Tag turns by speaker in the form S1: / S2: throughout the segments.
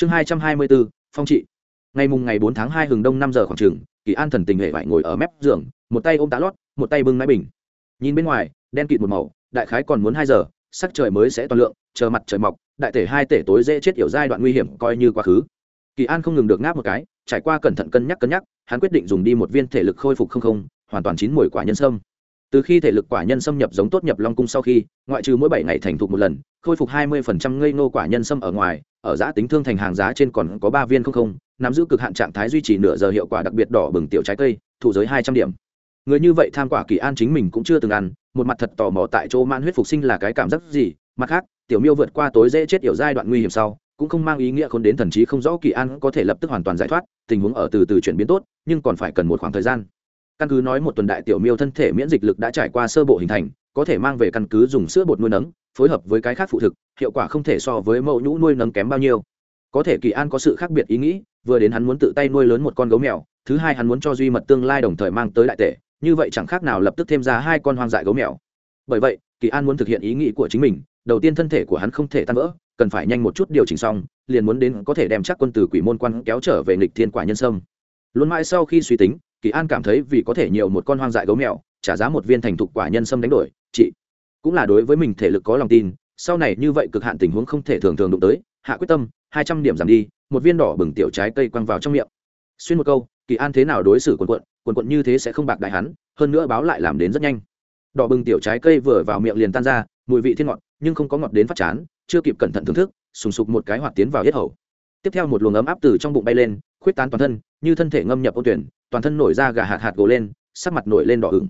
S1: chương hai trăm hai mươi bốn, phong trị. Ngày mùng ngày bốn tháng hai hừng đông năm giờ khoảng trường kỳ an thần tình hệ vải ngồi ở mép giường, một tay ôm tá lót, một tay bưng máy bình. Nhìn bên ngoài, đen kịt một màu, đại khái còn muốn hai giờ, sắc trời mới sẽ toàn lượng, chờ mặt trời mọc, đại tể hai tể tối dễ chết yểu giai đoạn nguy hiểm coi như quá khứ. Kỳ an không ngừng được ngáp một cái, trải qua cẩn thận cân nhắc cân nhắc, hắn quyết định dùng đi một viên thể lực khôi phục không không, hoàn toàn chín mùi quả nhân sâm từ khi thể lực quả nhân xâm nhập giống tốt nhập long cung sau khi, ngoại trừ mỗi bảy ngày thành thục một lần, khôi phục hai mươi phần trăm ngây ngô quả nhân xâm ở ngoài, ở giã tính thương thành hàng giá trên còn có ba viên không không, nắm giữ cực hạn trạng thái duy trì nửa giờ hiệu quả đặc biệt đỏ bừng tiểu trái cây, Thủ giới hai trăm điểm. Người như vậy tham quả kỳ an chính mình cũng chưa từng ăn, một mặt thật tò mò tại chỗ man huyết phục sinh là cái cảm giác gì, mặt khác, tiểu miêu vượt qua tối dễ chết yểu giai đoạn nguy hiểm sau, cũng không mang ý nghĩa khôn đến thần trí không rõ kỳ an có thể lập tức hoàn toàn giải thoát, tình huống ở từ từ chuyển biến tốt, nhưng còn phải cần một khoảng thời gian căn cứ nói một tuần đại tiểu miêu thân thể miễn dịch lực đã trải qua sơ bộ hình thành, có thể mang về căn cứ dùng sữa bột nuôi nấng, phối hợp với cái khác phụ thực, hiệu quả không thể so với mẫu nhũ nuôi nấng kém bao nhiêu. Có thể kỳ an có sự khác biệt ý nghĩ, vừa đến hắn muốn tự tay nuôi lớn một con gấu mèo, thứ hai hắn muốn cho duy mật tương lai đồng thời mang tới đại tệ như vậy chẳng khác nào lập tức thêm ra hai con hoang dại gấu mèo. Bởi vậy, kỳ an muốn thực hiện ý nghĩ của chính mình, đầu tiên thân thể của hắn không thể tan vỡ, cần phải nhanh một chút điều chỉnh xong, liền muốn đến có thể đem chắc quân từ quỷ môn quan kéo trở về nghịch thiên quả nhân sâm. Luôn mãi sau khi suy tính kỳ an cảm thấy vì có thể nhiều một con hoang dại gấu mèo, trả giá một viên thành thục quả nhân sâm đánh đổi, chị. Cũng là đối với mình thể lực có lòng tin, sau này như vậy cực hạn tình huống không thể thường thường đụng tới, hạ quyết tâm, hai trăm điểm giảm đi, một viên đỏ bừng tiểu trái cây quăng vào trong miệng. Xuyên một câu, kỳ an thế nào đối xử quần quận quần quận như thế sẽ không bạc đại hắn, hơn nữa báo lại làm đến rất nhanh. Đỏ bừng tiểu trái cây vừa vào miệng liền tan ra, mùi vị thiên ngọt, nhưng không có ngọt đến phát chán, chưa kịp cẩn thận thưởng thức, sùng sục một cái hoạt tiến vào yết hầu. Tiếp theo một luồng ấm áp từ trong bụng bay lên, khuyết tán toàn thân như thân thể ngâm nhập ô tuyển, toàn thân nổi ra gà hạt hạt gồ lên, sắc mặt nổi lên đỏ ửng.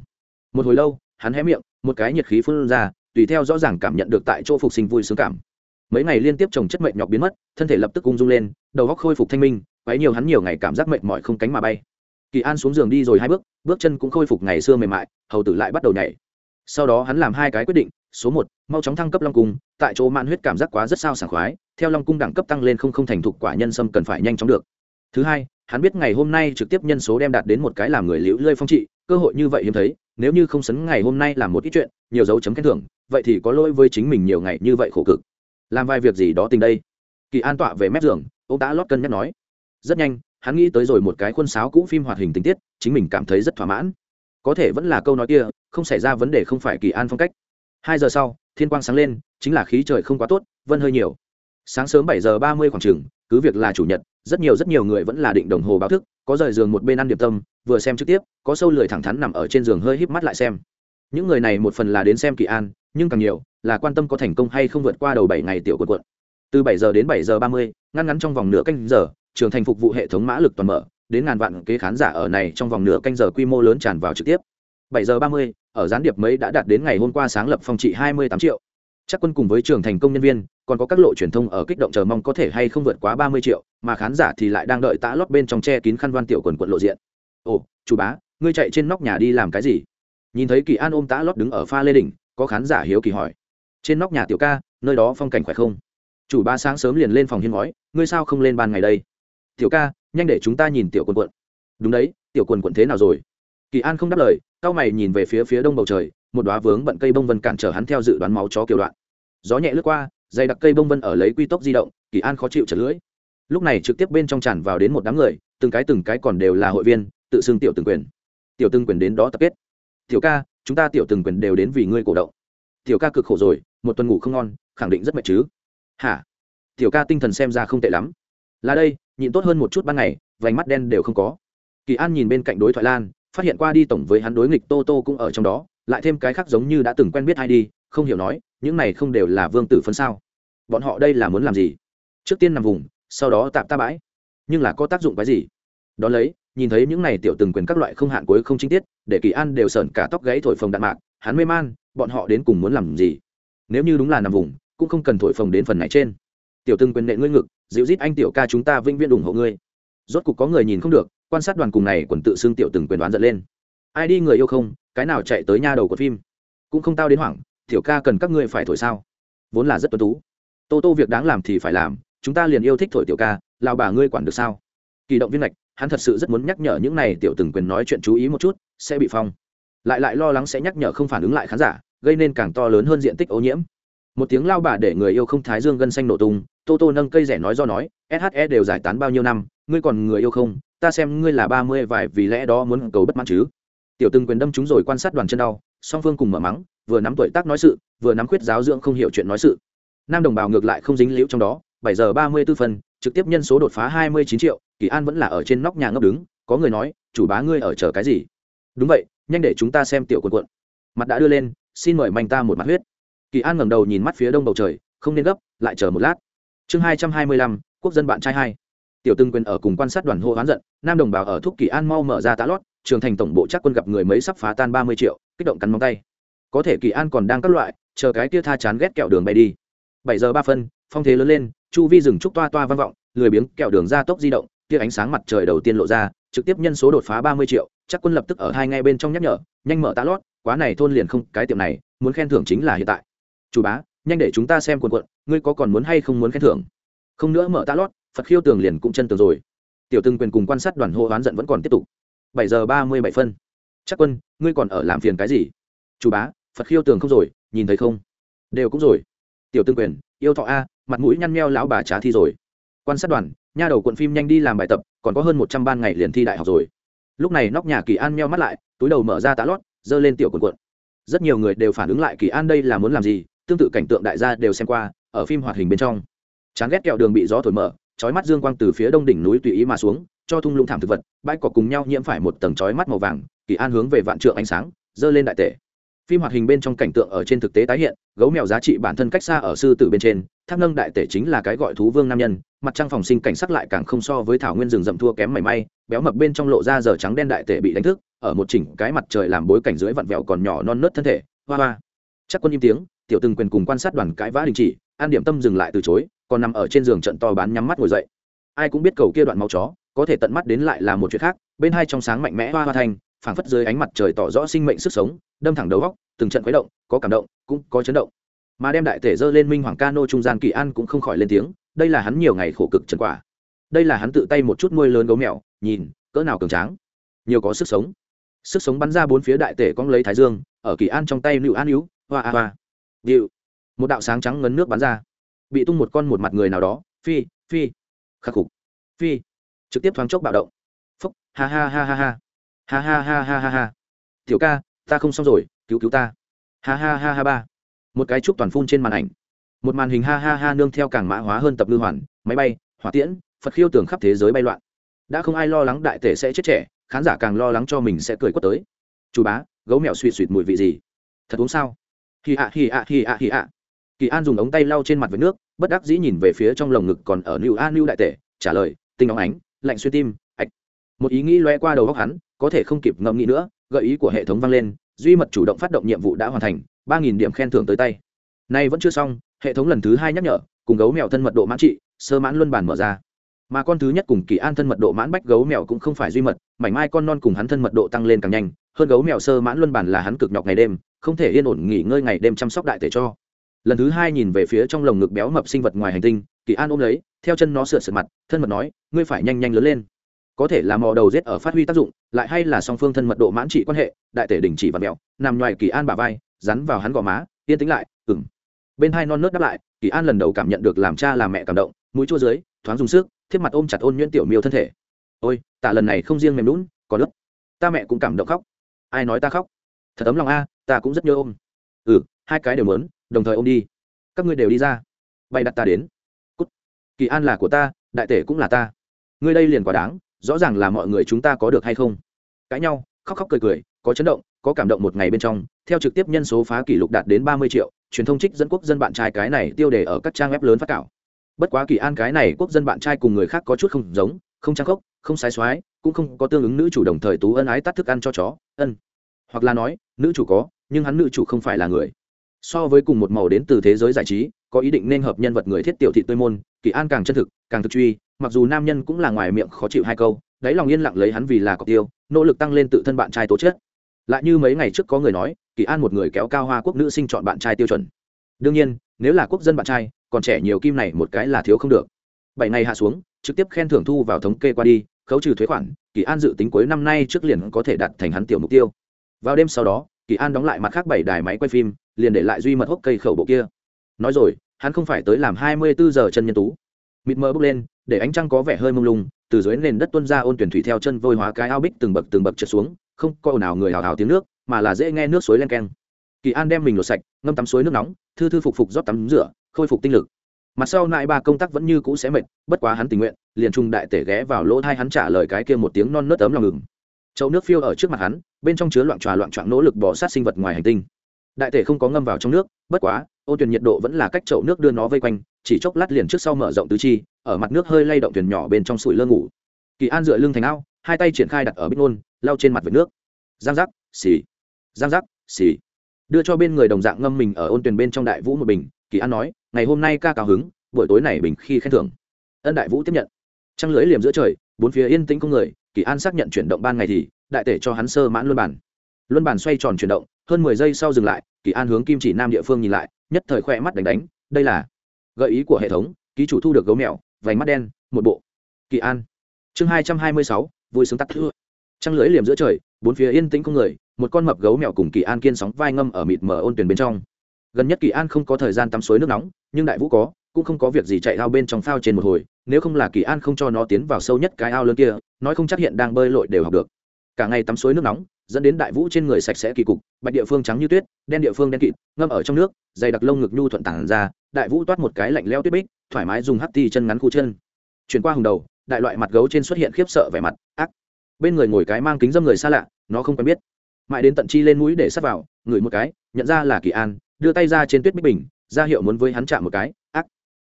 S1: Một hồi lâu, hắn hé miệng, một cái nhiệt khí phun ra, tùy theo rõ ràng cảm nhận được tại chỗ phục sinh vui sướng cảm. Mấy ngày liên tiếp trồng chất mệnh nhọc biến mất, thân thể lập tức ung dung lên, đầu góc khôi phục thanh minh, quấy nhiều hắn nhiều ngày cảm giác mệt mỏi không cánh mà bay. Kỳ an xuống giường đi rồi hai bước bước chân cũng khôi phục ngày xưa mềm mại, hầu tử lại bắt đầu nhảy. Sau đó hắn làm hai cái quyết định, số một, mau chóng thăng cấp long cung, tại chỗ mãn huyết cảm giác quá rất sao sảng khoái, theo long cung đẳng cấp tăng lên không không thành thục quả nhân sâm cần phải nhanh chóng được. Thứ hai hắn biết ngày hôm nay trực tiếp nhân số đem đạt đến một cái làm người liễu lơi phong trị, cơ hội như vậy hiếm thấy, nếu như không sấn ngày hôm nay làm một ít chuyện, nhiều dấu chấm khen thưởng, vậy thì có lỗi với chính mình nhiều ngày như vậy khổ cực. Làm vài việc gì đó tình đây. Kỳ an tọa về mép giường, ông đã lót cân nhắc nói. Rất nhanh, hắn nghĩ tới rồi một cái khuôn sáo cũ phim hoạt hình tình tiết, chính mình cảm thấy rất thỏa mãn. Có thể vẫn là câu nói kia, không xảy ra vấn đề không phải kỳ an phong cách. Hai giờ sau, thiên quang sáng lên, chính là khí trời không quá tốt, vân hơi nhiều. Sáng sớm bảy giờ ba mươi khoảng chừng cứ việc là chủ nhật, rất nhiều rất nhiều người vẫn là định đồng hồ báo thức, có rời giường một bên ăn điểm tâm, vừa xem trực tiếp, có sâu lười thẳng thắn nằm ở trên giường hơi híp mắt lại xem. Những người này một phần là đến xem kỳ an, nhưng càng nhiều, là quan tâm có thành công hay không vượt qua đầu bảy ngày tiểu quần quận từ bảy giờ đến bảy giờ ba mươi, ngăn ngắn trong vòng nửa canh giờ, trường thành phục vụ hệ thống mã lực toàn mở, đến ngàn vạn kế khán giả ở này trong vòng nửa canh giờ quy mô lớn tràn vào trực tiếp. Bảy giờ ba mươi, ở gián điệp mấy đã đạt đến ngày hôm qua sáng lập phong trị hai mươi tám triệu chắc quân cùng với trường thành công nhân viên, còn có các lộ truyền thông ở kích động chờ mong có thể hay không vượt quá ba mươi triệu, mà khán giả thì lại đang đợi tã lót bên trong che kín khăn văn tiểu quần quận lộ diện. Ồ chủ bá, ngươi chạy trên nóc nhà đi làm cái gì? Nhìn thấy kỳ an ôm tã lót đứng ở pha lê đỉnh, có khán giả hiếu kỳ hỏi. Trên nóc nhà tiểu ca, nơi đó phong cảnh khỏe không? Chủ ba sáng sớm liền lên phòng hiên ngói, ngươi sao không lên ban ngày đây? Tiểu ca, nhanh để chúng ta nhìn tiểu quần quận. Đúng đấy, tiểu quần quận thế nào rồi? Kỳ an không đáp lời cao mày nhìn về phía phía đông bầu trời một đoá vướng bận cây bông vân cản trở hắn theo dự đoán máu chó kiều đoạn. Gió nhẹ lướt qua, dày đặc cây bông vân ở lấy quy tốc di động, kỳ an khó chịu chật lưỡi. Lúc này trực tiếp bên trong tràn vào đến một đám người, từng cái từng cái còn đều là hội viên, tự xưng tiểu từng quyền. Tiểu từng quyền đến đó tập kết. Tiểu ca, chúng ta tiểu từng quyền đều đến vì ngươi cổ động. Tiểu ca cực khổ rồi, một tuần ngủ không ngon, khẳng định rất mệt chứ. Hả? Tiểu ca tinh thần xem ra không tệ lắm. Là đây, nhịn tốt hơn một chút ban ngày, vành mắt đen đều không có. Kỳ an nhìn bên cạnh đối thoại lan, phát hiện qua đi tổng với hắn đối nghịch tô tô cũng ở trong đó lại thêm cái khác giống như đã từng quen biết ai đi, không hiểu nói, những này không đều là vương tử phân sao? Bọn họ đây là muốn làm gì? Trước tiên nằm vùng, sau đó tạm ta bãi. Nhưng là có tác dụng cái gì? Đón lấy, nhìn thấy những này tiểu từng quyền các loại không hạn cuối không chính tiết, để kỳ an đều sởn cả tóc gãy thổi phồng đạn mạc, hắn mê man, bọn họ đến cùng muốn làm gì? Nếu như đúng là nằm vùng, cũng không cần thổi phồng đến phần này trên. Tiểu từng quyền nệ ngươi ngực, dịu rít anh tiểu ca chúng ta vĩnh viễn ủng hộ ngươi. Rốt cục có người nhìn không được, quan sát đoàn cùng này quần tự xưng tiểu từng quyền đoán dẫn lên ai đi người yêu không, cái nào chạy tới nha đầu của phim. Cũng không tao đến hoảng, tiểu ca cần các ngươi phải thổi sao? Vốn là rất tuân tú. Tô tô việc đáng làm thì phải làm, chúng ta liền yêu thích thổi tiểu ca lao bà ngươi quản được sao? Kỳ động viên lạch hắn thật sự rất muốn nhắc nhở những này tiểu từng quyền nói chuyện chú ý một chút, sẽ bị phong. Lại lại lo lắng sẽ nhắc nhở không phản ứng lại khán giả, gây nên càng to lớn hơn diện tích ô nhiễm. Một tiếng lao bà để người yêu không thái dương gân xanh nổ tung, tô tô nâng cây rẻ nói do nói she đều giải tán bao nhiêu năm, ngươi còn người yêu không? Ta xem ngươi là ba mươi vài vì lẽ đó muốn cầu bất mãn chứ tiểu từng quyền đâm chúng rồi quan sát đoàn chân đau, song phương cùng mở mắng, vừa nắm tuổi tác nói sự, vừa nắm khuyết giáo dưỡng không hiểu chuyện nói sự. Nam đồng bào ngược lại không dính liễu trong đó, bảy giờ ba mươi b ố phân trực tiếp nhân số đột phá hai mươi chín triệu, kỳ an vẫn là ở trên nóc nhà ngấp đứng, có người nói, chủ bá ngươi ở chờ cái gì? Đúng vậy, nhanh để chúng ta xem tiểu quần quận. Mặt đã đưa lên, xin mời manh ta một mặt huyết. Kỳ an ngẩng đầu nhìn mắt phía đông bầu trời, không nên gấp, lại chờ một lát. Chương hai trăm hai mươi lăm, quốc dân bạn trai hai. Tiểu từng quyền ở cùng quan sát đoàn hô hoán giận, nam đồng bào ở thúc kỳ an mau mở ra tá lót trường thành tổng bộ chắc quân gặp người mấy sắp phá tan ba mươi triệu, kích động cắn móng tay. Có thể kỳ an còn đang các loại, chờ cái kia tha chán ghét kẹo đường bay đi. Bảy giờ ba phân, phong thế lớn lên, chu vi rừng trúc toa toa vang vọng, lười biếng kẹo đường ra tốc di động, tia ánh sáng mặt trời đầu tiên lộ ra, trực tiếp nhân số đột phá ba mươi triệu, chắc quân lập tức ở hai ngay bên trong nhắc nhở, nhanh mở tá lót, quá này thôn liền không, cái tiệm này, muốn khen thưởng chính là hiện tại. Chủ bá, nhanh để chúng ta xem quần quận ngươi có còn muốn hay không muốn khen thưởng? Không nữa mở tá lót, phật khiêu tường liền cũng chân tường rồi. Tiểu từng quyền cùng quan sát đoàn hô hoán giận vẫn còn tiếp tục bảy giờ ba mươi bảy phân. Chắc quân, ngươi còn ở làm phiền cái gì? Chủ bá, phật khiêu tường không rồi, nhìn thấy không? Đều cũng rồi. Tiểu tương quyền, yêu thọ a, mặt mũi nhăn meo lão bà trá thi rồi. Quan sát đoàn, nha đầu quận phim nhanh đi làm bài tập, còn có hơn một trăm ban ngày liền thi đại học rồi. Lúc này nóc nhà kỳ an meo mắt lại, túi đầu mở ra tá lót, giơ lên tiểu quần cuộn. rất nhiều người đều phản ứng lại kỳ an đây là muốn làm gì, tương tự cảnh tượng đại gia đều xem qua, ở phim hoạt hình bên trong. Chán ghét kẹo đường bị gió thổi mở, chói mắt dương quang từ phía đông đỉnh núi tùy ý mà xuống cho thung lũng thảm thực vật, bãi cỏ cùng nhau nhiễm phải một tầng chói mắt màu vàng, kỳ an hướng về vạn trượng ánh sáng, dơ lên đại tể. Phim hoạt hình bên trong cảnh tượng ở trên thực tế tái hiện, gấu mèo giá trị bản thân cách xa ở sư tử bên trên, tháp nâng đại tể chính là cái gọi thú vương nam nhân, mặt trăng phòng sinh cảnh sắc lại càng không so với thảo nguyên rừng rậm thua kém mảy may, béo mập bên trong lộ ra giờ trắng đen đại tể bị đánh thức, ở một chỉnh cái mặt trời làm bối cảnh dưới vặn vẹo còn nhỏ non nớt thân thể, hoa hoa. Chắc quân im tiếng, tiểu từng quyền cùng quan sát đoàn cãi vã đình chỉ, an điểm tâm dừng lại từ chối, còn nằm ở trên giường trận to bán nhắm mắt ngồi dậy ai cũng biết cầu kia đoạn máu chó, có thể tận mắt đến lại là một chuyện khác. Bên hai trong sáng mạnh mẽ hoa hoa thành phảng phất dưới ánh mặt trời tỏ rõ sinh mệnh sức sống, đâm thẳng đầu góc, từng trận khuấy động, có cảm động, cũng có chấn động. Mà đem đại thể dơ lên minh hoàng ca nô trung gian kỳ an cũng không khỏi lên tiếng, đây là hắn nhiều ngày khổ cực trần quả. Đây là hắn tự tay một chút nuôi lớn gấu mèo, nhìn, cỡ nào cường tráng. Nhiều có sức sống. Sức sống bắn ra bốn phía đại tể cong lấy thái dương, ở kỳ an trong tay lưu an yếu hoa a hoa. Điệu. Một đạo sáng trắng ngấn nước bắn ra. Bị tung một con một mặt người nào đó, phi phi khắc phục phi trực tiếp thoáng chốc bạo động phúc ha ha ha ha ha ha ha ha ha ha ha tiểu ca ta không xong rồi cứu cứu ta ha ha ha ha ba một cái chúc toàn phun trên màn ảnh một màn hình ha ha ha nương theo càng mã hóa hơn tập lưu hoàn máy bay hỏa tiễn phật khiêu tưởng khắp thế giới bay loạn đã không ai lo lắng đại tể sẽ chết trẻ khán giả càng lo lắng cho mình sẽ cười quất tới chú bá gấu mèo suỵt suỵt mùi vị gì thật uống sao hì ạ hì ạ hì ạ hì ạ kỳ an dùng ống tay lau trên mặt với nước bất đắc dĩ nhìn về phía trong lồng ngực còn ở lưu a lưu đại tể, trả lời, tinh óng ánh, lạnh xuyên tim, ạch. Một ý nghĩ loe qua đầu góc hắn, có thể không kịp ngẫm nghĩ nữa, gợi ý của hệ thống vang lên, duy mật chủ động phát động nhiệm vụ đã hoàn thành, ba nghìn điểm khen thưởng tới tay. Nay vẫn chưa xong, hệ thống lần thứ hai nhắc nhở, cùng gấu mèo thân mật độ mãn trị, sơ mãn luân bản mở ra. Mà con thứ nhất cùng kỳ an thân mật độ mãn bách gấu mèo cũng không phải duy mật, mảnh mai con non cùng hắn thân mật độ tăng lên càng nhanh, hơn gấu mèo sơ mãn luân bản là hắn cực nhọc ngày đêm, không thể yên ổn nghỉ ngơi ngày đêm chăm sóc đại thể cho lần thứ hai nhìn về phía trong lồng ngực béo mập sinh vật ngoài hành tinh, kỳ an ôm lấy, theo chân nó sửa sửa mặt, thân mật nói, ngươi phải nhanh nhanh lớn lên. Có thể là mò đầu rết ở phát huy tác dụng, lại hay là song phương thân mật độ mãn trị quan hệ, đại tể đình chỉ và mẹo, nằm ngoài kỳ an bà vai rắn vào hắn gò má, yên tĩnh lại ừng bên hai non nớt đáp lại, kỳ an lần đầu cảm nhận được làm cha làm mẹ cảm động, mũi chua dưới, thoáng dùng sức, thiết mặt ôm chặt ôn nhuyễn tiểu miêu thân thể. Ôi, tạ lần này không riêng mềm lún còn lớp ta mẹ cũng cảm động khóc. Ai nói ta khóc? Thật ấm lòng a, ta cũng rất nhớ ôm. Ừ hai cái đều mớn đồng thời ôm đi. Các ngươi đều đi ra. Bay đặt ta đến. Cút. Kỳ an là của ta, đại tể cũng là ta. Ngươi đây liền quá đáng, rõ ràng là mọi người chúng ta có được hay không? Cãi nhau, khóc khóc cười cười, có chấn động, có cảm động một ngày bên trong, theo trực tiếp nhân số phá kỷ lục đạt đến ba mươi triệu, truyền thông trích dẫn quốc dân bạn trai cái này tiêu đề ở các trang web lớn phát cảo. Bất quá kỳ an cái này quốc dân bạn trai cùng người khác có chút không giống, không trang khốc, không sai soái, cũng không có tương ứng nữ chủ đồng thời tú ân ái tắt thức ăn cho chó, ân. Hoặc là nói, nữ chủ có, nhưng hắn nữ chủ không phải là người so với cùng một màu đến từ thế giới giải trí, có ý định nên hợp nhân vật người thiết tiểu thị tươi môn, kỳ an càng chân thực, càng thực truy, mặc dù nam nhân cũng là ngoài miệng khó chịu hai câu, đáy lòng yên lặng lấy hắn vì là cọc tiêu, nỗ lực tăng lên tự thân bạn trai tố chất. Lại như mấy ngày trước có người nói, kỳ an một người kéo cao hoa quốc nữ sinh chọn bạn trai tiêu chuẩn. Đương nhiên, nếu là quốc dân bạn trai, còn trẻ nhiều kim này một cái là thiếu không được. Bảy ngày hạ xuống, trực tiếp khen thưởng thu vào thống kê qua đi, khấu trừ thuế khoản, kỳ an dự tính cuối năm nay trước liền có thể đạt thành hắn tiểu mục tiêu. Vào đêm sau đó, kỳ an đóng lại mặt khác bảy đài máy quay phim liền để lại duy mật hốc cây khẩu bộ kia. Nói rồi, hắn không phải tới làm hai mươi bốn giờ chân nhân tú. Mịt mờ bước lên, để ánh trăng có vẻ hơi mông lung, từ dưới nền đất tuân ra ôn tuyển thủy theo chân vôi hóa cái ao bích từng bậc từng bậc trượt xuống, không có ồn ào người hào hào tiếng nước, mà là dễ nghe nước suối len keng. Kỳ an đem mình lột sạch, ngâm tắm suối nước nóng, thư thư phục phục rót tắm rửa, khôi phục tinh lực. Mặt sau nại ba công tác vẫn như cũ sẽ mệt, bất quá hắn tình nguyện, liền trung đại tể ghé vào lỗ thai hắn trả lời cái kia một tiếng non nớt ấm lòng ngừng. Chậu nước phiêu ở trước mặt hắn, bên trong chứa loạn tròa loạn trọn nỗ lực bỏ sát sinh vật ngoài hành tinh đại Thể không có ngâm vào trong nước, bất quá, ô thuyền nhiệt độ vẫn là cách chậu nước đưa nó vây quanh, chỉ chốc lát liền trước sau mở rộng tứ chi, ở mặt nước hơi lay động thuyền nhỏ bên trong sủi lơ ngủ. Kỳ an dựa lưng thành ao, hai tay triển khai đặt ở bích nôn lao trên mặt vệt nước. Giang giác, xì. Giang giác, xì. Đưa cho bên người đồng dạng ngâm mình ở ôn tuyển bên trong đại vũ một bình, kỳ an nói, ngày hôm nay ca cao hứng, buổi tối này bình khi khen thưởng. Ân đại vũ tiếp nhận. Trăng lưới liềm giữa trời, bốn phía yên tĩnh không người, kỳ an xác nhận chuyển động ban ngày thì, đại tể cho hắn sơ mãn luân bản luân bản xoay tròn chuyển động hơn mười giây sau dừng lại, kỳ an hướng kim chỉ nam địa phương nhìn lại, nhất thời khoe mắt đánh đánh, đây là gợi ý của hệ thống, ký chủ thu được gấu mèo, vành mắt đen, một bộ. Kỳ an. Chương hai trăm hai mươi sáu, vui sướng tắt thưa. Trăng lưỡi liềm giữa trời, bốn phía yên tĩnh không người, một con mập gấu mèo cùng kỳ an kiên sóng vai ngâm ở mịt mờ ôn tuyển bên trong. Gần nhất kỳ an không có thời gian tắm suối nước nóng, nhưng đại vũ có, cũng không có việc gì chạy ao bên trong phao trên một hồi, nếu không là kỳ an không cho nó tiến vào sâu nhất cái ao lớn kia, nói không chắc hiện đang bơi lội đều học được. Cả ngày tắm suối nước nóng dẫn đến đại vũ trên người sạch sẽ kỳ cục, bạch địa phương trắng như tuyết, đen địa phương đen kịt, ngâm ở trong nước, dày đặc lông ngực nhu thuận tản ra, đại vũ toát một cái lạnh leo tuyết bích, thoải mái dùng hắt ti chân ngắn khu chân. Chuyển qua hùng đầu, đại loại mặt gấu trên xuất hiện khiếp sợ vẻ mặt, ác. Bên người ngồi cái mang kính dâm người xa lạ, nó không quen biết. Mãi đến tận chi lên mũi để sắt vào, ngửi một cái, nhận ra là kỳ an, đưa tay ra trên tuyết bích bình, ra hiệu muốn với hắn chạm một cái, ác.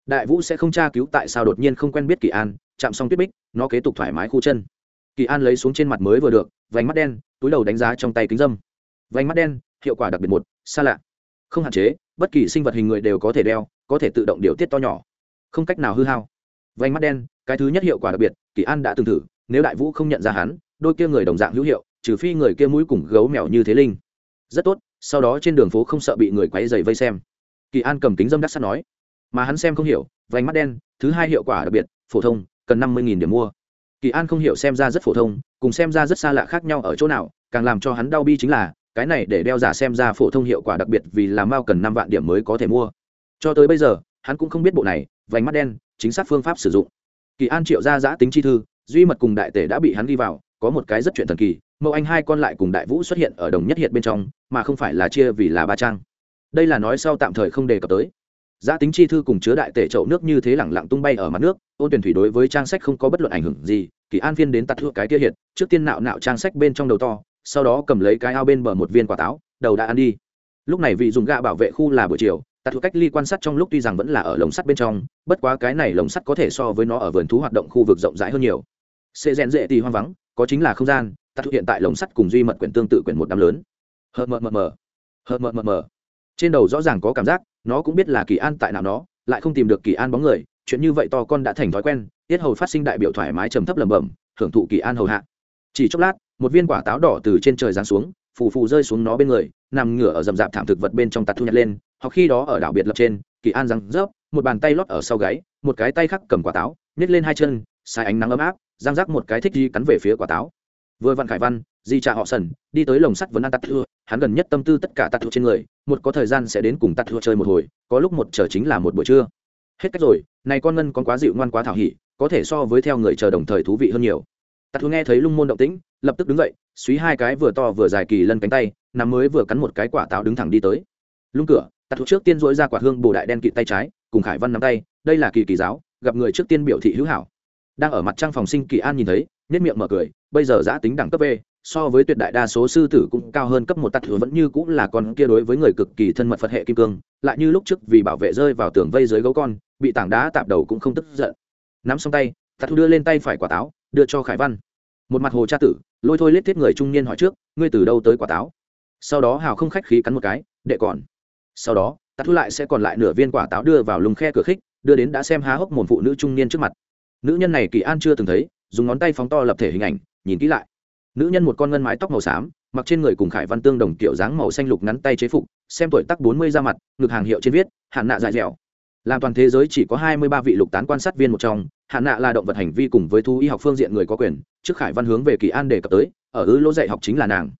S1: Đại vũ sẽ không tra cứu tại sao đột nhiên không quen biết kỳ an, chạm xong tuyết bích, nó kế tục thoải mái khu chân kỳ an lấy xuống trên mặt mới vừa được, vành mắt đen, túi đầu đánh giá trong tay kính dâm. Vành mắt đen, hiệu quả đặc biệt một, xa lạ. Không hạn chế, bất kỳ sinh vật hình người đều có thể đeo, có thể tự động điều tiết to nhỏ. Không cách nào hư hao. Vành mắt đen, cái thứ nhất hiệu quả đặc biệt, kỳ an đã từng thử, nếu đại vũ không nhận ra hắn, đôi kia người đồng dạng hữu hiệu, trừ phi người kia mũi cùng gấu mèo như thế linh. Rất tốt, sau đó trên đường phố không sợ bị người quấy dày vây xem. Kỳ an cầm kính dâm đắc sắt nói. Mà hắn xem không hiểu, vành mắt đen, thứ hai hiệu quả đặc biệt, phổ thông, cần năm mươi điểm mua kỳ an không hiểu xem ra rất phổ thông, cùng xem ra rất xa lạ khác nhau ở chỗ nào, càng làm cho hắn đau bi chính là, cái này để đeo giả xem ra phổ thông hiệu quả đặc biệt vì là mao cần năm vạn điểm mới có thể mua. Cho tới bây giờ, hắn cũng không biết bộ này, vành mắt đen, chính xác phương pháp sử dụng. Kỳ an triệu ra giã tính chi thư, duy mật cùng đại tể đã bị hắn ghi vào, có một cái rất chuyện thần kỳ, mẫu anh hai con lại cùng đại vũ xuất hiện ở đồng nhất hiện bên trong, mà không phải là chia vì là ba trang. Đây là nói sau tạm thời không đề cập tới giá tính chi thư cùng chứa đại tể chậu nước như thế lẳng lặng tung bay ở mặt nước, ôn tuyển thủy đối với trang sách không có bất luận ảnh hưởng gì, kỳ an viên đến tặt thua cái kia hiện, trước tiên nạo nạo trang sách bên trong đầu to, sau đó cầm lấy cái ao bên bờ một viên quả táo, đầu đã ăn đi. Lúc này vị dùng gạ bảo vệ khu là buổi chiều tạt thuộc cách ly quan sát trong lúc tuy rằng vẫn là ở lồng sắt bên trong, bất quá cái này lồng sắt có thể so với nó ở vườn thú hoạt động khu vực rộng rãi hơn nhiều. Sẽ rèn dễ thì hoang vắng, có chính là không gian tạt thuộc hiện tại lồng sắt cùng duy mật quyển tương tự quyển một đám lớn. Hờ mờ mờ mờ. Hờ mờ mờ mờ. Trên đầu rõ ràng có cảm giác nó cũng biết là kỳ an tại nào nó, lại không tìm được kỳ an bóng người, chuyện như vậy to con đã thành thói quen, tiết hầu phát sinh đại biểu thoải mái trầm thấp lẩm bẩm hưởng thụ kỳ an hầu hạ. Chỉ chốc lát, một viên quả táo đỏ từ trên trời giáng xuống, phù phù rơi xuống nó bên người, nằm ngửa ở rậm rạp thảm thực vật bên trong tạt thu nhặt lên, hoặc khi đó ở đảo biệt lập trên, kỳ an răng rớp, một bàn tay lót ở sau gáy, một cái tay khác cầm quả táo, nhét lên hai chân, sai ánh nắng ấm áp giang rác một cái thích đi cắn về phía quả táo. Vừa vặn khải văn, di trà họ sần đi tới lồng sắt vẫn ăn tạt thưa hắn gần nhất tâm tư tất cả tạt thua trên người, một có thời gian sẽ đến cùng tạt thua chơi một hồi, có lúc một chờ chính là một buổi trưa. Hết cách rồi, này con ngân con quá dịu ngoan quá thảo hỉ, có thể so với theo người chờ đồng thời thú vị hơn nhiều. Tạt thua nghe thấy lung môn động tĩnh, lập tức đứng dậy, xúy hai cái vừa to vừa dài kỳ lân cánh tay nằm mới vừa cắn một cái quả táo đứng thẳng đi tới. Lung cửa tạt thua trước tiên dỗi ra quả hương bồ đại đen kịt tay trái, cùng khải văn nắm tay, đây là kỳ kỳ giáo, gặp người trước tiên biểu thị hữu hảo. Đang ở mặt trang phòng sinh kỳ an nhìn thấy nhất miệng mở cười, bây giờ giã tính đẳng cấp v so với tuyệt đại đa số sư tử cũng cao hơn cấp một tắt thừa vẫn như cũng là con kia đối với người cực kỳ thân mật phật hệ kim cương, lại như lúc trước vì bảo vệ rơi vào tường vây dưới gấu con, bị tảng đá tạp đầu cũng không tức giận. Nắm xong tay tắt thu đưa lên tay phải quả táo, đưa cho khải văn. Một mặt hồ cha tử, lôi thôi lết thiết người trung niên hỏi trước, ngươi từ đâu tới quả táo? Sau đó hào không khách khí cắn một cái, đệ còn. Sau đó tắt thu lại sẽ còn lại nửa viên quả táo đưa vào lùng khe cửa khích, đưa đến đã xem há hốc một phụ nữ trung niên trước mặt. Nữ nhân này kỳ an chưa từng thấy, dùng ngón tay phóng to lập thể hình ảnh, nhìn kỹ lại nữ nhân một con ngân mái tóc màu xám, mặc trên người cùng khải văn tương đồng kiểu dáng màu xanh lục ngắn tay chế phục, xem tuổi tắc bốn mươi ra mặt, ngực hàng hiệu trên viết hạn nạ dài dẻo. Làm toàn thế giới chỉ có hai mươi ba vị lục tán quan sát viên một trong hạn nạ là động vật hành vi cùng với thu y học phương diện người có quyền, trước khải văn hướng về kỳ an đề cập tới, ở ứ lỗ dạy học chính là nàng.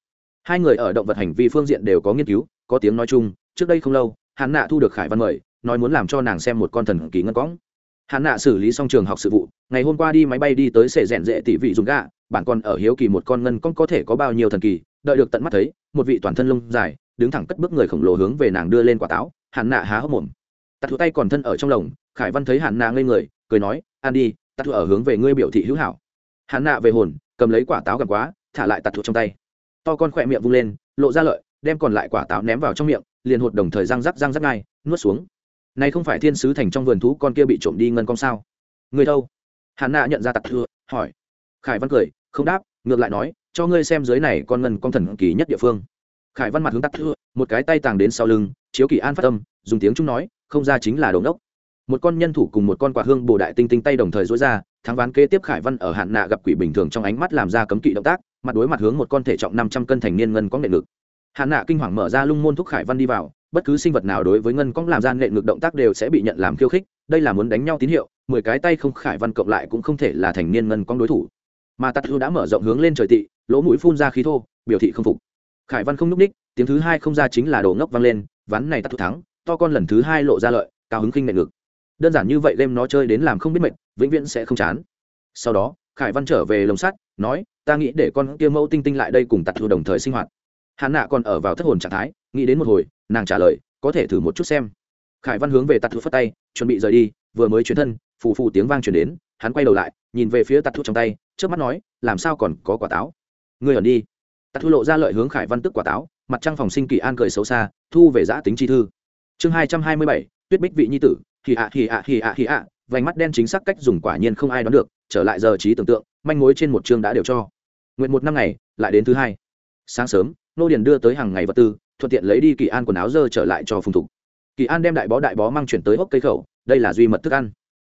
S1: Hai người ở động vật hành vi phương diện đều có nghiên cứu, có tiếng nói chung, trước đây không lâu hạn nạ thu được khải văn mời, nói muốn làm cho nàng xem một con thần kỳ ngân cõng hạn nạ xử lý xong trường học sự vụ, ngày hôm qua đi máy bay đi tới sệ rèn rệ tỷ vị dùng gà bạn còn ở hiếu kỳ một con ngân con có thể có bao nhiêu thần kỳ, đợi được tận mắt thấy, một vị toàn thân lông dài, đứng thẳng cất bước người khổng lồ hướng về nàng đưa lên quả táo hạn nạ há hốc mồm. Tạt thụ tay còn thân ở trong lồng, khải văn thấy hạn nạ ngây người, cười nói, an đi, tạt thụ ở hướng về ngươi biểu thị hữu hảo. Hạn nạ về hồn, cầm lấy quả táo gần quá, thả lại tạt thụ trong tay. To con khỏe miệng vung lên, lộ ra lợi, đem còn lại quả táo ném vào trong miệng, liền hột đồng thời răng rắc răng rắc ngay, nuốt xuống. Này không phải thiên sứ thành trong vườn thú con kia bị trộm đi ngân con sao? Người đâu? Hạn nạ nhận ra tạt thụ, hỏi khải văn cười, không đáp, ngược lại nói, cho ngươi xem dưới này con ngân con thần kỳ nhất địa phương. Khải văn mặt hướng tắt thưa, một cái tay tàng đến sau lưng, chiếu kỳ an phát tâm dùng tiếng chúng nói, không ra chính là đồn đốc một con nhân thủ cùng một con quả hương bồ đại tinh tinh tay đồng thời dối ra, thắng ván kế tiếp khải văn ở hạn nạ gặp quỷ bình thường trong ánh mắt làm ra cấm kỵ động tác, mặt đối mặt hướng một con thể trọng năm trăm cân thành niên ngân có nệ ngực. Hạn nạ kinh hoàng mở ra lung môn thúc khải văn đi vào, bất cứ sinh vật nào đối với ngân cong làm ra nệ ngực động tác đều sẽ bị nhận làm khiêu khích, đây là muốn đánh nhau tín hiệu, mười cái tay không khải văn cộng lại cũng không thể là thành niên ngân cong đối thủ mà tạt thu đã mở rộng hướng lên trời tị, lỗ mũi phun ra khí thô, biểu thị không phục. Khải văn không n ú c ních, tiếng thứ hai không ra chính là đồ ngốc vang lên, ván này tạt thu thắng, to con lần thứ hai lộ ra lợi, cao hứng khinh nệ ngực. Đơn giản như vậy game nó chơi đến làm không biết mệt, vĩnh viễn sẽ không chán. Sau đó, khải văn trở về lồng sắt, nói, ta nghĩ để con kia mẫu tinh tinh lại đây cùng tạt thu đồng thời sinh hoạt. Hạn nạ còn ở vào thất hồn trạng thái, nghĩ đến một hồi, nàng trả lời, có thể thử một chút xem. Khải văn hướng về tạt thu phất tay, chuẩn bị rời đi, vừa mới chuyển thân, phù phù tiếng vang chuyển đến. Hắn quay đầu lại, nhìn về phía tạt thu trong tay trước mắt nói, làm sao còn có quả táo? Người ẩn đi. Tạt thu lộ ra lợi hướng khải văn tức quả táo, mặt trăng phòng sinh kỳ an cười xấu xa, thu về giã tính chi thư. Chương hai trăm hai mươi bảy, tuyết bích vị nhi tử, hì ạ hì ạ hì ạ hì ạ, vành mắt đen chính xác cách dùng quả nhiên không ai đoán được, trở lại giờ trí tưởng tượng, manh mối trên một chương đã đều cho. Nguyện một năm ngày, lại đến thứ hai. Sáng sớm, nô điền đưa tới hàng ngày vật tư, thuận tiện lấy đi kỳ an quần áo dơ trở lại cho phùng thục. Kỳ an đem đại bó đại bó mang chuyển tới hốc cây khẩu, đây là duy mật thức ăn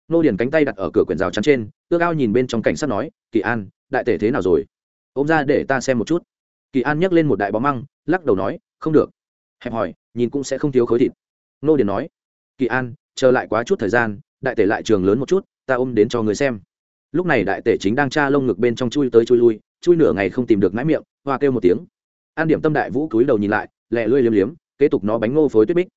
S1: nô điền cánh tay đặt ở cửa quyển rào chắn trên, ước ao nhìn bên trong cảnh sát nói, kỳ an, đại tể thế nào rồi? Ôm ra để ta xem một chút. Kỳ an nhấc lên một đại bó măng, lắc đầu nói, không được. Hẹp hỏi, nhìn cũng sẽ không thiếu khối thịt. Nô điền nói, kỳ an, chờ lại quá chút thời gian, đại tể lại trường lớn một chút, ta ôm đến cho người xem. Lúc này đại tể chính đang tra lông ngực bên trong chui tới chui lui, chui nửa ngày không tìm được mái miệng, hoa kêu một tiếng. An điểm tâm đại vũ cúi đầu nhìn lại lẹ lươi liếm liếm, kế tục nó bánh ngô phối tuyết bích.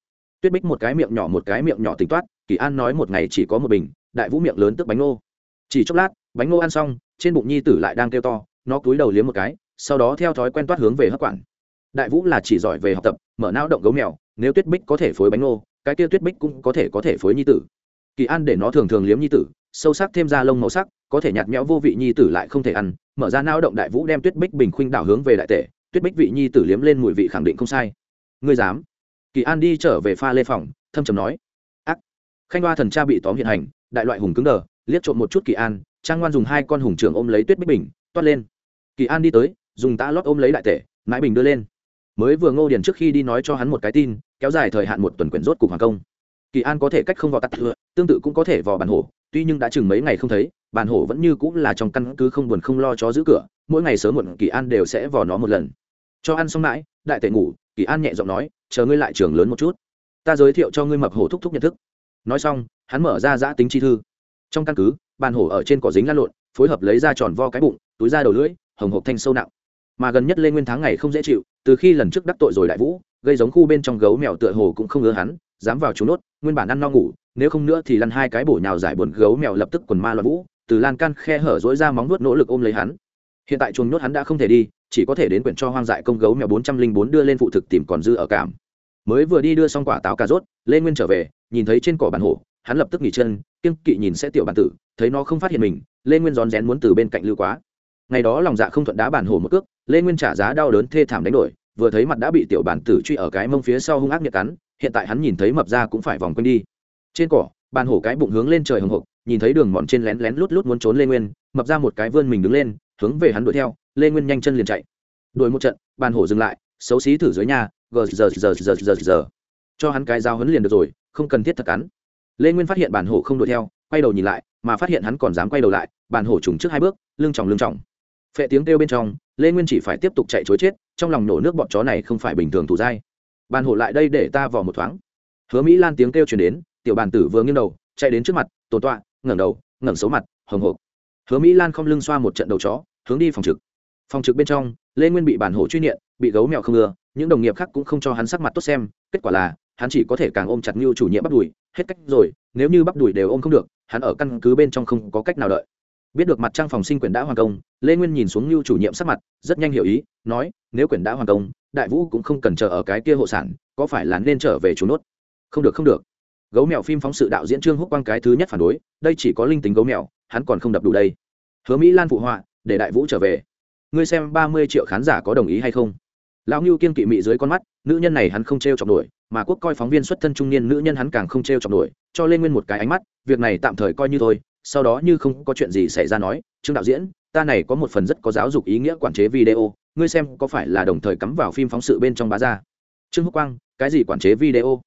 S1: Tuyết bích một cái miệng nhỏ, một cái miệng nhỏ tính toát kỳ an nói một ngày chỉ có một bình đại vũ miệng lớn tức bánh ngô. Chỉ chốc lát, bánh ngô ăn xong, trên bụng nhi tử lại đang kêu to, nó cúi đầu liếm một cái, sau đó theo thói quen toát hướng về hấp quản. Đại vũ là chỉ giỏi về học tập, mở não động gấu mèo, nếu tuyết bích có thể phối bánh ngô, cái kia tuyết bích cũng có thể có thể phối nhi tử. Kỳ an để nó thường thường liếm nhi tử, sâu sắc thêm ra lông màu sắc, có thể nhạt nhẽo vô vị nhi tử lại không thể ăn, mở ra não động đại vũ đem tuyết bích bình khuynh đảo hướng về đại tể, tuyết bích vị nhi tử liếm lên mùi vị khẳng định không sai. Ngươi dám? Kỳ an đi trở về pha lê phòng, thâm trầm nói. Ác! Khanh hoa thần cha bị tóm hiện hành đại loại hùng cứng đờ, liếc trộm một chút kỳ an, trang ngoan dùng hai con hùng trưởng ôm lấy tuyết bích bình, toát lên. Kỳ an đi tới, dùng tã lót ôm lấy đại tể, mãi bình đưa lên. Mới vừa ngô điền trước khi đi nói cho hắn một cái tin, kéo dài thời hạn một tuần quyển rốt cục hoàng công. Kỳ an có thể cách không vào tắt thừa tương tự cũng có thể vào bàn hổ, tuy nhưng đã chừng mấy ngày không thấy bàn hổ vẫn như cũng là trong căn cứ không buồn không lo cho giữ cửa, mỗi ngày sớm muộn kỳ an đều sẽ vò nó một lần. Cho ăn xong mãi, đại tể ngủ, kỳ an nhẹ giọng nói, chờ ngươi lại trường lớn một chút. Ta giới thiệu cho ngươi mập hổ thúc thúc nhận thức nói xong, hắn mở ra giã tính chi thư. Trong căn cứ, bàn hổ ở trên cỏ dính lăn lộn, phối hợp lấy ra tròn vo cái bụng, túi ra đầu lưỡi, hồng hộp thanh sâu nặng. Mà gần nhất lên nguyên tháng ngày không dễ chịu, từ khi lần trước đắc tội rồi đại vũ, gây giống khu bên trong gấu mèo tựa hồ cũng không ngứa hắn, dám vào trú nốt, nguyên bản ăn no ngủ, nếu không nữa thì lăn hai cái bổ nhào giải buồn gấu mèo lập tức quần ma loạn vũ, từ lan can khe hở dối ra móng nuốt nỗ lực ôm lấy hắn. Hiện tại chuồng nhốt hắn đã không thể đi, chỉ có thể đến quyển cho hoang dại công gấu mèo bốn trăm linh bốn đưa lên phụ thực tìm còn dư ở cảm. Mới vừa đi đưa xong quả táo cà rốt lên nguyên trở về nhìn thấy trên cỏ bản hổ, hắn lập tức nghỉ chân kiên kỵ nhìn sẽ tiểu bản tử, thấy nó không phát hiện mình lên nguyên rón rén muốn từ bên cạnh lưu quá. Ngày đó lòng dạ không thuận đá bản hổ một cước lên nguyên trả giá đau đớn thê thảm đánh đổi, vừa thấy mặt đã bị tiểu bản tử truy ở cái mông phía sau hung ác nhật cắn, hiện tại hắn nhìn thấy mập ra cũng phải vòng quanh đi. Trên cỏ bàn hổ cái bụng hướng lên trời hồng hộc nhìn thấy đường mòn trên lén lén lút lút muốn trốn lê nguyên, mập ra một cái vươn mình đứng lên, hướng về hắn đuổi theo, lê nguyên nhanh chân liền chạy. Đuổi một trận bàn hổ dừng lại, xấu xí thử dưới nhà, gờ, giờ giờ giờ giờ giờ cho hắn cái dao hấn liền được rồi không cần thiết thật cắn. Lê nguyên phát hiện bản hổ không đuổi theo, quay đầu nhìn lại, mà phát hiện hắn còn dám quay đầu lại, bản hổ trùng trước hai bước, lưng tròng lưng tròng. Phệ tiếng kêu bên trong, lê nguyên chỉ phải tiếp tục chạy chối chết, trong lòng nổ nước bọn chó này không phải bình thường thủ dai. Bản hổ lại đây để ta vò một thoáng. Hứa mỹ lan tiếng kêu chuyển đến, tiểu bàn tử vừa nghiêng đầu, chạy đến trước mặt, tổ tọa, ngẩng đầu, ngẩng xấu mặt, hồng hộc. Hứa mỹ lan không lưng xoa một trận đầu chó, hướng đi phòng trực. Phòng trực bên trong, lê nguyên bị bản hổ truy niệm, bị gấu mèo không ưa những đồng nghiệp khác cũng không cho hắn sắc mặt tốt xem, kết quả là hắn chỉ có thể càng ôm chặt ngưu chủ nhiệm bắt đùi, hết cách rồi, nếu như bắt đùi đều ôm không được, hắn ở căn cứ bên trong không có cách nào đợi. Biết được mặt trang phòng sinh quyển đã hoàn công, lê nguyên nhìn xuống ngưu chủ nhiệm sắc mặt, rất nhanh hiểu ý, nói, nếu quyển đã hoàn công, đại vũ cũng không cần chờ ở cái kia hộ sản, có phải là nên trở về chú nốt? Không được không được. Gấu mèo phim phóng sự đạo diễn trương húc quang cái thứ nhất phản đối, đây chỉ có linh tính gấu mèo, hắn còn không đập đủ đây. Hứa mỹ lan phụ họa, để đại vũ trở về. Ngươi xem ba mươi triệu khán giả có đồng ý hay không? Lão ngưu kiên kỵ mị dưới con mắt, nữ nhân này hắn không t r e o chọc nổi, mà quốc coi phóng viên xuất thân trung niên nữ nhân hắn càng không t r e o chọc nổi, cho lên nguyên một cái ánh mắt, việc này tạm thời coi như thôi, sau đó như không có chuyện gì xảy ra nói, trương đạo diễn, ta này có một phần rất có giáo dục ý nghĩa quản chế video, ngươi xem có phải là đồng thời cắm vào phim phóng sự bên trong bá ra? Trương hữu quang, cái gì quản chế video?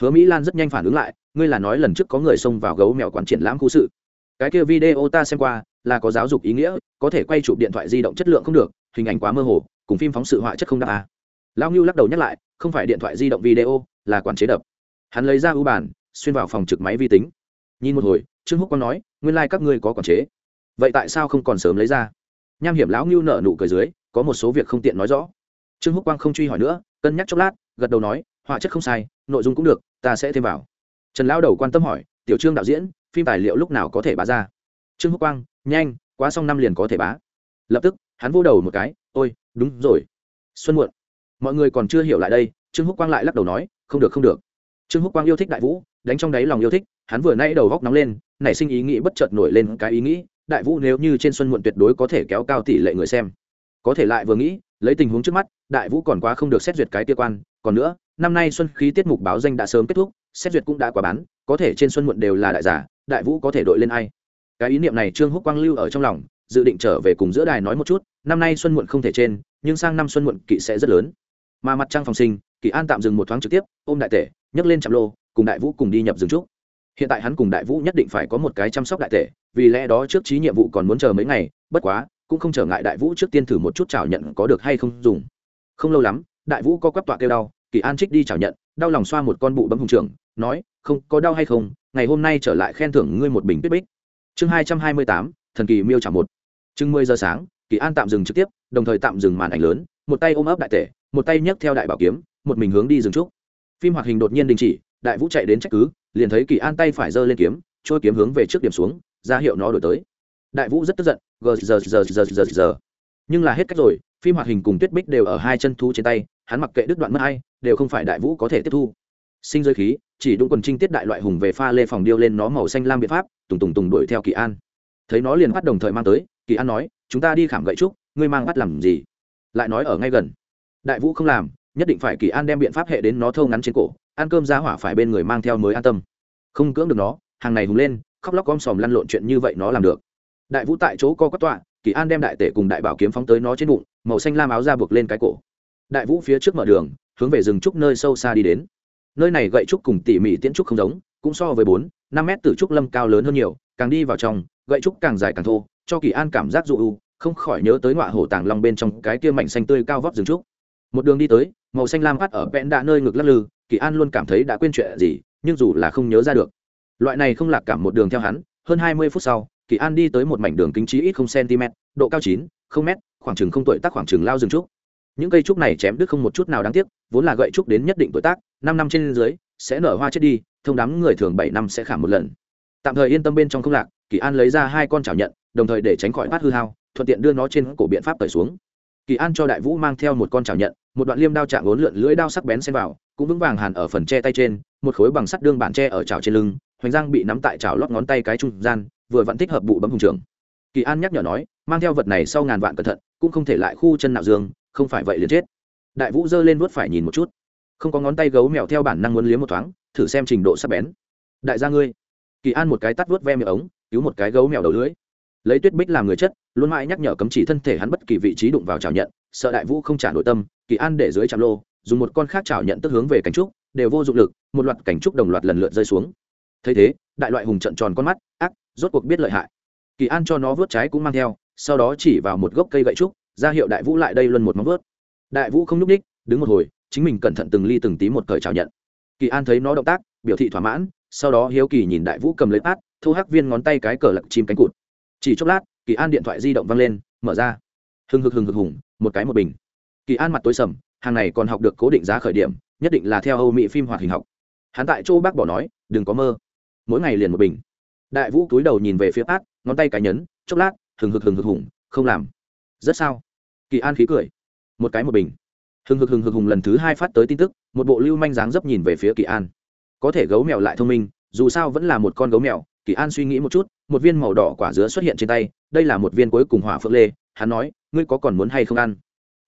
S1: Hứa mỹ lan rất nhanh phản ứng lại, ngươi là nói lần trước có người xông vào gấu mèo quản triển lãm khu sự. Cái kia video ta xem qua, là có giáo dục ý nghĩa, có thể quay chụp điện thoại di động chất lượng không được, hình ảnh quá mơ hồ cùng phim phóng sự họa chất không đáp à. lao ngưu lắc đầu nhắc lại, không phải điện thoại di động video, là quản chế đập. Hắn lấy ra ưu bản, xuyên vào phòng trực máy vi tính. Nhìn một hồi, trương húc quang nói, nguyên lai、like、các ngươi có quản chế. Vậy tại sao không còn sớm lấy ra? Nham hiểm lão ngưu nợ nụ cười dưới, có một số việc không tiện nói rõ. Trương húc quang không truy hỏi nữa, cân nhắc chốc lát, gật đầu nói, họa chất không sai, nội dung cũng được, ta sẽ thêm vào. Trần lão đầu quan tâm hỏi, tiểu trương đạo diễn, phim tài liệu lúc nào có thể bá ra? Trương húc quang, nhanh, quá xong năm liền có thể bá. Lập tức, hắn vô đầu một cái ôi, đúng rồi. Xuân muộn. Mọi người còn chưa hiểu lại đây, trương húc quang lại lắc đầu nói, không được không được. Trương húc quang yêu thích đại vũ, đánh trong đáy lòng yêu thích, hắn vừa nay đầu góc nóng lên, nảy sinh ý nghĩ bất chợt nổi lên cái ý nghĩ, đại vũ nếu như trên xuân muộn tuyệt đối có thể kéo cao tỷ lệ người xem. Có thể lại vừa nghĩ, lấy tình huống trước mắt, đại vũ còn quá không được xét duyệt cái tiêu quan, còn nữa, năm nay xuân khí tiết mục báo danh đã sớm kết thúc, xét duyệt cũng đã quá bán, có thể trên xuân muộn đều là đại giả, đại vũ có thể đội lên ai? Cái ý niệm này trương húc quang lưu ở trong lòng dự định trở về cùng giữa đài nói một chút, năm nay xuân muộn không thể trên, nhưng sang năm xuân muộn kỵ sẽ rất lớn. Mà mặt trăng phòng sinh kỳ an tạm dừng một thoáng trực tiếp, ôm đại tể, nhấc lên chạm lô, cùng đại vũ cùng đi nhập rừng trúc. Hiện tại hắn cùng đại vũ nhất định phải có một cái chăm sóc đại tể, vì lẽ đó trước trí nhiệm vụ còn muốn chờ mấy ngày, bất quá, cũng không trở ngại đại vũ trước tiên thử một chút chào nhận có được hay không dùng. Không lâu lắm, đại vũ có quắp tọa kêu đau kỳ an trích đi chào nhận, đau lòng xoa một con bụ bấm hùng trưởng, nói, không, có đau hay không, ngày hôm nay trở lại khen thưởng ngươi một bình tuyết bích. Chương hai trăm hai mươi tám, thần kỳ miêu trả một chừng mười giờ sáng, kỳ an tạm dừng trực tiếp, đồng thời tạm dừng màn ảnh lớn, một tay ôm ấp đại tể, một tay nhấc theo đại bảo kiếm, một mình hướng đi rừng trúc. Phim hoạt hình đột nhiên đình chỉ, đại vũ chạy đến trách cứ, liền thấy kỳ an tay phải giơ lên kiếm, trôi kiếm hướng về trước điểm xuống, ra hiệu nó đổi tới. Đại vũ rất tức giận, gờ giờ giờ giờ giờ giờ. Nhưng là hết cách rồi, phim hoạt hình cùng tuyết bích đều ở hai chân thu trên tay, hắn mặc kệ đứt đoạn mất hay đều không phải đại vũ có thể tiếp thu. Sinh rơi khí, chỉ đúng quần trinh tiết đại loại hùng về pha lê phòng điêu lên nó màu xanh lam biện pháp, tùng tùng tùng đuổi theo kỳ an. Thấy nó liền phát đồng thời mang tới kỳ an nói, chúng ta đi khảm gậy trúc, ngươi mang bắt làm gì? Lại nói ở ngay gần. Đại vũ không làm, nhất định phải kỳ an đem biện pháp hệ đến nó thâu ngắn trên cổ, ăn cơm ra hỏa phải bên người mang theo mới an tâm. Không cưỡng được nó, hàng này hùng lên, khóc lóc gom sòm lăn lộn chuyện như vậy nó làm được. Đại vũ tại chỗ co quất tọa, kỳ an đem đại tể cùng đại bảo kiếm phóng tới nó trên bụng, màu xanh lam áo ra buộc lên cái cổ. Đại vũ phía trước mở đường, hướng về rừng trúc nơi sâu xa đi đến. Nơi này gậy trúc cùng tỉ mỉ tiễn trúc không giống, cũng so với bốn, năm mét từ trúc lâm cao lớn hơn nhiều, càng đi vào trong gậy trúc càng dài càng thô, cho kỳ an cảm giác dụ u, không khỏi nhớ tới ngọa hổ tàng long bên trong cái kia mảnh xanh tươi cao vóc rừng trúc. Một đường đi tới, màu xanh lam hắt ở vẽn đã nơi ngực lắc lư, kỳ an luôn cảm thấy đã quên chuyện gì, nhưng dù là không nhớ ra được. Loại này không lạc cảm một đường theo hắn, hơn hai mươi phút sau, kỳ an đi tới một mảnh đường kính trí ít không cm độ cao chín, không m khoảng chừng không tuổi tác khoảng chừng lao rừng trúc. Những cây trúc này chém đứt không một chút nào đáng tiếc, vốn là gậy trúc đến nhất định tuổi tác, năm năm trên dưới, sẽ nở hoa chết đi, thông đám người thường bảy năm sẽ khảm một lần. Tạm thời yên tâm bên trong không lạc kỳ an lấy ra hai con chảo nhận, đồng thời để tránh khỏi bát hư hao, thuận tiện đưa nó trên cổ biện pháp tẩy xuống. Kỳ an cho đại vũ mang theo một con chảo nhận, một đoạn liêm đao chạm ốn lượn lưỡi đao sắc bén xen vào, cũng vững vàng hàn ở phần che tay trên, một khối bằng sắt đương bản che ở chảo trên lưng, hoành giang bị nắm tại chảo lót ngón tay cái trung gian, vừa vẫn thích hợp bụ bấm hùng trường. Kỳ an nhắc nhở nói, mang theo vật này sau ngàn vạn cẩn thận, cũng không thể lại khu chân nạo dương, không phải vậy liền chết. Đại vũ giơ lên vuốt phải nhìn một chút. Không có ngón tay gấu mèo theo bản năng muốn liếm một thoáng, thử xem trình độ sắc bén. Đại gia ngươi. Kỳ an một cái tắt vuốt ve miệng ống cứu một cái gấu mèo đầu lưới lấy tuyết bích làm người chất, luôn mãi nhắc nhở cấm chỉ thân thể hắn bất kỳ vị trí đụng vào chảo nhận, sợ đại vũ không trả nội tâm, kỳ an để dưới chạm lô, dùng một con khác chảo nhận tức hướng về cảnh trúc, đều vô dụng lực, một loạt cảnh trúc đồng loạt lần lượt rơi xuống. Thấy thế, đại loại hùng trận tròn con mắt, ác, rốt cuộc biết lợi hại. Kỳ an cho nó vớt trái cũng mang theo, sau đó chỉ vào một gốc cây gậy trúc, ra hiệu đại vũ lại đây luân một móng vớt đại vũ không n ú c ních đứng một hồi, chính mình cẩn thận từng ly từng tí một cởi chào nhận. Kỳ an thấy nó động tác, biểu thị thỏa mãn, sau đó hiếu kỳ nhìn đại vũ cầm lấy át thu hắc viên ngón tay cái cờ lật chim cánh cụt. Chỉ chốc lát, kỳ an điện thoại di động văng lên, mở ra. Hừng hực hừng hực hùng, một cái một bình. Kỳ an mặt tối sầm, hàng này còn học được cố định giá khởi điểm, nhất định là theo âu mỹ phim hoạt hình học. Hắn tại chỗ bác bỏ nói, đừng có mơ. Mỗi ngày liền một bình. Đại vũ túi đầu nhìn về phía át ngón tay cái nhấn, chốc lát hừng hực hừng hực hùng, không làm. Rất sao? Kỳ an khí cười. Một cái một bình. Hừng hực hừng hực hùng lần thứ hai phát tới tin tức, một bộ lưu manh dáng dấp nhìn về phía kỳ an. Có thể gấu mèo lại thông minh, dù sao vẫn là một con gấu mèo kỳ an suy nghĩ một chút, một viên màu đỏ quả dứa xuất hiện trên tay, đây là một viên cuối cùng hỏa phượng lê, hắn nói, ngươi có còn muốn hay không ăn?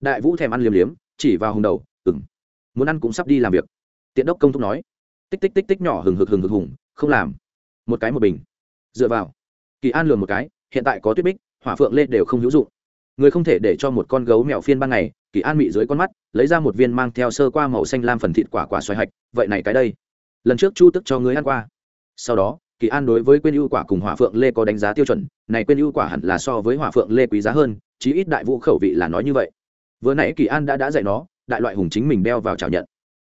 S1: Đại vũ thèm ăn liếm liếm, chỉ vào hùng đầu ừng muốn ăn cũng sắp đi làm việc. Tiện đốc công thúc nói, tích tích tích tích nhỏ hừng hực hừng hực hùng, không làm, một cái một bình. Dựa vào, kỳ an lường một cái, hiện tại có tuyết bích, hỏa phượng lê đều không hữu dụng. Người không thể để cho một con gấu mèo phiên ban ngày, kỳ an mị dưới con mắt, lấy ra một viên mang theo sơ qua màu xanh lam phần thịt quả quả xoài hạch, vậy này cái đây, lần trước chu tức cho ngươi ăn qua. Sau đó kỳ an đối với quên ưu quả cùng hỏa phượng lê có đánh giá tiêu chuẩn, này quên ưu quả hẳn là so với hỏa phượng lê quý giá hơn, chí ít đại vũ khẩu vị là nói như vậy. Vừa nãy kỳ an đã đã dạy nó, đại loại hùng chính mình đeo vào chào nhận.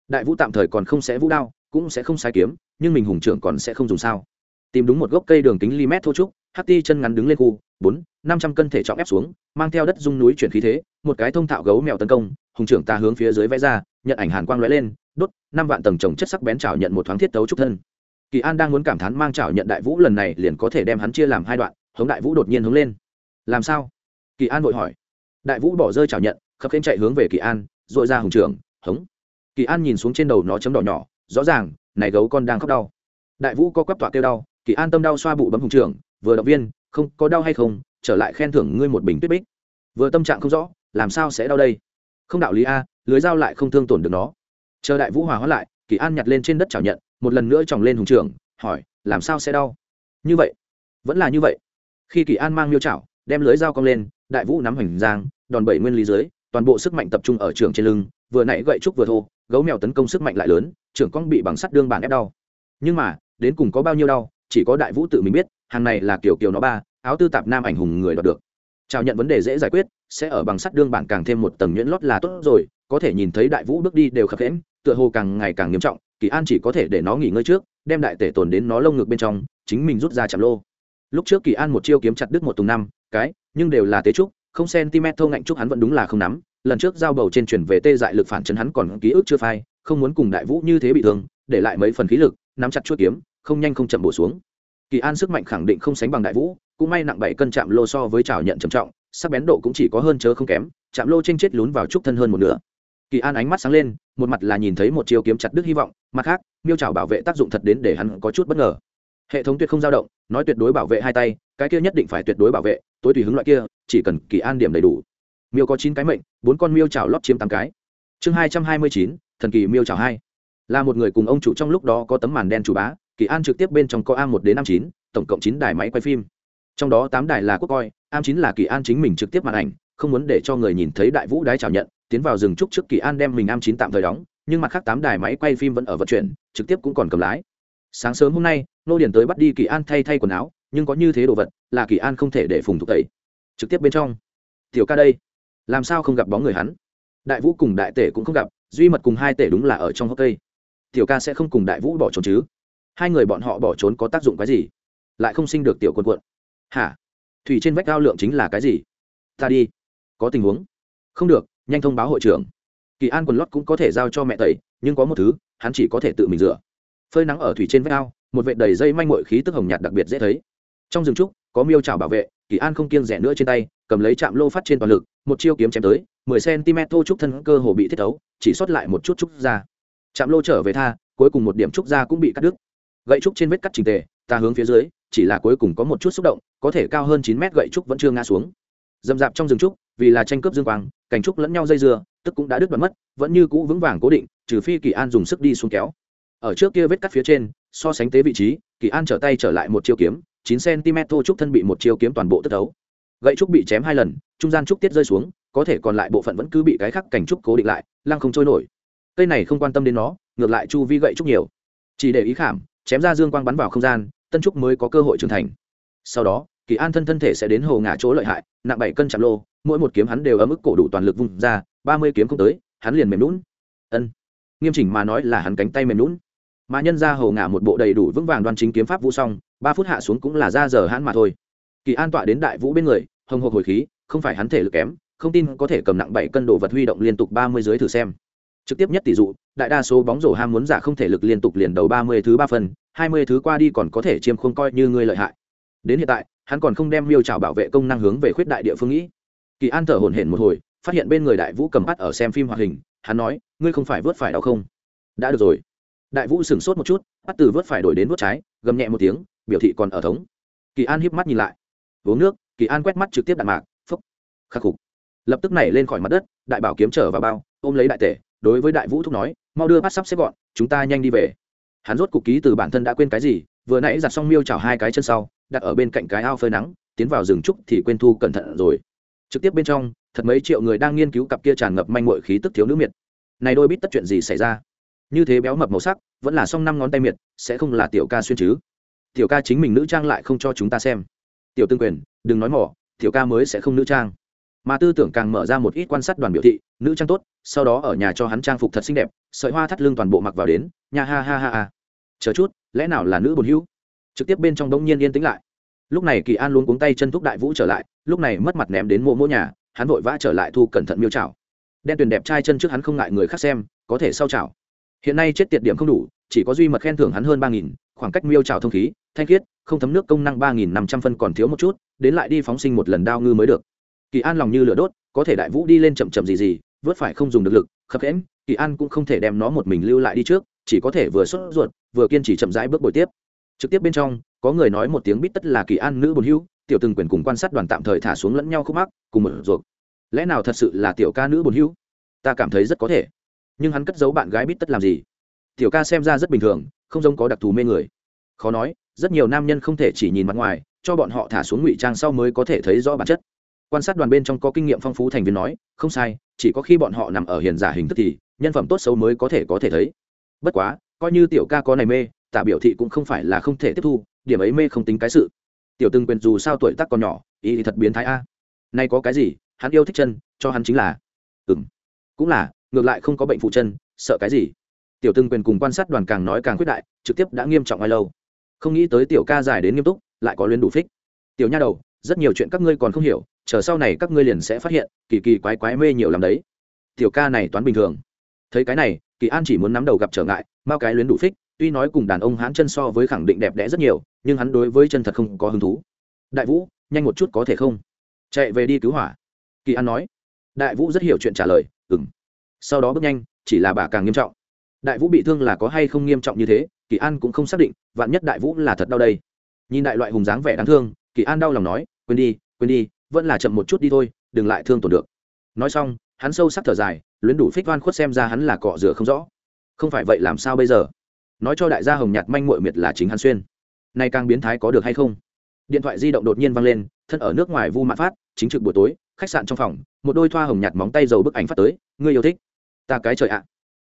S1: Đại vũ tạm thời còn không sẽ vũ đao, cũng sẽ không sai kiếm, nhưng mình hùng trưởng còn sẽ không dùng sao. Tìm đúng một gốc cây đường kính li mét thô trúc, hắc ti chân ngắn đứng lên khu, bốn, năm trăm cân thể trọng ép xuống, mang theo đất dung núi chuyển khí thế, một cái thông thạo gấu mèo tấn công, hùng trưởng ta hướng phía dưới vẽ ra, nhận ảnh hàn quang lóe lên, đốt, năm vạn tầng trồng chất sắc bén trào nhận một thoáng thiết tấu trúc thân kỳ an đang muốn cảm thán mang chảo nhận đại vũ lần này liền có thể đem hắn chia làm hai đoạn, hống đại vũ đột nhiên hướng lên. Làm sao? Kỳ an vội hỏi. Đại vũ bỏ rơi chảo nhận, khập khen chạy hướng về kỳ an dội ra hùng trưởng, hống. Kỳ an nhìn xuống trên đầu nó chấm đỏ nhỏ, rõ ràng, này gấu con đang khóc đau. Đại vũ có quắp tọa kêu đau, kỳ an tâm đau xoa bụ bấm hùng trưởng, vừa động viên, không có đau hay không, trở lại khen thưởng ngươi một bình tuyết bích. Vừa tâm trạng không rõ, làm sao sẽ đau đây? Không đạo lý a, lưới dao lại không thương tổn được nó. Chờ đại vũ hòa hóa lại, kỳ an nhặt lên trên đất chảo nhận một lần nữa tròng lên hùng trưởng hỏi, làm sao sẽ đau? Như vậy, vẫn là như vậy. Khi kỳ an mang miêu chảo, đem lưới dao cong lên, đại vũ nắm hoành giang, đòn bẩy nguyên lý dưới, toàn bộ sức mạnh tập trung ở trường trên lưng, vừa nãy gậy trúc vừa thô, gấu mèo tấn công sức mạnh lại lớn, trưởng cong bị bằng sắt đương bàn ép đau. Nhưng mà, đến cùng có bao nhiêu đau, chỉ có đại vũ tự mình biết, hàng này là kiểu kiểu nó ba, áo tư tạp nam ảnh hùng người đoạt được. Chào nhận vấn đề dễ giải quyết, sẽ ở bằng sắt đương bản càng thêm một tầng nhuyễn lót là tốt rồi, có thể nhìn thấy đại vũ bước đi đều khập khẽm tựa hồ càng ngày càng nghiêm trọng, kỳ an chỉ có thể để nó nghỉ ngơi trước, đem đại tể tồn đến nó lông ngực bên trong, chính mình rút ra chạm lô. Lúc trước kỳ an một chiêu kiếm chặt đứt một tùng năm, cái, nhưng đều là tế trúc, không cm thô ngạnh trúc hắn vẫn đúng là không nắm. Lần trước giao bầu trên chuyển về tê dại lực phản chấn hắn còn ký ức chưa phai, không muốn cùng đại vũ như thế bị thương, để lại mấy phần khí lực, nắm chặt chuỗi kiếm, không nhanh không chậm bổ xuống. Kỳ an sức mạnh khẳng định không sánh bằng đại vũ, cũng may nặng bảy cân chạm lô so với trào nhận trầm trọng, sắc bén độ cũng chỉ có hơn chớ không kém, chạm lô trên chết lún vào trúc thân hơn một nửa kỳ an ánh mắt sáng lên, một mặt là nhìn thấy một chiêu kiếm chặt đứt hy vọng, mặt khác, miêu trào bảo vệ tác dụng thật đến để hắn có chút bất ngờ. Hệ thống tuyệt không dao động, nói tuyệt đối bảo vệ hai tay, cái kia nhất định phải tuyệt đối bảo vệ, tối tùy hứng loại kia, chỉ cần kỳ an điểm đầy đủ. Miêu có chín cái mệnh, bốn con miêu trào lót chiếm tám cái. Chương hai trăm hai mươi chín, thần kỳ miêu trào hai. Là một người cùng ông chủ trong lúc đó có tấm màn đen chủ bá, kỳ an trực tiếp bên trong có a một đến năm chín, tổng cộng chín đài máy quay phim. Trong đó tám đài là quốc coi am chín là kỳ an chính mình trực tiếp màn ảnh, không muốn để cho người nhìn thấy đại vũ đái chào nhận tiến vào rừng trúc trước kỳ an đem mình am chín tạm thời đóng, nhưng mặt khác tám đài máy quay phim vẫn ở vận chuyển, trực tiếp cũng còn cầm lái. Sáng sớm hôm nay, nô điển tới bắt đi kỳ an thay thay quần áo, nhưng có như thế đồ vật, là kỳ an không thể để phùng thúc tẩy. Trực tiếp bên trong. Tiểu ca đây. Làm sao không gặp bóng người hắn? Đại vũ cùng đại tể cũng không gặp, duy mật cùng hai tể đúng là ở trong hốc cây. Tiểu ca sẽ không cùng đại vũ bỏ trốn chứ? Hai người bọn họ bỏ trốn có tác dụng cái gì? Lại không sinh được tiểu quân quận hả? Thủy trên vách cao lượng chính là cái gì? Ta đi. Có tình huống. Không được nhanh thông báo hội trưởng. Kỳ an quần lót cũng có thể giao cho mẹ tẩy, nhưng có một thứ, hắn chỉ có thể tự mình rửa. Phơi nắng ở thủy trên vách ao, một vệ đầy dây manh mội khí tức hồng nhạt đặc biệt dễ thấy. Trong rừng trúc, có miêu trào bảo vệ, kỳ an không kiêng rẻ nữa trên tay, cầm lấy chạm lô phát trên toàn lực, một chiêu kiếm chém tới, mười cm thô trúc thân cơ hồ bị thiết thấu, chỉ sót lại một chút trúc ra chạm lô trở về tha, cuối cùng một điểm trúc ra cũng bị cắt đứt. Gậy trúc trên vết cắt trình tề, ta hướng phía dưới, chỉ là cuối cùng có một chút xúc động, có thể cao hơn chín mét gậy trúc vẫn chưa ngã xuống. Dầm dạp trong rừng trúc vì là tranh cướp dương quang, cảnh trúc lẫn nhau dây dưa, tức cũng đã đứt đoạn mất, vẫn như cũ vững vàng cố định, trừ phi kỳ an dùng sức đi xuống kéo. Ở trước kia vết cắt phía trên, so sánh tế vị trí, kỳ an trở tay trở lại một chiêu kiếm, chín cm thô trúc thân bị một chiêu kiếm toàn bộ tất đấu. Gậy trúc bị chém hai lần, trung gian trúc tiết rơi xuống, có thể còn lại bộ phận vẫn cứ bị cái khắc cảnh trúc cố định lại, lăng không trôi nổi. Cây này không quan tâm đến nó, ngược lại chu vi gậy trúc nhiều. Chỉ để ý khảm, chém ra dương quang bắn vào không gian, tân trúc mới có cơ hội trưởng thành. Sau đó, kỳ an thân thân thể sẽ đến hồ ngã chỗ lợi hại, nặng bảy cân chạm lô mỗi một kiếm hắn đều ở mức cổ đủ toàn lực vùng ra, ba mươi kiếm không tới, hắn liền mềm lún ân. Nghiêm chỉnh mà nói là hắn cánh tay mềm lún mà nhân ra hầu ngả một bộ đầy đủ vững vàng đoan chính kiếm pháp vũ xong ba phút hạ xuống cũng là ra giờ hắn mà thôi. Kỳ an tọa đến đại vũ bên người, hồng hộc hồi khí, không phải hắn thể lực kém, không tin có thể cầm nặng bảy cân đồ vật huy động liên tục ba mươi dưới thử xem. Trực tiếp nhất tỷ dụ, đại đa số bóng rổ ham muốn giả không thể lực liên tục liền đầu ba mươi thứ ba phần, hai mươi thứ qua đi còn có thể chiêm không coi như ngươi lợi hại. Đến hiện tại, hắn còn không đem miêu trào bảo vệ công năng hướng về khuyết đại địa phương nghĩ kỳ an thở hổn hển một hồi, phát hiện bên người đại vũ cầm bắt ở xem phim hoạt hình, hắn nói, ngươi không phải vớt phải đau không? Đã được rồi. Đại vũ sửng sốt một chút, bắt từ vớt phải đổi đến vớt trái, gầm nhẹ một tiếng, biểu thị còn ở thống. Kỳ an híp mắt nhìn lại. Uống nước. Kỳ an quét mắt trực tiếp đạn mạc phốc khắc phục. Lập tức nảy lên khỏi mặt đất, đại bảo kiếm trở vào bao, ôm lấy đại tể, đối với đại vũ thúc nói, mau đưa bắt sắp xếp gọn, chúng ta nhanh đi về. Hắn rốt cục ký từ bản thân đã quên cái gì, vừa nãy giặt xong miêu chảo hai cái chân sau, đặt ở bên cạnh cái ao phơi nắng, tiến vào rừng trúc thì quên thu cẩn thận rồi trực tiếp bên trong, thật mấy triệu người đang nghiên cứu cặp kia tràn ngập manh mội khí tức thiếu nữ miệt. Này đôi biết tất chuyện gì xảy ra? Như thế béo mập màu sắc, vẫn là song năm ngón tay miệt, sẽ không là tiểu ca xuyên chứ? Tiểu ca chính mình nữ trang lại không cho chúng ta xem. Tiểu tương quyền, đừng nói mỏ, tiểu ca mới sẽ không nữ trang. Mà tư tưởng càng mở ra một ít quan sát đoàn biểu thị, nữ trang tốt, sau đó ở nhà cho hắn trang phục thật xinh đẹp, sợi hoa thắt lưng toàn bộ mặc vào đến, nha ha ha ha ha. Chờ chút, lẽ nào là nữ bồn hữu? Trực tiếp bên trong đống nhiên yên tĩnh lại. Lúc này kỳ an luôn cuống tay chân thúc đại vũ trở lại lúc này mất mặt ném đến mộ mỗ nhà, hắn vội vã trở lại thu cẩn thận miêu chảo đen tuyền đẹp trai chân trước hắn không ngại người khác xem, có thể sau chảo hiện nay chết tiệt điểm không đủ, chỉ có duy mật khen thưởng hắn hơn ba nghìn, khoảng cách miêu trào thông khí, thanh khiết, không thấm nước công năng ba nghìn năm trăm phân còn thiếu một chút, đến lại đi phóng sinh một lần đao ngư mới được. Kỳ an lòng như lửa đốt, có thể đại vũ đi lên chậm chậm gì gì, vớt phải không dùng được lực, khập khẽm kỳ an cũng không thể đem nó một mình lưu lại đi trước, chỉ có thể vừa xuất ruột, vừa kiên trì chậm rãi bước bồi tiếp. Trực tiếp bên trong, có người nói một tiếng bít tất là kỳ an nữ bồn hữu tiểu từng quyền cùng quan sát đoàn tạm thời thả xuống lẫn nhau khúc mắc, cùng một ruột. Lẽ nào thật sự là tiểu ca nữ bồn hữu? Ta cảm thấy rất có thể. Nhưng hắn cất giấu bạn gái bít tất làm gì? Tiểu ca xem ra rất bình thường, không giống có đặc thù mê người. Khó nói, rất nhiều nam nhân không thể chỉ nhìn mặt ngoài, cho bọn họ thả xuống ngụy trang sau mới có thể thấy rõ bản chất. Quan sát đoàn bên trong có kinh nghiệm phong phú thành viên nói, không sai, chỉ có khi bọn họ nằm ở hiền giả hình thức thì, nhân phẩm tốt xấu mới có thể có thể thấy. Bất quá, coi như tiểu ca có này mê, tả biểu thị cũng không phải là không thể tiếp thu, điểm ấy mê không tính cái sự tiểu từng quyền dù sao tuổi tác còn nhỏ, ý thì thật biến thái a. Nay có cái gì, hắn yêu thích chân, cho hắn chính là. Ừng cũng là, ngược lại không có bệnh phụ chân, sợ cái gì? Tiểu từng quyền cùng quan sát đoàn càng nói càng quyết đại, trực tiếp đã nghiêm trọng ai lâu. Không nghĩ tới tiểu ca dài đến nghiêm túc, lại có luyến đủ phích. Tiểu nha đầu, rất nhiều chuyện các ngươi còn không hiểu, chờ sau này các ngươi liền sẽ phát hiện, kỳ kỳ quái quái mê nhiều làm đấy. Tiểu ca này toán bình thường. Thấy cái này, kỳ an chỉ muốn nắm đầu gặp trở ngại mao cái luyến đủ phích tuy nói cùng đàn ông hán chân so với khẳng định đẹp đẽ rất nhiều, nhưng hắn đối với chân thật không có hứng thú. Đại vũ, nhanh một chút có thể không? Chạy về đi cứu hỏa. Kỳ an nói. Đại vũ rất hiểu chuyện trả lời ừng sau đó bước nhanh, chỉ là bà càng nghiêm trọng. Đại vũ bị thương là có hay không nghiêm trọng như thế, kỳ an cũng không xác định, vạn nhất đại vũ là thật đau đây. Nhìn đại loại hùng dáng vẻ đáng thương, kỳ an đau lòng nói, quên đi quên đi, vẫn là chậm một chút đi thôi, đừng lại thương tổn được. Nói xong, hắn sâu sắc thở dài, luyến đủ phích oan khuất xem ra hắn là cọ rửa không rõ. Không phải vậy làm sao bây giờ? Nói cho đại gia hồng nhạt manh muội miệt là chính hắn xuyên. Nay càng biến thái có được hay không? Điện thoại di động đột nhiên văng lên, thân ở nước ngoài vu mạn phát, chính trực buổi tối, khách sạn trong phòng, một đôi thoa hồng nhạt móng tay dầu bức ảnh phát tới, ngươi yêu thích? Ta cái trời ạ.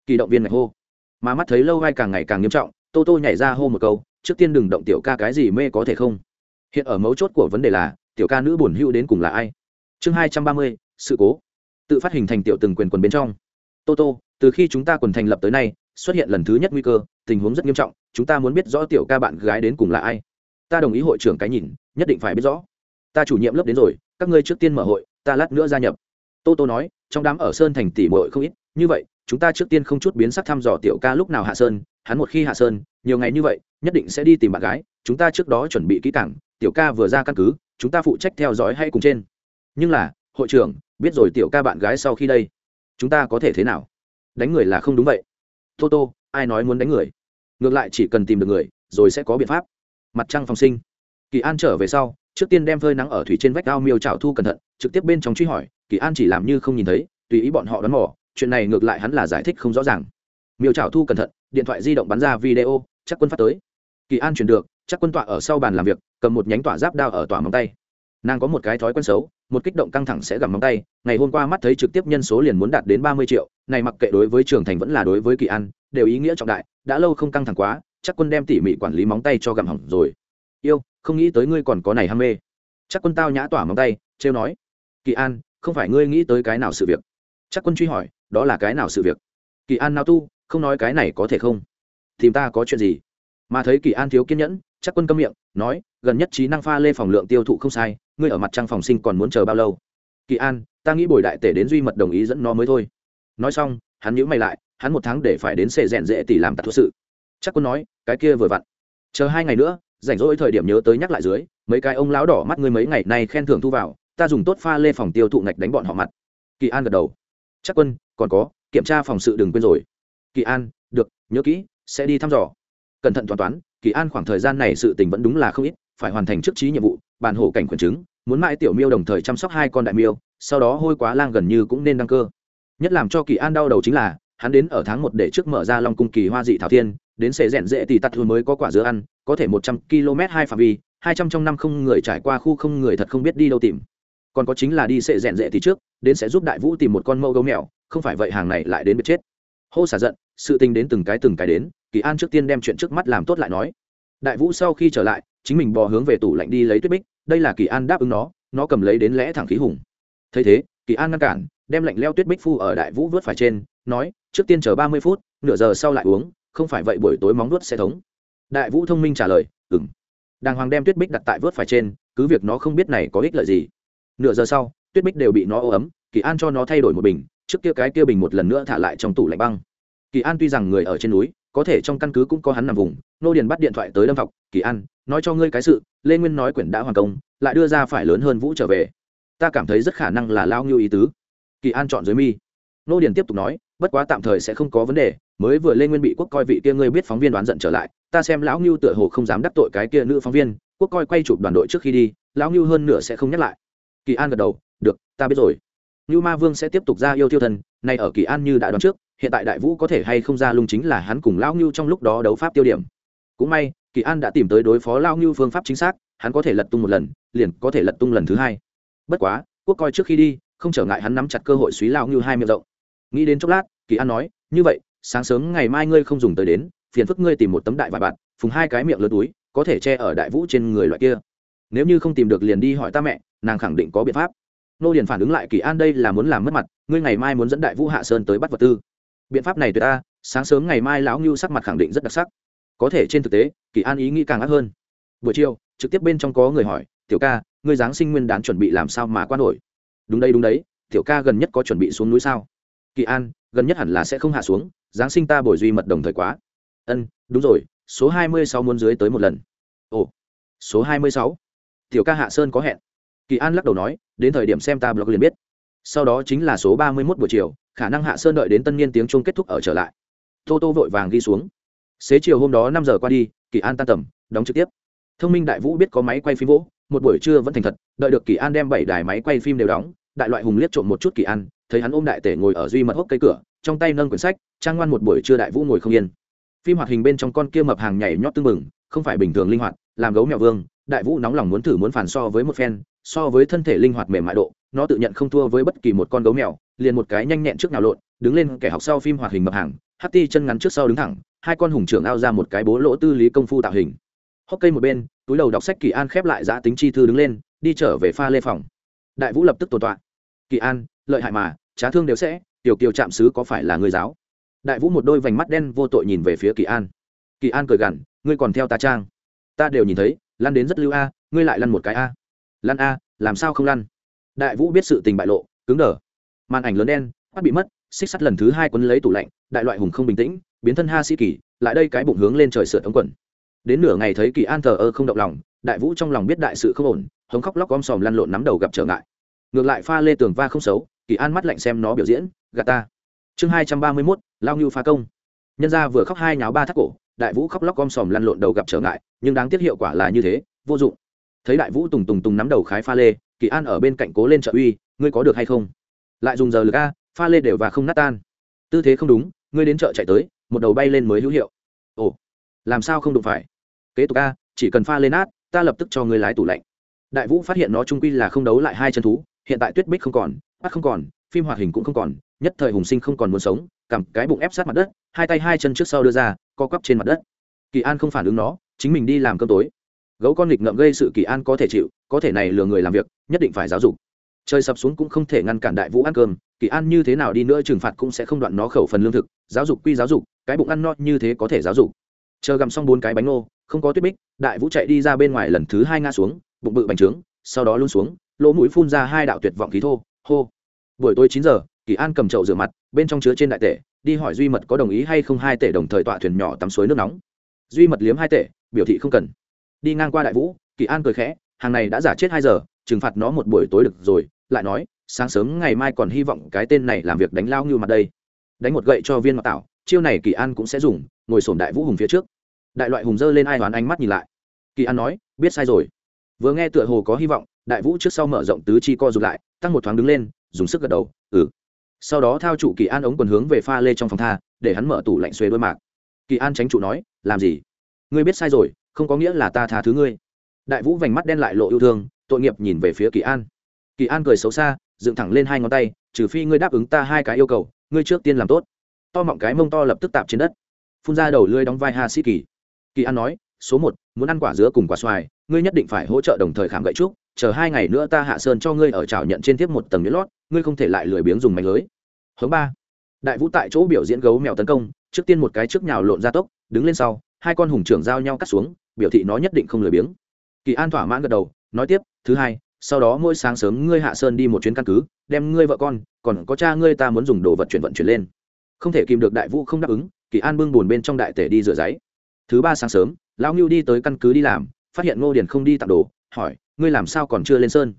S1: Kỳ động viên này hô. Mà mắt thấy lâu vai càng ngày càng nghiêm trọng, tô tô nhảy ra hô một câu, trước tiên đừng động tiểu ca cái gì mê có thể không? Hiện ở mấu chốt của vấn đề là, tiểu ca nữ buồn hữu đến cùng là ai? Chương hai trăm ba mươi, sự cố. Tự phát hình thành tiểu từng quyền quần bên trong. Tô tô, từ khi chúng ta quần thành lập tới nay xuất hiện lần thứ nhất nguy cơ, tình huống rất nghiêm trọng, chúng ta muốn biết rõ tiểu ca bạn gái đến cùng là ai. Ta đồng ý hội trưởng cái nhìn, nhất định phải biết rõ. Ta chủ nhiệm lớp đến rồi, các ngươi trước tiên mở hội, ta lát nữa gia nhập. Tô tô nói, trong đám ở sơn thành tỷ mội không ít. Như vậy, chúng ta trước tiên không chút biến sắc thăm dò tiểu ca lúc nào hạ sơn, hắn một khi hạ sơn, nhiều ngày như vậy, nhất định sẽ đi tìm bạn gái. Chúng ta trước đó chuẩn bị kỹ cảng tiểu ca vừa ra căn cứ, chúng ta phụ trách theo dõi hay cùng trên. Nhưng là, hội trưởng, biết rồi tiểu ca bạn gái sau khi đây, chúng ta có thể thế nào? Đánh người là không đúng vậy tô tô, ai nói muốn đánh người? Ngược lại chỉ cần tìm được người, rồi sẽ có biện pháp. Mặt trăng phòng sinh. Kỳ an trở về sau, trước tiên đem phơi nắng ở thủy trên vách ao miêu trào thu cẩn thận, trực tiếp bên trong truy hỏi, kỳ an chỉ làm như không nhìn thấy, tùy ý bọn họ đoán mò, chuyện này ngược lại hắn là giải thích không rõ ràng. Miêu trào thu cẩn thận, điện thoại di động bắn ra video, chắc quân phát tới. Kỳ an chuyển được, chắc quân tọa ở sau bàn làm việc, cầm một nhánh tỏa giáp đao ở tỏa móng tay. Nàng có một cái thói quen xấu một kích động căng thẳng sẽ gặm móng tay, ngày hôm qua mắt thấy trực tiếp nhân số liền muốn đạt đến ba mươi triệu, này mặc kệ đối với trường thành vẫn là đối với kỳ an đều ý nghĩa trọng đại, đã lâu không căng thẳng quá, chắc quân đem tỉ mỉ quản lý móng tay cho gặm hỏng rồi. Yêu, không nghĩ tới ngươi còn có này ham mê. Chắc quân tao nhã tỏa móng tay, trêu nói. Kỳ an, không phải ngươi nghĩ tới cái nào sự việc? Chắc quân truy hỏi, đó là cái nào sự việc? Kỳ an nào tu, không nói cái này có thể không? Tìm ta có chuyện gì? Mà thấy kỳ an thiếu kiên nhẫn, chắc quân câm miệng, nói, gần nhất trí năng pha lê phòng lượng tiêu thụ không sai ngươi ở mặt trăng phòng sinh còn muốn chờ bao lâu? Kỳ an, ta nghĩ bồi đại tể đến duy mật đồng ý dẫn nó mới thôi. Nói xong, hắn nhữ mày lại, hắn một tháng để phải đến xệ rèn dễ tỷ làm tạc thuật sự. Chắc quân nói, cái kia vừa vặn. Chờ hai ngày nữa, rảnh rỗi thời điểm nhớ tới nhắc lại dưới, mấy cái ông lão đỏ mắt ngươi mấy ngày nay khen thưởng thu vào, ta dùng tốt pha lê phòng tiêu thụ ngạch đánh bọn họ mặt. Kỳ an gật đầu. Chắc quân, còn có, kiểm tra phòng sự đừng quên rồi. Kỳ an, được, nhớ kỹ, sẽ đi thăm dò. Cẩn thận toán toán, kỳ an khoảng thời gian này sự tình vẫn đúng là không ít, phải hoàn thành trước trí nhiệm vụ bàn hổ cảnh quần chứng, muốn mãi tiểu miêu đồng thời chăm sóc hai con đại miêu, sau đó hôi quá lang gần như cũng nên đăng cơ. Nhất làm cho kỳ an đau đầu chính là, hắn đến ở tháng một để trước mở ra long cung kỳ hoa dị thảo thiên, đến sẽ rèn dễ thì tắt thôi mới có quả dứa ăn, có thể một trăm km hai phạm vi, hai trăm trong năm không người trải qua khu không người thật không biết đi đâu tìm. Còn có chính là đi sẽ rèn dễ thì trước, đến sẽ giúp đại vũ tìm một con mẫu gấu mèo, không phải vậy hàng này lại đến bị chết. Hô xả giận, sự tình đến từng cái từng cái đến, kỳ an trước tiên đem chuyện trước mắt làm tốt lại nói. Đại vũ sau khi trở lại chính mình bò hướng về tủ lạnh đi lấy tuyết bích, đây là kỳ an đáp ứng nó nó cầm lấy đến lẽ thẳng khí hùng. Thấy thế, kỳ an ngăn cản, đem lạnh leo tuyết bích phu ở đại vũ vớt phải trên, nói, trước tiên chờ ba mươi phút, nửa giờ sau lại uống, không phải vậy buổi tối móng nuốt sẽ thống. Đại vũ thông minh trả lời ừng đàng hoàng đem tuyết bích đặt tại vớt phải trên, cứ việc nó không biết này có ích lợi gì. Nửa giờ sau, tuyết bích đều bị nó ô ấm, kỳ an cho nó thay đổi một bình, trước kia cái kia bình một lần nữa thả lại trong tủ lạnh băng. Kỳ an tuy rằng người ở trên núi, có thể trong căn cứ cũng có hắn nằm vùng, nô điền bắt điện thoại tới đâm học kỳ an nói cho ngươi cái sự, lê nguyên nói quyển đã hoàn công, lại đưa ra phải lớn hơn vũ trở về. Ta cảm thấy rất khả năng là lao ngưu ý tứ. Kỳ an chọn dưới mi. Nô điền tiếp tục nói, bất quá tạm thời sẽ không có vấn đề, mới vừa lên nguyên bị quốc coi vị kia ngươi biết phóng viên đoán giận trở lại, ta xem lão ngưu tựa hồ không dám đắc tội cái kia nữ phóng viên, quốc coi quay chụp đoàn đội trước khi đi, lão ngưu hơn nửa sẽ không nhắc lại. Kỳ an gật đầu, được, ta biết rồi. Ngưu ma vương sẽ tiếp tục ra yêu tiêu thần, nay ở kỳ an như đã đoán trước, hiện tại đại vũ có thể hay không ra lung chính là hắn cùng lão ngưu trong lúc đó đấu pháp tiêu điểm. Cũng may kỳ an đã tìm tới đối phó lão ngưu phương pháp chính xác, hắn có thể lật tung một lần, liền có thể lật tung lần thứ hai. Bất quá, quốc coi trước khi đi, không trở ngại hắn nắm chặt cơ hội suý lão ngưu hai miệng rộng. Nghĩ đến chốc lát, kỳ an nói, như vậy, sáng sớm ngày mai ngươi không dùng tới đến, phiền phức ngươi tìm một tấm đại vải bạt, phùng hai cái miệng lớn túi, có thể che ở đại vũ trên người loại kia. Nếu như không tìm được liền đi hỏi ta mẹ, nàng khẳng định có biện pháp. Nô điền phản ứng lại, kỳ an đây là muốn làm mất mặt, ngươi ngày mai muốn dẫn đại vũ hạ sơn tới bắt vật tư. Biện pháp này tuyệt ta, sáng sớm ngày mai lão ngưu sắc mặt khẳng định rất đặc sắc có thể trên thực tế, kỳ an ý nghĩ càng ác hơn. Buổi chiều, trực tiếp bên trong có người hỏi, tiểu ca, ngươi giáng sinh nguyên đán chuẩn bị làm sao mà qua nổi? Đúng đây đúng đấy, tiểu ca gần nhất có chuẩn bị xuống núi sao? Kỳ an, gần nhất hẳn là sẽ không hạ xuống, giáng sinh ta bồi duy mật đồng thời quá. Ân, đúng rồi, số hai mươi sáu muốn dưới tới một lần. Ồ, số hai mươi sáu? Tiểu ca hạ sơn có hẹn. Kỳ an lắc đầu nói, đến thời điểm xem ta blog liền biết. Sau đó chính là số ba mươi mốt buổi chiều, khả năng hạ sơn đợi đến tân niên tiếng chuông kết thúc ở trở lại. Tô tô vội vàng ghi xuống xế chiều hôm đó năm giờ qua đi, kỳ an tan tầm, đóng trực tiếp. Thông minh đại vũ biết có máy quay phim vỗ, một buổi trưa vẫn thành thật, đợi được kỳ an đem bảy đài máy quay phim đều đóng, đại loại hùng liếc trộm một chút kỳ an, thấy hắn ôm đại tể ngồi ở duy mật hốc cây cửa, trong tay nâng quyển sách, trang ngoan một buổi trưa đại vũ ngồi không yên. Phim hoạt hình bên trong con kia mập hàng nhảy nhót tưng bừng, không phải bình thường linh hoạt, làm gấu mèo vương, đại vũ nóng lòng muốn thử muốn phản so với một phen, so với thân thể linh hoạt mềm mại độ, nó tự nhận không thua với bất kỳ một con gấu mèo, liền một cái nhanh nhẹn trước nào lộn, đứng lên kẻ học sau phim hoạt hình mập hàng hắt ti chân ngắn trước sau đứng thẳng, hai con hùng trưởng ao ra một cái bố lỗ tư lý công phu tạo hình. Hốc cây một bên, túi đầu đọc sách kỳ an khép lại giã tính chi thư đứng lên, đi trở về pha lê phòng. Đại vũ lập tức tồn tọa. Kỳ an, lợi hại mà, trá thương đều sẽ, tiểu kiều trạm sứ có phải là người giáo? Đại vũ một đôi vành mắt đen vô tội nhìn về phía kỳ an. Kỳ an cười gằn, ngươi còn theo ta trang? Ta đều nhìn thấy, lăn đến rất lưu a, ngươi lại lăn một cái a. Lăn a, làm sao không lăn? Đại vũ biết sự tình bại lộ, cứng đờ. Màn ảnh lớn đen, bắt bị mất xích sắt lần thứ hai quấn lấy tủ lạnh, đại loại hùng không bình tĩnh, biến thân ha sĩ kỳ, lại đây cái bụng hướng lên trời sửa ống quần. Đến nửa ngày thấy kỳ an thờ ơ không động lòng, đại vũ trong lòng biết đại sự không ổn, hống khóc lóc om sòm lăn lộn nắm đầu gặp trở ngại. Ngược lại pha lê tường va không xấu, kỳ an mắt lạnh xem nó biểu diễn gà ta. Chương hai trăm ba mươi mốt, lao ngưu phá công. Nhân ra vừa khóc hai nháo ba thắt cổ, đại vũ khóc lóc om sòm lăn lộn đầu gặp trở ngại, nhưng đáng tiếc hiệu quả là như thế, vô dụng. Thấy đại vũ tùng tùng tùng nắm đầu khái pha lê, kỳ an ở bên cạnh cố lên trợ uy, ngươi có được hay không? Lại dùng giờ lực a pha lê đều và không nát tan. Tư thế không đúng, ngươi đến chợ chạy tới, một đầu bay lên mới hữu hiệu. Ồ, làm sao không đụng phải? Kế tục a, chỉ cần pha lên nát, ta lập tức cho ngươi lái tủ lạnh. Đại vũ phát hiện nó trung quy là không đấu lại hai chân thú, hiện tại tuyết bích không còn bắt không còn, phim hoạt hình cũng không còn, nhất thời hùng sinh không còn muốn sống, cầm cái bụng ép sát mặt đất, hai tay hai chân trước sau đưa ra, co quắp trên mặt đất. Kỳ an không phản ứng nó, chính mình đi làm cơm tối. Gấu con nghịch ngợm gây sự kỳ an có thể chịu, có thể này lừa người làm việc, nhất định phải giáo dục. Trời sập xuống cũng không thể ngăn cản đại vũ ăn cơm kỳ an như thế nào đi nữa trừng phạt cũng sẽ không đoạn nó khẩu phần lương thực, giáo dục quy giáo dục, cái bụng ăn no như thế có thể giáo dục. Chờ gặm xong bốn cái bánh ngô, không có tuyết bích, đại vũ chạy đi ra bên ngoài lần thứ hai ngã xuống, bụng bự bành trướng, sau đó luôn xuống, lỗ mũi phun ra hai đạo tuyệt vọng khí thô, hô. Buổi tối chín giờ, kỳ an cầm chậu rửa mặt, bên trong chứa trên đại tể, đi hỏi duy mật có đồng ý hay không hai tể đồng thời tọa thuyền nhỏ tắm suối nước nóng. Duy mật liếm hai tể, biểu thị không cần. Đi ngang qua đại vũ, kỳ an cười khẽ, hàng này đã giả chết hai giờ, trừng phạt nó một buổi tối được rồi lại nói, sáng sớm ngày mai còn hy vọng cái tên này làm việc đánh lao như mặt đây. Đánh một gậy cho viên ngọc tảo chiêu này kỳ an cũng sẽ dùng, ngồi sổm đại vũ hùng phía trước. Đại loại hùng dơ lên ai đoán ánh mắt nhìn lại. Kỳ an nói, biết sai rồi. Vừa nghe tựa hồ có hy vọng, đại vũ trước sau mở rộng tứ chi co rụt lại, tăng một thoáng đứng lên, dùng sức gật đầu ừ. Sau đó thao trụ kỳ an ống quần hướng về pha lê trong phòng tha, để hắn mở tủ lạnh xuê đôi mạc. Kỳ an tránh trụ nói, làm gì? Ngươi biết sai rồi, không có nghĩa là ta tha thứ ngươi. Đại vũ vành mắt đen lại lộ yêu thương, tội nghiệp nhìn về phía kỳ an kỳ an cười xấu xa, dựng thẳng lên hai ngón tay, trừ phi ngươi đáp ứng ta hai cái yêu cầu, ngươi trước tiên làm tốt. To mọng cái mông to lập tức tạp trên đất. Phun ra đầu lưới đóng vai ha sĩ kỳ. Kỳ an nói, số một, muốn ăn quả dứa cùng quả xoài, ngươi nhất định phải hỗ trợ đồng thời khảm gậy trúc, chờ hai ngày nữa ta hạ sơn cho ngươi ở trào nhận trên tiếp một tầng nhuyễn lót, ngươi không thể lại lười biếng dùng mảnh lưới. Hướng ba, đại vũ tại chỗ biểu diễn gấu mèo tấn công, trước tiên một cái trước nhào lộn ra tốc, đứng lên sau, hai con hùng trưởng giao nhau cắt xuống, biểu thị nó nhất định không lười biếng. Kỳ an thỏa mãn gật đầu, nói tiếp, thứ hai sau đó mỗi sáng sớm ngươi hạ sơn đi một chuyến căn cứ, đem ngươi vợ con, còn có cha ngươi ta muốn dùng đồ vật chuyển vận chuyển lên. Không thể kìm được đại vũ không đáp ứng, kỳ an bưng bùn bên trong đại tể đi rửa giấy. Thứ ba sáng sớm, lão ngưu đi tới căn cứ đi làm, phát hiện ngô điền không đi tặng đồ, hỏi, ngươi làm sao còn chưa lên sơn?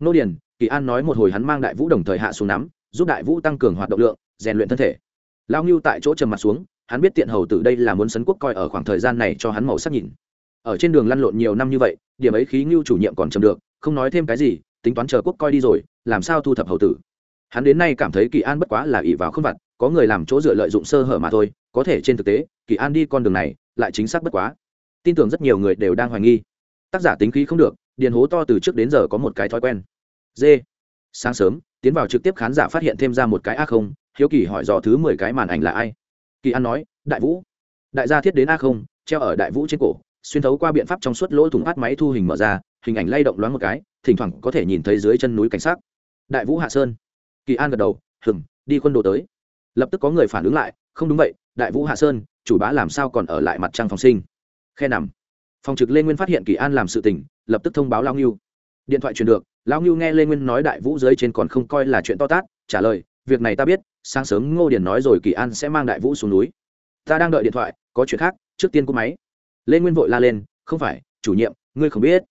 S1: Ngô điền, kỳ an nói một hồi hắn mang đại vũ đồng thời hạ xuống nắm, giúp đại vũ tăng cường hoạt động lượng, rèn luyện thân thể. Lão ngưu tại chỗ trầm mặt xuống, hắn biết tiện hầu từ đây là muốn sấn quốc coi ở khoảng thời gian này cho hắn màu sắc nhìn. Ở trên đường lăn lộn nhiều năm như vậy, điểm ấy khí ngưu chủ nhiệm còn chầm được không nói thêm cái gì, tính toán chờ quốc coi đi rồi, làm sao thu thập hầu tử. Hắn đến nay cảm thấy kỳ an bất quá là ỷ vào không vặt, có người làm chỗ dựa lợi dụng sơ hở mà thôi, có thể trên thực tế, kỳ an đi con đường này, lại chính xác bất quá. Tin tưởng rất nhiều người đều đang hoài nghi. Tác giả tính khí không được, điền hố to từ trước đến giờ có một cái thói quen. D sáng sớm, tiến vào trực tiếp khán giả phát hiện thêm ra một cái a không, hiếu kỳ hỏi dò thứ mười cái màn ảnh là ai. Kỳ an nói, đại vũ. Đại gia thiết đến a không, treo ở đại vũ trên cổ xuyên thấu qua biện pháp trong suốt lỗ thủng át máy thu hình mở ra, hình ảnh lay động loáng một cái, thỉnh thoảng có thể nhìn thấy dưới chân núi cảnh sát đại vũ hạ sơn. Kỳ an gật đầu hừng đi quân đồ tới. Lập tức có người phản ứng lại, không đúng vậy, đại vũ hạ sơn, chủ bá làm sao còn ở lại mặt trăng phòng sinh? Khe nằm. Phòng trực lê nguyên phát hiện kỳ an làm sự tình, lập tức thông báo lao ngưu. Điện thoại truyền được lao ngưu nghe lê nguyên nói đại vũ dưới trên còn không coi là chuyện to tát, trả lời, việc này ta biết, sáng sớm ngô điền nói rồi kỳ an sẽ mang đại vũ xuống núi. Ta đang đợi điện thoại, có chuyện khác, trước tiên cúp máy lê nguyên vội la lên không phải chủ nhiệm ngươi không biết.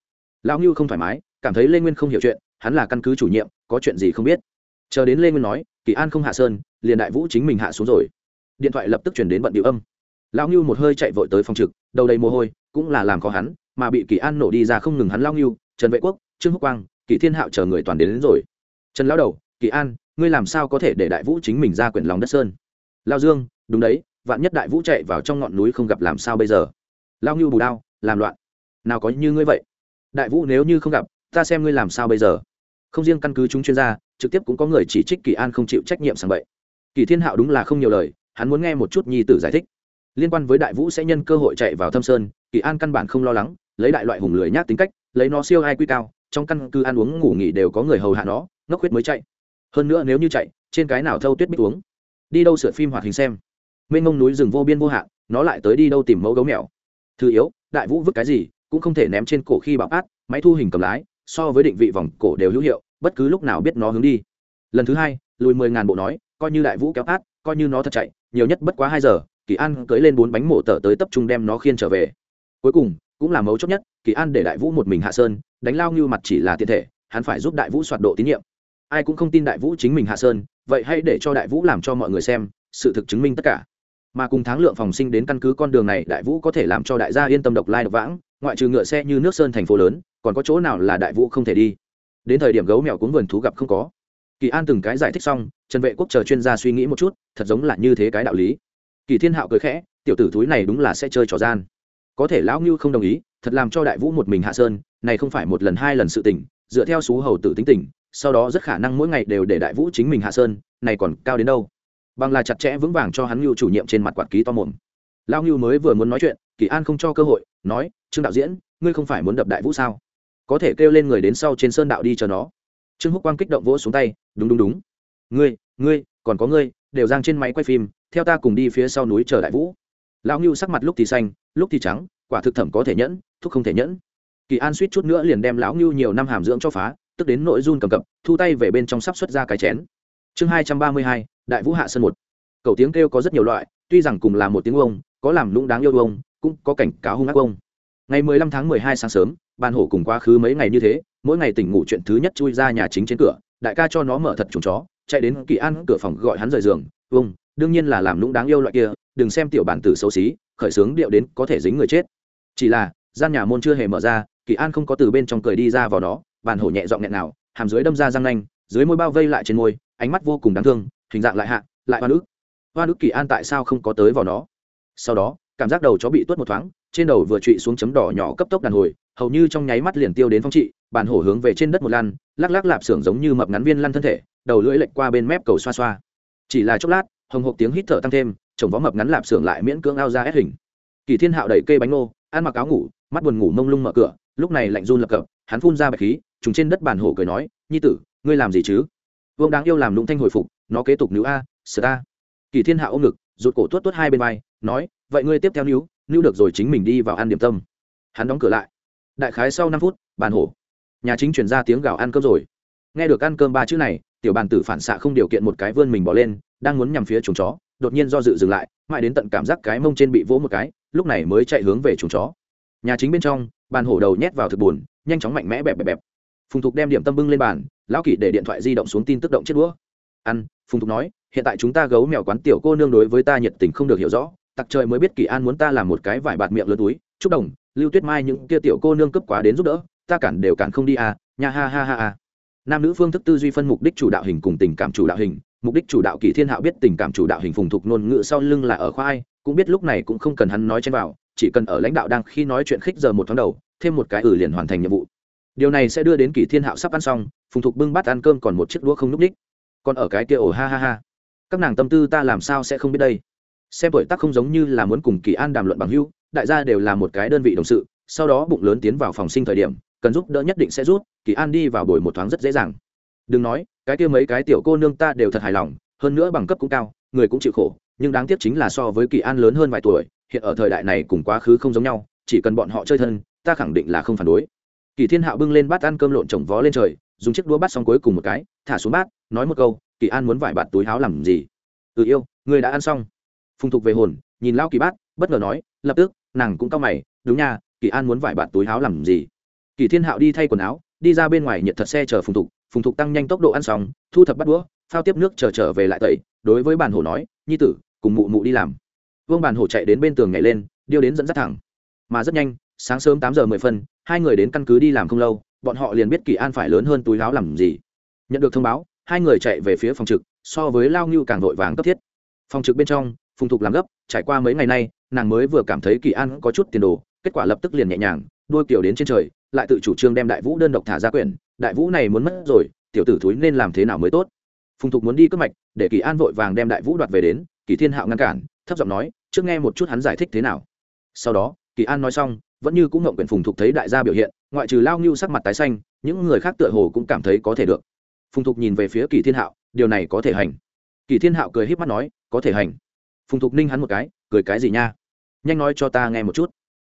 S1: Lão ngưu không thoải mái cảm thấy lê nguyên không hiểu chuyện hắn là căn cứ chủ nhiệm có chuyện gì không biết. Chờ đến lê nguyên nói kỳ an không hạ sơn liền đại vũ chính mình hạ xuống rồi. Điện thoại lập tức chuyển đến bận điệu âm. Lão ngưu một hơi chạy vội tới phòng trực đầu đầy mồ hôi cũng là làm khó hắn mà bị kỳ an nổ đi ra không ngừng hắn Lão ngưu trần vệ quốc trương húc quang kỳ thiên hạo chờ người toàn đến, đến rồi. Trần lão đầu kỳ an ngươi làm sao có thể để đại vũ chính mình ra quyển lòng đất sơn? Lao dương đúng đấy vạn nhất đại vũ chạy vào trong ngọn núi không gặp làm sao bây giờ? Lao ngưu bù đao, làm loạn. Nào có như ngươi vậy? Đại vũ nếu như không gặp, ta xem ngươi làm sao bây giờ. Không riêng căn cứ chúng chuyên gia, trực tiếp cũng có người chỉ trích kỳ an không chịu trách nhiệm sang vậy kỳ thiên hạo đúng là không nhiều lời, hắn muốn nghe một chút nhi tử giải thích. Liên quan với đại vũ sẽ nhân cơ hội chạy vào thâm sơn, kỳ an căn bản không lo lắng, lấy đại loại hùng lười nhát tính cách, lấy nó siêu ai quy cao, trong căn cứ ăn uống ngủ nghỉ đều có người hầu hạ nó, ngốc huyết mới chạy. Hơn nữa nếu như chạy, trên cái nào thâu tuyết bích uống? Đi đâu sửa phim hoạt hình xem. Mênh mông núi rừng vô biên vô hạn, nó lại tới đi đâu tìm mẫu gấu mèo? Thứ yếu, đại vũ vứt cái gì cũng không thể ném trên cổ khi bạo át máy thu hình cầm lái, so với định vị vòng cổ đều hữu hiệu, bất cứ lúc nào biết nó hướng đi. Lần thứ hai, lùi mười ngàn bộ nói, coi như đại vũ kéo át coi như nó thật chạy, nhiều nhất bất quá hai giờ, kỳ an cưới lên bốn bánh mổ tở tới tập trung đem nó khiên trở về. Cuối cùng, cũng là mấu chốt nhất, kỳ an để đại vũ một mình hạ sơn, đánh lao như mặt chỉ là tiện thể, hắn phải giúp đại vũ soạt độ tín nhiệm. Ai cũng không tin đại vũ chính mình hạ sơn, vậy hãy để cho đại vũ làm cho mọi người xem, sự thực chứng minh tất cả mà cùng tháng lượng phòng sinh đến căn cứ con đường này, đại vũ có thể làm cho đại gia yên tâm độc lai độc vãng, ngoại trừ ngựa xe như nước sơn thành phố lớn, còn có chỗ nào là đại vũ không thể đi? Đến thời điểm gấu mèo cuốn vườn thú gặp không có. Kỳ an từng cái giải thích xong, trần vệ quốc chờ chuyên gia suy nghĩ một chút, thật giống là như thế cái đạo lý. Kỳ thiên hạo cười khẽ, tiểu tử thúi này đúng là sẽ chơi trò gian. Có thể lão ngưu không đồng ý, thật làm cho đại vũ một mình hạ sơn, này không phải một lần hai lần sự tỉnh dựa theo xú hầu tử tính tỉnh sau đó rất khả năng mỗi ngày đều để đại vũ chính mình hạ sơn, này còn cao đến đâu? Bằng là chặt chẽ vững vàng cho hắn ngưu chủ nhiệm trên mặt quạt ký to mồm. Lao ngưu mới vừa muốn nói chuyện, kỳ an không cho cơ hội, nói, trương đạo diễn, ngươi không phải muốn đập đại vũ sao? Có thể kêu lên người đến sau trên sơn đạo đi chờ nó. Trương húc quang kích động vỗ xuống tay, đúng đúng đúng. Ngươi ngươi, còn có ngươi, đều giang trên máy quay phim, theo ta cùng đi phía sau núi chờ đại vũ. Lão ngưu sắc mặt lúc thì xanh, lúc thì trắng, quả thực thẩm có thể nhẫn, thúc không thể nhẫn. Kỳ an suýt chút nữa liền đem lão ngưu nhiều năm hàm dưỡng cho phá, tức đến nội run cầm cập, thu tay về bên trong sắp xuất ra cái chén. Chương hai trăm ba mươi hai đại vũ hạ sơn một. Cầu tiếng kêu có rất nhiều loại, tuy rằng cùng là một tiếng ông, có làm lũng đáng yêu ông, cũng có cảnh cáo hung ác ông. Ngày 15 tháng 12 sáng sớm ban hổ cùng quá khứ mấy ngày như thế, mỗi ngày tỉnh ngủ chuyện thứ nhất chui ra nhà chính trên cửa, đại ca cho nó mở thật chúng chó, chạy đến kỳ an cửa phòng gọi hắn rời giường, ông, đương nhiên là làm lũng đáng yêu loại kia, đừng xem tiểu bản tử xấu xí, khởi sướng điệu đến có thể dính người chết. Chỉ là, gian nhà môn chưa hề mở ra, kỳ an không có từ bên trong cười đi ra vào nó bàn hổ nhẹ dọn nghẹn nào, hàm dưới đâm ra răng nanh, dưới môi bao vây lại trên môi, ánh mắt vô cùng đáng thương hình dạng lại hạ, lại hoa nước. Hoa nước kỳ an tại sao không có tới vào nó? Sau đó, cảm giác đầu chó bị tuốt một thoáng, trên đầu vừa trụy xuống chấm đỏ nhỏ cấp tốc đàn hồi, hầu như trong nháy mắt liền tiêu đến phong trị, bàn hổ hướng về trên đất một lăn, lắc lắc lạp xưởng giống như mập ngắn viên lăn thân thể, đầu lưỡi lệch qua bên mép cầu xoa xoa. Chỉ là chốc lát, hồng hộc tiếng hít thở tăng thêm, chồng vó mập ngắn lạp xưởng lại miễn cưỡng ao ra ép hình. Kỳ thiên hạo đẩy cây bánh ngô, ăn mặc áo ngủ, mắt buồn ngủ mông lung mở cửa, lúc này lạnh run lập cập, hắn phun ra bạch khí, trùng trên đất bàn hổ cười nói, nhi tử, ngươi làm gì chứ? Vương đáng yêu làm lũng thanh hồi phục nó kế tục níu a sờ ta. Kỳ thiên hạ ôm ngực, rụt cổ tuốt tuốt hai bên vai, nói, vậy ngươi tiếp theo níu níu được rồi chính mình đi vào ăn điểm tâm. Hắn đóng cửa lại. Đại khái sau năm phút, bàn hổ. Nhà chính chuyển ra tiếng gào ăn cơm rồi. Nghe được ăn cơm ba chữ này, tiểu bàn tử phản xạ không điều kiện một cái vươn mình bỏ lên, đang muốn nhằm phía chuồng chó, đột nhiên do dự dừng lại, mãi đến tận cảm giác cái mông trên bị vỗ một cái, lúc này mới chạy hướng về chuồng chó. Nhà chính bên trong, bàn hổ đầu nhét vào thực buồn, nhanh chóng mạnh mẽ bẹp bẹp bẹp. Phùng thục đem điểm tâm bưng lên bàn, lão kỷ để điện thoại di động xuống tin tức động chết đũa. Ăn phùng thục nói, hiện tại chúng ta gấu mèo quán tiểu cô nương đối với ta nhiệt tình không được hiểu rõ, tặc trời mới biết kỳ an muốn ta làm một cái vải bạt miệng lớn túi, chúc đồng, lưu tuyết mai những kia tiểu cô nương cấp quá đến giúp đỡ, ta cản đều cản không đi à nha ha ha ha ha. Nam nữ phương thức tư duy phân mục đích chủ đạo hình cùng tình cảm chủ đạo hình, mục đích chủ đạo kỳ thiên hạo biết tình cảm chủ đạo hình phùng thục ngôn ngữ sau lưng là ở khoa ai, cũng biết lúc này cũng không cần hắn nói chen vào, chỉ cần ở lãnh đạo đang khi nói chuyện khích giờ một tháng đầu, thêm một cái ử liền hoàn thành nhiệm vụ. Điều này sẽ đưa đến kỳ thiên hạo sắp ăn xong, phùng thục bưng bát ăn cơm còn một chiếc đũa không n ú c ních còn ở cái kia ổ ha ha ha. Các nàng tâm tư ta làm sao sẽ không biết đây? Xem tuổi tác không giống như là muốn cùng kỳ an đàm luận bằng hưu đại gia đều là một cái đơn vị đồng sự, sau đó bụng lớn tiến vào phòng sinh thời điểm, cần giúp đỡ nhất định sẽ rút kỳ an đi vào buổi một thoáng rất dễ dàng. Đừng nói, cái kia mấy cái tiểu cô nương ta đều thật hài lòng, hơn nữa bằng cấp cũng cao, người cũng chịu khổ, nhưng đáng tiếc chính là so với kỳ an lớn hơn vài tuổi, hiện ở thời đại này cùng quá khứ không giống nhau, chỉ cần bọn họ chơi thân, ta khẳng định là không phản đối. Kỳ thiên hạo bưng lên bát ăn cơm lộn trồng vó lên trời, dùng chiếc đũa bắt xong cuối cùng một cái thả xuống bát, nói một câu, kỳ an muốn vải bạt túi háo làm gì? Ừ yêu người đã ăn xong. Phùng thục về hồn, nhìn lao kỳ bát, bất ngờ nói, lập tức, nàng cũng cau mày, đúng nha, kỳ an muốn vải bạt túi háo làm gì? Kỳ thiên hạo đi thay quần áo, đi ra bên ngoài nhiệt thật xe chờ phùng thục phùng thục tăng nhanh tốc độ ăn xong, thu thập bắt đũa, phao tiếp nước chờ trở về lại tẩy, đối với bàn hổ nói, nhi tử, cùng mụ mụ đi làm. Vương bàn hổ chạy đến bên tường nhảy lên, điêu đến dẫn dắt thẳng. Mà rất nhanh, sáng sớm tám giờ mười phân, hai người đến căn cứ đi làm không lâu, bọn họ liền biết kỳ an phải lớn hơn túi láo làm gì nhận được thông báo, hai người chạy về phía phòng trực, so với lao ngưu càng vội vàng cấp thiết. Phòng trực bên trong, phùng thục làm gấp, trải qua mấy ngày nay, nàng mới vừa cảm thấy kỳ an có chút tiền đồ, kết quả lập tức liền nhẹ nhàng, đôi kiểu đến trên trời, lại tự chủ trương đem đại vũ đơn độc thả ra quyển. Đại vũ này muốn mất rồi, tiểu tử thúi nên làm thế nào mới tốt? Phùng thục muốn đi cướp mạch, để kỳ an vội vàng đem đại vũ đoạt về đến, kỳ thiên hạo ngăn cản, thấp giọng nói, trước nghe một chút hắn giải thích thế nào. Sau đó, kỳ an nói xong, vẫn như cũng ngộng quyển phùng thục thấy đại gia biểu hiện, ngoại trừ lao ngưu sắc mặt tái xanh, những người khác tựa hồ cũng cảm thấy có thể được phùng thục nhìn về phía kỳ thiên hạo, điều này có thể hành. Kỳ thiên hạo cười h í p mắt nói, có thể hành. Phùng thục ninh hắn một cái, cười cái gì nha? Nhanh nói cho ta nghe một chút.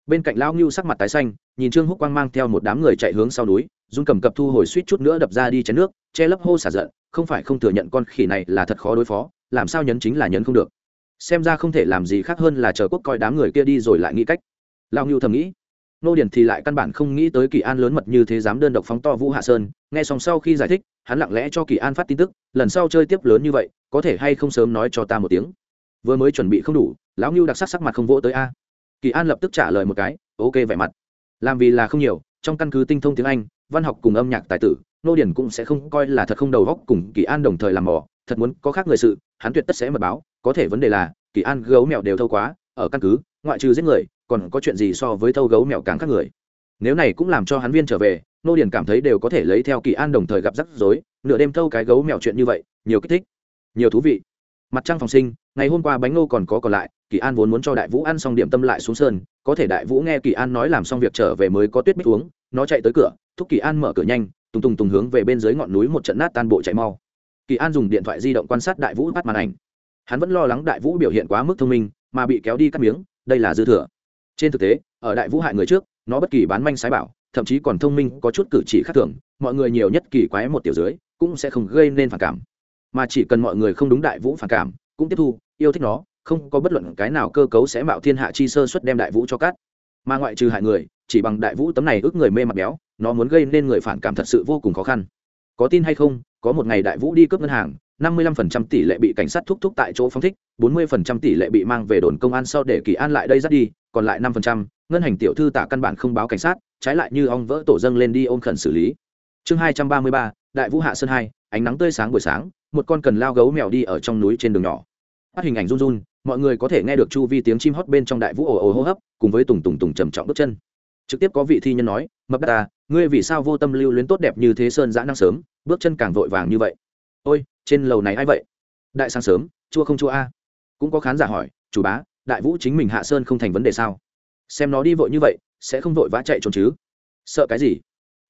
S1: Bên cạnh Lão ngưu sắc mặt tái xanh, nhìn trương húc quang mang theo một đám người chạy hướng sau núi, dung cầm cập thu hồi suýt chút nữa đập ra đi chén nước, che lấp hô xả giận, không phải không thừa nhận con khỉ này là thật khó đối phó, làm sao nhấn chính là nhấn không được. Xem ra không thể làm gì khác hơn là chờ quốc coi đám người kia đi rồi lại nghĩ cách. Lao ngưu thầm nghĩ nô điền thì lại căn bản không nghĩ tới kỳ an lớn mật như thế dám đơn độc phóng to vũ hạ sơn. Nghe xong sau khi giải thích, hắn lặng lẽ cho kỳ an phát tin tức, lần sau chơi tiếp lớn như vậy, có thể hay không sớm nói cho ta một tiếng. Vừa mới chuẩn bị không đủ, lão ngưu đặc sắc sắc mặt không vỗ tới a. Kỳ an lập tức trả lời một cái, ok vẻ mặt. Làm vì là không nhiều, trong căn cứ tinh thông tiếng anh, văn học cùng âm nhạc tài tử, nô điền cũng sẽ không coi là thật không đầu góc cùng kỳ an đồng thời làm mò, thật muốn có khác người sự, hắn tuyệt tất sẽ mật báo, có thể vấn đề là, kỳ an gấu mèo đều thâu quá, ở căn cứ, ngoại trừ giết người còn có chuyện gì so với thâu gấu mèo càng khác người. Nếu này cũng làm cho hắn viên trở về, nô điền cảm thấy đều có thể lấy theo kỳ an đồng thời gặp rắc rối, nửa đêm thâu cái gấu mèo chuyện như vậy, nhiều kích thích, nhiều thú vị. Mặt trăng phòng sinh, ngày hôm qua bánh nô còn có còn lại, kỳ an vốn muốn cho đại vũ ăn xong điểm tâm lại xuống sơn có thể đại vũ nghe kỳ an nói làm xong việc trở về mới có tuyết bích uống, nó chạy tới cửa, thúc kỳ an mở cửa nhanh, tùng tùng tùng hướng về bên dưới ngọn núi một trận nát tan bộ chạy mau. Kỳ an dùng điện thoại di động quan sát đại vũ bắt màn ảnh. Hắn vẫn lo lắng đại vũ biểu hiện quá mức thông minh, mà bị kéo đi cắt miếng, đây là dư thừa trên thực tế ở đại vũ hại người trước nó bất kỳ bán manh sái bảo thậm chí còn thông minh có chút cử chỉ khác thường mọi người nhiều nhất kỳ quái một tiểu dưới cũng sẽ không gây nên phản cảm. Mà chỉ cần mọi người không đúng đại vũ phản cảm cũng tiếp thu yêu thích nó không có bất luận cái nào cơ cấu sẽ mạo thiên hạ chi sơ xuất đem đại vũ cho cát, mà ngoại trừ hại người chỉ bằng đại vũ tấm này ước người mê mặt béo nó muốn gây nên người phản cảm thật sự vô cùng khó khăn. Có tin hay không có một ngày đại vũ đi cướp ngân hàng năm mươi lăm phần trăm tỷ lệ bị cảnh sát thúc thúc tại chỗ phóng thích bốn mươi phần trăm tỷ lệ bị mang về đồn công an sau để kỳ an lại đây dắt đi còn lại 5%, ngân hành tiểu thư tạ căn bản không báo cảnh sát trái lại như ong vỡ tổ dâng lên đi ôm khẩn xử lý. Chương hai trăm ba mươi ba đại vũ hạ sơn hai ánh nắng tươi sáng buổi sáng một con cần lao gấu mèo đi ở trong núi trên đường nhỏ. Phát hình ảnh run run mọi người có thể nghe được chu vi tiếng chim hót bên trong đại vũ ồ ồ hô hấp cùng với tùng tùng tùng trầm trọng bước chân. Trực tiếp có vị thi nhân nói mập ta ngươi vì sao vô tâm lưu luyến tốt đẹp như thế sơn dã năng sớm bước chân càng vội vàng như vậy? Ôi trên lầu này a i vậy? Đại sáng sớm, chua không chua a? Cũng có khán giả hỏi, chủ bá, đại vũ chính mình hạ sơn không thành vấn đề sao? Xem nó đi vội như vậy, sẽ không vội vã chạy trốn chứ? Sợ cái gì?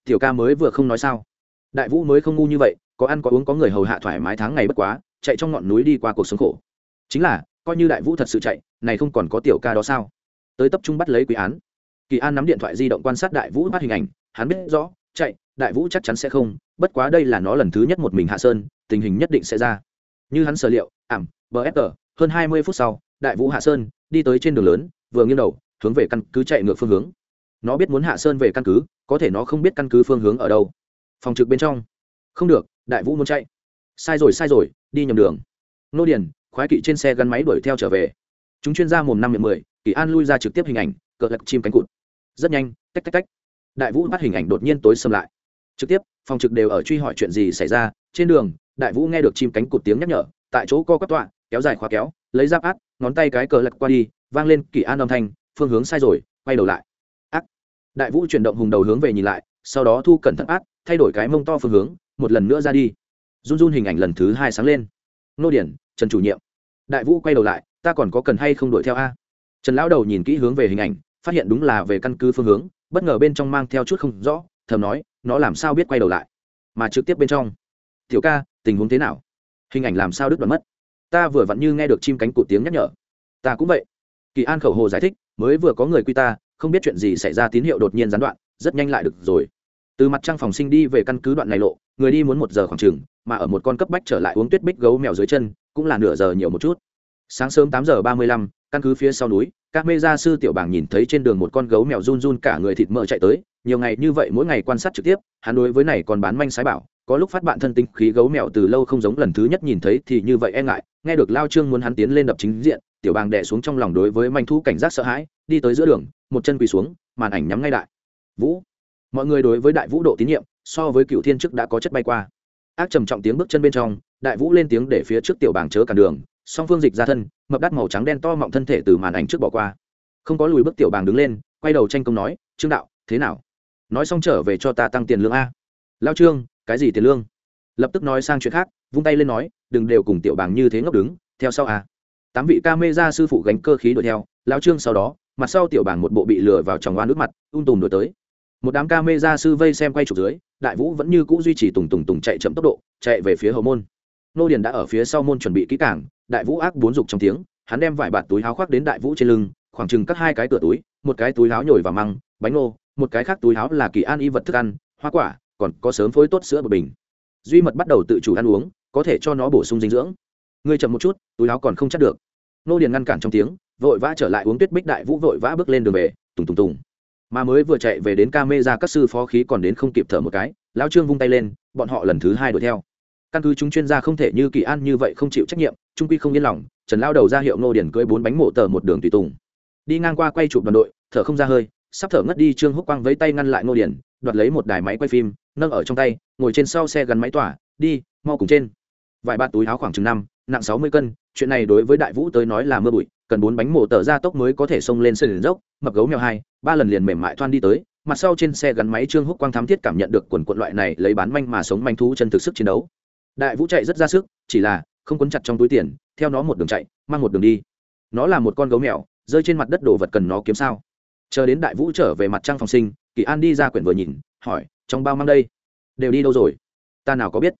S1: Tiểu ca mới vừa không nói sao? Đại vũ mới không ngu như vậy, có ăn có uống có người hầu hạ thoải mái tháng ngày bất quá, chạy trong ngọn núi đi qua cuộc sống khổ. Chính là, coi như đại vũ thật sự chạy, này không còn có tiểu ca đó sao? Tới tập trung bắt lấy quý án. Kỳ an nắm điện thoại di động quan sát đại vũ bắt hình ảnh, hắn biết rõ, chạy, đại vũ chắc chắn sẽ không, bất quá đây là nó lần thứ nhất một mình hạ sơn tình hình nhất định sẽ ra. Như hắn sở liệu, ảm bfg hơn hai mươi phút sau, đại vũ hạ sơn đi tới trên đường lớn, vừa nghiêng đầu, hướng về căn cứ chạy ngược phương hướng. Nó biết muốn hạ sơn về căn cứ, có thể nó không biết căn cứ phương hướng ở đâu. Phòng trực bên trong. Không được, đại vũ muốn chạy. Sai rồi sai rồi, đi nhầm đường. Nô điền, khoái kỵ trên xe gắn máy đuổi theo trở về. Chúng chuyên gia mồm năm miệng mười, kỳ an lui ra trực tiếp hình ảnh cỡ lật chim cánh cụt. Rất nhanh, tách tách tách. Đại vũ bắt hình ảnh đột nhiên tối xâm lại. Trực tiếp, phòng trực đều ở truy hỏi chuyện gì xảy ra, trên đường đại vũ nghe được chim cánh cụt tiếng nhắc nhở, tại chỗ co quắp tọa, kéo dài khóa kéo, lấy giáp át, ngón tay cái cờ lật qua đi, vang lên kỳ an âm thanh, phương hướng sai rồi, quay đầu lại. Ác. Đại vũ chuyển động hùng đầu hướng về nhìn lại, sau đó thu cẩn thận át, thay đổi cái mông to phương hướng, một lần nữa ra đi. Run run hình ảnh lần thứ hai sáng lên. Nô điển, trần chủ nhiệm. Đại vũ quay đầu lại, ta còn có cần hay không đuổi theo a? Trần lão đầu nhìn kỹ hướng về hình ảnh, phát hiện đúng là về căn cứ phương hướng, bất ngờ bên trong mang theo chút không rõ, thầm nói, nó làm sao biết quay đầu lại? Mà trực tiếp bên trong. Tiểu ca tình huống thế nào? Hình ảnh làm sao đứt đoạn mất? Ta vừa vặn như nghe được chim cánh cụt tiếng nhắc nhở. Ta cũng vậy. Kỳ an khẩu hồ giải thích, mới vừa có người quy ta, không biết chuyện gì xảy ra tín hiệu đột nhiên gián đoạn, rất nhanh lại được rồi. Từ mặt trăng phòng sinh đi về căn cứ đoạn này lộ, người đi muốn một giờ khoảng chừng, mà ở một con cấp bách trở lại uống tuyết bích gấu mèo dưới chân, cũng là nửa giờ nhiều một chút. Sáng sớm tám giờ ba mươi lăm, căn cứ phía sau núi, các mê gia sư tiểu bảng nhìn thấy trên đường một con gấu mèo run run cả người thịt mỡ chạy tới, nhiều ngày như vậy mỗi ngày quan sát trực tiếp, hắn đối với này còn bán manh sái bảo có lúc phát bạn thân tinh khí gấu mèo từ lâu không giống lần thứ nhất nhìn thấy thì như vậy e ngại, nghe được lao trương muốn hắn tiến lên đập chính diện, tiểu bàng đè xuống trong lòng đối với manh thu cảnh giác sợ hãi, đi tới giữa đường, một chân quỳ xuống, màn ảnh nhắm ngay đại. Vũ. Mọi người đối với đại vũ độ tín nhiệm, so với cựu thiên chức đã có chất bay qua. Ác trầm trọng tiếng bước chân bên trong, đại vũ lên tiếng để phía trước tiểu bàng chớ cản đường, song phương dịch ra thân, mập đắt màu trắng đen to mọng thân thể từ màn ảnh trước bỏ qua. Không có lùi bước tiểu bàng đứng lên, quay đầu tranh công nói, trương đạo, thế nào? Nói xong trở về cho ta tăng tiền lương a. Lao trương cái gì tiền lương? Lập tức nói sang chuyện khác, vung tay lên nói, đừng đều cùng tiểu bàng như thế ngốc đứng, theo sau à. Tám vị ca mê ra sư phụ gánh cơ khí đuổi theo lao trương sau đó, mặt sau tiểu bàng một bộ bị lừa vào tròng oan nước mặt, ung tùm đuổi tới. Một đám ca mê ra sư vây xem quay trục dưới, đại vũ vẫn như cũ duy trì tùng tùng tùng chạy chậm tốc độ, chạy về phía hậu môn. Nô điền đã ở phía sau môn chuẩn bị kỹ cảng đại vũ ác bốn dục trong tiếng, hắn đem vải bạt túi háo khoác đến đại vũ trên lưng, khoảng chừng cắt hai cái cửa túi, một cái túi háo nhồi và măng, bánh nô một cái khác túi háo là kỳ an y vật thức ăn, hoa quả còn có sớm phối tốt sữa bột bình. Duy mật bắt đầu tự chủ ăn uống, có thể cho nó bổ sung dinh dưỡng. Ngươi chậm một chút, túi áo còn không chắc được. Nô điền ngăn cản trong tiếng, vội vã trở lại uống tuyết bích đại vũ vội vã bước lên đường về, tùng tùng tùng. Mà mới vừa chạy về đến ca mê ra các sư phó khí còn đến không kịp thở một cái, lão trương vung tay lên, bọn họ lần thứ hai đuổi theo. Căn cứ chúng chuyên gia không thể như kỳ an như vậy không chịu trách nhiệm, trung quy không yên lòng, trần lao đầu ra hiệu nô điển cưỡi bốn bánh mộ tờ một đường tùy tùng. Đi ngang qua quay chụp đoàn đội, thở không ra hơi, sắp thở ngất đi trương húc quang với tay ngăn lại nô điển đoạt lấy một đài máy quay phim nâng ở trong tay, ngồi trên sau xe gắn máy tỏa, đi, mau cùng trên. Vài ba túi áo khoảng chừng năm, nặng sáu mươi cân, chuyện này đối với đại vũ tới nói là mưa bụi, cần bốn bánh mổ tờ ra tốc mới có thể xông lên sân dốc, mập gấu mèo hai, ba lần liền mềm mại thoan đi tới, mặt sau trên xe gắn máy trương húc quang thám thiết cảm nhận được quần quận loại này lấy bán manh mà sống manh thú chân thực sức chiến đấu. Đại vũ chạy rất ra sức, chỉ là không quấn chặt trong túi tiền, theo nó một đường chạy, mang một đường đi. Nó là một con gấu mèo, rơi trên mặt đất đồ vật cần nó kiếm sao. Chờ đến đại vũ trở về mặt trăng phòng sinh, kỳ an đi ra quyển vừa nhìn, hỏi trong bao mang đây. Đều đi đâu rồi? Ta nào có biết.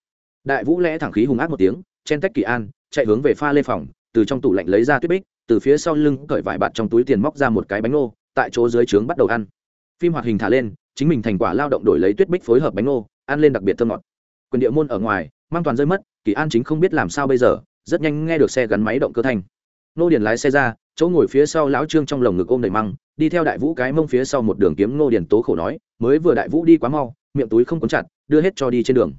S1: Đại vũ lẽ thẳng khí hùng ác một tiếng, chen tách kỳ an, chạy hướng về pha lê phòng, từ trong tủ lạnh lấy ra tuyết bích, từ phía sau lưng cởi vải bạt trong túi tiền móc ra một cái bánh ngô tại chỗ dưới trướng bắt đầu ăn. Phim hoạt hình thả lên, chính mình thành quả lao động đổi lấy tuyết bích phối hợp bánh ngô ăn lên đặc biệt thơm ngọt. Quyền địa môn ở ngoài, mang toàn rơi mất, kỳ an chính không biết làm sao bây giờ, rất nhanh nghe được xe gắn máy động cơ thanh. Nô điền lái xe ra, chỗ ngồi phía sau lão trương trong lồng ngực ôm đầy măng, đi theo đại vũ cái mông phía sau một đường kiếm nô điền tố khổ nói, mới vừa đại vũ đi quá mau miệng túi không cuốn chặt đưa hết cho đi trên đường.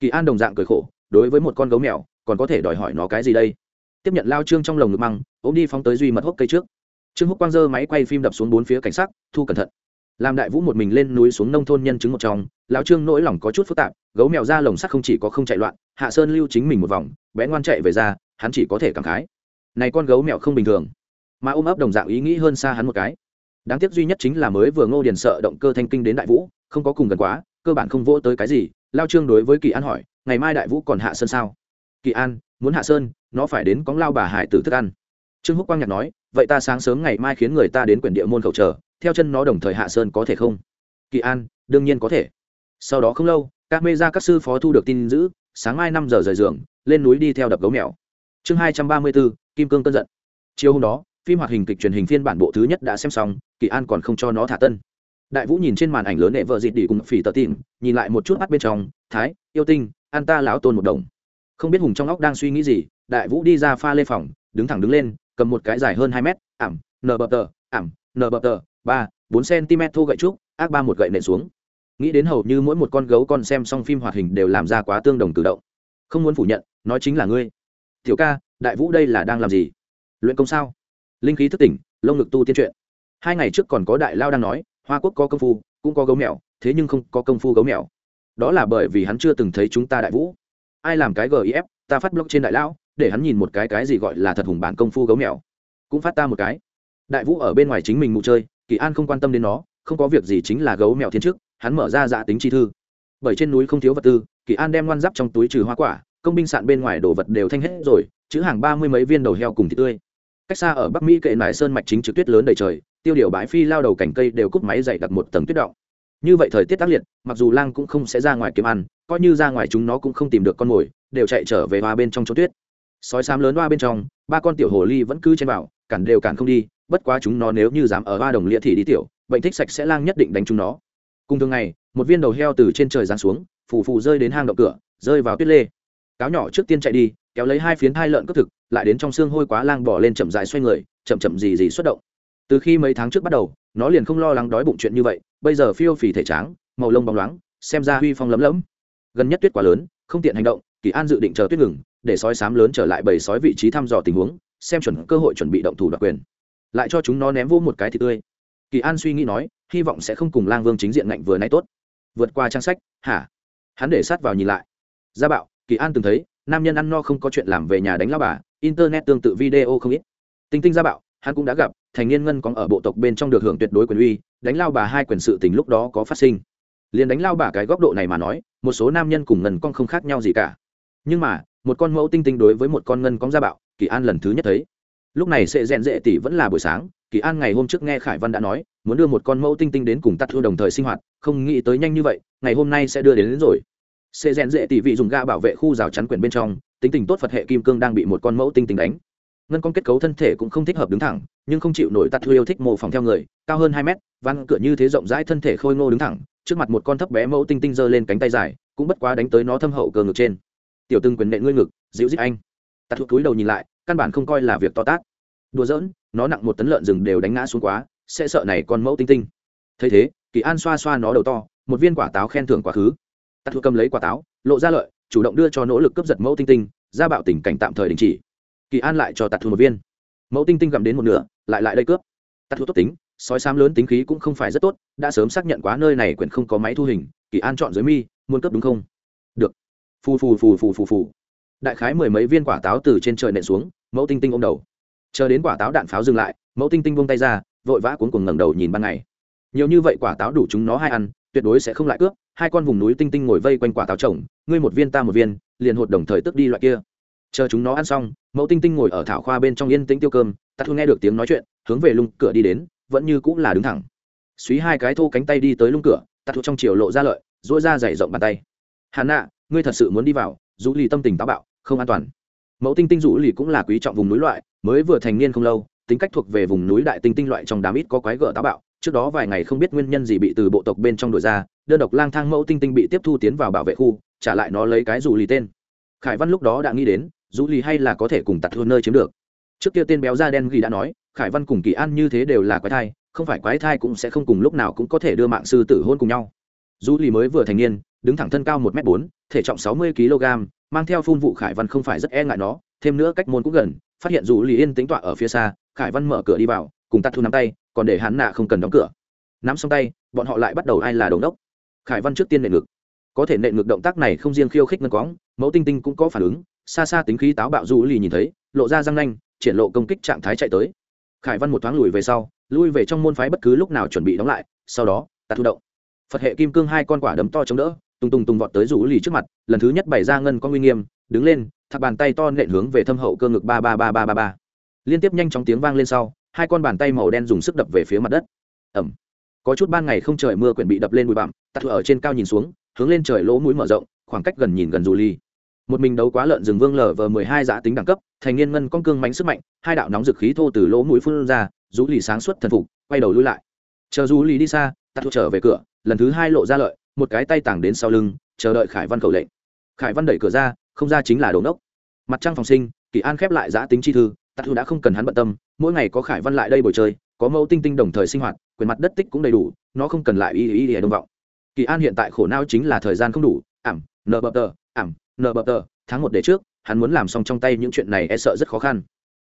S1: Kỳ an đồng dạng cười khổ đối với một con gấu mèo còn có thể đòi hỏi nó cái gì đây? Tiếp nhận lao trương trong lồng ngực măng ôm đi phóng tới duy mật hốc cây trước. Trương húc quang dơ máy quay phim đập xuống bốn phía cảnh sát, thu cẩn thận. Làm đại vũ một mình lên núi xuống nông thôn nhân chứng một trong lão trương nỗi lòng có chút phức tạp gấu mèo ra lồng sắt không chỉ có không chạy loạn hạ sơn lưu chính mình một vòng bé ngoan chạy về ra hắn chỉ có thể cảm khái. Này con gấu mèo không bình thường. Mà ôm ấp đồng dạng ý nghĩ hơn xa hắn một cái. Đáng tiếc duy nhất chính là mới vừa ngô điền sợ động cơ thanh kinh đến đại vũ không có cùng gần quá cơ bản không vỗ tới cái gì, lao trương đối với kỳ an hỏi, ngày mai đại vũ còn hạ sơn sao? Kỳ an, muốn hạ sơn, nó phải đến cóng lao bà hải tử thức ăn. Trương húc quang nhạc nói, vậy ta sáng sớm ngày mai khiến người ta đến quyển địa môn khẩu chờ, theo chân nó đồng thời hạ sơn có thể không? Kỳ an, đương nhiên có thể. Sau đó không lâu các mê gia các sư phó thu được tin giữ, sáng mai năm giờ rời giường, lên núi đi theo đập gấu mèo. Chương hai trăm ba mươi bốn, kim cương cơn giận. Chiều hôm đó, phim hoạt hình kịch truyền hình phiên bản bộ thứ nhất đã xem xong, kỳ an còn không cho nó thả tân đại vũ nhìn trên màn ảnh lớn nệ vợ dịt đi cùng phỉ tờ tìm, nhìn lại một chút mắt bên trong, thái, yêu tinh an ta lão tôn một đồng. Không biết hùng trong óc đang suy nghĩ gì, đại vũ đi ra pha lê phòng, đứng thẳng đứng lên, cầm một cái dài hơn hai mét, ảm, nờ bờ tờ, ảm, nờ bờ tờ, ba, bốn cm thô gậy trúc, ác ba một gậy nện xuống. Nghĩ đến hầu như mỗi một con gấu con xem xong phim hoạt hình đều làm ra quá tương đồng cử động. Không muốn phủ nhận, nói chính là ngươi. Tiểu ca, đại vũ đây là đang làm gì? Luyện công sao? Linh khí thức tỉnh, lông ngực tu tiên truyện. Hai ngày trước còn có đại lao đang nói hoa quốc có công phu, cũng có gấu mèo, thế nhưng không có công phu gấu mèo. Đó là bởi vì hắn chưa từng thấy chúng ta đại vũ. Ai làm cái gif ta phát blog trên đại lão, để hắn nhìn một cái cái gì gọi là thật hùng bản công phu gấu mèo. Cũng phát ta một cái. Đại vũ ở bên ngoài chính mình mụ chơi, kỳ an không quan tâm đến nó, không có việc gì chính là gấu mèo thiên chức, hắn mở ra dạ tính chi thư. Bởi trên núi không thiếu vật tư, kỳ an đem ngoan giáp trong túi trừ hoa quả, công binh sạn bên ngoài đồ vật đều thanh hết rồi, chữ hàng ba mươi mấy viên đầu heo cùng thịt tươi cách xa ở bắc mỹ kệ nải sơn mạch chính trực tuyết lớn đầy trời, tiêu điều bãi phi lao đầu cành cây đều cúp máy dày đặt một tầng tuyết động. Như vậy thời tiết tác liệt, mặc dù lang cũng không sẽ ra ngoài kiếm ăn, coi như ra ngoài chúng nó cũng không tìm được con mồi, đều chạy trở về hoa bên trong chỗ tuyết. Sói xám lớn hoa bên trong, ba con tiểu hồ ly vẫn cứ trên bảo, cản đều cản không đi, bất quá chúng nó nếu như dám ở hoa đồng lĩa thì đi tiểu, bệnh thích sạch sẽ lang nhất định đánh chúng nó. Cùng thường ngày, một viên đầu heo từ trên trời giáng xuống, phù phù rơi đến hang động cửa, rơi vào tuyết lê cáo nhỏ trước tiên chạy đi, kéo lấy hai phiến hai lợn cướp thực, lại đến trong xương hôi quá lang bỏ lên chậm dài xoay người, chậm chậm gì gì xuất động. Từ khi mấy tháng trước bắt đầu, nó liền không lo lắng đói bụng chuyện như vậy, bây giờ phiêu phì thể tráng, màu lông bóng loáng, xem ra huy phong lấm lấm gần nhất tuyết quá lớn, không tiện hành động, kỳ an dự định chờ tuyết ngừng, để sói sám lớn trở lại bầy sói vị trí thăm dò tình huống, xem chuẩn cơ hội chuẩn bị động thủ đoạt quyền. Lại cho chúng nó ném vô một cái thì tươi. Kỳ an suy nghĩ nói, hy vọng sẽ không cùng lang vương chính diện ngạnh vừa nay tốt. Vượt qua trang sách, hả? Hắn để sát vào nhìn lại. Gia bạo kỳ an từng thấy nam nhân ăn no không có chuyện làm về nhà đánh lao bà internet tương tự video không ít. Tinh tinh gia bạo hắn cũng đã gặp thành niên ngân còn ở bộ tộc bên trong được hưởng tuyệt đối quyền uy đánh lao bà hai quyền sự tình lúc đó có phát sinh. Liền đánh lao bà cái góc độ này mà nói một số nam nhân cùng ngân con không khác nhau gì cả. Nhưng mà một con mẫu tinh tinh đối với một con ngân con gia bạo kỳ an lần thứ nhất thấy. Lúc này sẽ rèn dễ tỷ vẫn là buổi sáng kỳ an ngày hôm trước nghe khải văn đã nói muốn đưa một con mẫu tinh tinh đến cùng tắt thua đồng thời sinh hoạt không nghĩ tới nhanh như vậy ngày hôm nay sẽ đưa đến, đến rồi sẽ rèn dễ tỷ vị dùng ga bảo vệ khu rào chắn quyền bên trong, tính tình tốt phật hệ kim cương đang bị một con mẫu tinh tinh đánh. Ngân con kết cấu thân thể cũng không thích hợp đứng thẳng, nhưng không chịu nổi tắt yêu thích mô phỏng theo người, cao hơn hai mét văn cửa như thế rộng rãi thân thể khôi ngô đứng thẳng, trước mặt một con thấp bé mẫu tinh tinh giơ lên cánh tay dài, cũng bất quá đánh tới nó thâm hậu cờ ngực trên. Tiểu từng quyền nện ngươi ngực, dịu dít anh. Tắt thuốc túi đầu nhìn lại, căn bản không coi là việc to tát. Đùa giỡn, nó nặng một tấn lợn rừng đều đánh ngã xuống quá, sẽ sợ này con mẫu tinh tinh. Thấy thế, kỳ an xoa xoa nó đầu to, một viên quả táo khen thưởng quá khứ tắt Thu cầm lấy quả táo, lộ ra lợi, chủ động đưa cho nỗ lực cướp giật mẫu tinh tinh, ra bạo tình cảnh tạm thời đình chỉ. Kỳ an lại cho tạt thu một viên. Mẫu tinh tinh gặm đến một nửa, lại lại đây cướp. Tạt thu tốt tính, sói xám lớn tính khí cũng không phải rất tốt, đã sớm xác nhận quá nơi này quyển không có máy thu hình, kỳ an chọn dưới mi, muốn cướp đúng không? Được. Phù phù phù phù phù phù. Đại khái mười mấy viên quả táo từ trên trời nện xuống, mẫu tinh tinh ôm đầu. Chờ đến quả táo đạn pháo dừng lại, mẫu tinh tinh bông tay ra, vội vã cuốn cuồng ngẩng đầu nhìn ban ngày. Nhiều như vậy quả táo đủ chúng nó hai ăn tuyệt đối sẽ không lại cướp, hai con vùng núi tinh tinh ngồi vây quanh quả táo trồng, ngươi một viên ta một viên, liền hột đồng thời tức đi loại kia. Chờ chúng nó ăn xong, mẫu tinh tinh ngồi ở thảo khoa bên trong yên tĩnh tiêu cơm tạ thu nghe được tiếng nói chuyện, hướng về lung cửa đi đến, vẫn như cũng là đứng thẳng. Suý hai cái thô cánh tay đi tới lung cửa tạ thu trong chiều lộ ra lợi dỗi ra dày rộng bàn tay. Hà nạ, ngươi thật sự muốn đi vào dù lì tâm tình táo bạo, không an toàn. Mẫu tinh tinh rũ lì cũng là quý trọng vùng núi loại, mới vừa thành niên không lâu, tính cách thuộc về vùng núi đại tinh tinh loại trong đám ít có quái gở táo bạo trước đó vài ngày không biết nguyên nhân gì bị từ bộ tộc bên trong đội ra, đơn độc lang thang mẫu tinh tinh bị tiếp thu tiến vào bảo vệ khu, trả lại nó lấy cái dù lì tên. Khải văn lúc đó đã nghĩ đến dù lì hay là có thể cùng tặt hơn nơi chiếm được. Trước kia tên béo da đen ghi đã nói, khải văn cùng kỳ an như thế đều là quái thai, không phải quái thai cũng sẽ không cùng lúc nào cũng có thể đưa mạng sư tử hôn cùng nhau. Dù lì mới vừa thành niên, đứng thẳng thân cao một m bốn, thể trọng sáu mươi kg mang theo phun vụ khải văn không phải rất e ngại nó, thêm nữa cách môn cũng gần, phát hiện dù lì yên tính tọa ở phía xa, khải văn mở cửa đi vào cùng tạt thu nắm tay, còn để hắn nạ không cần đóng cửa. Nắm xong tay, bọn họ lại bắt đầu ai là đầu đốc. Khải văn trước tiên nệ ngực. Có thể nệ ngực động tác này không riêng khiêu khích ngân quáng mẫu tinh tinh cũng có phản ứng. Xa xa tính khí táo bạo du lì nhìn thấy, lộ ra răng nanh, triển lộ công kích trạng thái chạy tới. Khải văn một thoáng lùi về sau, lui về trong môn phái bất cứ lúc nào chuẩn bị đóng lại, sau đó tạt thu động. Phật hệ kim cương hai con quả đấm to chống đỡ, tung tung tung vọt tới rủ lì trước mặt, lần thứ nhất bày ra ngân con uy nghiêm, đứng lên thạc bàn tay to nện hướng về thâm hậu cơ ngực ba ba ba ba ba ba. Liên tiếp nhanh chóng tiếng vang lên sau hai con bàn tay màu đen dùng sức đập về phía mặt đất. Ẩm. Có chút ban ngày không trời mưa quyển bị đập lên bụi bặm tạt ở trên cao nhìn xuống, hướng lên trời lỗ mũi mở rộng, khoảng cách gần nhìn gần dù ly. Một mình đấu quá lợn rừng vương lở vờ mười hai giã tính đẳng cấp, thành niên ngân con cương mánh sức mạnh, hai đạo nóng dực khí thô từ lỗ mũi phun ra rú lì sáng suốt thần phục, quay đầu lui lại. Chờ rú lì đi xa tạt trở về cửa, lần thứ hai lộ ra lợi, một cái tay tảng đến sau lưng, chờ đợi khải văn khẩu lệnh. Khải văn đẩy cửa ra, không ra chính là đồn đốc mặt trăng phòng sinh, kỳ an khép lại giã tính chi thư tạt đã không cần hắn bận tâm, mỗi ngày có khải văn lại đây buổi chơi, có mẫu tinh tinh đồng thời sinh hoạt, quyền mặt đất tích cũng đầy đủ, nó không cần lại y y y đông vọng. Kỳ an hiện tại khổ não chính là thời gian không đủ, ảm, nờ bập tờ, ảm, nờ bập tờ, tháng một để trước, hắn muốn làm xong trong tay những chuyện này e sợ rất khó khăn.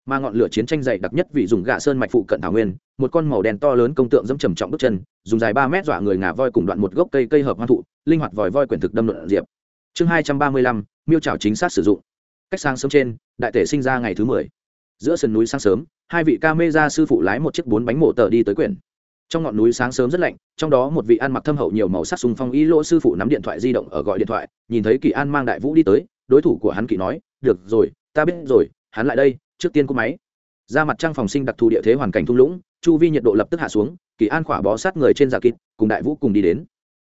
S1: Mà ngọn lửa chiến tranh dày đặc nhất vì dùng gạ sơn mạch phụ cận thảo nguyên, một con màu đen to lớn công tượng dẫm trầm trọng bước chân, dùng dài ba mét dọa người ngà voi cùng đoạn một gốc cây cây hợp hoang thụ, linh hoạt vòi voi quyển thực đâm luận diệp. Chương hai trăm ba mươi lăm, miêu trào chính xác sử dụng. Cách sáng sớm trên, đại tể sinh ra ngày thứ mười giữa sườn núi sáng sớm, hai vị ca mê ra sư phụ lái một chiếc bốn bánh mộ tờ đi tới quyển. Trong ngọn núi sáng sớm rất lạnh, trong đó một vị ăn mặc thâm hậu nhiều màu sắc sùng phong y lỗ sư phụ nắm điện thoại di động ở gọi điện thoại, nhìn thấy kỳ an mang đại vũ đi tới, đối thủ của hắn kỳ nói, được rồi, ta biết rồi, hắn lại đây, trước tiên cú máy. Ra mặt trang phòng sinh đặc thù địa thế hoàn cảnh thung lũng, chu vi nhiệt độ lập tức hạ xuống, kỳ an khỏa bó sát người trên giả kịt cùng đại vũ cùng đi đến.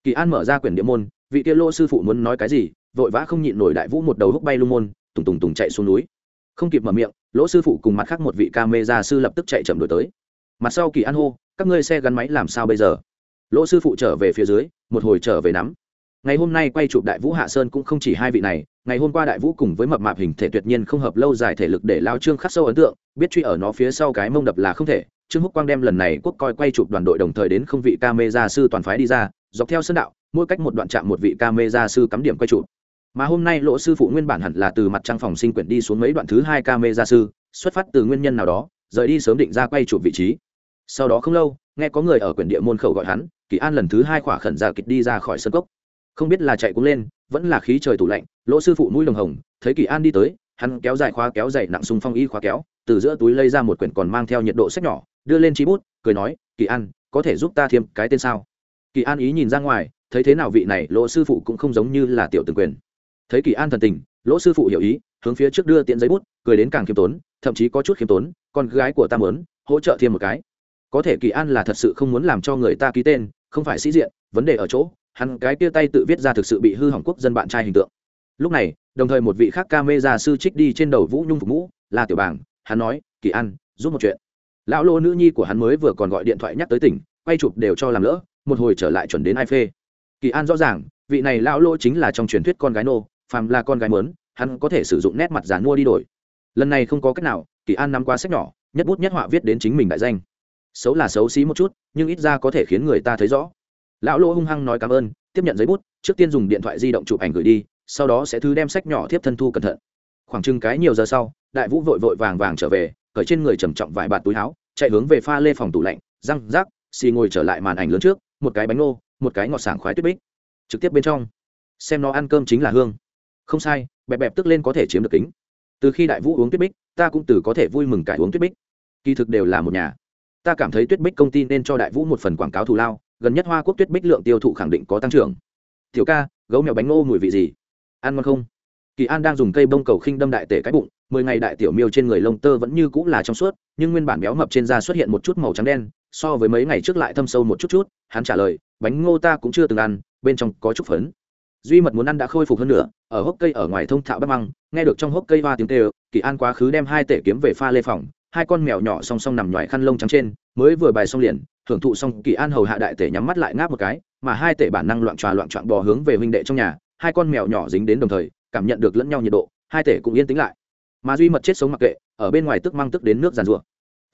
S1: Kỳ an mở ra quyển địa môn, vị kia lô sư phụ muốn nói cái gì, vội vã không nhịn nổi đại vũ một đầu húc bay lung môn, tùng tùng tùng chạy xuống núi. Không kịp mở miệng lỗ sư phụ cùng mặt khác một vị ca mê gia sư lập tức chạy chậm đổi tới. Mặt sau kỳ an hô, các ngươi xe gắn máy làm sao bây giờ? Lỗ sư phụ trở về phía dưới, một hồi trở về nắm. Ngày hôm nay quay chụp đại vũ hạ sơn cũng không chỉ hai vị này, ngày hôm qua đại vũ cùng với mập mạp hình thể tuyệt nhiên không hợp lâu dài thể lực để lao trương khắc sâu ấn tượng, biết truy ở nó phía sau cái mông đập là không thể. Trương húc quang đem lần này quốc coi quay chụp đoàn đội đồng thời đến không vị ca mê gia sư toàn phái đi ra, dọc theo sân đạo, mỗi cách một đoạn chạm một vị ca mê gia sư cắm điểm quay chụp mà hôm nay lỗ sư phụ nguyên bản hẳn là từ mặt trăng phòng sinh quyển đi xuống mấy đoạn thứ hai ca mê gia sư, xuất phát từ nguyên nhân nào đó, rời đi sớm định ra quay chụp vị trí. Sau đó không lâu, nghe có người ở quyển địa môn khẩu gọi hắn, kỳ an lần thứ hai khỏa khẩn ra kịch đi ra khỏi sân cốc. Không biết là chạy cũng lên, vẫn là khí trời tủ lạnh, lỗ sư phụ mũi đồng hồng, thấy kỳ an đi tới, hắn kéo dài khóa kéo dày nặng sung phong y khóa kéo, từ giữa túi lấy ra một quyển còn mang theo nhiệt độ sách nhỏ, đưa lên trí bút, cười nói, kỳ an, có thể giúp ta thêm cái tên sao? Kỳ an ý nhìn ra ngoài, thấy thế nào vị này, lỗ sư phụ cũng không giống như là tiểu từng quyền thấy kỳ an thần tình, lỗ sư phụ hiểu ý, hướng phía trước đưa tiện giấy bút, cười đến càng khiêm tốn, thậm chí có chút khiêm tốn, con gái của ta mớn hỗ trợ thêm một cái. Có thể kỳ an là thật sự không muốn làm cho người ta ký tên, không phải sĩ diện, vấn đề ở chỗ, hắn cái kia tay tự viết ra thực sự bị hư hỏng quốc dân bạn trai hình tượng. Lúc này, đồng thời một vị khác ca mê gia sư trích đi trên đầu vũ nhung phục mũ, là tiểu bảng, hắn nói, kỳ an, giúp một chuyện. Lão lô nữ nhi của hắn mới vừa còn gọi điện thoại nhắc tới tỉnh, quay chụp đều cho làm lỡ, một hồi trở lại chuẩn đến ai phê. Kỳ an rõ ràng, vị này lão lô chính là trong truyền thuyết con gái nô phàm là con gái mớn hắn có thể sử dụng nét mặt dán mua đi đổi. Lần này không có cách nào, kỳ an nắm qua sách nhỏ, nhất bút nhất họa viết đến chính mình đại danh. Xấu là xấu xí một chút, nhưng ít ra có thể khiến người ta thấy rõ. Lão lỗ hung hăng nói cảm ơn, tiếp nhận giấy bút, trước tiên dùng điện thoại di động chụp ảnh gửi đi, sau đó sẽ thứ đem sách nhỏ tiếp thân thu cẩn thận. Khoảng chừng cái nhiều giờ sau, đại vũ vội vội vàng vàng trở về, cởi trên người trầm trọng vài bạt túi áo, chạy hướng về pha lê phòng tủ lạnh, răng rác xì ngồi trở lại màn ảnh lớn trước, một cái bánh ngô, một cái ngọt sảng khoái tuyết bích. Trực tiếp bên trong. Xem nó ăn cơm chính là hương không sai, bẹp bẹp tức lên có thể chiếm được kính. Từ khi đại vũ uống tuyết bích, ta cũng từ có thể vui mừng cải uống tuyết bích. Kỳ thực đều là một nhà. Ta cảm thấy tuyết bích công ty nên cho đại vũ một phần quảng cáo thù lao, gần nhất hoa quốc tuyết bích lượng tiêu thụ khẳng định có tăng trưởng. Tiểu ca, gấu mèo bánh ngô mùi vị gì? Ăn ngon không? Kỳ an đang dùng cây bông cầu khinh đâm đại tể cái bụng, mười ngày đại tiểu miêu trên người lông tơ vẫn như cũng là trong suốt, nhưng nguyên bản béo mập trên da xuất hiện một chút màu trắng đen, so với mấy ngày trước lại thâm sâu một chút chút, hắn trả lời, bánh ngô ta cũng chưa từng ăn, bên trong có chút phấn duy mật muốn ăn đã khôi phục hơn nữa, ở hốc cây ở ngoài thông thạo bắt măng, nghe được trong hốc cây hoa tiếng tê kỳ an quá khứ đem hai tể kiếm về pha lê phòng, hai con mèo nhỏ song song nằm ngoài khăn lông trắng trên, mới vừa bài xong liền, thưởng thụ xong, kỳ an hầu hạ đại tể nhắm mắt lại ngáp một cái, mà hai tể bản năng loạn tròa loạn trọn bò hướng về huynh đệ trong nhà, hai con mèo nhỏ dính đến đồng thời, cảm nhận được lẫn nhau nhiệt độ, hai tể cũng yên tĩnh lại. Mà duy mật chết sống mặc kệ, ở bên ngoài tức mang tức đến nước giàn rủa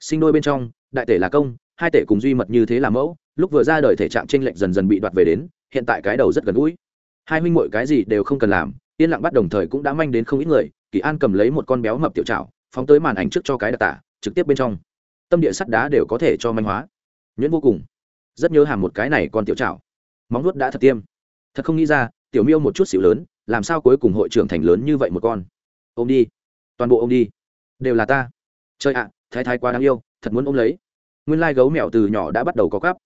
S1: sinh đôi bên trong, đại tể là công, hai tể cùng duy mật như thế là mẫu, lúc vừa ra đời thể trạng tranh lệch dần dần bị đoạt về đến, hiện tại cái đầu rất gần gũi hai huynh muội cái gì đều không cần làm, yên lặng bắt đồng thời cũng đã manh đến không ít người, kỳ an cầm lấy một con béo mập tiểu trào phóng tới màn ảnh trước cho cái đặc tả, trực tiếp bên trong. Tâm địa sắt đá đều có thể cho manh hóa. Nhuyễn vô cùng. Rất nhớ hàm một cái này con tiểu trào móng nuốt đã thật tiêm. Thật không nghĩ ra, tiểu miêu một chút xịu lớn, làm sao cuối cùng hội trưởng thành lớn như vậy một con? Ôm đi. Toàn bộ ôm đi. Đều là ta. Chơi ạ, thái thái quá đáng yêu, thật muốn ôm lấy. Nguyên lai gấu mèo từ nhỏ đã bắt đầu có cắp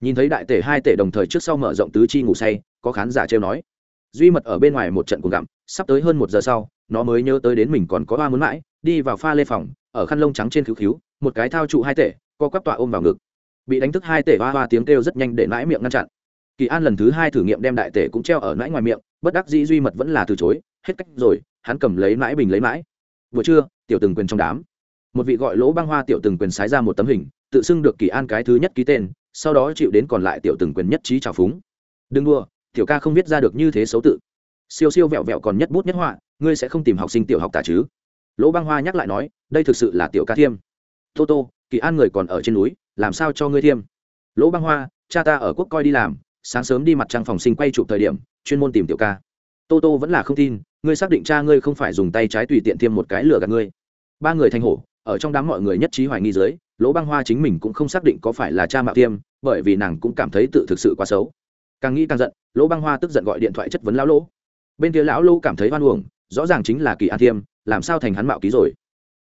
S1: nhìn thấy đại tể hai tể đồng thời trước sau mở rộng tứ chi ngủ say, có khán giả trêu nói. Duy mật ở bên ngoài một trận cuồng gặm, sắp tới hơn một giờ sau, nó mới nhớ tới đến mình còn có ba muốn mãi, đi vào pha lê phòng, ở khăn lông trắng trên cứu cứu một cái thao trụ hai tể, co quắp tọa ôm vào ngực. Bị đánh thức hai tể hoa hoa tiếng kêu rất nhanh để mãi miệng ngăn chặn. Kỳ an lần thứ hai thử nghiệm đem đại tể cũng treo ở mãi ngoài miệng, bất đắc dĩ duy mật vẫn là từ chối, hết cách rồi, hắn cầm lấy mãi bình lấy mãi. Vừa trưa, tiểu từng quyền trong đám. Một vị gọi lỗ băng hoa tiểu từng quyền sái ra một tấm hình, tự xưng được kỳ an cái thứ nhất ký tên sau đó chịu đến còn lại tiểu từng quyền nhất trí trào phúng. Đừng đua tiểu ca không viết ra được như thế xấu tự. Siêu siêu vẹo vẹo còn nhất bút nhất họa, ngươi sẽ không tìm học sinh tiểu học tả chứ? Lỗ băng hoa nhắc lại nói, đây thực sự là tiểu ca thiêm. Tô tô, kỳ an người còn ở trên núi, làm sao cho ngươi thiêm? Lỗ băng hoa, cha ta ở quốc coi đi làm, sáng sớm đi mặt trăng phòng sinh quay chụp thời điểm, chuyên môn tìm tiểu ca. Tô tô vẫn là không tin, ngươi xác định cha ngươi không phải dùng tay trái tùy tiện thiêm một cái lửa gạt ngươi. Ba người thành hổ, ở trong đám mọi người nhất trí hoài nghi dưới lỗ băng hoa chính mình cũng không xác định có phải là cha mạo thiêm bởi vì nàng cũng cảm thấy tự thực sự quá xấu. Càng nghĩ càng giận, lỗ băng hoa tức giận gọi điện thoại chất vấn lão lỗ. Bên kia lão lỗ cảm thấy hoan uổng, rõ ràng chính là kỳ an thiêm làm sao thành hắn mạo ký rồi?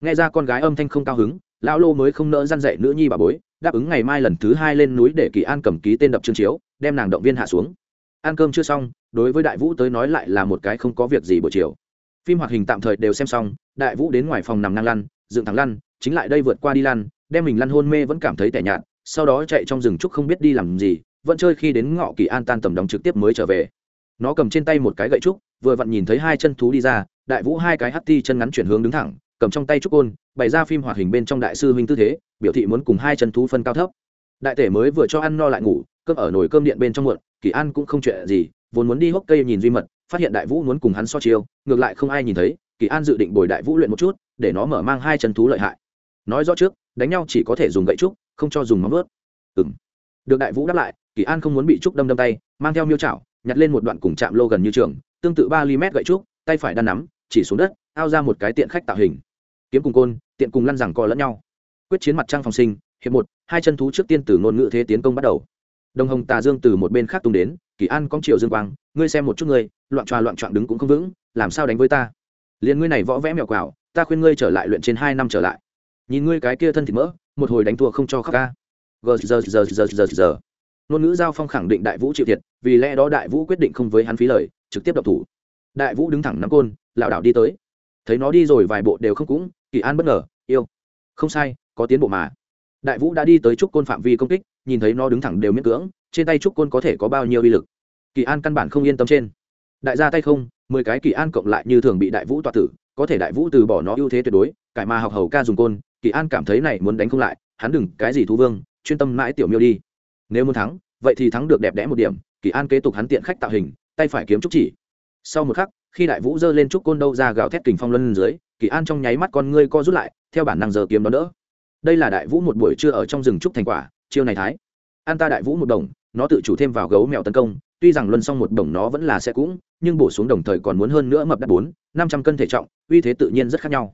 S1: Nghe ra con gái âm thanh không cao hứng, lão lô mới không nỡ răn dậy nữ nhi bà bối, đáp ứng ngày mai lần thứ hai lên núi để kỳ an cầm ký tên đập trương chiếu, đem nàng động viên hạ xuống. Ăn cơm chưa xong, đối với đại vũ tới nói lại là một cái không có việc gì buổi chiều. Phim hoạt hình tạm thời đều xem xong, đại vũ đến ngoài phòng nằm năng lăn, dựng thẳng lăn, chính lại đây vượt qua đi lăn đem mình lăn hôn mê vẫn cảm thấy tẻ nhạt, sau đó chạy trong rừng trúc không biết đi làm gì, vẫn chơi khi đến ngọ kỳ an tan tầm đóng trực tiếp mới trở về. Nó cầm trên tay một cái gậy trúc, vừa vặn nhìn thấy hai chân thú đi ra, đại vũ hai cái hắt ti chân ngắn chuyển hướng đứng thẳng, cầm trong tay trúc côn, bày ra phim hoạt hình bên trong đại sư huynh tư thế, biểu thị muốn cùng hai chân thú phân cao thấp. Đại tể mới vừa cho ăn no lại ngủ, cơm ở nồi cơm điện bên trong muộn, kỳ an cũng không chuyện gì, vốn muốn đi hốc cây nhìn duy mật, phát hiện đại vũ muốn cùng hắn so chiêu, ngược lại không ai nhìn thấy, kỳ an dự định bồi đại vũ luyện một chút, để nó mở mang hai chân thú lợi hại. Nói rõ trước đánh nhau chỉ có thể dùng gậy trúc, không cho dùng móng vớt ừng được đại vũ đáp lại, kỳ an không muốn bị trúc đâm đâm tay, mang theo miêu chảo, nhặt lên một đoạn cùng chạm lô gần như trường, tương tự ba ly mét gậy trúc, tay phải đan nắm, chỉ xuống đất, ao ra một cái tiện khách tạo hình. Kiếm cùng côn, tiện cùng lăn rằng co lẫn nhau. Quyết chiến mặt trăng phòng sinh, hiệp một, hai chân thú trước tiên từ ngôn ngữ thế tiến công bắt đầu. Đồng hồng tà dương từ một bên khác tung đến, kỳ an cong triệu dương quang, ngươi xem một chút ngươi, loạn tròa loạn trọn đứng cũng không vững, làm sao đánh với ta? Liền ngươi này võ vẽ mèo quào, ta khuyên ngươi trở lại luyện trên hai năm trở lại nhìn ngươi cái kia thân thịt mỡ, một hồi đánh thua không cho khóc ca. Gờ, giờ giờ giờ giờ giờ ngôn ngữ giao phong khẳng định đại vũ chịu thiệt, vì lẽ đó đại vũ quyết định không với hắn phí lời, trực tiếp đập thủ. Đại vũ đứng thẳng nắm côn, lảo đảo đi tới. Thấy nó đi rồi vài bộ đều không cũng, kỳ an bất ngờ, yêu. Không sai, có tiến bộ mà. Đại vũ đã đi tới trúc côn phạm vi công kích, nhìn thấy nó đứng thẳng đều miễn cưỡng, trên tay trúc côn có thể có bao nhiêu uy lực? Kỳ an căn bản không yên tâm trên. Đại gia tay không, mười cái kỳ an cộng lại như thường bị đại vũ toạ tử có thể đại vũ từ bỏ nó ưu thế tuyệt đối, cải mà học hầu ca dùng côn, kỳ an cảm thấy này muốn đánh không lại, hắn đừng, cái gì thú vương, chuyên tâm mãi tiểu miêu đi. Nếu muốn thắng, vậy thì thắng được đẹp đẽ một điểm, kỳ an kế tục hắn tiện khách tạo hình, tay phải kiếm trúc chỉ. Sau một khắc, khi đại vũ giơ lên trúc côn đâu ra gào thét kình phong luân dưới, kỳ an trong nháy mắt con ngươi co rút lại, theo bản năng giờ kiếm đó đỡ. Đây là đại vũ một buổi trưa ở trong rừng trúc thành quả, chiêu này thái. An ta đại vũ một đồng, nó tự chủ thêm vào gấu mèo tấn công tuy rằng luân xong một đồng nó vẫn là sẽ cũng, nhưng bổ xuống đồng thời còn muốn hơn nữa mập đắt bốn, năm trăm cân thể trọng, uy thế tự nhiên rất khác nhau.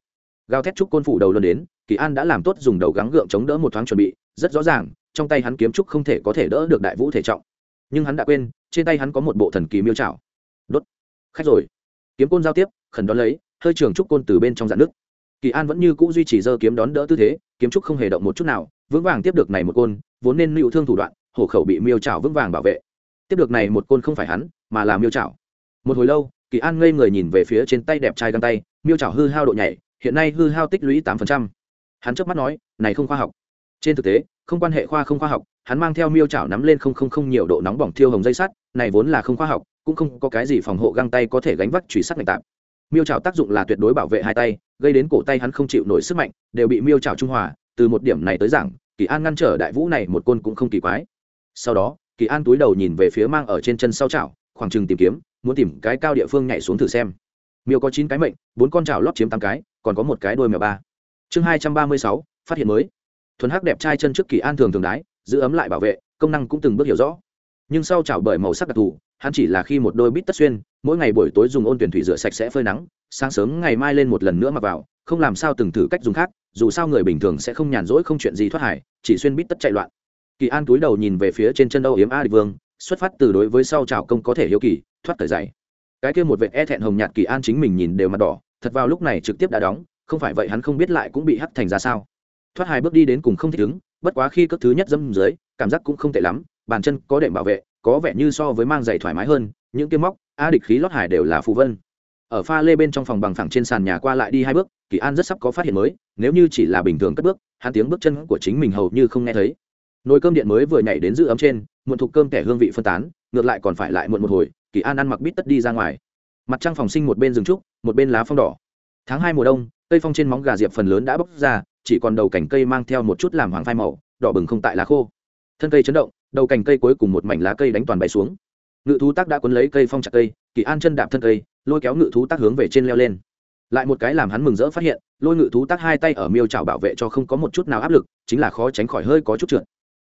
S1: Gào thét trúc côn phủ đầu luân đến, kỳ an đã làm tốt dùng đầu gắng gượng chống đỡ một thoáng chuẩn bị, rất rõ ràng, trong tay hắn kiếm trúc không thể có thể đỡ được đại vũ thể trọng. Nhưng hắn đã quên, trên tay hắn có một bộ thần kỳ miêu trảo. Đốt. Khách rồi. Kiếm côn giao tiếp, khẩn đón lấy, hơi trường trúc côn từ bên trong dạn nước. Kỳ an vẫn như cũ duy trì dơ kiếm đón đỡ tư thế, kiếm trúc không hề động một chút nào, vững vàng tiếp được này một côn, vốn nên lưu thương thủ đoạn, hổ khẩu bị miêu trảo vững vàng bảo vệ tiếp được này một côn không phải hắn, mà là miêu trảo một hồi lâu, kỳ an ngây người nhìn về phía trên tay đẹp trai găng tay, miêu trảo hư hao độ nhảy, hiện nay hư hao tích lũy tám phần trăm. Hắn trước mắt nói, này không khoa học. Trên thực tế, không quan hệ khoa không khoa học, hắn mang theo miêu chảo nắm lên không không không nhiều độ nóng bỏng thiêu hồng dây sắt, này vốn là không khoa học, cũng không có cái gì phòng hộ găng tay có thể gánh vác truy sắt ngạch tạp miêu chảo tác dụng là tuyệt đối bảo vệ hai tay, gây đến cổ tay hắn không chịu nổi sức mạnh, đều bị miêu chảo trung hòa, từ một điểm này tới rằng kỳ an ngăn trở đại vũ này một côn cũng không kỳ quái. Sau đó kỳ an túi đầu nhìn về phía mang ở trên chân sau chảo, khoảng chừng tìm kiếm, muốn tìm cái cao địa phương nhảy xuống thử xem. Miêu có chín cái mệnh, bốn con chảo lót chiếm tám cái, còn có một cái đôi mèo ba. Chương hai trăm ba mươi sáu, phát hiện mới. Thuần hắc đẹp trai chân trước kỳ an thường thường đái, giữ ấm lại bảo vệ, công năng cũng từng bước hiểu rõ. Nhưng sau chảo bởi màu sắc đặc thù, hắn chỉ là khi một đôi bít tất xuyên, mỗi ngày buổi tối dùng ôn tuyển thủy rửa sạch sẽ phơi nắng, sáng sớm ngày mai lên một lần nữa mặc vào, không làm sao từng thử cách dùng khác, dù sao người bình thường sẽ không nhàn rỗi không chuyện gì thoát hải, chỉ xuyên bít tất chạy loạn kỳ an túi đầu nhìn về phía trên chân âu yếm a địch vương, xuất phát từ đối với sau trào công có thể hiếu kỳ, thoát thời dày cái kia một vệ e thẹn hồng nhạt kỳ an chính mình nhìn đều mặt đỏ, thật vào lúc này trực tiếp đã đóng, không phải vậy hắn không biết lại cũng bị hắt thành ra sao. Thoát hai bước đi đến cùng không thích ứng, bất quá khi cất thứ nhất dâm dưới, cảm giác cũng không tệ lắm, bàn chân có đệm bảo vệ, có vẻ như so với mang giày thoải mái hơn, những kiếm móc, a địch khí lót hải đều là phù vân. Ở pha lê bên trong phòng bằng phẳng trên sàn nhà qua lại đi hai bước, kỳ an rất sắp có phát hiện mới, nếu như chỉ là bình thường cất bước, hắn tiếng bước chân của chính mình hầu như không nghe thấy nồi cơm điện mới vừa nhảy đến giữ ấm trên, muộn thục cơm kẻ hương vị phân tán, ngược lại còn phải lại muộn một hồi, kỳ an ăn mặc bít tất đi ra ngoài. Mặt trăng phòng sinh một bên rừng trúc, một bên lá phong đỏ. Tháng hai mùa đông, cây phong trên móng gà diệp phần lớn đã bốc ra, chỉ còn đầu cành cây mang theo một chút làm hoàng phai màu, đỏ bừng không tại lá khô. Thân cây chấn động, đầu cành cây cuối cùng một mảnh lá cây đánh toàn bay xuống. Ngự thú tác đã cuốn lấy cây phong chặt cây, kỳ an chân đạp thân cây, lôi kéo ngự thú tác hướng về trên leo lên. Lại một cái làm hắn mừng rỡ phát hiện, lôi ngự thú tác hai tay ở miêu trào bảo vệ cho không có một chút nào áp lực, chính là khó tránh khỏi hơi có chút trượt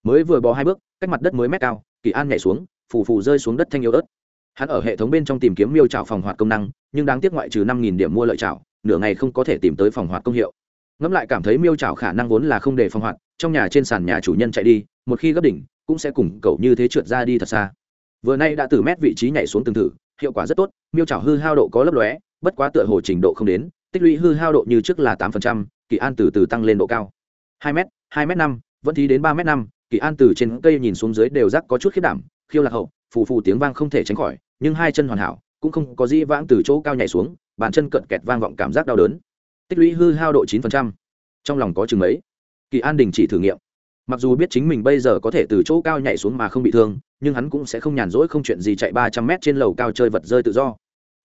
S1: mới vừa bò hai bước, cách mặt đất mới mét cao, kỳ an nhảy xuống, phù phù rơi xuống đất thanh yếu ớt. Hắn ở hệ thống bên trong tìm kiếm miêu trào phòng hoạt công năng, nhưng đáng tiếc ngoại trừ năm nghìn điểm mua lợi trào nửa ngày không có thể tìm tới phòng hoạt công hiệu. Ngẫm lại cảm thấy miêu trào khả năng vốn là không để phòng hoạt, trong nhà trên sàn nhà chủ nhân chạy đi, một khi gấp đỉnh, cũng sẽ cùng cậu như thế trượt ra đi thật xa. Vừa nay đã từ mét vị trí nhảy xuống từng thử, hiệu quả rất tốt, miêu trào hư hao độ có lấp lóe, bất quá tựa hồ trình độ không đến, tích lũy hư hao độ như trước là tám phần trăm, kỳ an từ từ tăng lên độ cao. Hai m hai m năm, vẫn thi đến ba m năm kỳ an từ trên cây nhìn xuống dưới đều rắc có chút khiết đảm, khiêu lạc hậu, phù phù tiếng vang không thể tránh khỏi, nhưng hai chân hoàn hảo, cũng không có dĩ vãng từ chỗ cao nhảy xuống, bàn chân cận kẹt vang vọng cảm giác đau đớn. Tích lũy hư hao độ chín phần trăm. Trong lòng có chừng mấy. Kỳ an đình chỉ thử nghiệm. Mặc dù biết chính mình bây giờ có thể từ chỗ cao nhảy xuống mà không bị thương, nhưng hắn cũng sẽ không nhàn rỗi không chuyện gì chạy ba trăm mét trên lầu cao chơi vật rơi tự do.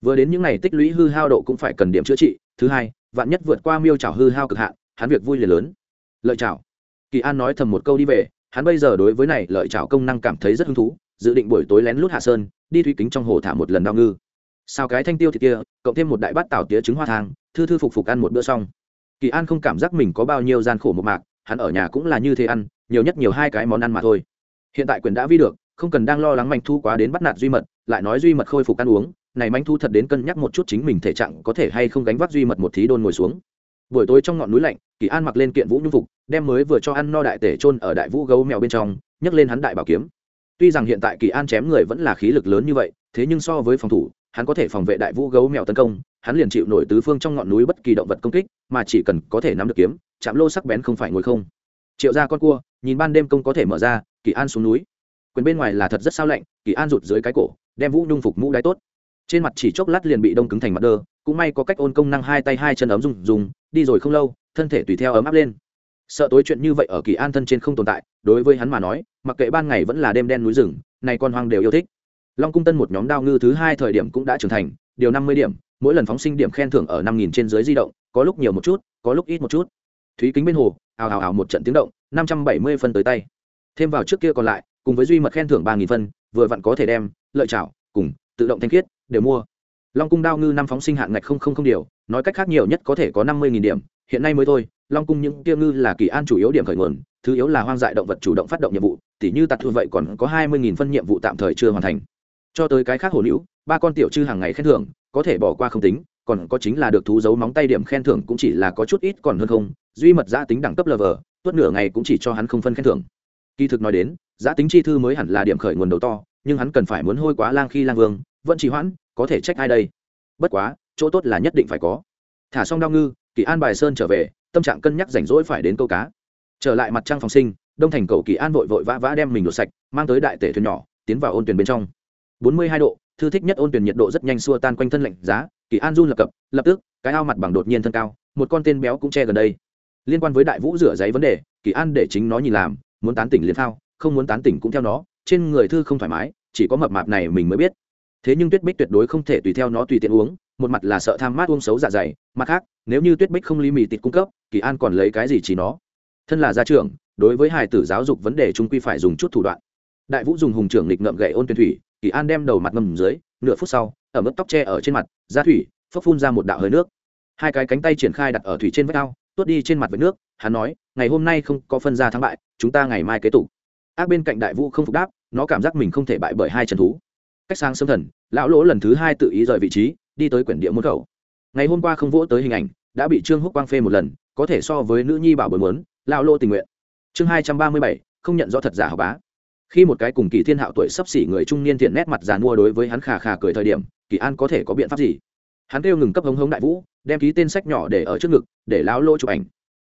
S1: Vừa đến những ngày tích lũy hư hao độ cũng phải cần điểm chữa trị, thứ hai, vạn nhất vượt qua miêu trào hư hao cực hạn, hắn việc vui liền lớn. Lợi chảo kỳ an nói thầm một câu đi về hắn bây giờ đối với này lợi trảo công năng cảm thấy rất hứng thú, dự định buổi tối lén lút hạ sơn, đi thủy kính trong hồ thả một lần đao ngư. Sao cái thanh tiêu thịt kia, cộng thêm một đại bát tảo tía trứng hoa thang, thư thư phục phục ăn một bữa xong. Kỳ an không cảm giác mình có bao nhiêu gian khổ một mạc, hắn ở nhà cũng là như thế ăn, nhiều nhất nhiều hai cái món ăn mà thôi. Hiện tại quyền đã vi được, không cần đang lo lắng manh thu quá đến bắt nạt duy mật, lại nói duy mật khôi phục ăn uống, này manh thu thật đến cân nhắc một chút chính mình thể trạng có thể hay không gánh vác duy mật một thí đôn ngồi xuống buổi tối trong ngọn núi lạnh kỳ an mặc lên kiện vũ nhung phục đem mới vừa cho ăn no đại tể trôn ở đại vũ gấu mèo bên trong nhấc lên hắn đại bảo kiếm. Tuy rằng hiện tại kỳ an chém người vẫn là khí lực lớn như vậy thế nhưng so với phòng thủ hắn có thể phòng vệ đại vũ gấu mèo tấn công hắn liền chịu nổi tứ phương trong ngọn núi bất kỳ động vật công kích mà chỉ cần có thể nắm được kiếm chạm lô sắc bén không phải ngồi không. Triệu ra con cua nhìn ban đêm công có thể mở ra kỳ an xuống núi. Quyền bên ngoài là thật rất sao lạnh kỳ an rụt dưới cái cổ đem vũ nhung phục mũ đáy tốt. Trên mặt chỉ chốc lát liền bị đông cứng thành mặt đơ cũng may có cách ôn công năng hai tay hai chân ấm rung, rung đi rồi không lâu, thân thể tùy theo ấm áp lên. Sợ tối chuyện như vậy ở kỳ an thân trên không tồn tại, đối với hắn mà nói, mặc kệ ban ngày vẫn là đêm đen núi rừng, này con hoang đều yêu thích. Long cung tân một nhóm đao ngư thứ hai thời điểm cũng đã trưởng thành, điều năm mươi điểm, mỗi lần phóng sinh điểm khen thưởng ở năm nghìn trên dưới di động, có lúc nhiều một chút, có lúc ít một chút. Thúy kính bên hồ, ào ào ào một trận tiếng động, năm trăm bảy mươi phân tới tay. Thêm vào trước kia còn lại, cùng với duy mật khen thưởng ba nghìn phân, vừa vặn có thể đem, lợi chảo, cùng, tự động thanh khiết, đều mua. Long cung đao ngư năm phóng sinh hạn ngạch không không không điều nói cách khác nhiều nhất có thể có năm mươi điểm, hiện nay mới thôi, long cung những tiêu ngư là kỳ an chủ yếu điểm khởi nguồn, thứ yếu là hoang dại động vật chủ động phát động nhiệm vụ, tỉ như tạt thu vậy còn có hai mươi phân nhiệm vụ tạm thời chưa hoàn thành. Cho tới cái khác hồ nữ ba con tiểu chư hàng ngày khen thưởng, có thể bỏ qua không tính, còn có chính là được thú giấu móng tay điểm khen thưởng cũng chỉ là có chút ít còn hơn không, duy mật giã tính đẳng cấp lv tuốt nửa ngày cũng chỉ cho hắn không phân khen thưởng. Kỳ thực nói đến giã tính chi thư mới hẳn là điểm khởi nguồn đầu to, nhưng hắn cần phải muốn hôi quá lang khi lang vương, vẫn trì hoãn, có thể trách ai đây? Bất quá chỗ tốt là nhất định phải có. Thả xong đao ngư, kỳ an bài sơn trở về, tâm trạng cân nhắc rảnh rỗi phải đến câu cá. Trở lại mặt trăng phòng sinh, đông thành cầu kỳ an vội vội vã vã đem mình đổ sạch, mang tới đại tể thuyền nhỏ, tiến vào ôn tuyển bên trong. Bốn mươi hai độ, thư thích nhất ôn tuyển nhiệt độ rất nhanh xua tan quanh thân lạnh giá, kỳ an run lập cập, lập tức, cái ao mặt bằng đột nhiên thân cao, một con tên béo cũng che gần đây. Liên quan với đại vũ rửa giấy vấn đề, kỳ an để chính nó nhìn làm, muốn tán tỉnh liền thao, không muốn tán tỉnh cũng theo nó, trên người thư không thoải mái, chỉ có mập mạp này mình mới biết. Thế nhưng tuyết bích tuyệt đối không thể tùy theo nó tùy tiện uống một mặt là sợ tham mát uống xấu dạ dày, mặt khác, nếu như tuyết bích không ly mì tịt cung cấp, kỳ an còn lấy cái gì chỉ nó? Thân là gia trưởng, đối với hài tử giáo dục vấn đề chúng quy phải dùng chút thủ đoạn. Đại vũ dùng hùng trưởng lịch ngậm gậy ôn tuyển thủy, kỳ an đem đầu mặt ngầm dưới, nửa phút sau ở mức tóc tre ở trên mặt ra thủy phấp phun ra một đạo hơi nước. Hai cái cánh tay triển khai đặt ở thủy trên vách ao, tuốt đi trên mặt với nước, hắn nói, ngày hôm nay không có phân ra thắng bại, chúng ta ngày mai kế tục. Ác bên cạnh đại vũ không phục đáp, nó cảm giác mình không thể bại bởi hai trần thú. Cách sang sâm thần, lão lỗ lần thứ hai tự ý rời vị trí đi tới quyển địa môn khẩu. Ngày hôm qua không vỗ tới hình ảnh, đã bị trương húc quang phê một lần, có thể so với nữ nhi bảo bồi muốn, lão lô tình nguyện. Chương hai trăm ba mươi bảy, không nhận rõ thật giả học bá. Khi một cái cùng kỳ thiên hạo tuổi sắp xỉ người trung niên thiện nét mặt giàn mua đối với hắn khà khà cười thời điểm, kỳ an có thể có biện pháp gì? Hắn kêu ngừng cấp hống hống đại vũ, đem ký tên sách nhỏ để ở trước ngực, để lão lỗ chụp ảnh.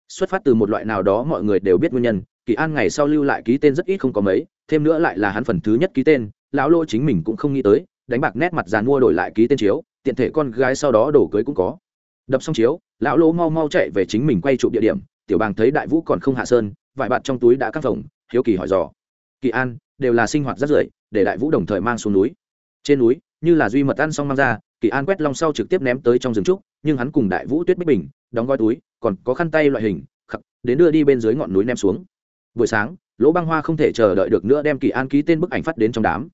S1: Xuất phát từ một loại nào đó mọi người đều biết nguyên nhân, kỳ an ngày sau lưu lại ký tên rất ít không có mấy, thêm nữa lại là hắn phần thứ nhất ký tên, lão lỗ chính mình cũng không nghĩ tới đánh bạc nét mặt giàn mua đổi lại ký tên chiếu, tiện thể con gái sau đó đổ cưới cũng có. Đập xong chiếu, lão lỗ mau mau chạy về chính mình quay chụp địa điểm, tiểu bàng thấy đại vũ còn không hạ sơn vải bạt trong túi đã căng phồng, hiếu kỳ hỏi dò. Kỳ an, đều là sinh hoạt rất rưởi, để đại vũ đồng thời mang xuống núi. Trên núi, như là duy mật ăn xong mang ra, kỳ an quét long sau trực tiếp ném tới trong rừng trúc, nhưng hắn cùng đại vũ tuyết bích bình, đóng gói túi, còn có khăn tay loại hình, khắc, đến đưa đi bên dưới ngọn núi ném xuống. Buổi sáng, lỗ băng hoa không thể chờ đợi được nữa đem kỳ an ký tên bức ảnh phát đến trong đám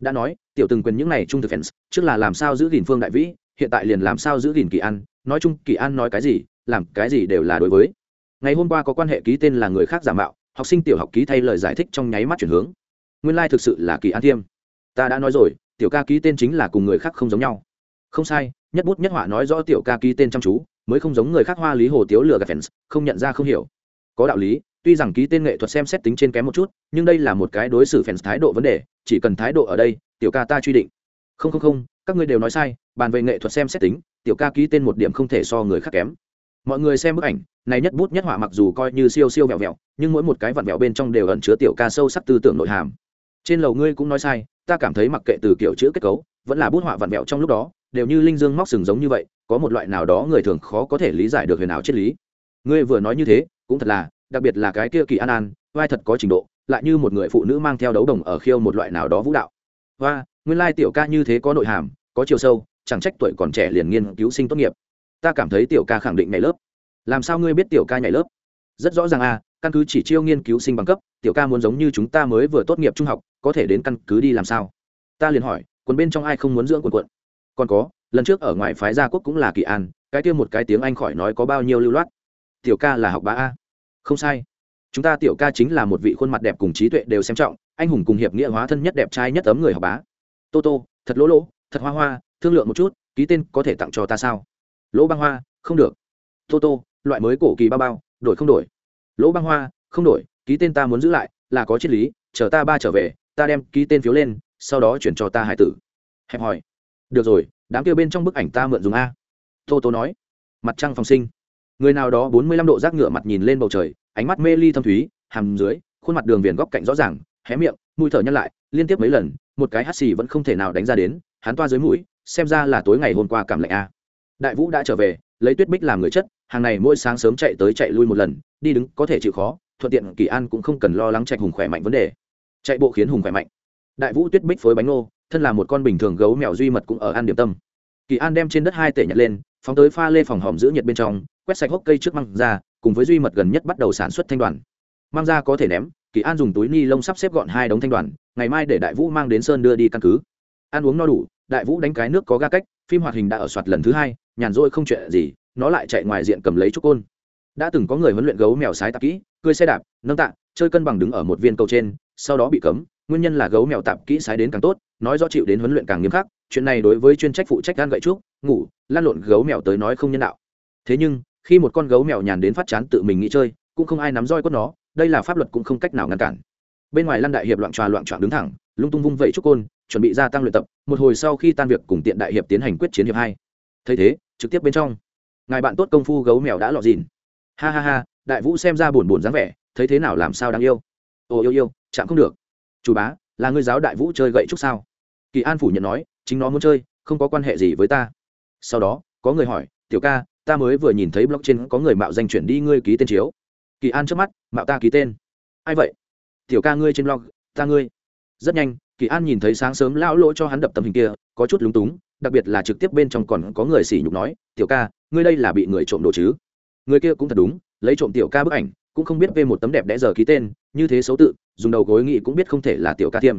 S1: đã nói, tiểu từng quyền những này trung thực fans, trước là làm sao giữ gìn phương đại vĩ, hiện tại liền làm sao giữ gìn kỳ an. Nói chung, kỳ an nói cái gì, làm cái gì đều là đối với. Ngày hôm qua có quan hệ ký tên là người khác giả mạo, học sinh tiểu học ký thay lời giải thích trong nháy mắt chuyển hướng. Nguyên lai、like、thực sự là kỳ an thiêm. Ta đã nói rồi, tiểu ca ký tên chính là cùng người khác không giống nhau. Không sai, nhất bút nhất họa nói rõ tiểu ca ký tên chăm chú, mới không giống người khác hoa lý hồ tiếu lừa gạt fans, không nhận ra không hiểu. Có đạo lý tuy rằng ký tên nghệ thuật xem xét tính trên kém một chút, nhưng đây là một cái đối xử fans thái độ vấn đề, chỉ cần thái độ ở đây, tiểu ca ta truy định. Không không không, các ngươi đều nói sai, bàn về nghệ thuật xem xét tính, tiểu ca ký tên một điểm không thể so người khác kém. Mọi người xem bức ảnh, này nhất bút nhất họa mặc dù coi như siêu siêu vẹo vẹo, nhưng mỗi một cái vặn vẹo bên trong đều ẩn chứa tiểu ca sâu sắc tư tưởng nội hàm. Trên lầu ngươi cũng nói sai, ta cảm thấy mặc kệ từ kiểu chữ kết cấu, vẫn là bút họa vặn vẹo trong lúc đó, đều như linh dương móc sừng giống như vậy, có một loại nào đó người thường khó có thể lý giải được huyền ảo triết lý. Ngươi vừa nói như thế, cũng thật là đặc biệt là cái kia kỳ an an, vai thật có trình độ, lại như một người phụ nữ mang theo đấu đồng ở khiêu một loại nào đó vũ đạo. Và, nguyên lai tiểu ca như thế có nội hàm, có chiều sâu, chẳng trách tuổi còn trẻ liền nghiên cứu sinh tốt nghiệp. Ta cảm thấy tiểu ca khẳng định nhảy lớp. Làm sao ngươi biết tiểu ca nhảy lớp? Rất rõ ràng à căn cứ chỉ chiêu nghiên cứu sinh bằng cấp, tiểu ca muốn giống như chúng ta mới vừa tốt nghiệp trung học, có thể đến căn cứ đi làm sao? Ta liền hỏi, quần bên trong ai không muốn dưỡng quần quận? Còn có, lần trước ở ngoài phái gia quốc cũng là kỳ an, cái kia một cái tiếng anh khỏi nói có bao nhiêu lưu loát. Tiểu ca là học bá a không sai. Chúng ta tiểu ca chính là một vị khuôn mặt đẹp cùng trí tuệ đều xem trọng, anh hùng cùng hiệp nghĩa hóa thân nhất đẹp trai nhất tấm người học bá. Tô tô, thật lỗ lỗ, thật hoa hoa, thương lượng một chút, ký tên có thể tặng cho ta sao? Lỗ băng hoa, không được. Tô tô, loại mới cổ kỳ bao bao, đổi không đổi. Lỗ băng hoa, không đổi, ký tên ta muốn giữ lại, là có triết lý, chờ ta ba trở về, ta đem ký tên phiếu lên, sau đó chuyển cho ta hải tử. Hẹp hỏi được rồi, đám kia bên trong bức ảnh ta mượn dùng a. Tô tô nói. Mặt trăng phòng sinh người nào đó bốn mươi lăm độ rác ngựa mặt nhìn lên bầu trời, ánh mắt mê ly thâm thúy, hàm dưới, khuôn mặt đường viền góc cạnh rõ ràng, hé miệng, mũi thở nhăn lại, liên tiếp mấy lần, một cái hắt xì vẫn không thể nào đánh ra đến, hắn toa dưới mũi, xem ra là tối ngày hôm qua cảm lạnh a. Đại vũ đã trở về, lấy tuyết bích làm người chất, hàng này mỗi sáng sớm chạy tới chạy lui một lần, đi đứng có thể chịu khó, thuận tiện kỳ an cũng không cần lo lắng chạy hùng khỏe mạnh vấn đề. Chạy bộ khiến hùng khỏe mạnh. Đại vũ tuyết bích phối bánh ngô, thân là một con bình thường gấu mèo duy mật cũng ở ăn điểm tâm. Kỳ an đem trên đất hai tể nhặt lên, phóng tới pha lê phòng hòm giữ nhiệt bên trong quét sạch hốc cây trước măng ra, cùng với duy mật gần nhất bắt đầu sản xuất thanh đoàn. Mang ra có thể ném, kỳ an dùng túi ni lông sắp xếp gọn hai đống thanh đoàn, ngày mai để đại vũ mang đến sơn đưa đi căn cứ. Ăn uống no đủ, đại vũ đánh cái nước có ga cách, phim hoạt hình đã ở soạt lần thứ hai, nhàn rỗi không chuyện gì, nó lại chạy ngoài diện cầm lấy trúc côn. Đã từng có người huấn luyện gấu mèo sái tạp kỹ, cười xe đạp, nâng tạ, chơi cân bằng đứng ở một viên cầu trên, sau đó bị cấm, nguyên nhân là gấu mèo tạp kỹ sái đến càng tốt, nói rõ chịu đến huấn luyện càng nghiêm khắc, chuyện này đối với chuyên trách phụ trách gan gậy trúc, ngủ, lan lộn gấu mèo tới nói không nhân đạo. Thế nhưng khi một con gấu mèo nhàn đến phát chán tự mình nghĩ chơi, cũng không ai nắm roi cốt nó, đây là pháp luật cũng không cách nào ngăn cản. Bên ngoài lăn đại hiệp loạn tròa loạn trọn đứng thẳng, lung tung vung vẩy trúc côn, chuẩn bị gia tăng luyện tập, một hồi sau khi tan việc cùng tiện đại hiệp tiến hành quyết chiến hiệp hai. Thấy thế, trực tiếp bên trong. Ngài bạn tốt công phu gấu mèo đã lọt dìn ha ha ha, đại vũ xem ra buồn buồn dáng vẻ, thấy thế nào làm sao đáng yêu. Ồ yêu yêu, chạm không được. Chủ bá, là ngươi giáo đại vũ chơi gậy trúc sao? Kỳ an phủ nhận nói, chính nó muốn chơi, không có quan hệ gì với ta. Sau đó, có người hỏi, tiểu ca ta mới vừa nhìn thấy block trên có người mạo danh chuyển đi ngươi ký tên chiếu. Kỳ an trước mắt, mạo ta ký tên. Ai vậy? Tiểu ca ngươi trên blog, ta ngươi. Rất nhanh, kỳ an nhìn thấy sáng sớm lão lỗ cho hắn đập tấm hình kia, có chút lúng túng, đặc biệt là trực tiếp bên trong còn có người sỉ nhục nói, tiểu ca, ngươi đây là bị người trộm đồ chứ? Người kia cũng thật đúng, lấy trộm tiểu ca bức ảnh, cũng không biết về một tấm đẹp đẽ giờ ký tên, như thế xấu tự, dùng đầu gối nghị cũng biết không thể là tiểu ca thiêm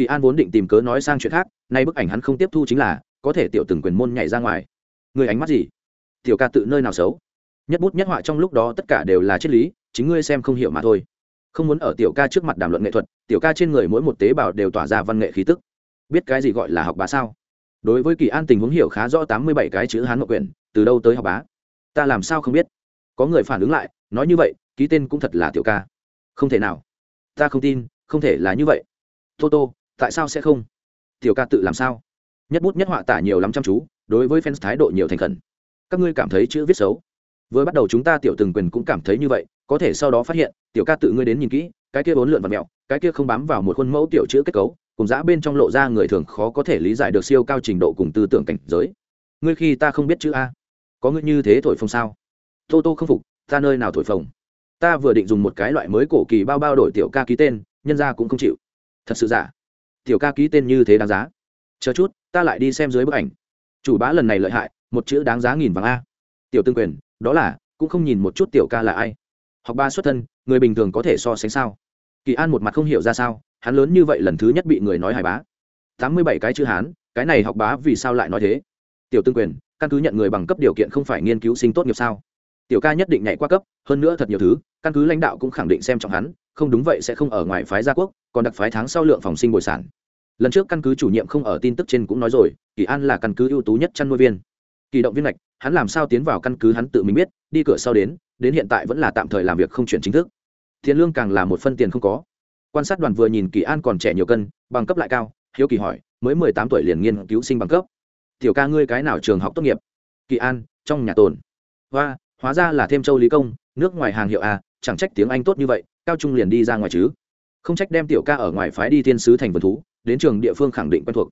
S1: kỳ an vốn định tìm cớ nói sang chuyện khác, nay bức ảnh hắn không tiếp thu chính là, có thể tiểu từng quyền môn nhảy ra ngoài. Người ánh mắt gì? Tiểu ca tự nơi nào xấu? Nhất bút nhất họa trong lúc đó tất cả đều là triết lý, chính ngươi xem không hiểu mà thôi. Không muốn ở tiểu ca trước mặt đàm luận nghệ thuật, tiểu ca trên người mỗi một tế bào đều tỏa ra văn nghệ khí tức. Biết cái gì gọi là học bá sao? Đối với kỳ an tình huống hiểu khá rõ tám mươi bảy cái chữ hán ngọc quyền từ đâu tới học bá? Ta làm sao không biết? Có người phản ứng lại, nói như vậy, ký tên cũng thật là tiểu ca. Không thể nào. Ta không tin, không thể là như vậy. Tô tô, tại sao sẽ không? Tiểu ca tự làm sao? Nhất bút nhất họa tả nhiều lắm chăm chú, đối với fans thái độ nhiều thành khẩn các ngươi cảm thấy chữ viết xấu. Vừa bắt đầu chúng ta tiểu từng quyền cũng cảm thấy như vậy, có thể sau đó phát hiện, tiểu ca tự ngươi đến nhìn kỹ, cái kia bốn lượn và mẹo, cái kia không bám vào một khuôn mẫu tiểu chữ kết cấu, cùng giã bên trong lộ ra người thường khó có thể lý giải được siêu cao trình độ cùng tư tưởng cảnh giới. Ngươi khi ta không biết chữ a, có ngươi như thế thổi phồng sao? Tô tô không phục, ta nơi nào thổi phồng? Ta vừa định dùng một cái loại mới cổ kỳ bao bao đổi tiểu ca ký tên, nhân ra cũng không chịu. Thật sự giả. Tiểu ca ký tên như thế đáng giá. Chờ chút, ta lại đi xem dưới bức ảnh. Chủ bá lần này lợi hại một chữ đáng giá nghìn vàng a. Tiểu tương quyền, đó là, cũng không nhìn một chút tiểu ca là ai. Học ba xuất thân, người bình thường có thể so sánh sao? Kỳ an một mặt không hiểu ra sao, hắn lớn như vậy lần thứ nhất bị người nói hài bá. Tám mươi bảy cái chữ hán, cái này học bá vì sao lại nói thế? Tiểu tương quyền, căn cứ nhận người bằng cấp điều kiện không phải nghiên cứu sinh tốt nghiệp sao? Tiểu ca nhất định nhảy qua cấp, hơn nữa thật nhiều thứ, căn cứ lãnh đạo cũng khẳng định xem trọng hắn, không đúng vậy sẽ không ở ngoài phái gia quốc, còn đặc phái tháng sau lượng phòng sinh bồi sản. Lần trước căn cứ chủ nhiệm không ở tin tức trên cũng nói rồi, kỳ an là căn cứ ưu tú nhất chăn nuôi viên kỳ động viên mạch, hắn làm sao tiến vào căn cứ hắn tự mình biết đi cửa sau đến đến hiện tại vẫn là tạm thời làm việc không chuyển chính thức. Tiền lương càng là một phân tiền không có. Quan sát đoàn vừa nhìn kỳ an còn trẻ nhiều cân bằng cấp lại cao hiếu kỳ hỏi mới mười tám tuổi liền nghiên cứu sinh bằng cấp. Tiểu ca ngươi cái nào trường học tốt nghiệp? Kỳ an trong nhà tồn. Và hóa ra là thêm châu lý công nước ngoài hàng hiệu a chẳng trách tiếng anh tốt như vậy cao trung liền đi ra ngoài chứ. Không trách đem tiểu ca ở ngoài phái đi thiên sứ thành vườn thú đến trường địa phương khẳng định quen thuộc.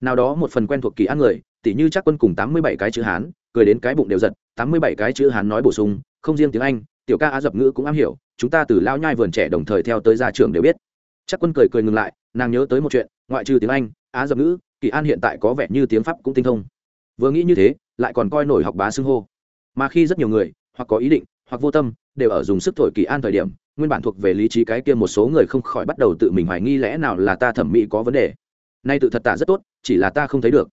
S1: Nào đó một phần quen thuộc kỳ an người tỉ như chắc quân cùng tám mươi bảy cái chữ hán, cười đến cái bụng đều giật, tám mươi bảy cái chữ hán nói bổ sung, không riêng tiếng anh, tiểu ca á dập ngữ cũng am hiểu, chúng ta từ lao nhai vườn trẻ đồng thời theo tới gia trường đều biết. Chắc quân cười cười ngừng lại, nàng nhớ tới một chuyện, ngoại trừ tiếng anh, á dập ngữ, kỳ an hiện tại có vẻ như tiếng pháp cũng tinh thông. Vừa nghĩ như thế, lại còn coi nổi học bá xưng hô. Mà khi rất nhiều người, hoặc có ý định, hoặc vô tâm, đều ở dùng sức thổi kỳ an thời điểm, nguyên bản thuộc về lý trí cái kia một số người không khỏi bắt đầu tự mình hoài nghi lẽ nào là ta thẩm mỹ có vấn đề. Nay tự thật tả rất tốt, chỉ là ta không thấy được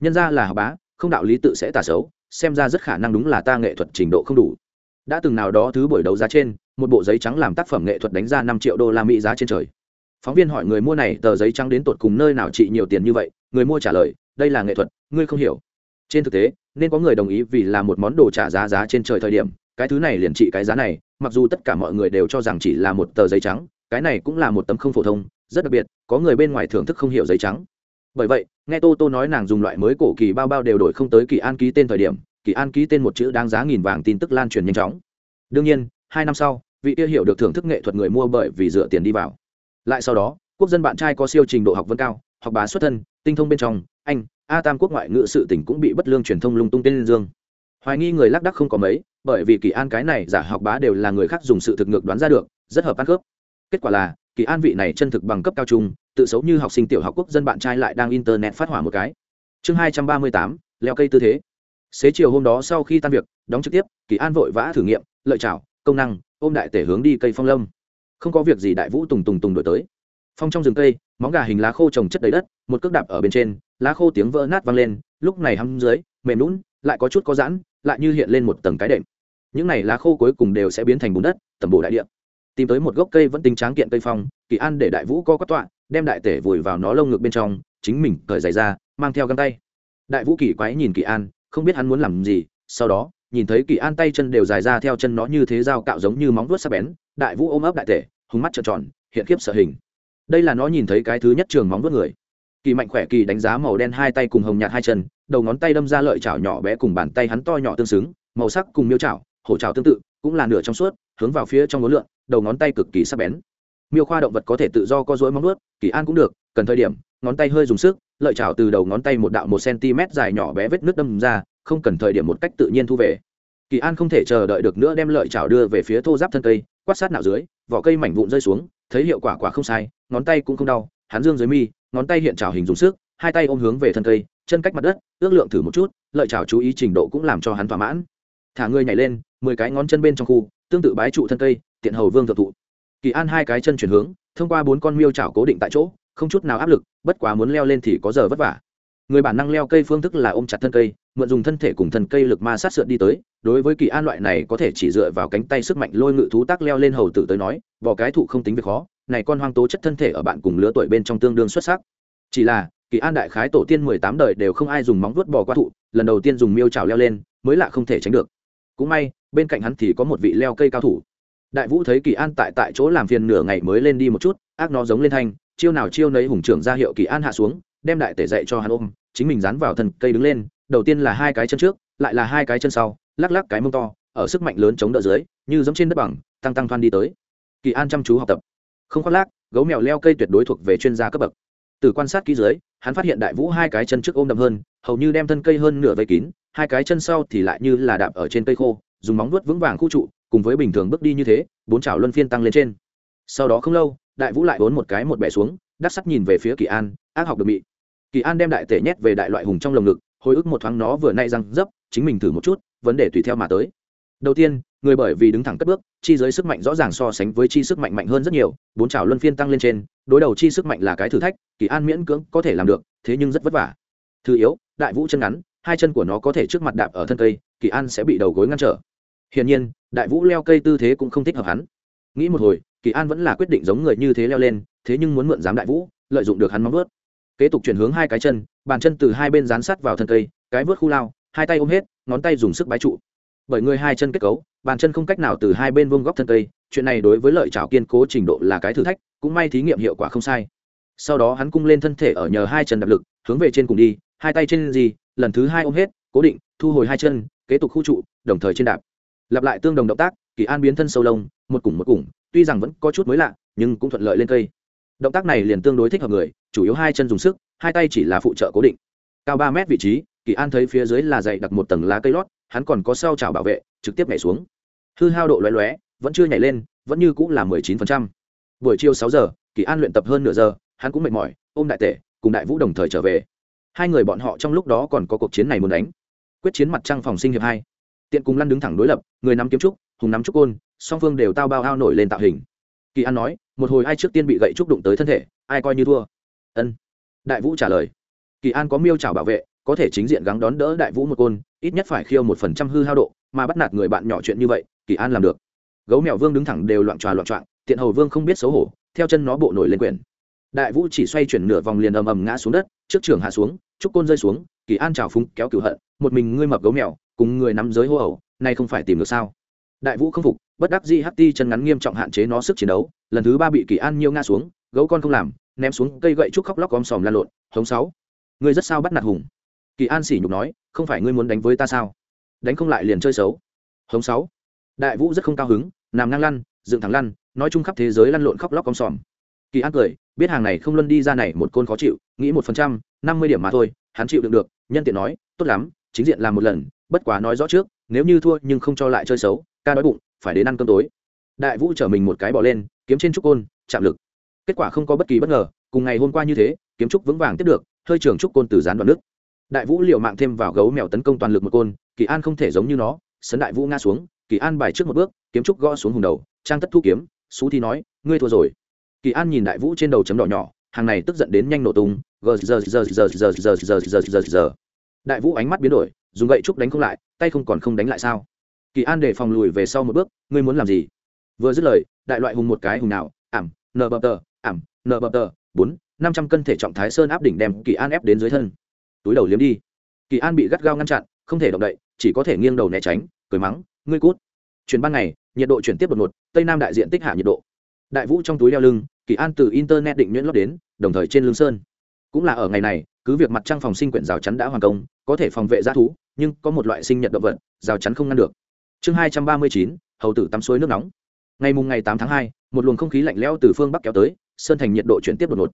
S1: nhân ra là học bá, không đạo lý tự sẽ tả xấu, xem ra rất khả năng đúng là ta nghệ thuật trình độ không đủ. Đã từng nào đó thứ buổi đấu giá trên, một bộ giấy trắng làm tác phẩm nghệ thuật đánh ra năm triệu đô la mỹ giá trên trời. Phóng viên hỏi người mua này, tờ giấy trắng đến tột cùng nơi nào trị nhiều tiền như vậy, người mua trả lời, đây là nghệ thuật, ngươi không hiểu. Trên thực tế, nên có người đồng ý vì là một món đồ trả giá giá trên trời thời điểm, cái thứ này liền trị cái giá này, mặc dù tất cả mọi người đều cho rằng chỉ là một tờ giấy trắng, cái này cũng là một tấm không phổ thông, rất đặc biệt, có người bên ngoài thưởng thức không hiểu giấy trắng bởi vậy, nghe tô tô nói nàng dùng loại mới cổ kỳ bao bao đều đổi không tới kỳ an ký tên thời điểm, kỳ an ký tên một chữ đáng giá nghìn vàng tin tức lan truyền nhanh chóng. Đương nhiên, hai năm sau, vị kia hiểu được thưởng thức nghệ thuật người mua bởi vì dựa tiền đi vào. Lại sau đó, quốc dân bạn trai có siêu trình độ học vấn cao, học bá xuất thân, tinh thông bên trong, anh, a tam quốc ngoại ngữ sự tỉnh cũng bị bất lương truyền thông lung tung tên dương. Hoài nghi người lác đắc không có mấy, bởi vì kỳ an cái này giả học bá đều là người khác dùng sự thực ngược đoán ra được, rất hợp ăn khớp. Kết quả là, kỳ an vị này chân thực bằng cấp cao trung tự xấu như học sinh tiểu học quốc dân bạn trai lại đang internet phát hỏa một cái. Chương hai trăm ba mươi tám, leo cây tư thế. Xế chiều hôm đó sau khi tan việc, đóng trực tiếp, kỳ an vội vã thử nghiệm, lợi chảo, công năng, ôm đại tể hướng đi cây phong lâm. Không có việc gì đại vũ tùng tùng tùng đổi tới. Phong trong rừng cây, móng gà hình lá khô trồng chất đầy đất, một cước đạp ở bên trên, lá khô tiếng vỡ nát vang lên, lúc này hăm dưới, mềm lún lại có chút có giãn, lại như hiện lên một tầng cái đệm. Những này lá khô cuối cùng đều sẽ biến thành bùn đất, tầm bổ đại địa. Tìm tới một gốc cây vẫn tính tráng kiện cây phong, kỳ an để đại vũ co quát tọa đem đại tể vùi vào nó lông ngực bên trong, chính mình cởi giày ra, mang theo găng tay. Đại vũ kỳ quái nhìn kỳ an, không biết hắn muốn làm gì, sau đó, nhìn thấy kỳ an tay chân đều dài ra theo chân nó như thế dao cạo giống như móng vuốt sắc bén, đại vũ ôm ấp đại tể hùng mắt trợn tròn, hiện khiếp sợ hình. Đây là nó nhìn thấy cái thứ nhất trường móng vuốt người. Kỳ mạnh khỏe kỳ đánh giá màu đen hai tay cùng hồng nhạt hai chân, đầu ngón tay đâm ra lợi chảo nhỏ bé cùng bàn tay hắn to nhỏ tương xứng, màu sắc cùng miêu chảo, hổ chảo tương tự, cũng là nửa trong suốt, hướng vào phía trong ngón lượn, đầu ngón tay cực kỳ sắc bén miêu khoa động vật có thể tự do co dối móng nuốt kỳ an cũng được, cần thời điểm, ngón tay hơi dùng sức, lợi chảo từ đầu ngón tay một đạo một cm dài nhỏ bé vết nước đâm ra, không cần thời điểm một cách tự nhiên thu về. Kỳ an không thể chờ đợi được nữa đem lợi chảo đưa về phía thô giáp thân cây, quát sát nạo dưới, vỏ cây mảnh vụn rơi xuống, thấy hiệu quả quả không sai, ngón tay cũng không đau, hắn dương dưới mi, ngón tay hiện trào hình dùng sức, hai tay ôm hướng về thân cây, chân cách mặt đất, ước lượng thử một chút, lợi chảo chú ý trình độ cũng làm cho hắn thỏa mãn. Thả người nhảy lên, mười cái ngón chân bên trong khu, tương tự bái trụ thân cây, tiện hầu vương thượng thụ kỳ an hai cái chân chuyển hướng, thông qua bốn con miêu chảo cố định tại chỗ, không chút nào áp lực, bất quá muốn leo lên thì có giờ vất vả. Người bản năng leo cây phương thức là ôm chặt thân cây, mượn dùng thân thể cùng thân cây lực ma sát sượt đi tới, đối với kỳ an loại này có thể chỉ dựa vào cánh tay sức mạnh lôi ngự thú tác leo lên hầu tử tới nói bỏ cái thụ không tính việc khó, này con hoang tố chất thân thể ở bạn cùng lứa tuổi bên trong tương đương xuất sắc. Chỉ là, kỳ an đại khái tổ tiên mười tám đời đều không ai dùng móng vuốt bò qua thụ, lần đầu tiên dùng miêu trào leo lên, mới lạ không thể tránh được. Cũng may, bên cạnh hắn thì có một vị leo cây cao thủ đại vũ thấy kỳ an tại tại chỗ làm phiền nửa ngày mới lên đi một chút, ác nó giống lên thanh, chiêu nào chiêu nấy hùng trưởng ra hiệu kỳ an hạ xuống, đem đại tể dậy cho hắn ôm, chính mình dán vào thân cây đứng lên, đầu tiên là hai cái chân trước, lại là hai cái chân sau, lắc lắc cái mông to, ở sức mạnh lớn chống đỡ dưới, như giống trên đất bằng, tăng tăng thoan đi tới. Kỳ an chăm chú học tập. Không khoác lác, gấu mèo leo cây tuyệt đối thuộc về chuyên gia cấp bậc. Từ quan sát kỹ dưới, hắn phát hiện đại vũ hai cái chân trước ôm đậm hơn, hầu như đem thân cây hơn nửa vây kín, hai cái chân sau thì lại như là đạp ở trên cây khô, dùng móng nuốt vững vàng khu trụ cùng với bình thường bước đi như thế, bốn chảo luân phiên tăng lên trên. Sau đó không lâu, đại vũ lại vốn một cái một bẻ xuống, đắc sắc nhìn về phía kỳ an, ác học được bị kỳ an đem đại tể nhét về đại loại hùng trong lồng ngực, hồi ức một thoáng nó vừa nay răng dấp, chính mình thử một chút, vấn đề tùy theo mà tới. Đầu tiên, người bởi vì đứng thẳng cất bước, chi giới sức mạnh rõ ràng so sánh với chi sức mạnh mạnh hơn rất nhiều, bốn chảo luân phiên tăng lên trên, đối đầu chi sức mạnh là cái thử thách, kỳ an miễn cưỡng có thể làm được, thế nhưng rất vất vả. Thứ yếu, đại vũ chân ngắn, hai chân của nó có thể trước mặt đạp ở thân cây, kỳ an sẽ bị đầu gối ngăn trở hiển nhiên, đại vũ leo cây tư thế cũng không thích hợp hắn. Nghĩ một hồi, kỳ an vẫn là quyết định giống người như thế leo lên, thế nhưng muốn mượn giám đại vũ, lợi dụng được hắn móng vớt kế tục chuyển hướng hai cái chân, bàn chân từ hai bên dán sát vào thân cây, cái vớt khu lao, hai tay ôm hết, ngón tay dùng sức bái trụ. Bởi người hai chân kết cấu, bàn chân không cách nào từ hai bên vuông góc thân cây, chuyện này đối với lợi chảo kiên cố trình độ là cái thử thách, cũng may thí nghiệm hiệu quả không sai. Sau đó hắn cung lên thân thể ở nhờ hai chân đập lực, hướng về trên cùng đi, hai tay trên gì, lần thứ hai ôm hết, cố định, thu hồi hai chân, kế tục khu trụ, đồng thời trên đạp lặp lại tương đồng động tác, kỳ an biến thân sâu lông, một củng một củng tuy rằng vẫn có chút mới lạ, nhưng cũng thuận lợi lên cây. Động tác này liền tương đối thích hợp người, chủ yếu hai chân dùng sức, hai tay chỉ là phụ trợ cố định. Cao ba mét vị trí, kỳ an thấy phía dưới là dày đặc một tầng lá cây lót, hắn còn có sau chảo bảo vệ, trực tiếp nhảy xuống. Hư hao độ lóe lóe, vẫn chưa nhảy lên, vẫn như cũng là mười chín phần trăm. Buổi chiều sáu giờ, kỳ an luyện tập hơn nửa giờ, hắn cũng mệt mỏi, ôm đại tể, cùng đại vũ đồng thời trở về. Hai người bọn họ trong lúc đó còn có cuộc chiến này muốn đánh. Quyết chiến mặt trăng phòng sinh hiệp hai tiện cùng lăn đứng thẳng đối lập, người nắm kiếm trúc, hùng nắm trúc côn, song phương đều tao bao ao nổi lên tạo hình. Kỳ an nói, một hồi ai trước tiên bị gậy trúc đụng tới thân thể, ai coi như thua. Ân. Đại vũ trả lời. Kỳ an có miêu trào bảo vệ, có thể chính diện gắng đón đỡ đại vũ một côn, ít nhất phải khiêu một phần trăm hư hao độ, mà bắt nạt người bạn nhỏ chuyện như vậy, kỳ an làm được. Gấu mèo vương đứng thẳng đều loạn tròa loạn trọng tiện hầu vương không biết xấu hổ, theo chân nó bộ nổi lên quyển. Đại vũ chỉ xoay chuyển nửa vòng liền ầm ầm ngã xuống đất, trước trường hạ xuống, trúc côn rơi xuống, kỳ an trào phúng kéo cửu hận, một mình ngươi mập gấu mèo cùng người nắm giới hô ẩu nay không phải tìm được sao? Đại vũ không phục, bất đắc dĩ hắt ti chân ngắn nghiêm trọng hạn chế nó sức chiến đấu, lần thứ ba bị kỳ an nhiêu ngã xuống, gấu con không làm, ném xuống cây gậy trúc khóc lóc om sòm lan lộn, hống sáu, ngươi rất sao bắt nạt hùng. Kỳ an sỉ nhục nói, không phải ngươi muốn đánh với ta sao? Đánh không lại liền chơi xấu. Hống sáu. Đại vũ rất không cao hứng nằm ngang lăn, dựng thẳng lăn, nói chung khắp thế giới lăn lộn khóc lóc om sòm. Kỳ an cười, biết hàng này không luân đi ra này một côn khó chịu, nghĩ một phần trăm, năm mươi điểm mà thôi, hắn chịu đựng được, nhân tiện nói, tốt lắm, chính diện làm một lần bất quá nói rõ trước nếu như thua nhưng không cho lại chơi xấu ca đói bụng phải đến ăn cơm tối đại vũ chở mình một cái bỏ lên kiếm trên trúc côn chạm lực kết quả không có bất kỳ bất ngờ cùng ngày hôm qua như thế kiếm trúc vững vàng tiếp được hơi trường trúc côn từ gián đoạn nước đại vũ liệu mạng thêm vào gấu mèo tấn công toàn lực một côn kỳ an không thể giống như nó sấn đại vũ ngã xuống kỳ an bài trước một bước kiếm trúc gõ xuống hùng đầu trang tất thu kiếm xú thi nói ngươi thua rồi kỳ an nhìn đại vũ trên đầu chấm đỏ nhỏ hàng này tức giận đến nhanh nổ tung gờ giờ giờ giờ giờ giờ giờ giờ giờ giờ đại vũ ánh mắt biến đổi dùng gậy trúc đánh không lại, tay không còn không đánh lại sao? Kỳ an để phòng lùi về sau một bước, ngươi muốn làm gì? Vừa dứt lời, đại loại hùng một cái hùng nào, ảm, nờ bờ tờ, ảm, nờ bờ tờ, bốn, năm trăm cân thể trọng thái sơn áp đỉnh đem kỳ an ép đến dưới thân. Túi đầu liếm đi. Kỳ an bị gắt gao ngăn chặn, không thể động đậy, chỉ có thể nghiêng đầu né tránh, cười mắng, ngươi cút. Chuyển ban ngày, nhiệt độ chuyển tiếp đột ngột, tây nam đại diện tích hạ nhiệt độ. Đại vũ trong túi đeo lưng, kỳ an từ internet định nhuyễn lót đến, đồng thời trên lương sơn. Cũng là ở ngày này, cứ việc mặt trăng phòng sinh quyển rào chắn đã hoàn công, có thể phòng vệ g thú nhưng có một loại sinh nhật động vật, rào chắn không ngăn được. Chương hai trăm ba mươi chín, hầu tử tắm suối nước nóng. Ngày mùng ngày tám tháng hai, một luồng không khí lạnh lẽo từ phương bắc kéo tới, sơn thành nhiệt độ chuyển tiếp đột ngột.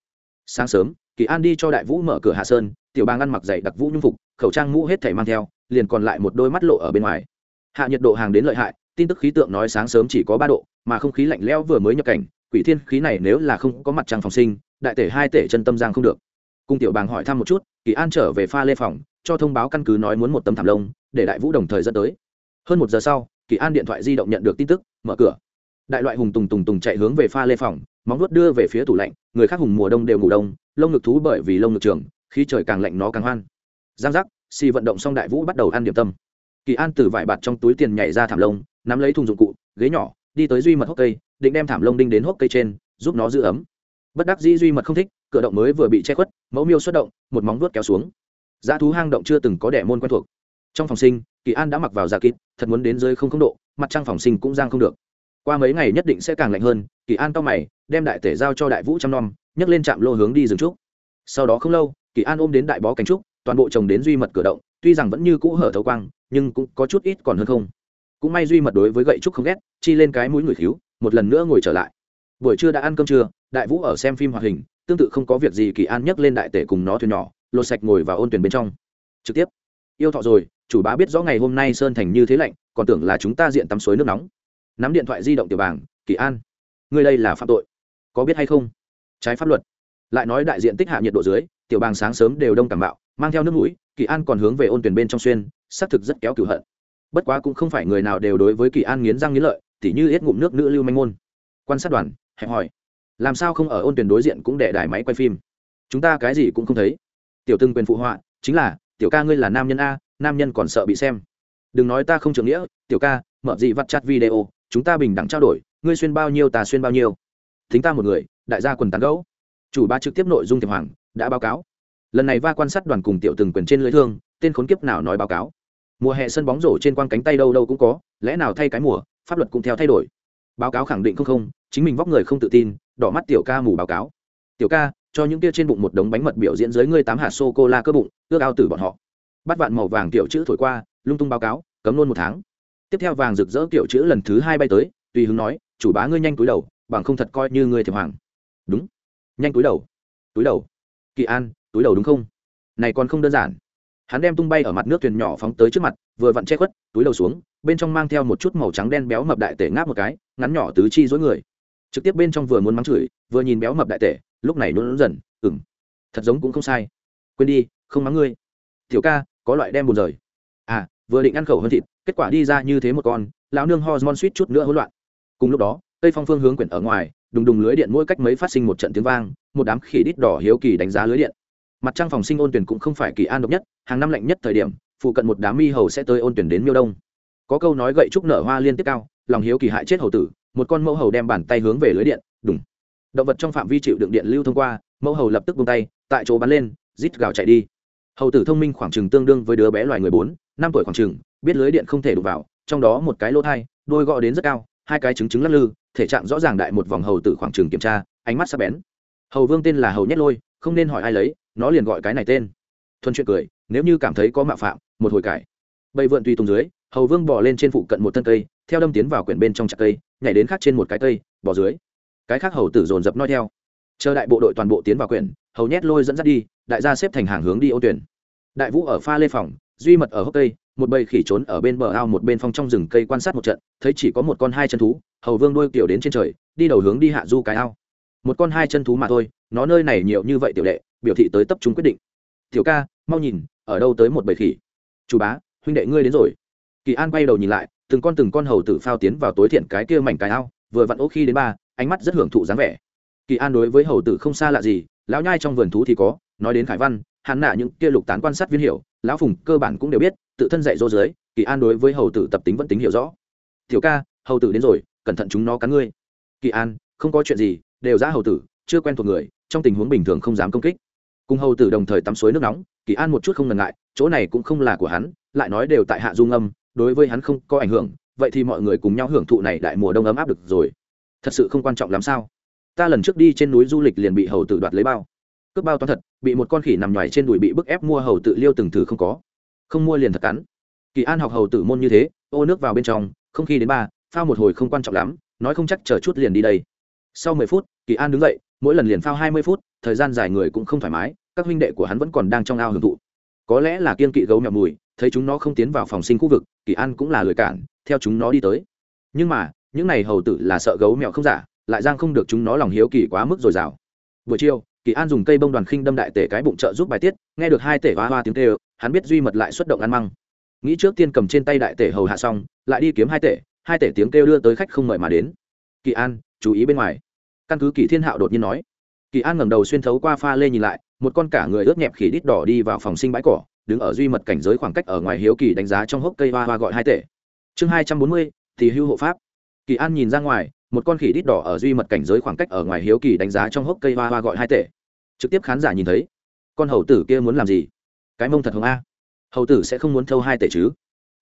S1: Sáng sớm, kỳ an đi cho đại vũ mở cửa hạ sơn, tiểu bang ăn mặc dày đặc vũ nhung phục, khẩu trang mũ hết thảy mang theo, liền còn lại một đôi mắt lộ ở bên ngoài. Hạ nhiệt độ hàng đến lợi hại, tin tức khí tượng nói sáng sớm chỉ có ba độ, mà không khí lạnh lẽo vừa mới nhập cảnh, quỷ thiên khí này nếu là không có mặt trăng phòng sinh, đại tể hai tể chân tâm giang không được. Cung tiểu bàng hỏi thăm một chút, kỳ an trở về pha lê phòng cho thông báo căn cứ nói muốn một tấm thảm lông, để đại vũ đồng thời dẫn tới. Hơn một giờ sau, kỳ an điện thoại di động nhận được tin tức, mở cửa. Đại loại hùng tùng tùng tùng chạy hướng về pha lê phòng, móng nuốt đưa về phía tủ lạnh, người khác hùng mùa đông đều ngủ đông, lông ngực thú bởi vì lông ngực trường khi trời càng lạnh nó càng hoan. Giang giác, xì vận động xong đại vũ bắt đầu ăn điểm tâm. Kỳ an từ vải bạt trong túi tiền nhảy ra thảm lông, nắm lấy thùng dụng cụ, ghế nhỏ, đi tới duy mật hốc cây, định đem thảm lông đinh đến hốc cây trên, giúp nó giữ ấm. Bất đắc dĩ duy mật không thích, cửa động mới vừa bị che khuất, mẫu miêu xuất động, một móng vuốt kéo xuống dã thú hang động chưa từng có đẻ môn quen thuộc. Trong phòng sinh, kỳ an đã mặc vào dạ da kít thật muốn đến dưới không không độ, mặt trăng phòng sinh cũng giang không được. Qua mấy ngày nhất định sẽ càng lạnh hơn, kỳ an to mày, đem đại tể giao cho đại vũ chăm nom, nhấc lên trạm lô hướng đi rừng trúc. Sau đó không lâu, kỳ an ôm đến đại bó cánh trúc, toàn bộ trồng đến duy mật cửa động, tuy rằng vẫn như cũ hở thấu quang, nhưng cũng có chút ít còn hơn không. Cũng may duy mật đối với gậy trúc không ghét, chi lên cái mũi người thiếu một lần nữa ngồi trở lại. Buổi trưa đã ăn cơm trưa, đại vũ ở xem phim hoạt hình, tương tự không có việc gì kỳ an nhấc lên đại tể cùng nó thuyền nhỏ lột sạch ngồi vào ôn tuyển bên trong. Trực tiếp. Yêu thọ rồi, chủ bá biết rõ ngày hôm nay sơn thành như thế lạnh, còn tưởng là chúng ta diện tắm suối nước nóng. Nắm điện thoại di động tiểu bảng, kỳ an. Ngươi đây là phạm tội. Có biết hay không? Trái pháp luật. Lại nói đại diện tích hạ nhiệt độ dưới, tiểu bàng sáng sớm đều đông cảm bạo, mang theo nước mũi, kỳ an còn hướng về ôn tuyển bên trong xuyên, xác thực rất kéo cửu hận. Bất quá cũng không phải người nào đều đối với kỳ an nghiến răng nghiến lợi, tỉ như ít ngụm nước nữ lưu manh môn. Quan sát đoàn, hẹp hỏi. Làm sao không ở ôn tuyển đối diện cũng để đài máy quay phim? Chúng ta cái gì cũng không thấy tiểu từng quyền phụ họa, chính là, tiểu ca ngươi là nam nhân a, nam nhân còn sợ bị xem. Đừng nói ta không trưởng nghĩa, tiểu ca, mở gì vắt chat video, chúng ta bình đẳng trao đổi, ngươi xuyên bao nhiêu ta xuyên bao nhiêu. Thính ta một người, đại gia quần tán gấu. Chủ ba trực tiếp nội dung tiệp hoàng, đã báo cáo. Lần này va quan sát đoàn cùng tiểu từng quyền trên lưới thương, tên khốn kiếp nào nói báo cáo. Mùa hè sân bóng rổ trên quang cánh tay đâu đâu cũng có, lẽ nào thay cái mùa, pháp luật cũng theo thay đổi. Báo cáo khẳng định không không, chính mình vóc người không tự tin, đỏ mắt tiểu ca mù báo cáo. Tiểu ca cho những kia trên bụng một đống bánh mật biểu diễn dưới ngươi tám hạt sô cô la cơ bụng, ước ao tử bọn họ. Bắt vạn màu vàng tiểu chữ thổi qua, lung tung báo cáo, cấm luôn một tháng. Tiếp theo vàng rực rỡ tiểu chữ lần thứ hai bay tới, tùy hứng nói, chủ bá ngươi nhanh túi đầu, bằng không thật coi như ngươi thiệp hoàng. Đúng. Nhanh túi đầu. Túi đầu. Kỳ an, túi đầu đúng không? Này còn không đơn giản. Hắn đem tung bay ở mặt nước thuyền nhỏ phóng tới trước mặt, vừa vặn che khuất, túi đầu xuống, bên trong mang theo một chút màu trắng đen béo mập đại tể ngáp một cái, ngắn nhỏ tứ chi dối người. Trực tiếp bên trong vừa muốn mắng chửi, vừa nhìn béo mập đại tể lúc này luôn dần ừng thật giống cũng không sai. Quên đi, không mắng ngươi. Tiểu ca, có loại đem buồn rời. À vừa định ăn khẩu hơn thịt, kết quả đi ra như thế một con, lão nương hormone suýt chút nữa hỗn loạn. Cùng lúc đó, tây phong phương hướng quyển ở ngoài, đùng đùng lưới điện mỗi cách mấy phát sinh một trận tiếng vang, một đám khỉ đít đỏ hiếu kỳ đánh giá lưới điện. Mặt trăng phòng sinh ôn tuyển cũng không phải kỳ an độc nhất, hàng năm lạnh nhất thời điểm, phụ cận một đám mi hầu sẽ tới ôn tuyển đến miêu đông. Có câu nói gậy trúc nở hoa liên tiếp cao, lòng hiếu kỳ hại chết hầu tử, một con mẫu hầu đem bàn tay hướng về lưới điện, đùng động vật trong phạm vi chịu đựng điện lưu thông qua, mẫu hầu lập tức buông tay, tại chỗ bắn lên, rít gào chạy đi. Hầu tử thông minh khoảng chừng tương đương với đứa bé loài người bốn, năm tuổi khoảng chừng, biết lưới điện không thể đụng vào, trong đó một cái lỗ thai, đôi gọ đến rất cao, hai cái trứng trứng lắc lư, thể trạng rõ ràng đại một vòng hầu tử khoảng chừng kiểm tra, ánh mắt sắc bén. Hầu vương tên là hầu nhét lôi, không nên hỏi ai lấy, nó liền gọi cái này tên. Thuần chuyện cười, nếu như cảm thấy có mạo phạm, một hồi cải. Bầy vượn tùy tùng dưới, hầu vương bỏ lên trên phụ cận một thân cây, theo đâm tiến vào quyển bên trong chặt cây, nhảy đến khác trên một cái cây bỏ dưới cái khác hầu tử dồn dập nói theo. Chờ đại bộ đội toàn bộ tiến vào quyển, hầu nhét lôi dẫn dắt đi, đại gia xếp thành hàng hướng đi ô tuyển. Đại vũ ở pha lê phòng, duy mật ở hốc cây, một bầy khỉ trốn ở bên bờ ao một bên phong trong rừng cây quan sát một trận, thấy chỉ có một con hai chân thú, hầu vương đôi kiểu đến trên trời, đi đầu hướng đi hạ du cái ao. Một con hai chân thú mà thôi, nó nơi này nhiều như vậy tiểu đệ, biểu thị tới tập trung quyết định. Tiểu ca, mau nhìn, ở đâu tới một bầy khỉ? Chủ bá, huynh đệ ngươi đến rồi. Kỳ an quay đầu nhìn lại, từng con từng con hầu tử phao tiến vào tối thiện cái kia mảnh cái ao, vừa vặn ô khi đến ba ánh mắt rất hưởng thụ dáng vẻ. Kỳ an đối với hầu tử không xa lạ gì, lão nhai trong vườn thú thì có, nói đến khải văn, hắn nạ những kia lục tán quan sát viên hiểu, lão phùng cơ bản cũng đều biết, tự thân dạy dỗ dưới, kỳ an đối với hầu tử tập tính vẫn tính hiểu rõ. Tiểu ca, hầu tử đến rồi, cẩn thận chúng nó cắn ngươi. Kỳ an, không có chuyện gì, đều ra hầu tử, chưa quen thuộc người, trong tình huống bình thường không dám công kích. Cùng hầu tử đồng thời tắm suối nước nóng, kỳ an một chút không ngần ngại, chỗ này cũng không là của hắn, lại nói đều tại hạ dung âm, đối với hắn không có ảnh hưởng, vậy thì mọi người cùng nhau hưởng thụ này đại mùa đông ấm áp được rồi thật sự không quan trọng lắm sao. Ta lần trước đi trên núi du lịch liền bị hầu tử đoạt lấy bao. Cướp bao toán thật, bị một con khỉ nằm ngoài trên đùi bị bức ép mua hầu tự liêu từng thử không có. Không mua liền thật cắn. Kỳ an học hầu tử môn như thế, ô nước vào bên trong, không khi đến ba, phao một hồi không quan trọng lắm, nói không chắc chờ chút liền đi đây. Sau mười phút, kỳ an đứng dậy, mỗi lần liền phao hai mươi phút, thời gian dài người cũng không thoải mái, các huynh đệ của hắn vẫn còn đang trong ao hưởng thụ. Có lẽ là kiên kỵ gấu mèo mùi, thấy chúng nó không tiến vào phòng sinh khu vực, kỳ an cũng là lời cản, theo chúng nó đi tới. Nhưng mà những này hầu tử là sợ gấu mèo không giả, lại giang không được chúng nó lòng hiếu kỳ quá mức dồi dào. Buổi chiều, kỳ an dùng cây bông đoàn khinh đâm đại tể cái bụng trợ giúp bài tiết, nghe được hai tể hoa hoa tiếng tê hắn biết duy mật lại xuất động ăn măng. Nghĩ trước tiên cầm trên tay đại tể hầu hạ xong, lại đi kiếm hai tể hai tể tiếng kêu đưa tới khách không mời mà đến. Kỳ an, chú ý bên ngoài. Căn cứ kỳ thiên hạo đột nhiên nói. Kỳ an ngẩng đầu xuyên thấu qua pha lê nhìn lại, một con cả người ướt nhẹp khỉ đít đỏ đi vào phòng sinh bãi cỏ, đứng ở duy mật cảnh giới khoảng cách ở ngoài hiếu kỳ đánh giá trong hốc cây hoa hoa gọi hai tể. Chương hai trăm bốn mươi, thì hưu hộ pháp kỳ an nhìn ra ngoài, một con khỉ đít đỏ ở duy mật cảnh giới khoảng cách ở ngoài hiếu kỳ đánh giá trong hốc cây hoa hoa gọi hai tể. Trực tiếp khán giả nhìn thấy, con hầu tử kia muốn làm gì? Cái mông thật hồng a. Hầu tử sẽ không muốn thâu hai tể chứ?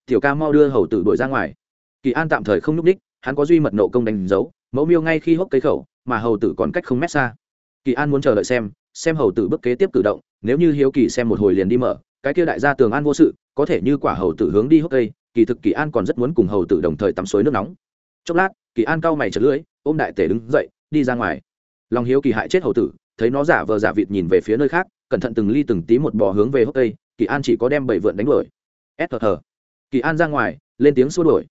S1: Tiểu ca mau đưa hầu tử đuổi ra ngoài. Kỳ an tạm thời không n ú c ních hắn có duy mật nộ công đánh dấu, mẫu miêu ngay khi hốc cây khẩu, mà hầu tử còn cách không mét xa. Kỳ an muốn chờ đợi xem xem hầu tử bước kế tiếp cử động, nếu như hiếu kỳ xem một hồi liền đi mở, cái kia đại gia tường an vô sự, có thể như quả hầu tử hướng đi hốc cây, kỳ thực kỳ an còn rất muốn cùng hầu tử đồng thời tắm suối nước nóng chốc lát, kỳ an cau mày chật lưỡi, ôm đại tể đứng dậy, đi ra ngoài. Lòng hiếu kỳ hại chết hầu tử, thấy nó giả vờ giả vịt nhìn về phía nơi khác, cẩn thận từng ly từng tí một bò hướng về hốc tây. kỳ an chỉ có đem bảy vượn đánh đuổi. Ép thờ thờ kỳ an ra ngoài, lên tiếng xua đuổi.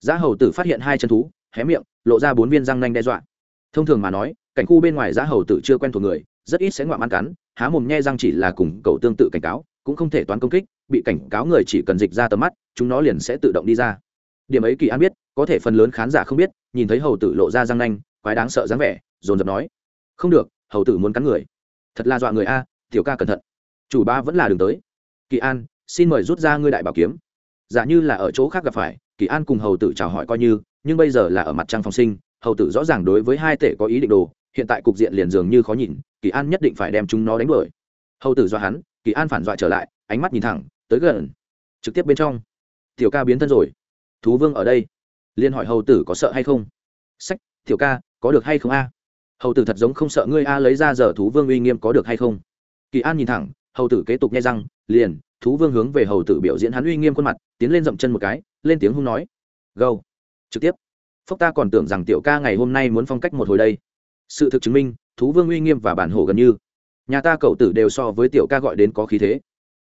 S1: Giá hầu tử phát hiện hai chân thú, hé miệng, lộ ra bốn viên răng nanh đe dọa. Thông thường mà nói, cảnh khu bên ngoài giá hầu tử chưa quen thuộc người, rất ít sẽ ngoạm ăn cắn, há mồm nhe răng chỉ là cùng cậu tương tự cảnh cáo, cũng không thể toán công kích, bị cảnh cáo người chỉ cần dịch ra tầm mắt, chúng nó liền sẽ tự động đi ra. Điểm ấy kỳ an biết có thể phần lớn khán giả không biết, nhìn thấy hầu tử lộ ra răng nanh, quái đáng sợ dáng vẻ, dồn dập nói, không được, hầu tử muốn cắn người. Thật là dọa người a, tiểu ca cẩn thận. Chủ ba vẫn là đường tới. Kỳ an, xin mời rút ra ngươi đại bảo kiếm. Giả như là ở chỗ khác gặp phải. Kỳ an cùng hầu tử chào hỏi coi như, nhưng bây giờ là ở mặt trăng phòng sinh, hầu tử rõ ràng đối với hai tể có ý định đồ, hiện tại cục diện liền dường như khó nhìn, kỳ an nhất định phải đem chúng nó đánh đuổi. Hầu tử do hắn, kỳ an phản dọa trở lại, ánh mắt nhìn thẳng, tới gần, trực tiếp bên trong. Tiểu ca biến thân rồi, thú vương ở đây liên hỏi hầu tử có sợ hay không? Sách, tiểu ca, có được hay không a? Hầu tử thật giống không sợ ngươi a lấy ra giờ thú vương uy nghiêm có được hay không? Kỳ an nhìn thẳng, hầu tử kế tục nghe răng, liền, thú vương hướng về hầu tử biểu diễn hắn uy nghiêm khuôn mặt, tiến lên dậm chân một cái, lên tiếng hung nói. Gâu trực tiếp. Phúc ta còn tưởng rằng tiểu ca ngày hôm nay muốn phong cách một hồi đây. Sự thực chứng minh, thú vương uy nghiêm và bản hồ gần như. Nhà ta cậu tử đều so với tiểu ca gọi đến có khí thế.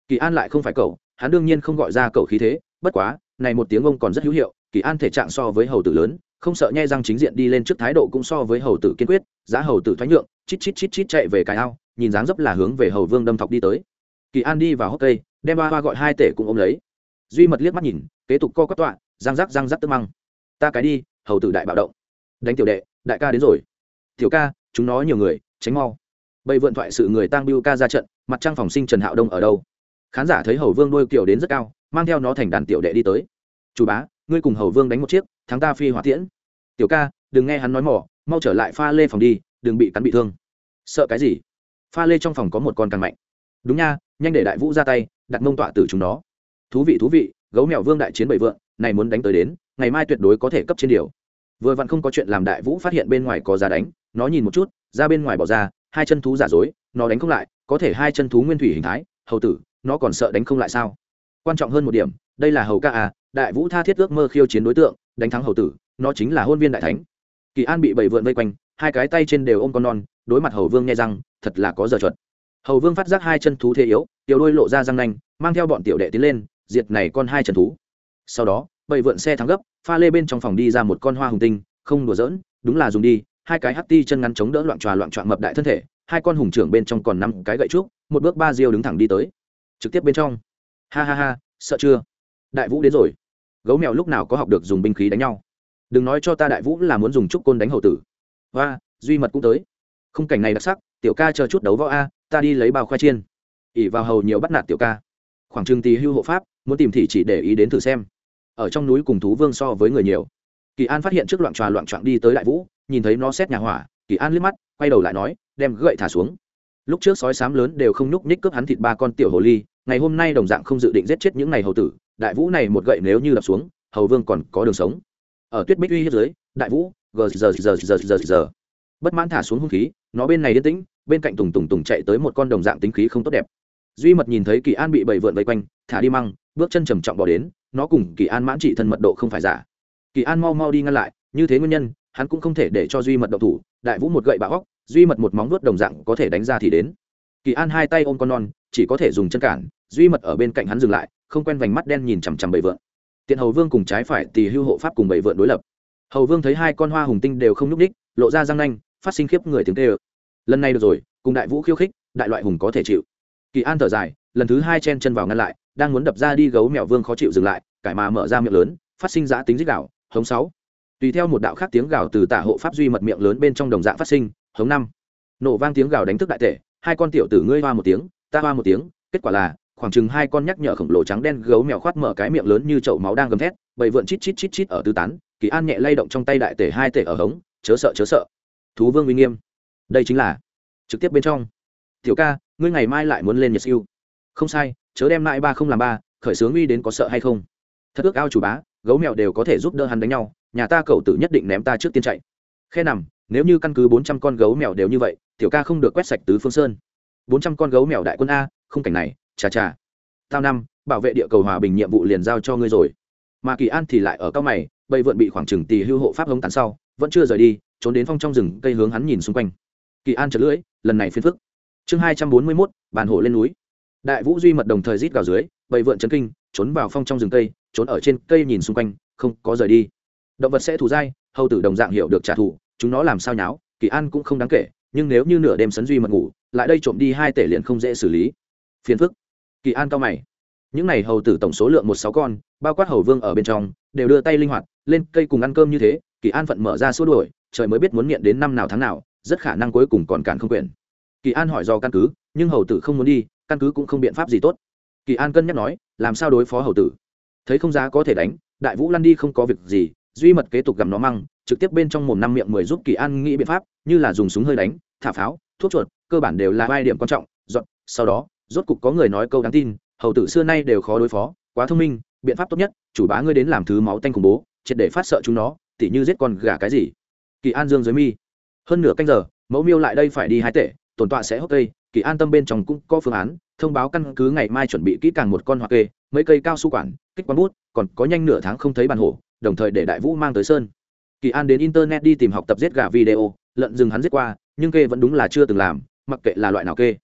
S1: Kỳ an lại không phải cậu, hắn đương nhiên không gọi ra cậu khí thế, bất quá, này một tiếng ông còn rất hữu hiệu kỳ an thể trạng so với hầu tử lớn, không sợ nhai răng chính diện đi lên trước thái độ cũng so với hầu tử kiên quyết, giá hầu tử thoái nhượng, chít chít chít chít chạy về cái ao, nhìn dáng dấp là hướng về hầu vương đâm thọc đi tới. Kỳ an đi vào hốc cây, đem ba hoa gọi hai tể cũng ôm lấy. Duy mật liếc mắt nhìn, kế tục co quắp tọa, răng rắc răng rắc tức măng. Ta cái đi, hầu tử đại bạo động. Đánh tiểu đệ, đại ca đến rồi. Tiểu ca, chúng nó nhiều người, tránh mau. Bầy vượn thoại sự người tang biêu ca ra trận, mặt trăng phòng sinh trần hạo đông ở đâu? Khán giả thấy hầu vương đôi kiểu đến rất cao, mang theo nó thành đàn tiểu đệ đi tới. Chủ bá ngươi cùng hầu vương đánh một chiếc, thắng ta phi hỏa tiễn. Tiểu ca, đừng nghe hắn nói mỏ, mau trở lại pha lê phòng đi, đừng bị cắn bị thương. Sợ cái gì? Pha lê trong phòng có một con càng mạnh. Đúng nha, nhanh để đại vũ ra tay, đặt mông tọa tử chúng nó. Thú vị thú vị, gấu mèo vương đại chiến bảy vượng, này muốn đánh tới đến, ngày mai tuyệt đối có thể cấp trên điều. Vừa vặn không có chuyện làm đại vũ phát hiện bên ngoài có giá đánh, nó nhìn một chút, ra bên ngoài bỏ ra, hai chân thú giả dối, nó đánh không lại, có thể hai chân thú nguyên thủy hình thái, hầu tử, nó còn sợ đánh không lại sao? Quan trọng hơn một điểm, đây là hầu ca à đại vũ tha thiết ước mơ khiêu chiến đối tượng, đánh thắng hầu tử, nó chính là hôn viên đại thánh. Kỳ an bị bầy vượn vây quanh, hai cái tay trên đều ôm con non, đối mặt hầu vương nghe răng thật là có giờ chuẩn. hầu vương phát giác hai chân thú thế yếu, tiểu đôi lộ ra răng nanh, mang theo bọn tiểu đệ tiến lên, diệt này con hai chân thú. Sau đó bầy vượn xe thắng gấp, pha lê bên trong phòng đi ra một con hoa hùng tinh, không đùa giỡn, đúng là dùng đi, hai cái hắt ti chân ngắn chống đỡ loạn tròa loạn trọa mập đại thân thể, hai con hùng trưởng bên trong còn năm cái gậy trúc, một bước ba diêu đứng thẳng đi tới. Trực tiếp bên trong. Ha ha ha, sợ chưa? Đại vũ đến rồi gấu mèo lúc nào có học được dùng binh khí đánh nhau. Đừng nói cho ta đại vũ là muốn dùng trúc côn đánh hậu tử. Và duy mật cũng tới. Khung cảnh này đặc sắc, tiểu ca chờ chút đấu võ a, ta đi lấy bao khoai chiên. Ỉ vào hầu nhiều bắt nạt tiểu ca. Khoảng trừng tì hưu hộ pháp, muốn tìm thì chỉ để ý đến thử xem. Ở trong núi cùng thú vương so với người nhiều. Kỳ an phát hiện trước loạn tròa loạn trọn đi tới đại vũ, nhìn thấy nó xét nhà hỏa, kỳ an liếc mắt, quay đầu lại nói, đem gậy thả xuống. Lúc trước sói sám lớn đều không nhúc nhích cướp hắn thịt ba con tiểu hồ ly, ngày hôm nay đồng dạng không dự định giết chết những ngày hầu tử đại vũ này một gậy nếu như đập xuống, hầu vương còn có đường sống. Ở tuyết bích uy hiếp dưới, đại vũ, gờ giờ giờ giờ giờ giờ bất mãn thả xuống hung khí, nó bên này yên tĩnh, bên cạnh tùng tùng tùng chạy tới một con đồng dạng tính khí không tốt đẹp. Duy mật nhìn thấy kỳ an bị bầy vượn vây quanh, thả đi măng, bước chân trầm trọng bỏ đến, nó cùng kỳ an mãn trị thân mật độ không phải giả. Kỳ an mau mau đi ngăn lại, như thế nguyên nhân, hắn cũng không thể để cho duy mật độc thủ, đại vũ một gậy bạo góc duy mật một móng vuốt đồng dạng có thể đánh ra thì đến. Kỳ an hai tay ôm con non, chỉ có thể dùng chân cản, duy mật ở bên cạnh hắn dừng lại không quen vành mắt đen nhìn chằm chằm bầy vượn tiện hầu vương cùng trái phải tỳ hưu hộ pháp cùng bầy vượn đối lập. Hầu vương thấy hai con hoa hùng tinh đều không nhúc ních lộ ra răng nanh, phát sinh khiếp người tiếng tê ơ lần này được rồi, cùng đại vũ khiêu khích, đại loại hùng có thể chịu. Kỳ an thở dài, lần thứ hai chen chân vào ngăn lại, đang muốn đập ra đi gấu mèo vương khó chịu dừng lại, cải mà mở ra miệng lớn, phát sinh giã tính dích đạo hống sáu. Tùy theo một đạo khác tiếng gào từ tả hộ pháp duy mật miệng lớn bên trong đồng dạng phát sinh, hống năm. Nổ vang tiếng gào đánh thức đại tể, hai con tiểu tử ngươi hoa một tiếng, ta hoa một tiếng, kết quả là khoảng chừng hai con nhắc nhở khổng lồ trắng đen gấu mèo khoát mở cái miệng lớn như chậu máu đang gầm thét, bầy vượn chít chít chít chít ở tứ tán, kỳ an nhẹ lay động trong tay đại tể hai tể ở hống, chớ sợ chớ sợ. Thú vương uy nghiêm. Đây chính là trực tiếp bên trong. Tiểu ca, ngươi ngày mai lại muốn lên nhật siêu. Không sai, chớ đem lại ba không làm ba, khởi sướng uy đến có sợ hay không? Thật ước ao chủ bá, gấu mèo đều có thể giúp đỡ hắn đánh nhau, nhà ta cậu tử nhất định ném ta trước tiên chạy. Khe nằm, nếu như căn cứ bốn trăm con gấu mèo đều như vậy, tiểu ca không được quét sạch tứ phương sơn. Bốn trăm con gấu mèo đại quân a, không cảnh này chà chà. Tao năm, bảo vệ địa cầu hòa bình nhiệm vụ liền giao cho ngươi rồi. Mà kỳ an thì lại ở cao mày, bầy vượn bị khoảng trừng tì hưu hộ pháp hống tán sau, vẫn chưa rời đi, trốn đến phong trong rừng, cây hướng hắn nhìn xung quanh. Kỳ an chật lưỡi, lần này phiền phức. Chương hai trăm bốn mươi mốt, bàn hổ lên núi. Đại vũ duy mật đồng thời rít gào dưới, bầy vượn chấn kinh, trốn vào phong trong rừng cây, trốn ở trên cây nhìn xung quanh, không có rời đi. Động vật sẽ thù dai, hầu tử đồng dạng hiểu được trả thù, chúng nó làm sao nháo, kỳ an cũng không đáng kể, nhưng nếu như nửa đêm sấn duy mật ngủ, lại đây trộm đi hai tể liền không dễ xử lý. Phiền phức kỳ an cao mày. Những n à y hầu tử tổng số lượng một sáu con, bao quát hầu vương ở bên trong, đều đưa tay linh hoạt, lên cây cùng ăn cơm như thế, kỳ an phận mở ra xua đuổi, trời mới biết muốn nghiện đến năm nào tháng nào, rất khả năng cuối cùng còn cản không quyền. Kỳ an hỏi do căn cứ, nhưng hầu tử không muốn đi, căn cứ cũng không biện pháp gì tốt. Kỳ an cân nhắc nói, làm sao đối phó hầu tử? Thấy không giá có thể đánh, đại vũ lăn đi không có việc gì, duy mật kế tục gặm nó măng, trực tiếp bên trong mồm năm miệng mười giúp kỳ an nghĩ biện pháp, như là dùng súng hơi đánh, thả pháo, thuốc chuột, cơ bản đều là vai điểm quan trọng, dọn, sau đó rốt cục có người nói câu đáng tin, hầu tử xưa nay đều khó đối phó, quá thông minh, biện pháp tốt nhất, chủ bá ngươi đến làm thứ máu tanh khủng bố, triệt để phát sợ chúng nó, tỉ như giết con gà cái gì. Kỳ an dương dưới mi. Hơn nửa canh giờ, mẫu miêu lại đây phải đi hai tệ, tổn tọa sẽ hốc cây, kỳ an tâm bên trong cũng có phương án, thông báo căn cứ ngày mai chuẩn bị kỹ càng một con hoa kê, mấy cây cao su quản, kích quán bút, còn có nhanh nửa tháng không thấy bàn hổ, đồng thời để đại vũ mang tới sơn. Kỳ an đến internet đi tìm học tập giết gà video lợn rừng hắn giết qua, nhưng kê vẫn đúng là chưa từng làm, mặc kệ là loại nào kê.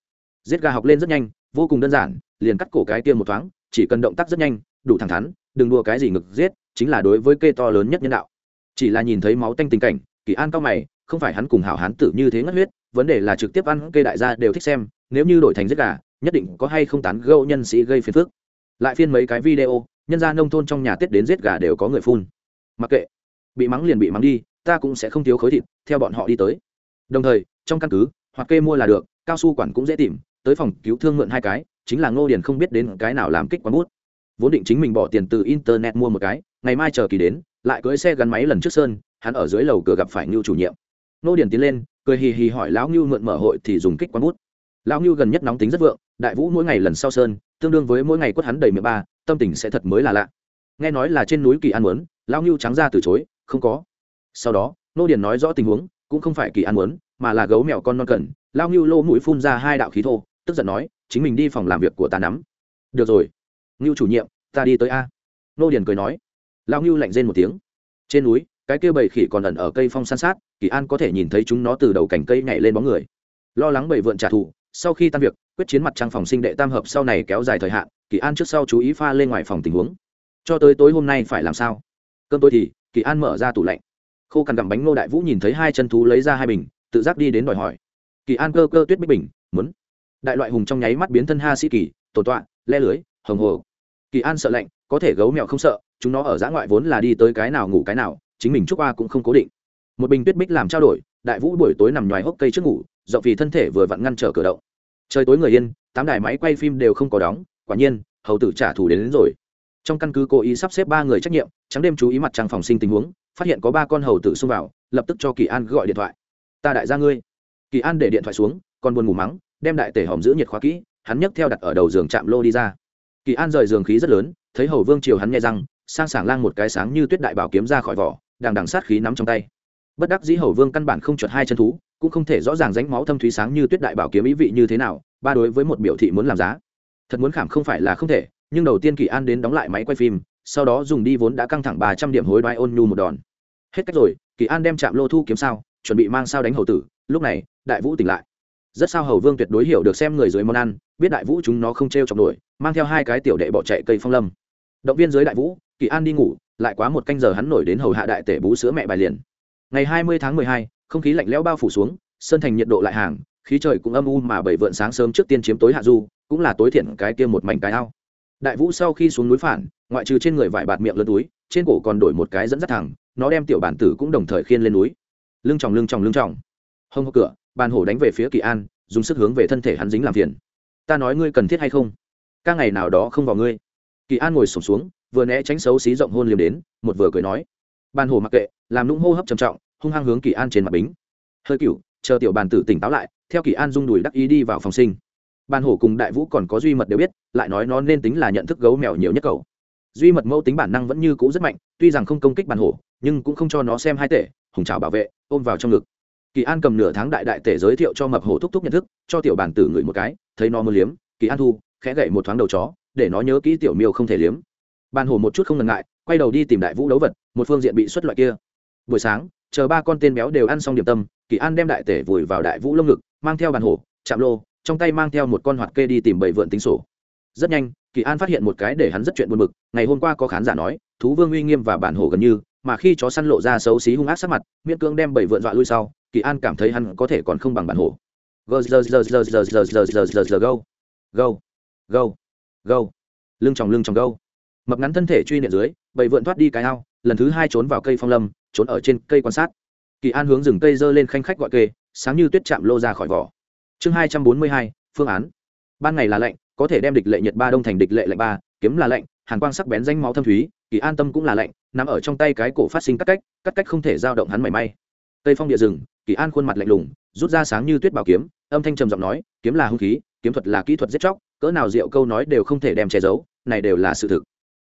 S1: Giết gà học lên rất nhanh vô cùng đơn giản, liền cắt cổ cái tiêm một thoáng, chỉ cần động tác rất nhanh, đủ thẳng thắn, đừng đua cái gì ngực giết, chính là đối với kê to lớn nhất nhân đạo. Chỉ là nhìn thấy máu tanh tình cảnh, kỳ an cao mày, không phải hắn cùng hảo hán tử như thế ngất huyết, vấn đề là trực tiếp ăn kê đại gia đều thích xem, nếu như đổi thành giết gà, nhất định có hay không tán gẫu nhân sĩ gây phiền phức. Lại phiên mấy cái video, nhân gia nông thôn trong nhà tết đến giết gà đều có người phun. Mặc kệ, bị mắng liền bị mắng đi, ta cũng sẽ không thiếu khối thịt, theo bọn họ đi tới. Đồng thời, trong căn cứ, hoặc kê mua là được, cao su quản cũng dễ tìm tới phòng cứu thương mượn hai cái, chính là ngô điền không biết đến cái nào làm kích quán bút. Vốn định chính mình bỏ tiền từ internet mua một cái, ngày mai chờ kỳ đến, lại cưỡi xe gắn máy lần trước sơn, hắn ở dưới lầu cửa gặp phải ngưu chủ nhiệm. Ngô điền tiến lên, cười hì hì hỏi lão ngưu mượn mở hội thì dùng kích quán bút. Lão ngưu gần nhất nóng tính rất vượng, đại vũ mỗi ngày lần sau sơn, tương đương với mỗi ngày quất hắn đầy miệng ba, tâm tình sẽ thật mới là lạ. Nghe nói là trên núi kỳ an muốn lão ngưu trắng ra từ chối, không có. Sau đó nô điền nói rõ tình huống, cũng không phải kỳ an muốn mà là gấu mèo con non cần, Lão ngưu lô mũi phun ra hai đạo khí thô tức giận nói, chính mình đi phòng làm việc của ta nắm. Được rồi. Ngưu chủ nhiệm, ta đi tới a. Nô điền cười nói. Lao ngưu lạnh rên một tiếng. Trên núi, cái kia bầy khỉ còn ẩn ở cây phong san sát, kỳ an có thể nhìn thấy chúng nó từ đầu cành cây nhảy lên bóng người. Lo lắng bầy vượn trả thù, sau khi tan việc, quyết chiến mặt trăng phòng sinh đệ tam hợp sau này kéo dài thời hạn, kỳ an trước sau chú ý pha lên ngoài phòng tình huống. Cho tới tối hôm nay phải làm sao? Cơm tôi thì, kỳ an mở ra tủ lạnh. Khô cằn gặm bánh ngô đại vũ nhìn thấy hai chân thú lấy ra hai bình, tự giác đi đến đòi hỏi. Kỳ an cơ cơ tuyết bích bình, muốn đại loại hùng trong nháy mắt biến thân ha sĩ kỳ tổ tọa le lưới hồng hồ. Kỳ an sợ lạnh có thể gấu mèo không sợ chúng nó ở giã ngoại vốn là đi tới cái nào ngủ cái nào chính mình chúc a cũng không cố định. Một bình tuyết bích làm trao đổi đại vũ buổi tối nằm ngoài hốc cây trước ngủ dọc vì thân thể vừa vặn ngăn trở cửa động. Trời tối người yên tám đài máy quay phim đều không có đóng quả nhiên hầu tử trả thù đến, đến rồi. Trong căn cứ cố ý sắp xếp ba người trách nhiệm trắng đêm chú ý mặt trăng phòng sinh tình huống phát hiện có ba con hầu tử xông vào lập tức cho kỳ an gọi điện thoại. Ta đại gia ngươi. Kỳ an để điện thoại xuống còn buồn ngủ mắng đem đại tể hòm giữ nhiệt khóa kỹ, hắn nhấc theo đặt ở đầu giường chạm lô đi ra. Kỳ an rời giường khí rất lớn, thấy hầu vương triều hắn nghe răng, sang sảng lang một cái sáng như tuyết đại bảo kiếm ra khỏi vỏ, đằng đằng sát khí nắm trong tay. Bất đắc dĩ hầu vương căn bản không chuột hai chân thú, cũng không thể rõ ràng ránh máu thâm thúy sáng như tuyết đại bảo kiếm ý vị như thế nào, ba đối với một biểu thị muốn làm giá. Thật muốn khảm không phải là không thể, nhưng đầu tiên kỳ an đến đóng lại máy quay phim, sau đó dùng đi vốn đã căng thẳng ba trăm điểm hối đoái ôn nhu một đòn. Hết cách rồi, kỳ an đem chạm lô thu kiếm sao, chuẩn bị mang sao đánh hầu tử, lúc này, đại vũ tỉnh lại rất sao hầu vương tuyệt đối hiểu được xem người dưới món ăn, biết đại vũ chúng nó không t r e o chọc nổi, mang theo hai cái tiểu đệ bỏ chạy cây phong lâm. Động viên dưới đại vũ, kỳ an đi ngủ, lại quá một canh giờ hắn nổi đến hầu hạ đại tể bú sữa mẹ bài liền. Ngày hai mươi tháng mười hai, không khí lạnh lẽo bao phủ xuống sơn thành nhiệt độ lại hàng, khí trời cũng âm u mà bảy vợn sáng sớm trước tiên chiếm tối hạ du, cũng là tối thiện cái kia một mảnh cái ao. Đại vũ sau khi xuống núi phản, ngoại trừ trên người vải bạt miệng lớn túi, trên cổ còn đổi một cái dẫn dắt thẳng, nó đem tiểu bản tử cũng đồng thời khiên lên núi. Lưng tròng lưng tròng lưng tròng. Hông hô cửa bàn hổ đánh về phía kỳ an, dùng sức hướng về thân thể hắn dính làm phiền. Ta nói ngươi cần thiết hay không? Ca ngày nào đó không vào ngươi. Kỳ an ngồi sổm xuống, vừa né tránh xấu xí rộng hôn liềm đến, một vừa cười nói. Ban hồ mặc kệ, làm nũng hô hấp trầm trọng, hung hăng hướng kỳ an trên mặt bính. Hơi cựu chờ tiểu bàn tử tỉnh táo lại, theo kỳ an rung đùi đắc ý đi vào phòng sinh. Ban hổ cùng đại vũ còn có duy mật đều biết, lại nói nó nên tính là nhận thức gấu mèo nhiều nhất cầu duy mật mẫu tính bản năng vẫn như cũ rất mạnh, tuy rằng không công kích bàn hổ, nhưng cũng không cho nó xem hai tể, hùng trào bảo vệ, ôm vào trong ngực kỳ an cầm nửa tháng đại đại tể giới thiệu cho mập hổ thúc thúc nhận thức, cho tiểu bản tử ngửi một cái, thấy nó mơ liếm, kỳ an thu, khẽ gậy một thoáng đầu chó, để nó nhớ kỹ tiểu miêu không thể liếm. Bàn hổ một chút không ngần ngại, quay đầu đi tìm đại vũ đấu vật, một phương diện bị xuất loại kia. Buổi sáng, chờ ba con tên béo đều ăn xong điểm tâm, kỳ an đem đại tể vùi vào đại vũ lông ngực, mang theo bàn hổ, chạm lô, trong tay mang theo một con hoạt kê đi tìm bảy vượn tính sổ. Rất nhanh, kỳ an phát hiện một cái để hắn rất chuyện buồn bực, ngày hôm qua có khán giả nói, thú vương uy nghiêm và bản hổ gần như mà khi chó săn lộ ra xấu xí hung ác sắc mặt miễn cưỡng đem bảy vượn dọa lui sau kỳ an cảm thấy hắn có thể còn không bằng bản hổ go go go go lưng tròng lưng tròng gâu mập ngắn thân thể truy niệm dưới bầy vượn thoát đi cái ao lần thứ hai trốn vào cây phong lâm trốn ở trên cây quan sát kỳ an hướng rừng cây giơ lên khanh khách gọi kê sáng như tuyết chạm lô ra khỏi vỏ chương hai trăm bốn mươi hai phương án ban ngày là lạnh có thể đem địch lệ nhật ba đông thành địch lệ lạnh ba kiếm là lạnh hàn quang sắc bén danh máu thâm thúy, kỳ an tâm cũng là lạnh nằm ở trong tay cái cổ phát sinh cắt cách cắt cách không thể giao động hắn mảy may. Tây phong địa rừng, kỳ an khuôn mặt lạnh lùng, rút ra sáng như tuyết bảo kiếm, âm thanh trầm giọng nói, kiếm là hung khí, kiếm thuật là kỹ thuật giết chóc, cỡ nào rượu câu nói đều không thể đem che giấu, này đều là sự thực.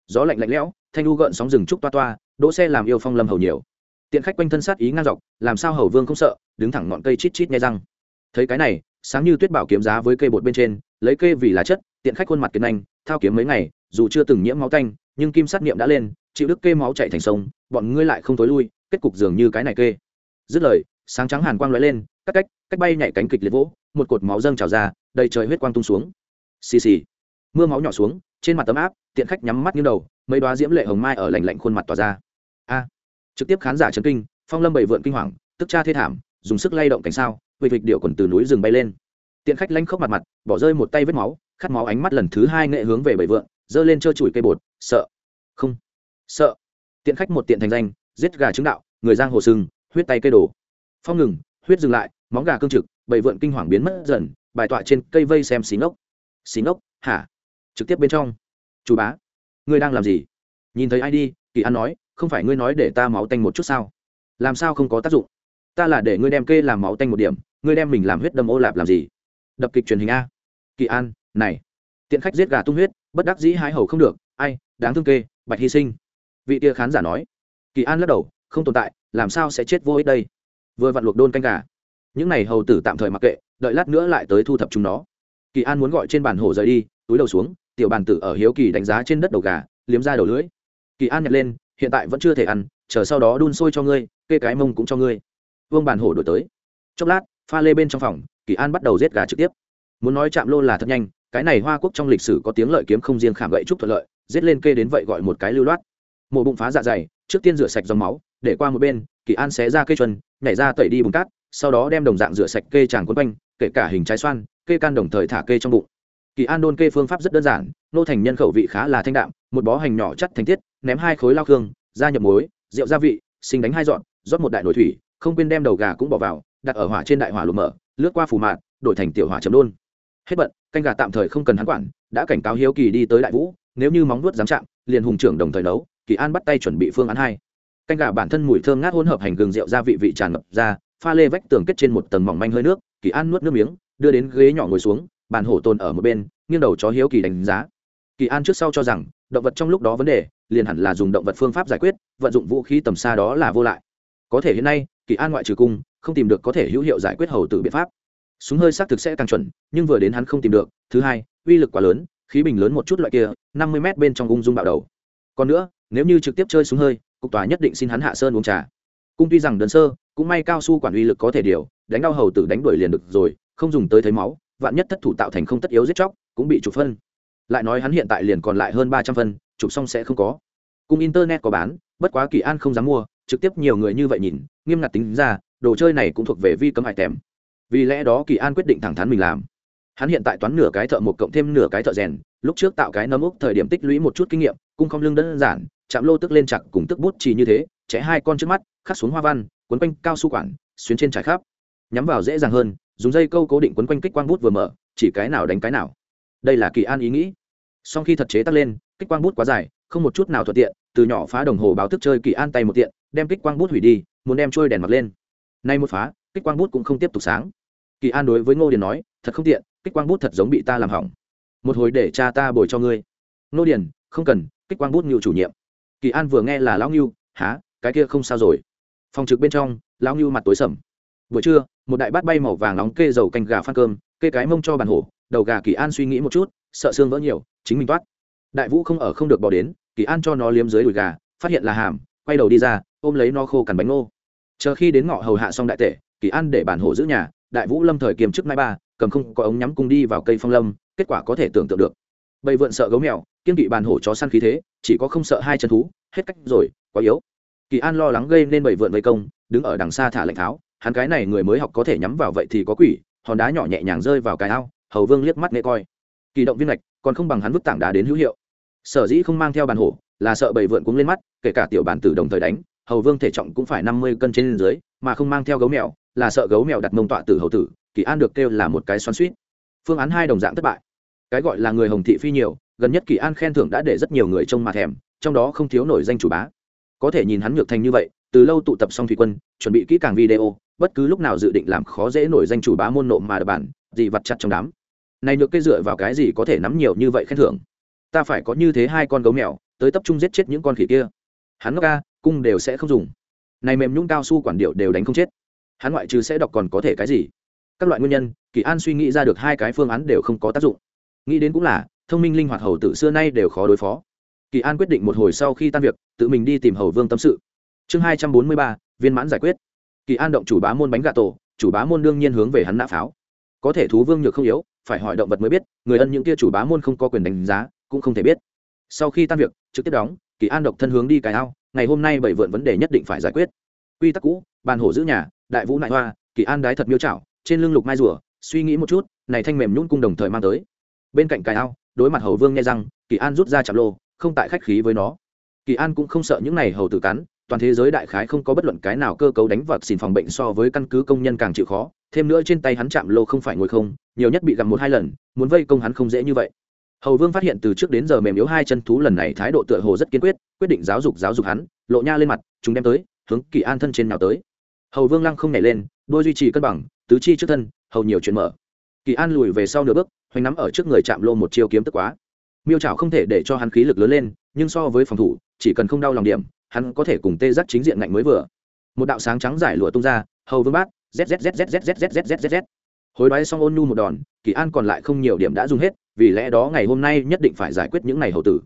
S1: Gió lạnh lạnh lẽo, thanh u gợn sóng rừng trúc toa toa, đỗ xe làm yêu phong lâm hầu nhiều. Tiện khách quanh thân sát ý ngang dọc, làm sao hầu vương không sợ, đứng thẳng ngọn cây chít chít nghe răng. Thấy cái này, sáng như tuyết bảo kiếm giá với cây bột bên trên, lấy cây vì là chất tiện khách khuôn mặt kiến anh thao kiếm mấy ngày, dù chưa từng nhiễm máu tanh, nhưng kim sát niệm đã lên, chịu đức kê máu chạy thành sông, bọn ngươi lại không tối lui, kết cục dường như cái này kê. Dứt lời, sáng trắng hàn quang lóe lên các cách cách bay nhảy cánh kịch liệt vỗ, một cột máu dâng trào ra, đầy trời huyết quang tung xuống. Xì xì. Mưa máu nhỏ xuống, trên mặt tấm áp, tiện khách nhắm mắt như đầu, mấy đoá diễm lệ hồng mai ở lạnh lạnh khuôn mặt tỏa ra. A. Trực tiếp khán giả chấn kinh, phong lâm bảy vượn kinh hoàng, tức cha thê thảm, dùng sức lay động cảnh sao, vịt vịt điệu quần từ núi rừng bay lên. Tiện khách lanh khóc mặt mặt, bỏ rơi một tay vết máu khát máu ánh mắt lần thứ hai nghệ hướng về bảy vượng, giơ lên trơ chùi cây bột, sợ. Không. Sợ. Tiện khách một tiện thành danh, giết gà trứng đạo, người giang hồ sừng, huyết tay cây đổ phong ngừng, huyết dừng lại, móng gà cương trực, bảy vượn kinh hoàng biến mất dần, bài tọa trên cây vây xem xí ngốc. Xí ngốc? Hả? Trực tiếp bên trong. Chú bá. Ngươi đang làm gì? Nhìn thấy ai đi, kỳ an nói, không phải ngươi nói để ta máu tanh một chút sao? Làm sao không có tác dụng? Ta là để ngươi đem kê làm máu tanh một điểm, ngươi đem mình làm huyết đâm ô lạp làm gì? Đập kịch truyền hình a. Kỳ an này, tiện khách giết gà tung huyết, bất đắc dĩ hái hầu không được, ai, đáng thương kê, bạch hy sinh. Vị kia khán giả nói. Kỳ an lắc đầu, không tồn tại, làm sao sẽ chết vô ích đây? Vừa vặn luộc đôn canh gà. Những này hầu tử tạm thời mặc kệ, đợi lát nữa lại tới thu thập chúng nó. Kỳ an muốn gọi trên bàn hổ rời đi, túi đầu xuống, tiểu bàn tử ở hiếu kỳ đánh giá trên đất đầu gà, liếm ra đầu lưỡi. Kỳ an nhặt lên, hiện tại vẫn chưa thể ăn, chờ sau đó đun sôi cho ngươi, kê cái mông cũng cho ngươi. Vương bàn hổ đổi tới. Chốc lát, pha lê bên trong phòng, kỳ an bắt đầu giết gà trực tiếp. Muốn nói chạm lô là thật nhanh cái này hoa quốc trong lịch sử có tiếng lợi kiếm không riêng khảm gậy trúc thuận lợi, giết lên kê đến vậy gọi một cái lưu loát. Mộ bụng phá dạ dày, trước tiên rửa sạch dòng máu, để qua một bên, kỳ an xé ra cây chuân, nhảy ra tẩy đi bùn cát, sau đó đem đồng dạng rửa sạch kê tràng quấn quanh, kể cả hình trái xoan, kê can đồng thời thả kê trong bụng. Kỳ an đôn kê phương pháp rất đơn giản, nô thành nhân khẩu vị khá là thanh đạm, một bó hành nhỏ chắt thành tiết ném hai khối lao khương da nhập muối, rượu gia vị, sinh đánh hai dọn, rót một đại nồi thủy, không quên đem đầu gà cũng bỏ vào, đặt ở hỏa trên đại hỏa lụm mở, lướt qua phủ mạn đổi thành tiểu hỏa chấm đôn. Hết bận canh gà tạm thời không cần hắn quản, đã cảnh cáo hiếu kỳ đi tới đại vũ, nếu như móng nuốt dám chạm, liền hùng trưởng đồng thời nấu, kỳ an bắt tay chuẩn bị phương án hai. Canh gà bản thân mùi thơm ngát hỗn hợp hành gừng rượu gia vị vị tràn ngập ra, pha lê vách tường kết trên một tầng mỏng manh hơi nước, kỳ an nuốt nước miếng, đưa đến ghế nhỏ ngồi xuống, bàn hổ tồn ở một bên, nghiêng đầu chó hiếu kỳ đánh giá. Kỳ an trước sau cho rằng, động vật trong lúc đó vấn đề, liền hẳn là dùng động vật phương pháp giải quyết, vận dụng vũ khí tầm xa đó là vô lại. Có thể hiện nay, kỳ an ngoại trừ cung, không tìm được có thể hữu hiệu giải quyết hầu tử biện pháp súng hơi xác thực sẽ càng chuẩn, nhưng vừa đến hắn không tìm được. Thứ hai, uy lực quá lớn, khí bình lớn một chút loại kia, năm mươi m bên trong ung dung bạo đầu. Còn nữa, nếu như trực tiếp chơi súng hơi, cục tòa nhất định xin hắn hạ sơn uống trà. Cung tuy rằng đơn sơ, cũng may cao su quản uy lực có thể điều, đánh đau hầu tử đánh đuổi liền được rồi, không dùng tới thấy máu, vạn nhất thất thủ tạo thành không tất yếu giết chóc, cũng bị chụp phân. Lại nói hắn hiện tại liền còn lại hơn ba trăm phân chụp xong sẽ không có. Cung internet có bán, bất quá kỳ an không dám mua, trực tiếp nhiều người như vậy nhìn, nghiêm ngặt tính ra, đồ chơi này cũng thuộc về vi cấm hại tèm vì lẽ đó kỳ an quyết định thẳng thắn mình làm. Hắn hiện tại toán nửa cái thợ một cộng thêm nửa cái thợ rèn, lúc trước tạo cái nấm úc thời điểm tích lũy một chút kinh nghiệm, cung không lưng đơn giản, chạm lô tức lên chặt cùng tức bút chỉ như thế, chẽ hai con trước mắt, khắc xuống hoa văn, quấn quanh cao su quản xuyến trên trải khắp. Nhắm vào dễ dàng hơn, dùng dây câu cố định quấn quanh kích quang bút vừa mở, chỉ cái nào đánh cái nào. Đây là kỳ an ý nghĩ. Sau khi thật chế tắt lên, kích quang bút quá dài, không một chút nào thuận tiện, từ nhỏ phá đồng hồ báo thức chơi kỳ an tay một tiện, đem kích quang bút hủy đi, muốn đem trôi đèn mặt lên. Nay một phá, kích quang bút cũng không tiếp tục sáng kỳ an đối với ngô điền nói, thật không tiện, kích quang bút thật giống bị ta làm hỏng. Một hồi để cha ta bồi cho ngươi. Ngô điền, không cần, kích quang bút ngưu chủ nhiệm. Kỳ an vừa nghe là lão ngưu há cái kia không sao rồi. Phòng trực bên trong, lão ngưu mặt tối sầm. Buổi trưa, một đại bát bay màu vàng nóng kê dầu canh gà phan cơm, kê cái mông cho bàn hổ, đầu gà kỳ an suy nghĩ một chút, sợ xương vỡ nhiều, chính mình toát. Đại vũ không ở không được bỏ đến, kỳ an cho nó liếm dưới đùi gà, phát hiện là hàm, quay đầu đi ra, ôm lấy nó khô cằn bánh ngô. Chờ khi đến ngọ hầu hạ xong đại tể, kỳ an để bản hổ giữ nhà đại vũ lâm thời kiềm trước mai ba, cầm không có ống nhắm cung đi vào cây phong lâm, kết quả có thể tưởng tượng được. Bầy vượn sợ gấu mèo, kiên kỵ bàn hổ chó săn khí thế, chỉ có không sợ hai chân thú, hết cách rồi, quá yếu. Kỳ an lo lắng gây nên bầy vượn vây công, đứng ở đằng xa thả lệnh tháo, hắn cái này người mới học có thể nhắm vào vậy thì có quỷ, hòn đá nhỏ nhẹ nhàng rơi vào cái ao, hầu vương liếc mắt nghe coi. Kỳ động viên lạch còn không bằng hắn vứt tảng đá đến hữu hiệu. Sở dĩ không mang theo bàn hổ, là sợ bầy vượn cũng lên mắt, kể cả tiểu bản tử đồng thời đánh, hầu vương thể trọng cũng phải năm mươi cân trên dưới, mà không mang theo gấu mèo là sợ gấu mèo đặt mông tọa tử hầu tử, kỳ an được kêu là một cái xoắn suýt phương án hai đồng dạng thất bại. Cái gọi là người hồng thị phi nhiều, gần nhất kỳ an khen thưởng đã để rất nhiều người trông mà thèm, trong đó không thiếu nổi danh chủ bá. Có thể nhìn hắn nhược thành như vậy, từ lâu tụ tập xong thủy quân, chuẩn bị kỹ càng video, bất cứ lúc nào dự định làm khó dễ nổi danh chủ bá môn nộm mà đập bản, gì vặt chặt trong đám. Này nhược cây dựa vào cái gì có thể nắm nhiều như vậy khen thưởng? Ta phải có như thế hai con gấu mèo, tới tập trung giết chết những con khỉ kia. Hắn ngốc ca, cung đều sẽ không dùng. Này mềm nhũng cao su quản điệu đều đánh không chết hắn ngoại trừ sẽ đọc còn có thể cái gì? Các loại nguyên nhân, kỳ an suy nghĩ ra được hai cái phương án đều không có tác dụng. Nghĩ đến cũng là, thông minh linh hoạt hầu tử xưa nay đều khó đối phó. Kỳ an quyết định một hồi sau khi tan việc, tự mình đi tìm hầu vương tâm sự. Chương hai trăm bốn mươi ba, viên mãn giải quyết. Kỳ an động chủ bá môn bánh gà tổ, chủ bá môn đương nhiên hướng về hắn nã pháo. Có thể thú vương nhược không yếu, phải hỏi động vật mới biết, người ân những kia chủ bá môn không có quyền đánh giá, cũng không thể biết. Sau khi tan việc, trực tiếp đóng, kỳ an độc thân hướng đi cài ao, ngày hôm nay bảy vượn vấn đề nhất định phải giải quyết. Quy tắc cũ, bàn hổ giữ nhà đại vũ nại hoa, kỳ an đái thật miêu chảo, trên lưng lục mai rùa, suy nghĩ một chút, này thanh mềm nhún cung đồng thời mang tới. Bên cạnh cài ao, đối mặt hầu vương nghe rằng, kỳ an rút ra chạm lô, không tại khách khí với nó. Kỳ an cũng không sợ những này hầu tử cắn, toàn thế giới đại khái không có bất luận cái nào cơ cấu đánh vật xin phòng bệnh so với căn cứ công nhân càng chịu khó, thêm nữa trên tay hắn chạm lô không phải ngồi không, nhiều nhất bị gặm một hai lần, muốn vây công hắn không dễ như vậy. Hầu vương phát hiện từ trước đến giờ mềm yếu hai chân thú lần này thái độ tựa hồ rất kiên quyết quyết định giáo dục giáo dục hắn, lộ nha lên mặt, chúng đem tới, hướng kỳ an thân trên nào tới hầu vương lăng không nảy lên đôi duy trì cân bằng tứ chi trước thân hầu nhiều chuyện mở kỳ an lùi về sau nửa bước hoành nắm ở trước người chạm lô một chiêu kiếm tức quá miêu trảo không thể để cho hắn khí lực lớn lên nhưng so với phòng thủ chỉ cần không đau lòng điểm hắn có thể cùng tê giác chính diện ngạnh mới vừa một đạo sáng trắng giải lụa tung ra hầu vương bát z. hối đoái xong ôn nhu một đòn kỳ an còn lại không nhiều điểm đã dùng hết vì lẽ đó ngày hôm nay nhất định phải giải quyết những ngày hầu tử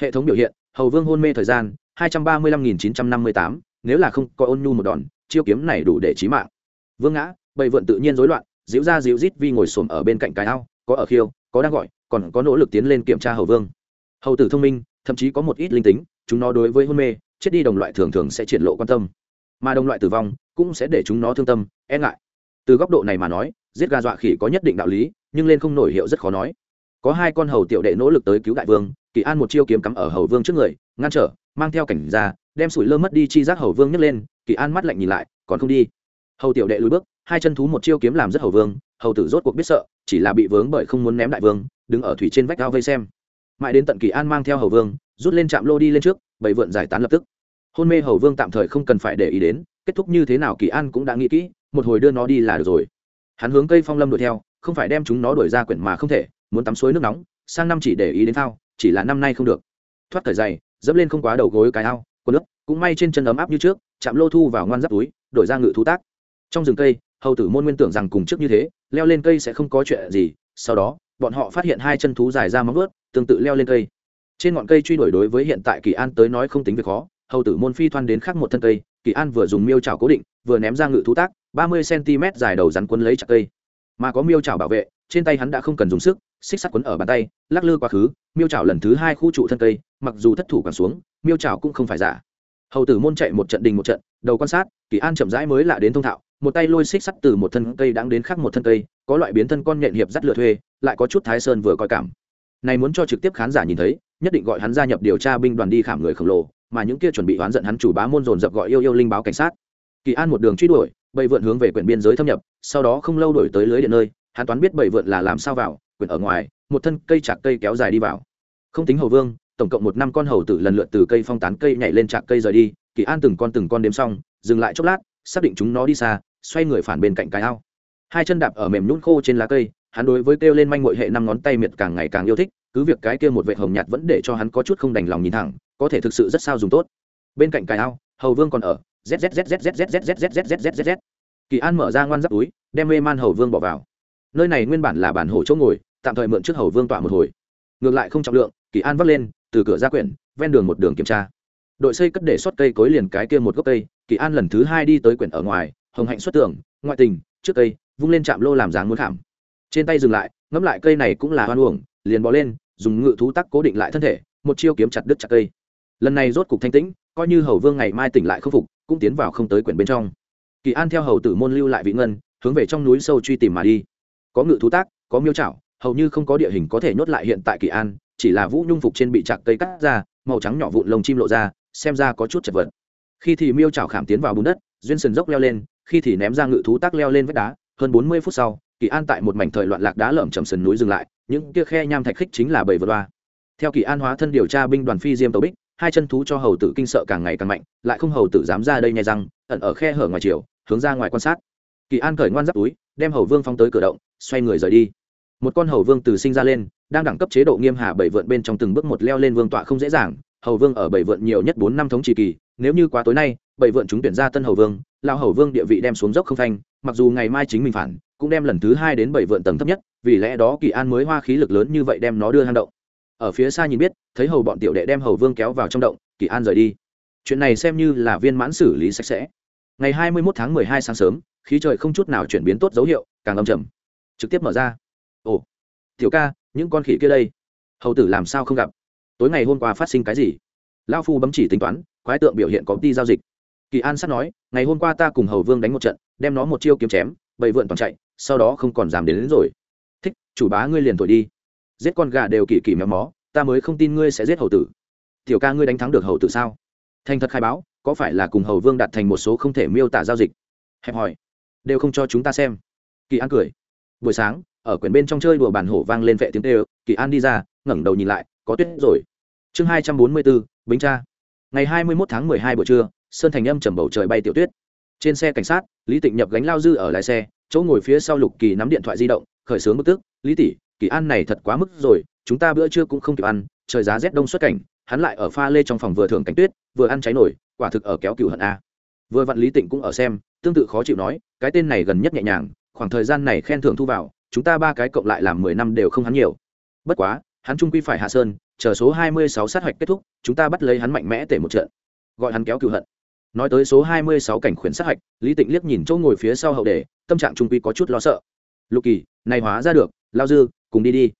S1: hệ thống biểu hiện hầu vương hôn mê thời gian hai trăm ba mươi lăm nghìn chín trăm năm mươi tám nếu là không có ôn nhu một đòn chiêu kiếm này đủ để chí mạng. Vương ngã, bầy vượn tự nhiên rối loạn, díu ra díu rít vi ngồi xổm ở bên cạnh cái ao, có ở khiêu, có đang gọi, còn có nỗ lực tiến lên kiểm tra hầu vương. Hầu tử thông minh, thậm chí có một ít linh tính, chúng nó đối với hôn mê, chết đi đồng loại thường thường sẽ triển lộ quan tâm. Mà đồng loại tử vong cũng sẽ để chúng nó thương tâm e ngại. Từ góc độ này mà nói, giết gà dọa khỉ có nhất định đạo lý, nhưng lên không nổi hiệu rất khó nói. Có hai con hầu tiểu đệ nỗ lực tới cứu đại vương, kỳ an một chiêu kiếm cắm ở hầu vương trước người, ngăn trở, mang theo cảnh ra đem sủi lơ mất đi chi giác hầu vương nhấc lên, kỳ an mắt lạnh nhìn lại, còn không đi? Hầu tiểu đệ lùi bước, hai chân thú một chiêu kiếm làm rất hầu vương, hầu tử rốt cuộc biết sợ, chỉ là bị vướng bởi không muốn ném đại vương, đứng ở thủy trên vách cao vây xem. Mãi đến tận kỳ an mang theo hầu vương, rút lên trạm lô đi lên trước, bảy vượn giải tán lập tức. Hôn mê hầu vương tạm thời không cần phải để ý đến, kết thúc như thế nào kỳ an cũng đã nghĩ kỹ, một hồi đưa nó đi là được rồi. Hắn hướng cây phong lâm đuổi theo, không phải đem chúng nó đuổi ra quyển mà không thể, muốn tắm suối nước nóng, sang năm chỉ để ý đến thao chỉ là năm nay không được. Thoát thời dày, dẫm lên không quá đầu gối cái ao quần nước cũng may trên chân ấm áp như trước, chạm lô thu vào ngoan giáp túi, đổi ra ngự thú tác. Trong rừng cây, hầu tử môn nguyên tưởng rằng cùng trước như thế, leo lên cây sẽ không có chuyện gì, sau đó, bọn họ phát hiện hai chân thú dài ra móng ướt tương tự leo lên cây. Trên ngọn cây truy đuổi đối với hiện tại kỳ an tới nói không tính việc khó, hầu tử môn phi thoan đến khắc một thân cây, kỳ an vừa dùng miêu trào cố định, vừa ném ra ngự thú tác, ba mươi cm dài đầu rắn quấn lấy chặt cây mà có miêu trảo bảo vệ, trên tay hắn đã không cần dùng sức, xích sắt quấn ở bàn tay, lắc lư quá khứ, miêu trảo lần thứ hai khu trụ thân cây, mặc dù thất thủ càng xuống, miêu trảo cũng không phải giả. Hầu tử môn chạy một trận đình một trận, đầu quan sát, kỳ an chậm rãi mới lạ đến thông thạo, một tay lôi xích sắt từ một thân cây đáng đến khác một thân cây, có loại biến thân con nhện hiệp dắt lựa thuê, lại có chút thái sơn vừa coi cảm. Này muốn cho trực tiếp khán giả nhìn thấy, nhất định gọi hắn gia nhập điều tra binh đoàn đi khảm người khổng lồ, mà những kia chuẩn bị oán giận hắn chủ bá môn dồn dập gọi yêu yêu linh báo cảnh sát. Kỳ an một đường truy đuổi bầy vượn hướng về quyển biên giới thâm nhập, sau đó không lâu đổi tới lưới điện nơi, hắn toán biết bầy vượn là làm sao vào, quyển ở ngoài, một thân cây chạc cây kéo dài đi vào. Không tính hầu vương, tổng cộng một năm con hầu tử lần lượt từ cây phong tán cây nhảy lên chạc cây rời đi, kỳ an từng con từng con đếm xong, dừng lại chốc lát, xác định chúng nó đi xa, xoay người phản bên cạnh cái ao. Hai chân đạp ở mềm nhún khô trên lá cây, hắn đối với kêu lên manh mội hệ năm ngón tay miệt càng ngày càng yêu thích, cứ việc cái kia một vệ hồng nhạt vẫn để cho hắn có chút không đành lòng nhìn thẳng, có thể thực sự rất sao dùng tốt. Bên cạnh cái ao, hầu vương còn ở zzzzzzzzzzzzzzz kỳ an mở ra ngoan giáp túi đem mê man hầu vương bỏ vào nơi này nguyên bản là bản hổ chỗ ngồi tạm thời mượn trước hầu vương tọa một hồi ngược lại không trọng lượng kỳ an vắt lên từ cửa ra quyển ven đường một đường kiểm tra đội xây cất để xót cây cối liền cái kia một gốc cây kỳ an lần thứ hai đi tới quyển ở ngoài hồng hạnh xuất tưởng ngoại tình trước cây vung lên chạm lô làm dáng muốn khảm trên tay dừng lại ngẫm lại cây này cũng là hoan uổng liền bò lên dùng ngự thú tắc cố định lại thân thể một chiêu kiếm chặt đứt chặt cây lần này rốt cục thanh tĩnh coi như hầu vương ngày mai tỉnh lại không phục cũng tiến vào không tới quyển bên trong. Kỳ an theo hầu tử môn lưu lại vị ngân, hướng về trong núi sâu truy tìm mà đi. Có ngự thú tác, có miêu chảo, hầu như không có địa hình có thể nhốt lại hiện tại kỳ an, chỉ là vũ nhung phục trên bị chặt cây cắt ra, màu trắng nhỏ vụn lông chim lộ ra, xem ra có chút chật vật. Khi thì miêu chảo khảm tiến vào bùn đất, duyên sườn dốc leo lên, khi thì ném ra ngự thú tác leo lên vách đá, hơn bốn mươi phút sau, kỳ an tại một mảnh thời loạn lạc đá lởm chầm sườn núi dừng lại, những kia khe nham thạch khích chính là bảy vượt đoa theo kỳ an hóa thân điều tra binh đoàn phi diêm tàu bích hai chân thú cho hầu tử kinh sợ càng ngày càng mạnh, lại không hầu tử dám ra đây nhai răng, ẩn ở khe hở ngoài chiều hướng ra ngoài quan sát kỳ an cởi ngoan giáp túi, đem hầu vương phóng tới cửa động, xoay người rời đi một con hầu vương từ sinh ra lên, đang đẳng cấp chế độ nghiêm hà bảy vượn bên trong từng bước một leo lên vương tọa không dễ dàng, hầu vương ở bảy vượn nhiều nhất bốn năm thống trị kỳ, nếu như quá tối nay, bảy vượn chúng tuyển ra tân hầu vương lao hầu vương địa vị đem xuống dốc không thanh. mặc dù ngày mai chính mình phản, cũng đem lần thứ hai đến bảy vượn tầng thấp nhất, vì lẽ đó kỳ an mới hoa khí lực lớn như vậy đem nó đưa hang động ở phía xa nhìn biết thấy hầu bọn tiểu đệ đem hầu vương kéo vào trong động kỳ an rời đi. Chuyện này xem như là viên mãn xử lý sạch sẽ. Ngày hai mươi 21 tháng mười hai sáng sớm khí trời không chút nào chuyển biến tốt dấu hiệu càng âm trầm. Trực tiếp mở ra. Ồ tiểu ca những con khỉ kia đây. Hầu tử làm sao không gặp? Tối ngày hôm qua phát sinh cái gì? Lao phu bấm chỉ tính toán quái tượng biểu hiện có đi giao dịch. Kỳ an sắp nói ngày hôm qua ta cùng hầu vương đánh một trận đem nó một chiêu kiếm chém bầy vượn toàn chạy sau đó không còn dám đến, đến rồi. Thích chủ bá ngươi liền thổi đi giết con gà đều kỳ kỳ méo mó, ta mới không tin ngươi sẽ giết hầu tử. Tiểu ca ngươi đánh thắng được hầu tử sao? Thành thật khai báo, có phải là cùng hầu vương đạt thành một số không thể miêu tả giao dịch? Hẹp hỏi đều không cho chúng ta xem. Kỳ an cười. Buổi sáng, ở quyển bên trong chơi đùa bàn hổ vang lên vệ tiếng tê kỳ an đi ra, ngẩng đầu nhìn lại, có tuyết rồi. Chương hai trăm bốn mươi bốn bính cha. Ngày hai mươi mốt tháng mười hai buổi trưa, sơn thành âm trầm bầu trời bay tiểu tuyết. Trên xe cảnh sát, lý tịnh nhập gánh lao dư ở lái xe, chỗ ngồi phía sau lục kỳ nắm điện thoại di động, khởi xướng bức tức, lý tỷ kỳ an này thật quá mức rồi, chúng ta bữa trưa cũng không kịp ăn, trời giá rét đông xuất cảnh, hắn lại ở pha lê trong phòng vừa thưởng cánh tuyết, vừa ăn cháy nổi, quả thực ở kéo cựu hận a. Vừa vặn lý tịnh cũng ở xem, tương tự khó chịu nói, cái tên này gần nhất nhẹ nhàng, khoảng thời gian này khen thưởng thu vào, chúng ta ba cái cộng lại làm mười năm đều không hắn nhiều. Bất quá, hắn trung quy phải hạ sơn, chờ số hai mươi sáu sát hạch kết thúc, chúng ta bắt lấy hắn mạnh mẽ tể một trận. Gọi hắn kéo cựu hận. Nói tới số hai mươi sáu cảnh khuyển sát hạch lý tịnh liếc nhìn chỗ ngồi phía sau hậu đề tâm trạng trung quy có chút lo sợ. Lục kỳ, này hóa ra được, lao dư cùng đi đi.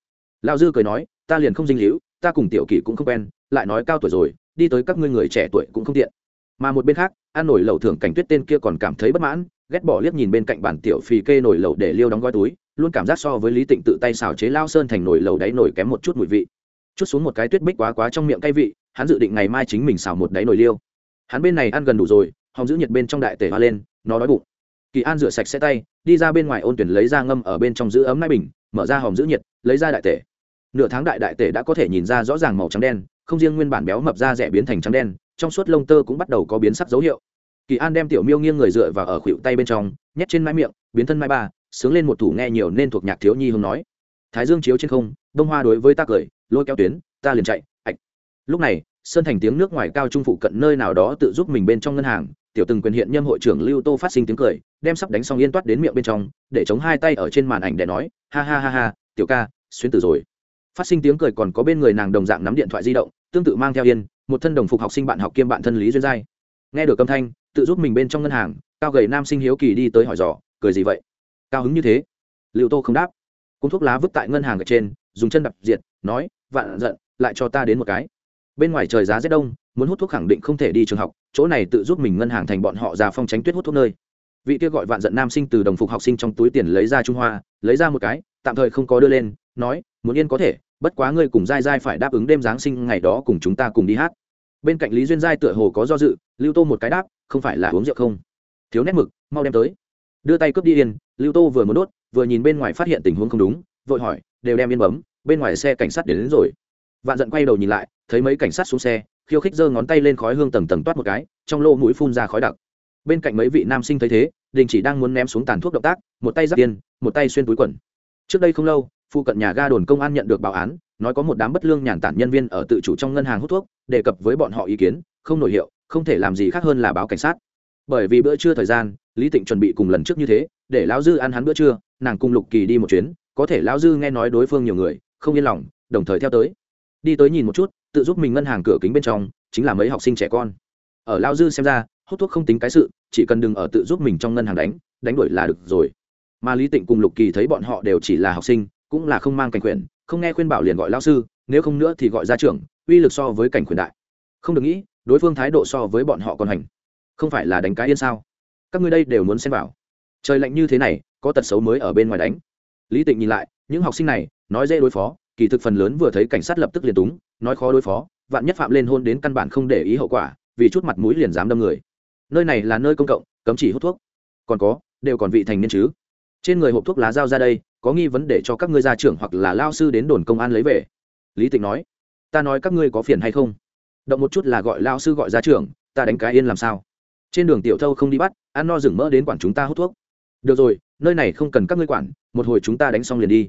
S1: Lao dư cười nói, ta liền không dinh hữu ta cùng tiểu kỳ cũng không quen, lại nói cao tuổi rồi, đi tới các ngươi người trẻ tuổi cũng không tiện. Mà một bên khác, ăn nổi lẩu thưởng cảnh tuyết tên kia còn cảm thấy bất mãn, ghét bỏ liếc nhìn bên cạnh bản tiểu phì kê nổi lẩu để liêu đóng gói túi, luôn cảm giác so với lý tịnh tự tay xào chế lao sơn thành nổi lẩu đáy nổi kém một chút mùi vị. Chút xuống một cái tuyết bích quá quá trong miệng cay vị, hắn dự định ngày mai chính mình xào một đáy nồi liêu. Hắn bên này ăn gần đủ rồi hòng giữ nhiệt bên trong đại tể hoa lên, nó đói bụng. Kỳ an rửa sạch xe tay, đi ra bên ngoài ôn tuyển lấy ra ngâm ở bên trong giữ ấm nai bình mở ra hòm giữ nhiệt, lấy ra đại tể. Nửa tháng đại đại tể đã có thể nhìn ra rõ ràng màu trắng đen, không riêng nguyên bản béo mập da rẻ biến thành trắng đen, trong suốt lông tơ cũng bắt đầu có biến sắc dấu hiệu. Kỳ an đem tiểu miêu nghiêng người dựa vào ở khuỷu tay bên trong, nhét trên mái miệng, biến thân mái ba, sướng lên một thủ nghe nhiều nên thuộc nhạc thiếu nhi hương nói. Thái dương chiếu trên không, đông hoa đối với ta cười, lôi kéo tuyến, ta liền chạy, ạch. Lúc này, sơn thành tiếng nước ngoài cao trung phụ cận nơi nào đó tự giúp mình bên trong ngân hàng tiểu từng quyền hiện nhâm hội trưởng lưu tô phát sinh tiếng cười, đem sắp đánh xong yên toát đến miệng bên trong, để chống hai tay ở trên màn ảnh để nói, ha ha ha ha, tiểu ca xuyên tử rồi. Phát sinh tiếng cười còn có bên người nàng đồng dạng nắm điện thoại di động, tương tự mang theo yên, một thân đồng phục học sinh bạn học kiêm bạn thân lý duyên giai. Nghe được âm thanh, tự giúp mình bên trong ngân hàng, cao gầy nam sinh hiếu kỳ đi tới hỏi dò, cười gì vậy? Cao hứng như thế. Liệu tô không đáp. Cúng thuốc lá vứt tại ngân hàng ở trên, dùng chân đập diệt, nói, vạn giận, lại cho ta đến một cái. Bên ngoài trời giá rét đông muốn hút thuốc khẳng định không thể đi trường học chỗ này tự giúp mình ngân hàng thành bọn họ già phong tránh tuyết hút thuốc nơi. Vị kia gọi vạn giận nam sinh từ đồng phục học sinh trong túi tiền lấy ra trung hoa lấy ra một cái tạm thời không có đưa lên nói muốn yên có thể bất quá ngươi cùng dai dai phải đáp ứng đêm giáng sinh ngày đó cùng chúng ta cùng đi hát. Bên cạnh lý duyên giai tựa hồ có do dự lưu tô một cái đáp không phải là uống rượu không? Thiếu nét mực mau đem tới. Đưa tay cướp đi yên lưu tô vừa muốn đốt vừa nhìn bên ngoài phát hiện tình huống không đúng vội hỏi đều đem yên bấm bên ngoài xe cảnh sát đến, đến rồi. Vạn giận quay đầu nhìn lại thấy mấy cảnh sát xuống xe khiêu khích giơ ngón tay lên khói hương tầng tầng toát một cái, trong lô mũi phun ra khói đặc. Bên cạnh mấy vị nam sinh thấy thế, đình chỉ đang muốn ném xuống tàn thuốc động tác, một tay giáp tiền một tay xuyên túi quần. Trước đây không lâu, phụ cận nhà ga đồn công an nhận được báo án, nói có một đám bất lương nhàn tản nhân viên ở tự chủ trong ngân hàng hút thuốc, đề cập với bọn họ ý kiến, không nổi hiệu, không thể làm gì khác hơn là báo cảnh sát. Bởi vì bữa trưa thời gian, lý tịnh chuẩn bị cùng lần trước như thế, để lão dư ăn hắn bữa trưa, nàng cùng lục kỳ đi một chuyến, có thể lão dư nghe nói đối phương nhiều người, không yên lòng, đồng thời theo tới. Đi tới nhìn một chút tự giúp mình ngân hàng cửa kính bên trong, chính là mấy học sinh trẻ con. Ở lão dư xem ra, hút thuốc không tính cái sự, chỉ cần đừng ở tự giúp mình trong ngân hàng đánh đánh đuổi là được rồi. Mà lý tịnh cùng lục kỳ thấy bọn họ đều chỉ là học sinh, cũng là không mang cảnh quyền, không nghe khuyên bảo liền gọi lão sư, nếu không nữa thì gọi ra trưởng, uy lực so với cảnh quyền đại. Không được nghĩ, đối phương thái độ so với bọn họ còn hành. Không phải là đánh cái yên sao? Các ngươi đây đều muốn xem vào. Trời lạnh như thế này, có tật xấu mới ở bên ngoài đánh. Lý tịnh nhìn lại, những học sinh này, nói dễ đối phó kỳ thực phần lớn vừa thấy cảnh sát lập tức liền túng, nói khó đối phó, vạn nhất phạm lên hôn đến căn bản không để ý hậu quả, vì chút mặt mũi liền dám đâm người. Nơi này là nơi công cộng, cấm chỉ hút thuốc. Còn có, đều còn vị thành niên chứ. Trên người hộp thuốc lá dao ra đây, có nghi vấn để cho các ngươi gia trưởng hoặc là lao sư đến đồn công an lấy về. Lý tịnh nói, ta nói các ngươi có phiền hay không? Động một chút là gọi lao sư gọi gia trưởng, ta đánh cái yên làm sao? Trên đường tiểu thâu không đi bắt, ăn no rừng mỡ đến quản chúng ta hút thuốc. Được rồi, nơi này không cần các ngươi quản, một hồi chúng ta đánh xong liền đi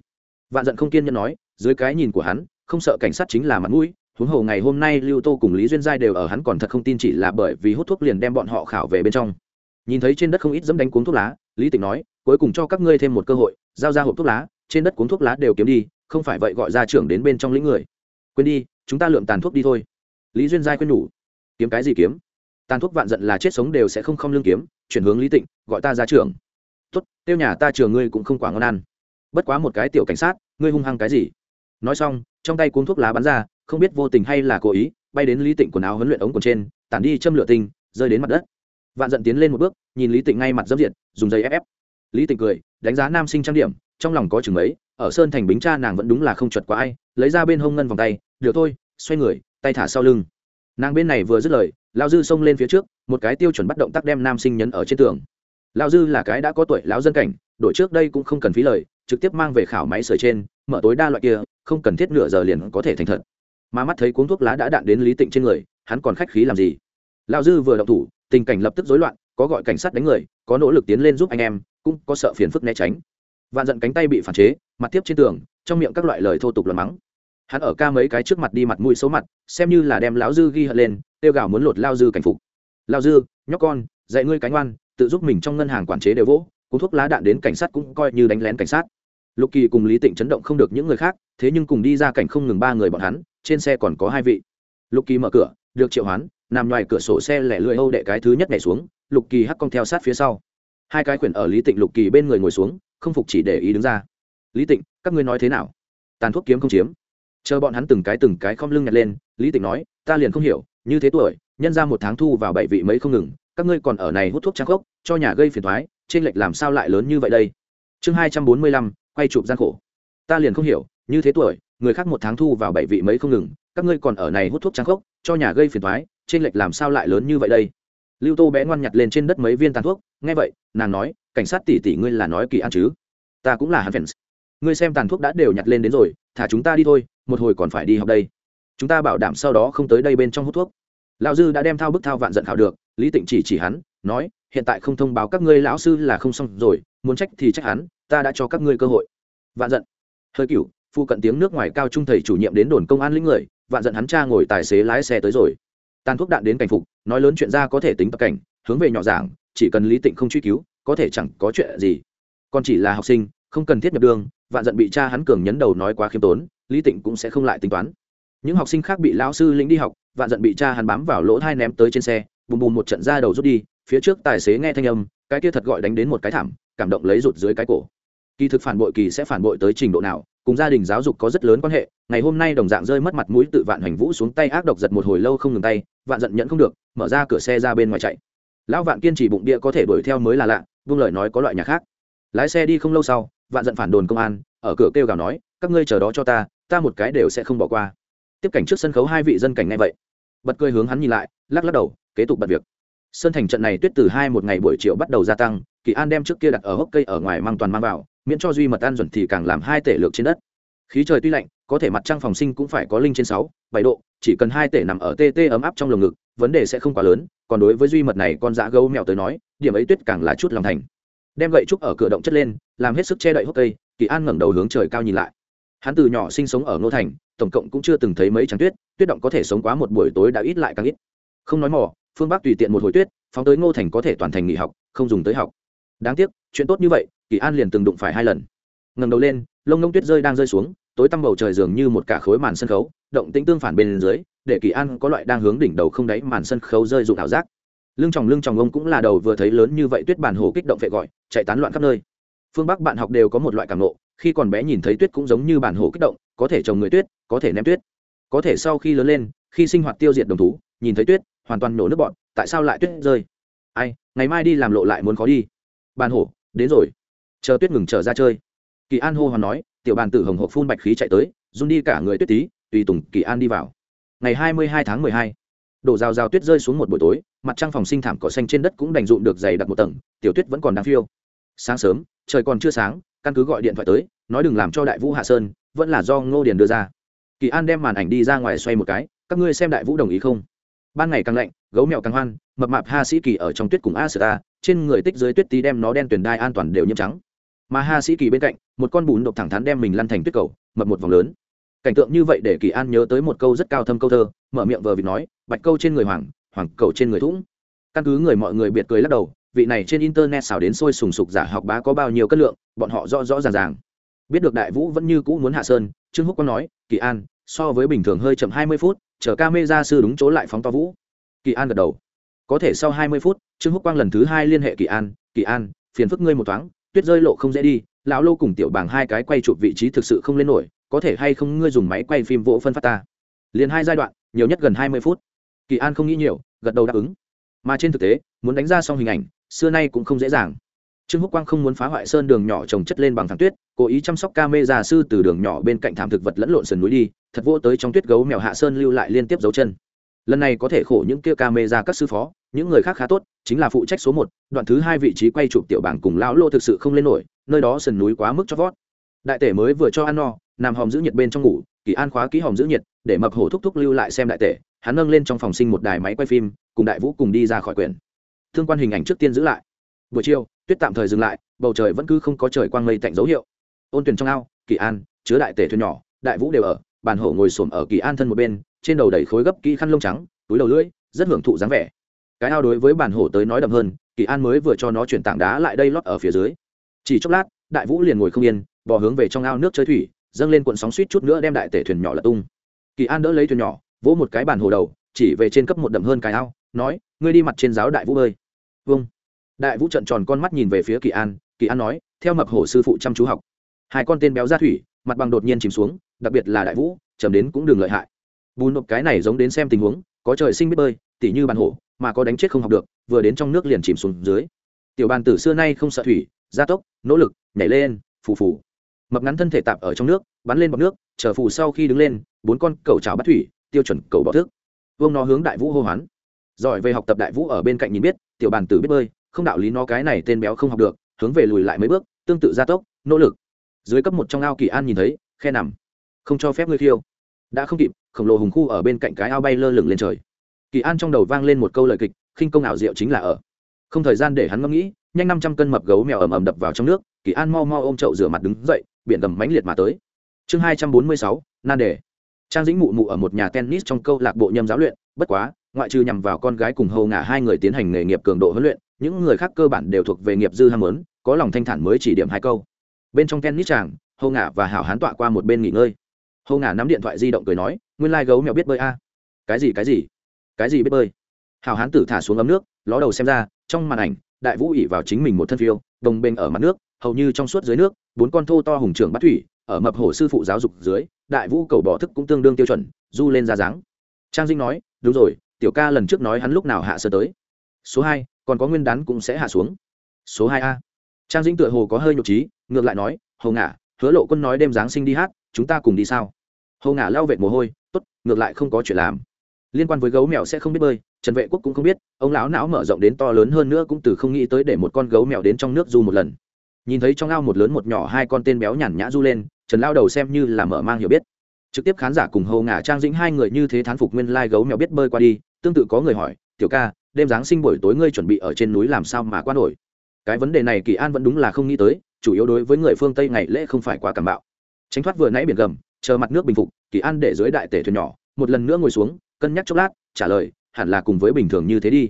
S1: vạn giận không kiên nhẫn nói, dưới cái nhìn của hắn, không sợ cảnh sát chính là mặt mũi, huống hồ ngày hôm nay lưu tô cùng lý duyên giai đều ở hắn còn thật không tin chỉ là bởi vì hút thuốc liền đem bọn họ khảo về bên trong. Nhìn thấy trên đất không ít dẫm đánh cuốn thuốc lá, lý tịnh nói, cuối cùng cho các ngươi thêm một cơ hội, giao ra hộp thuốc lá, trên đất cuốn thuốc lá đều kiếm đi, không phải vậy gọi ra trưởng đến bên trong lĩnh người. Quên đi, chúng ta lượm tàn thuốc đi thôi. Lý duyên giai quên nhủ, kiếm cái gì kiếm? Tàn thuốc vạn giận là chết sống đều sẽ không không lương kiếm, chuyển hướng lý tịnh, gọi ta ra trường tốt, tiêu nhà ta trường ngươi cũng không quả ngon ăn. Bất quá một cái tiểu cảnh sát ngươi hung hăng cái gì? Nói xong, trong tay cuốn thuốc lá bắn ra, không biết vô tình hay là cố ý, bay đến lý tịnh quần áo huấn luyện ống quần trên, tản đi châm lửa tinh, rơi đến mặt đất. Vạn giận tiến lên một bước, nhìn lý tịnh ngay mặt dâm diện dùng giấy ép ép. Lý tịnh cười, đánh giá nam sinh trang điểm, trong lòng có chừng ấy ở sơn thành bính cha nàng vẫn đúng là không chuật qua ai, lấy ra bên hông ngân vòng tay, được thôi, xoay người, tay thả sau lưng. Nàng bên này vừa dứt lời lao dư xông lên phía trước, một cái tiêu chuẩn bắt động tác đem nam sinh nhấn ở trên tường. Lao dư là cái đã có tuổi lão dân cảnh, đổi trước đây cũng không cần phí lời trực tiếp mang về khảo máy sửa trên, mở tối đa loại kia, không cần thiết nửa giờ liền có thể thành thật. Mà mắt thấy cuốn thuốc lá đã đạn đến lý tịnh trên người, hắn còn khách khí làm gì? Lao dư vừa động thủ, tình cảnh lập tức rối loạn, có gọi cảnh sát đánh người, có nỗ lực tiến lên giúp anh em, cũng có sợ phiền phức né tránh. Vạn giận cánh tay bị phản chế, mặt tiếp trên tường, trong miệng các loại lời thô tục là mắng. Hắn ở ca mấy cái trước mặt đi mặt mũi xấu mặt, xem như là đem lão dư ghi hận lên tiêu gạo muốn lột lao dư cảnh phục. Lao dư, nhóc con, dạy ngươi cánh ngoan tự giúp mình trong ngân hàng quản chế đều vỗ cú thuốc lá đạn đến cảnh sát cũng coi như đánh lén cảnh sát lục kỳ cùng lý tịnh chấn động không được những người khác, thế nhưng cùng đi ra cảnh không ngừng ba người bọn hắn, trên xe còn có hai vị. Lục kỳ mở cửa, được triệu hoán, nằm ngoài cửa sổ xe lẻ lưỡi âu đệ cái thứ nhất nhảy xuống, lục kỳ hắc con theo sát phía sau. Hai cái quyển ở lý tịnh lục kỳ bên người ngồi xuống, không phục chỉ để ý đứng ra. Lý tịnh, các ngươi nói thế nào? Tàn thuốc kiếm không chiếm. Chờ bọn hắn từng cái từng cái không lưng nhặt lên, lý tịnh nói, ta liền không hiểu, như thế tuổi, nhân ra một tháng thu vào bảy vị mấy không ngừng, các ngươi còn ở này hút thuốc trang khốc, cho nhà gây phiền thoái trên lệch làm sao lại lớn như vậy đây? Chương hai trăm bốn mươi lăm quay chụp gian khổ. Ta liền không hiểu, như thế tuổi, người khác một tháng thu vào bảy vị mấy không ngừng, các ngươi còn ở này hút thuốc trắng khốc, cho nhà gây phiền thoái trên lệch làm sao lại lớn như vậy đây? Lưu tô bé ngoan nhặt lên trên đất mấy viên tàn thuốc, nghe vậy, nàng nói, cảnh sát tỷ tỷ ngươi là nói kỳ an chứ? Ta cũng là hắn fans. Ngươi xem tàn thuốc đã đều nhặt lên đến rồi, thả chúng ta đi thôi, một hồi còn phải đi học đây. Chúng ta bảo đảm sau đó không tới đây bên trong hút thuốc. Lão dư đã đem thao bức thao vạn giận khảo được, lý tịnh chỉ chỉ hắn, nói, hiện tại không thông báo các ngươi lão sư là không xong rồi, muốn trách thì trách hắn ta đã cho các ngươi cơ hội. Vạn giận. Hơi cựu phụ cận tiếng nước ngoài cao trung thầy chủ nhiệm đến đồn công an lĩnh người, vạn giận hắn cha ngồi tài xế lái xe tới rồi. Tàn thuốc đạn đến cảnh phục, nói lớn chuyện ra có thể tính tập cảnh, hướng về nhỏ giảng, chỉ cần lý tịnh không truy cứu, có thể chẳng có chuyện gì. Còn chỉ là học sinh, không cần thiết nhập đường, vạn giận bị cha hắn cường nhấn đầu nói quá khiêm tốn, lý tịnh cũng sẽ không lại tính toán. Những học sinh khác bị lão sư lĩnh đi học, vạn giận bị cha hắn bám vào lỗ thai ném tới trên xe, bùm bùm một trận ra đầu rút đi, phía trước tài xế nghe thanh âm, cái kia thật gọi đánh đến một cái thảm cảm động lấy rụt dưới cái cổ. Kỳ thực phản bội kỳ sẽ phản bội tới trình độ nào, cùng gia đình giáo dục có rất lớn quan hệ, ngày hôm nay đồng dạng rơi mất mặt mũi tự vạn hành vũ xuống tay ác độc giật một hồi lâu không ngừng tay, vạn giận nhẫn không được, mở ra cửa xe ra bên ngoài chạy. Lão vạn kiên trì bụng địa có thể đuổi theo mới là lạ vương lời nói có loại nhà khác. Lái xe đi không lâu sau, vạn giận phản đồn công an, ở cửa kêu gào nói, các ngươi chờ đó cho ta ta một cái đều sẽ không bỏ qua. Tiếp cảnh trước sân khấu hai vị dân cảnh ngay vậy, bật cười hướng hắn nhìn lại, lắc lắc đầu, kế tục bật việc. Sơn thành trận này tuyết từ hai một ngày buổi chiều bắt đầu gia tăng kỳ an đem trước kia đặt ở hốc cây ở ngoài mang toàn mang vào, miễn cho duy mật an dần thì càng làm hai tể lược trên đất. Khí trời tuy lạnh, có thể mặt trăng phòng sinh cũng phải có linh trên sáu, bảy độ, chỉ cần hai tể nằm ở tê tê ấm áp trong lồng ngực, vấn đề sẽ không quá lớn, còn đối với duy mật này con dã gấu mèo tới nói, điểm ấy tuyết càng là chút lòng thành. Đem gậy trúc ở cửa động chất lên, làm hết sức che đậy hốc cây, kỳ an ngẩng đầu hướng trời cao nhìn lại. Hắn từ nhỏ sinh sống ở ngô thành, tổng cộng cũng chưa từng thấy mấy trắng tuyết tuyết động có thể sống quá một buổi tối đã ít lại càng ít. Không nói mỏ phương bắc tùy tiện một hồi tuyết, phóng tới ngô thành có thể toàn thành nghỉ học, không dùng tới học đáng tiếc, chuyện tốt như vậy, kỳ an liền từng đụng phải hai lần. Ngầm đầu lên, lông nông tuyết rơi đang rơi xuống, tối tăm bầu trời dường như một cả khối màn sân khấu, động tĩnh tương phản bên dưới, để kỳ an có loại đang hướng đỉnh đầu không đáy màn sân khấu rơi rụng ảo giác. Lưng tròng lưng tròng ông cũng là đầu vừa thấy lớn như vậy tuyết bản hồ kích động vệ gọi, chạy tán loạn khắp nơi. Phương bắc bạn học đều có một loại cảm nộ, khi còn bé nhìn thấy tuyết cũng giống như bản hồ kích động, có thể trồng người tuyết, có thể ném tuyết. Có thể sau khi lớn lên, khi sinh hoạt tiêu diệt đồng thú, nhìn thấy tuyết, hoàn toàn nổ nước bọn, tại sao lại tuyết rơi? Ai, ngày mai đi làm lộ lại muốn khó đi bàn hổ, đến rồi. Chờ tuyết ngừng trở ra chơi. Kỳ an hô hoàn nói, tiểu bàn tử hồng hộp phun bạch khí chạy tới, run đi cả người tuyết tí, tùy tùng kỳ an đi vào. Ngày hai mươi hai tháng mười hai, đổ rào rào tuyết rơi xuống một buổi tối, mặt trăng phòng sinh thảm cỏ xanh trên đất cũng đành dụng được dày đặt một tầng, tiểu tuyết vẫn còn đang phiêu. Sáng sớm, trời còn chưa sáng, căn cứ gọi điện thoại tới, nói đừng làm cho đại vũ hạ sơn, vẫn là do ngô điền đưa ra. Kỳ an đem màn ảnh đi ra ngoài xoay một cái, các ngươi xem đại vũ đồng ý không? Ban ngày càng lạnh, gấu mèo càng hoan, mập mạp ha sĩ kỳ ở trong tuyết cùng a sơ trên người tích dưới tuyết tí đem nó đen tuyển đai an toàn đều nhiễm trắng. Mà ha sĩ kỳ bên cạnh, một con bùn độc thẳng thắn đem mình lăn thành tuyết cầu, mập một vòng lớn. Cảnh tượng như vậy để kỳ an nhớ tới một câu rất cao thâm câu thơ, mở miệng vờ vịt nói, bạch câu trên người hoàng hoàng cầu trên người thũng. Căn cứ người mọi người biệt cười lắc đầu, vị này trên internet xào đến sôi sùng sục giả học bá có bao nhiêu cân lượng, bọn họ rõ rõ ràng ràng. Biết được đại vũ vẫn như cũ muốn hạ sơn, trương húc có nói, kỳ an, so với bình thường hơi chậm hai mươi phút, chờ ca mê ra sư đúng chỗ lại phóng to vũ. Kỳ an gật đầu có thể sau hai mươi phút, trương húc quang lần thứ hai liên hệ kỳ an kỳ an, phiền phức ngươi một thoáng, tuyết rơi lộ không dễ đi, lão lô cùng tiểu bảng hai cái quay chụp vị trí thực sự không lên nổi, có thể hay không ngươi dùng máy quay phim vỗ phân phát ta? Liền hai giai đoạn, nhiều nhất gần hai mươi phút. Kỳ an không nghĩ nhiều, gật đầu đáp ứng. Mà trên thực tế, muốn đánh ra xong hình ảnh, xưa nay cũng không dễ dàng. Trương húc quang không muốn phá hoại sơn đường nhỏ trồng chất lên bằng thẳng tuyết, cố ý chăm sóc ca mê già sư từ đường nhỏ bên cạnh thảm thực vật lẫn lộn sườn núi đi, thật vô tới trong tuyết gấu mèo hạ sơn lưu lại liên tiếp dấu chân lần này có thể khổ những kia ca mê ra các sư phó, những người khác khá tốt, chính là phụ trách số một, đoạn thứ hai vị trí quay chụp tiểu bảng cùng lão lô thực sự không lên nổi, nơi đó sườn núi quá mức cho vót. Đại tể mới vừa cho ăn no, nằm hòm giữ nhiệt bên trong ngủ, kỳ an khóa ký hòm giữ nhiệt, để mập hổ thúc thúc lưu lại xem đại tể, hắn nâng lên trong phòng sinh một đài máy quay phim, cùng đại vũ cùng đi ra khỏi quyển. Thương quan hình ảnh trước tiên giữ lại. Buổi chiều, tuyết tạm thời dừng lại, bầu trời vẫn cứ không có trời quang mây tạnh dấu hiệu. Ôn tuyển trong ao, kỳ an, chứa đại tể thuyền nhỏ, đại vũ đều ở, bàn hổ ngồi xổm ở kỳ an thân một bên trên đầu đầy khối gấp kỹ khăn lông trắng, túi đầu lưỡi, rất hưởng thụ dáng vẻ. Cái ao đối với bàn hổ tới nói đậm hơn, kỳ an mới vừa cho nó chuyển tảng đá lại đây lót ở phía dưới. Chỉ chốc lát, đại vũ liền ngồi không yên, bò hướng về trong ao nước chơi thủy, dâng lên cuộn sóng suýt chút nữa đem đại tể thuyền nhỏ lật tung. Kỳ an đỡ lấy thuyền nhỏ, vỗ một cái bàn hồ đầu, chỉ về trên cấp một đậm hơn cái ao, nói, ngươi đi mặt trên giáo đại vũ bơi. Vâng. Đại vũ trận tròn con mắt nhìn về phía kỳ an kỳ an nói, theo mập hồ sư phụ chăm chú học. Hai con tên béo ra thủy, mặt bằng đột nhiên chìm xuống, đặc biệt là đại vũ chầm đến cũng đừng lợi hại bùn nộp cái này giống đến xem tình huống, có trời sinh biết bơi, tỉ như bàn hổ, mà có đánh chết không học được, vừa đến trong nước liền chìm xuống dưới. Tiểu bàn tử xưa nay không sợ thủy, gia tốc, nỗ lực, nhảy lên, phù phù. Mập ngắn thân thể tạp ở trong nước, bắn lên bọc nước, chờ phù sau khi đứng lên, bốn con cầu trào bắt thủy, tiêu chuẩn cầu bọ thức. Vương nó hướng đại vũ hô hoán. Giỏi về học tập đại vũ ở bên cạnh nhìn biết, tiểu bàn tử biết bơi, không đạo lý nó cái này tên béo không học được, hướng về lùi lại mấy bước, tương tự gia tốc, nỗ lực. Dưới cấp một trong ao kỳ an nhìn thấy, khe nằm. Không cho phép ngươi khiêu. Đã không kịp khổng lồ hùng khu ở bên cạnh cái ao bay lơ lửng lên trời. Kỳ an trong đầu vang lên một câu lời kịch, khinh công ảo diệu chính là ở. Không thời gian để hắn ngẫm nghĩ, nhanh năm trăm cân mập gấu mèo ầm ầm đập vào trong nước, kỳ an mau mau ôm chậu rửa mặt đứng dậy, biển gầm mãnh liệt mà tới. Chương hai trăm bốn mươi sáu, nan đề. Trang dĩnh mụ mụ ở một nhà tennis trong câu lạc bộ nhâm giáo luyện, bất quá, ngoại trừ nhằm vào con gái cùng hầu ngả hai người tiến hành nghề nghiệp cường độ huấn luyện, những người khác cơ bản đều thuộc về nghiệp dư ham lớn có lòng thanh thản mới chỉ điểm hai câu. Bên trong tennis chàng, hầu ngả và hảo hán tọa qua một bên nghỉ ngơi. Hầu ngả nắm điện thoại di động cười nói nguyên lai gấu mèo biết bơi a. Cái gì cái gì? Cái gì biết bơi? Hào hán tử thả xuống ấm nước, ló đầu xem ra, trong màn ảnh, đại vũ ỉ vào chính mình một thân phiêu, đồng bên ở mặt nước, hầu như trong suốt dưới nước, bốn con thô to hùng trưởng bắt thủy, ở mập hồ sư phụ giáo dục dưới, đại vũ cầu bỏ thức cũng tương đương tiêu chuẩn, du lên ra dáng. Trang dinh nói, đúng rồi, tiểu ca lần trước nói hắn lúc nào hạ sơ tới. Số hai, còn có nguyên đán cũng sẽ hạ xuống. Số hai a. Trang dinh tựa hồ có hơi nhục trí, ngược lại nói hầu ngả, hứa lộ quân nói đêm giáng sinh đi hát, chúng ta cùng đi sao? Hồ ngả lao vệt mồ hôi, tốt, ngược lại không có chuyện làm. Liên quan với gấu mèo sẽ không biết bơi, trần vệ quốc cũng không biết, ông lão não mở rộng đến to lớn hơn nữa cũng từ không nghĩ tới để một con gấu mèo đến trong nước du một lần. Nhìn thấy trong ao một lớn một nhỏ hai con tên béo nhàn nhã du lên, trần lao đầu xem như là mở mang hiểu biết. Trực tiếp khán giả cùng hầu ngả trang dĩnh hai người như thế thán phục nguyên lai gấu mèo biết bơi qua đi, tương tự có người hỏi, tiểu ca, đêm giáng sinh buổi tối ngươi chuẩn bị ở trên núi làm sao mà qua nổi? Cái vấn đề này kỳ an vẫn đúng là không nghĩ tới, chủ yếu đối với người phương tây ngày lễ không phải quá cảm bạo. Tránh thoát vừa nãy biển gầm chờ mặt nước bình phục, kỳ an để dưới đại tể thuyền nhỏ, một lần nữa ngồi xuống, cân nhắc chốc lát, trả lời, hẳn là cùng với bình thường như thế đi.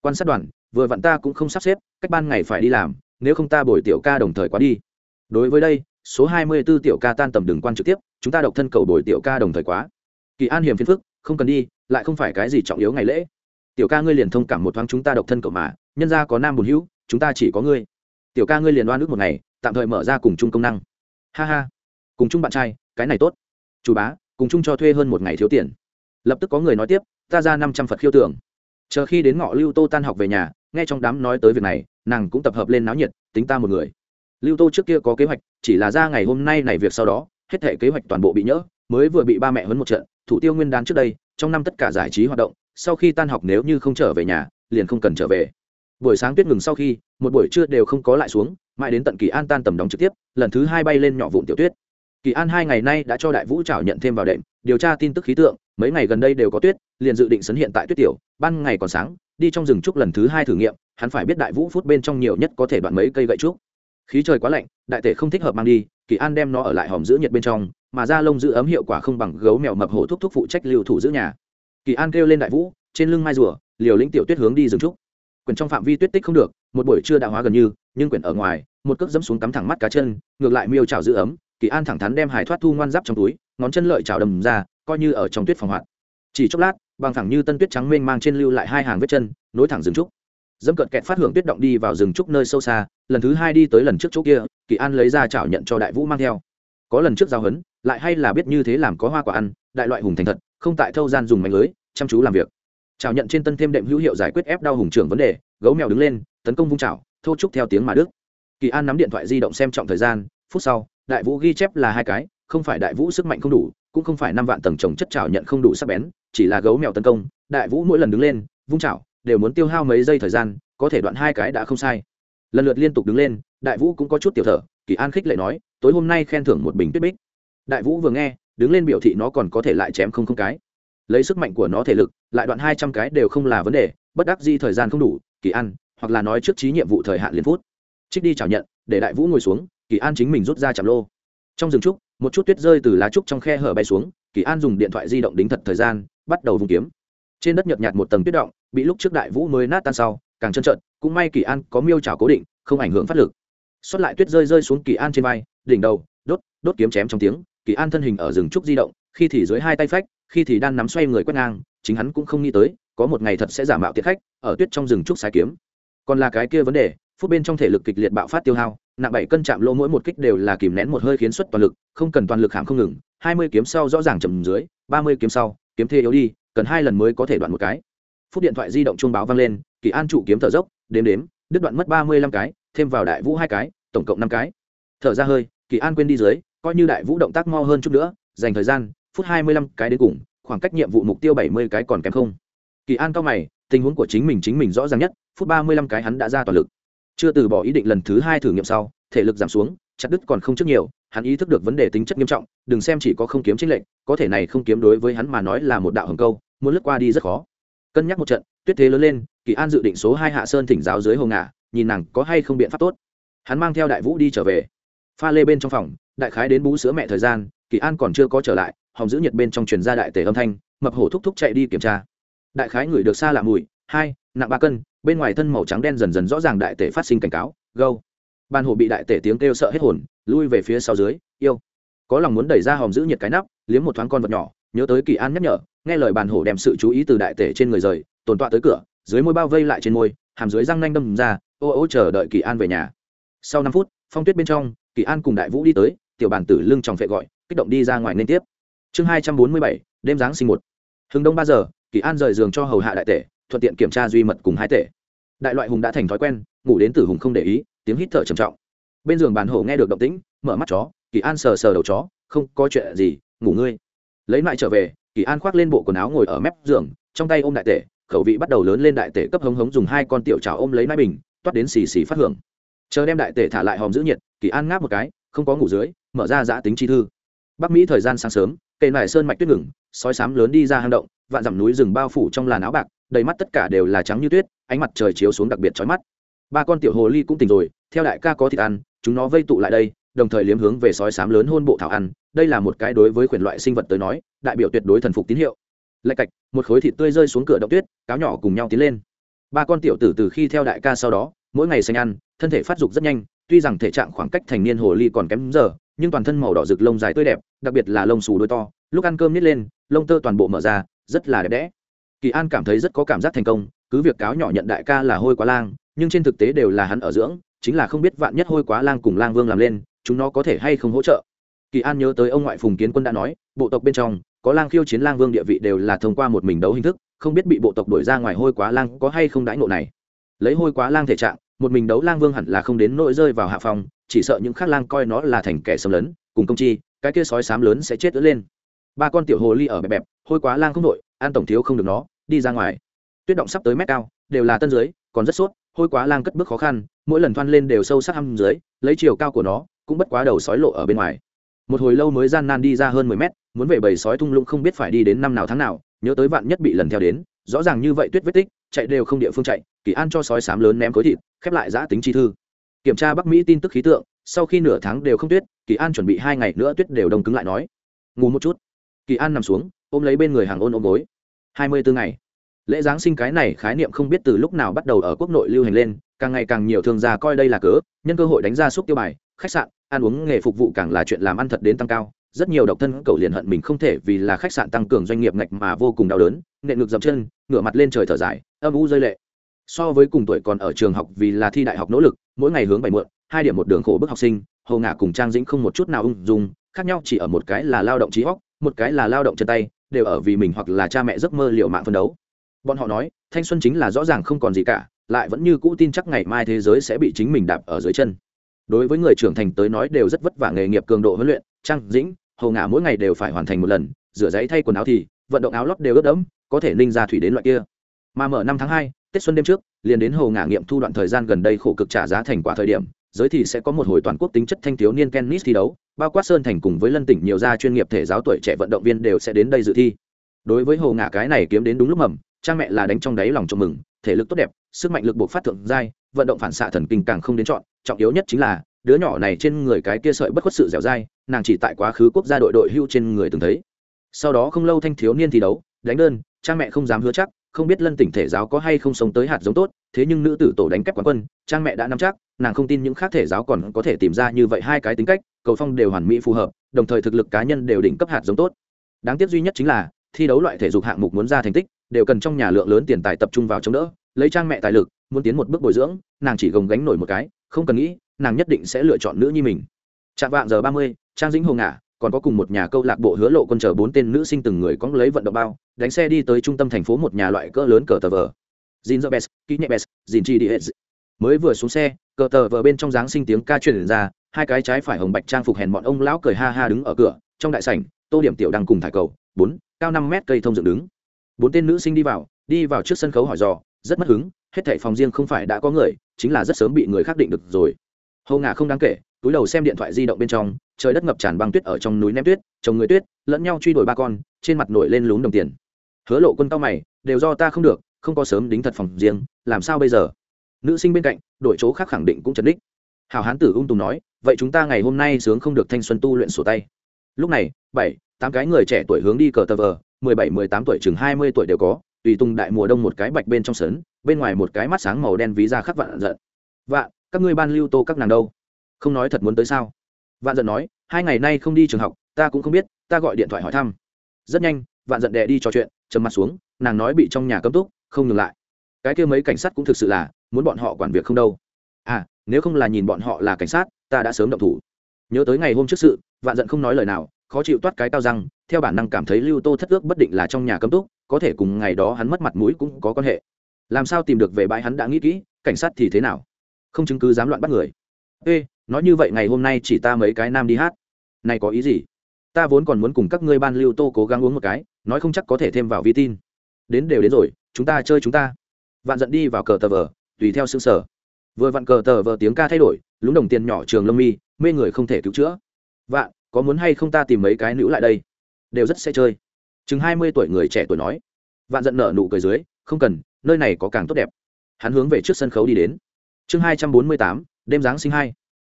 S1: Quan sát đoàn, vừa vặn ta cũng không sắp xếp, cách ban ngày phải đi làm, nếu không ta bồi tiểu ca đồng thời quá đi. Đối với đây, số hai mươi 24 tiểu ca tan tầm đường quan trực tiếp, chúng ta độc thân cầu bồi tiểu ca đồng thời quá. Kỳ an hiểm phiền phức, không cần đi, lại không phải cái gì trọng yếu ngày lễ. Tiểu ca ngươi liền thông cảm một thoáng chúng ta độc thân cậu mà, nhân ra có nam bùn hữu, chúng ta chỉ có ngươi. Tiểu ca ngươi liền đoan ước một ngày, tạm thời mở ra cùng chung công năng. Ha ha. Cùng chung bạn trai cái này tốt. Chủ bá, cùng chung cho thuê hơn một ngày thiếu tiền. Lập tức có người nói tiếp, ta ra năm trăm phật khiêu tưởng. Chờ khi đến ngọ lưu tô tan học về nhà, nghe trong đám nói tới việc này, nàng cũng tập hợp lên náo nhiệt, tính ta một người. Lưu tô trước kia có kế hoạch, chỉ là ra ngày hôm nay này việc sau đó, hết thể kế hoạch toàn bộ bị nhỡ, mới vừa bị ba mẹ huấn một trận, thủ tiêu nguyên đán trước đây, trong năm tất cả giải trí hoạt động, sau khi tan học nếu như không trở về nhà, liền không cần trở về. Buổi sáng tuyết ngừng sau khi, một buổi trưa đều không có lại xuống, mãi đến tận kỳ an tan tầm đóng trực tiếp, lần thứ hai bay lên nhỏ vụn tiểu tuyết kỳ an hai ngày nay đã cho đại vũ trảo nhận thêm vào đệm, điều tra tin tức khí tượng, mấy ngày gần đây đều có tuyết, liền dự định sấn hiện tại tuyết tiểu, ban ngày còn sáng, đi trong rừng trúc lần thứ hai thử nghiệm, hắn phải biết đại vũ phút bên trong nhiều nhất có thể đoạn mấy cây gậy trúc. Khí trời quá lạnh, đại tể không thích hợp mang đi, kỳ an đem nó ở lại hòm giữ nhiệt bên trong, mà da lông giữ ấm hiệu quả không bằng gấu mèo mập hổ thúc thúc phụ trách lưu thủ giữ nhà. Kỳ an kêu lên đại vũ, trên lưng mai rùa, liều lĩnh tiểu tuyết hướng đi rừng trúc. Quyển trong phạm vi tuyết tích không được, một buổi trưa đã hóa gần như, nhưng quyển ở ngoài, một cước dẫm xuống cắm thẳng mắt cá chân, ngược lại miêu trào giữ ấm kỳ an thẳng thắn đem hải thoát thu ngoan giáp trong túi, ngón chân lợi chảo đầm ra, coi như ở trong tuyết phòng hoạt. Chỉ chốc lát, bằng thẳng như tân tuyết trắng mênh mang trên lưu lại hai hàng vết chân, nối thẳng rừng trúc. Dẫm cận kẹt phát hưởng tuyết động đi vào rừng trúc nơi sâu xa, lần thứ hai đi tới lần trước chỗ kia, kỳ an lấy ra chảo nhận cho đại vũ mang theo. Có lần trước giao hấn, lại hay là biết như thế làm có hoa quả ăn, đại loại hùng thành thật, không tại thâu gian dùng mạnh lưới, chăm chú làm việc. Chảo nhận trên tân thêm đệm hữu hiệu giải quyết ép đau hùng trưởng vấn đề, gấu mèo đứng lên, tấn công vung chảo, thô trúc theo tiếng mà đức. Kỳ an nắm điện thoại di động xem trọng thời gian, phút sau đại vũ ghi chép là hai cái, không phải đại vũ sức mạnh không đủ, cũng không phải năm vạn tầng trồng chất trào nhận không đủ sắc bén, chỉ là gấu mèo tấn công, đại vũ mỗi lần đứng lên, vung trào đều muốn tiêu hao mấy giây thời gian, có thể đoạn hai cái đã không sai. Lần lượt liên tục đứng lên, đại vũ cũng có chút tiểu thở, kỳ an khích lệ nói, tối hôm nay khen thưởng một bình tuyết bích. Đại vũ vừa nghe, đứng lên biểu thị nó còn có thể lại chém không không cái. Lấy sức mạnh của nó thể lực, lại đoạn hai trăm cái đều không là vấn đề, bất đắc di thời gian không đủ, kỳ an, hoặc là nói trước trí nhiệm vụ thời hạn liền phút. Trích đi chào nhận, để đại vũ ngồi xuống kỳ an chính mình rút ra chạm lô. Trong rừng trúc, một chút tuyết rơi từ lá trúc trong khe hở bay xuống, kỳ an dùng điện thoại di động đính thật thời gian, bắt đầu vùng kiếm. Trên đất nhợt nhạt một tầng tuyết động, bị lúc trước đại vũ mới nát tan sau, càng trơn trợn, cũng may kỳ an có miêu trào cố định, không ảnh hưởng phát lực. Xuất lại tuyết rơi rơi xuống kỳ an trên vai, đỉnh đầu, đốt đốt kiếm chém trong tiếng, kỳ an thân hình ở rừng trúc di động, khi thì dưới hai tay phách, khi thì đan nắm xoay người quét ngang, chính hắn cũng không nghĩ tới, có một ngày thật sẽ giả mạo tiết khách, ở tuyết trong rừng trúc sai kiếm. Còn là cái kia vấn đề, phút bên trong thể lực kịch liệt bạo phát tiêu hao nặng bảy cân chạm lô mỗi một kích đều là kìm nén một hơi khiến xuất toàn lực, không cần toàn lực hàm không ngừng, hai mươi kiếm sau rõ ràng chầm dưới, ba mươi kiếm sau, kiếm thê yếu đi, cần hai lần mới có thể đoạn một cái. Phút điện thoại di động chuông báo vang lên, kỳ an trụ kiếm thở dốc, đếm đếm, đứt đoạn mất ba mươi lăm cái, thêm vào đại vũ hai cái, tổng cộng năm cái. Thở ra hơi, kỳ an quên đi dưới, coi như đại vũ động tác mo hơn chút nữa, dành thời gian, phút hai mươi lăm cái đến cùng, khoảng cách nhiệm vụ mục tiêu bảy mươi cái còn kém không. Kỳ an cao mày, tình huống của chính mình chính mình rõ ràng nhất, phút ba mươi lăm cái hắn đã ra toàn lực chưa từ bỏ ý định lần thứ hai thử nghiệm sau, thể lực giảm xuống, chặt đứt còn không trước nhiều, hắn ý thức được vấn đề tính chất nghiêm trọng, đừng xem chỉ có không kiếm chính lệnh, có thể này không kiếm đối với hắn mà nói là một đạo hầm câu, muốn lướt qua đi rất khó. Cân nhắc một trận, tuyết thế lớn lên, kỳ an dự định số hai hạ sơn thỉnh giáo dưới hồ ngả nhìn nàng có hay không biện pháp tốt. Hắn mang theo đại vũ đi trở về. Pha lê bên trong phòng, đại khái đến bú sữa mẹ thời gian, kỳ an còn chưa có trở lại hòng giữ nhiệt bên trong truyền ra đại tể âm thanh, mập hổ thúc thúc chạy đi kiểm tra. Đại khái ngửi được xa lạ mùi, hai, nặng ba cân bên ngoài thân màu trắng đen dần dần rõ ràng đại tể phát sinh cảnh cáo gâu ban hồ bị đại tể tiếng kêu sợ hết hồn, lui về phía sau dưới, yêu! Có lòng muốn đẩy ra hòm giữ nhiệt cái nắp, liếm một thoáng con vật nhỏ, nhớ tới kỳ an nhắc nhở, nghe lời bàn hổ đem sự chú ý từ đại tể trên người rời, tồn tọa tới cửa, dưới môi bao vây lại trên môi, hàm dưới răng nanh đâm ra, ô ô, chờ đợi kỳ an về nhà. Sau năm phút, phong tuyết bên trong, kỳ an cùng đại vũ đi tới, tiểu bàn tử lưng tròng phệ gọi, kích động đi ra ngoài nên tiếp. Chương hai trăm bốn mươi bảy, đêm giáng sinh một. Hừng đông ba giờ, kỳ an rời giường cho hầu hạ đại tể thuận tiện kiểm tra duy mật cùng hai tể. Đại loại hùng đã thành thói quen, ngủ đến tử hùng không để ý, tiếng hít thở trầm trọng. Bên giường bàn hổ nghe được động tĩnh, mở mắt chó, kỳ an sờ sờ đầu chó, không có chuyện gì, ngủ ngươi. Lấy lại trở về, kỳ an khoác lên bộ quần áo ngồi ở mép giường, trong tay ôm đại tể, khẩu vị bắt đầu lớn lên đại tể cấp hống hống dùng hai con tiểu trào ôm lấy nai bình, toát đến xì xì phát hưởng. Chờ đem đại tể thả lại hòm giữ nhiệt, kỳ an ngáp một cái, không có ngủ dưới, mở ra giã tính chi thư. Bắc mỹ thời gian sáng sớm, cây nải sơn mạch tuyết ngừng, sói sám lớn đi ra hang động, vạn dặm núi rừng bao phủ trong làn áo bạc đầy mắt tất cả đều là trắng như tuyết, ánh mặt trời chiếu xuống đặc biệt chói mắt. Ba con tiểu hồ ly cũng tỉnh rồi, theo đại ca có thịt ăn, chúng nó vây tụ lại đây, đồng thời liếm hướng về sói sám lớn hôn bộ thảo ăn, đây là một cái đối với quyền loại sinh vật tới nói, đại biểu tuyệt đối thần phục tín hiệu. Lạch cạch, một khối thịt tươi rơi xuống cửa động tuyết, cáo nhỏ cùng nhau tiến lên. Ba con tiểu tử từ khi theo đại ca sau đó, mỗi ngày xanh ăn, thân thể phát dục rất nhanh, tuy rằng thể trạng khoảng cách thành niên hồ ly còn kém giờ, nhưng toàn thân màu đỏ rực lông dài tươi đẹp, đặc biệt là lông xù đôi to, lúc ăn cơm nít lên, lông tơ toàn bộ mở ra, rất là đẹp đẽ kỳ an cảm thấy rất có cảm giác thành công, cứ việc cáo nhỏ nhận đại ca là hôi quá lang, nhưng trên thực tế đều là hắn ở dưỡng, chính là không biết vạn nhất hôi quá lang cùng lang vương làm lên, chúng nó có thể hay không hỗ trợ. Kỳ an nhớ tới ông ngoại phùng kiến quân đã nói, bộ tộc bên trong, có lang khiêu chiến lang vương địa vị đều là thông qua một mình đấu hình thức, không biết bị bộ tộc đổi ra ngoài hôi quá lang có hay không đãi ngộ này. Lấy hôi quá lang thể trạng, một mình đấu lang vương hẳn là không đến nỗi rơi vào hạ phòng chỉ sợ những khác lang coi nó là thành kẻ xâm lấn, cùng công chi, cái kia sói sám lớn sẽ chết ứa lên. Ba con tiểu hồ ly ở bẹp bẹp, hôi quá lang không đội, an tổng thiếu không được nó đi ra ngoài. Tuyết động sắp tới mét cao, đều là tân dưới, còn rất sốt, hôi quá lang cất bước khó khăn, mỗi lần thoăn lên đều sâu sắc hăm dưới, lấy chiều cao của nó, cũng bất quá đầu sói lộ ở bên ngoài. Một hồi lâu mới gian nan đi ra hơn mười mét, muốn về bầy sói thung lũng không biết phải đi đến năm nào tháng nào, nhớ tới vạn nhất bị lần theo đến, rõ ràng như vậy tuyết vết tích, chạy đều không địa phương chạy, kỳ an cho sói sám lớn ném khối thịt, khép lại giã tính chi thư. Kiểm tra bắc mỹ tin tức khí tượng, sau khi nửa tháng đều không tuyết, kỳ an chuẩn bị hai ngày nữa tuyết đều đông cứng lại nói. Ngủ một chút. Kỳ an nằm xuống, ôm lấy bên người hàng ôn ôm gối hai mươi bốn ngày. Lễ giáng sinh cái này khái niệm không biết từ lúc nào bắt đầu ở quốc nội lưu hành lên, càng ngày càng nhiều thương gia coi đây là cớ, nhân cơ hội đánh ra xúc tiêu bài, khách sạn, ăn uống, nghề phục vụ càng là chuyện làm ăn thật đến tăng cao. Rất nhiều độc thân cầu liền hận mình không thể vì là khách sạn tăng cường doanh nghiệp ngạch mà vô cùng đau đớn, nện ngực dậm chân, ngửa mặt lên trời thở dài, âm u rơi lệ. So với cùng tuổi còn ở trường học vì là thi đại học nỗ lực, mỗi ngày hướng bảy muộn, hai điểm một đường khổ bức học sinh, hầu ngả cùng trang dĩnh không một chút nào ung dung, khác nhau chỉ ở một cái là lao động trí óc một cái là lao động chân tay, đều ở vì mình hoặc là cha mẹ giấc mơ liệu mạng phân đấu. Bọn họ nói, thanh xuân chính là rõ ràng không còn gì cả, lại vẫn như cũ tin chắc ngày mai thế giới sẽ bị chính mình đạp ở dưới chân. Đối với người trưởng thành tới nói đều rất vất vả nghề nghiệp cường độ huấn luyện, trang, dĩnh, hầu ngả mỗi ngày đều phải hoàn thành một lần, rửa giấy, thay quần áo thì, vận động áo lót đều ướt đẫm, có thể ninh ra thủy đến loại kia. Mà mở năm tháng hai, tết xuân đêm trước, liền đến hầu ngả nghiệm thu đoạn thời gian gần đây khổ cực trả giá thành quả thời điểm, giới thì sẽ có một hồi toàn quốc tính chất thanh thiếu niên kennis thi đấu bao quát sơn thành cùng với lân tỉnh nhiều gia chuyên nghiệp thể giáo tuổi trẻ vận động viên đều sẽ đến đây dự thi. Đối với hồ ngả cái này kiếm đến đúng lúc mầm, cha mẹ là đánh trong đáy lòng chồng mừng, thể lực tốt đẹp, sức mạnh lực buộc phát thượng giai, vận động phản xạ thần kinh càng không đến chọn, trọng yếu nhất chính là, đứa nhỏ này trên người cái kia sợi bất khuất sự dẻo dai, nàng chỉ tại quá khứ quốc gia đội đội hưu trên người từng thấy. Sau đó không lâu thanh thiếu niên thi đấu, đánh đơn, cha mẹ không dám hứa chắc, không biết lân tỉnh thể giáo có hay không sống tới hạt giống tốt thế nhưng nữ tử tổ đánh kép quán quân, trang mẹ đã nắm chắc, nàng không tin những khác thể giáo còn có thể tìm ra như vậy hai cái tính cách, cầu phong đều hoàn mỹ phù hợp, đồng thời thực lực cá nhân đều đỉnh cấp hạt giống tốt. Đáng tiếc duy nhất chính là, thi đấu loại thể dục hạng mục muốn ra thành tích, đều cần trong nhà lượng lớn tiền tài tập trung vào chống đỡ, lấy trang mẹ tài lực, muốn tiến một bước bồi dưỡng, nàng chỉ gồng gánh nổi một cái, không cần nghĩ, nàng nhất định sẽ lựa chọn nữ nhi mình. Chạm vạng giờ ba mươi, trang dĩnh hồ ngả còn có cùng một nhà câu lạc bộ hứa lộ quân chờ bốn tên nữ sinh từng người có lấy vận động bao, đánh xe đi tới trung tâm thành phố một nhà loại cỡ lớn cờ tờ vờ. Jin Zobes, Kỹ Nhẹ Bes, Jin Chi Diez. Mới vừa xuống xe, cờ tờ vờ bên trong dáng sinh tiếng ca truyền ra, hai cái trái phải hồng bạch trang phục hèn bọn ông lão cười ha ha đứng ở cửa, trong đại sảnh, Tô Điểm Tiểu đang cùng thải cầu, bốn, cao năm mét cây thông dựng đứng. Bốn tên nữ sinh đi vào, đi vào trước sân khấu hỏi dò, rất mất hứng, hết thảy phòng riêng không phải đã có người, chính là rất sớm bị người khác định được rồi. Hầu ngả không đáng kể, túi đầu xem điện thoại di động bên trong, trời đất ngập tràn băng tuyết ở trong núi ném tuyết, chồng người tuyết, lẫn nhau truy đuổi ba con, trên mặt nổi lên lún đồng tiền. Hứa Lộ Quân cao mày, đều do ta không được, không có sớm đính thật phòng riêng, làm sao bây giờ? Nữ sinh bên cạnh, đổi chỗ khác khẳng định cũng chấn đích hào hán tử ung tùng nói, vậy chúng ta ngày hôm nay sướng không được thanh xuân tu luyện sổ tay. Lúc này, bảy, tám cái người trẻ tuổi hướng đi cờ tờ vờ, mười bảy, mười tám tuổi chừng hai mươi tuổi đều có, tùy tùng đại mùa đông một cái bạch bên trong sớn, bên ngoài một cái mắt sáng màu đen ví ra khắc vạn giận vạn các ngươi ban lưu tô các nàng đâu? Không nói thật muốn tới sao? Vạn giận nói, hai ngày nay không đi trường học, ta cũng không biết, ta gọi điện thoại hỏi thăm. Rất nhanh, vạn giận đệ đi trò chuyện, trầm mặt xuống, nàng nói bị trong nhà cấm túc không ngừng lại. Cái kia mấy cảnh sát cũng thực sự là muốn bọn họ quản việc không đâu. À nếu không là nhìn bọn họ là cảnh sát, ta đã sớm động thủ. Nhớ tới ngày hôm trước sự, vạn giận không nói lời nào, khó chịu toát cái cao răng, theo bản năng cảm thấy lưu tô thất ước bất định là trong nhà cấm túc, có thể cùng ngày đó hắn mất mặt mũi cũng có quan hệ. Làm sao tìm được về bãi hắn đã nghĩ kỹ, cảnh sát thì thế nào? Không chứng cứ dám loạn bắt người. Ê, nói như vậy ngày hôm nay chỉ ta mấy cái nam đi hát. Này có ý gì? Ta vốn còn muốn cùng các ngươi ban lưu tô cố gắng uống một cái, nói không chắc có thể thêm vào vi tin. Đến đều đến rồi chúng ta chơi chúng ta. Vạn giận đi vào cờ tờ vờ, tùy theo xương sở. Vừa vặn cờ tờ vờ tiếng ca thay đổi, lúng đồng tiền nhỏ trường lông mi, mê người không thể cứu chữa. Vạn, có muốn hay không ta tìm mấy cái nữ lại đây? Đều rất sẽ chơi. Chừng hai mươi tuổi người trẻ tuổi nói. Vạn giận nở nụ cười dưới, không cần, nơi này có càng tốt đẹp. Hắn hướng về trước sân khấu đi đến. Chương hai trăm bốn mươi tám, đêm giáng sinh hai.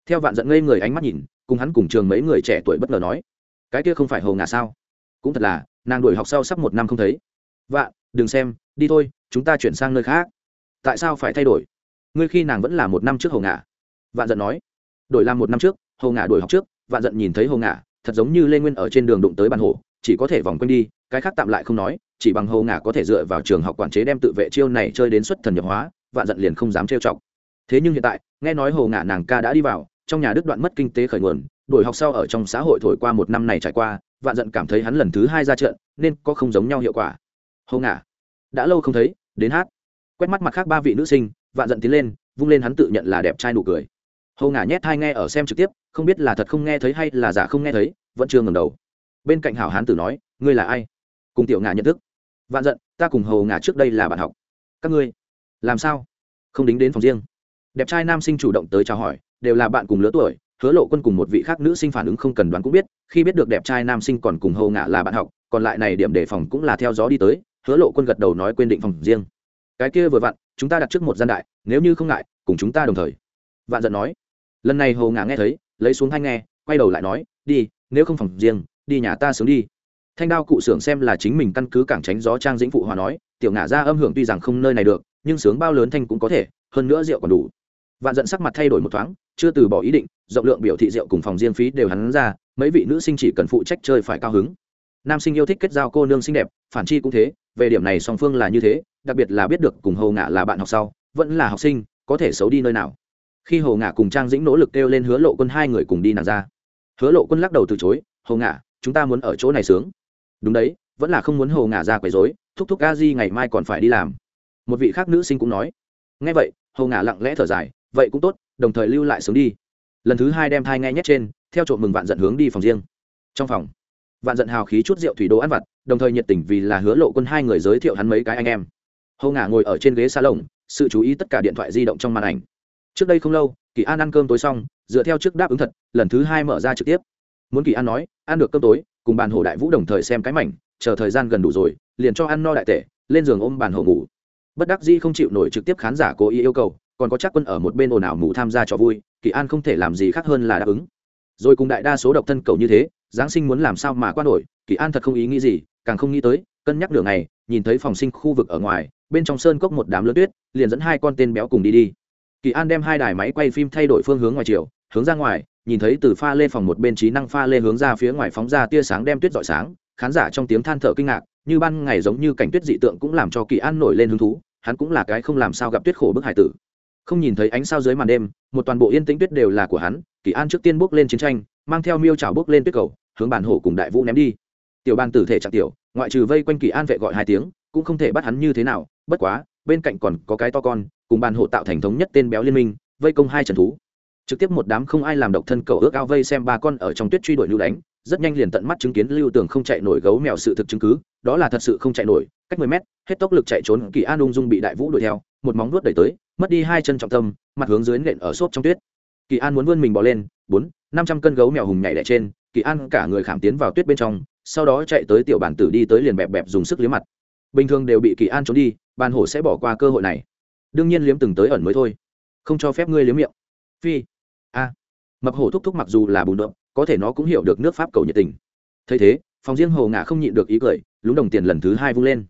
S1: Theo vạn giận ngây người ánh mắt nhìn, cùng hắn cùng trường mấy người trẻ tuổi bất ngờ nói. Cái kia không phải hầu ngà sao? Cũng thật là, nàng đuổi học sau sắp một năm không thấy. Vạn, đừng xem đi thôi, chúng ta chuyển sang nơi khác. Tại sao phải thay đổi? Ngươi khi nàng vẫn là một năm trước hầu ngả. Vạn giận nói. Đổi làm một năm trước hầu ngả đổi học trước, vạn giận nhìn thấy hầu ngả, thật giống như lê nguyên ở trên đường đụng tới bàn hồ chỉ có thể vòng quanh đi, cái khác tạm lại không nói, chỉ bằng hầu ngả có thể dựa vào trường học quản chế đem tự vệ chiêu này chơi đến xuất thần nhập hóa, vạn giận liền không dám trêu chọc. Thế nhưng hiện tại, nghe nói hầu ngả nàng ca đã đi vào, trong nhà đức đoạn mất kinh tế khởi nguồn đổi học sau ở trong xã hội thổi qua một năm này trải qua, vạn giận cảm thấy hắn lần thứ hai ra trận, nên có không giống nhau hiệu quả. Hầu ngả đã lâu không thấy, đến hát. Quét mắt mặt khác ba vị nữ sinh, vạn giận tiến lên, vung lên hắn tự nhận là đẹp trai nụ cười. Hầu ngả nhét hai nghe ở xem trực tiếp, không biết là thật không nghe thấy hay là giả không nghe thấy, vẫn chưa ngầm đầu. Bên cạnh hảo hán tử nói, ngươi là ai? Cùng tiểu ngả nhận thức. Vạn giận, ta cùng hầu ngả trước đây là bạn học. Các ngươi, làm sao? Không đính đến phòng riêng. Đẹp trai nam sinh chủ động tới chào hỏi, đều là bạn cùng lứa tuổi, hứa lộ quân cùng một vị khác nữ sinh phản ứng không cần đoán cũng biết, khi biết được đẹp trai nam sinh còn cùng hầu ngạ là bạn học, còn lại này điểm đề phòng cũng là theo gió đi tới hứa lộ quân gật đầu nói quên định phòng riêng. Cái kia vừa vặn, chúng ta đặt trước một gian đại, nếu như không ngại, cùng chúng ta đồng thời. Vạn giận nói. Lần này hồ ngã nghe thấy, lấy xuống thanh nghe, quay đầu lại nói, đi, nếu không phòng riêng, đi nhà ta sướng đi. Thanh đao cụ xưởng xem là chính mình căn cứ cảng tránh gió trang dĩnh phụ hòa nói, tiểu ngã ra âm hưởng tuy rằng không nơi này được, nhưng sướng bao lớn thanh cũng có thể, hơn nữa rượu còn đủ. Vạn giận sắc mặt thay đổi một thoáng, chưa từ bỏ ý định, rộng lượng biểu thị rượu cùng phòng riêng phí đều hắn ra, mấy vị nữ sinh chỉ cần phụ trách chơi phải cao hứng nam sinh yêu thích kết giao cô nương xinh đẹp, phản chi cũng thế, về điểm này song phương là như thế, đặc biệt là biết được cùng hầu ngạ là bạn học sau, vẫn là học sinh, có thể xấu đi nơi nào. Khi hầu ngạ cùng trang dĩnh nỗ lực kêu lên hứa lộ quân hai người cùng đi nàng ra. Hứa lộ quân lắc đầu từ chối hầu ngạ, chúng ta muốn ở chỗ này sướng. Đúng đấy, vẫn là không muốn hầu ngạ ra quấy rối, thúc thúc a di ngày mai còn phải đi làm. Một vị khác nữ sinh cũng nói. Nghe vậy hầu ngạ lặng lẽ thở dài, vậy cũng tốt, đồng thời lưu lại sướng đi. Lần thứ hai đem thai nghe nhét trên, theo trộm mừng vạn giận hướng đi phòng riêng. Trong phòng vạn giận hào khí chút rượu thủy đồ ăn vặt, đồng thời nhiệt tình vì là hứa lộ quân hai người giới thiệu hắn mấy cái anh em. Hầu ngả ngồi ở trên ghế xa lồng sự chú ý tất cả điện thoại di động trong màn ảnh. Trước đây không lâu, kỳ an ăn cơm tối xong, dựa theo trước đáp ứng thật, lần thứ hai mở ra trực tiếp. Muốn kỳ an nói, ăn được cơm tối, cùng bàn hổ đại vũ đồng thời xem cái mảnh, chờ thời gian gần đủ rồi, liền cho ăn no đại tể, lên giường ôm bàn hổ ngủ. Bất đắc dĩ không chịu nổi trực tiếp khán giả cố ý yêu cầu, còn có chắc quân ở một bên ồn ào mù tham gia trò vui, kỳ an không thể làm gì khác hơn là đáp ứng. Rồi cùng đại đa số độc thân cầu như thế giáng sinh muốn làm sao mà qua nổi, kỳ an thật không ý nghĩ gì, càng không nghĩ tới, cân nhắc nửa ngày, nhìn thấy phòng sinh khu vực ở ngoài, bên trong sơn cốc một đám lớn tuyết, liền dẫn hai con tên béo cùng đi đi. Kỳ an đem hai đài máy quay phim thay đổi phương hướng ngoài chiều, hướng ra ngoài, nhìn thấy từ pha lê phòng một bên trí năng pha lê hướng ra phía ngoài phóng ra tia sáng đem tuyết rọi sáng, khán giả trong tiếng than thở kinh ngạc, như ban ngày giống như cảnh tuyết dị tượng cũng làm cho kỳ an nổi lên hứng thú, hắn cũng là cái không làm sao gặp tuyết khổ bức hải tử. Không nhìn thấy ánh sao dưới màn đêm, một toàn bộ yên tĩnh tuyết đều là của hắn, kỳ an trước tiên bước lên chiến tranh mang theo miêu trào bước lên tuyết cầu, hướng bản hổ cùng đại vũ ném đi. Tiểu bàn tử thể chặt tiểu, ngoại trừ vây quanh kỳ an vệ gọi hai tiếng, cũng không thể bắt hắn như thế nào, bất quá, bên cạnh còn có cái to con, cùng bàn hổ tạo thành thống nhất tên béo liên minh, vây công hai trần thú. Trực tiếp một đám không ai làm độc thân cầu ước ao vây xem ba con ở trong tuyết truy đuổi lưu đánh, rất nhanh liền tận mắt chứng kiến lưu tường không chạy nổi gấu mèo sự thực chứng cứ, đó là thật sự không chạy nổi, cách mười mét, hết tốc lực chạy trốn kỳ an ung dung bị đại vũ đuổi theo, một móng vuốt đẩy tới, mất đi hai chân trọng tâm, mặt hướng dưới nện ở xốp trong tuyết kỳ an muốn vươn mình bỏ lên, bốn, năm trăm cân gấu mèo hùng nhảy đẻ trên, kỳ an cả người khảm tiến vào tuyết bên trong, sau đó chạy tới tiểu bản tử đi tới liền bẹp bẹp dùng sức liếm mặt. Bình thường đều bị kỳ an trốn đi, bàn hổ sẽ bỏ qua cơ hội này. Đương nhiên liếm từng tới ẩn mới thôi. Không cho phép ngươi liếm miệng. Phi. A. Mập hổ thúc thúc mặc dù là bùn đậm có thể nó cũng hiểu được nước pháp cầu nhiệt tình. Thấy thế, phòng riêng hồ ngả không nhịn được ý cười, lúng đồng tiền lần thứ hai vung lên.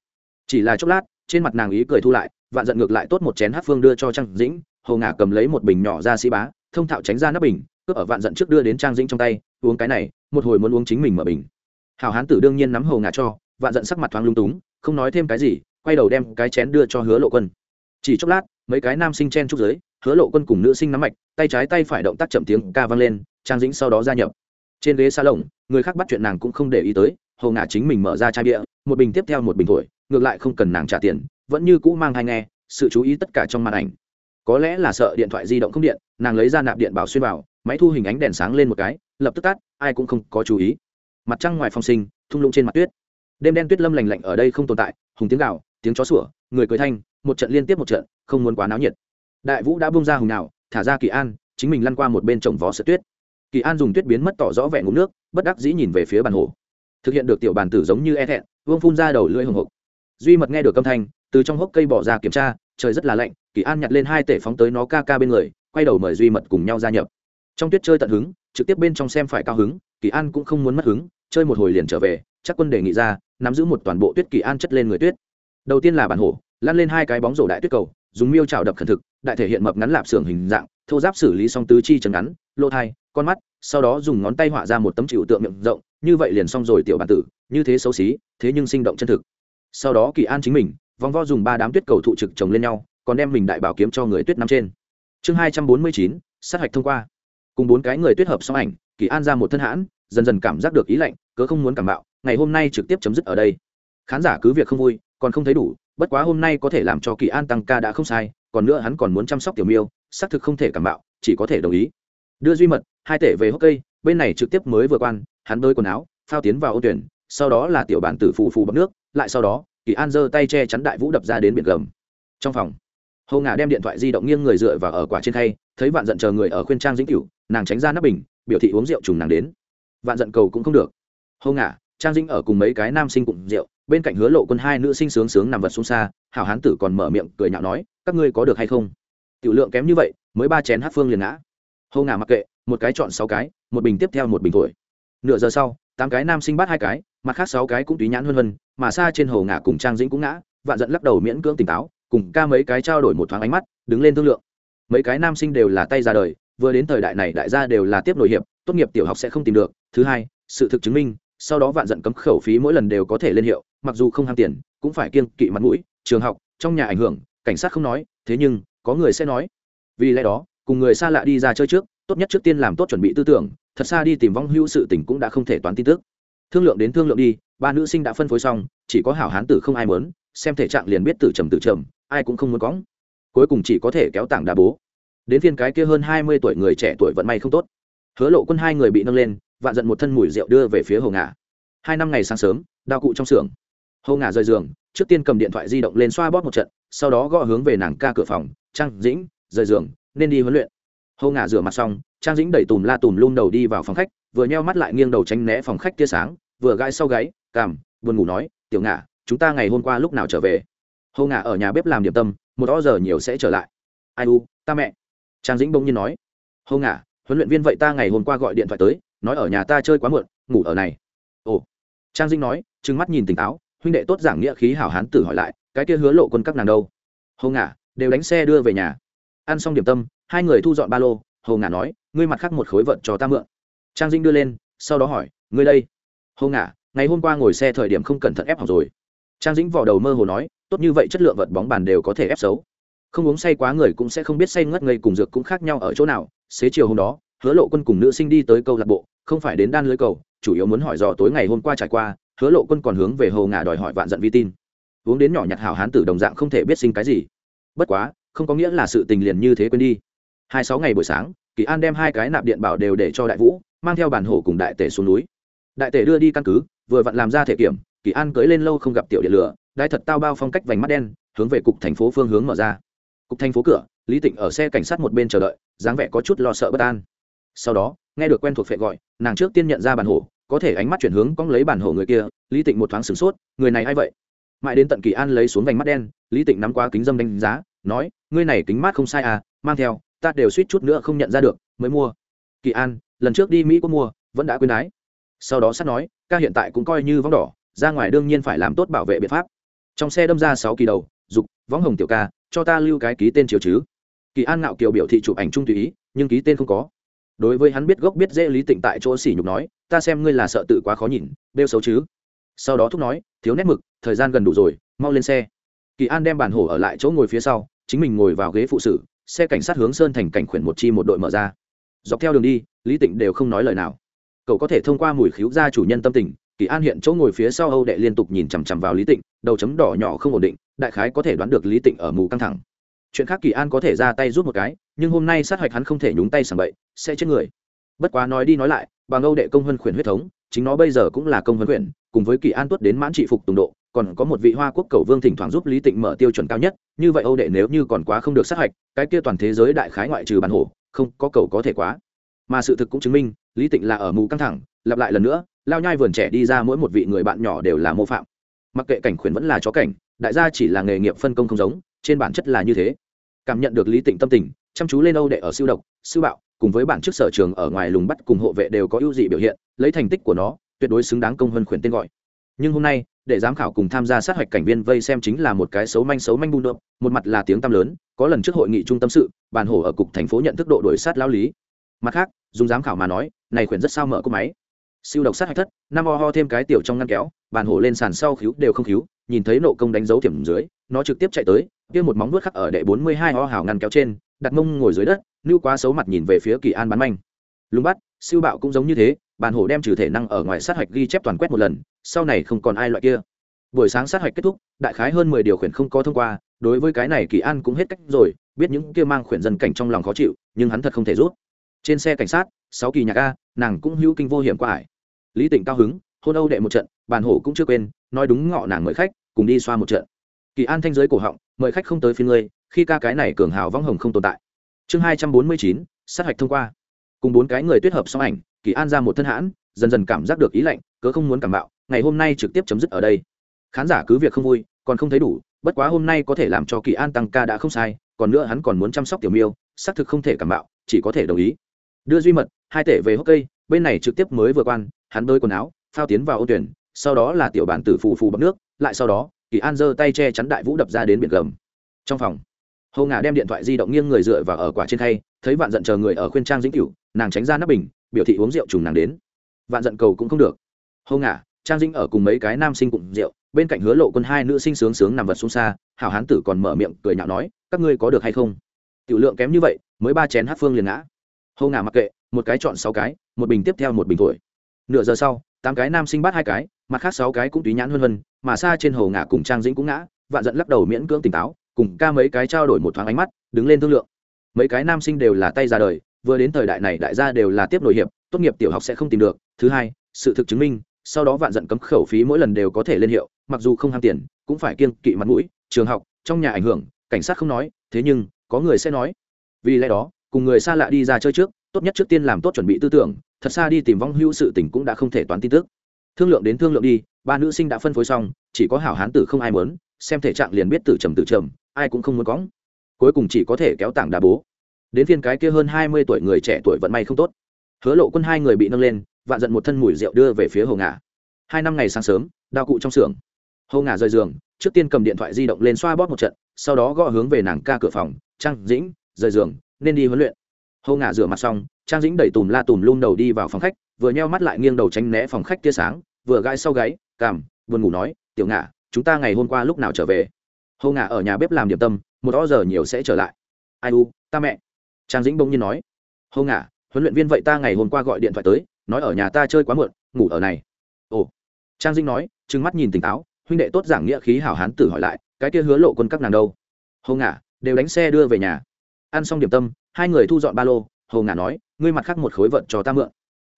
S1: Chỉ là chốc lát, trên mặt nàng ý cười thu lại, vạn giận ngược lại tốt một chén hát phương đưa cho trang dĩnh, hồ ngả cầm lấy một bình nhỏ ra sĩ bá thông thạo tránh ra nắp bình, cướp ở vạn giận trước đưa đến trang dĩnh trong tay, uống cái này, một hồi muốn uống chính mình mở bình. Hào hán tử đương nhiên nắm hầu ngả cho, vạn giận sắc mặt thoáng lung túng, không nói thêm cái gì, quay đầu đem cái chén đưa cho hứa lộ quân. Chỉ chốc lát, mấy cái nam sinh chen trúc giới, hứa lộ quân cùng nữ sinh nắm mạch, tay trái tay phải động tác chậm tiếng ca vang lên, trang dĩnh sau đó gia nhập. Trên ghế xa lồng, người khác bắt chuyện nàng cũng không để ý tới, hầu ngả chính mình mở ra chai bia, một bình tiếp theo một bình thổi, ngược lại không cần nàng trả tiền, vẫn như cũ mang hai nghe, sự chú ý tất cả trong màn ảnh có lẽ là sợ điện thoại di động không điện, nàng lấy ra nạp điện bảo xuyên vào, máy thu hình ánh đèn sáng lên một cái, lập tức tắt, ai cũng không có chú ý. Mặt trăng ngoài phong sinh, thung lũng trên mặt tuyết. Đêm đen tuyết lâm lành lạnh ở đây không tồn tại, hùng tiếng gạo tiếng chó sủa, người cười thanh, một trận liên tiếp một trận, không muốn quá náo nhiệt. Đại vũ đã bung ra hùng nào, thả ra kỳ an, chính mình lăn qua một bên trồng vó sợ tuyết. Kỳ an dùng tuyết biến mất tỏ rõ vẻ ngụm nước, bất đắc dĩ nhìn về phía bàn hồ. Thực hiện được tiểu bàn tử giống như e thẹn vương phun ra đầu lưỡi hồng hộc. Duy mật nghe được âm thanh, từ trong hốc cây bỏ ra kiểm tra trời rất là lạnh, kỳ an nhặt lên hai tể phóng tới nó ca ca bên người, quay đầu mời duy mật cùng nhau gia nhập. Trong tuyết chơi tận hứng, trực tiếp bên trong xem phải cao hứng, kỳ an cũng không muốn mất hứng, chơi một hồi liền trở về, chắc quân đề nghị ra, nắm giữ một toàn bộ tuyết kỳ an chất lên người tuyết. Đầu tiên là bản hổ, lăn lên hai cái bóng rổ đại tuyết cầu, dùng miêu trào đập khẩn thực, đại thể hiện mập ngắn lạp xưởng hình dạng, thô giáp xử lý xong tứ chi chân ngắn, lỗ thai, con mắt, sau đó dùng ngón tay họa ra một tấm chịu tượng miệng rộng, như vậy liền xong rồi tiểu bản tử, như thế xấu xí, thế nhưng sinh động chân thực. Sau đó kỳ an chính mình vòng vo dùng ba đám tuyết cầu thụ trực chồng lên nhau, còn đem mình đại bảo kiếm cho người tuyết nằm trên. Chương hai trăm bốn mươi chín, sát hạch thông qua. Cùng bốn cái người tuyết hợp xong ảnh, kỳ an ra một thân hãn, dần dần cảm giác được ý lạnh, cớ không muốn cảm bạo, ngày hôm nay trực tiếp chấm dứt ở đây. Khán giả cứ việc không vui, còn không thấy đủ, bất quá hôm nay có thể làm cho kỳ an tăng ca đã không sai, còn nữa hắn còn muốn chăm sóc tiểu miêu, xác thực không thể cảm bạo, chỉ có thể đồng ý. Đưa duy mật, hai tể về hốc cây, bên này trực tiếp mới vừa quan, hắn bơi quần áo, phao tiến vào ô tuyển, sau đó là tiểu bản tử phù phù bọc nước, lại sau đó kỳ an giơ tay che chắn đại vũ đập ra đến biển gầm. Trong phòng, hồ ngà đem điện thoại di động nghiêng người dựa vào ở quả trên khay, thấy vạn giận chờ người ở khuyên trang dĩnh cửu, nàng tránh ra nắp bình, biểu thị uống rượu trùng nàng đến. Vạn giận cầu cũng không được. Hồ ngà, trang dĩnh ở cùng mấy cái nam sinh cùng rượu, bên cạnh hứa lộ quân hai nữ sinh sướng sướng nằm vật xuống xa, hảo hán tử còn mở miệng cười nhạo nói, các ngươi có được hay không? Tiểu lượng kém như vậy, mới ba chén hát phương liền ngã. Hầu ngà mặc kệ, một cái chọn sáu cái, một bình tiếp theo một bình thổi. Nửa giờ sau tám cái nam sinh bắt hai cái, mặt khác sáu cái cũng túy nhãn hơn hơn mà xa trên hồ ngả cùng trang dĩnh cũng ngã, vạn giận lắc đầu miễn cưỡng tỉnh táo, cùng ca mấy cái trao đổi một thoáng ánh mắt, đứng lên thương lượng. Mấy cái nam sinh đều là tay ra đời, vừa đến thời đại này đại gia đều là tiếp nội hiệp, tốt nghiệp tiểu học sẽ không tìm được. Thứ hai, sự thực chứng minh, sau đó vạn giận cấm khẩu phí mỗi lần đều có thể lên hiệu, mặc dù không ham tiền, cũng phải kiên kỵ mặt mũi, trường học, trong nhà ảnh hưởng, cảnh sát không nói, thế nhưng, có người sẽ nói. Vì lẽ đó, cùng người xa lạ đi ra chơi trước tốt nhất trước tiên làm tốt chuẩn bị tư tưởng, thật xa đi tìm vong hữu sự tình cũng đã không thể toán tin tức. Thương lượng đến thương lượng đi, ba nữ sinh đã phân phối xong, chỉ có hảo hán tử không ai mớn xem thể trạng liền biết tử trầm tử trầm, ai cũng không muốn cóng cuối cùng chỉ có thể kéo tảng đá bố. Đến phiên cái kia hơn hai mươi tuổi người trẻ tuổi vận may không tốt. Hứa lộ quân hai người bị nâng lên, vạn giận một thân mùi rượu đưa về phía hồ ngả hai năm ngày sáng sớm, đao cụ trong xưởng. Hồ ngả rời giường, trước tiên cầm điện thoại di động lên xoa bóp một trận, sau đó gõ hướng về nàng ca cửa phòng trang dĩnh, rời giường, nên đi huấn luyện. Hô ngả rửa mặt xong, trang dĩnh đẩy tùm la tùm lum đầu đi vào phòng khách, vừa nheo mắt lại nghiêng đầu tránh né phòng khách tia sáng, vừa gãi sau gáy Cảm buồn ngủ nói, tiểu ngả chúng ta ngày hôm qua lúc nào trở về? Hô ngả ở nhà bếp làm điểm tâm, một đó giờ nhiều sẽ trở lại. Ai u, ta mẹ. Trang dĩnh bỗng nhiên nói. Hô ngả huấn luyện viên vậy ta ngày hôm qua gọi điện thoại tới, nói ở nhà ta chơi quá muộn, ngủ ở này. Ồ. Trang dĩnh nói, trừng mắt nhìn tỉnh táo, huynh đệ tốt giảng nghĩa khí hảo hán tử hỏi lại, cái kia hứa lộ quân các nàng đâu? Hô ngả đều đánh xe đưa về nhà. Ăn xong điểm tâm hai người thu dọn ba lô, hồ ngả nói, ngươi mặt khác một khối vận cho ta mượn. Trang dinh đưa lên, sau đó hỏi, ngươi đây. Hồ ngả, ngày hôm qua ngồi xe thời điểm không cẩn thận ép học rồi. Trang dĩnh vỏ đầu mơ hồ nói, tốt như vậy chất lượng vật bóng bàn đều có thể ép xấu. Không uống say quá người cũng sẽ không biết say ngất ngây cùng dược cũng khác nhau ở chỗ nào. Xế chiều hôm đó, hứa lộ quân cùng nữ sinh đi tới câu lạc bộ, không phải đến đan lưới cầu, chủ yếu muốn hỏi dò tối ngày hôm qua trải qua, hứa lộ quân còn hướng về hồ ngả đòi hỏi vạn giận vi tin. Uống đến nhỏ nhặt hảo hán tử đồng dạng không thể biết sinh cái gì. Bất quá, không có nghĩa là sự tình liền như thế quên đi hai sáu ngày buổi sáng, kỳ an đem hai cái nạp điện bảo đều để cho đại vũ, mang theo bản hổ cùng đại tể xuống núi. Đại tể đưa đi căn cứ, vừa vặn làm ra thể kiểm, kỳ an cưới lên lâu không gặp tiểu điện lửa, đai thật tao bao phong cách vành mắt đen, hướng về cục thành phố phương hướng mở ra. Cục thành phố cửa, lý tịnh ở xe cảnh sát một bên chờ đợi, dáng vẻ có chút lo sợ bất an. Sau đó, nghe được quen thuộc phệ gọi, nàng trước tiên nhận ra bản hổ, có thể ánh mắt chuyển hướng cong lấy bản hổ người kia, lý tịnh một thoáng sửng sốt, người này a i vậy? Mãi đến tận kỳ an lấy xuống vành mắt đen, lý tịnh nắm qua kính dâm đánh giá, nói, ngươi này kính mát không sai à mang theo ta đều suýt chút nữa không nhận ra được, mới mua. Kỳ an, lần trước đi mỹ có mua, vẫn đã quên ái sau đó sát nói, ca hiện tại cũng coi như vóng đỏ, ra ngoài đương nhiên phải làm tốt bảo vệ biện pháp. Trong xe đâm ra sáu kỳ đầu, dục, võng hồng tiểu ca, cho ta lưu cái ký tên chiếu chứ. Kỳ an ngạo kiều biểu thị chụp ảnh trung tùy ý, nhưng ký tên không có. Đối với hắn biết gốc biết dễ lý tịnh tại chỗ sỉ nhục nói, ta xem ngươi là sợ tự quá khó nhìn bêu xấu chứ. Sau đó thúc nói, thiếu nét mực, thời gian gần đủ rồi, mau lên xe. Kỳ an đem bàn hổ ở lại chỗ ngồi phía sau, chính mình ngồi vào ghế phụ sử xe cảnh sát hướng sơn thành cảnh khuyển một chi một đội mở ra. Dọc theo đường đi, lý tịnh đều không nói lời nào. Cậu có thể thông qua mùi khíu ra chủ nhân tâm tình, kỳ an hiện chỗ ngồi phía sau âu đệ liên tục nhìn chằm chằm vào lý tịnh, đầu chấm đỏ nhỏ không ổn định, đại khái có thể đoán được lý tịnh ở mù căng thẳng. Chuyện khác kỳ an có thể ra tay giúp một cái, nhưng hôm nay sát hạch hắn không thể nhúng tay sảng bậy, sẽ chết người. Bất quá nói đi nói lại, bằng âu đệ công huân khuyển huyết thống, chính nó bây giờ cũng là công huân khuyển, cùng với kỳ an tuất đến mãn trị phục tùng độ còn có một vị hoa quốc cầu vương thỉnh thoảng giúp lý tịnh mở tiêu chuẩn cao nhất, như vậy âu đệ nếu như còn quá không được sát hạch, cái kia toàn thế giới đại khái ngoại trừ bản hổ, không có cầu có thể quá. Mà sự thực cũng chứng minh, lý tịnh là ở mù căng thẳng, lặp lại lần nữa, lao nhai vườn trẻ đi ra mỗi một vị người bạn nhỏ đều là mô phạm. Mặc kệ cảnh khuyển vẫn là chó cảnh, đại gia chỉ là nghề nghiệp phân công không giống, trên bản chất là như thế. Cảm nhận được lý tịnh tâm tình, chăm chú lên âu đệ ở siêu độc, siêu bạo, cùng với bản chức sở trường ở ngoài lùng bắt cùng hộ vệ đều có ưu dị biểu hiện, lấy thành tích của nó, tuyệt đối xứng đáng công hơn khuyển tên gọi. Nhưng hôm nay để giám khảo cùng tham gia sát hạch cảnh viên vây xem chính là một cái xấu manh xấu manh bung đượm một mặt là tiếng tăm lớn, có lần trước hội nghị trung tâm sự, bàn hổ ở cục thành phố nhận thức độ đổi sát lao lý mặt khác, dùng giám khảo mà nói, này khuyển rất sao mở cỗ máy siêu độc sát hạch thất, năm ho ho thêm cái tiểu trong ngăn kéo, bàn hổ lên sàn sau khiếu đều không khiếu. nhìn thấy nộ công đánh dấu thiểm dưới, nó trực tiếp chạy tới, kia một móng vuốt khắc ở đệ bốn mươi hai ho hào ngăn kéo trên, đặt mông ngồi dưới đất lưu quá xấu mặt nhìn về phía kỳ an bán manh lùng bắt, siêu bạo cũng giống như thế bàn hổ đem trừ thể năng ở ngoài sát hạch ghi chép toàn quét một lần, sau này không còn ai loại kia. Buổi sáng sát hạch kết thúc, đại khái hơn mười điều khuyển không có thông qua, đối với cái này kỳ an cũng hết cách rồi, biết những kia mang khuyển dân cảnh trong lòng khó chịu, nhưng hắn thật không thể rút. Trên xe cảnh sát, sáu kỳ nhạc a, nàng cũng hữu kinh vô hiểm qua ải. Lý tịnh cao hứng, hôn âu đệ một trận, bàn hổ cũng chưa quên, nói đúng ngọ nàng mời khách, cùng đi xoa một trận. Kỳ an thanh giới cổ họng, mời khách không tới phía ngươi, khi ca cái này cường hào vong hồng không tồn tại. Chương hai trăm bốn mươi chín, sát hạch thông qua. Cùng bốn cái người tuyết hợp xong ảnh kỳ an ra một thân hãn, dần dần cảm giác được ý lạnh, cớ không muốn cảm bạo, ngày hôm nay trực tiếp chấm dứt ở đây. Khán giả cứ việc không vui, còn không thấy đủ, bất quá hôm nay có thể làm cho kỳ an tăng ca đã không sai, còn nữa hắn còn muốn chăm sóc tiểu miêu, xác thực không thể cảm bạo, chỉ có thể đồng ý. Đưa duy mật, hai tể về hốc cây, bên này trực tiếp mới vừa quan, hắn đôi quần áo, phao tiến vào ô tuyển, sau đó là tiểu bản tử phù phù bấm nước, lại sau đó, kỳ an giơ tay che chắn đại vũ đập ra đến biển gầm. Trong phòng hầu ngà đem điện thoại di động nghiêng người dựa vào ở quả trên khay, thấy vạn giận chờ người ở khuyên trang dĩnh cửu, nàng tránh ra nắp bình, biểu thị uống rượu trùng nàng đến. Vạn giận cầu cũng không được. Hầu ngà, trang dĩnh ở cùng mấy cái nam sinh cụm rượu, bên cạnh hứa lộ quân hai nữ sinh sướng sướng nằm vật xuống xa, hảo hán tử còn mở miệng cười nhạo nói, các ngươi có được hay không? Tiểu lượng kém như vậy, mới ba chén hát phương liền ngã. Hầu ngà mặc kệ, một cái chọn sáu cái, một bình tiếp theo một bình thổi. Nửa giờ sau, tám cái nam sinh bắt hai cái, mặt khác sáu cái cũng túy nhãn hơn vân mà xa trên hồ ngả cùng trang dĩnh cũng ngã, vạn giận lắc đầu miễn cưỡng tỉnh táo cùng ca mấy cái trao đổi một thoáng ánh mắt, đứng lên thương lượng. Mấy cái nam sinh đều là tay ra đời, vừa đến thời đại này đại gia đều là tiếp nội hiệp, tốt nghiệp tiểu học sẽ không tìm được. Thứ hai, sự thực chứng minh, sau đó vạn giận cấm khẩu phí mỗi lần đều có thể lên hiệu, mặc dù không ham tiền, cũng phải kiêng kỵ mặt mũi, trường học, trong nhà ảnh hưởng, cảnh sát không nói, thế nhưng, có người sẽ nói. Vì lẽ đó, cùng người xa lạ đi ra chơi trước, tốt nhất trước tiên làm tốt chuẩn bị tư tưởng, thật xa đi tìm vong hữu sự tình cũng đã không thể toán tin tức. Thương lượng đến thương lượng đi, ba nữ sinh đã phân phối xong, chỉ có hảo hán tử không ai muốn, xem thể trạng liền biết tử trầm tử trầm ai cũng không muốn cóng cuối cùng chỉ có thể kéo tảng đá bố. Đến phiên cái kia hơn hai mươi tuổi người trẻ tuổi vận may không tốt. Hứa lộ quân hai người bị nâng lên, vạn giận một thân mùi rượu đưa về phía hồ ngã hai năm ngày sáng sớm, đao cụ trong xưởng. Hồ ngã rời giường, trước tiên cầm điện thoại di động lên xoa bóp một trận, sau đó gõ hướng về nàng ca cửa phòng, trang dĩnh, rời giường, nên đi huấn luyện. Hồ ngã rửa mặt xong, trang dĩnh đẩy tùm la tùm lum đầu đi vào phòng khách, vừa nheo mắt lại nghiêng đầu tránh né phòng khách tia sáng, vừa gai sau gáy cảm buồn ngủ nói, tiểu ngã chúng ta ngày hôm qua lúc nào trở về? Hồ ngà ở nhà bếp làm điểm tâm, một o giờ nhiều sẽ trở lại. Ai u, ta mẹ. Trang dĩnh bỗng nhiên nói. Hồ ngà, huấn luyện viên vậy ta ngày hôm qua gọi điện thoại tới, nói ở nhà ta chơi quá muộn, ngủ ở này. Ồ. Trang dĩnh nói, trừng mắt nhìn tỉnh táo, huynh đệ tốt giảng nghĩa khí hảo hán tử hỏi lại, cái kia hứa lộ quân các nàng đâu? Hồ ngà, đều đánh xe đưa về nhà. Ăn xong điểm tâm, hai người thu dọn ba lô, hồ ngà nói, ngươi mặt khác một khối vận cho ta mượn.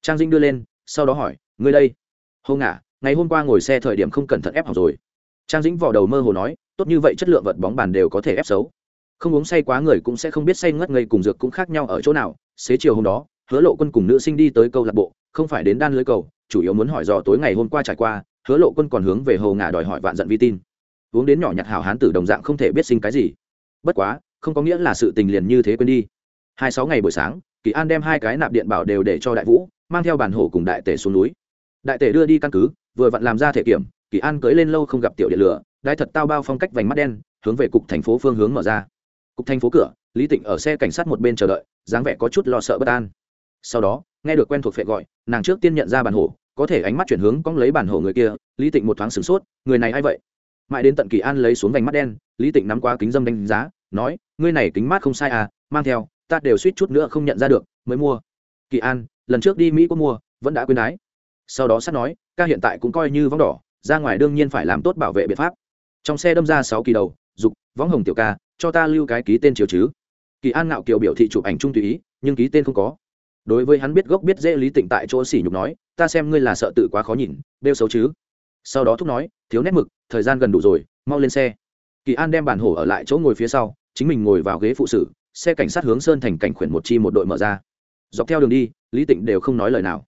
S1: Trang dinh đưa lên, sau đó hỏi, ngươi đây. Hồ ngà, ngày hôm qua ngồi xe thời điểm không cẩn thận ép học rồi. Trang dĩnh vỏ đầu mơ hồ nói tốt như vậy chất lượng vật bóng bàn đều có thể ép xấu. Không uống say quá người cũng sẽ không biết say ngất ngây cùng dược cũng khác nhau ở chỗ nào. Xế chiều hôm đó, hứa lộ quân cùng nữ sinh đi tới câu lạc bộ, không phải đến đan lưới cầu, chủ yếu muốn hỏi dò tối ngày hôm qua trải qua, hứa lộ quân còn hướng về hồ ngả đòi hỏi vạn giận vi tin. Uống đến nhỏ nhặt hảo hán tử đồng dạng không thể biết sinh cái gì. Bất quá, không có nghĩa là sự tình liền như thế quên đi. Hai sáu ngày buổi sáng, kỳ an đem hai cái nạp điện bảo đều để cho đại vũ, mang theo bản hổ cùng đại tể xuống núi. Đại tể đưa đi căn cứ, vừa vặn làm ra thể kiểm, kỳ an cưới lên lâu không gặp tiểu điện lửa đai thật tao bao phong cách vành mắt đen, hướng về cục thành phố phương hướng mở ra. Cục thành phố cửa, lý tịnh ở xe cảnh sát một bên chờ đợi, dáng vẻ có chút lo sợ bất an. Sau đó, nghe được quen thuộc phệ gọi, nàng trước tiên nhận ra bản hổ, có thể ánh mắt chuyển hướng cong lấy bản hổ người kia, lý tịnh một thoáng sửng sốt, người này a i vậy? Mãi đến tận kỳ an lấy xuống vành mắt đen, lý tịnh nắm qua kính dâm đánh giá, nói, ngươi này kính mát không sai à mang theo, ta đều suýt chút nữa không nhận ra được, mới mua. Kỳ an, lần trước đi mỹ có mua, vẫn đã quên đái. Sau đó sắt nói, ca hiện tại cũng coi như vắng đỏ, ra ngoài đương nhiên phải làm tốt bảo vệ biện pháp trong xe đâm ra sáu kỳ đầu, dục, võng hồng tiểu ca, cho ta lưu cái ký tên chiếu chứ. Kỳ an ngạo kiều biểu thị chụp ảnh trung tùy ý, nhưng ký tên không có. Đối với hắn biết gốc biết dễ lý tịnh tại chỗ xỉ nhục nói, ta xem ngươi là sợ tự quá khó nhìn đeo xấu chứ. Sau đó thúc nói, thiếu nét mực, thời gian gần đủ rồi, mau lên xe. Kỳ an đem bản hổ ở lại chỗ ngồi phía sau, chính mình ngồi vào ghế phụ sử xe cảnh sát hướng sơn thành cảnh khuyển một chi một đội mở ra. Dọc theo đường đi, lý tịnh đều không nói lời nào.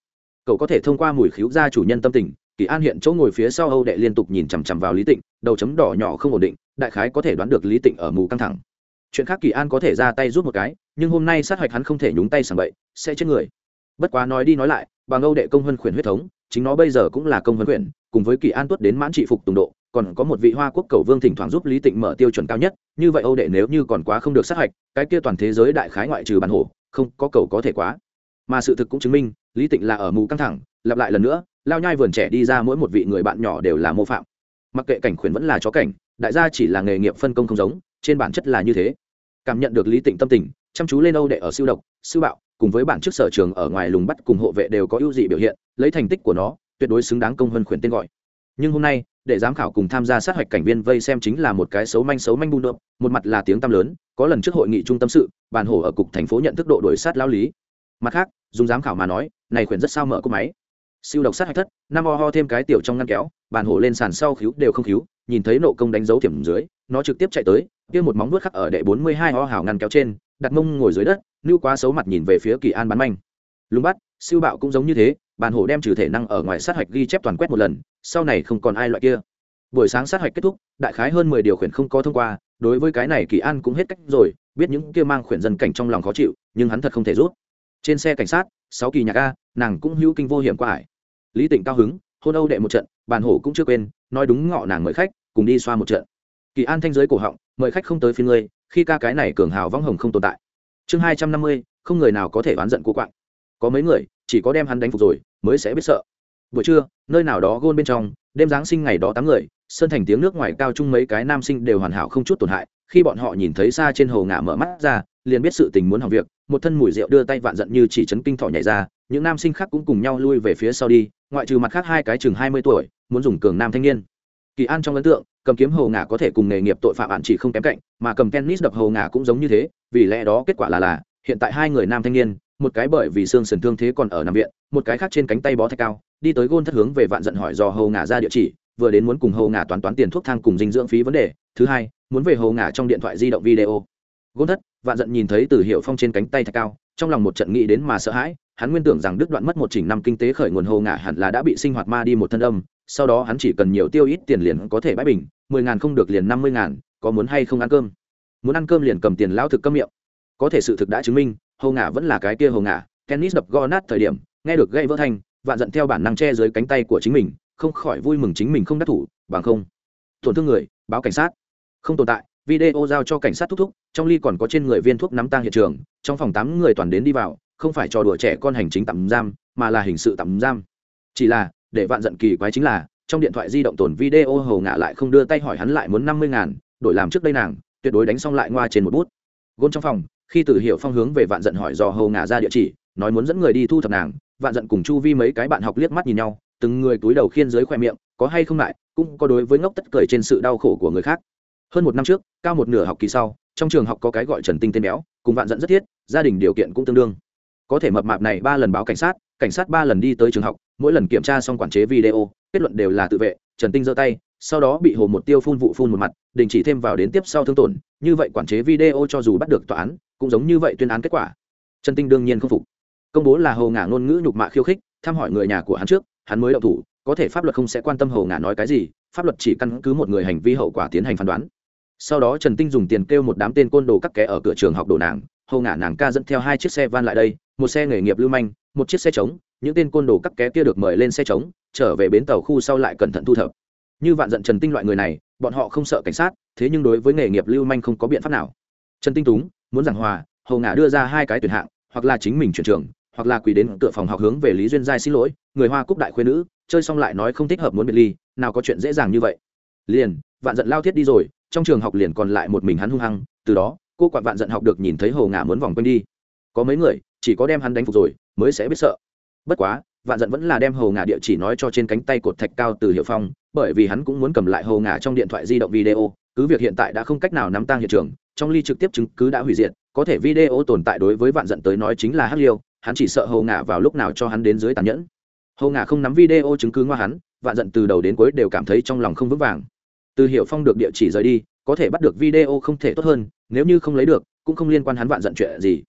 S1: Cậu có thể thông qua mùi khíu ra chủ nhân tâm tình, kỳ an hiện chỗ ngồi phía sau âu đệ liên tục nhìn chằm chằm vào lý tịnh đầu chấm đỏ nhỏ không ổn định, đại khái có thể đoán được lý tịnh ở mù căng thẳng. Chuyện khác kỳ an có thể ra tay rút một cái, nhưng hôm nay sát hạch hắn không thể nhúng tay sàng bậy, sẽ chết người. Bất quá nói đi nói lại, bà âu đệ công huân khuyển huyết thống, chính nó bây giờ cũng là công vân khuyển, cùng với kỳ an tuất đến mãn trị phục tùng độ, còn có một vị hoa quốc cầu vương thỉnh thoảng giúp lý tịnh mở tiêu chuẩn cao nhất, như vậy âu đệ nếu như còn quá không được sát hạch cái kia toàn thế giới đại khái ngoại trừ bản hổ, không có cầu có thể quá. Mà sự thực cũng chứng minh, lý tịnh là ở mù căng thẳng, lặp lại lần nữa, lao nhai vườn trẻ đi ra mỗi một vị người bạn nhỏ đều là mô phạm mặc kệ cảnh khuyển vẫn là chó cảnh, đại gia chỉ là nghề nghiệp phân công không giống, trên bản chất là như thế. Cảm nhận được lý tịnh tâm tình, chăm chú lên âu đệ ở siêu độc, siêu bạo, cùng với bản chức sở trường ở ngoài lùng bắt cùng hộ vệ đều có ưu dị biểu hiện, lấy thành tích của nó, tuyệt đối xứng đáng công hơn khuyển tên gọi. Nhưng hôm nay, để giám khảo cùng tham gia sát hạch cảnh viên vây xem chính là một cái xấu manh xấu manh bung đượm một mặt là tiếng tăm lớn, có lần trước hội nghị trung tâm sự, bàn hổ ở cục thành phố nhận thức độ đổi sát lao lý. Mặt khác, dùng giám khảo mà nói, này khuyển rất sao mở cúp máy. Siêu độc sát hạch thất, năm ho ho thêm cái tiểu trong ngăn kéo bàn hổ lên sàn sau khiếu đều không khiếu nhìn thấy nộ công đánh dấu tiềm dưới, nó trực tiếp chạy tới, kia một móng vuốt khắc ở đệ bốn mươi hai ho hào ngăn kéo trên, đặt mông ngồi dưới đất lưu quá xấu mặt nhìn về phía kỳ an bắn manh. Lùng bắt, siêu bạo cũng giống như thế, bàn hổ đem trừ thể năng ở ngoài sát hạch ghi chép toàn quét một lần, sau này không còn ai loại kia. Buổi sáng sát hạch kết thúc, đại khái hơn mười điều khiển không có thông qua, đối với cái này kỳ an cũng hết cách rồi, biết những kia mang khuyển dân cảnh trong lòng khó chịu, nhưng hắn thật không thể rút. Trên xe cảnh sát, sáu kỳ nhạc a, nàng cũng hữu kinh vô hiểm qua ải lý tịnh cao hứng, hôn âu đệ một trận bàn hổ cũng chưa quên, nói đúng ngọ nàng mời khách, cùng đi xoa một trận. Kỳ an thanh giới cổ họng, mời khách không tới phiên ngươi, khi ca cái này cường hào vong hồng không tồn tại. Chương hai trăm năm mươi, không người nào có thể oán giận cô quạng. Có mấy người, chỉ có đem hắn đánh phục rồi, mới sẽ biết sợ. Buổi trưa, nơi nào đó gôn bên trong, đêm giáng sinh ngày đó tám người sơn thành tiếng nước ngoài cao chung mấy cái nam sinh đều hoàn hảo không chút tổn hại, khi bọn họ nhìn thấy xa trên hồ ngả mở mắt ra, liền biết sự tình muốn hỏng việc, một thân mùi rượu đưa tay vạn giận như chỉ chấn kinh thỏ nhảy ra, những nam sinh khác cũng cùng nhau lui về phía sau đi ngoại trừ mặt khác hai cái chừng hai mươi tuổi, muốn dùng cường nam thanh niên. Kỳ an trong ấn tượng, cầm kiếm hồ ngả có thể cùng nghề nghiệp tội phạm bạn chỉ không kém cạnh, mà cầm tennis đập hồ ngả cũng giống như thế, vì lẽ đó kết quả là là, hiện tại hai người nam thanh niên, một cái bởi vì xương sườn thương thế còn ở nằm viện, một cái khác trên cánh tay bó thạch cao, đi tới gôn thất hướng về vạn giận hỏi do hồ ngả ra địa chỉ, vừa đến muốn cùng hồ ngả toán toán tiền thuốc thang cùng dinh dưỡng phí vấn đề, thứ hai, muốn về hồ ngả trong điện thoại di động video. Gôn thất, vạn giận nhìn thấy từ hiệu phong trên cánh tay thạch cao, trong lòng một trận nghĩ đến mà sợ hãi hắn nguyên tưởng rằng đứt đoạn mất một chỉnh năm kinh tế khởi nguồn hồ ngả hẳn là đã bị sinh hoạt ma đi một thân âm, sau đó hắn chỉ cần nhiều tiêu ít tiền liền có thể bãi bình, mười ngàn không được liền năm mươi ngàn, có muốn hay không ăn cơm? Muốn ăn cơm liền cầm tiền lão thực cơm miệng. Có thể sự thực đã chứng minh, hồ ngả vẫn là cái kia hồ ngả tennis đập go nát thời điểm, nghe được gây vỡ thanh, vạn giận theo bản năng che dưới cánh tay của chính mình, không khỏi vui mừng chính mình không đắc thủ, bằng không, tổn thương người, báo cảnh sát. Không tồn tại, video giao cho cảnh sát thúc thúc, trong ly còn có trên người viên thuốc nắm tang hiện trường, trong phòng tám người toàn đến đi vào không phải trò đùa trẻ con hành chính tạm giam, mà là hình sự tạm giam. Chỉ là, để vạn giận kỳ quái chính là, trong điện thoại di động tồn video hầu ngạ lại không đưa tay hỏi hắn lại muốn năm mươi ngàn, đổi làm trước đây nàng, tuyệt đối đánh xong lại ngoa trên một bút. Gôn trong phòng, khi từ hiểu phong hướng về vạn giận hỏi dò hầu ngạ ra địa chỉ, nói muốn dẫn người đi thu thập nàng, vạn giận cùng chu vi mấy cái bạn học liếc mắt nhìn nhau, từng người túi đầu khiên dưới khoe miệng, có hay không lại cũng có đối với ngốc tất cười trên sự đau khổ của người khác. Hơn một năm trước, cao một nửa học kỳ sau, trong trường học có cái gọi trần tinh tên béo, cùng vạn giận rất thiết, gia đình điều kiện cũng tương đương có thể mập mạp này ba lần báo cảnh sát cảnh sát ba lần đi tới trường học, mỗi lần kiểm tra xong quản chế video, kết luận đều là tự vệ, trần tinh giơ tay, sau đó bị hồ một tiêu phun vụ phun một mặt, đình chỉ thêm vào đến tiếp sau thương tổn, như vậy quản chế video cho dù bắt được tòa án, cũng giống như vậy tuyên án kết quả. Trần tinh đương nhiên không phục. Công bố là hồ ngả ngôn ngữ nhục mạ khiêu khích, thăm hỏi người nhà của hắn trước, hắn mới đậu thủ, có thể pháp luật không sẽ quan tâm hồ ngả nói cái gì, pháp luật chỉ căn cứ một người hành vi hậu quả tiến hành phán đoán. Sau đó trần tinh dùng tiền kêu một đám tên côn đồ cắt ké ở cửa trường học đồ nàng Hầu ngả nàng ca dẫn theo hai chiếc xe van lại đây, một xe nghề nghiệp lưu manh, một chiếc xe trống, những tên côn đồ cắp ké kia được mời lên xe trống, trở về bến tàu khu sau lại cẩn thận thu thập. Như vạn giận trần tinh loại người này, bọn họ không sợ cảnh sát, thế nhưng đối với nghề nghiệp lưu manh không có biện pháp nào. Trần tinh túng, muốn giảng hòa, hầu ngả đưa ra hai cái tuyển hạng, hoặc là chính mình chuyển trường, hoặc là quỳ đến cửa phòng học hướng về lý duyên giai xin lỗi, người hoa cúc đại khuyên nữ, chơi xong lại nói không thích hợp muốn biệt ly, nào có chuyện dễ dàng như vậy. Liền, vạn giận lao thiết đi rồi, trong trường học liền còn lại một mình hắn hung hăng, từ đó cô quản vạn giận học được nhìn thấy hồ ngả muốn vòng quanh đi. Có mấy người, chỉ có đem hắn đánh phục rồi, mới sẽ biết sợ. Bất quá, vạn giận vẫn là đem hồ ngả địa chỉ nói cho trên cánh tay cột thạch cao từ hiệu phong, bởi vì hắn cũng muốn cầm lại hồ ngả trong điện thoại di động video, cứ việc hiện tại đã không cách nào nắm tang hiện trường, trong ly trực tiếp chứng cứ đã hủy diệt, có thể video tồn tại đối với vạn giận tới nói chính là hắc liêu, hắn chỉ sợ hồ ngả vào lúc nào cho hắn đến dưới tàn nhẫn. Hồ ngả không nắm video chứng cứ ngoa hắn, vạn giận từ đầu đến cuối đều cảm thấy trong lòng không vững vàng. Từ hiệu phong được địa chỉ rời đi có thể bắt được video không thể tốt hơn, nếu như không lấy được, cũng không liên quan hắn vạn giận chuyện gì.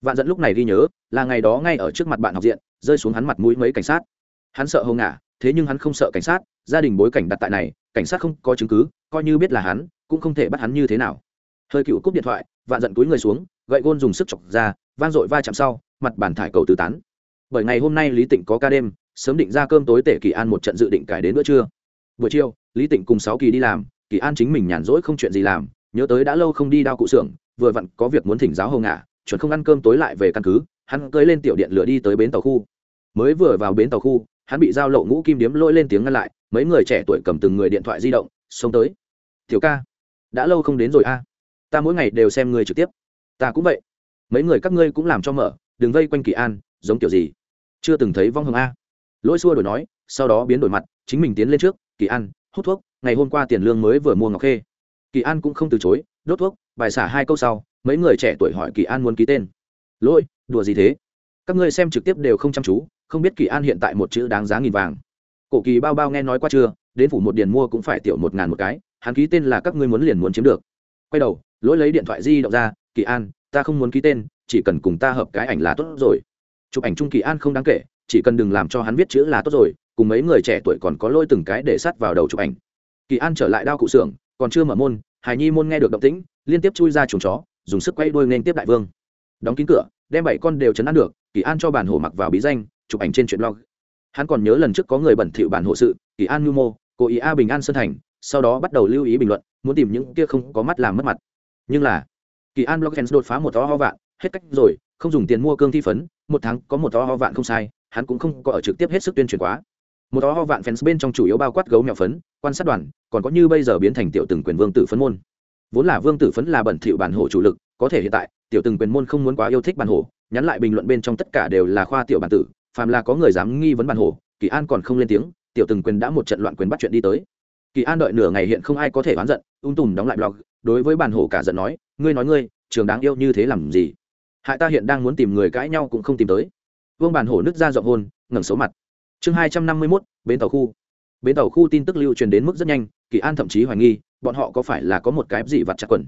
S1: Vạn giận lúc này ghi nhớ, là ngày đó ngay ở trước mặt bạn học diện, rơi xuống hắn mặt mũi mấy cảnh sát. Hắn sợ hầu ngả, thế nhưng hắn không sợ cảnh sát, gia đình bối cảnh đặt tại này, cảnh sát không có chứng cứ, coi như biết là hắn, cũng không thể bắt hắn như thế nào. Hơi cựu cúp điện thoại, vạn giận túi người xuống, gậy gôn dùng sức chọc ra, vang dội va chạm sau, mặt bàn thải cầu tứ tán. Bởi ngày hôm nay lý tịnh có ca đêm, sớm định ra cơm tối tể kỳ an một trận dự định cải đến bữa trưa. Buổi chiều, lý tịnh cùng sáu kỳ đi làm kỳ an chính mình nhàn rỗi không chuyện gì làm, nhớ tới đã lâu không đi đao cụ xưởng, vừa vặn có việc muốn thỉnh giáo hầu ngả chuẩn không ăn cơm tối lại về căn cứ, hắn cưới lên tiểu điện lửa đi tới bến tàu khu. Mới vừa vào bến tàu khu, hắn bị giao lộ ngũ kim điếm lôi lên tiếng ngăn lại, mấy người trẻ tuổi cầm từng người điện thoại di động, xông tới. Tiểu ca, đã lâu không đến rồi a, ta mỗi ngày đều xem người trực tiếp. Ta cũng vậy. Mấy người các ngươi cũng làm cho mở, đừng vây quanh kỳ an, giống kiểu gì? Chưa từng thấy vong hồng a. Lỗi xua đổi nói, sau đó biến đổi mặt, chính mình tiến lên trước, kỳ an, hút thuốc ngày hôm qua tiền lương mới vừa mua ngọc khê. Kỳ an cũng không từ chối, đốt thuốc, bài xả hai câu sau, mấy người trẻ tuổi hỏi kỳ an muốn ký tên. Lỗi, đùa gì thế? Các ngươi xem trực tiếp đều không chăm chú, không biết kỳ an hiện tại một chữ đáng giá nghìn vàng. Cổ kỳ bao bao nghe nói qua chưa, đến phủ một điền mua cũng phải tiểu một ngàn một cái, hắn ký tên là các ngươi muốn liền muốn chiếm được. Quay đầu, lỗi lấy điện thoại di động ra, kỳ an, ta không muốn ký tên, chỉ cần cùng ta hợp cái ảnh là tốt rồi. Chụp ảnh Chung kỳ an không đáng kể, chỉ cần đừng làm cho hắn viết chữ là tốt rồi, cùng mấy người trẻ tuổi còn có lôi từng cái để sắt vào đầu chụp ảnh kỳ an trở lại đao cụ xưởng, còn chưa mở môn, hải nhi môn nghe được động tĩnh, liên tiếp chui ra chuồng chó, dùng sức quay đuôi nên tiếp đại vương. Đóng kín cửa, đem bảy con đều chấn ăn được, kỳ an cho bản hổ mặc vào bí danh, chụp ảnh trên chuyện log. hắn còn nhớ lần trước có người bẩn thỉu bản hộ sự, kỳ an nhu mô, cố ý a bình an sơn thành, sau đó bắt đầu lưu ý bình luận, muốn tìm những kia không có mắt làm mất mặt. Nhưng là, kỳ an blog đột phá một to ho vạn, hết cách rồi, không dùng tiền mua cương thi phấn, một tháng có một to ho vạn không sai, hắn cũng không có ở trực tiếp hết sức tuyên truyền quá một đó ho vạn fans bên trong chủ yếu bao quát gấu mèo phấn, quan sát đoàn, còn có như bây giờ biến thành tiểu từng quyền vương tử phấn môn. Vốn là vương tử phấn là bẩn thỉu bản hổ chủ lực, có thể hiện tại, tiểu từng quyền môn không muốn quá yêu thích bản hổ, nhắn lại bình luận bên trong tất cả đều là khoa tiểu bản tử, phàm là có người dám nghi vấn bản hổ, kỳ an còn không lên tiếng, tiểu từng quyền đã một trận loạn quyền bắt chuyện đi tới. Kỳ an đợi nửa ngày hiện không ai có thể oán giận, ung tùm đóng lại blog, đối với bản hổ cả giận nói, ngươi nói ngươi, trường đáng yêu như thế làm gì? Hại ta hiện đang muốn tìm người cãi nhau cũng không tìm tới. Vương bản hổ nứt ra giọng hôn, ngẩng xấu mặt chương hai trăm năm mươi mốt, bến tàu khu. Bến tàu khu tin tức lưu truyền đến mức rất nhanh, kỳ an thậm chí hoài nghi, bọn họ có phải là có một cái gì vặt chặt quần.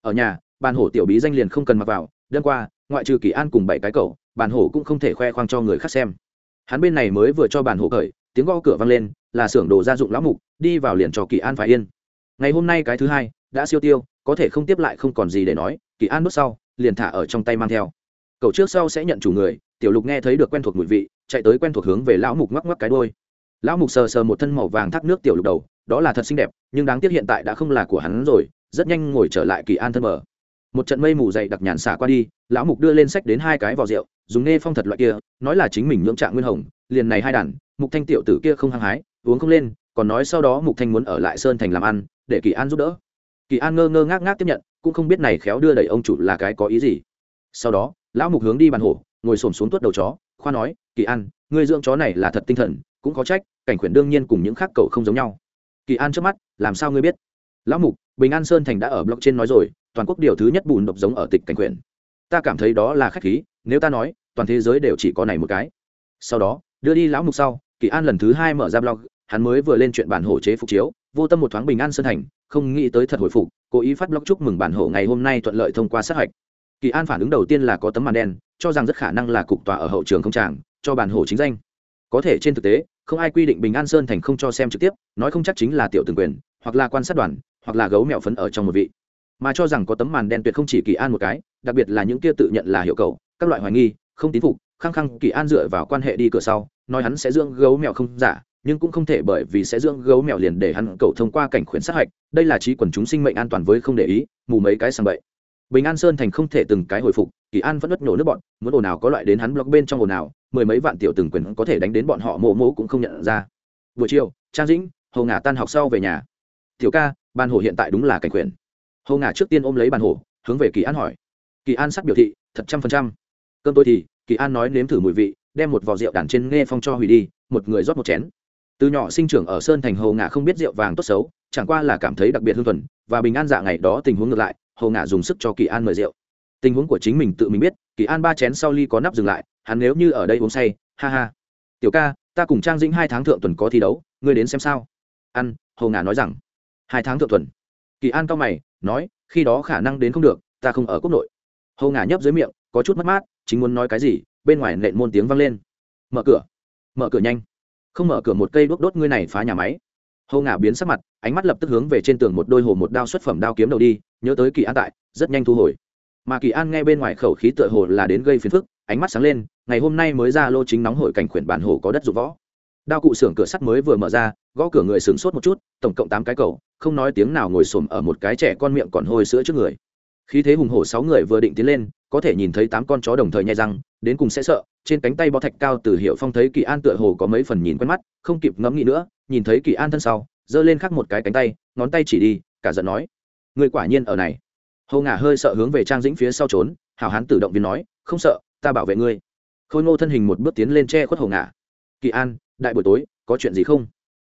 S1: Ở nhà, bàn hổ tiểu bí danh liền không cần mặc vào đơn qua, ngoại trừ kỳ an cùng bảy cái cậu, bàn hổ cũng không thể khoe khoang cho người khác xem. Hắn bên này mới vừa cho bàn hổ khởi tiếng gõ cửa vang lên, là xưởng đồ gia dụng lão mục, đi vào liền cho kỳ an phải yên. Ngày hôm nay cái thứ hai, đã siêu tiêu, có thể không tiếp lại không còn gì để nói, kỳ an bước sau, liền thả ở trong tay mang theo. Cậu trước sau sẽ nhận chủ người tiểu lục nghe thấy được quen thuộc mùi vị, chạy tới quen thuộc hướng về lão mục ngoắc ngoắc cái đôi lão mục sờ sờ một thân màu vàng thác nước tiểu lục đầu, đó là thật xinh đẹp, nhưng đáng tiếc hiện tại đã không là của hắn rồi, rất nhanh ngồi trở lại kỳ an thân mở một trận mây mù dày đặc nhàn xả qua đi, lão mục đưa lên sách đến hai cái vò rượu, dùng nghe phong thật loại kia, nói là chính mình nhưỡng trạng nguyên hồng, liền này hai đàn, mục thanh tiểu tử kia không hăng hái, uống không lên, còn nói sau đó mục thanh muốn ở lại sơn thành làm ăn, để kỳ an giúp đỡ. Kỳ an ngơ ngơ ngác ngác tiếp nhận, cũng không biết này khéo đưa đẩy ông chủ là cái có ý gì. Sau đó, lão mục hướng đi bàn hổ ngồi xổm xuống tuốt đầu chó, khoa nói, kỳ an, ngươi dưỡng chó này là thật tinh thần, cũng có trách, cảnh khuyển đương nhiên cùng những khác cậu không giống nhau. Kỳ an trước mắt, làm sao ngươi biết? Lão mục, bình an sơn thành đã ở blog trên nói rồi, toàn quốc điều thứ nhất bùn độc giống ở tịch cảnh khuyển. Ta cảm thấy đó là khách khí, nếu ta nói, toàn thế giới đều chỉ có này một cái. Sau đó, đưa đi lão mục sau, kỳ an lần thứ hai mở ra blog, hắn mới vừa lên chuyện bản hổ chế phục chiếu, vô tâm một thoáng bình an sơn thành, không nghĩ tới thật hồi phục, cố ý phát blog chúc mừng bản hổ ngày hôm nay thuận lợi thông qua sát hạch kỳ an phản ứng đầu tiên là có tấm màn đen, cho rằng rất khả năng là cục tòa ở hậu trường không tràng, cho bản hổ chính danh. Có thể trên thực tế, không ai quy định bình an sơn thành không cho xem trực tiếp, nói không chắc chính là tiểu từng quyền, hoặc là quan sát đoàn, hoặc là gấu mẹo phấn ở trong một vị. Mà cho rằng có tấm màn đen tuyệt không chỉ kỳ an một cái, đặc biệt là những kia tự nhận là hiệu cầu, các loại hoài nghi, không tín phục, khăng khăng kỳ an dựa vào quan hệ đi cửa sau, nói hắn sẽ dưỡng gấu mèo không giả, nhưng cũng không thể bởi vì sẽ dưỡng gấu mèo liền để hắn cầu thông qua cảnh khuyến sát hạch, đây là trí quần chúng sinh mệnh an toàn với không để ý, mù mấy cái sang bậy bình an sơn thành không thể từng cái hồi phục, kỳ an vẫn bất nổ nước bọn, muốn ồn nào có loại đến hắn blog bên trong ồn nào mười mấy vạn tiểu từng quyền có thể đánh đến bọn họ mộ mộ cũng không nhận ra. Buổi chiều, trang dĩnh, Hồ ngả tan học sau về nhà. Tiểu ca ban hồ hiện tại đúng là cảnh quyền. Hồ ngả trước tiên ôm lấy bàn hồ hướng về kỳ an hỏi. Kỳ an sắc biểu thị, thật trăm phần trăm. Cơn tôi thì, kỳ an nói nếm thử mùi vị, đem một vò rượu đàn trên nghe phong cho hủy đi, một người rót một chén. Từ nhỏ sinh trưởng ở sơn thành, Hồ ngả không biết rượu vàng tốt xấu, chẳng qua là cảm thấy đặc biệt hương thuần, và bình an dạ ngày đó tình huống ngược lại hầu ngả dùng sức cho kỳ an mời rượu. Tình huống của chính mình tự mình biết, kỳ an ba chén sau ly có nắp dừng lại, hắn nếu như ở đây uống say, ha ha. Tiểu ca, ta cùng trang dĩnh hai tháng thượng tuần có thi đấu, ngươi đến xem sao. Ăn hầu ngả nói rằng. Hai tháng thượng tuần. Kỳ an cao mày, nói, khi đó khả năng đến không được, ta không ở quốc nội. Hầu ngả nhấp dưới miệng, có chút mất mát, chính muốn nói cái gì, bên ngoài nện môn tiếng vang lên. Mở cửa. Mở cửa nhanh. Không mở cửa một cây đuốc đốt ngươi này phá nhà máy. Hầu ngả biến sắc mặt, ánh mắt lập tức hướng về trên tường một đôi hồ một đao xuất phẩm đao kiếm đầu đi nhớ tới kỳ an tại, rất nhanh thu hồi. Mà kỳ an nghe bên ngoài khẩu khí tựa hồ là đến gây phiền phức, ánh mắt sáng lên, ngày hôm nay mới ra lô chính nóng hội cảnh khuyển bản hồ có đất dụng võ. Đao cụ xưởng cửa sắt mới vừa mở ra, gõ cửa người sửng sốt một chút, tổng cộng tám cái cầu, không nói tiếng nào ngồi xổm ở một cái trẻ con miệng còn hôi sữa trước người. Khí thế hùng hổ sáu người vừa định tiến lên, có thể nhìn thấy tám con chó đồng thời nhai răng, đến cùng sẽ sợ, trên cánh tay bó thạch cao từ hiệu phong thấy kỳ an tựa hồ có mấy phần nhìn quen mắt, không kịp ngẫm nghĩ nữa, nhìn thấy kỳ an thân sau, giơ lên khắc một cái cánh tay, ngón tay chỉ đi, cả giận nói người quả nhiên ở này. Hầu ngả hơi sợ hướng về trang dĩnh phía sau trốn hào hán tự động viên nói, không sợ, ta bảo vệ ngươi. Khôi ngô thân hình một bước tiến lên che khuất hầu ngả kỳ an, đại buổi tối, có chuyện gì không?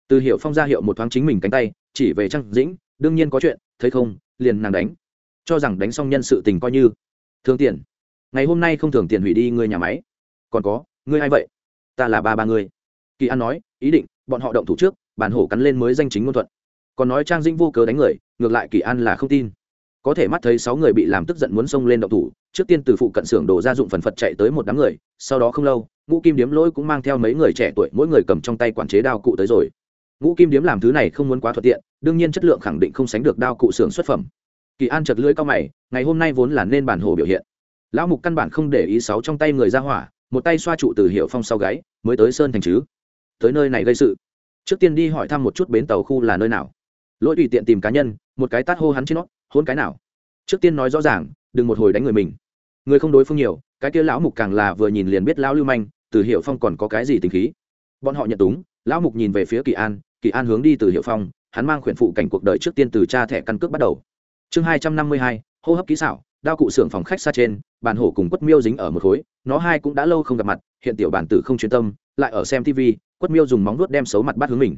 S1: Từ hiệu phong ra hiệu một thoáng chính mình cánh tay, chỉ về trang dĩnh, đương nhiên có chuyện, thấy không, liền nàng đánh. Cho rằng đánh xong nhân sự tình coi như. Thương tiền ngày hôm nay không thường tiền hủy đi ngươi nhà máy. Còn có, ngươi a i vậy? Ta là ba ba ngươi. Kỳ an nói, ý định, bọn họ động thủ trước, bản hổ cắn lên mới danh chính ngôn thuận còn nói trang dĩnh vô cớ đánh người, ngược lại kỳ an là không tin. Có thể mắt thấy sáu người bị làm tức giận muốn xông lên động thủ, trước tiên từ phụ cận xưởng đổ gia dụng phần phật chạy tới một đám người, sau đó không lâu, ngũ kim điếm lỗi cũng mang theo mấy người trẻ tuổi, mỗi người cầm trong tay quản chế đao cụ tới rồi. Ngũ kim điếm làm thứ này không muốn quá thuận tiện, đương nhiên chất lượng khẳng định không sánh được đao cụ xưởng xuất phẩm. Kỳ an chật lưỡi cao mày, ngày hôm nay vốn là nên bản hồ biểu hiện. Lão mục căn bản không để ý sáu trong tay người ra hỏa, một tay xoa trụ từ hiệu phong sau gáy, mới tới sơn thành chứ. Tới nơi này gây sự. Trước tiên đi hỏi thăm một chút bến tàu khu là nơi nào lỗi tùy tiện tìm cá nhân, một cái tát hô hắn trên nó, hôn cái nào? Trước tiên nói rõ ràng, đừng một hồi đánh người mình. Người không đối phương nhiều, cái kia lão mục càng là vừa nhìn liền biết lão lưu manh, từ hiệu phong còn có cái gì tình khí. Bọn họ nhận túng, lão mục nhìn về phía kỳ an kỳ an hướng đi từ hiệu phong, hắn mang khuyển phụ cảnh cuộc đời trước tiên từ cha thẻ căn cước bắt đầu. Chương hai trăm năm mươi hai, hô hấp kỹ xảo, đao cụ xưởng phòng khách xa trên, bàn hổ cùng quất miêu dính ở một khối, nó hai cũng đã lâu không gặp mặt, hiện tiểu bản tử không chuyên tâm, lại ở xem tv quất miêu dùng móng nuốt đem xấu mặt bắt hướng mình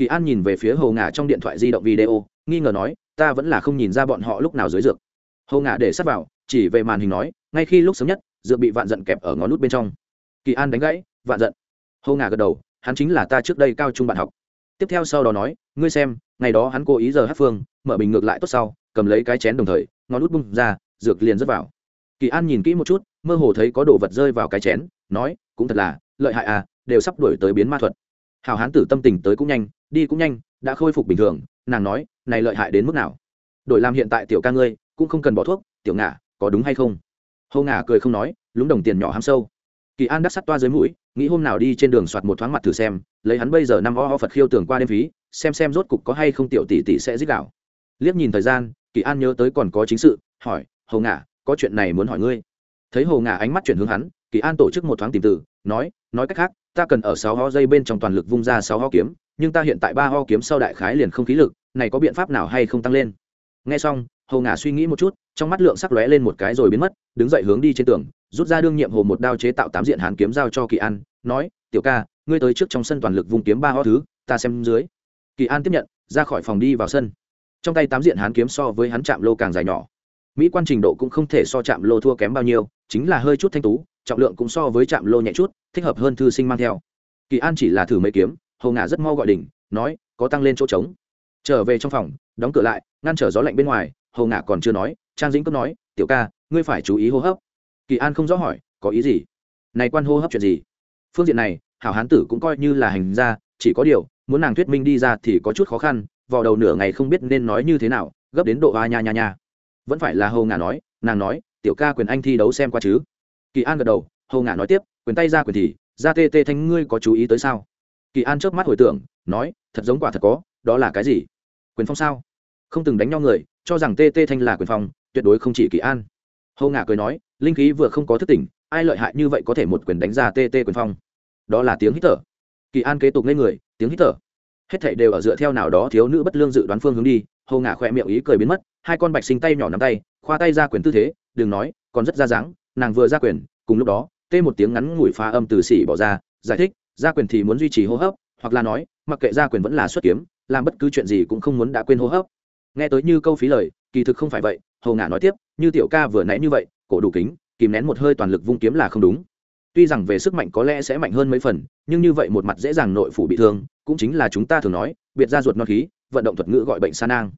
S1: kỳ an nhìn về phía hồ ngả trong điện thoại di động video, nghi ngờ nói, ta vẫn là không nhìn ra bọn họ lúc nào dưới dược. Hồ ngả để sắt vào, chỉ về màn hình nói, ngay khi lúc sớm nhất, dược bị vạn giận kẹp ở ngón nút bên trong. Kỳ an đánh gãy, vạn giận. Hồ ngả gật đầu, hắn chính là ta trước đây cao trung bạn học. Tiếp theo sau đó nói, ngươi xem, ngày đó hắn cố ý giờ hát phương, mở bình ngược lại tốt sau, cầm lấy cái chén đồng thời, ngón nút bung ra, dược liền rớt vào. Kỳ an nhìn kỹ một chút, mơ hồ thấy có đồ vật rơi vào cái chén, nói, cũng thật là, lợi hại à đều sắp đuổi tới biến ma thuật. Hào hán tử tâm tình tới cũng nhanh đi cũng nhanh, đã khôi phục bình thường, nàng nói, này lợi hại đến mức nào? Đổi làm hiện tại tiểu ca ngươi, cũng không cần bỏ thuốc, tiểu ngả, có đúng hay không? Hầu ngả cười không nói, lúng đồng tiền nhỏ ham sâu. Kỳ an đắc sắt toa dưới mũi, nghĩ hôm nào đi trên đường soạt một thoáng mặt thử xem, lấy hắn bây giờ năm o ho phật khiêu tưởng qua đêm phí, xem xem rốt cục có hay không tiểu tỷ tỷ sẽ dích đạo. Liếc nhìn thời gian, kỳ an nhớ tới còn có chính sự, hỏi hầu ngả, có chuyện này muốn hỏi ngươi? Thấy hầu ngả ánh mắt chuyển hướng hắn, kỳ an tổ chức một thoáng tìm từ, nói nói cách khác, ta cần ở sáu ho dây bên trong toàn lực vung ra sáu ho kiếm nhưng ta hiện tại ba ho kiếm sau đại khái liền không khí lực, này có biện pháp nào hay không tăng lên? Nghe xong hầu ngả suy nghĩ một chút, trong mắt lượng sắc lóe lên một cái rồi biến mất, đứng dậy hướng đi trên tường, rút ra đương nhiệm hồ một đao chế tạo tám diện hàn kiếm giao cho kỳ an, nói, tiểu ca, ngươi tới trước trong sân toàn lực vùng kiếm ba ho thứ, ta xem dưới. Kỳ an tiếp nhận, ra khỏi phòng đi vào sân. Trong tay tám diện hán kiếm so với hắn chạm lô càng dài nhỏ. Mỹ quan trình độ cũng không thể so chạm lô thua kém bao nhiêu, chính là hơi chút thanh tú, trọng lượng cũng so với chạm lô nhẹ chút, thích hợp hơn thư sinh mang theo. Kỳ an chỉ là thử mấy kiếm hầu ngà rất mau gọi đỉnh, nói, có tăng lên chỗ trống. Trở về trong phòng, đóng cửa lại, ngăn trở gió lạnh bên ngoài, hầu ngà còn chưa nói, trang dĩnh cấp nói, tiểu ca, ngươi phải chú ý hô hấp. Kỳ an không rõ hỏi, có ý gì? Này quan hô hấp chuyện gì? Phương diện này, hảo hán tử cũng coi như là hành gia, chỉ có điều, muốn nàng thuyết minh đi ra thì có chút khó khăn, vào đầu nửa ngày không biết nên nói như thế nào, gấp đến độ hoa nha nha nha. Vẫn phải là hầu ngà nói, nàng nói, tiểu ca quyền anh thi đấu xem qua chứ? Kỳ an gật đầu, hầu ngà nói tiếp, quyền tay ra quyền thì, ra tê tê thanh ngươi có chú ý tới sao? Kỳ an chớp mắt hồi tưởng, nói, thật giống quả thật có, đó là cái gì? Quyền phong sao? Không từng đánh nhau người, cho rằng tê tê thanh là quyền phong, tuyệt đối không chỉ kỳ an. Hầu ngả cười nói, linh khí vừa không có thức tỉnh, ai lợi hại như vậy có thể một quyền đánh ra tê tê quyền phong? Đó là tiếng hít thở. Kỳ an kế tục lên người, tiếng hít thở. Hết thảy đều ở dựa theo nào đó thiếu nữ bất lương dự đoán phương hướng đi hầu ngả khỏe miệng ý cười biến mất, hai con bạch sinh tay nhỏ nắm tay, khoa tay ra quyền tư thế, đừng nói, còn rất ra dáng, nàng vừa ra quyền, cùng lúc đó, tê một tiếng ngắn ngủi pha âm từ xỉ bỏ ra, giải thích gia quyền thì muốn duy trì hô hấp, hoặc là nói, mặc kệ gia quyền vẫn là xuất kiếm, làm bất cứ chuyện gì cũng không muốn đã quên hô hấp. Nghe tới như câu phí lời, kỳ thực không phải vậy hầu ngả nói tiếp, như tiểu ca vừa nãy như vậy, cổ đủ kính, kìm nén một hơi toàn lực vung kiếm là không đúng. Tuy rằng về sức mạnh có lẽ sẽ mạnh hơn mấy phần, nhưng như vậy một mặt dễ dàng nội phủ bị thương, cũng chính là chúng ta thường nói, biệt ra ruột non khí, vận động thuật ngữ gọi bệnh sa nang.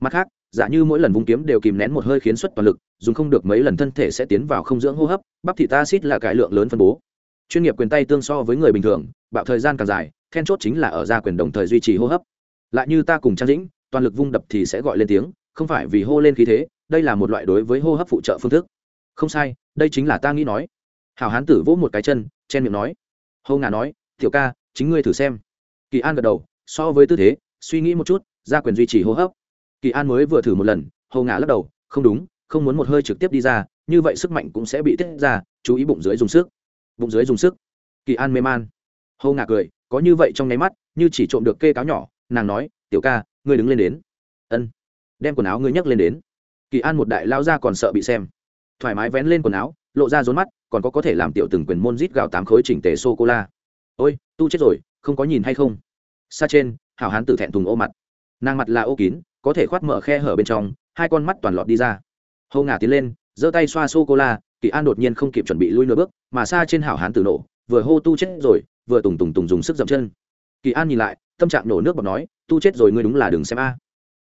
S1: Mặt khác, giả như mỗi lần vung kiếm đều kìm nén một hơi khiến xuất toàn lực, dùng không được mấy lần thân thể sẽ tiến vào không dưỡng hô hấp, bắp thịt acid là cải lượng lớn phân bố chuyên nghiệp quyền tay tương so với người bình thường, bạo thời gian càng dài, then chốt chính là ở gia quyền đồng thời duy trì hô hấp. Lại như ta cùng trang dĩnh, toàn lực vung đập thì sẽ gọi lên tiếng, không phải vì hô lên khí thế, đây là một loại đối với hô hấp phụ trợ phương thức. Không sai, đây chính là ta nghĩ nói. Hào hán tử vỗ một cái chân, chen miệng nói. Hô ngà nói, tiểu ca, chính ngươi thử xem. Kỳ an gật đầu, so với tư thế, suy nghĩ một chút ra quyền duy trì hô hấp. Kỳ an mới vừa thử một lần, Hô ngà lắc đầu, không đúng, không muốn một hơi trực tiếp đi ra, như vậy sức mạnh cũng sẽ bị tiết ra, chú ý bụng dưới dùng sức bụng dưới dùng sức. Kỳ an mê man. Hầu ngà cười, có như vậy trong nháy mắt, như chỉ trộm được kê cáo nhỏ, nàng nói, tiểu ca, ngươi đứng lên đến. Ân. Đem quần áo ngươi nhấc lên đến. Kỳ an một đại lao ra còn sợ bị xem. Thoải mái vén lên quần áo, lộ ra rốn mắt, còn có có thể làm tiểu từng quyền môn rít gạo tám khối chỉnh tề sô cô la ôi, tu chết rồi, không có nhìn hay không? Xa trên, hảo hán tử thẹn thùng ô mặt. Nàng mặt là ô kín, có thể khoát mở khe hở bên trong, hai con mắt toàn lọt đi ra. Hầu ngả tiến lên, giơ tay xoa sô cô la kỳ an đột nhiên không kịp chuẩn bị lui nửa bước, mà xa trên hảo hán tử nổ, vừa hô tu chết rồi, vừa tùng tùng tùng dùng sức dậm chân. Kỳ an nhìn lại, tâm trạng nổ nước bọt nói, tu chết rồi ngươi đúng là đừng xem a. À.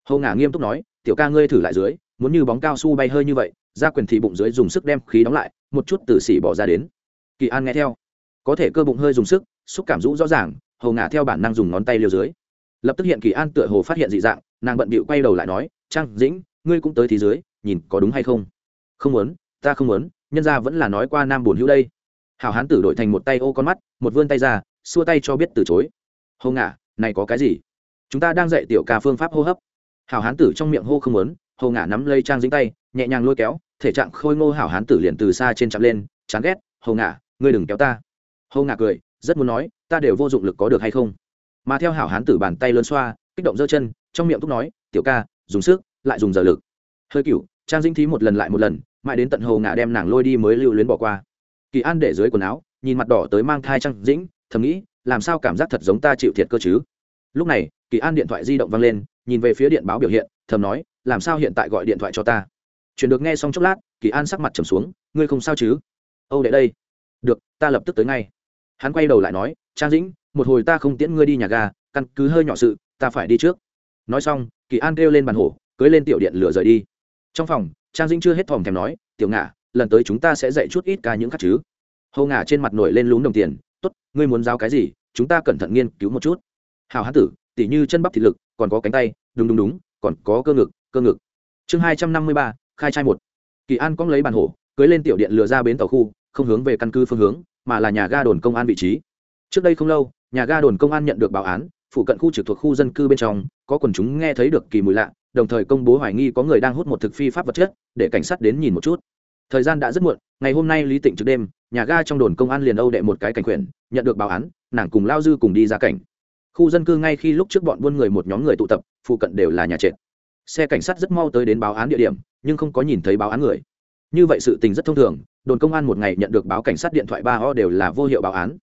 S1: hầu ngả nghiêm túc nói, tiểu ca ngươi thử lại dưới, muốn như bóng cao su bay hơi như vậy, ra quyền thì bụng dưới dùng sức đem khí đóng lại, một chút từ xỉ bỏ ra đến. Kỳ an nghe theo, có thể cơ bụng hơi dùng sức, xúc cảm rũ rõ ràng hầu ngả theo bản năng dùng ngón tay liều dưới. Lập tức hiện kỳ an tựa hồ phát hiện dị dạng, nàng bận bịu quay đầu lại nói, trang dĩnh, ngươi cũng tới thì dưới, nhìn có đúng hay không? Không muốn, ta không muốn nhân ra vẫn là nói qua nam buồn hữu đây. Hào hán tử đổi thành một tay ô con mắt, một vươn tay ra, xua tay cho biết từ chối. Hô ngả, này có cái gì? Chúng ta đang dạy tiểu ca phương pháp hô hấp. Hào hán tử trong miệng hô không muốn hầu ngả nắm lây trang dính tay, nhẹ nhàng lôi kéo, thể trạng khôi ngô hảo hán tử liền từ xa trên chạm lên, chán ghét hầu ngả, ngươi đừng kéo ta. Hầu ngả cười, rất muốn nói, ta đều vô dụng lực có được hay không? Mà theo hảo hán tử bàn tay lớn xoa, kích động giơ chân, trong miệng thúc nói, tiểu ca, dùng sức, lại dùng giờ lực. Hơi cựu trang dính thí một lần lại một lần mãi đến tận hồ ngã đem nàng lôi đi mới lưu luyến bỏ qua. Kỳ an để dưới quần áo, nhìn mặt đỏ tới mang thai trang dĩnh thầm nghĩ, làm sao cảm giác thật giống ta chịu thiệt cơ chứ? Lúc này, kỳ an điện thoại di động văng lên, nhìn về phía điện báo biểu hiện, thầm nói, làm sao hiện tại gọi điện thoại cho ta? Chuyển được nghe xong chốc lát, kỳ an sắc mặt trầm xuống, ngươi không sao chứ? Âu đệ đây. Được, ta lập tức tới ngay. Hắn quay đầu lại nói, trang dĩnh, một hồi ta không tiễn ngươi đi nhà ga, căn cứ hơi nhỏ sự, ta phải đi trước. Nói xong, kỳ an kêu lên bàn hổ, cưới lên tiểu điện lửa rời đi. Trong phòng trang dĩnh chưa hết thòm thèm nói, tiểu ngả, lần tới chúng ta sẽ dạy chút ít ca những khác chứ. Hầu ngả trên mặt nổi lên lún đồng tiền, tốt, ngươi muốn giao cái gì, chúng ta cẩn thận nghiên cứu một chút. Hào hán tử, tỉ như chân bắp thịt lực, còn có cánh tay, đúng đúng đúng, còn có cơ ngực cơ ngực. Chương hai trăm năm mươi ba, khai trai một. Kỳ an cóng lấy bàn hổ, cưới lên tiểu điện lừa ra bến tàu khu, không hướng về căn cứ phương hướng, mà là nhà ga đồn công an vị trí. Trước đây không lâu, nhà ga đồn công an nhận được báo án, phụ cận khu trực thuộc khu dân cư bên trong, có quần chúng nghe thấy được kỳ mùi lạ đồng thời công bố hoài nghi có người đang hút một thực phi pháp vật chất, để cảnh sát đến nhìn một chút. Thời gian đã rất muộn, ngày hôm nay lý tịnh trước đêm, nhà ga trong đồn công an liền âu đệ một cái cảnh quyền, nhận được báo án, nàng cùng lao dư cùng đi ra cảnh. Khu dân cư ngay khi lúc trước bọn buôn người một nhóm người tụ tập, phụ cận đều là nhà trệt. Xe cảnh sát rất mau tới đến báo án địa điểm, nhưng không có nhìn thấy báo án người. Như vậy sự tình rất thông thường, đồn công an một ngày nhận được báo cảnh sát điện thoại ba o đều là vô hiệu báo án.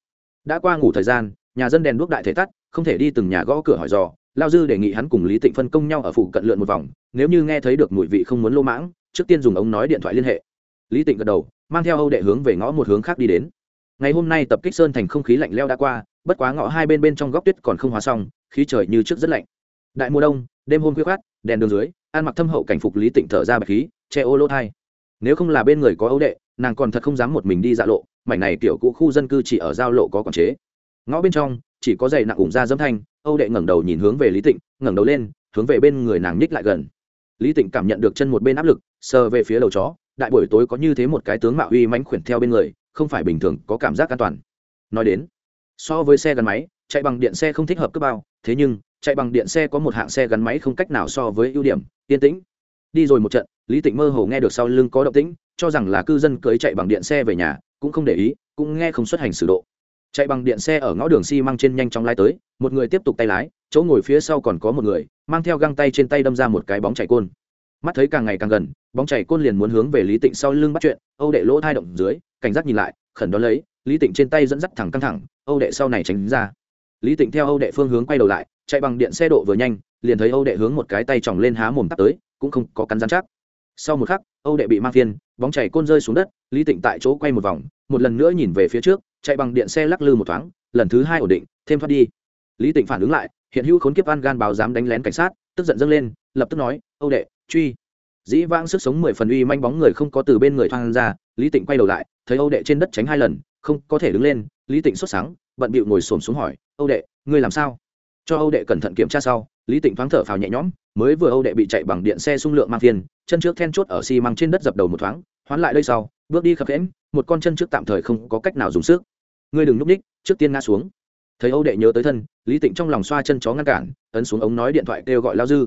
S1: Đã qua ngủ thời gian, nhà dân đèn đuốc đại thể tắt, không thể đi từng nhà gõ cửa hỏi dò lao dư đề nghị hắn cùng lý tịnh phân công nhau ở phụ cận lượn một vòng, nếu như nghe thấy được mùi vị không muốn lô mãng, trước tiên dùng ống nói điện thoại liên hệ. Lý tịnh gật đầu, mang theo âu đệ hướng về ngõ một hướng khác đi đến. Ngày hôm nay tập kích sơn thành không khí lạnh leo đã qua, bất quá ngõ hai bên bên trong góc tuyết còn không hóa xong, khí trời như trước rất lạnh. Đại mùa đông, đêm hôm khuya khát đèn đường dưới ăn mặc thâm hậu cảnh phục lý tịnh thở ra bạch khí, che ô lỗ thai. Nếu không là bên người có ấu đệ, nàng còn thật không dám một mình đi dạ lộ, mảnh này tiểu cũ khu dân cư chỉ ở giao lộ có quản chế. Ngõ bên trong, chỉ có giày nặng ủng ra dâm thanh âu đệ ngẩng đầu nhìn hướng về lý tịnh, ngẩng đầu lên, hướng về bên người nàng nhích lại gần. Lý tịnh cảm nhận được chân một bên áp lực, sờ về phía đầu chó, đại buổi tối có như thế một cái tướng mạo uy mãnh khuyển theo bên người, không phải bình thường, có cảm giác an toàn. Nói đến, so với xe gắn máy, chạy bằng điện xe không thích hợp cướp bao, thế nhưng, chạy bằng điện xe có một hạng xe gắn máy không cách nào so với ưu điểm, yên tĩnh. Đi rồi một trận, lý tịnh mơ hồ nghe được sau lưng có động tĩnh, cho rằng là cư dân cưới chạy bằng điện xe về nhà, cũng không để ý, cũng nghe không xuất hành xử độ chạy bằng điện xe ở ngõ đường xi măng trên nhanh chóng lái tới, một người tiếp tục tay lái, chỗ ngồi phía sau còn có một người, mang theo găng tay trên tay đâm ra một cái bóng chảy côn. Mắt thấy càng ngày càng gần, bóng chảy côn liền muốn hướng về lý tịnh sau lưng bắt chuyện, âu đệ lỗ thai động dưới, cảnh giác nhìn lại, khẩn đón lấy, lý tịnh trên tay dẫn dắt thẳng căng thẳng, âu đệ sau này tránh ra. Lý tịnh theo âu đệ phương hướng quay đầu lại, chạy bằng điện xe độ vừa nhanh, liền thấy âu đệ hướng một cái tay tròng lên há mồm tắt tới, cũng không có cắn rắn chắc. Sau một khắc, âu đệ bị mang phiên, bóng chảy côn rơi xuống đất, lý tịnh tại chỗ quay một vòng, một lần nữa nhìn về phía trước chạy bằng điện xe lắc lư một thoáng, lần thứ hai ổn định, thêm thoát đi. Lý tịnh phản ứng lại, hiện hữu khốn kiếp ăn gan báo dám đánh lén cảnh sát, tức giận dâng lên, lập tức nói, âu đệ, truy. Dĩ vãng sức sống mười phần uy manh bóng người không có từ bên người thoang ra, lý tịnh quay đầu lại, thấy âu đệ trên đất tránh hai lần, không có thể đứng lên, lý tịnh xuất sáng bận bịu ngồi xổm xuống hỏi, âu đệ, ngươi làm sao? Cho âu đệ cẩn thận kiểm tra sau, lý tịnh thoáng thở phào nhẹ nhõm, mới vừa âu đệ bị chạy bằng điện xe xung lượng mang phiền chân trước then chốt ở xi măng trên đất dập đầu một thoáng, hoán lại đây sau, bước đi khập khẽm một con chân trước tạm thời không có cách nào dùng sức ngươi đừng núp ních, trước tiên ngã xuống. Thấy âu đệ nhớ tới thân, lý tịnh trong lòng xoa chân chó ngăn cản, ấn xuống ống nói điện thoại kêu gọi lao dư.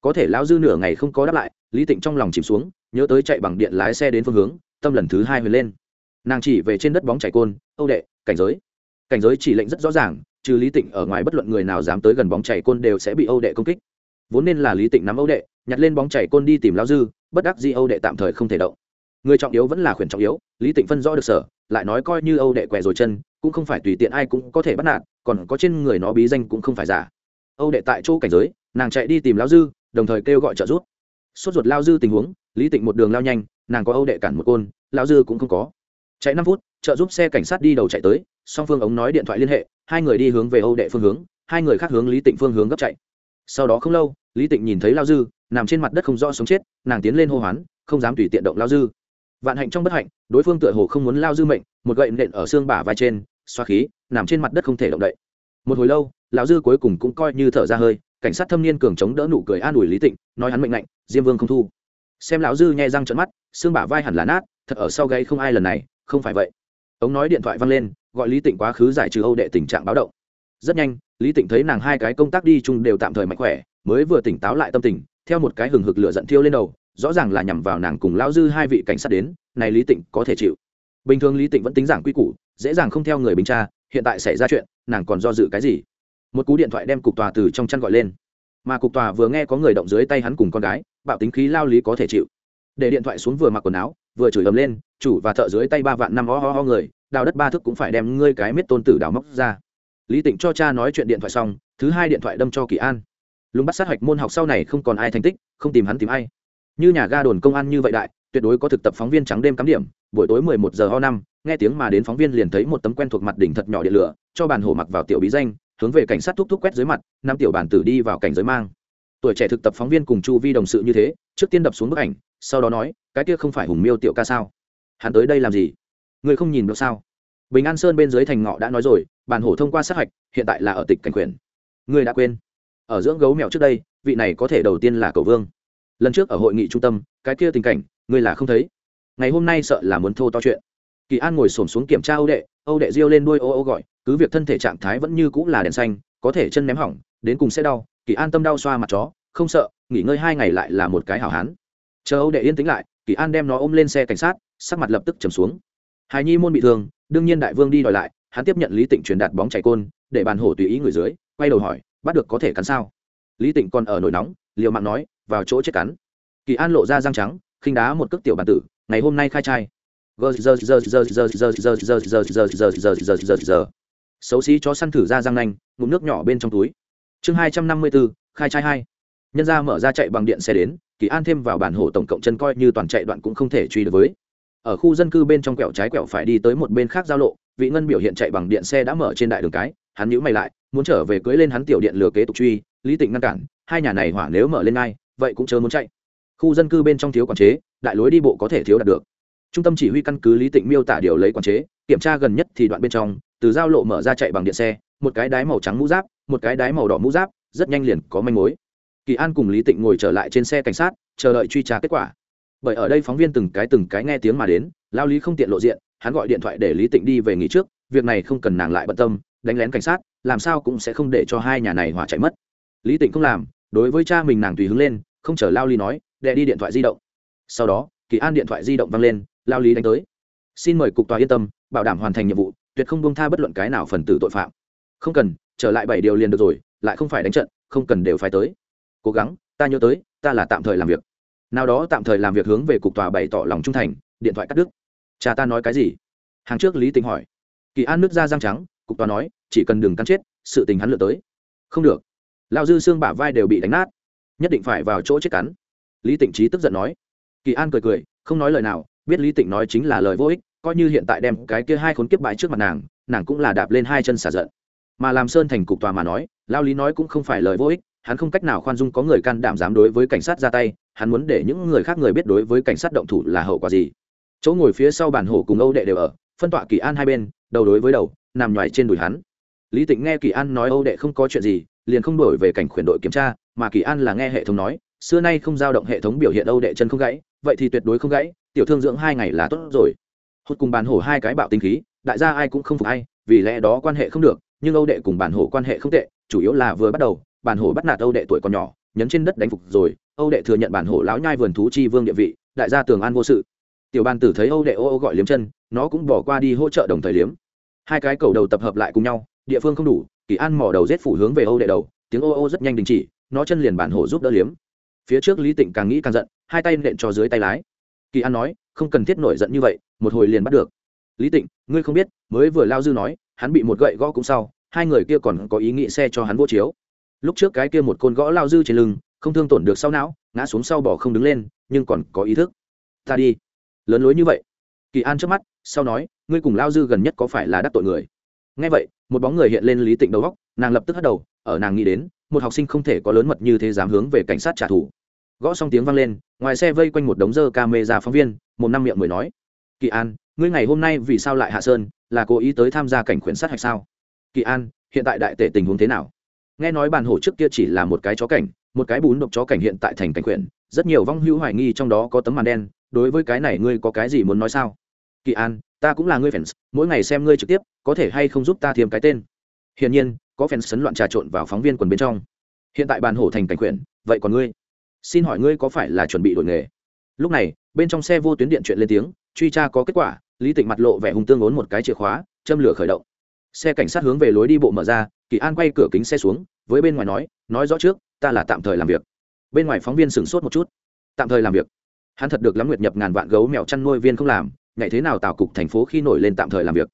S1: Có thể lao dư nửa ngày không có đáp lại, lý tịnh trong lòng chìm xuống, nhớ tới chạy bằng điện lái xe đến phương hướng, tâm lần thứ hai huyền lên. Nàng chỉ về trên đất bóng chảy côn, âu đệ, cảnh giới. Cảnh giới chỉ lệnh rất rõ ràng, trừ lý tịnh ở ngoài bất luận người nào dám tới gần bóng chảy côn đều sẽ bị âu đệ công kích. Vốn nên là lý tịnh nắm âu đệ, nhặt lên bóng chảy côn đi tìm lao dư, bất đắc di âu đệ tạm thời không thể động người trọng yếu vẫn là khuyển trọng yếu, lý tịnh phân rõ được sở, lại nói coi như âu đệ què rồi chân, cũng không phải tùy tiện ai cũng có thể bắt nạt, còn có trên người nó bí danh cũng không phải giả. Âu đệ tại chỗ cảnh giới, nàng chạy đi tìm lao dư, đồng thời kêu gọi trợ giúp. Sốt ruột lao dư tình huống, lý tịnh một đường lao nhanh, nàng có âu đệ cản một côn, lao dư cũng không có. Chạy năm phút, trợ giúp xe cảnh sát đi đầu chạy tới, song phương ống nói điện thoại liên hệ, hai người đi hướng về âu đệ phương hướng, hai người khác hướng lý tịnh phương hướng gấp chạy. Sau đó không lâu, lý tịnh nhìn thấy lao dư, nằm trên mặt đất không rõ sống chết, nàng tiến lên hô hoán, không dám tùy tiện động lao dư vạn hạnh trong bất hạnh, đối phương tựa hồ không muốn lao dư mệnh, một gậy nện ở xương bả vai trên, xoa khí, nằm trên mặt đất không thể động đậy. Một hồi lâu, lão dư cuối cùng cũng coi như thở ra hơi, cảnh sát thâm niên cường chống đỡ nụ cười an ủi lý tịnh, nói hắn mệnh lạnh diêm vương không thu. Xem lão dư nhai răng trận mắt, xương bả vai hẳn là nát, thật ở sau gáy không ai lần này, không phải vậy. Ống nói điện thoại văng lên, gọi lý tịnh quá khứ giải trừ âu đệ tình trạng báo động. Rất nhanh, lý tịnh thấy nàng hai cái công tác đi chung đều tạm thời mạnh khỏe, mới vừa tỉnh táo lại tâm tình, theo một cái hừng hực lửa giận thiêu lên đầu rõ ràng là nhằm vào nàng cùng lão dư hai vị cảnh sát đến, này lý tịnh có thể chịu. Bình thường lý tịnh vẫn tính giảng quy củ, dễ dàng không theo người bình tra, hiện tại xảy ra chuyện, nàng còn do dự cái gì? Một cú điện thoại đem cục tòa từ trong chăn gọi lên. Mà cục tòa vừa nghe có người động dưới tay hắn cùng con gái, bạo tính khí lao lý có thể chịu. Để điện thoại xuống vừa mặc quần áo, vừa chửi ầm lên, chủ và thợ dưới tay ba vạn năm ho ho ho người, đào đất ba thức cũng phải đem ngươi cái miết tôn tử đào móc ra. Lý tịnh cho cha nói chuyện điện thoại xong, thứ hai điện thoại đâm cho kỳ an. Lùng bắt sát hạch môn học sau này không còn ai thành tích, không tìm hắn tìm ai như nhà ga đồn công an như vậy đại, tuyệt đối có thực tập phóng viên trắng đêm cắm điểm, buổi tối mười một giờ ho năm, nghe tiếng mà đến phóng viên liền thấy một tấm quen thuộc mặt đỉnh thật nhỏ điện lửa, cho bàn hổ mặc vào tiểu bí danh, hướng về cảnh sát thúc thúc quét dưới mặt, năm tiểu bản tử đi vào cảnh giới mang. Tuổi trẻ thực tập phóng viên cùng chu vi đồng sự như thế, trước tiên đập xuống bức ảnh, sau đó nói, cái kia không phải hùng miêu tiểu ca sao? Hắn tới đây làm gì? Người không nhìn được sao? Bình an sơn bên dưới thành ngọ đã nói rồi, bàn hổ thông qua sát hạch, hiện tại là ở tịch cảnh quyền. Người đã quên. Ở dưỡng gấu mèo trước đây, vị này có thể đầu tiên là cầu vương lần trước ở hội nghị trung tâm, cái kia tình cảnh, ngươi là không thấy. Ngày hôm nay sợ là muốn thô to chuyện. Kỳ an ngồi xổm xuống kiểm tra âu đệ âu đệ riêu lên đuôi ô ô gọi, cứ việc thân thể trạng thái vẫn như cũng là đèn xanh, có thể chân ném hỏng, đến cùng sẽ đau, kỳ an tâm đau xoa mặt chó, không sợ, nghỉ ngơi hai ngày lại là một cái hảo hán. Chờ âu đệ yên tĩnh lại, kỳ an đem nó ôm lên xe cảnh sát, sắc mặt lập tức trầm xuống. Hài nhi môn bị thương, đương nhiên đại vương đi đòi lại, hắn tiếp nhận lý tịnh truyền đạt bóng chảy côn, để bàn hổ tùy ý người dưới, quay đầu hỏi, bắt được có thể cắn sao? Lý tịnh còn ở nổi nóng, liều mạng nói vào chỗ chết cắn kỳ an lộ ra răng trắng khinh đá một cước tiểu bản tử ngày hôm nay khai trai xấu xí chó săn thử ra răng nanh ngụm nước nhỏ bên trong túi chương hai trăm năm mươi bốn khai trai hai nhân ra mở ra chạy bằng điện xe đến kỳ an thêm vào bản hồ tổng cộng chân coi như toàn chạy đoạn cũng không thể truy được với ở khu dân cư bên trong quẹo trái quẹo phải đi tới một bên khác giao lộ vị ngân biểu hiện chạy bằng điện xe đã mở trên đại đường cái hắn nhíu mày lại muốn trở về cưới lên hắn tiểu điện lừa kế tục truy lý tịnh ngăn cản hai nhà này hỏa nếu mở lên ngay vậy cũng chớ muốn chạy. Khu dân cư bên trong thiếu quản chế, đại lối đi bộ có thể thiếu đạt được. Trung tâm chỉ huy căn cứ lý tịnh miêu tả điều lấy quản chế, kiểm tra gần nhất thì đoạn bên trong, từ giao lộ mở ra chạy bằng điện xe, một cái đái màu trắng mũ giáp, một cái đái màu đỏ mũ giáp, rất nhanh liền có manh mối. Kỳ an cùng lý tịnh ngồi trở lại trên xe cảnh sát, chờ đợi truy tra kết quả. Bởi ở đây phóng viên từng cái từng cái nghe tiếng mà đến, lao lý không tiện lộ diện, hắn gọi điện thoại để lý tịnh đi về nghỉ trước, việc này không cần nàng lại bận tâm, đánh lén cảnh sát, làm sao cũng sẽ không để cho hai nhà này hỏa chạy mất. Lý tịnh không làm đối với cha mình nàng tùy hứng lên, không chờ lao lý nói đệ đi điện thoại di động. Sau đó, kỳ an điện thoại di động văng lên, lao lý đánh tới. Xin mời cục tòa yên tâm, bảo đảm hoàn thành nhiệm vụ, tuyệt không buông tha bất luận cái nào phần tử tội phạm. Không cần, trở lại bảy điều liền được rồi, lại không phải đánh trận, không cần đều phải tới. Cố gắng, ta nhớ tới, ta là tạm thời làm việc. Nào đó tạm thời làm việc hướng về cục tòa bày tỏ lòng trung thành, điện thoại cắt đứt. Cha ta nói cái gì? Hàng trước lý tính hỏi. Kỳ an nước ra răng trắng, cục tòa nói, chỉ cần đừng cắn chết, sự tình hắn lựa tới. Không được lao dư xương bả vai đều bị đánh nát. Nhất định phải vào chỗ chết cắn. Lý tịnh trí tức giận nói. Kỳ an cười cười, không nói lời nào, biết lý tịnh nói chính là lời vô ích, coi như hiện tại đem cái kia hai khốn kiếp bại trước mặt nàng nàng cũng là đạp lên hai chân xả giận. Mà làm sơn thành cục tòa mà nói, lao lý nói cũng không phải lời vô ích, hắn không cách nào khoan dung có người can đảm dám đối với cảnh sát ra tay, hắn muốn để những người khác người biết đối với cảnh sát động thủ là hậu quả gì. Chỗ ngồi phía sau bản hổ cùng âu đệ đều ở, phân tọa kỳ an hai bên, đầu đối với đầu, nằm nhoài trên đùi hắn. Lý tịnh nghe kỳ an nói âu đệ không có chuyện gì liền không đổi về cảnh khuyển đội kiểm tra, mà kỳ an là nghe hệ thống nói, xưa nay không giao động hệ thống biểu hiện âu đệ chân không gãy, vậy thì tuyệt đối không gãy, tiểu thương dưỡng hai ngày là tốt rồi. Hốt cùng bàn hổ hai cái bạo tinh khí, đại gia ai cũng không phục ai, vì lẽ đó quan hệ không được, nhưng âu đệ cùng bàn hổ quan hệ không tệ, chủ yếu là vừa bắt đầu bàn hổ bắt nạt âu đệ tuổi còn nhỏ, nhấn trên đất đánh phục rồi, âu đệ thừa nhận bản hổ lão nhai vườn thú chi vương địa vị, đại gia tường an vô sự. Tiểu ban tử thấy âu đệ ô ô gọi liếm chân, nó cũng bỏ qua đi hỗ trợ đồng thời liếm. Hai cái cầu đầu tập hợp lại cùng nhau, địa phương không đủ kỳ an mỏ đầu rết phủ hướng về âu đệ đầu, tiếng ô ô rất nhanh đình chỉ, nó chân liền bản hổ giúp đỡ liếm. Phía trước lý tịnh càng nghĩ càng giận, hai tay nện cho dưới tay lái. Kỳ an nói, không cần thiết nổi giận như vậy, một hồi liền bắt được. Lý tịnh, ngươi không biết, mới vừa lao dư nói, hắn bị một gậy gõ cũng sau, hai người kia còn có ý nghĩ xe cho hắn vô chiếu. Lúc trước cái kia một côn gõ lao dư trên lưng, không thương tổn được sau não, ngã xuống sau bỏ không đứng lên, nhưng còn có ý thức. Ta đi. Lớn lối như vậy. Kỳ an trước mắt, sau nói, ngươi cùng lao dư gần nhất có phải là đắc tội người? Ngay vậy, một bóng người hiện lên lý tịnh đầu góc, nàng lập tức hất đầu, ở nàng nghĩ đến, một học sinh không thể có lớn mật như thế dám hướng về cảnh sát trả thù. Gõ xong tiếng vang lên, ngoài xe vây quanh một đống dơ ca mê ra phóng viên, một năm miệng mới nói. Kỳ an, ngươi ngày hôm nay vì sao lại hạ sơn, là cố ý tới tham gia cảnh khuyển sát hạch sao? Kỳ an, hiện tại đại tệ tình huống thế nào? Nghe nói bàn hổ trước kia chỉ là một cái chó cảnh, một cái bún độc chó cảnh hiện tại thành cảnh khuyển, rất nhiều vong hữu hoài nghi trong đó có tấm màn đen, đối với cái này ngươi có cái gì muốn nói sao? Kỳ an, ta cũng là ngươi fans, mỗi ngày xem ngươi trực tiếp, có thể hay không giúp ta thêm cái tên? Hiển nhiên, có fans sấn loạn trà trộn vào phóng viên quần bên trong. Hiện tại bàn hổ thành cảnh quyển vậy còn ngươi? Xin hỏi ngươi có phải là chuẩn bị đổi nghề? Lúc này, bên trong xe vô tuyến điện chuyện lên tiếng, truy tra có kết quả, lý tịnh mặt lộ vẻ hung tương ốn một cái chìa khóa, châm lửa khởi động. Xe cảnh sát hướng về lối đi bộ mở ra, kỳ an quay cửa kính xe xuống, với bên ngoài nói nói rõ trước, ta là tạm thời làm việc. Bên ngoài phóng viên sửng sốt một chút. Tạm thời làm việc? Hắn thật được lắm nguyệt nhập ngàn vạn gấu mèo chăn nuôi viên không làm ngày thế nào tạo cục thành phố khi nổi lên tạm thời làm việc?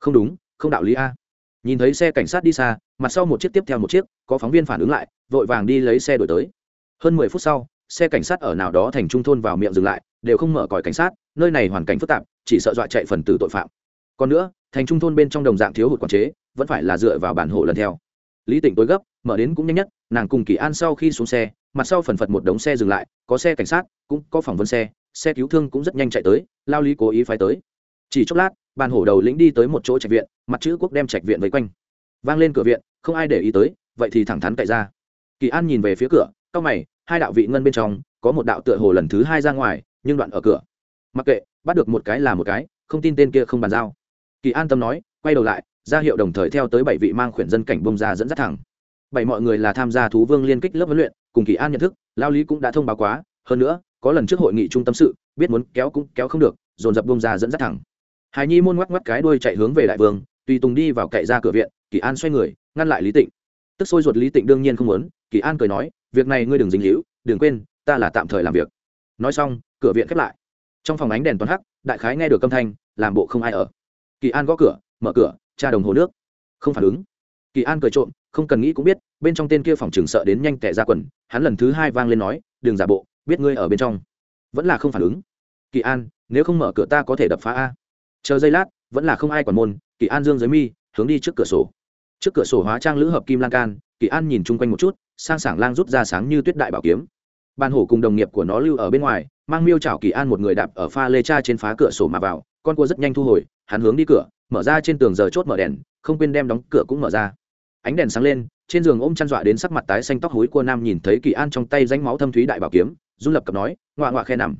S1: Không đúng, không đạo lý a. Nhìn thấy xe cảnh sát đi xa, mặt sau một chiếc tiếp theo một chiếc, có phóng viên phản ứng lại, vội vàng đi lấy xe đổi tới. Hơn mười phút sau, xe cảnh sát ở nào đó thành trung thôn vào miệng dừng lại, đều không mở còi cảnh sát, nơi này hoàn cảnh phức tạp, chỉ sợ dọa chạy phần tử tội phạm. Còn nữa, thành trung thôn bên trong đồng dạng thiếu hụt quản chế, vẫn phải là dựa vào bản hộ lần theo. Lý tỉnh tối gấp, mở đến cũng nhanh nhất, nàng cùng kỳ an sau khi xuống xe, mặt sau phần phật một đống xe dừng lại, có xe cảnh sát, cũng có phỏng vấn xe xe cứu thương cũng rất nhanh chạy tới, lao lý cố ý phái tới. Chỉ chốc lát, bàn hổ đầu lĩnh đi tới một chỗ trạch viện, mặt chữ quốc đem trạch viện vây quanh. Vang lên cửa viện, không ai để ý tới, vậy thì thẳng thắn cậy ra. Kỳ an nhìn về phía cửa cao mày, hai đạo vị ngân bên trong, có một đạo tựa hồ lần thứ hai ra ngoài, nhưng đoạn ở cửa. Mặc kệ, bắt được một cái là một cái, không tin tên kia không bàn giao. Kỳ an tâm nói, quay đầu lại, ra hiệu đồng thời theo tới bảy vị mang khuyển dân cảnh bông ra dẫn dắt thẳng. Bảy mọi người là tham gia thú vương liên kích lớp huấn luyện, cùng kỳ an nhận thức, lao lý cũng đã thông báo quá, hơn nữa có lần trước hội nghị trung tâm sự, biết muốn kéo cũng kéo không được, dồn dập bông ra dẫn dắt thẳng. Hài nhi môn ngoắc ngoắc cái đuôi chạy hướng về đại vương, tùy tùng đi vào cậy ra cửa viện, kỳ an xoay người, ngăn lại lý tịnh. Tức sôi ruột lý tịnh đương nhiên không muốn, kỳ an cười nói, việc này ngươi đừng dính hữu đừng quên, ta là tạm thời làm việc. Nói xong, cửa viện khép lại. Trong phòng ánh đèn toàn hắc, đại khái nghe được âm thanh, làm bộ không ai ở. Kỳ an gõ cửa, mở cửa, tra đồng hồ nước. Không phản ứng. Kỳ an cười trộm, không cần nghĩ cũng biết, bên trong tên kia phòng trường sợ đến nhanh tẻ ra quần, hắn lần thứ hai vang lên nói, đừng giả bộ biết ngươi ở bên trong. Vẫn là không phản ứng. Kỳ an, nếu không mở cửa ta có thể đập phá a. Chờ giây lát, vẫn là không ai còn môn, kỳ an dương dưới mi, hướng đi trước cửa sổ. Trước cửa sổ hóa trang lữ hợp kim lan can, kỳ an nhìn chung quanh một chút, sang sảng lang rút ra sáng như tuyết đại bảo kiếm. Ban hổ cùng đồng nghiệp của nó lưu ở bên ngoài, mang miêu chảo kỳ an một người đạp ở pha lê cha trên phá cửa sổ mà vào, con cua rất nhanh thu hồi, hắn hướng đi cửa, mở ra trên tường giờ chốt mở đèn, không quên đem đóng cửa cũng mở ra. Ánh đèn sáng lên, trên giường ôm chăn dọa đến sắc mặt tái xanh tóc hối của nam nhìn thấy kỳ an trong tay danh máu thâm thúy đại bảo kiếm run lập cập nói, ngoạ ngoạ khe nằm.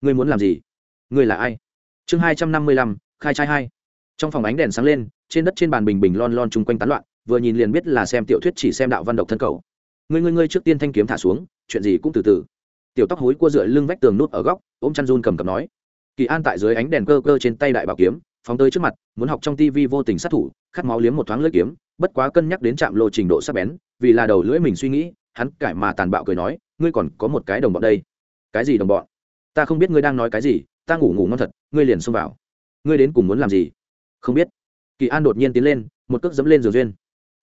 S1: Ngươi muốn làm gì? Ngươi là ai? Chương hai trăm năm mươi lăm, khai trai hai. Trong phòng ánh đèn sáng lên, trên đất trên bàn bình bình lon lon chung quanh tán loạn, vừa nhìn liền biết là xem tiểu thuyết chỉ xem đạo văn độc thân cầu. Ngươi ngươi ngươi trước tiên thanh kiếm thả xuống, chuyện gì cũng từ từ. Tiểu tóc hối cua dựa lưng vách tường nút ở góc, ôm chăn run cầm cầm nói. Kỳ an tại dưới ánh đèn cơ cơ trên tay đại bảo kiếm, phóng tới trước mặt, muốn học trong tivi vô tình sát thủ, khát máu liếm một thoáng lưỡi kiếm, bất quá cân nhắc đến chạm lộ trình độ sắc bén, vì là đầu lưỡi mình suy nghĩ hắn cải mà tàn bạo cười nói, ngươi còn có một cái đồng bọn đây. Cái gì đồng bọn? Ta không biết ngươi đang nói cái gì, ta ngủ ngủ ngon thật, ngươi liền xông vào. Ngươi đến cùng muốn làm gì? Không biết. Kỳ an đột nhiên tiến lên, một cước dẫm lên giường duyên.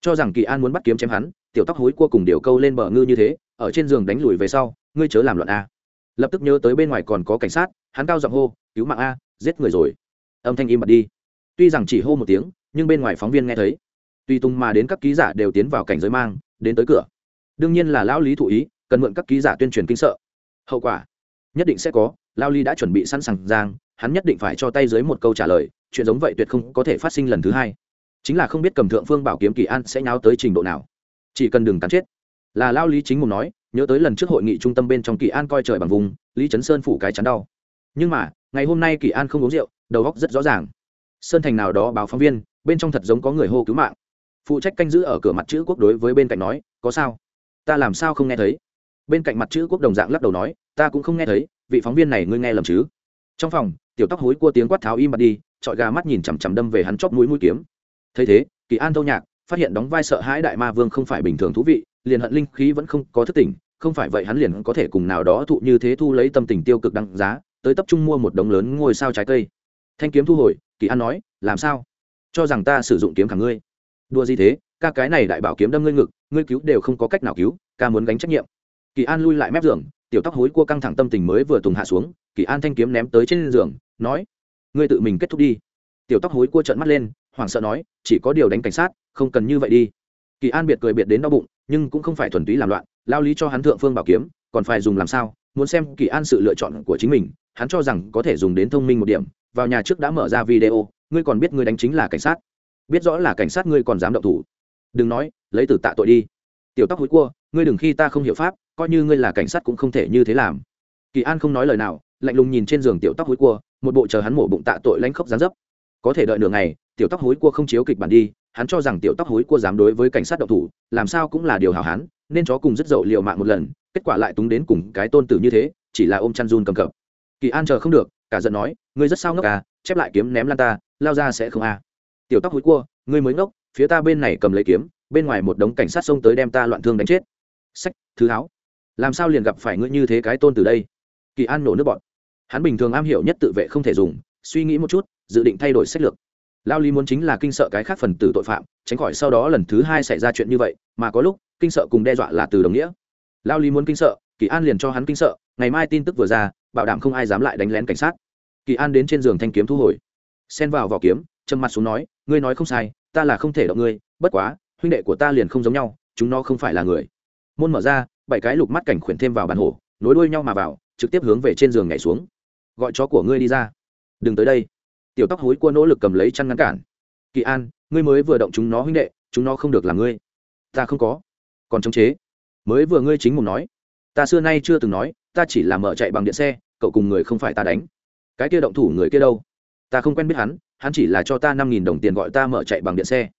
S1: Cho rằng kỳ an muốn bắt kiếm chém hắn, tiểu tóc hối cua cùng điều câu lên bờ ngư như thế, ở trên giường đánh lùi về sau, ngươi chớ làm loạn a. Lập tức nhớ tới bên ngoài còn có cảnh sát, hắn cao giọng hô, cứu mạng a, giết người rồi. Âm thanh im bật đi. Tuy rằng chỉ hô một tiếng, nhưng bên ngoài phóng viên nghe thấy. Tùy tùng mà đến các ký giả đều tiến vào cảnh giới mang, đến tới cửa đương nhiên là lão lý thụ ý, cần mượn các ký giả tuyên truyền kinh sợ. Hậu quả, nhất định sẽ có lao lý đã chuẩn bị sẵn sàng giang, hắn nhất định phải cho tay dưới một câu trả lời, chuyện giống vậy tuyệt không có thể phát sinh lần thứ hai. Chính là không biết cầm thượng phương bảo kiếm kỳ an sẽ nháo tới trình độ nào. Chỉ cần đừng cắn chết. Là lao lý chính mùng nói, nhớ tới lần trước hội nghị trung tâm bên trong kỳ an coi trời bằng vùng, lý trấn sơn phủ cái chắn đau. Nhưng mà, ngày hôm nay kỳ an không uống rượu, đầu góc rất rõ ràng. Sơn thành nào đó báo phóng viên, bên trong thật giống có người hô cứu mạng. Phụ trách canh giữ ở cửa mặt chữ quốc đối với bên cạnh nói, có sao? Ta làm sao không nghe thấy? Bên cạnh mặt chữ quốc đồng dạng lắc đầu nói, ta cũng không nghe thấy, vị phóng viên này ngươi nghe lầm chứ? Trong phòng, tiểu tóc hối cua tiếng quát tháo im bặt đi, trọi gà mắt nhìn chằm chằm đâm về hắn chóp mũi mũi kiếm. Thấy thế, kỳ an thâu nhạc, phát hiện đóng vai sợ hãi đại ma vương không phải bình thường thú vị, liền hận linh khí vẫn không có thức tỉnh, không phải vậy hắn liền có thể cùng nào đó thụ như thế thu lấy tâm tình tiêu cực đăng giá, tới tập trung mua một đống lớn ngôi sao trái cây. Thanh kiếm thu hồi, kỳ an nói, làm sao? Cho rằng ta sử dụng kiếm cả ngươi. Đua gì thế? Ca cái này đại bảo kiếm đâm ngươi ngực, ngươi cứu đều không có cách nào cứu, ca muốn gánh trách nhiệm. Kỳ an lui lại mép giường, tiểu tóc hối cua căng thẳng tâm tình mới vừa tùng hạ xuống, kỳ an thanh kiếm ném tới trên giường, nói, ngươi tự mình kết thúc đi. Tiểu tóc hối cua trợn mắt lên, hoảng sợ nói, chỉ có điều đánh cảnh sát, không cần như vậy đi. Kỳ an biệt cười biệt đến đau bụng, nhưng cũng không phải thuần túy làm loạn, lao lý cho hắn thượng phương bảo kiếm, còn phải dùng làm sao, muốn xem kỳ an sự lựa chọn của chính mình, hắn cho rằng có thể dùng đến thông minh một điểm, vào nhà trước đã mở ra video, ngươi còn biết ngươi đánh chính là cảnh sát. Biết rõ là cảnh sát ngươi còn dám động thủ đừng nói, lấy từ tạ tội đi. Tiểu tóc hối cua, ngươi đừng khi ta không hiểu pháp, coi như ngươi là cảnh sát cũng không thể như thế làm. Kỳ an không nói lời nào, lạnh lùng nhìn trên giường tiểu tóc hối cua, một bộ chờ hắn mổ bụng tạ tội lãnh khốc gián dấp. Có thể đợi nửa ngày, tiểu tóc hối cua không chiếu kịch bản đi, hắn cho rằng tiểu tóc hối cua dám đối với cảnh sát độc thủ, làm sao cũng là điều hảo hán, nên chó cùng rất dậu liều mạng một lần, kết quả lại túng đến cùng cái tôn tử như thế, chỉ là ôm chăn run cầm cập. Kỳ an chờ không được, cả giận nói, ngươi rất sao ngốc à chép lại kiếm ném lan ta, lao ra sẽ không à. Tiểu tóc hối cua, ngươi mới ngốc phía ta bên này cầm lấy kiếm, bên ngoài một đống cảnh sát xông tới đem ta loạn thương đánh chết. Sách, thứ háo. Làm sao liền gặp phải ngươi như thế cái tôn từ đây? Kỳ an nổ nước bọn hắn bình thường am hiểu nhất tự vệ không thể dùng, suy nghĩ một chút, dự định thay đổi sách lược. Lao lý muốn chính là kinh sợ cái khác phần tử tội phạm, tránh khỏi sau đó lần thứ hai xảy ra chuyện như vậy, mà có lúc, kinh sợ cùng đe dọa là từ đồng nghĩa. Lao lý muốn kinh sợ, kỳ an liền cho hắn kinh sợ, ngày mai tin tức vừa ra, bảo đảm không ai dám lại đánh lén cảnh sát. Kỳ an đến trên giường thanh kiếm thu hồi. Xen vào vỏ kiếm châm mặt xuống nói, ngươi nói không sai ta là không thể động ngươi, bất quá, huynh đệ của ta liền không giống nhau, chúng nó không phải là người. Môn mở ra, bảy cái lục mắt cảnh khuyển thêm vào bàn hổ nối đuôi nhau mà vào, trực tiếp hướng về trên giường nhảy xuống. Gọi chó của ngươi đi ra. Đừng tới đây. Tiểu tóc hối cua nỗ lực cầm lấy chăn ngăn cản. Kỳ an, ngươi mới vừa động chúng nó huynh đệ, chúng nó không được là ngươi. Ta không có. Còn chống chế. Mới vừa ngươi chính mùng nói. Ta xưa nay chưa từng nói, ta chỉ là mở chạy bằng điện xe, cậu cùng người không phải ta đánh. Cái kia động thủ người kia đâu? Ta không quen biết hắn hắn chỉ là cho ta năm nghìn đồng tiền gọi ta mở chạy bằng điện xe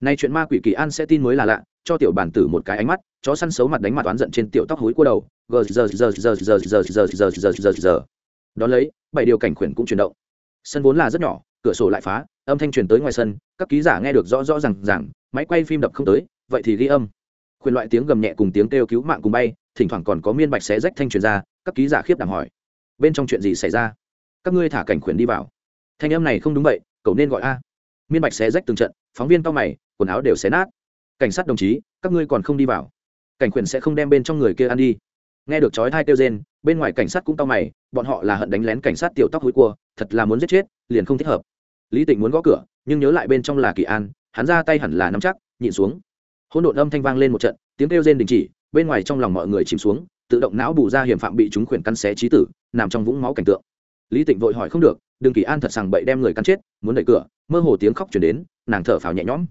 S1: nay chuyện ma quỷ kỳ an sẽ tin mới là lạ cho tiểu bản tử một cái ánh mắt chó săn xấu mặt đánh mặt oán giận trên tiểu tóc hối cua đầu gờ giờ giờ giờ giờ giờ giờ giờ giờ giờ giờ đón lấy bảy điều cảnh khuyển cũng chuyển động sân vốn là rất nhỏ cửa sổ lại phá âm thanh truyền tới ngoài sân các ký giả nghe được rõ rõ r à n g rằng máy quay phim đập không tới vậy thì ghi âm khuyên loại tiếng gầm nhẹ cùng tiếng kêu cứu mạng cùng bay thỉnh thoảng còn có miên bạch xé rách thanh truyền ra các ký giả khiếp đảm hỏi bên trong chuyện gì xảy ra các ngươi thả cảnh khuyển đi vào thanh em này không đúng vậy, cậu nên gọi a. Miên bạch xé rách từng trận, phóng viên to mày, quần áo đều xé nát. Cảnh sát đồng chí, các ngươi còn không đi vào. Cảnh quyền sẽ không đem bên trong người kia ăn đi. Nghe được chói thai kêu rên, bên ngoài cảnh sát cũng to mày, bọn họ là hận đánh lén cảnh sát tiểu tóc hối cua, thật là muốn giết chết, liền không thích hợp. Lý tịnh muốn gõ cửa, nhưng nhớ lại bên trong là kỳ an, hắn ra tay hẳn là nắm chắc, nhịn xuống. Hỗn độn âm thanh vang lên một trận, tiếng kêu rên đình chỉ, bên ngoài trong lòng mọi người chìm xuống, tự động não bù ra hiểm phạm bị chúng khuyển căn xé trí tử, nằm trong vũng máu cảnh tượng. Lý tịnh vội hỏi không được đừng kỳ an thật sằng bậy đem người cắn chết, muốn đẩy cửa, mơ hồ tiếng khóc chuyển đến, nàng thở phào nhẹ nhõm.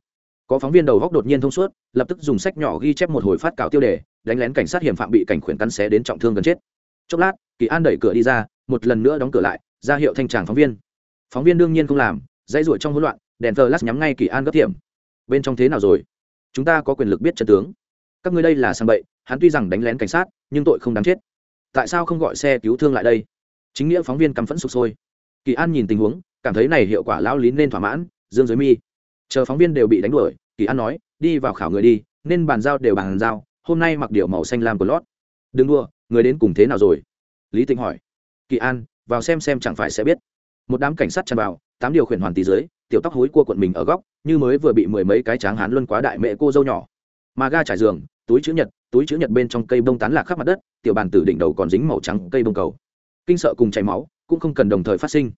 S1: Có phóng viên đầu góc đột nhiên thông suốt, lập tức dùng sách nhỏ ghi chép một hồi phát cáo tiêu đề, đánh lén cảnh sát hiểm phạm bị cảnh khuyển cắn xé đến trọng thương gần chết. Chốc lát, kỳ an đẩy cửa đi ra, một lần nữa đóng cửa lại, ra hiệu thanh tràng phóng viên. Phóng viên đương nhiên không làm, dãy ruổi trong hỗn loạn, đèn flash nhắm ngay kỳ an gấp tiệm bên trong thế nào rồi? Chúng ta có quyền lực biết chân tướng. Các ngươi đây là sang bậy, hắn tuy rằng đánh lén cảnh sát, nhưng tội không đáng chết. Tại sao không gọi xe cứu thương lại đây? Chính nghĩa phóng viên cắm phẫn sụp sôi kỳ an nhìn tình huống, cảm thấy này hiệu quả lao lý nên thỏa mãn, dương giới mi. Chờ phóng viên đều bị đánh đuổi, kỳ an nói, đi vào khảo người đi, nên bàn giao đều bàn giao, hôm nay mặc điều màu xanh lam của lót. Đừng đua người đến cùng thế nào rồi? Lý tịnh hỏi. Kỳ an, vào xem xem chẳng phải sẽ biết. Một đám cảnh sát tràn vào, tám điều khiển hoàn tí dưới, tiểu tóc hối cua quận mình ở góc, như mới vừa bị mười mấy cái tráng hán luân quá đại mẹ cô dâu nhỏ. Mà ga trải giường, túi chữ nhật, túi chữ nhật bên trong cây bông tán lạc khắp mặt đất, tiểu bàn tử đỉnh đầu còn dính màu trắng cây bông cầu. Kinh sợ cùng chảy máu cũng không cần đồng thời phát sinh.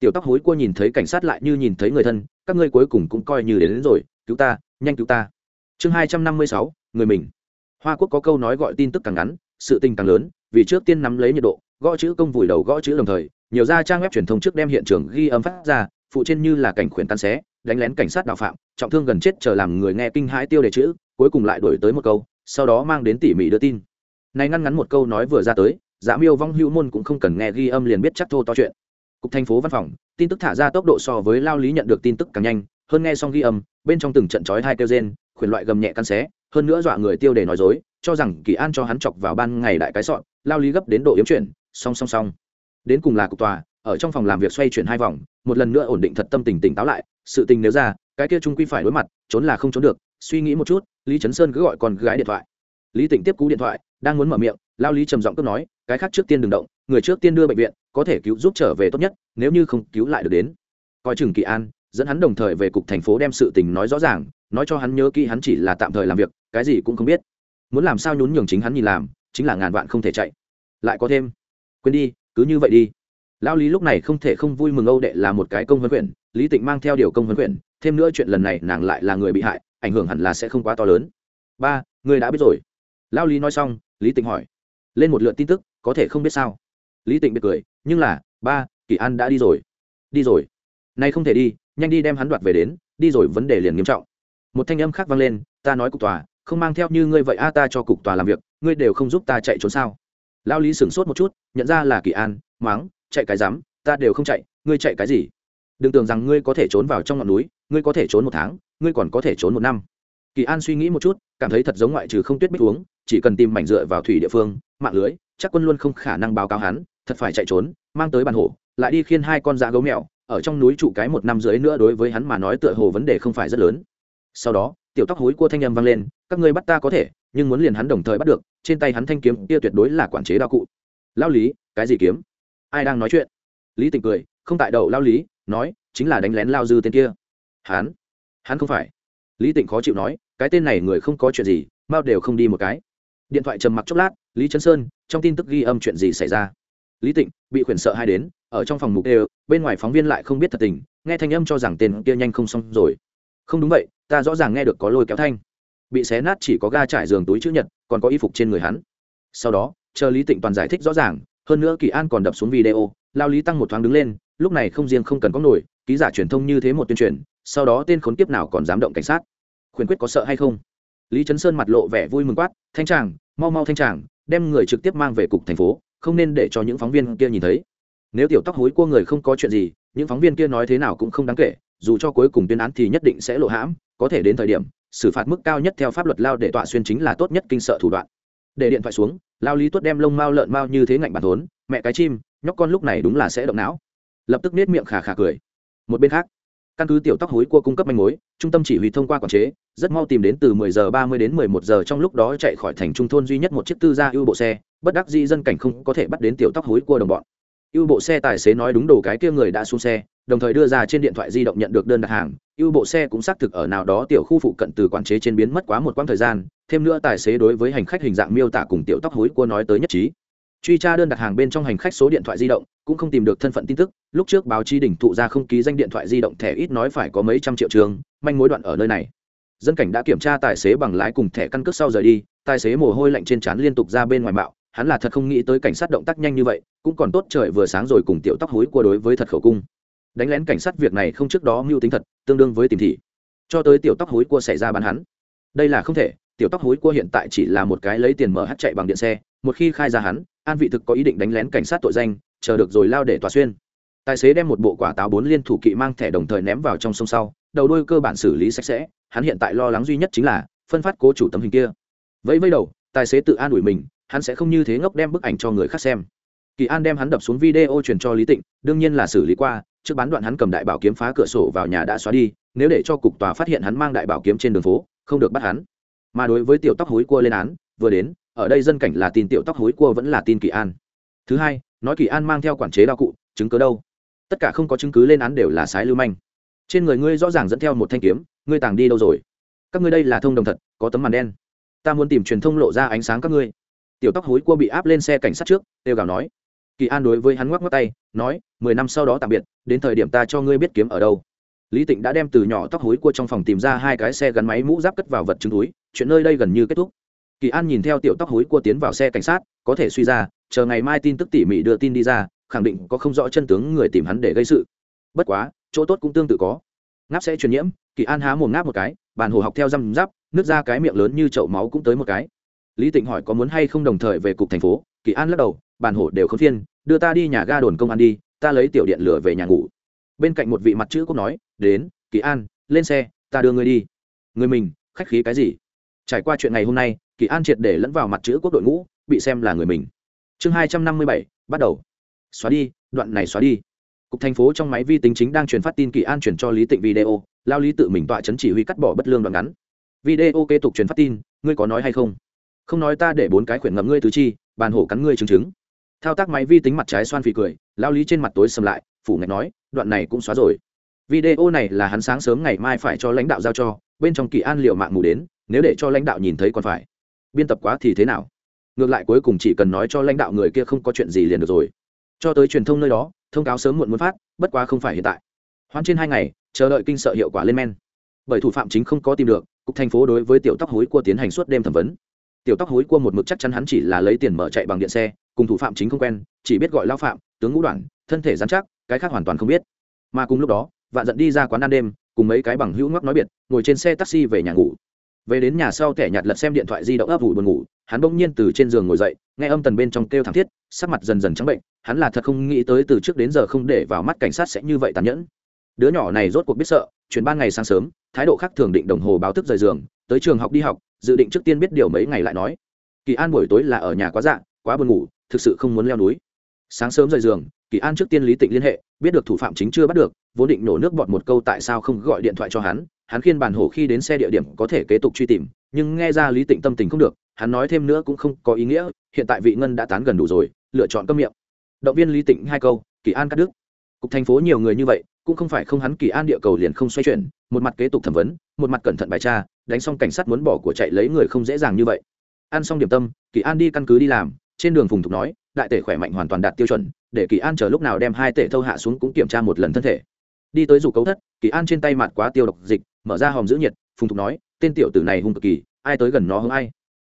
S1: Tiểu tóc hối cua nhìn thấy cảnh sát lại như nhìn thấy người thân các ngươi cuối cùng cũng coi như đến, đến rồi cứu ta nhanh cứu ta. Chương hai trăm năm mươi sáu người mình. Hoa quốc có câu nói gọi tin tức càng ngắn sự tình càng lớn vì trước tiên nắm lấy nhiệt độ gõ chữ công vùi đầu gõ chữ đồng thời nhiều ra trang web truyền thông trước đem hiện trường ghi âm phát ra phụ trên như là cảnh khuyển tan xé đánh lén cảnh sát đạo phạm trọng thương gần chết chờ làm người nghe kinh hãi tiêu đề chữ cuối cùng lại đổi tới một câu sau đó mang đến tỉ mỉ đưa tin. Này ngăn ngắn một câu nói vừa ra tới Dã miêu vong hữu môn cũng không cần nghe ghi âm liền biết chắc thô to chuyện. Cục thành phố văn phòng, tin tức thả ra tốc độ so với lao lý nhận được tin tức càng nhanh, hơn nghe xong ghi âm, bên trong từng trận chói hai kêu rên, khuyển loại gầm nhẹ căn xé, hơn nữa dọa người tiêu để nói dối, cho rằng kỳ an cho hắn chọc vào ban ngày đại cái sọn lao lý gấp đến độ yếm chuyển, song song song. Đến cùng là cục tòa, ở trong phòng làm việc xoay chuyển hai vòng, một lần nữa ổn định thật tâm tình tỉnh táo lại, sự tình nếu ra, cái kia trung quy phải đối mặt, trốn là không trốn được, suy nghĩ một chút, lý trấn sơn cứ gọi con gái điện thoại. Lý tịnh tiếp cú điện thoại, đang muốn mở miệng lao lý trầm giọng cướp nói, cái khác trước tiên đừng động, người trước tiên đưa bệnh viện, có thể cứu giúp trở về tốt nhất, nếu như không cứu lại được đến. Coi chừng kỳ an, dẫn hắn đồng thời về cục thành phố đem sự tình nói rõ ràng, nói cho hắn nhớ kỹ hắn chỉ là tạm thời làm việc, cái gì cũng không biết. Muốn làm sao nhún nhường chính hắn nhìn làm, chính là ngàn vạn không thể chạy. Lại có thêm. Quên đi, cứ như vậy đi. Lao lý lúc này không thể không vui mừng âu đệ là một cái công huấn quyển lý tịnh mang theo điều công huấn quyển thêm nữa chuyện lần này nàng lại là người bị hại, ảnh hưởng hẳn là sẽ không quá to lớn. Ba người đã biết rồi. Lao lý nói xong, lý tịnh hỏi lên một lượt tin tức, có thể không biết sao. Lý tịnh biệt cười, nhưng là, ba, kỳ an đã đi rồi. Đi rồi. Nay không thể đi, nhanh đi đem hắn đoạt về đến, đi rồi vấn đề liền nghiêm trọng. Một thanh âm khác vang lên, ta nói cục tòa, không mang theo như ngươi vậy a, ta cho cục tòa làm việc, ngươi đều không giúp ta chạy trốn sao? Lao lý sửng sốt một chút, nhận ra là kỳ an, máng, chạy cái dám ta đều không chạy, ngươi chạy cái gì? Đừng tưởng rằng ngươi có thể trốn vào trong ngọn núi, ngươi có thể trốn một tháng, ngươi còn có thể trốn một năm. Kỳ an suy nghĩ một chút, cảm thấy thật giống ngoại trừ không tuyết bích uống, chỉ cần tìm mảnh dựa vào thủy địa phương mạng lưới, chắc quân luôn không khả năng báo cáo hắn, thật phải chạy trốn, mang tới bàn hổ, lại đi khiên hai con dã gấu mèo, ở trong núi trụ cái một năm dưới nữa đối với hắn mà nói tựa hồ vấn đề không phải rất lớn. Sau đó, tiểu tóc hối cua thanh âm vang lên, các ngươi bắt ta có thể, nhưng muốn liền hắn đồng thời bắt được, trên tay hắn thanh kiếm kia tuyệt đối là quản chế đao cụ. Lao lý, cái gì kiếm? Ai đang nói chuyện? Lý tịnh cười, không tại đầu lao lý, nói, chính là đánh lén lao dư tên kia. Hắn? Hắn không phải? Lý tịnh khó chịu nói, cái tên này người không có chuyện gì mao đều không đi một cái điện thoại trầm mặc chốc lát, lý trấn sơn, trong tin tức ghi âm chuyện gì xảy ra? Lý tịnh, bị khuyển sợ hai đến, ở trong phòng mục đều, bên ngoài phóng viên lại không biết thật tình, nghe thanh âm cho rằng tên kia nhanh không xong rồi. Không đúng vậy, ta rõ ràng nghe được có lôi kéo thanh. Bị xé nát chỉ có ga trải giường túi chữ nhật, còn có y phục trên người hắn. Sau đó, chờ lý tịnh toàn giải thích rõ ràng, hơn nữa kỳ an còn đập xuống video, lao lý tăng một thoáng đứng lên, lúc này không riêng không cần có nổi, ký giả truyền thông như thế một tuyên truyền, sau đó tên khốn kiếp nào còn dám động cảnh sát. Khuyến quyết có sợ hay không? Lý trấn sơn mặt lộ vẻ vui mừng quát, thanh tràng mau mau thanh tràng, đem người trực tiếp mang về cục thành phố, không nên để cho những phóng viên kia nhìn thấy. Nếu tiểu tóc hối cua người không có chuyện gì, những phóng viên kia nói thế nào cũng không đáng kể, dù cho cuối cùng tuyên án thì nhất định sẽ lộ hãm, có thể đến thời điểm, xử phạt mức cao nhất theo pháp luật lao để tọa xuyên chính là tốt nhất kinh sợ thủ đoạn. Để điện thoại xuống, lao lý tuất đem lông mao lợn mao như thế ngạnh bàn thốn, mẹ cái chim, nhóc con lúc này đúng là sẽ động não. Lập tức nết miệng khà khà cười. Một bên khác căn cứ tiểu tóc hối cua cung cấp manh mối, trung tâm chỉ huy thông qua quản chế, rất mau tìm đến từ 10 giờ 30 đến 11 giờ trong lúc đó chạy khỏi thành trung thôn duy nhất một chiếc tư gia ưu bộ xe, bất đắc dĩ dân cảnh không có thể bắt đến tiểu tóc hối cua đồng bọn. Ưu bộ xe tài xế nói đúng đồ cái kia người đã xuống xe, đồng thời đưa ra trên điện thoại di động nhận được đơn đặt hàng, ưu bộ xe cũng xác thực ở nào đó tiểu khu phụ cận từ quản chế trên biến mất quá một quãng thời gian, thêm nữa tài xế đối với hành khách hình dạng miêu tả cùng tiểu tóc hối cua nói tới nhất trí. Truy tra đơn đặt hàng bên trong hành khách số điện thoại di động cũng không tìm được thân phận tin tức lúc trước báo chí đỉnh thụ ra không ký danh điện thoại di động thẻ ít nói phải có mấy trăm triệu trường manh mối đoạn ở nơi này. Dân cảnh đã kiểm tra tài xế bằng lái cùng thẻ căn cước sau rời đi tài xế mồ hôi lạnh trên trán liên tục ra bên ngoài mạo, hắn là thật không nghĩ tới cảnh sát động tác nhanh như vậy cũng còn tốt trời vừa sáng rồi cùng tiểu tóc hối cua đối với thật khẩu cung. Đánh lén cảnh sát việc này không trước đó mưu tính thật tương đương với tìm thị. Cho tới tiểu tóc hối cua xảy ra bắn hắn. Đây là không thể tiểu tóc hối cua hiện tại chỉ là một cái lấy tiền mở hát chạy bằng điện xe một khi khai ra hắn an vị thực có ý định đánh lén cảnh sát tội danh chờ được rồi lao để tòa xuyên. Tài xế đem một bộ quả táo bốn liên thủ kỵ mang thẻ đồng thời ném vào trong sông sau, đầu đôi cơ bản xử lý sạch sẽ, hắn hiện tại lo lắng duy nhất chính là phân phát cố chủ tấm hình kia. Vẫy vẫy đầu, tài xế tự an ủi mình, hắn sẽ không như thế ngốc đem bức ảnh cho người khác xem. Kỳ an đem hắn đập xuống video truyền cho lý tịnh, đương nhiên là xử lý qua, trước bán đoạn hắn cầm đại bảo kiếm phá cửa sổ vào nhà đã xóa đi, nếu để cho cục tòa phát hiện hắn mang đại bảo kiếm trên đường phố, không được bắt hắn. Mà đối với tiểu tóc hối cua lên án, vừa đến, ở đây dân cảnh là tin tiểu tóc hối cua vẫn là tin kỳ an. Thứ hai nói kỳ an mang theo quản chế đao cụ, chứng cứ đâu? Tất cả không có chứng cứ lên án đều là sái lưu manh. Trên người ngươi rõ ràng dẫn theo một thanh kiếm, ngươi tàng đi đâu rồi? Các ngươi đây là thông đồng thật, có tấm màn đen. Ta muốn tìm truyền thông lộ ra ánh sáng các ngươi. Tiểu tóc hối cua bị áp lên xe cảnh sát trước đều gào nói. Kỳ an đối với hắn ngoắc ngoắc tay, nói, mười năm sau đó tạm biệt, đến thời điểm ta cho ngươi biết kiếm ở đâu. Lý tịnh đã đem từ nhỏ tóc hối cua trong phòng tìm ra hai cái xe gắn máy mũ giáp cất vào vật chứng túi, chuyện nơi đây gần như kết thúc kỳ an nhìn theo tiểu tóc hối cua tiến vào xe cảnh sát, có thể suy ra, chờ ngày mai tin tức tỉ mỉ đưa tin đi ra, khẳng định có không rõ chân tướng người tìm hắn để gây sự. Bất quá, chỗ tốt cũng tương tự có. Ngáp sẽ truyền nhiễm, kỳ an há mồm ngáp một cái, bàn hồ học theo răm giáp nước ra cái miệng lớn như chậu máu cũng tới một cái. Lý tịnh hỏi có muốn hay không đồng thời về cục thành phố, kỳ an lắc đầu, bàn hổ đều không phiên, đưa ta đi nhà ga đồn công an đi, ta lấy tiểu điện lửa về nhà ngủ. Bên cạnh một vị mặt chữ cũng nói, đến, kỳ an, lên xe, ta đưa ngươi đi. Người mình, khách khí cái gì? Trải qua chuyện ngày hôm nay kỳ an triệt để lẫn vào mặt chữ quốc đội ngũ, bị xem là người mình. Chương hai trăm năm mươi bảy, bắt đầu. Xóa đi, đoạn này xóa đi. Cục thành phố trong máy vi tính chính đang truyền phát tin kỳ an chuyển cho lý tịnh video, lao lý tự mình tọa chấn chỉ huy cắt bỏ bất lương đoạn ngắn. Video kế tục truyền phát tin, ngươi có nói hay không? Không nói ta để bốn cái khuyển ngậm ngươi tứ chi, bàn hổ cắn ngươi chứng chứng. Thao tác máy vi tính mặt trái xoan phì cười, lao lý trên mặt tối sầm lại, phủ ngạch nói, đoạn này cũng xóa rồi. Video này là hắn sáng sớm ngày mai phải cho lãnh đạo giao cho, bên trong kỳ an liệu mạng mù đến, nếu để cho lãnh đạo nhìn thấy còn phải biên tập quá thì thế nào? Ngược lại cuối cùng chỉ cần nói cho lãnh đạo người kia không có chuyện gì liền được rồi. Cho tới truyền thông nơi đó, thông cáo sớm muộn muốn phát, bất quá không phải hiện tại. Hoãn trên hai ngày, chờ đợi kinh sợ hiệu quả lên men. Bởi thủ phạm chính không có tìm được, cục thành phố đối với tiểu tóc hối cua tiến hành suốt đêm thẩm vấn. Tiểu tóc hối cua một mực chắc chắn hắn chỉ là lấy tiền mở chạy bằng điện xe, cùng thủ phạm chính không quen, chỉ biết gọi lao phạm, tướng ngũ đoạn thân thể dán chắc, cái khác hoàn toàn không biết. Mà cùng lúc đó, vạn giận đi ra quán ăn đêm, cùng mấy cái bằng hữu ngoắc nói biệt, ngồi trên xe taxi về nhà ngủ về đến nhà sau tẻ nhạt lật xem điện thoại di động ấp ủ buồn ngủ, hắn bỗng nhiên từ trên giường ngồi dậy, nghe âm tần bên trong kêu thảm thiết, sắc mặt dần dần trắng bệnh, hắn là thật không nghĩ tới từ trước đến giờ không để vào mắt cảnh sát sẽ như vậy tàn nhẫn. Đứa nhỏ này rốt cuộc biết sợ, chuyển ban ngày sáng sớm, thái độ khác thường định đồng hồ báo thức rời giường, tới trường học đi học, dự định trước tiên biết điều mấy ngày lại nói. Kỳ an buổi tối là ở nhà quá dạ quá buồn ngủ, thực sự không muốn leo núi. Sáng sớm rời giường, kỳ an trước tiên lý tịnh liên hệ, biết được thủ phạm chính chưa bắt được, vốn định nổ nước bọt một câu tại sao không gọi điện thoại cho hắn hắn khiên bản hổ khi đến xe địa điểm có thể kế tục truy tìm, nhưng nghe ra lý tịnh tâm tình không được, hắn nói thêm nữa cũng không có ý nghĩa, hiện tại vị ngân đã tán gần đủ rồi, lựa chọn câm miệng. Động viên lý tịnh hai câu, kỳ an cắt đứt. Cục thành phố nhiều người như vậy, cũng không phải không hắn kỳ an địa cầu liền không xoay chuyển, một mặt kế tục thẩm vấn, một mặt cẩn thận bài tra, đánh xong cảnh sát muốn bỏ của chạy lấy người không dễ dàng như vậy. Ăn xong điểm tâm, kỳ an đi căn cứ đi làm, trên đường phùng thục nói, đại tể khỏe mạnh hoàn toàn đạt tiêu chuẩn, để kỳ an chờ lúc nào đem hai tể thâu hạ xuống cũng kiểm tra một lần thân thể. Đi tới rủ cấu thất, kỳ an trên tay mặt quá tiêu độc dịch mở ra hòm giữ nhiệt, phùng thục nói, tên tiểu tử này hung cực kỳ, ai tới gần nó hơn ai?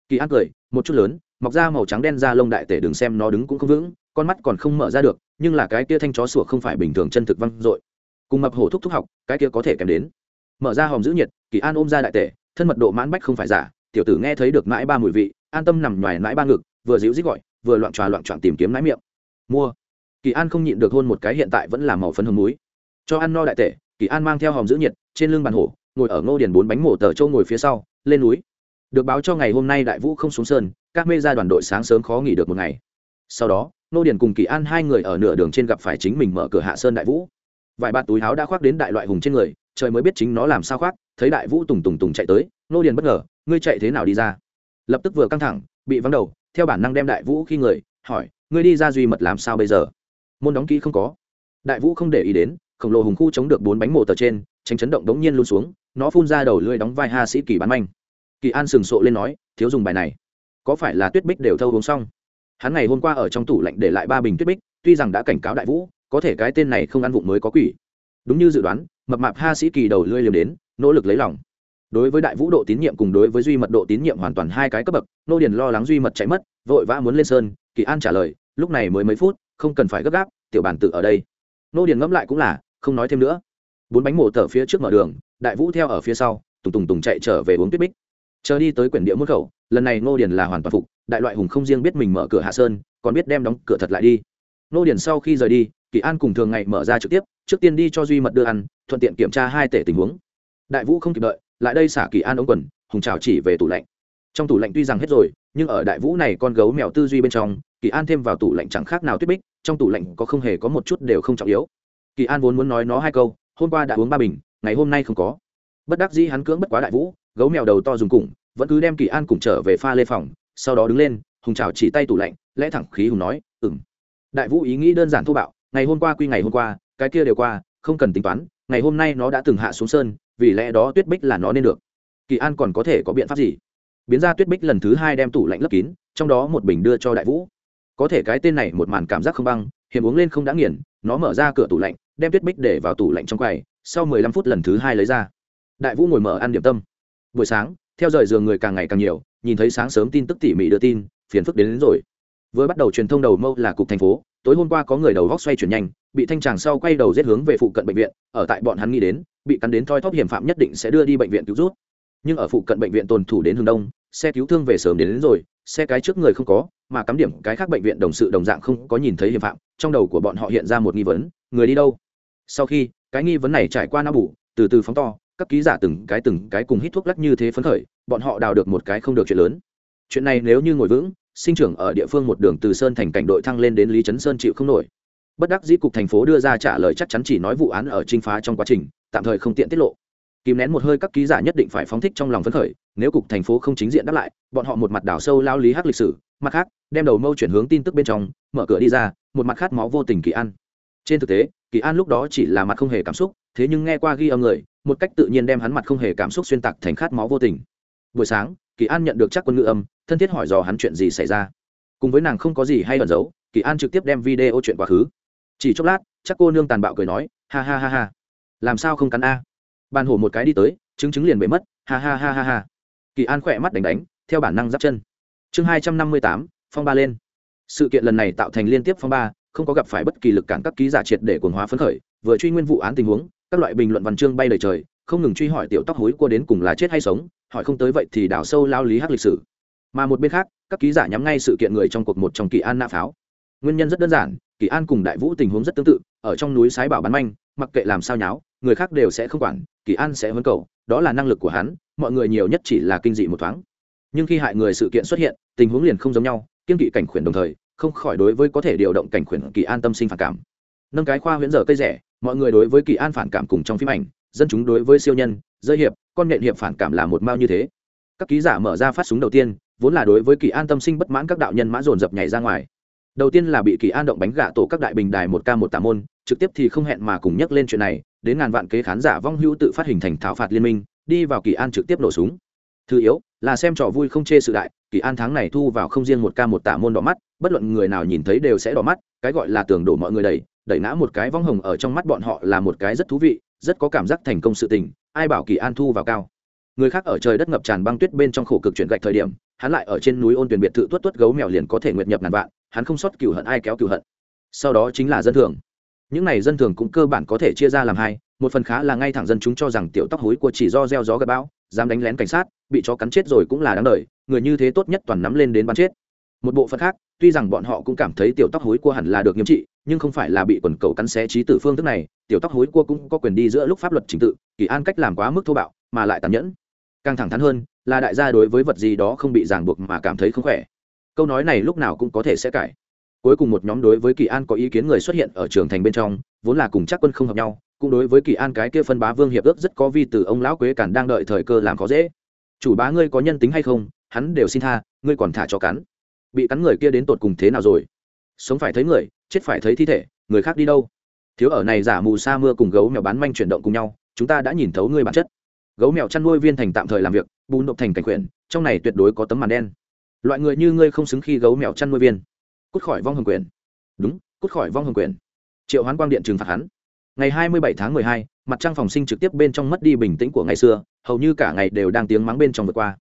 S1: Kỳ an cười, một chút lớn, mọc ra màu trắng đen da lông đại tể đừng xem nó đứng cũng không vững, con mắt còn không mở ra được, nhưng là cái kia thanh chó sủa không phải bình thường chân thực văng dội. Cùng mập hổ thúc thúc học, cái kia có thể kèm đến. Mở ra hòm giữ nhiệt, kỳ an ôm ra đại tể, thân mật độ mãn bách không phải giả, tiểu tử nghe thấy được mãi ba mùi vị, an tâm nằm ngoài mãi ba ngực, vừa dịu dít gọi, vừa loạn tròa loạn trọn tìm kiếm mãi miệng. Mua. Kỳ an không nhịn được hôn một cái hiện tại vẫn là màu phấn hồng núi. Cho ăn no đại tể, kỳ an mang theo hòm giữ nhiệt, trên lưng bàn hổ ngồi ở ngô điền bốn bánh mổ tờ châu ngồi phía sau, lên núi. Được báo cho ngày hôm nay đại vũ không xuống sơn các mê ra đoàn đội sáng sớm khó nghỉ được một ngày. Sau đó, ngô điền cùng kỳ an hai người ở nửa đường trên gặp phải chính mình mở cửa hạ sơn đại vũ. Vài bạt túi áo đã khoác đến đại loại hùng trên người, trời mới biết chính nó làm sao khoác, thấy đại vũ tùng tùng tùng chạy tới, ngô điền bất ngờ, ngươi chạy thế nào đi ra? Lập tức vừa căng thẳng, bị vắng đầu, theo bản năng đem đại vũ khi người, hỏi, ngươi đi ra duy mật làm sao bây giờ? Môn đóng kỹ không có. Đại vũ không để ý đến, khổng lồ hùng khu chống được bốn bánh mổ tờ trên, tránh chấn động đống nhiên luôn xuống nó phun ra đầu lưỡi đóng vai ha sĩ kỳ bán manh. Kỳ an sừng sộ lên nói, thiếu dùng bài này, có phải là tuyết bích đều thâu uống xong? Hắn ngày hôm qua ở trong tủ lạnh để lại ba bình tuyết bích, tuy rằng đã cảnh cáo đại vũ, có thể cái tên này không ăn vụng mới có quỷ. Đúng như dự đoán, mập mạp ha sĩ kỳ đầu lưỡi liềm đến, nỗ lực lấy lòng. Đối với đại vũ độ tín nhiệm cùng đối với duy mật độ tín nhiệm hoàn toàn hai cái cấp bậc, nô điền lo lắng duy mật chạy mất, vội vã muốn lên sơn, kỳ an trả lời, lúc này mới mấy phút, không cần phải gấp gáp, tiểu bản tự ở đây. Nô điền ngẫm lại cũng là, không nói thêm nữa. Bốn bánh mổ tở phía trước mở đường đại vũ theo ở phía sau, tùng tùng tùng chạy trở về uống tuyết bích. Chờ đi tới quyển địa môn khẩu, lần này Ngô điền là hoàn toàn phục, đại loại hùng không riêng biết mình mở cửa hạ sơn, còn biết đem đóng cửa thật lại đi. Ngô điền sau khi rời đi, kỳ an cùng thường ngày mở ra trực tiếp, trước tiên đi cho duy mật đưa ăn, thuận tiện kiểm tra hai tể tình huống. Đại vũ không kịp đợi, lại đây xả kỳ an ống quần, hùng trào chỉ về tủ lạnh. Trong tủ lạnh tuy rằng hết rồi, nhưng ở đại vũ này con gấu mèo tư duy bên trong, kỳ an thêm vào tủ lạnh chẳng khác nào tuyết bích, trong tủ lạnh có không hề có một chút đều không trọng yếu. Kỳ an vốn muốn nói nó hai câu, hôm qua đã uống ba bình ngày hôm nay không có. Bất đắc dĩ hắn cưỡng bất quá đại vũ, gấu mèo đầu to dùng cùng vẫn cứ đem kỳ an cùng trở về pha lê phòng, sau đó đứng lên, hùng trào chỉ tay tủ lạnh, lẽ thẳng khí hùng nói ừng đại vũ ý nghĩ đơn giản thô bạo, ngày hôm qua quy ngày hôm qua, cái kia đều qua, không cần tính toán, ngày hôm nay nó đã từng hạ xuống sơn, vì lẽ đó tuyết bích là nó nên được. Kỳ an còn có thể có biện pháp gì? Biến ra tuyết bích lần thứ hai đem tủ lạnh lấp kín, trong đó một bình đưa cho đại vũ. Có thể cái tên này một màn cảm giác không băng, hiểm uống lên không đã nghiền, nó mở ra cửa tủ lạnh, đem tuyết bích để vào tủ lạnh trong quầy sau mười lăm phút lần thứ hai lấy ra. Đại vũ ngồi mở ăn điểm tâm. Buổi sáng theo rời giường người càng ngày càng nhiều nhìn thấy sáng sớm tin tức tỉ mỉ đưa tin phiền phức đến, đến rồi. Vừa bắt đầu truyền thông đầu mâu là cục thành phố tối hôm qua có người đầu góc xoay chuyển nhanh bị thanh tràng sau quay đầu giết hướng về phụ cận bệnh viện ở tại bọn hắn nghĩ đến bị cắn đến thoi thóp hiểm phạm nhất định sẽ đưa đi bệnh viện cứu rút nhưng ở phụ cận bệnh viện tồn thủ đến hướng đông xe cứu thương về sớm đến, đến rồi xe cái trước người không có mà cắm điểm cái khác bệnh viện đồng sự đồng dạng không có nhìn thấy hiểm phạm trong đầu của bọn họ hiện ra một nghi vấn người đi đâu? Sau khi cái nghi vấn này trải qua não bủ từ từ phóng to, các ký giả từng cái từng cái cùng hít thuốc lắc như thế phấn khởi, bọn họ đào được một cái không được chuyện lớn. Chuyện này nếu như ngồi vững, sinh trưởng ở địa phương một đường từ sơn thành cảnh đội thăng lên đến lý trấn sơn chịu không nổi. Bất đắc dĩ cục thành phố đưa ra trả lời chắc chắn chỉ nói vụ án ở trinh phá trong quá trình, tạm thời không tiện tiết lộ. Kìm nén một hơi các ký giả nhất định phải phóng thích trong lòng phấn khởi, nếu cục thành phố không chính diện đáp lại, bọn họ một mặt đảo sâu lao lý hắc lịch sử, mặt khác, đem đầu mâu chuyển hướng tin tức bên trong, mở cửa đi ra, một mặt khát máu vô tình kỳ ăn trên thực tế, kỳ an lúc đó chỉ là mặt không hề cảm xúc, thế nhưng nghe qua ghi âm người, một cách tự nhiên đem hắn mặt không hề cảm xúc xuyên tạc thành khát máu vô tình. Buổi sáng, kỳ an nhận được chắc quân ngữ âm, thân thiết hỏi dò hắn chuyện gì xảy ra. Cùng với nàng không có gì hay ẩn giấu, kỳ an trực tiếp đem video chuyện quá khứ. Chỉ chốc lát, chắc cô nương tàn bạo cười nói, ha ha ha ha, làm sao không cắn a? Bàn hổ một cái đi tới, chứng chứng liền bể mất, ha ha ha ha ha. Kỳ an khỏe mắt đánh đánh, theo bản năng giáp chân. Chương hai trăm năm mươi tám, phong ba lên. Sự kiện lần này tạo thành liên tiếp phong ba không có gặp phải bất kỳ lực cản các ký giả triệt để cuồng hóa phấn khởi, vừa truy nguyên vụ án tình huống, các loại bình luận văn chương bay đầy trời, không ngừng truy hỏi tiểu tóc hối cua đến cùng là chết hay sống, hỏi không tới vậy thì đào sâu lao lý hắc lịch sử. Mà một bên khác, các ký giả nhắm ngay sự kiện người trong cuộc một trong kỳ an nạ pháo. Nguyên nhân rất đơn giản, kỳ an cùng đại vũ tình huống rất tương tự, ở trong núi sái bảo bắn manh, mặc kệ làm sao nháo, người khác đều sẽ không quản, kỳ an sẽ huấn cầu, đó là năng lực của hắn, mọi người nhiều nhất chỉ là kinh dị một thoáng. Nhưng khi hại người sự kiện xuất hiện, tình huống liền không giống nhau, kiên kỵ cảnh khuyển đồng thời không khỏi đối với có thể điều động cảnh khuyển kỳ an tâm sinh phản cảm. Nâng cái khoa huyễn dở cây rẻ, mọi người đối với kỳ an phản cảm cùng trong phim ảnh, dân chúng đối với siêu nhân, giới hiệp, con nhện hiệp phản cảm là một mao như thế. Các ký giả mở ra phát súng đầu tiên, vốn là đối với kỳ an tâm sinh bất mãn các đạo nhân mã dồn dập nhảy ra ngoài. Đầu tiên là bị kỳ an động bánh gạ tổ các đại bình đài một ca một tà môn, trực tiếp thì không hẹn mà cùng nhắc lên chuyện này, đến ngàn vạn kế khán giả vong hữu tự phát hình thành thảo phạt liên minh, đi vào kỳ an trực tiếp nổ súng. Thứ yếu là xem trò vui không chê sự đại, kỳ an tháng này thu vào không riêng một ca một tả môn đỏ mắt, bất luận người nào nhìn thấy đều sẽ đỏ mắt, cái gọi là tường đổ mọi người đầy đẩy ngã một cái vong hồng ở trong mắt bọn họ là một cái rất thú vị, rất có cảm giác thành công sự tình, ai bảo kỳ an thu vào cao. Người khác ở trời đất ngập tràn băng tuyết bên trong khổ cực chuyển gạch thời điểm, hắn lại ở trên núi ôn tuyển biệt thự tuất tuất gấu mèo liền có thể nguyệt nhập ngàn vạn, hắn không sót cửu hận ai kéo cửu hận. Sau đó chính là dân thường. Những này dân thường cũng cơ bản có thể chia ra làm hai, một phần khá là ngay thẳng dân chúng cho rằng tiểu tóc hối của chỉ do gieo gió gặp bão, dám đánh lén cảnh sát bị chó cắn chết rồi cũng là đáng đời, người như thế tốt nhất toàn nắm lên đến bắn chết. Một bộ phận khác, tuy rằng bọn họ cũng cảm thấy tiểu tóc hối cua hẳn là được nghiêm trị, nhưng không phải là bị quần cầu cắn xé trí tử phương thức này, tiểu tóc hối cua cũng có quyền đi giữa lúc pháp luật trình tự, kỳ an cách làm quá mức thô bạo, mà lại tàn nhẫn. Càng thẳng thắn hơn, là đại gia đối với vật gì đó không bị ràng buộc mà cảm thấy không khỏe. Câu nói này lúc nào cũng có thể sẽ cải. Cuối cùng một nhóm đối với kỳ an có ý kiến người xuất hiện ở trường thành bên trong, vốn là cùng chắc quân không hợp nhau, cũng đối với kỳ an cái kia phân bá vương hiệp ước rất có vi từ, ông lão quế cản đang đợi thời cơ làm khó dễ chủ bá ngươi có nhân tính hay không, hắn đều xin tha, ngươi còn thả cho cắn. Bị cắn người kia đến tột cùng thế nào rồi? Sống phải thấy người, chết phải thấy thi thể, người khác đi đâu? Thiếu ở này giả mù sa mưa cùng gấu mèo bán manh chuyển động cùng nhau, chúng ta đã nhìn thấu ngươi bản chất. Gấu mèo chăn nuôi viên thành tạm thời làm việc bù nộp thành cảnh quyển trong này tuyệt đối có tấm màn đen. Loại người như ngươi không xứng khi gấu mèo chăn nuôi viên. Cút khỏi vong hồng quyền. Đúng, cút khỏi vong hồng quyền. Triệu hoán quang điện trừng phạt hắn ngày hai mươi bảy tháng mười hai, mặt trăng phòng sinh trực tiếp bên trong mất đi bình tĩnh của ngày xưa, hầu như cả ngày đều đang tiếng mắng bên trong vượt qua.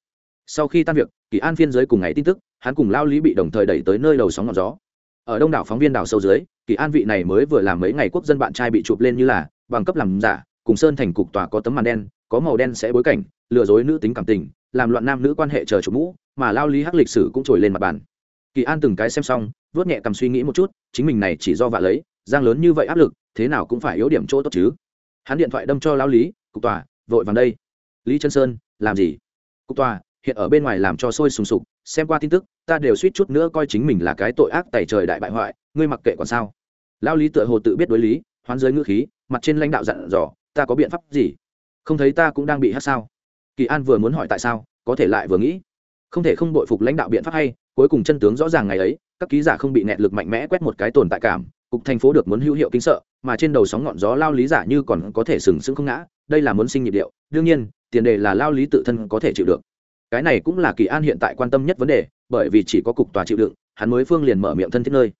S1: Sau khi tan việc, kỳ an phiên giới cùng ngày tin tức, hắn cùng lao lý bị đồng thời đẩy tới nơi đầu sóng ngọn gió. Ở đông đảo phóng viên đảo sâu dưới, kỳ an vị này mới vừa làm mấy ngày quốc dân bạn trai bị chụp lên như là bằng cấp làm giả, cùng sơn thành cục tòa có tấm màn đen, có màu đen sẽ bối cảnh, lừa dối nữ tính cảm tình, làm loạn nam nữ quan hệ chờ chủ mũ, mà lao lý hắc lịch sử cũng trồi lên mặt bàn. Kỳ an từng cái xem xong vớt nhẹ cầm suy nghĩ một chút, chính mình này chỉ do vạ lấy, giang lớn như vậy áp lực thế nào cũng phải yếu điểm chỗ tốt chứ. Hắn điện thoại đâm cho Lão lý, cục tòa, vội vàng đây. Lý Trân sơn, làm gì? Cục tòa, hiện ở bên ngoài làm cho sôi sùng sục, xem qua tin tức, ta đều suýt chút nữa coi chính mình là cái tội ác tày trời đại bại hoại, ngươi mặc kệ còn sao? Lao lý tựa hồ tự biết đối lý, hoán giới ngữ khí, mặt trên lãnh đạo dặn dò, ta có biện pháp gì? Không thấy ta cũng đang bị hát sao? Kỳ an vừa muốn hỏi tại sao, có thể lại vừa nghĩ. Không thể không bội phục lãnh đạo biện pháp hay, cuối cùng chân tướng rõ ràng ngày ấy, các ký giả không bị nẹt lực mạnh mẽ quét một cái tồn tại cảm cục thành phố được muốn hữu hiệu kinh sợ, mà trên đầu sóng ngọn gió lao lý giả như còn có thể sừng sững không ngã, đây là muốn sinh nhịp điệu, đương nhiên, tiền đề là lao lý tự thân có thể chịu được. Cái này cũng là kỳ an hiện tại quan tâm nhất vấn đề, bởi vì chỉ có cục tòa chịu đựng, hắn mới phương liền mở miệng thân thiết nơi.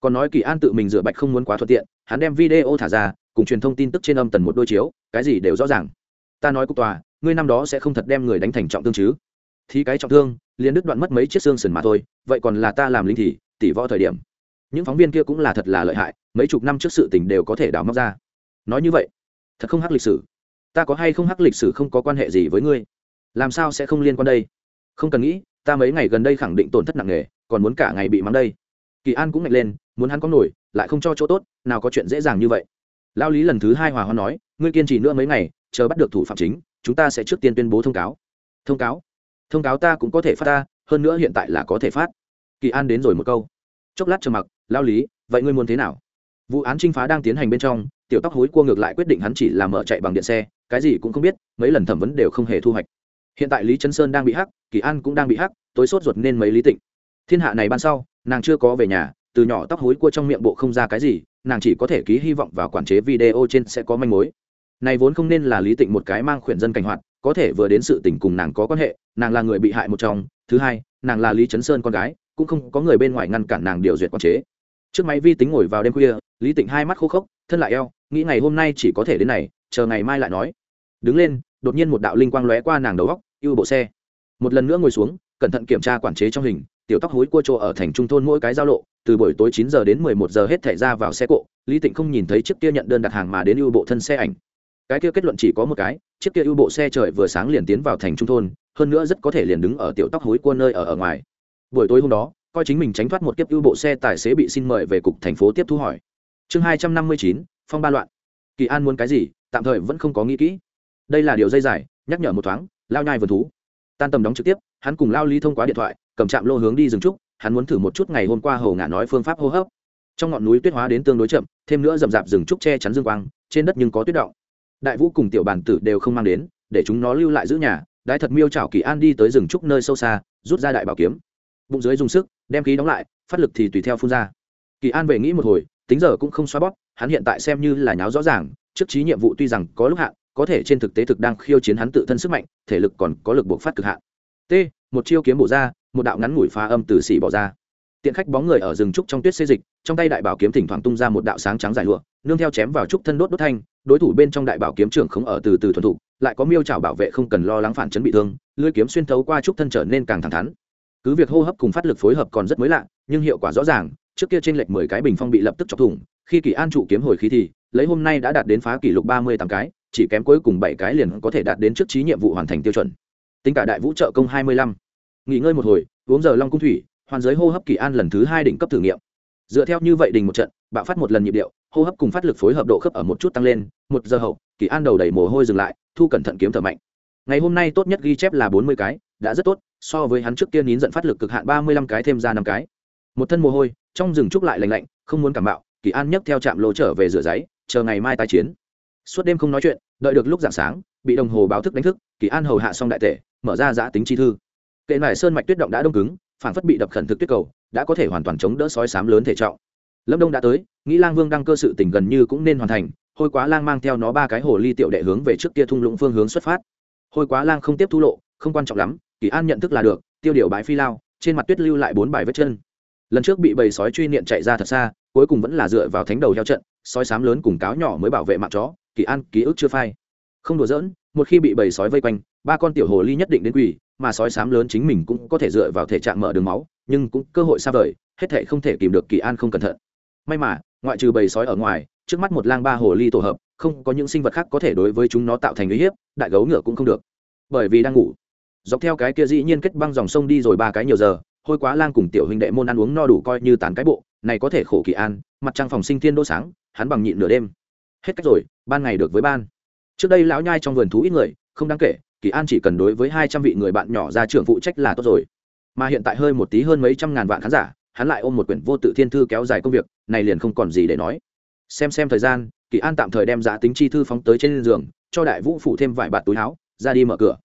S1: Còn nói kỳ an tự mình rửa bạch không muốn quá thuận tiện, hắn đem video thả ra, cùng truyền thông tin tức trên âm tần một đôi chiếu, cái gì đều rõ ràng. Ta nói cục tòa, ngươi năm đó sẽ không thật đem người đánh thành trọng thương chứ? Thì cái trọng thương, liền đứt đoạn mất mấy chiếc xương sườn mà thôi, vậy còn là ta làm linh thì tỷ võ thời điểm những phóng viên kia cũng là thật là lợi hại, mấy chục năm trước sự tình đều có thể đào móc ra. Nói như vậy, thật không hắc lịch sử. Ta có hay không hắc lịch sử không có quan hệ gì với ngươi? Làm sao sẽ không liên quan đây? Không cần nghĩ, ta mấy ngày gần đây khẳng định tổn thất nặng nề, còn muốn cả ngày bị mắng đây. Kỳ an cũng ngạch lên, muốn hắn có nổi, lại không cho chỗ tốt, nào có chuyện dễ dàng như vậy. Lao lý lần thứ hai hòa hoa nói, ngươi kiên trì nữa mấy ngày, chờ bắt được thủ phạm chính, chúng ta sẽ trước tiên tuyên bố thông cáo. Thông cáo? Thông cáo ta cũng có thể phát ta hơn nữa hiện tại là có thể phát. Kỳ an đến rồi một câu chốc lát trầm mặc, lao lý, vậy ngươi muốn thế nào? Vụ án trinh phá đang tiến hành bên trong, tiểu tóc hối cua ngược lại quyết định hắn chỉ làm mở chạy bằng điện xe, cái gì cũng không biết, mấy lần thẩm vấn đều không hề thu hoạch. Hiện tại lý trấn sơn đang bị hắc, kỳ an cũng đang bị hắc, tối sốt ruột nên mấy lý tịnh. Thiên hạ này ban sau, nàng chưa có về nhà, từ nhỏ tóc hối cua trong miệng bộ không ra cái gì, nàng chỉ có thể ký hy vọng vào quản chế video trên sẽ có manh mối. Này vốn không nên là lý tịnh một cái mang khuyển dân cảnh hoạt, có thể vừa đến sự tình cùng nàng có quan hệ, nàng là người bị hại một trong, thứ hai, nàng là lý trấn sơn con gái cũng không có người bên ngoài ngăn cản nàng điều duyệt quản chế. Trước máy vi tính ngồi vào đêm khuya, lý tịnh hai mắt khô khốc, thân lại eo, nghĩ ngày hôm nay chỉ có thể đến này, chờ ngày mai lại nói. Đứng lên, đột nhiên một đạo linh quang lóe qua nàng đầu góc, ưu bộ xe. Một lần nữa ngồi xuống, cẩn thận kiểm tra quản chế trong hình, tiểu tóc hối cua chỗ ở thành trung thôn mỗi cái giao lộ, từ buổi tối chín giờ đến mười một giờ hết thảy ra vào xe cộ, lý tịnh không nhìn thấy chiếc kia nhận đơn đặt hàng mà đến ưu bộ thân xe ảnh. Cái kia kết luận chỉ có một cái, chiếc kia ưu bộ xe trời vừa sáng liền tiến vào thành trung thôn, hơn nữa rất có thể liền đứng ở tiểu tóc hối cua nơi ở ở ngoài buổi tối hôm đó, coi chính mình tránh thoát một kiếp ưu bộ xe tài xế bị xin mời về cục thành phố tiếp thu hỏi. Chương hai trăm năm mươi chín, phong ba loạn. Kỳ an muốn cái gì, tạm thời vẫn không có nghĩ kỹ. Đây là điều dây dài, nhắc nhở một thoáng, lao nhai vườn thú. Tan tầm đóng trực tiếp, hắn cùng lao lý thông qua điện thoại, cầm chạm lô hướng đi rừng trúc, hắn muốn thử một chút ngày hôm qua hầu ngả nói phương pháp hô hấp. Trong ngọn núi tuyết hóa đến tương đối chậm, thêm nữa rậm rạp rừng trúc che chắn dương quang, trên đất nhưng có tuyết động. Đại vũ cùng tiểu bản tử đều không mang đến, để chúng nó lưu lại giữ nhà, đái thật miêu chảo kỳ an đi tới rừng trúc nơi sâu xa, rút ra đại bảo kiếm bụng dưới dùng sức, đem khí đóng lại, phát lực thì tùy theo phun ra. Kỳ an về nghĩ một hồi, tính giờ cũng không xóa bóp, hắn hiện tại xem như là nháo rõ ràng, trước trí nhiệm vụ tuy rằng có lúc hạn, có thể trên thực tế thực đang khiêu chiến hắn tự thân sức mạnh, thể lực còn có lực buộc phát cực hạn. T, một chiêu kiếm bổ ra, một đạo ngắn ngủi phá âm từ xỉ bỏ ra. Tiện khách bóng người ở rừng trúc trong tuyết xê dịch, trong tay đại bảo kiếm thỉnh thoảng tung ra một đạo sáng trắng dài lụa, nương theo chém vào trúc thân đốt đốt thanh, đối thủ bên trong đại bảo kiếm trưởng không ở từ từ thuần thục, lại có miêu trào bảo vệ không cần lo lắng phản chấn bị thương lưỡi kiếm xuyên thấu qua trúc thân trở nên càng thẳng thắn cứ việc hô hấp cùng phát lực phối hợp còn rất mới lạ, nhưng hiệu quả rõ ràng, trước kia trên lệch mười cái bình phong bị lập tức chọc thủng, khi kỳ an trụ kiếm hồi khí thì, lấy hôm nay đã đạt đến phá kỷ lục ba mươi tám cái, chỉ kém cuối cùng bảy cái liền có thể đạt đến trước trí nhiệm vụ hoàn thành tiêu chuẩn. Tính cả đại vũ trợ công hai mươi lăm. Nghỉ ngơi một hồi, uống giờ long cung thủy, hoàn giới hô hấp kỳ an lần thứ hai đỉnh cấp thử nghiệm. Dựa theo như vậy đình một trận, bạo phát một lần nhịp điệu, hô hấp cùng phát lực phối hợp độ khớp ở một chút tăng lên, một giờ hậu, kỳ an đầu đầy mồ hôi dừng lại, thu cẩn thận kiếm thở mạnh ngày hôm nay tốt nhất ghi chép là bốn mươi cái, đã rất tốt, so với hắn trước kia nín giận phát lực cực hạn ba mươi lăm cái thêm ra năm cái. Một thân mồ hôi, trong rừng trúc lại lành lạnh, không muốn cảm bạo, kỳ an nhấc theo trạm lỗ trở về rửa giấy, chờ ngày mai tái chiến. Suốt đêm không nói chuyện, đợi được lúc dạng sáng, bị đồng hồ báo thức đánh thức, kỳ an hầu hạ xong đại tể, mở ra giã tính chi thư. Kệ nải sơn mạch tuyết động đã đông cứng phản phất bị đập khẩn thực tuyết cầu, đã có thể hoàn toàn chống đỡ sói sám lớn thể trọng. Lâm đông đã tới, nghĩ lang vương đăng cơ sự tình gần như cũng nên hoàn thành, hôi quá lang mang theo nó ba cái hồ ly tiểu đệ hướng về trước kia thung lũng phương hướng xuất phát hôi quá lang không tiếp thu lộ, không quan trọng lắm, kỳ an nhận thức là được, tiêu điều bãi phi lao, trên mặt tuyết lưu lại bốn bài vết chân. Lần trước bị bầy sói truy niệm chạy ra thật xa, cuối cùng vẫn là dựa vào thánh đầu heo trận, sói sám lớn cùng cáo nhỏ mới bảo vệ mạng chó, kỳ an, ký ức chưa phai. Không đùa giỡn, một khi bị bầy sói vây quanh, ba con tiểu hồ ly nhất định đến quỳ, mà sói sám lớn chính mình cũng có thể dựa vào thể trạng mở đường máu, nhưng cũng cơ hội xa vời, hết thể không thể kìm được kỳ an không cẩn thận. May mà, ngoại trừ bầy sói ở ngoài trước mắt một lang ba hồ ly tổ hợp, không có những sinh vật khác có thể đối với chúng nó tạo thành uy hiếp, đại gấu ngựa cũng không được. Bởi vì đang ngủ. Dọc theo cái kia dĩ nhiên kết băng dòng sông đi rồi ba cái nhiều giờ, hôi quá lang cùng tiểu huynh đệ môn ăn uống no đủ coi như tàn cái bộ, này có thể khổ kỳ an, mặt trăng phòng sinh thiên đỗ sáng, hắn bằng nhịn nửa đêm. Hết cách rồi, ban ngày được với ban. Trước đây lão nhai trong vườn thú ít người, không đáng kể, kỳ an chỉ cần đối với hai trăm vị người bạn nhỏ ra trường phụ trách là tốt rồi. Mà hiện tại hơi một tí hơn mấy trăm ngàn vạn khán giả, hắn lại ôm một quyển vô tự thiên thư kéo dài công việc, này liền không còn gì để nói xem xem thời gian, kỳ an tạm thời đem giá tính chi thư phóng tới trên giường, cho đại vũ phủ thêm vài bạt túi áo, ra đi mở cửa.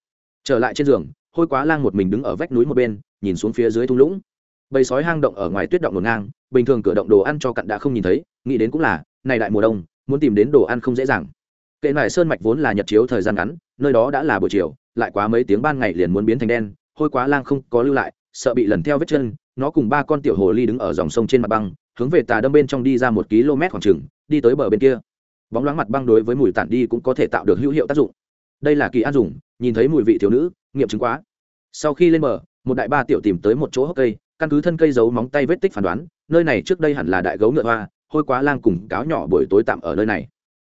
S1: Trở lại trên giường, hôi quá lang một mình đứng ở vách núi một bên, nhìn xuống phía dưới thung lũng. Bầy sói hang động ở ngoài tuyết động ngổn ngang, bình thường cửa động đồ ăn cho cặn đã không nhìn thấy, nghĩ đến cũng là, này đại mùa đông, muốn tìm đến đồ ăn không dễ dàng. Kệ nải sơn mạch vốn là nhật chiếu thời gian ngắn, nơi đó đã là buổi chiều, lại quá mấy tiếng ban ngày liền muốn biến thành đen, hôi quá lang không có lưu lại, sợ bị lần theo vết chân, nó cùng ba con tiểu hồ ly đứng ở dòng sông trên mặt băng hướng về tà đâm bên trong đi ra một km khoảng trừng đi tới bờ bên kia. Bóng loáng mặt băng đối với mùi tản đi cũng có thể tạo được hữu hiệu tác dụng. Đây là kỳ an dùng, nhìn thấy mùi vị thiếu nữ, nghiệm chứng quá. Sau khi lên bờ, một đại ba tiểu tìm tới một chỗ hốc cây, căn cứ thân cây giấu móng tay vết tích phán đoán, nơi này trước đây hẳn là đại gấu ngựa hoa, hôi quá lang cùng cáo nhỏ buổi tối tạm ở nơi này.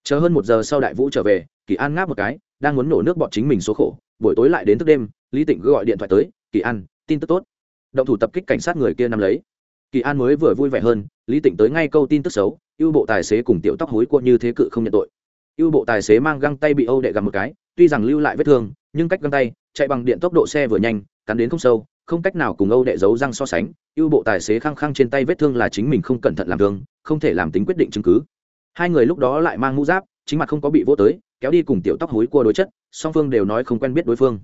S1: Chờ hơn một giờ sau đại vũ trở về, kỳ an ngáp một cái, đang muốn nổ nước bọt chính mình số khổ, buổi tối lại đến thức đêm, lý tịnh gọi điện thoại tới, kỳ an, tin tức tốt. Động thủ tập kích cảnh sát người kia nắm lấy kỳ an mới vừa vui vẻ hơn, lý tịnh tới ngay câu tin tức xấu, ưu bộ tài xế cùng tiểu tóc hối cua như thế cự không nhận tội. Ưu bộ tài xế mang găng tay bị âu đệ gặp một cái, tuy rằng lưu lại vết thương, nhưng cách găng tay, chạy bằng điện tốc độ xe vừa nhanh, cắn đến không sâu, không cách nào cùng âu đệ giấu răng so sánh. Ưu bộ tài xế khăng khăng trên tay vết thương là chính mình không cẩn thận làm thương, không thể làm tính quyết định chứng cứ. Hai người lúc đó lại mang mũ giáp, chính mặt không có bị vô tới, kéo đi cùng tiểu tóc hối cua đối chất, song phương đều nói không quen biết đối phương.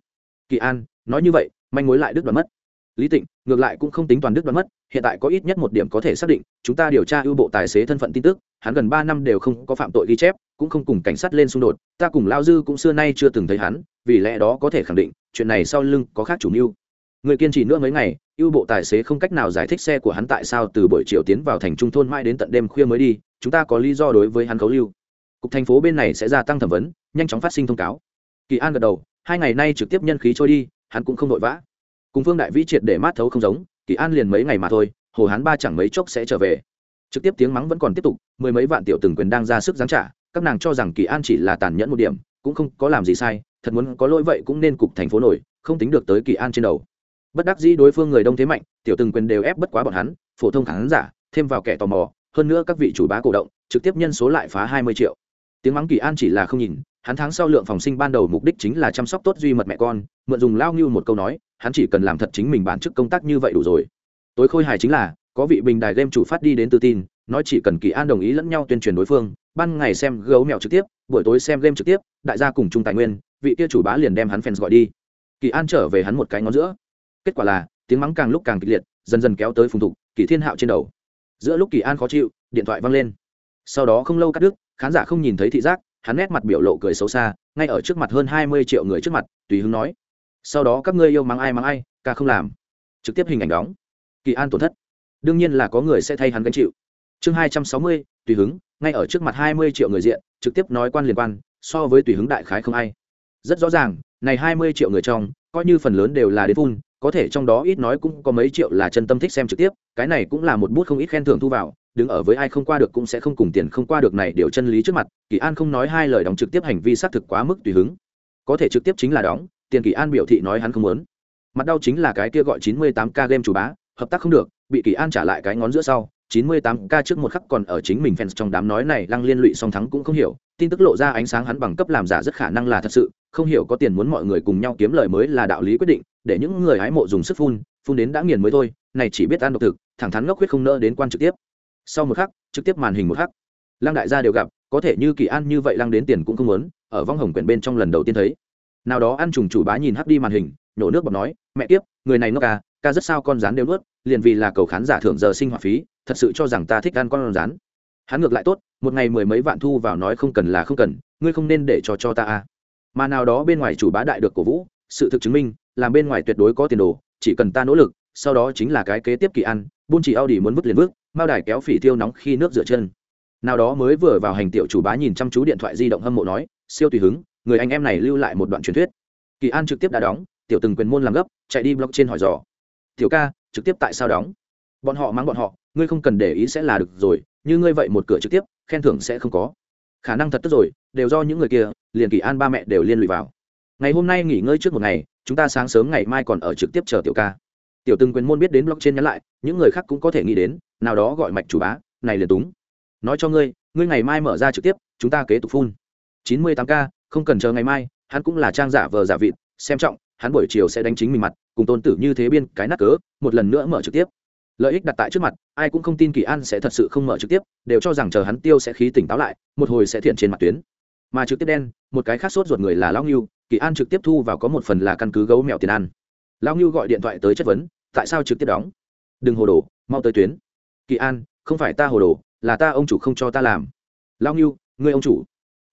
S1: Kỳ an, nói như vậy, manh mối lại đứt đoạn mất lý tịnh, ngược lại cũng không tính toàn đứt đoán mất, hiện tại có ít nhất một điểm có thể xác định, chúng ta điều tra ưu bộ tài xế thân phận tin tức, hắn gần ba năm đều không có phạm tội ghi chép, cũng không cùng cảnh sát lên xung đột, ta cùng lao dư cũng xưa nay chưa từng thấy hắn, vì lẽ đó có thể khẳng định, chuyện này sau lưng có khác chủ mưu. Người kiên trì nữa mấy ngày, ưu bộ tài xế không cách nào giải thích xe của hắn tại sao từ buổi chiều tiến vào thành trung thôn mãi đến tận đêm khuya mới đi, chúng ta có lý do đối với hắn khấu lưu. Cục thành phố bên này sẽ gia tăng thẩm vấn, nhanh chóng phát sinh thông cáo. Kỳ an gật đầu, hai ngày nay trực tiếp nhân khí trôi đi, hắn cũng không vội vã cùng phương đại vĩ triệt để mát thấu không giống, kỳ an liền mấy ngày mà thôi, hồ hắn ba chẳng mấy chốc sẽ trở về. Trực tiếp tiếng mắng vẫn còn tiếp tục, mười mấy vạn tiểu từng quyền đang ra sức giáng trả, các nàng cho rằng kỳ an chỉ là tàn nhẫn một điểm, cũng không có làm gì sai, thật muốn có lỗi vậy cũng nên cục thành phố nổi, không tính được tới kỳ an trên đầu. Bất đắc dĩ đối phương người đông thế mạnh, tiểu từng quyền đều ép bất quá bọn hắn, phổ thông khán giả, thêm vào kẻ tò mò, hơn nữa các vị chủ bá cổ động, trực tiếp nhân số lại phá hai mươi triệu. Tiếng mắng kỳ an chỉ là không nhìn hắn tháng sau lượng phòng sinh ban đầu mục đích chính là chăm sóc tốt duy mật mẹ con, mượn dùng lao ngưu một câu nói, hắn chỉ cần làm thật chính mình bản chức công tác như vậy đủ rồi. Tối khôi hài chính là, có vị bình đài game chủ phát đi đến tự tin, nói chỉ cần kỳ an đồng ý lẫn nhau tuyên truyền đối phương, ban ngày xem gấu mèo trực tiếp, buổi tối xem game trực tiếp, đại gia cùng chung tài nguyên, vị kia chủ bá liền đem hắn fans gọi đi. Kỳ an trở về hắn một cái ngón giữa. Kết quả là, tiếng mắng càng lúc càng kịch liệt, dần dần kéo tới phùng thục, kỳ thiên hạo trên đầu. Giữa lúc kỳ an khó chịu, điện thoại văng lên. Sau đó không lâu cắt đứt, khán giả không nhìn thấy thị giác hắn nét mặt biểu lộ cười xấu xa, ngay ở trước mặt hơn hai mươi triệu người trước mặt, tùy hứng nói, sau đó các ngươi yêu mắng ai mắng ai ca không làm. Trực tiếp hình ảnh đóng. Kỳ an tổn thất. Đương nhiên là có người sẽ thay hắn gánh chịu. Chương hai trăm sáu mươi, tùy hứng, ngay ở trước mặt hai mươi triệu người diện, trực tiếp nói quan liên quan, so với tùy hứng đại khái không ai. Rất rõ ràng, này hai mươi triệu người trong, coi như phần lớn đều là đến phun, có thể trong đó ít nói cũng có mấy triệu là chân tâm thích xem trực tiếp, cái này cũng là một bút không ít khen thưởng thu vào đứng ở với ai không qua được cũng sẽ không cùng tiền không qua được này điều chân lý trước mặt, kỳ an không nói hai lời đóng trực tiếp hành vi xác thực quá mức tùy hứng. Có thể trực tiếp chính là đóng, tiền kỳ an biểu thị nói hắn không muốn. Mặt đau chính là cái kia gọi chín mươi tám k game chủ bá, hợp tác không được, bị kỳ an trả lại cái ngón giữa sau, chín mươi tám k trước một khắc còn ở chính mình fans trong đám nói này, lăng liên lụy song thắng cũng không hiểu, tin tức lộ ra ánh sáng hắn bằng cấp làm giả rất khả năng là thật sự, không hiểu có tiền muốn mọi người cùng nhau kiếm lời mới là đạo lý quyết định, để những người hái mộ dùng sức phun phun đến đã nghiền mới thôi, này chỉ biết ăn độc thực, thẳng thắn ngốc huyết không nỡ đến quan trực tiếp sau một khắc, trực tiếp màn hình một khắc. Lăng đại gia đều gặp, có thể như kỳ an như vậy lăng đến tiền cũng không muốn, ở vong hồng quyển bên trong lần đầu tiên thấy. Nào đó ăn trùng chủ bá nhìn hắc đi màn hình, nhổ nước bọt nói, mẹ tiếp người này nó ca à, ca rất sao con rán đều nuốt, liền vì là cầu khán giả thưởng giờ sinh hoạt phí, thật sự cho rằng ta thích ăn con rán. Hắn ngược lại tốt, một ngày mười mấy vạn thu vào nói không cần là không cần, ngươi không nên để cho cho ta a mà nào đó bên ngoài chủ bá đại được cổ vũ, sự thực chứng minh, làm bên ngoài tuyệt đối có tiền đồ, chỉ cần ta nỗ lực, sau đó chính là cái kế tiếp kỳ ăn, buôn chỉ Audi muốn vứt liền vứt mao đài kéo phỉ tiêu nóng khi nước rửa chân. Nào đó mới vừa vào hành tiểu chủ bá nhìn chăm chú điện thoại di động hâm mộ nói, siêu tùy hứng, người anh em này lưu lại một đoạn truyền thuyết. Kỳ an trực tiếp đã đóng, tiểu từng quyền môn làm gấp, chạy đi blog trên hỏi dò. Tiểu ca, trực tiếp tại sao đóng? Bọn họ mắng bọn họ, ngươi không cần để ý sẽ là được rồi, như ngươi vậy một cửa trực tiếp, khen thưởng sẽ không có. Khả năng thật tức rồi, đều do những người kia, liền kỳ an ba mẹ đều liên lụy vào. Ngày hôm nay nghỉ ngơi trước một ngày, chúng ta sáng sớm ngày mai còn ở trực tiếp chờ tiểu ca. Tiểu từng quyền môn biết đến blog trên nhắn lại, những người khác cũng có thể nghĩ đến nào đó gọi mạch chủ bá, này liền túng. Nói cho ngươi ngươi ngày mai mở ra trực tiếp, chúng ta kế tục phun. Chín mươi tám k, không cần chờ ngày mai, hắn cũng là trang giả vờ giả vịt, xem trọng, hắn buổi chiều sẽ đánh chính mình mặt, cùng tôn tử như thế biên cái nát cớ, một lần nữa mở trực tiếp. Lợi ích đặt tại trước mặt, ai cũng không tin kỳ an sẽ thật sự không mở trực tiếp, đều cho rằng chờ hắn tiêu sẽ khí tỉnh táo lại, một hồi sẽ thiện trên mặt tuyến. Mà trực tiếp đen, một cái khác sốt ruột người là lão ngưu, kỳ an trực tiếp thu vào có một phần là căn cứ gấu mèo tiền ăn. Lão ngưu gọi điện thoại tới chất vấn, tại sao trực tiếp đóng? Đừng hồ đồ, mau tới tuyến kỳ an, không phải ta hồ đồ, là ta ông chủ không cho ta làm. Lão ngưu, ngươi ông chủ.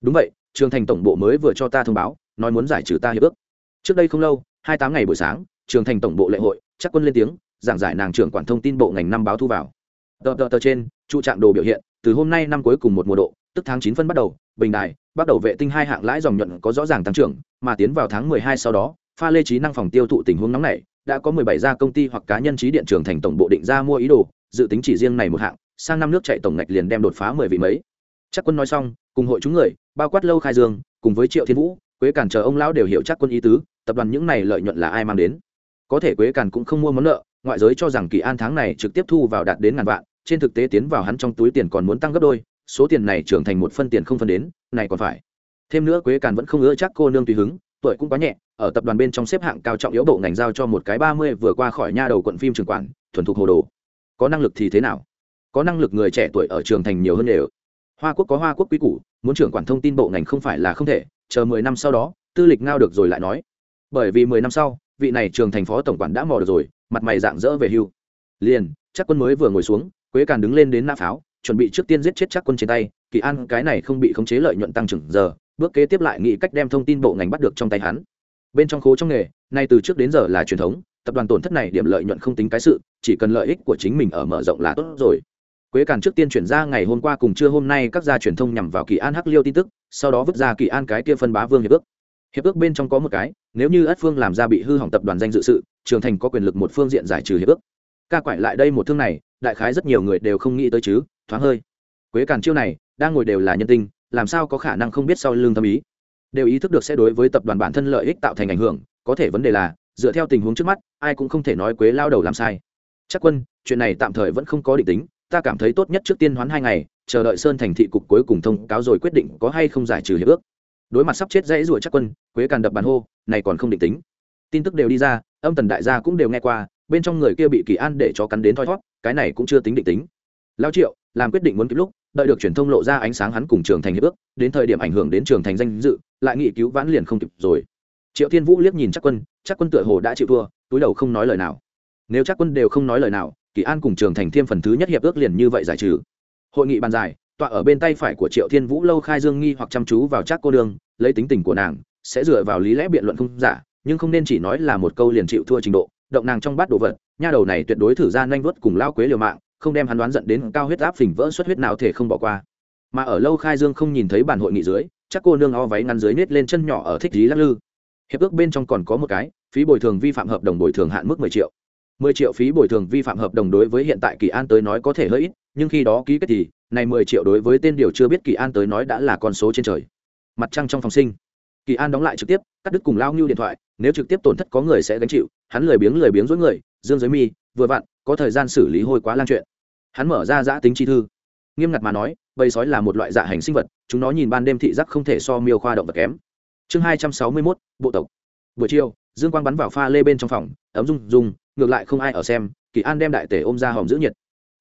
S1: Đúng vậy, trường thành tổng bộ mới vừa cho ta thông báo, nói muốn giải trừ ta hiệp ước. Trước đây không lâu, hai tám ngày buổi sáng, trường thành tổng bộ lệ hội, chắc quân lên tiếng, giảng giải nàng trưởng quản thông tin bộ ngành năm báo thu vào. Tờ tờ tờ trên, trụ trạng đồ biểu hiện, từ hôm nay năm cuối cùng một mùa độ, tức tháng chín phân bắt đầu, bình đài, bắt đầu vệ tinh hai hạng lãi dòng nhuận có rõ ràng tăng trưởng, mà tiến vào tháng 12 sau đó, pha lê trí năng phòng tiêu thụ tình huống nóng này đã có 17 gia công ty hoặc cá nhân trí điện trường thành tổng bộ định ra mua ý đồ, dự tính chỉ riêng này một hạng, sang năm nước chạy tổng ngạch liền đem đột phá 10 vị mấy. Chắc quân nói xong, cùng hội chúng người, bao quát lâu khai dương, cùng với triệu thiên vũ, quế cản chờ ông lão đều hiểu chắc quân ý tứ, tập đoàn những này lợi nhuận là ai mang đến. Có thể quế cản cũng không mua món nợ, ngoại giới cho rằng kỳ an tháng này trực tiếp thu vào đạt đến ngàn vạn, trên thực tế tiến vào hắn trong túi tiền còn muốn tăng gấp đôi, số tiền này trưởng thành một phân tiền không phân đến, này còn phải. Thêm nữa quế Cản vẫn không ưa chắc cô nương tùy hứng tuổi cũng quá nhẹ, ở tập đoàn bên trong xếp hạng cao trọng yếu bộ ngành giao cho một cái ba mươi vừa qua khỏi nha đầu quận phim trường quản, thuần thục hồ đồ. Có năng lực thì thế nào? Có năng lực người trẻ tuổi ở trường thành nhiều hơn đều. Hoa quốc có hoa quốc quý củ, muốn trưởng quản thông tin bộ ngành không phải là không thể, chờ mười năm sau đó, tư lịch ngao được rồi lại nói. Bởi vì mười năm sau, vị này trường thành phó tổng quản đã mò được rồi, mặt mày dạng dỡ về hưu. Liền, chắc quân mới vừa ngồi xuống, quế càn đứng lên đến nã pháo, chuẩn bị trước tiên giết chết chắc quân trên tay, kỳ an cái này không bị khống chế lợi nhuận tăng trưởng giờ bước kế tiếp lại nghĩ cách đem thông tin bộ ngành bắt được trong tay hắn. Bên trong khố trong nghề, nay từ trước đến giờ là truyền thống, tập đoàn tổn thất này điểm lợi nhuận không tính cái sự, chỉ cần lợi ích của chính mình ở mở rộng là tốt rồi. Quế càn trước tiên chuyển ra ngày hôm qua cùng trưa hôm nay các gia truyền thông nhằm vào kỳ an hắc liêu tin tức, sau đó vứt ra kỳ an cái kia phân bá vương hiệp ước. Hiệp ước bên trong có một cái, nếu như ất phương làm ra bị hư hỏng tập đoàn danh dự sự, trường thành có quyền lực một phương diện giải trừ hiệp ước. Ca quại lại đây một thương này, đại khái rất nhiều người đều không nghĩ tới chứ, thoáng hơi. Quế càn chiêu này, đang ngồi đều là nhân tinh làm sao có khả năng không biết sau lương tâm ý? Đều ý thức được sẽ đối với tập đoàn bản thân lợi ích tạo thành ảnh hưởng, có thể vấn đề là, dựa theo tình huống trước mắt, ai cũng không thể nói quế lao đầu làm sai. Chắc quân, chuyện này tạm thời vẫn không có định tính, ta cảm thấy tốt nhất trước tiên hoán hai ngày, chờ đợi sơn thành thị cục cuối cùng thông cáo rồi quyết định có hay không giải trừ hiệp ước. Đối mặt sắp chết dãy ruổi chắc quân, quế càn đập bàn hô, này còn không định tính. Tin tức đều đi ra, âm tần đại gia cũng đều nghe qua, bên trong người kia bị kỳ an để cho cắn đến thoi thót, cái này cũng chưa tính định tính. Lao triệu, làm quyết định muốn kịp lúc đợi được truyền thông lộ ra ánh sáng hắn cùng trường thành hiệp ước, đến thời điểm ảnh hưởng đến trường thành danh dự, lại nghị cứu vãn liền không kịp rồi. Triệu thiên vũ liếc nhìn chắc quân chắc quân tựa hồ đã chịu thua, túi đầu không nói lời nào. Nếu chắc quân đều không nói lời nào, kỳ an cùng trường thành thêm phần thứ nhất hiệp ước liền như vậy giải trừ. Hội nghị bàn dài, tọa ở bên tay phải của triệu thiên vũ lâu khai dương nghi hoặc chăm chú vào chắc cô đường lấy tính tình của nàng, sẽ dựa vào lý lẽ biện luận không giả, nhưng không nên chỉ nói là một câu liền chịu thua trình độ, động nàng trong bát đồ vật, nha đầu này tuyệt đối thử ra nhanh vớt cùng lao quế liều mạng không đem hắn đoán giận đến cao huyết áp phình vỡ xuất huyết nào thể không bỏ qua. Mà ở lâu khai dương không nhìn thấy bản hội nghị dưới, chắc cô nương o váy ngắn dưới nết lên chân nhỏ ở thích lý lắc lư. Hiệp ước bên trong còn có một cái, phí bồi thường vi phạm hợp đồng bồi thường hạn mức mười triệu. Mười triệu phí bồi thường vi phạm hợp đồng đối với hiện tại kỳ an tới nói có thể hơi ít nhưng khi đó ký kết thì, này mười triệu đối với tên điều chưa biết kỳ an tới nói đã là con số trên trời. Mặt trăng trong phòng sinh. Kỳ an đóng lại trực tiếp, cắt đứt cùng lao ngưu điện thoại, nếu trực tiếp tổn thất có người sẽ gánh chịu, hắn lười biếng lười biếng dối người, dương giới mi, vừa vặn, có thời gian xử lý hôi quá lan chuyện hắn mở ra giã tính chi thư. Nghiêm ngặt mà nói, bầy sói là một loại dạ hành sinh vật, chúng nó nhìn ban đêm thị giác không thể so miêu khoa động vật kém. Chương hai trăm sáu mươi mốt, bộ tộc. Buổi chiều, dương quang bắn vào pha lê bên trong phòng, ấm rung rung, ngược lại không ai ở xem, kỳ an đem đại tể ôm ra hòm giữ nhiệt.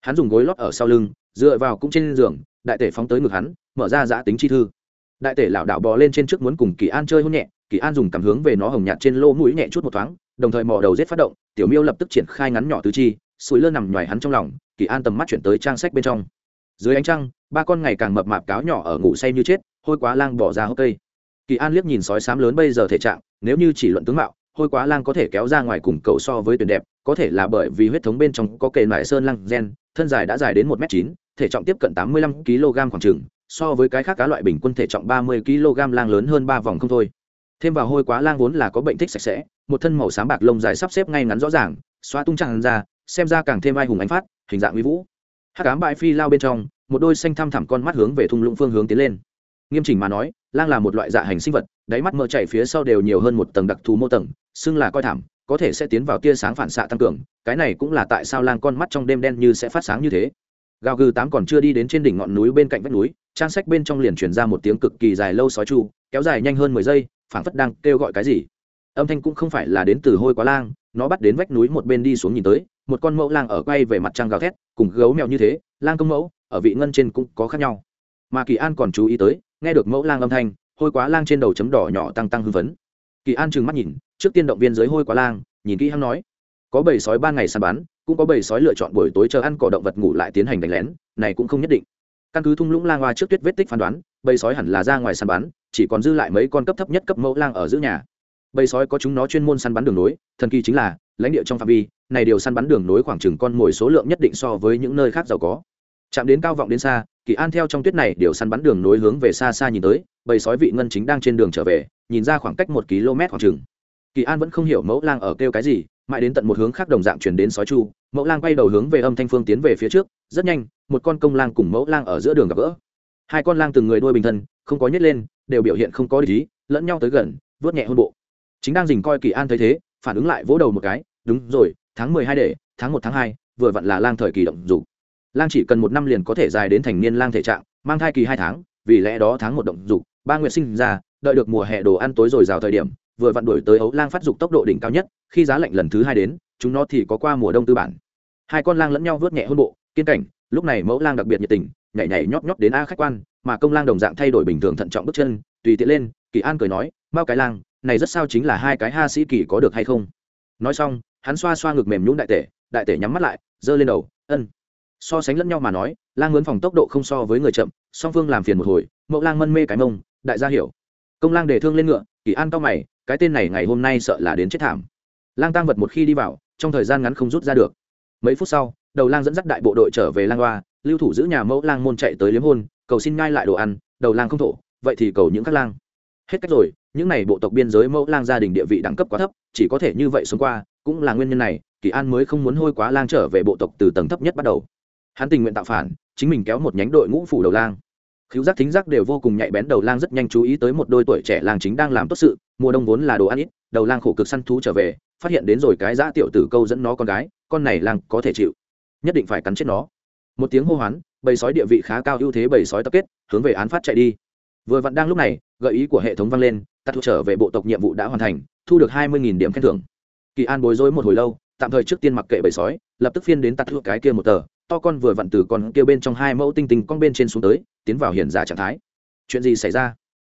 S1: Hắn dùng gối lót ở sau lưng, dựa vào cũng trên giường, đại tể phóng tới ngực hắn, mở ra giã tính chi thư. Đại tể lảo đảo bò lên trên trước muốn cùng kỳ an chơi hôn nhẹ, kỳ an dùng cảm hướng về nó hồng nhạt trên lô mũi nhẹ chút một thoáng, đồng thời mò đầu rết phát động, tiểu miêu lập tức triển khai ngắn nhỏ tứ chi sủi lơ nằm ngoài hắn trong lòng, kỳ an tầm mắt chuyển tới trang sách bên trong. Dưới ánh trăng, ba con ngày càng mập mạp cáo nhỏ ở ngủ say như chết, hôi quá lang bỏ ra hốc cây. Kỳ an liếc nhìn sói sám lớn bây giờ thể trạng, nếu như chỉ luận tướng mạo, hôi quá lang có thể kéo ra ngoài cùng cầu so với tuyển đẹp, có thể là bởi vì huyết thống bên trong có kề nải sơn lăng gen, thân dài đã dài đến một m chín, thể trọng tiếp cận tám mươi lăm kg khoảng trừng so với cái khác cá loại bình quân thể trọng ba mươi kg lang lớn hơn ba vòng không thôi. Thêm vào hôi quá lang vốn là có bệnh thích sạch sẽ, một thân màu xám bạc lông dài sắp xếp ngay ngắn rõ ràng, xóa tung tràn ra xem ra càng thêm ai hùng ánh phát, hình dạng uy vũ. Hắc ám bãi phi lao bên trong, một đôi xanh thăm thẳm con mắt hướng về thung lũng phương hướng tiến lên. Nghiêm chỉnh mà nói, lang là một loại dạ hành sinh vật, đáy mắt mỡ chảy phía sau đều nhiều hơn một tầng đặc thù mô tầng, xưng là coi thảm, có thể sẽ tiến vào tia sáng phản xạ tăng cường, cái này cũng là tại sao lang con mắt trong đêm đen như sẽ phát sáng như thế. Gào gừ tám còn chưa đi đến trên đỉnh ngọn núi bên cạnh vách núi, trang sách bên trong liền truyền ra một tiếng cực kỳ dài lâu sói chu, kéo dài nhanh hơn mười giây, phảng phất đang kêu gọi cái gì âm thanh cũng không phải là đến từ hôi quá lang, nó bắt đến vách núi một bên đi xuống nhìn tới, một con mẫu lang ở quay về mặt trăng gào thét, cùng gấu mèo như thế, lang công mẫu, ở vị ngân trên cũng có khác nhau. Mà kỳ an còn chú ý tới, nghe được mẫu lang âm thanh, hôi quá lang trên đầu chấm đỏ nhỏ tăng tăng hưng phấn. Kỳ an trừng mắt nhìn, trước tiên động viên dưới hôi quá lang, nhìn kỹ hắn nói, có bầy sói ban ngày săn bắn, cũng có bầy sói lựa chọn buổi tối chờ ăn cỏ động vật ngủ lại tiến hành đánh lén, này cũng không nhất định. Căn cứ thung lũng lang hoa trước tuyết vết tích phán đoán, bầy sói hẳn là ra ngoài săn bắn, chỉ còn dư lại mấy con cấp thấp nhất cấp mẫu lang ở giữ nhà bầy sói có chúng nó chuyên môn săn bắn đường nối, thần kỳ chính là, lãnh địa trong phạm vi, này đều săn bắn đường nối khoảng chừng con mồi số lượng nhất định so với những nơi khác giàu có. Chạm đến cao vọng đến xa, kỳ an theo trong tuyết này đều săn bắn đường nối hướng về xa xa nhìn tới, bầy sói vị ngân chính đang trên đường trở về, nhìn ra khoảng cách một km khoảng chừng. Kỳ an vẫn không hiểu mẫu lang ở kêu cái gì, mãi đến tận một hướng khác đồng dạng chuyển đến sói chu, mẫu lang quay đầu hướng về âm thanh phương tiến về phía trước, rất nhanh, một con công lang cùng mẫu lang ở giữa đường gặp gỡ. Hai con lang từng người đuôi bình thân, không có nhét lên, đều biểu hiện không có lý, lẫn nhau tới gần vớt nhẹ hôn bộ chính đang dình coi kỳ an thấy thế, phản ứng lại vỗ đầu một cái, đúng rồi, tháng mười hai để, tháng một, tháng hai, vừa vặn là lang thời kỳ động dục. Lang chỉ cần một năm liền có thể dài đến thành niên lang thể trạng, mang thai kỳ hai tháng, vì lẽ đó tháng một động dục, ba nguyệt sinh ra, đợi được mùa hè đồ ăn tối rồi rào thời điểm, vừa vặn đổi tới ấu lang phát dục tốc độ đỉnh cao nhất, khi giá lạnh lần thứ hai đến, chúng nó thì có qua mùa đông tư bản. Hai con lang lẫn nhau vớt nhẹ hôn bộ, kiên cảnh, lúc này mẫu lang đặc biệt nhiệt tình, nhảy nhảy nhóp nhóp đến a khách quan, mà công lang đồng dạng thay đổi bình thường thận trọng bước chân, tùy tiện lên, kỳ an cười nói bao cái lang này rất sao chính là hai cái ha sĩ kỳ có được hay không? Nói xong, hắn xoa xoa ngực mềm nhũng đại tể đại tể nhắm mắt lại, giơ lên đầu, ân. So sánh lẫn nhau mà nói, lang mướn phòng tốc độ không so với người chậm, song phương làm phiền một hồi mẫu lang mân mê cái mông, đại gia hiểu. Công lang để thương lên ngựa, kỳ an cao mày, cái tên này ngày hôm nay sợ là đến chết thảm. Lang tăng vật một khi đi vào, trong thời gian ngắn không rút ra được. Mấy phút sau, đầu lang dẫn dắt đại bộ đội trở về lang hoa, lưu thủ giữ nhà mẫu lang môn chạy tới liếm hôn, cầu xin ngai lại đồ ăn, đầu lang không thổ, vậy thì cầu những các lang hết cách rồi, những n à y bộ tộc biên giới mẫu lang gia đình địa vị đẳng cấp quá thấp, chỉ có thể như vậy sống qua, cũng là nguyên nhân này, kỳ an mới không muốn hôi quá lang trở về bộ tộc từ tầng thấp nhất bắt đầu. Hắn tình nguyện tạo phản, chính mình kéo một nhánh đội ngũ phủ đầu lang. Khiếu giác thính giác đều vô cùng nhạy bén, đầu lang rất nhanh chú ý tới một đôi tuổi trẻ lang chính đang làm tốt sự, mùa đông vốn là đồ ăn ít, đầu lang khổ cực săn thú trở về, phát hiện đến rồi cái giã tiểu tử câu dẫn nó con gái, con này lang có thể chịu. Nhất định phải cắn chết nó. Một tiếng hô hoán, bầy sói địa vị khá cao ưu thế bầy sói tập kết, hướng về án phát chạy đi. Vừa vặn đang lúc này gợi ý của hệ thống vang lên tắt trở về bộ tộc nhiệm vụ đã hoàn thành, thu được hai mươi điểm khen thưởng. Kỳ an bối rối một hồi lâu, tạm thời trước tiên mặc kệ bầy sói, lập tức phiên đến tạt thuộc cái kia một tờ, to con vừa vặn từ con kia bên trong hai mẫu tinh tinh con bên trên xuống tới, tiến vào hiền giả trạng thái. Chuyện gì xảy ra?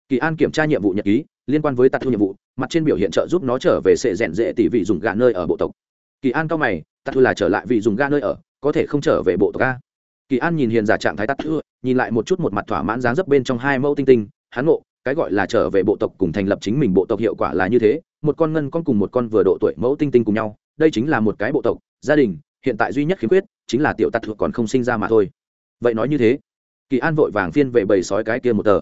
S1: Kỳ an kiểm tra nhiệm vụ nhật ký, liên quan với tạt thu nhiệm vụ, mặt trên biểu hiện trợ giúp nó trở về sệ rèn dễ tỷ vị dùng gà nơi ở bộ tộc. Kỳ an cao mày, tạt thu là trở lại vị dùng ga nơi ở, có thể không trở về bộ tộc ga kỳ an nhìn hiền giả trạng thái tạt thu nhìn lại một chút một mặt thỏa mãn dáng dấp bên trong hai mẫu tinh tinh, hắn ngộ cái gọi là trở về bộ tộc cùng thành lập chính mình bộ tộc hiệu quả là như thế, một con ngân con cùng một con vừa độ tuổi mẫu tinh tinh cùng nhau, đây chính là một cái bộ tộc, gia đình, hiện tại duy nhất khiếm khuyết, chính là tiểu tặc thuộc còn không sinh ra mà thôi. Vậy nói như thế, kỳ an vội vàng phiên về bầy sói cái kia một tờ.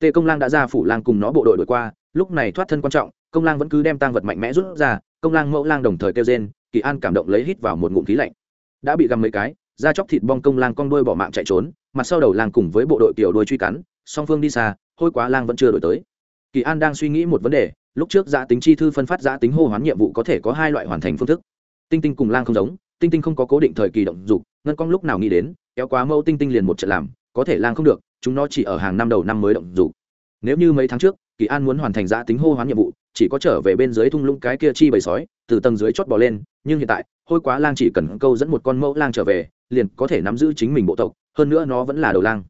S1: Tề công lang đã ra phủ lang cùng nó bộ đội đổi qua, lúc này thoát thân quan trọng, công lang vẫn cứ đem tang vật mạnh mẽ rút ra, công lang mẫu lang đồng thời kêu rên, kỳ an cảm động lấy hít vào một ngụm khí lạnh. Đã bị găm mấy cái ra chóc thịt bong công lang con đuôi bỏ mạng chạy trốn, mặt sau đầu lang cùng với bộ đội tiểu đuôi truy cắn song phương đi xa, hôi quá lang vẫn chưa đổi tới. Kỳ an đang suy nghĩ một vấn đề, lúc trước giã tính chi thư phân phát giã tính hô hoán nhiệm vụ có thể có hai loại hoàn thành phương thức. Tinh tinh cùng lang không giống, tinh tinh không có cố định thời kỳ động dục, ngân cong lúc nào nghĩ đến, kéo quá mẫu tinh tinh liền một trận làm, có thể lang không được, chúng nó chỉ ở hàng năm đầu năm mới động dục. Nếu như mấy tháng trước, kỳ an muốn hoàn thành giã tính hô hoán nhiệm vụ, chỉ có trở về bên dưới thung lũng cái kia chi bầy sói, từ tầng dưới chót bò lên, nhưng hiện tại, hôi quá lang chỉ cần câu dẫn một con mẫu lang trở về, liền có thể nắm giữ chính mình bộ tộc, hơn nữa nó vẫn là đầu lang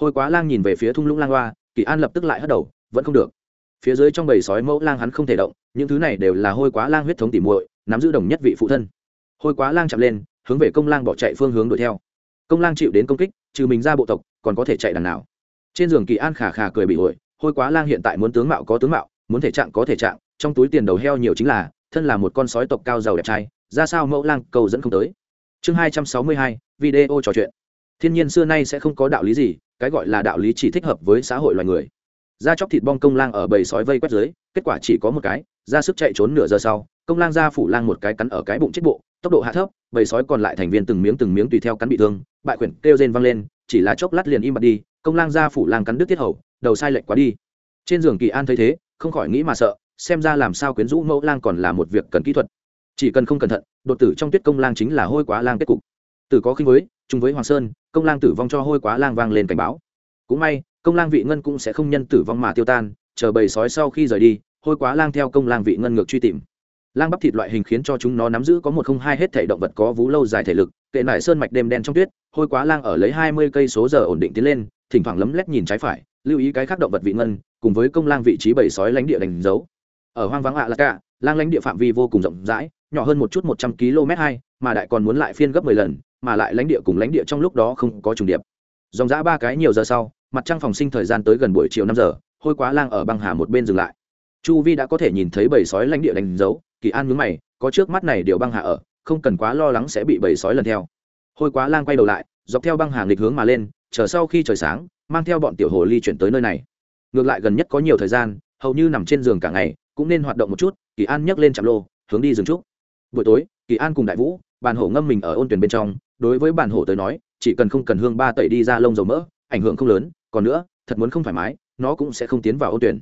S1: hôi quá lang nhìn về phía thung lũng lang hoa, kỳ an lập tức lại hất đầu, vẫn không được. Phía dưới trong bầy sói mẫu lang hắn không thể động, những thứ này đều là hôi quá lang huyết thống tỉ muội, nắm giữ đồng nhất vị phụ thân. Hôi quá lang chạm lên, hướng về công lang bỏ chạy phương hướng đuổi theo. Công lang chịu đến công kích, trừ mình ra bộ tộc, còn có thể chạy đằng nào? Trên giường kỳ an khả khả cười bị ổi hôi quá lang hiện tại muốn tướng mạo có tướng mạo, muốn thể trạng có thể trạng, trong túi tiền đầu heo nhiều chính là, thân là một con sói tộc cao giàu đẹp trai, ra sao mẫu lang cầu dẫn không tới. Chương hai trăm sáu mươi hai, video trò chuyện thiên nhiên xưa nay sẽ không có đạo lý gì, cái gọi là đạo lý chỉ thích hợp với xã hội loài người. Ra chóc thịt bong công lang ở bầy sói vây quét dưới, kết quả chỉ có một cái ra sức chạy trốn nửa giờ sau, công lang ra phủ lang một cái cắn ở cái bụng chết bộ, tốc độ hạ thấp, bầy sói còn lại thành viên từng miếng từng miếng tùy theo cắn bị thương, bại quyển kêu rên văng lên, chỉ là chốc lát liền im bặt đi, công lang ra phủ lang cắn đứt tiết hầu, đầu sai lệch quá đi. Trên giường kỳ an thấy thế, không khỏi nghĩ mà sợ, xem ra làm sao quyến rũ mẫu lang còn là một việc cần kỹ thuật. Chỉ cần không cẩn thận, đột tử trong tuyết công lang chính là hôi quá lang kết cục tử có khinh với, chung với hoàng sơn, công lang tử vong cho hôi quá lang vang lên cảnh báo. Cũng may, công lang vị ngân cũng sẽ không nhân tử vong mà tiêu tan, chờ bầy sói sau khi rời đi, hôi quá lang theo công lang vị ngân ngược truy tìm. Lang bắp thịt loại hình khiến cho chúng nó nắm giữ có một không hai hết thể động vật có vú lâu dài thể lực, kệ nải sơn mạch đêm đen trong tuyết, hôi quá lang ở lấy hai mươi cây số giờ ổn định tiến lên, thỉnh thoảng lấm lét nhìn trái phải, lưu ý cái khác động vật vị ngân, cùng với công lang vị trí bầy sói lãnh địa đánh dấu. Ở hoang vắng ạ là cả, lang lãnh địa phạm vi vô cùng rộng rãi, nhỏ hơn một chút một trăm km hai, mà đại còn muốn lại phiên gấp mười lần mà lại lãnh địa cùng lãnh địa trong lúc đó không có trùng điệp. Dòng dã ba cái nhiều giờ sau, mặt trăng phòng sinh thời gian tới gần buổi chiều năm giờ, hôi quá lang ở băng hà một bên dừng lại. Chu vi đã có thể nhìn thấy bầy sói lãnh địa đánh dấu, kỳ an nhướng mày, có trước mắt này điều băng hà ở, không cần quá lo lắng sẽ bị bầy sói lần theo. Hôi quá lang quay đầu lại, dọc theo băng hàng nghịch hướng mà lên, chờ sau khi trời sáng, mang theo bọn tiểu hồ ly chuyển tới nơi này. Ngược lại gần nhất có nhiều thời gian, hầu như nằm trên giường cả ngày, cũng nên hoạt động một chút, kỳ an nhấc lên chạm lô, hướng đi rừng trúc. Buổi tối, kỳ an cùng đại vũ, bàn hổ ngâm mình ở ôn tuyển bên trong đối với bản hổ tới nói, chỉ cần không cần hương ba tẩy đi ra lông dầu mỡ, ảnh hưởng không lớn, còn nữa, thật muốn không thoải mái, nó cũng sẽ không tiến vào ô tuyển.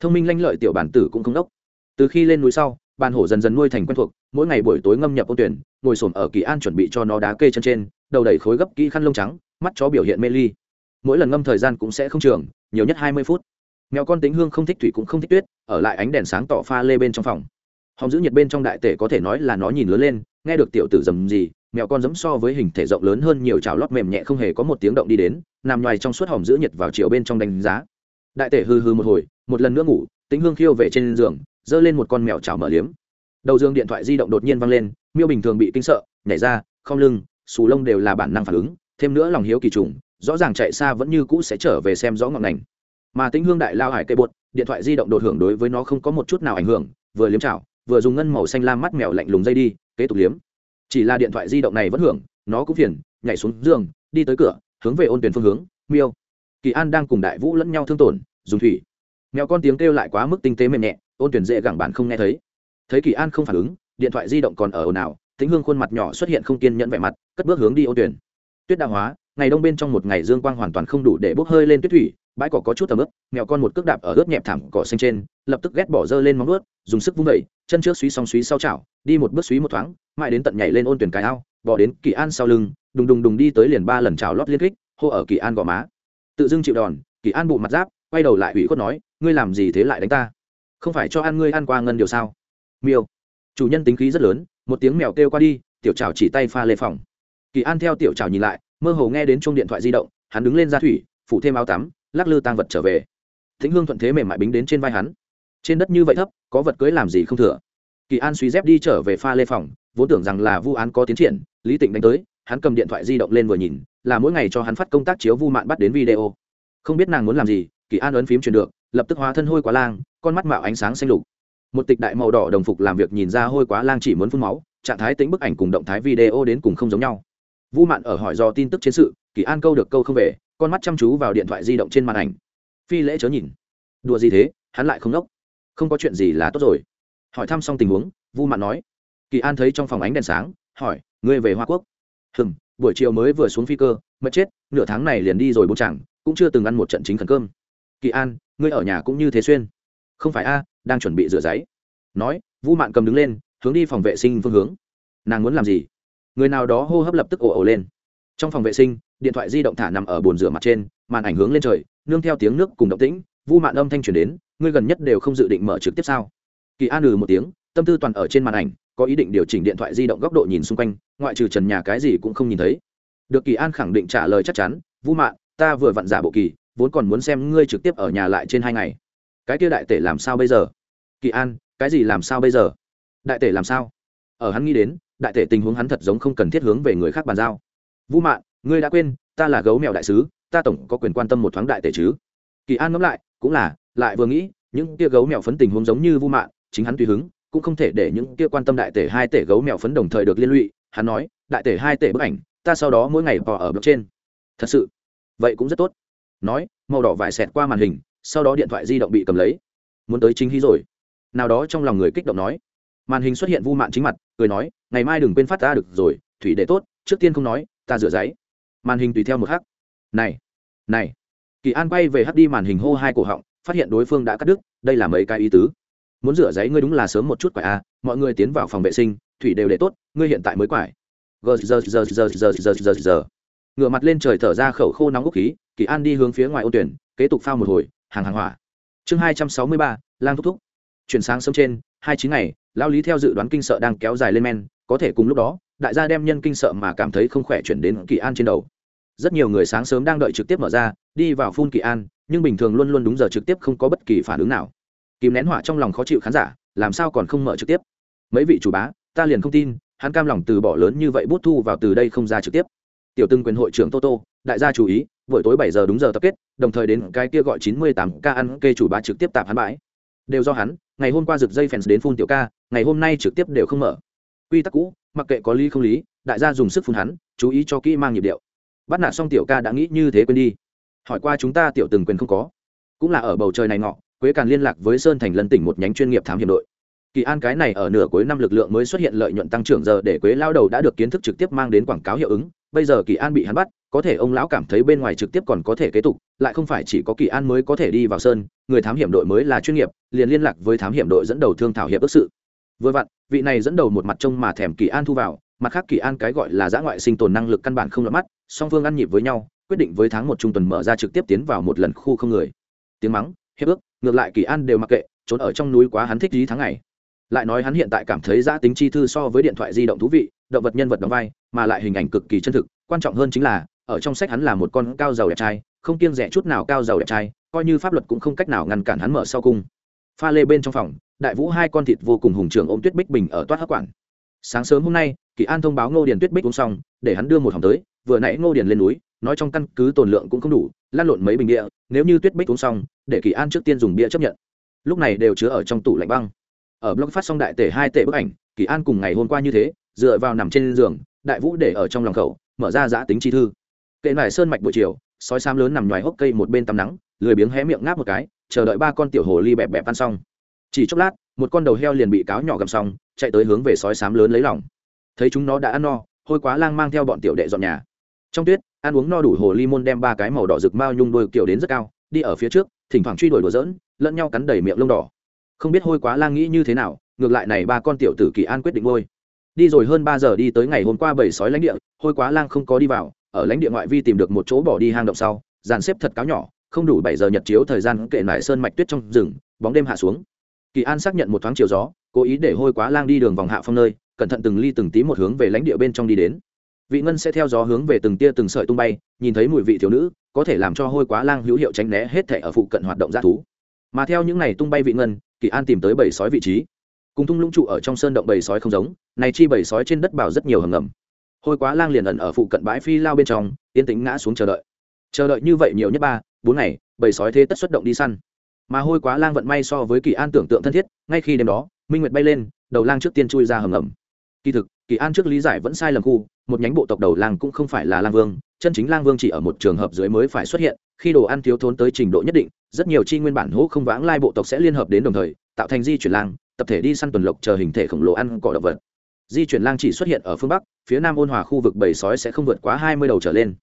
S1: Thông minh lanh lợi tiểu bản tử cũng không đốc. Từ khi lên núi sau, bản hổ dần dần nuôi thành quen thuộc, mỗi ngày buổi tối ngâm nhập ô tuyển, ngồi xổm ở kỳ an chuẩn bị cho nó đá kê chân trên, đầu đầy khối gấp kỹ khăn lông trắng, mắt chó biểu hiện mê ly. Mỗi lần ngâm thời gian cũng sẽ không trường, nhiều nhất hai mươi phút. Mèo con tính hương không thích thủy cũng không thích tuyết, ở lại ánh đèn sáng tỏ pha lê bên trong phòng. Hòng giữ nhiệt bên trong đại tể có thể nói là nó nhìn lớn lên, nghe được tiểu tử dầm gì mèo con giấm so với hình thể rộng lớn hơn nhiều chảo lót mềm nhẹ không hề có một tiếng động đi đến, nằm ngoài trong suốt hòm giữ nhiệt vào chiều bên trong đánh giá. Đại tể hư hư một hồi, một lần nữa ngủ tính hương khiêu về trên giường, giơ lên một con mèo chảo mở liếm. Đầu giường điện thoại di động đột nhiên văng lên, miêu bình thường bị kinh sợ, nhảy ra không lưng, xù lông đều là bản năng phản ứng, thêm nữa lòng hiếu kỳ trùng, rõ ràng chạy xa vẫn như cũ sẽ trở về xem rõ ngọn ngành mà tính hương đại lao hải cây bột, điện thoại di động đột hưởng đối với nó không có một chút nào ảnh hưởng, vừa liếm chảo, vừa dùng ngân màu xanh lam mắt mèo lạnh lùng dây đi, kế tục liếm chỉ là điện thoại di động này vẫn hưởng, nó cũng phiền, nhảy xuống giường, đi tới cửa, hướng về ôn tuyển phương hướng, miêu. Kỳ an đang cùng đại vũ lẫn nhau thương tổn, dùng thủy. Mèo con tiếng kêu lại quá mức tinh tế mềm nhẹ, ôn tuyển dễ gẳng bản không nghe thấy. Thấy kỳ an không phản ứng, điện thoại di động còn ở ồn ào tính hương khuôn mặt nhỏ xuất hiện không kiên nhẫn vẻ mặt, cất bước hướng đi ôn tuyển. Tuyết đạo hóa, ngày đông bên trong một ngày dương quang hoàn toàn không đủ để bốc hơi lên tuyết thủy, bãi cỏ có chút tầm ướp mèo con một cước đạp ở ướt nhẹp thảm cỏ xanh trên, lập tức ghét bỏ dơ lên móng ướt dùng sức vung vẩy chân trước suý xong suý sau chảo, đi một bước suý một thoáng mãi đến tận nhảy lên ôn tuyển cái ao bỏ đến kỳ an sau lưng, đùng đùng đùng đi tới liền ba lần trào lót liên kích, hô ở kỳ an gò má. Tự dưng chịu đòn, kỳ an bụ mặt giáp, quay đầu lại ủy khuất nói, ngươi làm gì thế lại đánh ta? Không phải cho ăn ngươi ăn qua ngân điều sao? Miêu. Chủ nhân tính khí rất lớn, một tiếng mèo kêu qua đi, tiểu trào chỉ tay pha lê phòng. Kỳ an theo tiểu trào nhìn lại, mơ hồ nghe đến chuông điện thoại di động, hắn đứng lên ra thủy, phủ thêm áo tắm, lắc lư tang vật trở về. Thính hương thuận thế mềm mại bính đến trên vai hắn. Trên đất như vậy thấp, có vật cưới làm gì không thừa? Kỳ an suy dép đi trở về pha lê phòng vốn tưởng rằng là vu án có tiến triển, lý tịnh đánh tới, hắn cầm điện thoại di động lên vừa nhìn, là mỗi ngày cho hắn phát công tác chiếu vu mạn bắt đến video. Không biết nàng muốn làm gì, kỳ an ấn phím truyền được, lập tức hóa thân hôi quá lang, con mắt mạo ánh sáng xanh lục. Một tịch đại màu đỏ đồng phục làm việc nhìn ra hôi quá lang chỉ muốn phun máu, trạng thái tính bức ảnh cùng động thái video đến cùng không giống nhau. Vu mạn ở hỏi do tin tức chiến sự, kỳ an câu được câu không về, con mắt chăm chú vào điện thoại di động trên màn ảnh. Phi lễ chớ nhìn. Đùa gì thế, hắn lại không đốc. Không có chuyện gì là tốt rồi. Hỏi thăm xong tình huống, vu mạn nói kỳ an thấy trong phòng ánh đèn sáng, hỏi, ngươi về hoa quốc? Hừm, buổi chiều mới vừa xuống phi cơ mất chết, nửa tháng này liền đi rồi bốn chẳng, cũng chưa từng ăn một trận chính khẩn cơm. Kỳ an, ngươi ở nhà cũng như thế xuyên. Không phải a, đang chuẩn bị rửa giấy. Nói vu mạn cầm đứng lên, hướng đi phòng vệ sinh phương hướng. Nàng muốn làm gì? Người nào đó hô hấp lập tức ồ ồ lên. Trong phòng vệ sinh, điện thoại di động thả nằm ở bồn rửa mặt trên, màn ảnh hướng lên trời, nương theo tiếng nước cùng động tĩnh vu mạn âm thanh truyền đến, ngươi gần nhất đều không dự định mở trực tiếp sao? Kỳ an ừ một tiếng, tâm tư toàn ở trên màn ảnh có ý định điều chỉnh điện thoại di động góc độ nhìn xung quanh, ngoại trừ trần nhà cái gì cũng không nhìn thấy. Được kỳ an khẳng định trả lời chắc chắn vu mạn, ta vừa vặn giả bộ kỳ, vốn còn muốn xem ngươi trực tiếp ở nhà lại trên hai ngày. Cái kia đại tể làm sao bây giờ? Kỳ an, cái gì làm sao bây giờ? Đại tể làm sao? Ở hắn nghĩ đến, đại tể tình huống hắn thật giống không cần thiết hướng về người khác bàn giao. Vũ mạn, ngươi đã quên, ta là gấu mèo đại sứ, ta tổng có quyền quan tâm một thoáng đại tể chứ? Kỳ an ngẫm lại, cũng là, lại vừa nghĩ, những tia gấu mèo phấn tình huống giống như vu mạn, chính hắn tùy hứng cũng không thể để những kia quan tâm đại tể hai tể gấu mèo phấn đồng thời được liên lụy, hắn nói, đại tể hai tể bức ảnh, ta sau đó mỗi ngày bỏ ở bước trên. Thật sự? Vậy cũng rất tốt. Nói, màu đỏ vải xẹt qua màn hình, sau đó điện thoại di động bị cầm lấy. Muốn tới chính khí rồi. Nào đó trong lòng người kích động nói. Màn hình xuất hiện vu mạn chính mặt, cười nói, ngày mai đừng quên phát ta được rồi, thủy để tốt, trước tiên không nói, ta rửa giấy. Màn hình tùy theo một hắc. Này này. Kỳ an quay về hắt đi màn hình hô hai cổ họng, phát hiện đối phương đã cắt đứt, đây là mấy cái ý tứ muốn rửa giấy ngươi đúng là sớm một chút quải a mọi người tiến vào phòng vệ sinh, thủy đều để tốt, ngươi hiện tại mới quải. Gờ, giờ giờ giờ giờ giờ giờ giờ. Ngửa mặt lên trời thở ra khẩu khô nóng ốc khí, kỳ an đi hướng phía ngoài ô tuyển, kế tục phao một hồi, hàng hàng hỏa. Chương hai trăm sáu mươi ba, lang thúc thúc. Chuyển sáng sớm trên, hai chín ngày, lao lý theo dự đoán kinh sợ đang kéo dài lên men, có thể cùng lúc đó, đại gia đem nhân kinh sợ mà cảm thấy không khỏe chuyển đến kỳ an trên đầu. Rất nhiều người sáng sớm đang đợi trực tiếp mở ra, đi vào phun kỳ an, nhưng bình thường luôn luôn đúng giờ trực tiếp không có bất kỳ phản ứng nào kìm nén hỏa trong lòng khó chịu khán giả, làm sao còn không mở trực tiếp? Mấy vị chủ bá, ta liền không tin, hắn cam lòng từ bỏ lớn như vậy bút thu vào từ đây không ra trực tiếp. Tiểu từng quyền hội trưởng toto đại gia chú ý, buổi tối bảy giờ đúng giờ tập kết, đồng thời đến cái kia gọi chín mươi tám ca ăn kê chủ bá trực tiếp tạp hắn bãi. Đều do hắn, ngày hôm qua rực dây fans đến phun tiểu ca, ngày hôm nay trực tiếp đều không mở. Quy tắc cũ, mặc kệ có lý không lý, đại gia dùng sức phun hắn, chú ý cho kỹ mang nhịp điệu. Bắt nạt xong tiểu ca đã nghĩ như thế quên đi. Hỏi qua chúng ta tiểu từng quyền không có. Cũng là ở bầu trời này ngọ quế càn liên lạc với sơn thành lân tỉnh một nhánh chuyên nghiệp thám hiểm đội. Kỳ an cái này ở nửa cuối năm lực lượng mới xuất hiện lợi nhuận tăng trưởng giờ để quế lao đầu đã được kiến thức trực tiếp mang đến quảng cáo hiệu ứng. Bây giờ kỳ an bị hắn bắt, có thể ông lão cảm thấy bên ngoài trực tiếp còn có thể kế tục, lại không phải chỉ có kỳ an mới có thể đi vào sơn. Người thám hiểm đội mới là chuyên nghiệp, liền liên lạc với thám hiểm đội dẫn đầu thương thảo hiệp ước sự. Vừa vặn, vị này dẫn đầu một mặt trông mà thèm kỳ an thu vào, mặt khác kỳ an cái gọi là giã ngoại sinh tồn năng lực căn bản không lọt mắt, song phương ăn nhịp với nhau, quyết định với tháng một trung tuần mở ra trực tiếp tiến vào một lần khu không người. Tiếng mắng, hiệp ước ngược lại kỳ an đều mặc kệ, trốn ở trong núi quá hắn thích lý tháng ngày. Lại nói hắn hiện tại cảm thấy giã tính chi thư so với điện thoại di động thú vị, động vật nhân vật đóng vai, mà lại hình ảnh cực kỳ chân thực, quan trọng hơn chính là, ở trong sách hắn là một con cao giàu đẹp trai, không kiêng rẻ chút nào cao giàu đẹp trai, coi như pháp luật cũng không cách nào ngăn cản hắn mở sau cung. Pha lê bên trong phòng, đại vũ hai con thịt vô cùng hùng trường ôm tuyết bích bình ở toát hấp quản. Sáng sớm hôm nay, kỳ an thông báo ngô điền tuyết bích uống xong, để hắn đưa một hòm tới, vừa nãy ngô điền lên núi, nói trong căn cứ tồn lượng cũng không đủ lan lộn mấy bình địa, nếu như tuyết bích uống xong để kỳ an trước tiên dùng bia chấp nhận. Lúc này đều chứa ở trong tủ lạnh băng. Ở blog phát xong đại tể hai tệ bức ảnh, kỳ an cùng ngày hôm qua như thế, dựa vào nằm trên giường, đại vũ để ở trong lòng khẩu, mở ra giã tính chi thư. Kệ nải sơn mạch buổi chiều, sói xám lớn nằm ngoài hốc cây một bên tắm nắng, lười biếng hé miệng ngáp một cái, chờ đợi ba con tiểu hồ ly bẹp bẹp ăn xong. Chỉ chốc lát, một con đầu heo liền bị cáo nhỏ gầm xong, chạy tới hướng về sói xám lớn lấy lòng. Thấy chúng nó đã ăn no, hôi quá lang mang theo bọn tiểu đệ dọn nhà. Trong tuyết, ăn uống no đủ hồ ly môn đem ba cái màu đỏ rực mao nhung đôi kiểu đến rất cao, đi ở phía trước thỉnh thoảng truy đuổi đùa dỡn lẫn nhau cắn đầy miệng lông đỏ. Không biết hôi quá lang nghĩ như thế nào, ngược lại này ba con tiểu tử kỳ an quyết định ngôi. Đi rồi hơn ba giờ đi tới ngày hôm qua bảy sói lãnh địa, hôi quá lang không có đi vào, ở lãnh địa ngoại vi tìm được một chỗ bỏ đi hang động sau, dàn xếp thật cáo nhỏ, không đủ bảy giờ nhật chiếu thời gian kệ nải sơn mạch tuyết trong rừng, bóng đêm hạ xuống. Kỳ an xác nhận một thoáng chiều gió, cố ý để hôi quá lang đi đường vòng hạ phong nơi, cẩn thận từng ly từng tí một hướng về lãnh địa bên trong đi đến vị ngân sẽ theo gió hướng về từng tia từng sợi tung bay, nhìn thấy mùi vị thiếu nữ, có thể làm cho hôi quá lang hữu hiệu tránh né hết thể ở phụ cận hoạt động g thú. Mà theo những n à y tung bay vị ngân, kỳ an tìm tới bảy sói vị trí. Cùng thung lũng trụ ở trong sơn động bầy sói không giống, này chi bầy sói trên đất bảo rất nhiều hầm ngầm. Hôi quá lang liền ẩn ở phụ cận bãi phi lao bên trong, yên tĩnh ngã xuống chờ đợi. Chờ đợi như vậy nhiều nhất ba, bốn ngày, bầy sói thế tất xuất động đi săn. Mà hôi quá lang vận may so với kỳ an tưởng tượng thân thiết, ngay khi đêm đó, minh nguyệt bay lên, đầu lang trước tiên chui ra hầm ngầm kỳ thực, kỳ an trước lý giải vẫn sai lầm khu, một nhánh bộ tộc đầu làng cũng không phải là lang vương, chân chính lang vương chỉ ở một trường hợp dưới mới phải xuất hiện, khi đồ ăn thiếu thốn tới trình độ nhất định, rất nhiều chi nguyên bản hỗ không vãng lai bộ tộc sẽ liên hợp đến đồng thời, tạo thành di chuyển lang, tập thể đi săn tuần lộc chờ hình thể khổng lồ ăn cỏ động vật. Di chuyển lang chỉ xuất hiện ở phương bắc, phía nam ôn hòa khu vực bầy sói sẽ không vượt quá hai mươi đầu trở lên.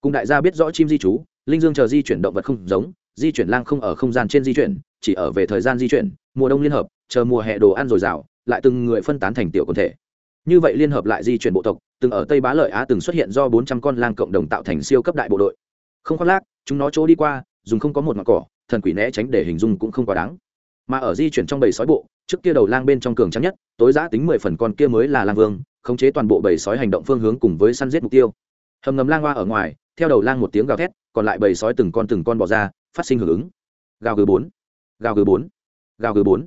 S1: Cùng đại gia biết rõ chim di trú, linh dương chờ di chuyển động vật không giống, di chuyển lang không ở không gian trên di chuyển, chỉ ở về thời gian di chuyển, mùa đông liên hợp, chờ mùa hè đồ ăn dồi dào, lại từng người phân tán thành tiểu quần thể như vậy liên hợp lại di chuyển bộ tộc, từng ở tây bá lợi á từng xuất hiện do bốn trăm con lang cộng đồng tạo thành siêu cấp đại bộ đội. Không khoác lác, chúng nó chỗ đi qua, dùng không có một mặt cỏ, thần quỷ né tránh để hình dung cũng không quá đáng. Mà ở di chuyển trong bầy sói bộ, trước kia đầu lang bên trong cường trắng nhất, tối giã tính mười phần con kia mới là lang vương, khống chế toàn bộ bầy sói hành động phương hướng cùng với săn giết mục tiêu. Hầm ngầm lang hoa ở ngoài, theo đầu lang một tiếng gào thét, còn lại bầy sói từng con từng con bỏ ra, phát sinh hưởng ứng. Gào gừ bốn, gào gừ bốn, gào gừ bốn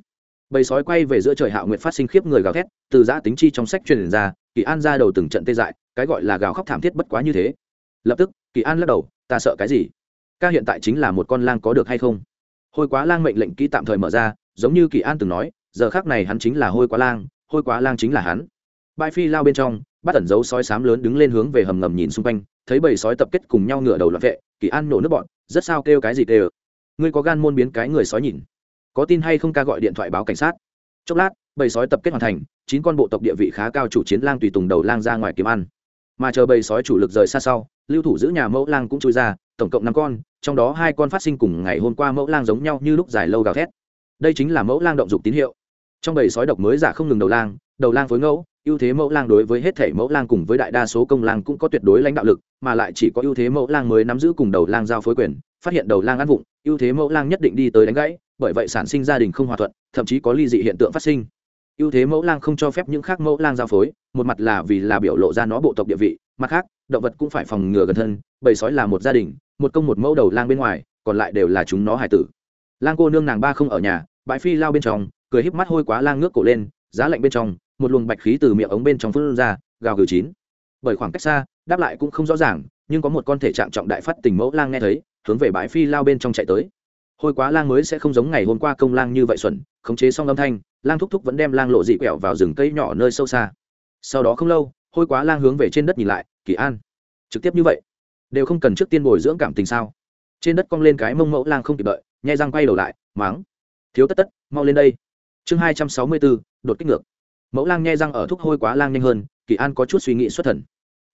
S1: bầy sói quay về giữa trời hạo nguyện phát sinh khiếp người gào thét, từ giã tính chi trong sách truyền ra, kỳ an ra đầu từng trận tê dại, cái gọi là gào khóc thảm thiết bất quá như thế. Lập tức, kỳ an lắc đầu, ta sợ cái gì? Ca hiện tại chính là một con lang có được hay không? Hôi quá lang mệnh lệnh kỹ tạm thời mở ra, giống như kỳ an từng nói, giờ khác này hắn chính là hôi quá lang, hôi quá lang chính là hắn. Bãi phi lao bên trong, bắt ẩn dấu sói sám lớn đứng lên hướng về hầm ngầm nhìn xung quanh, thấy bầy sói tập kết cùng nhau ngửa đầu loạn vệ, kỳ an nổ nước bọn, rất sao kêu cái gì kêu? Ngươi có gan môn biến cái người sói nhìn có tin hay không ca gọi điện thoại báo cảnh sát. Chốc lát, bầy sói tập kết hoàn thành, chín con bộ tộc địa vị khá cao chủ chiến lang tùy tùng đầu lang ra ngoài kiếm ăn. Mà chờ bầy sói chủ lực rời xa sau, lưu thủ giữ nhà mẫu lang cũng chui ra, tổng cộng năm con, trong đó hai con phát sinh cùng ngày hôm qua mẫu lang giống nhau như lúc dài lâu gào thét. Đây chính là mẫu lang động dục tín hiệu. Trong bầy sói độc mới giả không ngừng đầu lang đầu lang phối ngẫu, ưu thế mẫu lang đối với hết thể mẫu lang cùng với đại đa số công lang cũng có tuyệt đối lãnh đạo lực, mà lại chỉ có ưu thế mẫu lang mới nắm giữ cùng đầu lang giao phối quyền, phát hiện đầu lang ăn vụng, ưu thế mẫu lang nhất định đi tới đánh gãy bởi vậy sản sinh gia đình không hòa thuận, thậm chí có ly dị hiện tượng phát sinh. Ưu thế mẫu lang không cho phép những khác mẫu lang giao phối, một mặt là vì là biểu lộ ra nó bộ tộc địa vị, mặt khác, động vật cũng phải phòng ngừa gần thân, bầy sói là một gia đình, một công một mẫu đầu lang bên ngoài, còn lại đều là chúng nó hải tử. Lang cô nương nàng ba không ở nhà, bãi phi lao bên trong, cười híp mắt hôi quá lang ngước cổ lên, giá lạnh bên trong, một luồng bạch khí từ miệng ống bên trong phun ra, gào gừ chín. Bởi khoảng cách xa, đáp lại cũng không rõ ràng, nhưng có một con thể trạng trọng đại phát tình mẫu lang nghe thấy, hướng về bãi phi lao bên trong chạy tới hôi quá lang mới sẽ không giống ngày hôm qua công lang như vậy xuẩn, khống chế xong âm thanh, lang thúc thúc vẫn đem lang lộ dị quẹo vào rừng cây nhỏ nơi sâu xa. Sau đó không lâu, hôi quá lang hướng về trên đất nhìn lại, kỳ an, trực tiếp như vậy? Đều không cần trước tiên bồi dưỡng cảm tình sao? Trên đất cong lên cái mông mẫu lang không kịp đợi, nhai răng quay đầu lại, máng, thiếu tất tất, mau lên đây. Chương hai trăm sáu mươi bốn, đột kích ngược. Mẫu lang nhai răng ở thúc hôi quá lang nhanh hơn, kỳ an có chút suy nghĩ xuất thần.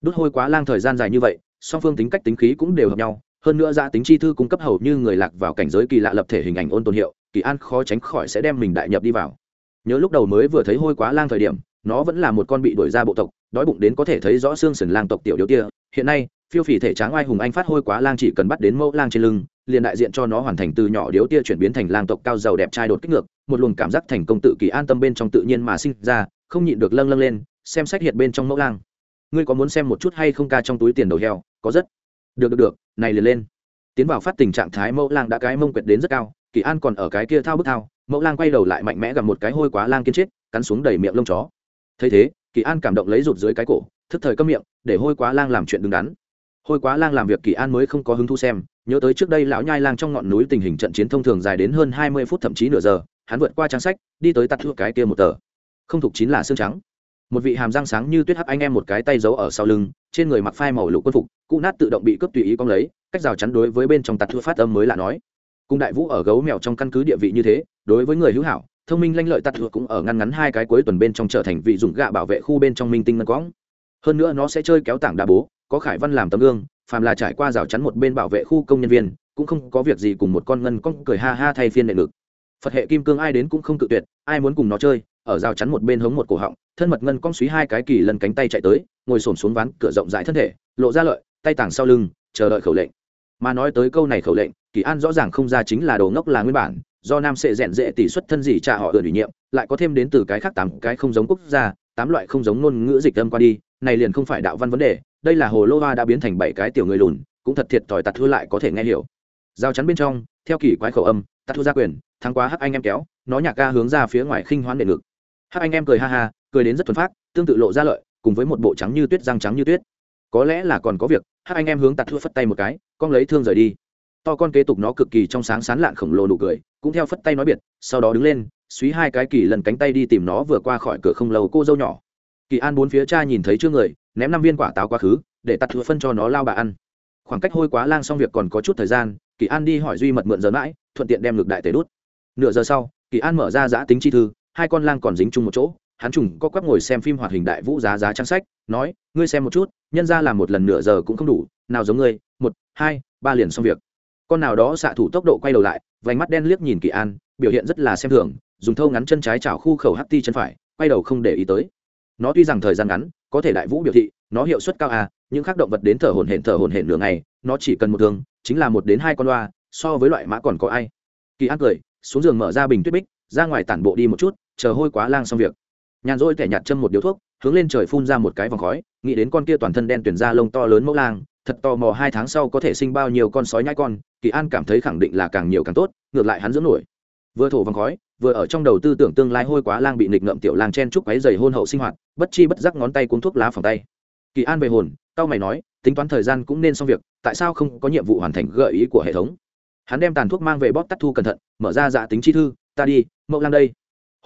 S1: Đốt hôi quá lang thời gian dài như vậy, song phương tính cách tính khí cũng đều hợp nhau hơn nữa gia tính chi thư cung cấp hầu như người lạc vào cảnh giới kỳ lạ lập thể hình ảnh ôn tồn hiệu, kỳ an khó tránh khỏi sẽ đem mình đại nhập đi vào. Nhớ lúc đầu mới vừa thấy hôi quá lang thời điểm, nó vẫn là một con bị đuổi ra bộ tộc, đói bụng đến có thể thấy rõ xương sườn lang tộc tiểu điếu tia. Hiện nay, phiêu phỉ thể tráng oai hùng anh phát hôi quá lang chỉ cần bắt đến mẫu lang trên lưng, liền đại diện cho nó hoàn thành từ nhỏ điếu tia chuyển biến thành lang tộc cao giàu đẹp trai đột kích ngược, một luồng cảm giác thành công tự kỳ an tâm bên trong tự nhiên mà sinh ra, không nhịn được lâng lâng lên, xem sách hiện bên trong mẫu lang. Ngươi có muốn xem một chút hay không ca trong túi tiền đầu heo, có rất được được được, này liền lên. Tiến vào phát tình trạng thái, mẫu lang đã cái mông quyệt đến rất cao, kỳ an còn ở cái kia thao bức thao, mẫu lang quay đầu lại mạnh mẽ gặp một cái hôi quá lang kiên chết, cắn xuống đầy miệng lông chó. Thấy thế, kỳ an cảm động lấy rụt dưới cái cổ, thức thời câm miệng, để hôi quá lang làm chuyện đứng đắn. Hôi quá lang làm việc kỳ an mới không có hứng thu xem, nhớ tới trước đây lão nhai lang trong ngọn núi tình hình trận chiến thông thường dài đến hơn hai mươi phút thậm chí nửa giờ, hắn vượt qua trang sách, đi tới tắt thua cái kia một tờ. Không thuộc chín là xương trắng một vị hàm răng sáng như tuyết hắc anh em một cái tay giấu ở sau lưng, trên người mặc phai màu lục quân phục cụ nát tự động bị cướp tùy ý cong lấy, cách rào chắn đối với bên trong tạt thua phát âm mới lạ nói. Cùng đại vũ ở gấu mèo trong căn cứ địa vị như thế, đối với người hữu hảo, thông minh lanh lợi tạt thua cũng ở ngăn ngắn hai cái cuối tuần bên trong trở thành vị dùng gạ bảo vệ khu bên trong minh tinh ngân quõng. Hơn nữa nó sẽ chơi kéo tảng đa bố, có khải văn làm tấm gương, phàm là trải qua rào chắn một bên bảo vệ khu công nhân viên, cũng không có việc gì cùng một con ngân con cười ha ha thay phiên đệ ngực. Phật hệ kim cương ai đến cũng không cự tuyệt, ai muốn cùng nó chơi ở rào chắn một bên hống một cổ họng, thân mật ngân con suý hai cái kỳ lần cánh tay chạy tới, ngồi xổm xuống ván cửa rộng rãi thân thể, lộ ra lợi, tay tảng sau lưng, chờ đợi khẩu lệnh. Mà nói tới câu này khẩu lệnh, kỳ an rõ ràng không ra chính là đồ ngốc là nguyên bản, do nam sệ rèn dễ tỷ suất thân gì trả họ ượn ủy nhiệm, lại có thêm đến từ cái khác tám cái không giống quốc gia, tám loại không giống ngôn ngữ dịch âm qua đi, này liền không phải đạo văn vấn đề, đây là hồ lô hoa đã biến thành bảy cái tiểu người lùn, cũng thật thiệt thòi tạt thua lại có thể nghe hiểu. Giao chắn bên trong, theo kỳ quái khẩu âm, tạt thua ra quyền, thắng quá hắc anh em kéo, nó nhạc ca hướng ra phía ngoài khinh hoán đệ ngực hai anh em cười ha ha, cười đến rất thuần phát tương tự lộ ra lợi, cùng với một bộ trắng như tuyết răng trắng như tuyết. Có lẽ là còn có việc hai anh em hướng tạt thua phất tay một cái, con lấy thương rời đi. To con kế tục nó cực kỳ trong sáng sán lạn khổng lồ nụ cười, cũng theo phất tay nói biệt, sau đó đứng lên suý hai cái kỳ lần cánh tay đi tìm nó vừa qua khỏi cửa không lâu cô dâu nhỏ. Kỳ an bốn phía cha nhìn thấy chưa người, ném năm viên quả táo quá khứ, để tạt thua phân cho nó lao bà ăn. Khoảng cách hôi quá lang xong việc còn có chút thời gian, kỳ an đi hỏi duy mật mượn giờ mãi, thuận tiện đem ngược đại tế đốt nửa giờ sau, kỳ an mở ra giã tính chi thư hai con lang còn dính chung một chỗ, hắn trùng có quắp ngồi xem phim hoạt hình đại vũ giá giá trang sách, nói, ngươi xem một chút, nhân ra làm một lần nửa giờ cũng không đủ, nào giống ngươi, một, hai, ba liền xong việc. Con nào đó xạ thủ tốc độ quay đầu lại, vành mắt đen liếc nhìn kỳ an, biểu hiện rất là xem thường, dùng thâu ngắn chân trái chảo khu khẩu ht chân phải, quay đầu không để ý tới. Nó tuy rằng thời gian ngắn, có thể đại vũ biểu thị, nó hiệu suất cao à những khác động vật đến thở hồn hển thở hồn hển nửa ngày, nó chỉ cần một thương chính là một đến hai con loa, so với loại mã còn có ai. Kỳ an cười, xuống giường mở ra bình tuyết bích, ra ngoài tản bộ đi một chút chờ hôi quá lang xong việc. Nhàn rỗi kẻ nhạt châm một điếu thuốc, hướng lên trời phun ra một cái vòng khói, nghĩ đến con kia toàn thân đen tuyển ra lông to lớn mẫu lang, thật tò mò hai tháng sau có thể sinh bao nhiêu con sói nhai con, kỳ an cảm thấy khẳng định là càng nhiều càng tốt, ngược lại hắn dưỡng nổi. Vừa thổ vòng khói, vừa ở trong đầu tư tưởng tương lai hôi quá lang bị nịch ngậm tiểu lang chen chúc váy dày hôn hậu sinh hoạt, bất chi bất giác ngón tay cuốn thuốc lá phòng tay. Kỳ an về hồn tao mày nói, tính toán thời gian cũng nên xong việc, tại sao không có nhiệm vụ hoàn thành gợi ý của hệ thống? Hắn đem tàn thuốc mang về bóp tắt thu cẩn thận, mở ra dạ tính chi thư, ta đi, mẫu lang đây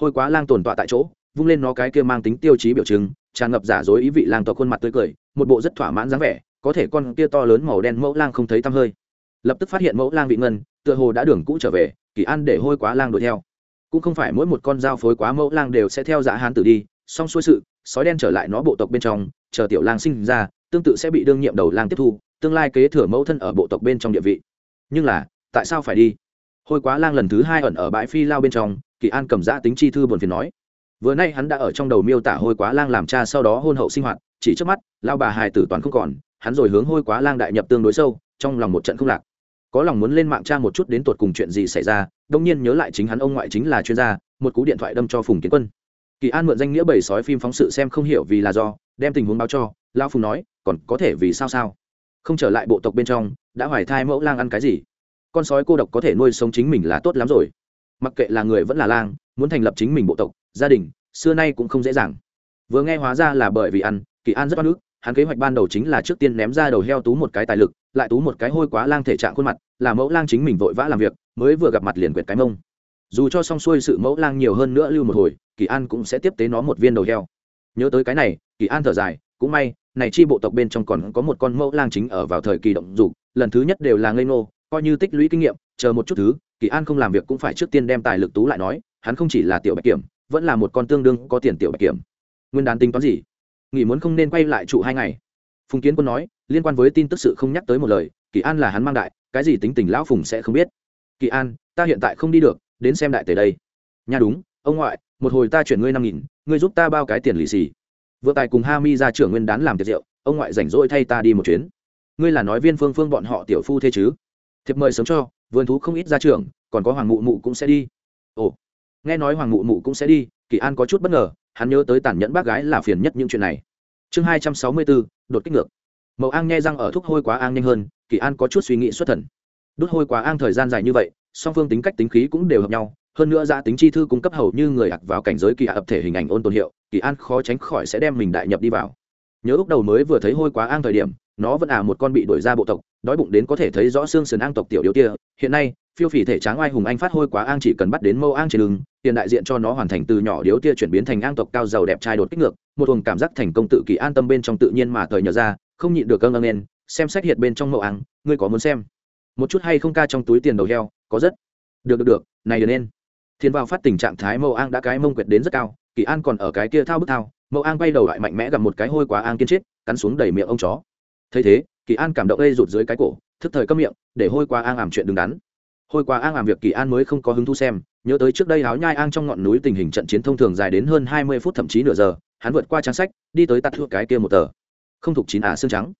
S1: hôi quá lang tồn tọa tại chỗ, vung lên nó cái kia mang tính tiêu chí biểu chứng, tràn ngập giả dối ý vị lang tộc khuôn mặt tươi cười, một bộ rất thỏa mãn dáng vẻ, có thể con kia to lớn màu đen mẫu lang không thấy tăm hơi. Lập tức phát hiện mẫu lang vị ngân, tựa hồ đã đường cũ trở về, kỳ an để hôi quá lang đuổi theo. Cũng không phải mỗi một con dao phối quá mẫu lang đều sẽ theo dã hán tử đi xong xuôi sự, sói đen trở lại nó bộ tộc bên trong, chờ tiểu lang sinh ra, tương tự sẽ bị đương nhiệm đầu lang tiếp thu, tương lai kế thừa mẫu thân ở bộ tộc bên trong địa vị. Nhưng là, tại sao phải đi? Hôi quá lang lần thứ hai ẩn ở bãi phi lao bên trong kỳ an cầm giã tính chi thư buồn phiền nói. Vừa nay hắn đã ở trong đầu miêu tả hôi quá lang làm cha sau đó hôn hậu sinh hoạt, chỉ trước mắt lao bà hài tử toàn không còn, hắn rồi hướng hôi quá lang đại nhập tương đối sâu, trong lòng một trận không lạc. Có lòng muốn lên mạng tra một chút đến tột cùng chuyện gì xảy ra, đông nhiên nhớ lại chính hắn ông ngoại chính là chuyên gia, một cú điện thoại đâm cho phùng kiến quân. Kỳ an mượn danh nghĩa bảy sói phim phóng sự xem không hiểu vì là do, đem tình huống báo cho lao phùng nói, còn có thể vì sao sao? Không trở lại bộ tộc bên trong, đã hoài thai mẫu lang ăn cái gì? Con sói cô độc có thể nuôi sống chính mình là tốt lắm rồi mặc kệ là người vẫn là lang, muốn thành lập chính mình bộ tộc, gia đình, xưa nay cũng không dễ dàng. Vừa nghe hóa ra là bởi vì ăn, kỳ an rất oan ức, hắn kế hoạch ban đầu chính là trước tiên ném ra đầu heo tú một cái tài lực, lại tú một cái hôi quá lang thể trạng khuôn mặt, là mẫu lang chính mình vội vã làm việc, mới vừa gặp mặt liền quyệt cái mông. Dù cho xong xuôi sự mẫu lang nhiều hơn nữa lưu một hồi, kỳ an cũng sẽ tiếp tế nó một viên đầu heo. Nhớ tới cái này, kỳ an thở dài, cũng may, này chi bộ tộc bên trong còn có một con mẫu lang chính ở vào thời kỳ động dục, lần thứ nhất đều là ngây ngô, coi như tích lũy kinh nghiệm chờ một chút thứ, kỳ an không làm việc cũng phải trước tiên đem tài lực tú lại nói, hắn không chỉ là tiểu bạch kiểm, vẫn là một con tương đương có tiền tiểu bạch kiểm. Nguyên đán tính toán gì? Nghỉ muốn không nên quay lại trụ hai ngày. Phùng kiến quân nói, liên quan với tin tức sự không nhắc tới một lời, kỳ an là hắn mang đại, cái gì tính tình lão phùng sẽ không biết. Kỳ an, ta hiện tại không đi được, đến xem đại tề đây. Nhà đúng, ông ngoại, một hồi ta chuyển ngươi năm nghìn, ngươi giúp ta bao cái tiền lì xì. Vừa tài cùng ha mi ra trưởng nguyên đán làm tiệc rượu, ông ngoại rảnh rỗi thay ta đi một chuyến. Ngươi là nói viên phương phương bọn họ tiểu phu thế chứ? Thiệp mời sớm cho vườn thú không ít ra trường, còn có hoàng mụ mụ cũng sẽ đi. Ồ, nghe nói hoàng mụ mụ cũng sẽ đi, kỳ an có chút bất ngờ, hắn nhớ tới tàn nhẫn bác gái là phiền nhất những chuyện này. Chương hai trăm sáu mươi bốn, đột kích ngược. Mậu an nghe răng ở thuốc hôi quá an nhanh hơn, kỳ an có chút suy nghĩ xuất thần. Đốt hôi quá an thời gian dài như vậy, song phương tính cách tính khí cũng đều hợp nhau, hơn nữa gia tính chi thư cung cấp hầu như người ặc vào cảnh giới kỳ ập thể hình ảnh ôn tồn hiệu, kỳ an khó tránh khỏi sẽ đem mình đại nhập đi vào. Nhớ lúc đầu mới vừa thấy hôi quá an thời điểm nó vẫn là một con bị đuổi ra bộ tộc, đói bụng đến có thể thấy rõ xương sườn an tộc tiểu yếu tia hiện nay, phiêu phỉ thể tráng oai hùng anh phát hôi quá an chỉ cần bắt đến mâu an trên lưng hiện đại diện cho nó hoàn thành từ nhỏ điếu tia chuyển biến thành an tộc cao giàu đẹp trai đột kích ngược, một hùng cảm giác thành công tự kỳ an tâm bên trong tự nhiên mà thời nhờ ra, không nhịn được cơn âng lên, xem xét hiện bên trong mậu áng ngươi có muốn xem? Một chút hay không ca trong túi tiền đầu heo, có rất. Được được được, này được nên thiên vào phát tình trạng thái mậu an đã cái mông quyệt đến rất cao, kỳ an còn ở cái kia thao bức thao mậu an bay đầu lại mạnh mẽ gặp một cái hôi quá an kiên chết, cắn xuống đầy miệng ông chó thấy thế, kỳ an cảm động ây rụt dưới cái cổ, thức thời cấm miệng, để hôi qua an làm chuyện đứng đắn. Hôi qua an làm việc kỳ an mới không có hứng thu xem, nhớ tới trước đây áo nhai an trong ngọn núi tình hình trận chiến thông thường dài đến hơn hai mươi phút thậm chí nửa giờ, hắn vượt qua trang sách, đi tới tắt thuộc cái kia một tờ. Không thuộc chín ả xương trắng.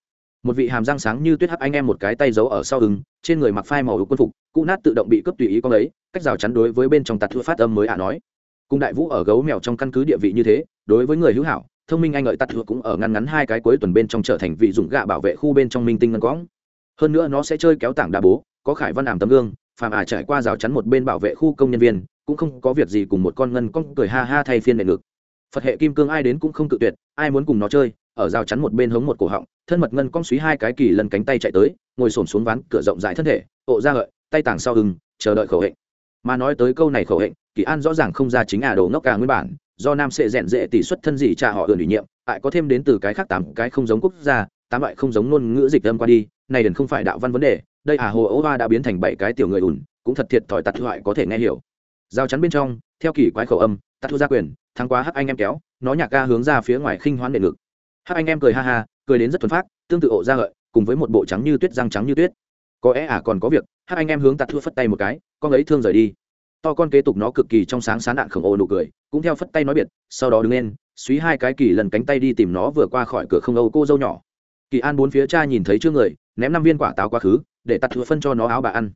S1: Một vị hàm răng sáng như tuyết hắc anh em một cái tay giấu ở sau hứng trên người mặc phai màu quân phục cụ nát tự động bị cướp tùy ý con ấy cách rào chắn đối với bên trong tạt thua phát âm mới ả nói. Cùng đại vũ ở gấu mèo trong căn cứ địa vị như thế, đối với người hữu hảo thông minh anh ngợi tạt thua cũng ở ngăn ngắn hai cái cuối tuần bên trong trở thành vị dụng gạ bảo vệ khu bên trong minh tinh ngân quõng. Hơn nữa nó sẽ chơi kéo tảng đa bố, có khải văn ảm tấm gương, phàm ả trải qua rào chắn một bên bảo vệ khu công nhân viên, cũng không có việc gì cùng một con ngân con cười ha ha thay phiên đệ ngực. Phật hệ kim cương ai đến cũng không cự tuyệt, ai muốn cùng nó chơi, ở rào chắn một bên hống một cổ họng, thân mật ngân cong suý hai cái kỳ lần cánh tay chạy tới, ngồi xổm xuống ván, cửa rộng rãi thân thể ộ ra hợi, tay tàng sau hưng, chờ đợi khẩu hệnh. Mà nói tới câu này khẩu hệnh, kỳ an rõ ràng không ra chính ả đồ ngốc cả nguyên bản do nam sệ rèn dễ tỷ suất thân gì cha họ อื่ n ủy nhiệm, lại có thêm đến từ cái khác tám cái không giống quốc gia, tám loại không giống ngôn ngữ dịch âm qua đi, này đừng không phải đạo văn vấn đề, đây à hồ ố hoa đã biến thành bảy cái tiểu người ủn cũng thật thiệt thòi tạt thoại có thể nghe hiểu. Giao chắn bên trong, theo kỳ quái khẩu âm tạt thu gia quyền, thắng quá hắc anh em kéo, nó nhạc ca hướng ra phía ngoài khinh hoán đệ ngực. Hắc anh em cười ha ha, cười đến rất thuần phát tương tự ộ ra hợi, cùng với một bộ trắng như tuyết răng trắng như tuyết. Có lẽ à còn có việc, hắc anh em hướng tạt thu phất tay một cái, con ấy thương rời đi to con kế tục nó cực kỳ trong sáng sán đạn khổng ồ nụ cười, cũng theo phất tay nói biệt, sau đó đứng lên suý hai cái kỳ lần cánh tay đi tìm nó vừa qua khỏi cửa không âu cô dâu nhỏ. Kỳ an bốn phía cha nhìn thấy chưa người, ném năm viên quả táo quá khứ, để tạt thừa phân cho nó áo bà ăn.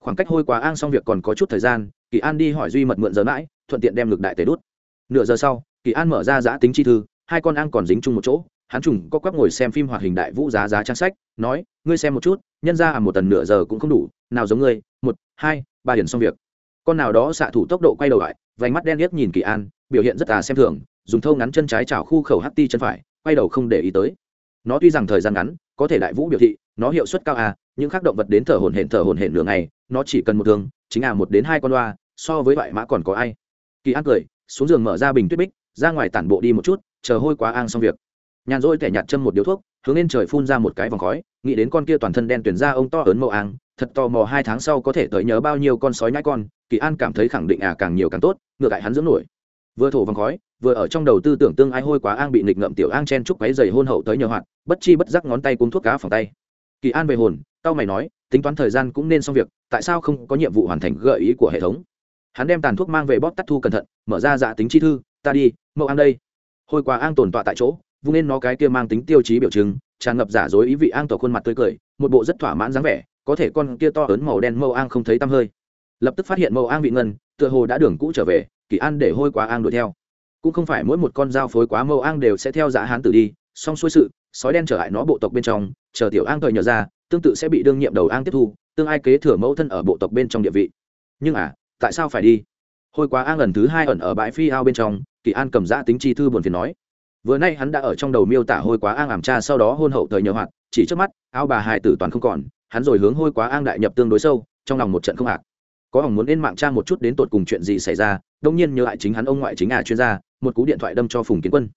S1: Khoảng cách hôi quá an xong việc còn có chút thời gian, kỳ an đi hỏi duy mật mượn giờ mãi, thuận tiện đem ngực đại tế đút. Nửa giờ sau, kỳ an mở ra giã tính chi thư, hai con an còn dính chung một chỗ, hắn trùng có quắc ngồi xem phim hoạt hình đại vũ giá giá trang sách, nói, ngươi xem một chút, nhân ra à một tần nửa giờ cũng không đủ, nào giống ngươi, một, hai, ba điển xong việc con nào đó xạ thủ tốc độ quay đầu lại, vành mắt đen liếc nhìn kỳ an, biểu hiện rất là xem thường, dùng thâu ngắn chân trái chảo khu khẩu hắt ti chân phải, quay đầu không để ý tới. Nó tuy rằng thời gian ngắn, có thể đại vũ biểu thị, nó hiệu suất cao à những khác động vật đến thở hồn hển, thở hồn hển nửa ngày, nó chỉ cần một thương chính à một đến hai con loa, so với loại mã còn có ai. Kỳ an cười, xuống giường mở ra bình tuyết bích, ra ngoài tản bộ đi một chút, chờ hôi quá an xong việc nhàn rỗi thẻ nhạt châm một điếu thuốc, hướng lên trời phun ra một cái vòng khói, nghĩ đến con kia toàn thân đen tuyển ra ông to ớn mậu áng, thật tò mò hai tháng sau có thể tới nhớ bao nhiêu con sói nhãi con, kỳ an cảm thấy khẳng định à càng nhiều càng tốt, ngược lại hắn dưỡng nổi. Vừa thổ vòng khói, vừa ở trong đầu tư tưởng tương ai hôi quá an bị nghịch ngậm tiểu an chen chúc váy dày hôn hậu tới nhờ hoạt, bất chi bất giác ngón tay cuốn thuốc cá phòng tay. Kỳ an về hồn, tao mày nói, tính toán thời gian cũng nên xong việc, tại sao không có nhiệm vụ hoàn thành gợi ý của hệ thống? Hắn đem tàn thuốc mang về bóp tắt thu cẩn thận, mở ra dạ tính chi thư, ta đi mậu an đây. Hôi quá an tồn tọa tại chỗ vung lên nó cái kia mang tính tiêu chí biểu trưng, tràn ngập giả dối ý vị an tỏ khuôn mặt tươi cười, một bộ rất thỏa mãn dáng vẻ, có thể con kia to lớn màu đen mâu an không thấy tăm hơi. Lập tức phát hiện mâu an bị ngân, tựa hồ đã đường cũ trở về, kỳ an để hôi quá an đuổi theo. Cũng không phải mỗi một con dao phối quá mâu an đều sẽ theo dã hán tử đi, song xuôi sự, sói đen trở lại nó bộ tộc bên trong, chờ tiểu an thời nhờ ra, tương tự sẽ bị đương nhiệm đầu an tiếp thu, tương ai kế thừa mẫu thân ở bộ tộc bên trong địa vị. Nhưng à tại sao phải đi? Hôi quá an lần thứ hai ẩn ở bãi phi ao bên trong, kỳ an cầm giã tính chi thư buồn phiền nói vừa nay hắn đã ở trong đầu miêu tả hôi quá an ảm cha sau đó hôn hậu thời nhờ hoạt, chỉ trước mắt ao bà hài tử toàn không còn, hắn rồi hướng hôi quá an đại nhập tương đối sâu, trong lòng một trận không hạc. Có hỏng muốn lên mạng tra một chút đến tột cùng chuyện gì xảy ra, đông nhiên nhớ lại chính hắn ông ngoại chính à chuyên gia, một cú điện thoại đâm cho phùng kiến quân.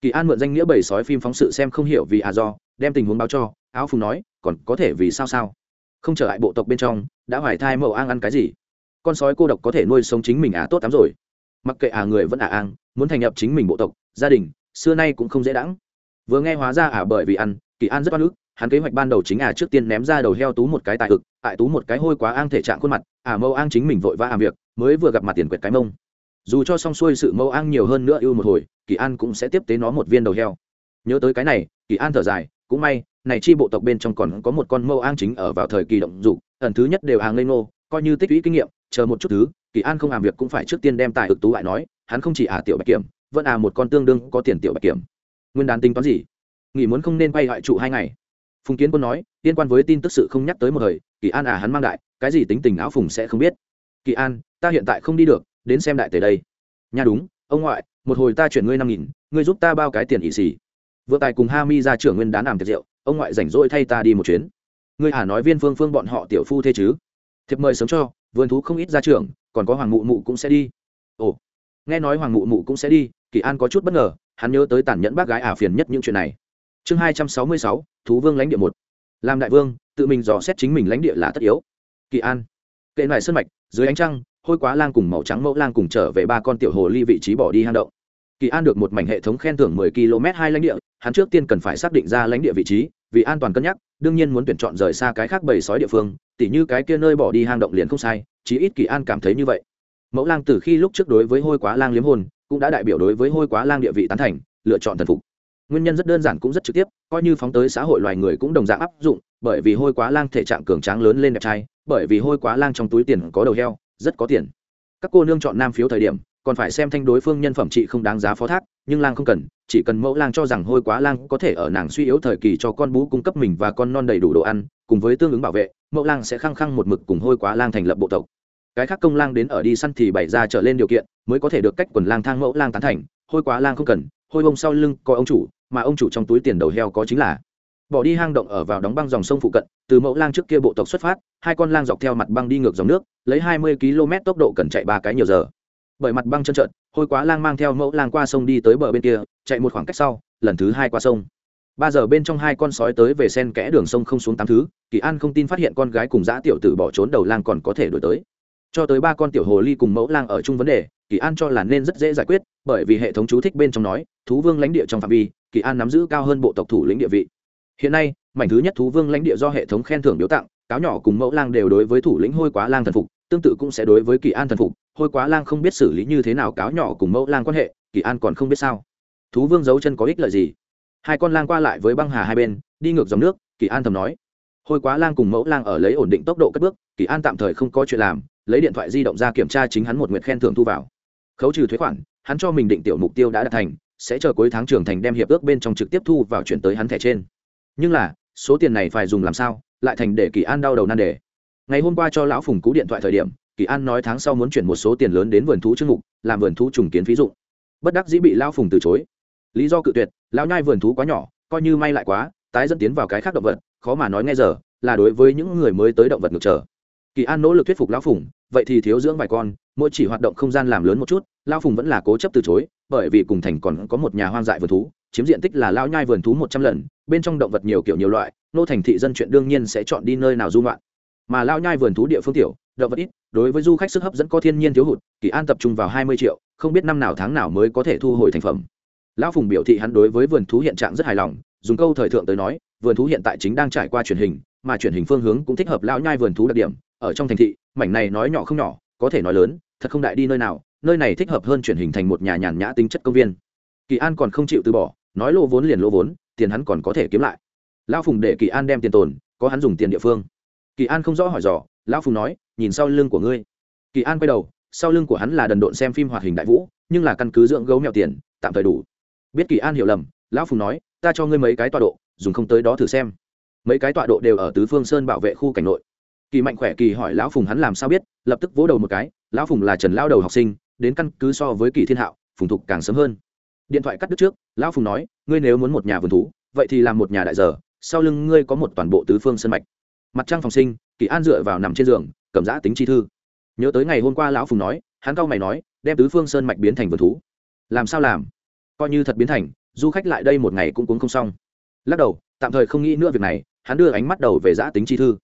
S1: Kỳ an mượn danh nghĩa bảy sói phim phóng sự xem không hiểu vì à do, đem tình huống báo cho, áo phùng nói, còn có thể vì sao sao? Không trở lại bộ tộc bên trong, đã hoài thai mậu an ăn cái gì? Con sói cô độc có thể nuôi sống chính mình à tốt lắm rồi. Mặc kệ à người vẫn à an muốn thành lập chính mình bộ tộc, gia đình xưa nay cũng không dễ đãng. Vừa nghe hóa ra à bởi vì ăn, kỳ an rất oan ức, hắn kế hoạch ban đầu chính à trước tiên ném ra đầu heo tú một cái tại ực, tại tú một cái hôi quá an thể trạng khuôn mặt à mâu an chính mình vội vã ả việc, mới vừa gặp mặt tiền quẹt cái mông. Dù cho xong xuôi sự mâu an nhiều hơn nữa ưu một hồi, kỳ an cũng sẽ tiếp tế nó một viên đầu heo. Nhớ tới cái này, kỳ an thở dài, cũng may, này chi bộ tộc bên trong còn có một con mâu an chính ở vào thời kỳ động dục, ẩn thứ nhất đều hàng lên ngô, coi như tích lũy kinh nghiệm, chờ một chút thứ, kỳ an không làm việc cũng phải trước tiên đem tài ực tú lại nói, hắn không chỉ à tiểu bạch kiểm vẫn à một con tương đương có tiền tiểu bạch kiểm. Nguyên đán tính toán gì? Nghỉ muốn không nên quay hại trụ hai ngày. Phùng kiến quân nói, liên quan với tin tức sự không nhắc tới một thời, kỳ an à hắn mang đại, cái gì tính tình áo phùng sẽ không biết. Kỳ an, ta hiện tại không đi được, đến xem đại tề đây. Nhà đúng, ông ngoại, một hồi ta chuyển ngươi năm nghìn, ngươi giúp ta bao cái tiền ỵ xì. Vừa tài cùng ha mi ra trưởng nguyên đán làm tiệc rượu, ông ngoại rảnh rỗi thay ta đi một chuyến. Ngươi hà nói viên phương phương bọn họ tiểu phu thế chứ? Thiệp mời sớm cho, vườn thú không ít ra trưởng còn có hoàng mụ mụ cũng sẽ đi. Ồ, nghe nói hoàng mụ mụ cũng sẽ đi kỳ an có chút bất ngờ, hắn nhớ tới tàn nhẫn bác gái ả phiền nhất những chuyện này. Chương hai trăm sáu mươi sáu, thú vương lãnh địa một. Làm đại vương, tự mình dò xét chính mình lãnh địa là tất yếu. Kỳ an. Kệ ngoài sân mạch, dưới ánh trăng, hôi quá lang cùng màu trắng mẫu lang cùng trở về ba con tiểu hồ ly vị trí bỏ đi hang động. Kỳ an được một mảnh hệ thống khen thưởng mười km hai lãnh địa, hắn trước tiên cần phải xác định ra lãnh địa vị trí, vì an toàn cân nhắc, đương nhiên muốn tuyển chọn rời xa cái khác bầy sói địa phương, tỉ như cái kia nơi bỏ đi hang động liền không sai, chí ít kỳ an cảm thấy như vậy. Mẫu lang từ khi lúc trước đối với hôi quá lang liếm hồn cũng đã đại biểu đối với hôi quá lang địa vị tán thành, lựa chọn thần phục. Nguyên nhân rất đơn giản cũng rất trực tiếp, coi như phóng tới xã hội loài người cũng đồng dạng áp dụng, bởi vì hôi quá lang thể trạng cường tráng lớn lên đẹp trai, bởi vì hôi quá lang trong túi tiền có đầu heo, rất có tiền. Các cô nương chọn nam phiếu thời điểm, còn phải xem thanh đối phương nhân phẩm trị không đáng giá phó thác, nhưng lang không cần, chỉ cần mẫu lang cho rằng hôi quá lang có thể ở nàng suy yếu thời kỳ cho con bú cung cấp mình và con non đầy đủ đồ ăn, cùng với tương ứng bảo vệ, mẫu lang sẽ khăng khăng một mực cùng hôi quá lang thành lập bộ tộc cái khác công lang đến ở đi săn thì bày ra trở lên điều kiện, mới có thể được cách quần lang thang mẫu lang tán thành, hôi quá lang không cần, hôi bông sau lưng có ông chủ, mà ông chủ trong túi tiền đầu heo có chính là. Bỏ đi hang động ở vào đóng băng dòng sông phụ cận, từ mẫu lang trước kia bộ tộc xuất phát, hai con lang dọc theo mặt băng đi ngược dòng nước, lấy hai mươi km tốc độ cần chạy ba cái nhiều giờ. Bởi mặt băng chân trợn hôi quá lang mang theo mẫu lang qua sông đi tới bờ bên kia, chạy một khoảng cách sau, lần thứ hai qua sông. Ba giờ bên trong hai con sói tới về sen kẽ đường sông không xuống tám thứ, kỳ an không tin phát hiện con gái cùng dã tiểu tử bỏ trốn đầu lang còn có thể đổi tới cho tới ba con tiểu hồ ly cùng mẫu lang ở chung vấn đề, kỳ an cho là nên rất dễ giải quyết, bởi vì hệ thống chú thích bên trong nói, thú vương lãnh địa trong phạm vi, kỳ an nắm giữ cao hơn bộ tộc thủ lĩnh địa vị. Hiện nay, mảnh thứ nhất thú vương lãnh địa do hệ thống khen thưởng biếu tặng, cáo nhỏ cùng mẫu lang đều đối với thủ lĩnh hôi quá lang thần phục, tương tự cũng sẽ đối với kỳ an thần phục. Hôi quá lang không biết xử lý như thế nào cáo nhỏ cùng mẫu lang quan hệ, kỳ an còn không biết sao. Thú vương giấu chân có ích lợi gì? Hai con lang qua lại với băng hà hai bên, đi ngược dòng nước, kỳ an thầm nói. Hôi quá lang cùng mẫu lang ở lấy ổn định tốc độ cất bước, kỳ an tạm thời không có chuyện làm lấy điện thoại di động ra kiểm tra chính hắn một nguyện khen thưởng thu vào. Khấu trừ thuế khoản, hắn cho mình định tiểu mục tiêu đã đạt thành, sẽ chờ cuối tháng trưởng thành đem hiệp ước bên trong trực tiếp thu vào chuyển tới hắn thẻ trên. Nhưng là, số tiền này phải dùng làm sao, lại thành để kỳ an đau đầu nan đề. Ngày hôm qua cho lão phùng cú điện thoại thời điểm, kỳ an nói tháng sau muốn chuyển một số tiền lớn đến vườn thú chương mục, làm vườn thú trùng kiến ví dụ bất đắc dĩ bị lão phùng từ chối. Lý do cự tuyệt, lão nhai vườn thú quá nhỏ, coi như may lại quá, tái dẫn tiến vào cái khác động vật, khó mà nói ngay giờ, là đối với những người mới tới động vật ngược trở kỳ an nỗ lực thuyết phục lão phùng, vậy thì thiếu dưỡng vài con, mỗi chỉ hoạt động không gian làm lớn một chút, lão phùng vẫn là cố chấp từ chối, bởi vì cùng thành còn có một nhà hoang dại vườn thú, chiếm diện tích là lão nhai vườn thú một trăm lần, bên trong động vật nhiều kiểu nhiều loại, nô thành thị dân chuyện đương nhiên sẽ chọn đi nơi nào du ngoạn. Mà lão nhai vườn thú địa phương tiểu, động vật ít, đối với du khách sức hấp dẫn có thiên nhiên thiếu hụt, kỳ an tập trung vào hai mươi triệu, không biết năm nào tháng nào mới có thể thu hồi thành phẩm. Lão phùng biểu thị hắn đối với vườn thú hiện trạng rất hài lòng, dùng câu thời thượng tới nói, vườn thú hiện tại chính đang trải qua truyền hình, mà truyền hình phương hướng cũng thích hợp lão nhai vườn thú đặc điểm ở trong thành thị, mảnh này nói nhỏ không nhỏ, có thể nói lớn, thật không đại đi nơi nào, nơi này thích hợp hơn chuyển hình thành một nhà nhàn nhã tính chất công viên. Kỳ an còn không chịu từ bỏ, nói lô vốn liền lô vốn, tiền hắn còn có thể kiếm lại. Lão phùng để kỳ an đem tiền tồn, có hắn dùng tiền địa phương. Kỳ an không rõ hỏi dò, lão phùng nói, nhìn sau lưng của ngươi. Kỳ an quay đầu, sau lưng của hắn là đần độn xem phim hoạt hình đại vũ, nhưng là căn cứ dưỡng gấu mèo tiền, tạm thời đủ. Biết kỳ an hiểu lầm, lão phùng nói, ta cho ngươi mấy cái tọa độ, dùng không tới đó thử xem. Mấy cái tọa độ đều ở tứ phương sơn bảo vệ khu cảnh nội kỳ mạnh khỏe kỳ hỏi lão phùng hắn làm sao biết, lập tức vỗ đầu một cái, lão phùng là trần lao đầu học sinh, đến căn cứ so với kỳ thiên hạo, phùng thục càng sớm hơn. Điện thoại cắt đứt trước, lão phùng nói, ngươi nếu muốn một nhà vườn thú, vậy thì làm một nhà đại giờ sau lưng ngươi có một toàn bộ tứ phương sân mạch. Mặt trăng phòng sinh, kỳ an dựa vào nằm trên giường, cầm giã tính chi thư. Nhớ tới ngày hôm qua lão phùng nói, hắn cau mày nói, đem tứ phương sơn mạch biến thành vườn thú. Làm sao làm? Coi như thật biến thành, du khách lại đây một ngày cũng cuốn không xong. Lắc đầu, tạm thời không nghĩ nữa việc này, hắn đưa ánh mắt đầu về giã tính chi thư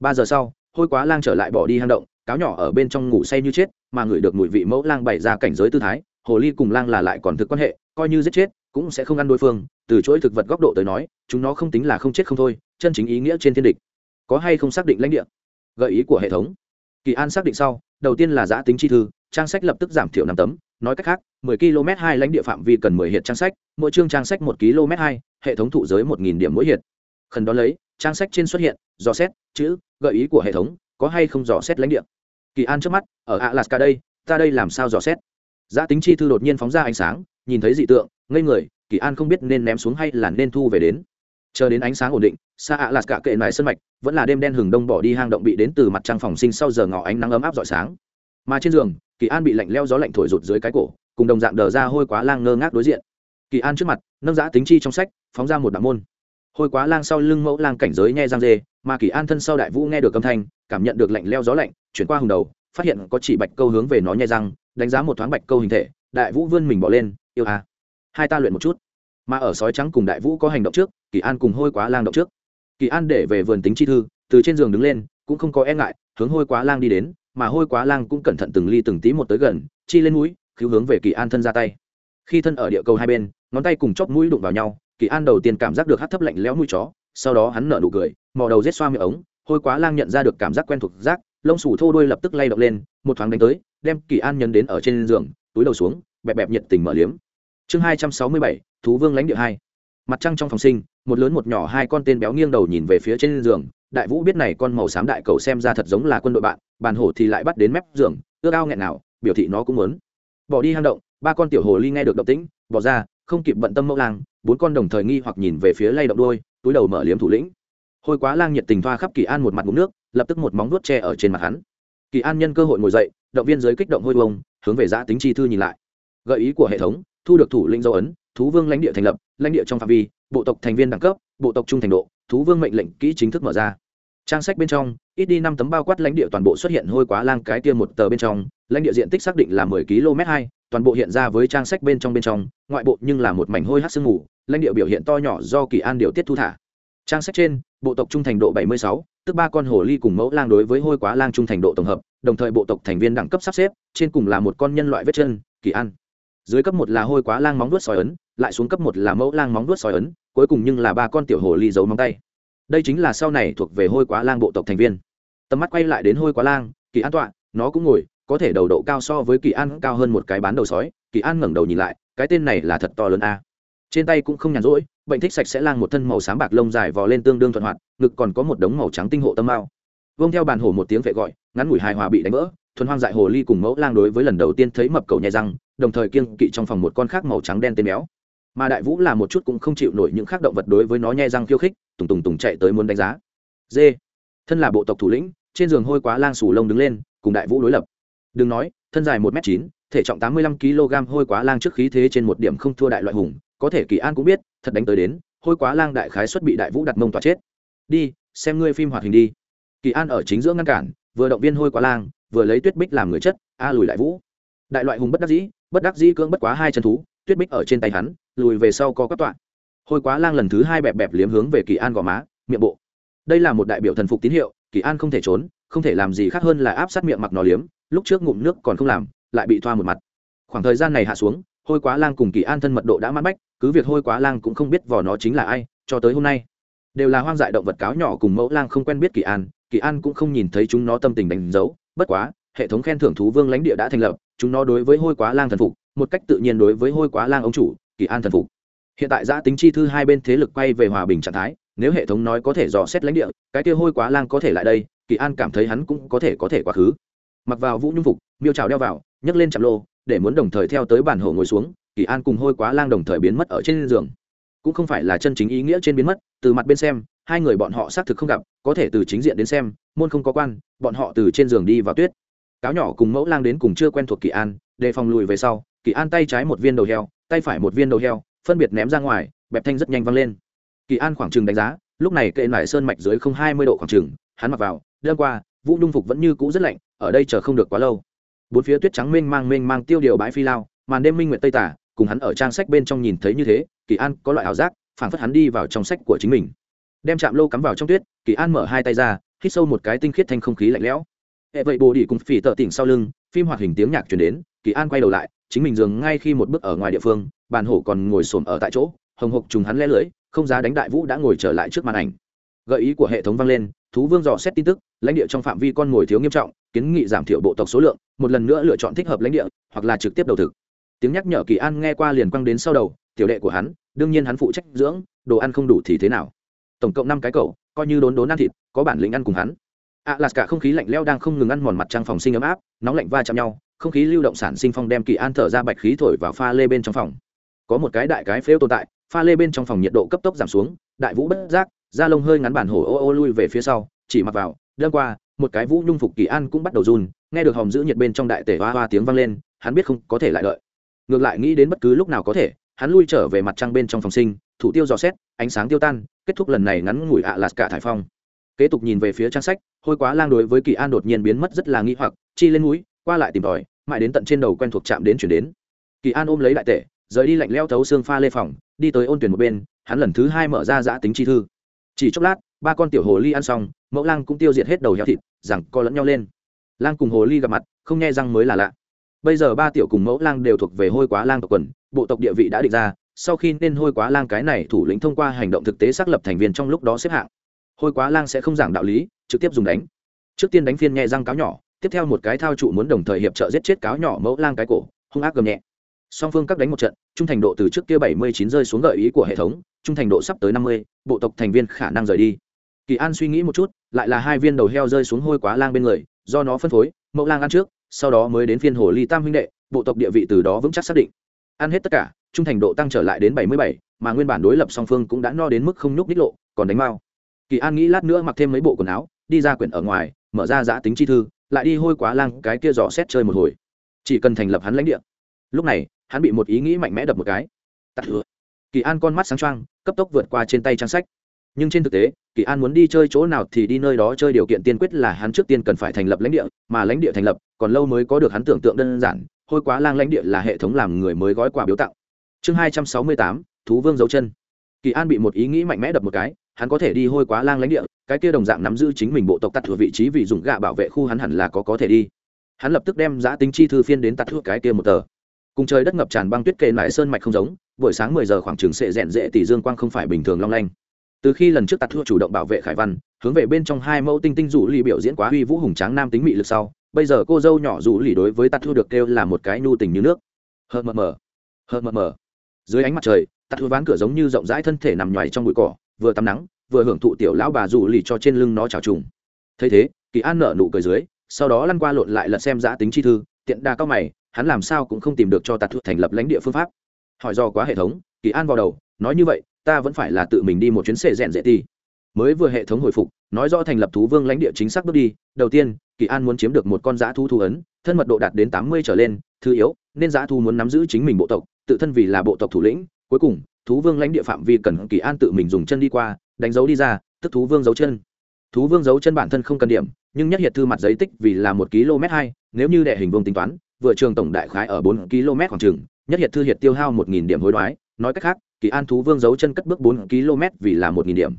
S1: ba giờ sau, hôi quá lang trở lại bỏ đi hang động, cáo nhỏ ở bên trong ngủ say như chết, mà ngửi được mùi vị mẫu lang bày ra cảnh giới tư thái, hồ ly cùng lang là lại còn thực quan hệ, coi như giết chết, cũng sẽ không ăn đối phương, từ chuỗi thực vật góc độ tới nói, chúng nó không tính là không chết không thôi, chân chính ý nghĩa trên thiên địch. Có hay không xác định lãnh địa? Gợi ý của hệ thống. Kỳ an xác định sau, đầu tiên là giã tính chi thư, trang sách lập tức giảm thiểu năm tấm, nói cách khác 10 km hai lãnh địa phạm vi cần 10 hiện trang sách, mỗi chương trang sách 1 km hai, hệ thống thụ giới 1.000 điểm mỗi hiện khẩn đó lấy trang sách trên xuất hiện, dò xét, chữ, gợi ý của hệ thống, có hay không dò xét lãnh địa. Kỳ an trước mắt, ở alaska đây, ta đây làm sao dò xét? Giã tính chi thư đột nhiên phóng ra ánh sáng, nhìn thấy dị tượng, ngây người, kỳ an không biết nên ném xuống hay là nên thu về đến. Chờ đến ánh sáng ổn định, xa ạ lạt cả kệ nải sân mạch, vẫn là đêm đen hừng đông bỏ đi hang động bị đến từ mặt trăng phòng sinh sau giờ ngỏ ánh nắng ấm áp rọi sáng. Mà trên giường, kỳ an bị lạnh leo gió lạnh thổi rụt dưới cái cổ, cùng đồng dạng đờ ra hôi quá lang ngơ ngác đối diện. Kỳ an trước mặt, nâng giã tính chi trong sách, phóng ra một đạo môn hôi quá lang sau lưng mẫu lang cảnh giới nghe giang dê, mà kỳ an thân sau đại vũ nghe được âm thanh, cảm nhận được lạnh leo gió lạnh, chuyển qua hùng đầu, phát hiện có chỉ bạch câu hướng về nó nhai răng, đánh giá một thoáng bạch câu hình thể, đại vũ vươn mình bỏ lên, yêu à. hai ta luyện một chút. Mà ở sói trắng cùng đại vũ có hành động trước, kỳ an cùng hôi quá lang động trước. Kỳ an để về vườn tính chi thư, từ trên giường đứng lên, cũng không có e ngại, hướng hôi quá lang đi đến, mà hôi quá lang cũng cẩn thận từng ly từng tí một tới gần, chi lên mũi, cứu hướng về kỳ an thân ra tay. Khi thân ở địa cầu hai bên, ngón tay cùng chóp mũi đụng vào nhau kỳ an đầu tiên cảm giác được hát thấp lạnh lẽo mũi chó, sau đó hắn nở nụ cười, mò đầu rết xoa miệng ống, hôi quá lang nhận ra được cảm giác quen thuộc rác, lông sủ thô đuôi lập tức lay động lên, một thoáng đánh tới, đem kỳ an nhấn đến ở trên giường, túi đầu xuống, bẹp bẹp nhiệt tình mở liếm. Chương hai trăm sáu mươi bảy, thú vương lãnh địa hai. Mặt trăng trong phòng sinh, một lớn một nhỏ hai con tên béo nghiêng đầu nhìn về phía trên giường, đại vũ biết này con màu xám đại cầu xem ra thật giống là quân đội bạn, bàn hổ thì lại bắt đến mép giường, ước ao nghẹn nào, biểu thị nó cũng muốn. Bỏ đi hang động, ba con tiểu hồ ly nghe được động tĩnh, bỏ ra không kịp bận tâm mẫu lang, bốn con đồng thời nghi hoặc nhìn về phía lay động đôi túi đầu mở liếm thủ lĩnh. Hôi quá lang nhiệt tình thoa khắp kỳ an một mặt ngụm nước, lập tức một móng nuốt tre ở trên mặt hắn. Kỳ an nhân cơ hội ngồi dậy, động viên giới kích động hôi bông, hướng về giã tính chi thư nhìn lại. Gợi ý của hệ thống, thu được thủ lĩnh dấu ấn, thú vương lãnh địa thành lập, lãnh địa trong phạm vi, bộ tộc thành viên đẳng cấp, bộ tộc trung thành độ, thú vương mệnh lệnh kỹ chính thức mở ra trang sách bên trong, ít đi năm tấm bao quát lãnh địa toàn bộ xuất hiện hôi quá lang cái kia một tờ bên trong, lãnh địa diện tích xác định là mười km hai, toàn bộ hiện ra với trang sách bên trong bên trong, ngoại bộ nhưng là một mảnh hôi hát sương mù, lãnh địa biểu hiện to nhỏ do kỳ an điều tiết thu thả. Trang sách trên, bộ tộc trung thành độ bảy mươi sáu, tức ba con hồ ly cùng mẫu lang đối với hôi quá lang trung thành độ tổng hợp, đồng thời bộ tộc thành viên đẳng cấp sắp xếp, trên cùng là một con nhân loại vết chân, kỳ an. Dưới cấp một là hôi quá lang móng vuốt sói ấn, lại xuống cấp một là mẫu lang móng vuốt sói ấn, cuối cùng nhưng là ba con tiểu hồ ly giấu móng tay đây chính là sau này thuộc về hôi quá lang bộ tộc thành viên. Tầm mắt quay lại đến hôi quá lang, kỳ an tọa, nó cũng ngồi, có thể đầu độ cao so với kỳ an cao hơn một cái bán đầu sói. Kỳ an ngẩng đầu nhìn lại, cái tên này là thật to lớn a. Trên tay cũng không nhàn rỗi, bệnh thích sạch sẽ lang một thân màu xám bạc lông dài vò lên tương đương thuận hoạt, ngực còn có một đống màu trắng tinh hộ tâm mao. Vông theo bàn hổ một tiếng vệ gọi, ngắn ngủi hài hòa bị đánh vỡ, thuần hoang dại hồ ly cùng mẫu lang đối với lần đầu tiên thấy mập cầu nhai răng, đồng thời kiêng kỵ trong phòng một con khác màu trắng đen tên béo mà đại vũ là một chút cũng không chịu nổi những khác động vật đối với nó nhai răng khiêu khích, tùng tùng tùng chạy tới muốn đánh giá. D thân là bộ tộc thủ lĩnh, trên giường hôi quá lang sù lông đứng lên, cùng đại vũ đối lập. Đừng nói, thân dài một m chín, thể trọng tám mươi lăm kg hôi quá lang trước khí thế trên một điểm không thua đại loại hùng, có thể kỳ an cũng biết, thật đánh tới đến, hôi quá lang đại khái xuất bị đại vũ đặt mông tỏa chết. Đi, xem ngươi phim hoạt hình đi. Kỳ an ở chính giữa ngăn cản, vừa động viên hôi quá lang, vừa lấy tuyết bích làm người chất, a lùi đại vũ. Đại loại hùng bất đắc dĩ, bất đắc dĩ cưỡng bất quá hai chân thú, tuyết bích ở trên tay hắn lùi về sau có các tọa. Hôi quá lang lần thứ hai bẹp bẹp liếm hướng về kỳ an gò má, miệng bộ. Đây là một đại biểu thần phục tín hiệu, kỳ an không thể trốn, không thể làm gì khác hơn là áp sát miệng mặc nó liếm, lúc trước ngụm nước còn không làm, lại bị thoa một mặt. Khoảng thời gian này hạ xuống, hôi quá lang cùng kỳ an thân mật độ đã mãn bách, cứ việc hôi quá lang cũng không biết vỏ nó chính là ai, cho tới hôm nay, đều là hoang dại động vật cáo nhỏ cùng mẫu lang không quen biết kỳ an kỳ an cũng không nhìn thấy chúng nó tâm tình đánh dấu, bất quá, hệ thống khen thưởng thú vương lãnh địa đã thành lập, chúng nó đối với hôi quá lang thần phục, một cách tự nhiên đối với hôi quá lang ông chủ kỳ an thần phục. Hiện tại giã tính chi thư hai bên thế lực quay về hòa bình trạng thái, nếu hệ thống nói có thể dò xét lãnh địa, cái kia hôi quá lang có thể lại đây, kỳ an cảm thấy hắn cũng có thể có thể quá khứ. Mặc vào vũ nhung phục, miêu trào đeo vào, nhấc lên chạm lô, để muốn đồng thời theo tới bản hồ ngồi xuống, kỳ an cùng hôi quá lang đồng thời biến mất ở trên giường. Cũng không phải là chân chính ý nghĩa trên biến mất, từ mặt bên xem, hai người bọn họ xác thực không gặp, có thể từ chính diện đến xem, môn không có quan, bọn họ từ trên giường đi vào tuyết. Cáo nhỏ cùng mẫu lang đến cùng chưa quen thuộc kỳ an, đề phòng lùi về sau, kỳ an tay trái một viên đầu heo tay phải một viên đầu heo, phân biệt ném ra ngoài, bẹp thanh rất nhanh văng lên. Kỳ an khoảng trừng đánh giá, lúc này kệ nải sơn mạch dưới không hai mươi độ khoảng trừng hắn mặc vào đơn qua, vũ nhung phục vẫn như cũ rất lạnh, ở đây chờ không được quá lâu. Bốn phía tuyết trắng mênh mang mênh mang tiêu điều bãi phi lao, màn đêm minh nguyện tây tả, cùng hắn ở trang sách bên trong nhìn thấy như thế, kỳ an có loại ảo giác, phảng phất hắn đi vào trong sách của chính mình. Đem chạm lô cắm vào trong tuyết, kỳ an mở hai tay ra, hít sâu một cái tinh khiết thanh không khí lạnh lẽo hệ vậy bồ đi cùng phỉ tợ tỉnh sau lưng, phim hoạt hình tiếng nhạc chuyển đến, kỳ an quay đầu lại, chính mình dường ngay khi một bước ở ngoài địa phương, bàn hổ còn ngồi xổm ở tại chỗ, hồng hộc trùng hắn lẽ lưỡi không giá đánh đại vũ đã ngồi trở lại trước màn ảnh. Gợi ý của hệ thống vang lên, thú vương dò xét tin tức, lãnh địa trong phạm vi con ngồi thiếu nghiêm trọng, kiến nghị giảm thiểu bộ tộc số lượng, một lần nữa lựa chọn thích hợp lãnh địa, hoặc là trực tiếp đầu thực. Tiếng nhắc nhở kỳ an nghe qua liền quăng đến sau đầu, tiểu đệ của hắn, đương nhiên hắn phụ trách dưỡng, đồ ăn không đủ thì thế nào? Tổng cộng năm cái cậu, coi như đốn đốn ăn thịt, có bản lĩnh ăn cùng hắn ạ lạt cả không khí lạnh leo đang không ngừng ăn mòn mặt trang phòng sinh ấm áp, nóng lạnh va chạm nhau, không khí lưu động sản sinh phong đem kỳ an thở ra bạch khí thổi vào pha lê bên trong phòng. Có một cái đại cái phếu tồn tại, pha lê bên trong phòng nhiệt độ cấp tốc giảm xuống, đại vũ bất giác, da lông hơi ngắn bản hổ ô ô lui về phía sau, chỉ mặc vào, đâm qua, một cái vũ nhung phục kỳ an cũng bắt đầu run, nghe được hòm giữ nhiệt bên trong đại tể hoa hoa tiếng vang lên, hắn biết không có thể lại đợi. Ngược lại nghĩ đến bất cứ lúc nào có thể, hắn lui trở về mặt trăng bên trong phòng sinh, thủ tiêu dò xét, ánh sáng tiêu tan, kết thúc lần này ngắn ngủi ạ à lạt cả thải phong kế tục nhìn về phía trang sách, hôi quá lang đối với kỳ an đột nhiên biến mất rất là nghi hoặc, chi lên núi, qua lại tìm tòi, mãi đến tận trên đầu quen thuộc chạm đến chuyển đến. Kỳ an ôm lấy đại tể, rời đi lạnh leo thấu xương pha lê phòng, đi tới ôn tuyển một bên, hắn lần thứ hai mở ra giã tính chi thư. Chỉ chốc lát, ba con tiểu hồ ly ăn xong, mẫu lang cũng tiêu diệt hết đầu heo thịt, rằng co lẫn nhau lên. Lang cùng hồ ly gặp mặt, không nghe răng mới là lạ. Bây giờ ba tiểu cùng mẫu lang đều thuộc về hôi quá lang tộc quần, bộ tộc địa vị đã định ra, sau khi nên hôi quá lang cái này thủ lĩnh thông qua hành động thực tế xác lập thành viên trong lúc đó xếp hạng hôi quá lang sẽ không giảng đạo lý, trực tiếp dùng đánh. Trước tiên đánh phiên nhẹ răng cáo nhỏ, tiếp theo một cái thao trụ muốn đồng thời hiệp trợ giết chết cáo nhỏ mẫu lang cái cổ, hung ác gầm nhẹ. Song phương các đánh một trận, trung thành độ từ trước kia bảy mươi chín rơi xuống gợi ý của hệ thống, trung thành độ sắp tới năm mươi, bộ tộc thành viên khả năng rời đi. Kỳ an suy nghĩ một chút, lại là hai viên đầu heo rơi xuống hôi quá lang bên người, do nó phân phối, mẫu lang ăn trước, sau đó mới đến phiên hồ ly tam huynh đệ, bộ tộc địa vị từ đó vững chắc xác định. Ăn hết tất cả, trung thành độ tăng trở lại đến bảy mươi bảy, mà nguyên bản đối lập song phương cũng đã no đến mức không nhúc đích lộ, còn đánh mau kỳ an nghĩ lát nữa mặc thêm mấy bộ quần áo, đi ra quyển ở ngoài, mở ra giã tính chi thư, lại đi hôi quá lang cái kia dò xét chơi một hồi. Chỉ cần thành lập hắn lãnh địa. Lúc này, hắn bị một ý nghĩ mạnh mẽ đập một cái. Tặc hứa. Kỳ an con mắt sáng trăng cấp tốc vượt qua trên tay trang sách. Nhưng trên thực tế, kỳ an muốn đi chơi chỗ nào thì đi nơi đó chơi điều kiện tiên quyết là hắn trước tiên cần phải thành lập lãnh địa, mà lãnh địa thành lập, còn lâu mới có được hắn tưởng tượng đơn giản, hôi quá lang lãnh địa là hệ thống làm người mới gói quà biếu tặng. Chương hai trăm sáu mươi tám, thú vương dấu chân. Kỳ an bị một ý nghĩ mạnh mẽ đập một cái hắn có thể đi hôi quá lang lãnh địa, cái kia đồng dạng nắm giữ chính mình bộ tộc tặc thừa vị trí vì dùng gạ bảo vệ khu hắn hẳn là có có thể đi. Hắn lập tức đem giã tính chi thư phiên đến tặc thừa cái kia một tờ. Cùng trời đất ngập tràn băng tuyết kề lại sơn mạch không giống, buổi sáng mười giờ khoảng trường sệ rẽn rễ tỷ dương quang không phải bình thường long lanh. Từ khi lần trước tặc thừa chủ động bảo vệ khải văn, hướng về bên trong hai mẫu tinh tinh rủ lì biểu diễn quá huy vũ hùng tráng nam tính mị lực sau, bây giờ cô dâu nhỏ rủ lì đối với tặc thừa được kêu là một cái nhu tình như nước. Hờ mờ mờ. Hờ mờ mờ. Dưới ánh mặt trời, tặc thừa ván cửa giống như rộng rãi thân thể nằm nhoài trong bụi cỏ vừa tắm nắng, vừa hưởng thụ tiểu lão bà rủ lì cho trên lưng nó trào trùng. Thấy thế, kỳ an nở nụ cười dưới, sau đó lăn qua lộn lại lật xem giã tính chi thư, tiện đa cao mày, hắn làm sao cũng không tìm được cho tạt thuật thành lập lãnh địa phương pháp. Hỏi do quá hệ thống, kỳ an vào đầu, nói như vậy, ta vẫn phải là tự mình đi một chuyến xệ rèn dễ ti mới vừa hệ thống hồi phục, nói rõ thành lập thú vương lãnh địa chính xác bước đi, đầu tiên, kỳ an muốn chiếm được một con dã thu thu ấn, thân mật độ đạt đến tám mươi trở lên, thứ yếu, nên dã thu muốn nắm giữ chính mình bộ tộc, tự thân vì là bộ tộc thủ lĩnh, cuối cùng thú vương lãnh địa phạm vi cần kỳ an tự mình dùng chân đi qua, đánh dấu đi ra, tức thú vương dấu chân. Thú vương dấu chân bản thân không cần điểm, nhưng nhất hiện thư mặt giấy tích vì là một km hai, nếu như đệ hình vương tính toán, vừa trường tổng đại khái ở bốn km khoảng trường nhất hiện thư hiện tiêu hao một điểm hối đoái. Nói cách khác, kỳ an thú vương dấu chân cất bước bốn km vì là một điểm.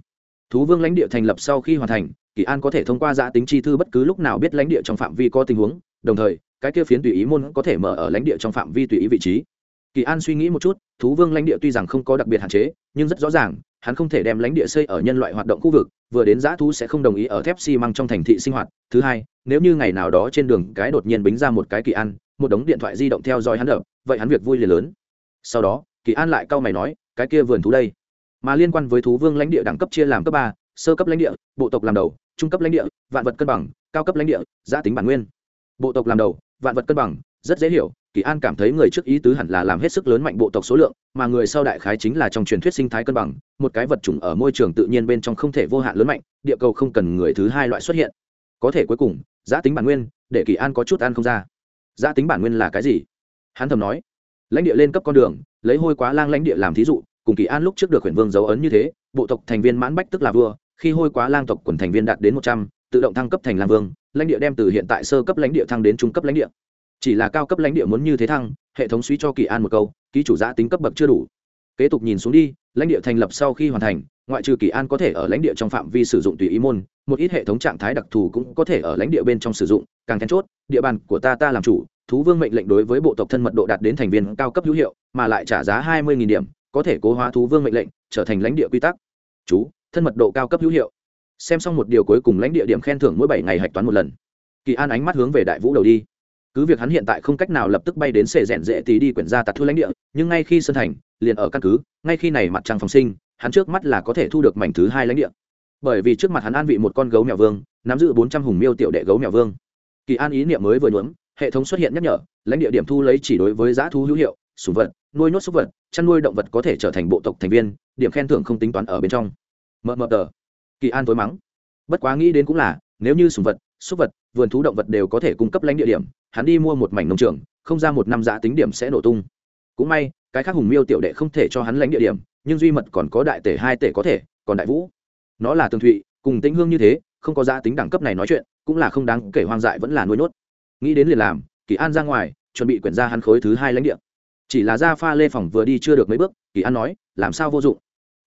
S1: Thú vương lãnh địa thành lập sau khi hoàn thành, kỳ an có thể thông qua giã tính chi thư bất cứ lúc nào biết lãnh địa trong phạm vi có tình huống, đồng thời, cái kia phiến tùy ý môn có thể mở ở lãnh địa trong phạm vi tùy ý vị trí kỳ an suy nghĩ một chút, thú vương lãnh địa tuy rằng không có đặc biệt hạn chế, nhưng rất rõ ràng, hắn không thể đem lãnh địa xây ở nhân loại hoạt động khu vực, vừa đến giã thú sẽ không đồng ý ở thép xi măng trong thành thị sinh hoạt. Thứ hai, nếu như ngày nào đó trên đường cái đột nhiên bính ra một cái kỳ an, một đống điện thoại di động theo dõi hắn đập, vậy hắn việc vui liền lớn. Sau đó, kỳ an lại cau mày nói, cái kia vườn thú đây? Mà liên quan với thú vương lãnh địa đẳng cấp chia làm cấp ba, sơ cấp lãnh địa, bộ tộc làm đầu, trung cấp lãnh địa, vạn vật cân bằng, cao cấp lãnh địa gia tính bản nguyên. Bộ tộc làm đầu, vạn vật cân bằng, rất dễ hiểu kỳ an cảm thấy người trước ý tứ hẳn là làm hết sức lớn mạnh bộ tộc số lượng, mà người sau đại khái chính là trong truyền thuyết sinh thái cân bằng, một cái vật chủng ở môi trường tự nhiên bên trong không thể vô hạn lớn mạnh, địa cầu không cần người thứ hai loại xuất hiện. Có thể cuối cùng, giá tính bản nguyên, để kỳ an có chút ăn không ra. Giá tính bản nguyên là cái gì? Hắn thầm nói. Lãnh địa lên cấp con đường, lấy hôi quá lang lãnh địa làm thí dụ, cùng kỳ an lúc trước được huyền vương dấu ấn như thế, bộ tộc thành viên mãn bách tức là vua, khi hôi quá lang tộc quần thành viên đạt đến một trăm, tự động thăng cấp thành lang vương, lãnh địa đem từ hiện tại sơ cấp lãnh địa thăng đến trung cấp lãnh địa chỉ là cao cấp lãnh địa muốn như thế thăng, hệ thống suy cho kỳ an một câu, ký chủ giã tính cấp bậc chưa đủ. Kế tục nhìn xuống đi, lãnh địa thành lập sau khi hoàn thành, ngoại trừ kỳ an có thể ở lãnh địa trong phạm vi sử dụng tùy ý môn, một ít hệ thống trạng thái đặc thù cũng có thể ở lãnh địa bên trong sử dụng, càng then chốt, địa bàn của ta ta làm chủ, thú vương mệnh lệnh đối với bộ tộc thân mật độ đạt đến thành viên cao cấp hữu hiệu, mà lại trả giá hai mươi điểm, có thể cố hóa thú vương mệnh lệnh, trở thành lãnh địa quy tắc. Chú, thân mật độ cao cấp hữu hiệu. Xem xong một điều cuối cùng lãnh địa điểm khen thưởng mỗi bảy ngày hạch toán một lần. Kỳ an ánh mắt hướng về đại vũ đầu đi cứ việc hắn hiện tại không cách nào lập tức bay đến xệ rẽn dễ tí đi quyển ra tạt thu lãnh địa, nhưng ngay khi sân thành, liền ở căn cứ, ngay khi này mặt trăng phòng sinh, hắn trước mắt là có thể thu được mảnh thứ hai lãnh địa. Bởi vì trước mặt hắn an vị một con gấu mèo vương, nắm giữ bốn trăm hùng miêu tiểu đệ gấu mèo vương. Kỳ an ý niệm mới vừa nhuốm, hệ thống xuất hiện nhắc nhở, lãnh địa điểm thu lấy chỉ đối với giá thú hữu hiệu, sủng vật, nuôi nhốt súc vật, chăn nuôi động vật có thể trở thành bộ tộc thành viên, điểm khen thưởng không tính toán ở bên trong. Mờ mờ tờ. Kỳ an tối mắng. Bất quá nghĩ đến cũng là, nếu như sủng vật súc vật, vườn thú động vật đều có thể cung cấp lãnh địa điểm, hắn đi mua một mảnh nông trường, không ra một năm giá tính điểm sẽ nổ tung. Cũng may, cái khác hùng miêu tiểu đệ không thể cho hắn lãnh địa điểm, nhưng duy mật còn có đại tể hai tể có thể, còn đại vũ. Nó là tường thụy, cùng tĩnh hương như thế, không có giá tính đẳng cấp này nói chuyện, cũng là không đáng kể hoang dại vẫn là nuôi nốt nghĩ đến liền làm, kỳ an ra ngoài, chuẩn bị quyển ra hắn khối thứ hai lãnh địa. Chỉ là ra pha lê phòng vừa đi chưa được mấy bước, kỳ an nói, làm sao vô dụng?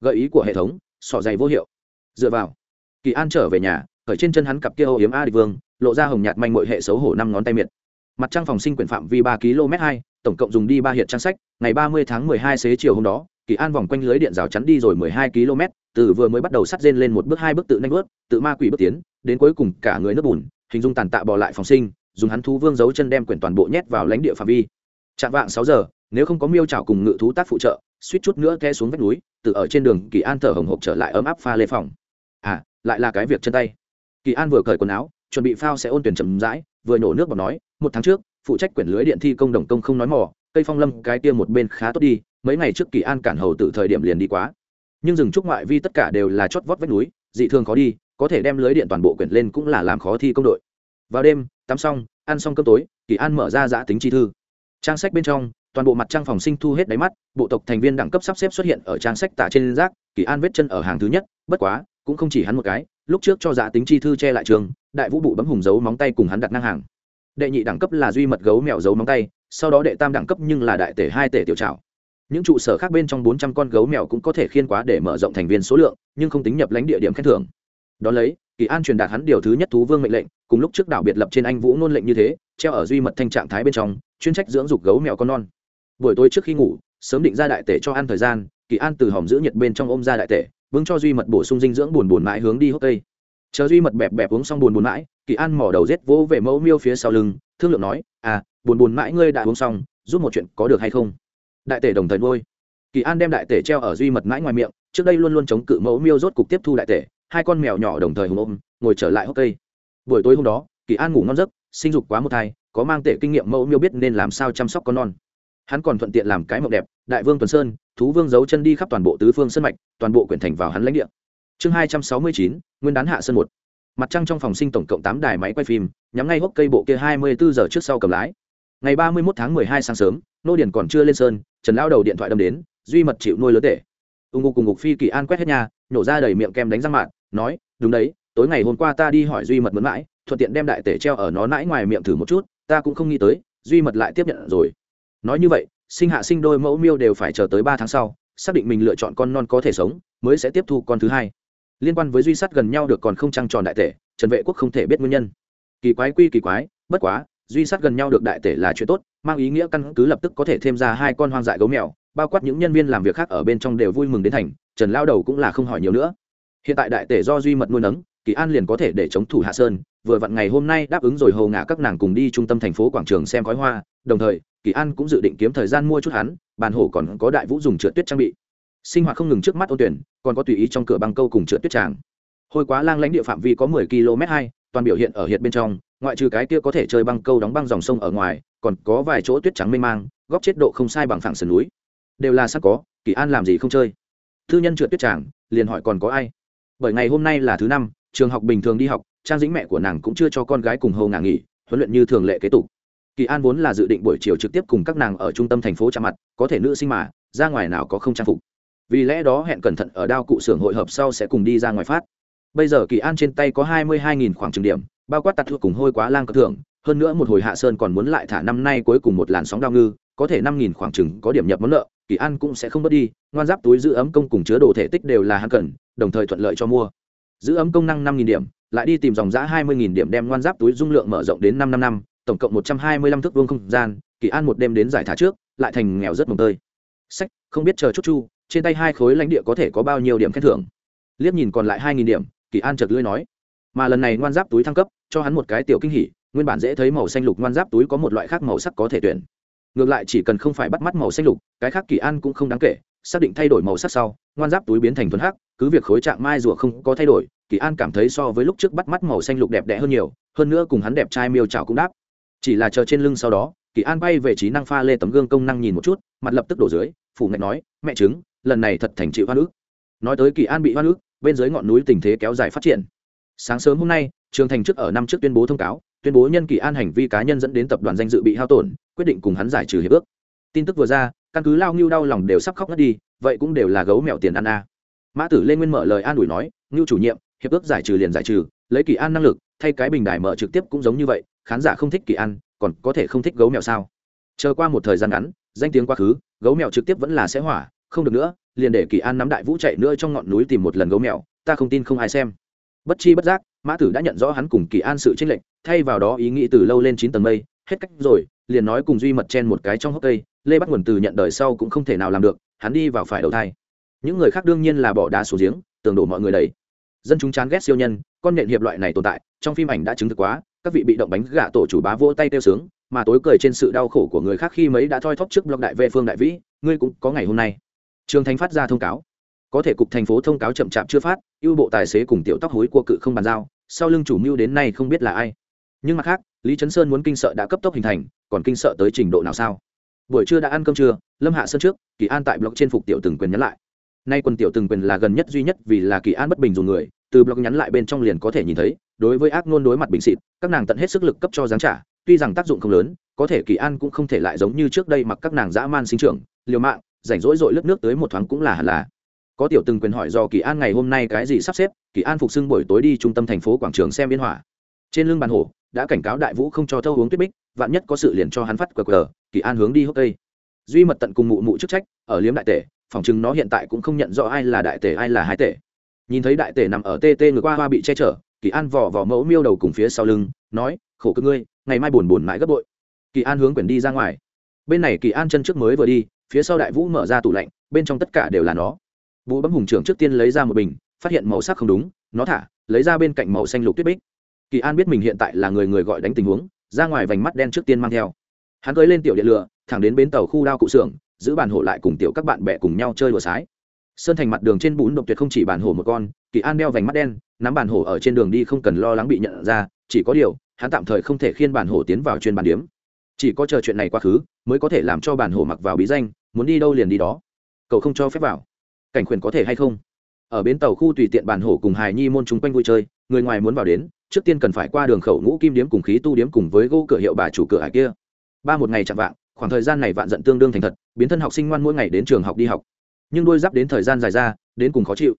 S1: Gợi ý của hệ thống sỏ dày vô hiệu. Dựa vào, kỳ an trở về nhà ở trên chân hắn cặp kia ô yếm a địch vương, lộ ra hồng nhạt manh mội hệ xấu hổ năm ngón tay miệt. Mặt trăng phòng sinh quyển phạm vi ba km hai, tổng cộng dùng đi ba hiện trang sách, ngày ba mươi tháng mười hai xế chiều hôm đó, kỳ an vòng quanh lưới điện rào chắn đi rồi mười hai km, từ vừa mới bắt đầu sắt rên lên một bước hai bước tự nanh bước, tự ma quỷ bước tiến, đến cuối cùng cả người nước bùn, hình dung tàn tạ bỏ lại phòng sinh, dùng hắn thú vương giấu chân đem quyển toàn bộ nhét vào lãnh địa phạm vi. Chạm vạng sáu giờ, nếu không có miêu trào cùng ngự thú tác phụ trợ, suýt chút nữa té xuống vách núi từ ở trên đường kỳ an thở hồng hộc trở lại ấm áp pha lê phòng. À lại là cái việc chân tay kỳ an vừa cởi quần áo, chuẩn bị phao sẽ ôn tuyển chậm rãi, vừa nổ nước bọt nói, một tháng trước, phụ trách quyển lưới điện thi công đồng công không nói mỏ cây phong lâm cái kia một bên khá tốt đi, mấy ngày trước kỳ an cản hầu từ thời điểm liền đi quá. Nhưng rừng trúc ngoại vi tất cả đều là chót vót vách núi, dị thường khó đi, có thể đem lưới điện toàn bộ quyển lên cũng là làm khó thi công đội. Vào đêm, tắm xong, ăn xong cơm tối, kỳ an mở ra giã tính chi thư. Trang sách bên trong, toàn bộ mặt trang phòng sinh thu hết đáy mắt, bộ tộc thành viên đẳng cấp sắp xếp xuất hiện ở trang sách tả trên rác, kỳ an vết chân ở hàng thứ nhất, bất quá, cũng không chỉ hắn một cái lúc trước cho giả tính chi thư che lại trường, đại vũ bụ bấm hùng giấu móng tay cùng hắn đặt ngang hàng. Đệ nhị đẳng cấp là duy mật gấu mèo giấu móng tay, sau đó đệ tam đẳng cấp nhưng là đại tể hai tể tiểu trào những trụ sở khác bên trong bốn trăm con gấu mèo cũng có thể khiên quá để mở rộng thành viên số lượng, nhưng không tính nhập lãnh địa điểm khen thưởng. Đón lấy, kỳ an truyền đạt hắn điều thứ nhất thú vương mệnh lệnh, cùng lúc trước đảo biệt lập trên anh vũ nôn lệnh như thế, treo ở duy mật thanh trạng thái bên trong, chuyên trách dưỡng dục gấu mèo con non. Buổi tối trước khi ngủ, sớm định ra đại tể cho ăn thời gian, kỳ an từ hòm giữ nhiệt bên trong ôm ra đại tể vương cho duy mật bổ sung dinh dưỡng buồn buồn mãi hướng đi hốc tây chờ duy mật bẹp bẹp uống xong buồn buồn mãi, kỳ an mỏ đầu rết vỗ về mẫu miêu phía sau lưng, thương lượng nói à buồn buồn mãi ngươi đã uống xong, giúp một chuyện có được hay không? Đại tể đồng thời nuôi. Kỳ an đem đại tể treo ở duy mật mãi ngoài miệng, trước đây luôn luôn chống cự mẫu miêu rốt cục tiếp thu đại tể, hai con mèo nhỏ đồng thời hùng ôm, ngồi trở lại hốc cây. Buổi tối hôm đó, kỳ an ngủ ngon giấc, sinh dục quá một thai, có mang tể kinh nghiệm mẫu miêu biết nên làm sao chăm sóc con non hắn còn thuận tiện làm cái mộng đẹp, đại vương tuần sơn, thú vương giấu chân đi khắp toàn bộ tứ phương sân mạch, toàn bộ quyển thành vào hắn lãnh địa. Chương hai trăm sáu mươi chín, nguyên đán hạ sân một. Mặt trăng trong phòng sinh tổng cộng tám đài máy quay phim, nhắm ngay hốc cây bộ kia hai mươi bốn giờ trước sau cầm lái. Ngày ba mươi một tháng mười hai sáng sớm, nô điền còn chưa lên sơn, trần lao đầu điện thoại đâm đến, duy mật chịu nuôi lớn tể ưng ngục cùng ngục phi kỳ an quét hết nhà nhổ ra đầy miệng kem đánh răng mạng nói, đúng đấy, tối ngày hôm qua ta đi hỏi duy mật mướn mãi, thuận tiện đem đại tể treo ở nó nãi ngoài miệng thử một chút, ta cũng không nghĩ tới, duy mật lại tiếp nhận rồi nói như vậy, sinh hạ sinh đôi mẫu miêu đều phải chờ tới ba tháng sau, xác định mình lựa chọn con non có thể sống, mới sẽ tiếp thu con thứ hai. Liên quan với duy sắt gần nhau được còn không trăng tròn đại tể, trần vệ quốc không thể biết nguyên nhân. Kỳ quái quy kỳ quái, bất quá, duy sắt gần nhau được đại tể là chuyện tốt, mang ý nghĩa căn cứ lập tức có thể thêm ra hai con hoang dại gấu mèo, bao quát những nhân viên làm việc khác ở bên trong đều vui mừng đến thành, trần lao đầu cũng là không hỏi nhiều nữa. Hiện tại đại tể do duy mật nuôi nấng, kỳ an liền có thể để chống thủ hạ sơn vừa vặn ngày hôm nay đáp ứng rồi hầu ngã các nàng cùng đi trung tâm thành phố quảng trường xem khói hoa, đồng thời, kỳ an cũng dự định kiếm thời gian mua chút hắn, bàn hổ còn có đại vũ dùng trượt tuyết trang bị. Sinh hoạt không ngừng trước mắt ôn tuyển, còn có tùy ý trong cửa băng câu cùng trượt tuyết tràng. Hôi quá lang lãnh địa phạm vi có mười km hai, toàn biểu hiện ở hiện bên trong, ngoại trừ cái kia có thể chơi băng câu đóng băng dòng sông ở ngoài, còn có vài chỗ tuyết trắng mê mang, góc chết độ không sai bằng phẳng sườn núi. Đều là sắc có, kỳ an làm gì không chơi? Thư nhân trượt tuyết tràng, liền hỏi còn có ai? Bởi ngày hôm nay là thứ năm trường học bình thường đi học, trang dĩnh mẹ của nàng cũng chưa cho con gái cùng hầu nàng nghỉ, huấn luyện như thường lệ kế tục. Kỳ an vốn là dự định buổi chiều trực tiếp cùng các nàng ở trung tâm thành phố chạm mặt, có thể nữ sinh mà, ra ngoài nào có không trang phục. Vì lẽ đó hẹn cẩn thận ở đao cụ xưởng hội hợp sau sẽ cùng đi ra ngoài phát. Bây giờ kỳ an trên tay có hai mươi hai nghìn khoảng trừng điểm, bao quát tạt thuộc cùng hôi quá lang cất thưởng, hơn nữa một hồi hạ sơn còn muốn lại thả năm nay cuối cùng một làn sóng đao ngư, có thể năm nghìn khoảng trừng có điểm nhập món nợ, kỳ an cũng sẽ không mất đi, ngoan giáp túi giữ ấm công cùng chứa đồ thể tích đều là hắn cần, đồng thời thuận lợi cho mua giữ ấm công năng năm nghìn điểm, lại đi tìm dòng giã hai mươi nghìn điểm đem ngoan giáp túi dung lượng mở rộng đến năm năm năm, tổng cộng một trăm hai mươi lăm thước vuông không gian, kỳ an một đêm đến giải thả trước, lại thành nghèo rất mồng tơi. Sách, không biết chờ chút chu, trên tay hai khối lãnh địa có thể có bao nhiêu điểm khen thưởng. Liếc nhìn còn lại hai nghìn điểm, kỳ an chợt lưỡi nói. Mà lần này ngoan giáp túi thăng cấp, cho hắn một cái tiểu kinh hỉ, nguyên bản dễ thấy màu xanh lục ngoan giáp túi có một loại khác màu sắc có thể tuyển. Ngược lại chỉ cần không phải bắt mắt màu xanh lục, cái khác kỳ an cũng không đáng kể, xác định thay đổi màu sắc sau, ngoan giáp túi biến thành thuần hắc cứ việc khối trạng mai rùa không có thay đổi, kỳ an cảm thấy so với lúc trước bắt mắt màu xanh lục đẹp đẽ hơn nhiều, hơn nữa cùng hắn đẹp trai miêu trào cũng đáp. Chỉ là chờ trên lưng sau đó, kỳ an bay về trí năng pha lê tấm gương công năng nhìn một chút, mặt lập tức đổ dưới, phủ ngạch nói, mẹ chứng lần này thật thành chịu hoa nước nói tới kỳ an bị hoa nước bên dưới ngọn núi tình thế kéo dài phát triển. Sáng sớm hôm nay, trường thành trước ở năm trước tuyên bố thông cáo, tuyên bố nhân kỳ an hành vi cá nhân dẫn đến tập đoàn danh dự bị hao tổn, quyết định cùng hắn giải trừ hiệp ước. Tin tức vừa ra, căn cứ lao ngưu đau lòng đều sắp khóc ngất đi, vậy cũng đều là gấu mèo tiền ăn a mã tử lê nguyên mở lời an ủi nói, ngưu chủ nhiệm, hiệp ước giải trừ liền giải trừ, lấy kỳ an năng lực, thay cái bình đài mở trực tiếp cũng giống như vậy, khán giả không thích kỳ an, còn có thể không thích gấu mèo sao? Chờ qua một thời gian ngắn, danh tiếng quá khứ, gấu mèo trực tiếp vẫn là sẽ hỏa, không được nữa, liền để kỳ an nắm đại vũ chạy nữa trong ngọn núi tìm một lần gấu mèo, ta không tin không ai xem. Bất chi bất giác, mã tử đã nhận rõ hắn cùng kỳ an sự tranh lệch, thay vào đó ý nghĩ từ lâu lên chín tầng mây, hết cách rồi, liền nói cùng duy mật chen một cái trong hốc cây, lê bắt nguồn từ nhận đời sau cũng không thể nào làm được, hắn đi vào phải đầu thai những người khác đương nhiên là bỏ đá xuống giếng, tường đổ mọi người đầy. Dân chúng chán ghét siêu nhân, con nhện hiệp loại này tồn tại, trong phim ảnh đã chứng thực quá, các vị bị động bánh gà tổ chủ bá vỗ tay tiêu sướng, mà tối cười trên sự đau khổ của người khác khi mấy đã thoi thóp trước blog đại vệ phương đại vĩ, ngươi cũng có ngày hôm nay. Trường thành phát ra thông cáo. Có thể cục thành phố thông cáo chậm chạp chưa phát, ưu bộ tài xế cùng tiểu tóc hối của cự không bàn giao, sau lưng chủ mưu đến nay không biết là ai. Nhưng mặt khác, lý trấn sơn muốn kinh sợ đã cấp tốc hình thành, còn kinh sợ tới trình độ nào sao? Buổi trưa đã ăn cơm trưa, lâm hạ sơn trước, kỳ an tại blog trên phục tiểu từng quyền nhắn lại nay quân tiểu từng quyền là gần nhất duy nhất vì là kỳ an bất bình dùng người, từ blog nhắn lại bên trong liền có thể nhìn thấy, đối với ác ngôn đối mặt bình xịt, các nàng tận hết sức lực cấp cho giáng trả, tuy rằng tác dụng không lớn, có thể kỳ an cũng không thể lại giống như trước đây mặc các nàng dã man sinh trưởng, liều mạng, rảnh rỗi rội lớp nước tới một thoáng cũng là hẳn là. Có tiểu từng quyền hỏi do kỳ an ngày hôm nay cái gì sắp xếp, kỳ an phục xưng buổi tối đi trung tâm thành phố quảng trường xem biên hỏa trên lưng bàn hổ, đã cảnh cáo đại vũ không cho thâu uống tuyết bích, vạn nhất có sự liền cho hắn phát cờ cờ kỳ an hướng đi hốc cây. Duy mật tận cùng mụ mụ chức trách, ở liếm đại tể phỏng chừng nó hiện tại cũng không nhận rõ ai là đại tể, ai là hai tể. Nhìn thấy đại tể nằm ở tê tê ngược qua hoa bị che chở, kỳ an vò vò mẫu miêu đầu cùng phía sau lưng, nói, khổ cơ ngươi, ngày mai buồn buồn mãi gấp bội. Kỳ an hướng quyển đi ra ngoài. Bên này kỳ an chân trước mới vừa đi, phía sau đại vũ mở ra tủ lạnh, bên trong tất cả đều là nó. Vũ bấm hùng trưởng trước tiên lấy ra một bình, phát hiện màu sắc không đúng, nó thả, lấy ra bên cạnh màu xanh lục tuyết bích. Kỳ an biết mình hiện tại là người người gọi đánh tình huống, ra ngoài vành mắt đen trước tiên mang theo. Hắn cưới lên tiểu điện lửa, thẳng đến bến tàu khu đao cụ xưởng giữ bản hộ lại cùng tiểu các bạn bè cùng nhau chơi đùa sái. Sơn thành mặt đường trên bún độc tuyệt không chỉ bản hổ một con, kỳ an đeo vành mắt đen, nắm bản hổ ở trên đường đi không cần lo lắng bị nhận ra, chỉ có điều, hắn tạm thời không thể khiên bản hổ tiến vào chuyên bàn điếm. Chỉ có chờ chuyện này quá khứ, mới có thể làm cho bản hổ mặc vào bí danh, muốn đi đâu liền đi đó. Cậu không cho phép vào. Cảnh quyền có thể hay không? Ở bến tàu khu tùy tiện bản hổ cùng hài nhi môn chúng quanh vui chơi, người ngoài muốn vào đến, trước tiên cần phải qua đường khẩu ngũ kim điếm cùng khí tu điếm cùng với gỗ cửa hiệu bà chủ cửa hải kia. Ba một ngày chạm vạng khoảng thời gian này vạn giận tương đương thành thật, biến thân học sinh ngoan mỗi ngày đến trường học đi học. Nhưng đôi giáp đến thời gian dài ra, đến cùng khó chịu.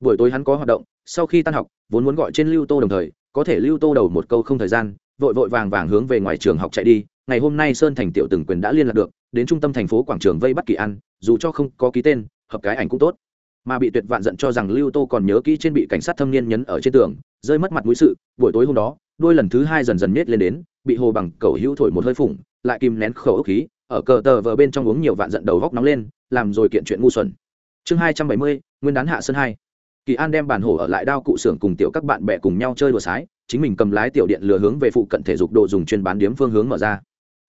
S1: Buổi tối hắn có hoạt động, sau khi tan học, vốn muốn gọi trên lưu tô đồng thời, có thể lưu tô đầu một câu không thời gian, vội vội vàng vàng hướng về ngoài trường học chạy đi. Ngày hôm nay sơn thành tiểu từng quyền đã liên lạc được, đến trung tâm thành phố quảng trường vây bắt kỳ ăn dù cho không có ký tên, hợp cái ảnh cũng tốt. Mà bị tuyệt vạn giận cho rằng lưu tô còn nhớ kỹ trên bị cảnh sát thâm niên nhấn ở trên tường, rơi mất mặt mũi sự, buổi tối hôm đó, đôi lần thứ hai dần dần nhét lên đến, bị hồ bằng cầu hữu thổi một hơi phủng lại kìm nén khẩu ốc khí, ở cờ tờ vờ bên trong uống nhiều vạn giận đầu góc nóng lên, làm rồi kiện chuyện ngu xuẩn. Chương hai trăm bảy mươi, nguyên đán hạ sơn hai. Kỳ an đem bản hổ ở lại đao cụ xưởng cùng tiểu các bạn bè cùng nhau chơi đùa sái, chính mình cầm lái tiểu điện lừa hướng về phụ cận thể dục đồ dùng chuyên bán điếm phương hướng mở ra.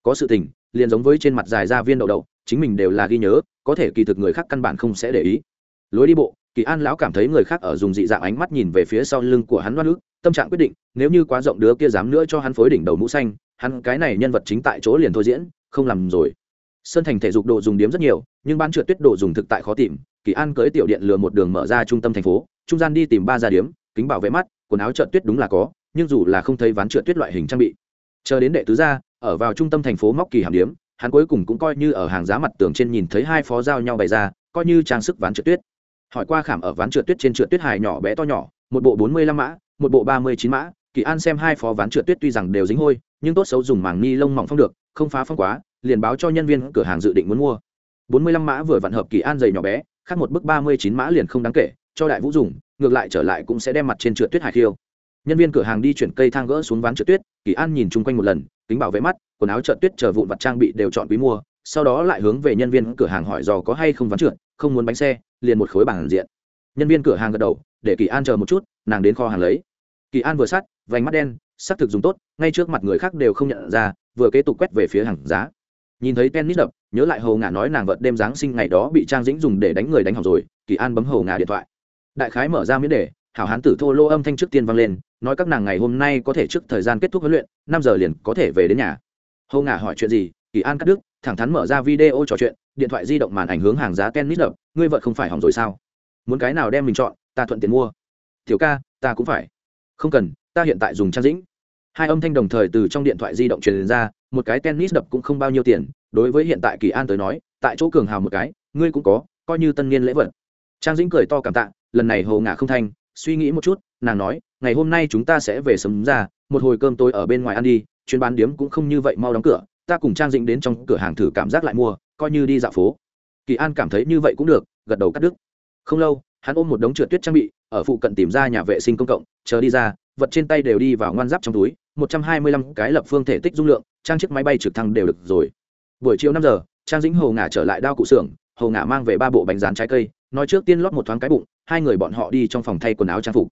S1: Có sự tình, liền giống với trên mặt dài ra viên đậu đậu, chính mình đều là ghi nhớ, có thể kỳ thực người khác căn bản không sẽ để ý. Lối đi bộ, kỳ an lão cảm thấy người khác ở dùng dị dạng ánh mắt nhìn về phía sau lưng của hắn loan ức tâm trạng quyết định, nếu như quá rộng đứa kia dám nữa cho hắn phối đỉnh đầu mũ xanh hắn cái này nhân vật chính tại chỗ liền thôi diễn, không làm rồi. Sơn thành thể dục đồ dùng điếm rất nhiều, nhưng bán trượt tuyết đồ dùng thực tại khó tìm. Kỳ an cưới tiểu điện lừa một đường mở ra trung tâm thành phố, trung gian đi tìm ba gia điếm, kính bảo vệ mắt, quần áo trượt tuyết đúng là có, nhưng dù là không thấy ván trượt tuyết loại hình trang bị. Chờ đến đệ tứ gia, ở vào trung tâm thành phố móc kỳ hàm điếm, hắn cuối cùng cũng coi như ở hàng giá mặt tường trên nhìn thấy hai phó giao nhau bày ra, coi như trang sức ván trượt tuyết. Hỏi qua khảm ở ván trượt tuyết trên trượt tuyết hài nhỏ bé to nhỏ, một bộ bốn mươi lăm mã, một bộ ba mươi chín mã, kỳ an xem hai phó ván trượt tuyết tuy rằng đều dính hôi nhưng tốt xấu dùng màng ni lông mỏng phong được, không phá phong quá, liền báo cho nhân viên cửa hàng dự định muốn mua. Bốn mươi lăm mã vừa vặn hợp kỳ an dày nhỏ bé, khác một bức ba mươi chín mã liền không đáng kể, cho đại vũ dùng, ngược lại trở lại cũng sẽ đem mặt trên trượt tuyết hải khiêu nhân viên cửa hàng đi chuyển cây thang gỡ xuống ván trượt tuyết, kỳ an nhìn chung quanh một lần, kính bảo vệ mắt, quần áo trượt tuyết chờ vụn vặt trang bị đều chọn quý mua, sau đó lại hướng về nhân viên cửa hàng hỏi dò có hay không ván trượt, không muốn bánh xe, liền một khối bảng diện. Nhân viên cửa hàng gật đầu, để kỳ an chờ một chút, nàng đến kho hàng lấy. Kỳ an vừa sắt, vành mắt đen xác thực dùng tốt, ngay trước mặt người khác đều không nhận ra, vừa kế tục quét về phía hàng giá. Nhìn thấy tennis đập, nhớ lại hầu ngả nói nàng vợt đêm giáng sinh ngày đó bị trang dĩnh dùng để đánh người đánh học rồi, kỳ an bấm hầu ngả điện thoại. Đại khái mở ra miễn đề, hảo hán tử thô lô âm thanh trước tiên vang lên, nói các nàng ngày hôm nay có thể trước thời gian kết thúc huấn luyện, năm giờ liền có thể về đến nhà. Hầu ngả hỏi chuyện gì, kỳ an cắt đứt, thẳng thắn mở ra video trò chuyện, điện thoại di động màn ảnh hướng hàng giá tennis đập, ngươi vợ không phải hỏng rồi sao? Muốn cái nào đem mình chọn, ta thuận tiền mua. Tiểu ca, ta cũng phải. Không cần ta hiện tại dùng trang dĩnh. Hai âm thanh đồng thời từ trong điện thoại di động truyền ra, một cái tennis đập cũng không bao nhiêu tiền, đối với hiện tại kỳ an tới nói, tại chỗ cường hào một cái, ngươi cũng có, coi như tân niên lễ vật. Trang dĩnh cười to cảm tạ, lần này hồ ngả không thanh suy nghĩ một chút, nàng nói, ngày hôm nay chúng ta sẽ về sớm ra, một hồi cơm tôi ở bên ngoài ăn đi, chuyến bán điếm cũng không như vậy mau đóng cửa, ta cùng trang dĩnh đến trong cửa hàng thử cảm giác lại mua, coi như đi dạo phố. Kỳ an cảm thấy như vậy cũng được, gật đầu cắt đứt. Không lâu, hắn ôm một đống trượt tuyết trang bị, ở phụ cận tìm ra nhà vệ sinh công cộng, chờ đi ra vật trên tay đều đi vào ngoan giáp trong túi, một trăm hai mươi lăm cái lập phương thể tích dung lượng, trang chiếc máy bay trực thăng đều được rồi. Buổi chiều năm giờ, trang dĩnh hồ ngả trở lại đao cụ xưởng hồ ngả mang về ba bộ bánh rán trái cây, nói trước tiên lót một thoáng cái bụng, hai người bọn họ đi trong phòng thay quần áo trang phục.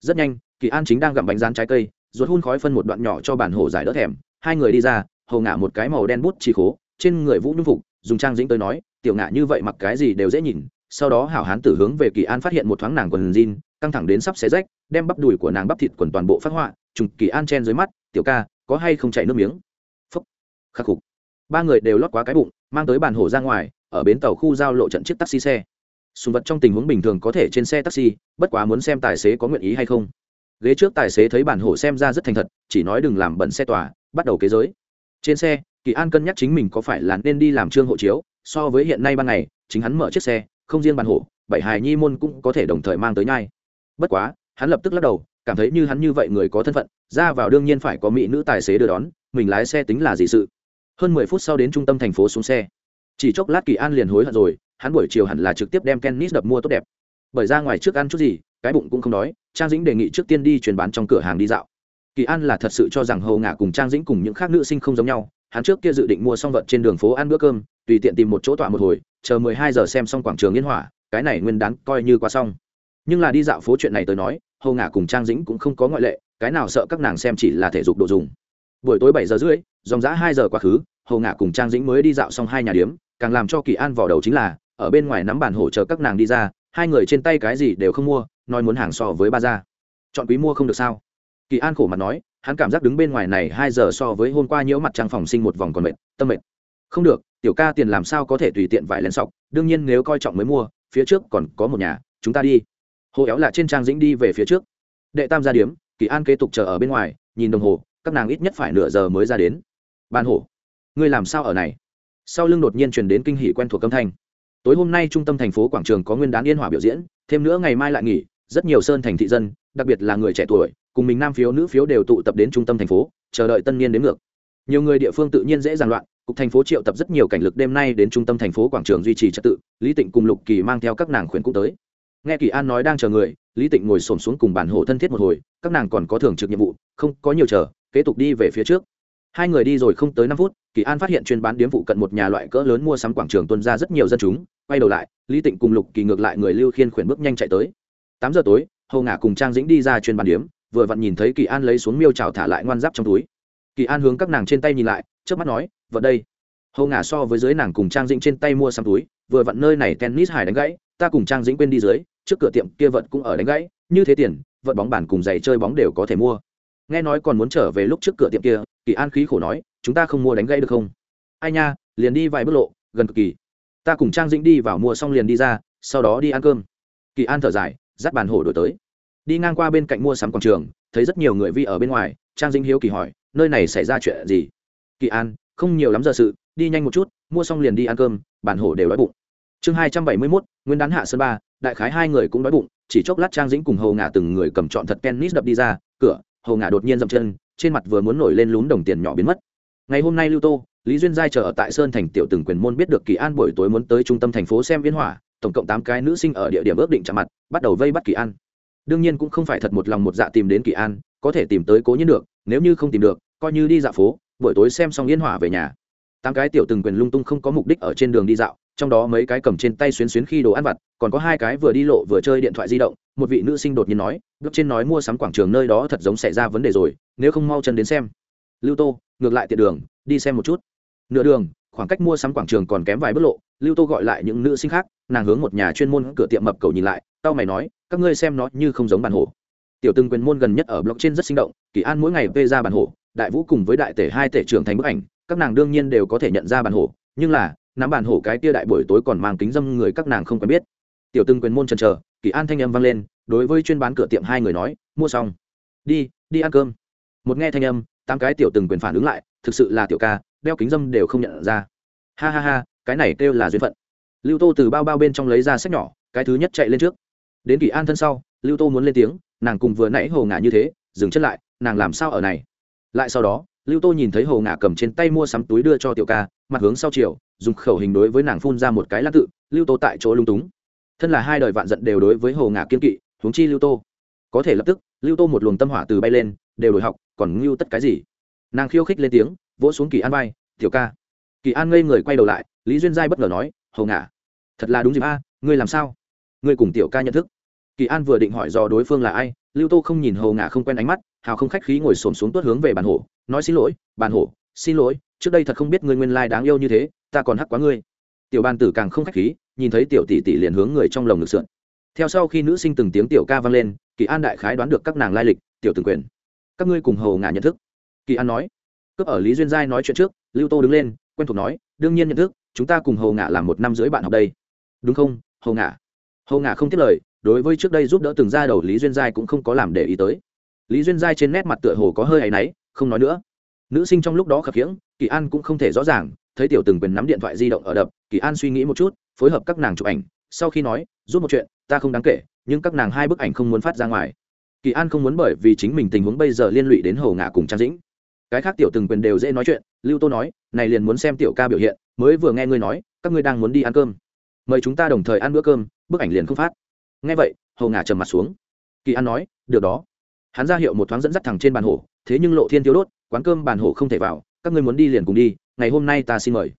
S1: Rất nhanh, kỳ an chính đang gặm bánh rán trái cây, ruột hun khói phân một đoạn nhỏ cho bản hồ giải đỡ thèm. Hai người đi ra hồ ngả một cái màu đen bút chỉ khố, trên người vũ nhung phục, dùng trang dĩnh tới nói, tiểu ngả như vậy mặc cái gì đều dễ nhìn. Sau đó hảo hán tử hướng về kỳ an phát hiện một thoáng nàng quần jean căng thẳng đến sắp xé rách, đem bắp đùi của nàng bắp thịt quần toàn bộ phát họa, trùng kỳ an chen dưới mắt, tiểu ca, có hay không chảy nước miếng? Phúc. Khắc phục ba người đều lót quá cái bụng, mang tới bàn hổ ra ngoài, ở bến tàu khu giao lộ trận chiếc taxi xe. Sùng vật trong tình huống bình thường có thể trên xe taxi, bất quá muốn xem tài xế có nguyện ý hay không. Ghế trước tài xế thấy bản hổ xem ra rất thành thật, chỉ nói đừng làm bận xe tòa, bắt đầu kế giới. Trên xe, kỳ an cân nhắc chính mình có phải là nên đi làm trương hộ chiếu, so với hiện nay ban ngày, chính hắn mở chiếc xe, không riêng bản hổ, bảy hài nhi môn cũng có thể đồng thời mang tới nhai bất quá, hắn lập tức lắc đầu, cảm thấy như hắn như vậy người có thân phận, ra vào đương nhiên phải có mỹ nữ tài xế đưa đón, mình lái xe tính là gì sự. Hơn mười phút sau đến trung tâm thành phố xuống xe. Chỉ chốc lát kỳ an liền hối hận rồi, hắn buổi chiều hẳn là trực tiếp đem kennis đập mua tốt đẹp. Bởi ra ngoài trước ăn chút gì, cái bụng cũng không đói, trang dĩnh đề nghị trước tiên đi truyền bán trong cửa hàng đi dạo. Kỳ an là thật sự cho rằng hầu ngả cùng trang dĩnh cùng những khác nữ sinh không giống nhau, hắn trước kia dự định mua xong vận trên đường phố ăn bữa cơm, tùy tiện tìm một chỗ tọa một hồi, chờ mười hai giờ xem xong quảng trường yên hỏa, cái này nguyên đán coi như qua xong nhưng là đi dạo phố chuyện này tới nói hầu ngả cùng trang dĩnh cũng không có ngoại lệ, cái nào sợ các nàng xem chỉ là thể dục đồ dùng. Buổi tối bảy giờ rưỡi, dòng giã hai giờ quá khứ hầu ngả cùng trang dĩnh mới đi dạo xong hai nhà điếm, càng làm cho kỳ an vào đầu chính là, ở bên ngoài nắm bàn hỗ trợ các nàng đi ra, hai người trên tay cái gì đều không mua, nói muốn hàng so với ba gia. Chọn quý mua không được sao? Kỳ an khổ mặt nói, hắn cảm giác đứng bên ngoài này hai giờ so với hôm qua nhiễu mặt trang phòng sinh một vòng còn mệt, tâm mệt. Không được, tiểu ca tiền làm sao có thể tùy tiện vải len sọc, đương nhiên nếu coi trọng mới mua, phía trước còn có một nhà, chúng ta đi hồ éo là trên trang dĩnh đi về phía trước. Đệ tam gia điếm, kỳ an kế tục chờ ở bên ngoài, nhìn đồng hồ, các nàng ít nhất phải nửa giờ mới ra đến. Ban hổ ngươi làm sao ở này? Sau lưng đột nhiên truyền đến kinh hỷ quen thuộc âm thanh. Tối hôm nay trung tâm thành phố quảng trường có nguyên đán yên hỏa biểu diễn, thêm nữa ngày mai lại nghỉ, rất nhiều sơn thành thị dân, đặc biệt là người trẻ tuổi, cùng mình nam phiếu nữ phiếu đều tụ tập đến trung tâm thành phố, chờ đợi tân niên đến ngược. Nhiều người địa phương tự nhiên dễ dàng loạn, cục thành phố triệu tập rất nhiều cảnh lực đêm nay đến trung tâm thành phố quảng trường duy trì trật tự, lý tịnh cùng lục kỳ mang theo các nàng khuyến cũng tới nghe kỳ an nói đang chờ người, lý tịnh ngồi xổm xuống cùng bản hồ thân thiết một hồi, các nàng còn có thường trực nhiệm vụ, không, có nhiều chờ, kế tục đi về phía trước. Hai người đi rồi không tới năm phút, kỳ an phát hiện chuyên bán điếm vụ cận một nhà loại cỡ lớn mua sắm quảng trường tuân ra rất nhiều dân chúng, quay đầu lại, lý tịnh cùng lục kỳ ngược lại người lưu khiên khuyển bước nhanh chạy tới. Tám giờ tối hầu ngả cùng trang dĩnh đi ra chuyên bán điếm, vừa vặn nhìn thấy kỳ an lấy xuống miêu trào thả lại ngoan giáp trong túi. Kỳ an hướng các nàng trên tay nhìn lại trước mắt nói, vật đây hầu ngả so với dưới nàng cùng trang dĩnh trên tay mua xăm túi, vừa vặn nơi này tennis hải đánh gãy, ta cùng trang dĩnh quên đi dưới, trước cửa tiệm kia vật cũng ở đánh gãy, như thế tiền, vật bóng bàn cùng giày chơi bóng đều có thể mua. Nghe nói còn muốn trở về lúc trước cửa tiệm kia, kỳ an khí khổ nói, chúng ta không mua đánh gãy được không? Ai nha, liền đi vài bước lộ, gần cực kỳ. Ta cùng trang dĩnh đi vào mua xong liền đi ra, sau đó đi ăn cơm. Kỳ an thở dài, dắt bàn hổ đổi tới. Đi ngang qua bên cạnh mua sắm quảng trường, thấy rất nhiều người vi ở bên ngoài, trang dĩnh hiếu kỳ hỏi, nơi này xảy ra chuyện gì? Kỳ an, không nhiều lắm giờ sự đi nhanh một chút, mua xong liền đi ăn cơm, bản hổ đều đói bụng. Chương hai trăm bảy mươi mốt, nguyên đán hạ sơn ba, đại khái hai người cũng đói bụng, chỉ chốc lát trang dĩnh cùng hầu ngả từng người cầm trọn thật tennis đập đi ra, cửa hầu ngả đột nhiên dậm chân, trên mặt vừa muốn nổi lên lún đồng tiền nhỏ biến mất. Ngày hôm nay lưu tô, lý duyên giai chờ ở tại sơn thành tiểu từng quyền môn biết được kỳ an buổi tối muốn tới trung tâm thành phố xem biến hỏa, tổng cộng tám cái nữ sinh ở địa điểm ước định chạm mặt, bắt đầu vây bắt kỳ an. Đương nhiên cũng không phải thật một lòng một dạ tìm đến kỳ an, có thể tìm tới cố nhiên được, nếu như không tìm được, coi như đi dạo phố, buổi tối xem xong yên hỏa về nhà tám cái tiểu từng quyền lung tung không có mục đích ở trên đường đi dạo, trong đó mấy cái cầm trên tay xuyến xuyến khi đồ ăn vặt, còn có hai cái vừa đi lộ vừa chơi điện thoại di động, một vị nữ sinh đột nhiên nói bước trên nói mua sắm quảng trường nơi đó thật giống xảy ra vấn đề rồi, nếu không mau chân đến xem. Lưu tô, ngược lại tiện đường, đi xem một chút. Nửa đường, khoảng cách mua sắm quảng trường còn kém vài bước lộ. Lưu tô gọi lại những nữ sinh khác, nàng hướng một nhà chuyên môn cửa tiệm mập cầu nhìn lại, tao mày nói, các ngươi xem nó như không giống bản hồ. Tiểu từng quyền môn gần nhất ở blog trên rất sinh động, kỳ an mỗi ngày vê ra bản hồ, đại vũ cùng với đại tể hai tể trưởng thành bức ảnh các nàng đương nhiên đều có thể nhận ra bản hổ, nhưng là nắm bản hổ cái tia đại buổi tối còn mang kính dâm người các nàng không quen biết. Tiểu từng quyền môn chần trờ kỳ an thanh âm vang lên đối với chuyên bán cửa tiệm hai người nói mua xong. Đi đi ăn cơm. Một nghe thanh âm tám cái tiểu từng quyền phản ứng lại thực sự là tiểu ca đeo kính dâm đều không nhận ra. Ha ha ha cái này kêu là duyên phận. Lưu tô từ bao bao bên trong lấy ra sách nhỏ cái thứ nhất chạy lên trước. Đến kỳ an thân sau lưu tô muốn lên tiếng nàng cùng vừa nãy hồ ngả như thế dừng chân lại nàng làm sao ở này? Lại sau đó lưu tô nhìn thấy hồ ngả cầm trên tay mua sắm túi đưa cho tiểu ca, mặt hướng sau chiều, dùng khẩu hình đối với nàng phun ra một cái lát tự, lưu tô tại chỗ lung túng. Thân là hai đời vạn giận đều đối với hồ ngả kiên kỵ, huống chi lưu tô. Có thể lập tức, lưu tô một luồng tâm hỏa từ bay lên, đều đổi học, còn ngưu tất cái gì? Nàng khiêu khích lên tiếng, vỗ xuống kỳ an bay tiểu ca. Kỳ an ngây người quay đầu lại, lý duyên giai bất ngờ nói, Hồ ngả thật là đúng dịp a, ngươi làm sao? Ngươi cùng tiểu ca nhận thức. Kỳ an vừa định hỏi do đối phương là ai, lưu tô không nhìn Hồ ngả không quen ánh mắt, hào không khách khí ngồi xổm xuống tuốt hướng về bàn hổ nói xin lỗi, bàn hổ, xin lỗi, trước đây thật không biết ngươi nguyên lai đáng yêu như thế, ta còn hắc quá ngươi. Tiểu ban tử càng không khách khí, nhìn thấy tiểu tỷ tỷ liền hướng người trong lồng ngực sượn. Theo sau khi nữ sinh từng tiếng tiểu ca vang lên, kỳ an đại khái đoán được các nàng lai lịch, tiểu từng quyền. Các ngươi cùng hầu ngả nhận thức. Kỳ an nói. Cướp ở lý duyên giai nói chuyện trước, lưu tô đứng lên, quen thuộc nói, đương nhiên nhận thức, chúng ta cùng hầu ngả làm một năm dưới bạn học đây. Đúng không, hầu ngả? Hầu ngả không tiếc lời, đối với trước đây giúp đỡ từng ra đầu lý duyên giai cũng không có làm để ý tới. Lý duyên giai trên nét mặt tựa hồ có hơi áy náy không nói nữa. Nữ sinh trong lúc đó khập khiễng, kỳ an cũng không thể rõ ràng, thấy tiểu từng quyền nắm điện thoại di động ở đập, kỳ an suy nghĩ một chút, phối hợp các nàng chụp ảnh, sau khi nói giúp một chuyện, ta không đáng kể, nhưng các nàng hai bức ảnh không muốn phát ra ngoài. Kỳ an không muốn bởi vì chính mình tình huống bây giờ liên lụy đến hầu ngả cùng trang dĩnh. Cái khác tiểu từng quyền đều dễ nói chuyện, lưu tô nói, này liền muốn xem tiểu ca biểu hiện, mới vừa nghe ngươi nói, các ngươi đang muốn đi ăn cơm. Mời chúng ta đồng thời ăn bữa cơm, bức ảnh liền không phát. Nghe vậy hầu ngả trầm mặt xuống. Kỳ an nói, được đó. Hắn ra hiệu một thoáng dẫn dắt thẳng trên bàn hổ thế nhưng lộ thiên thiếu đốt, quán cơm bàn hổ không thể vào, các ngươi muốn đi liền cùng đi, ngày hôm nay ta xin mời.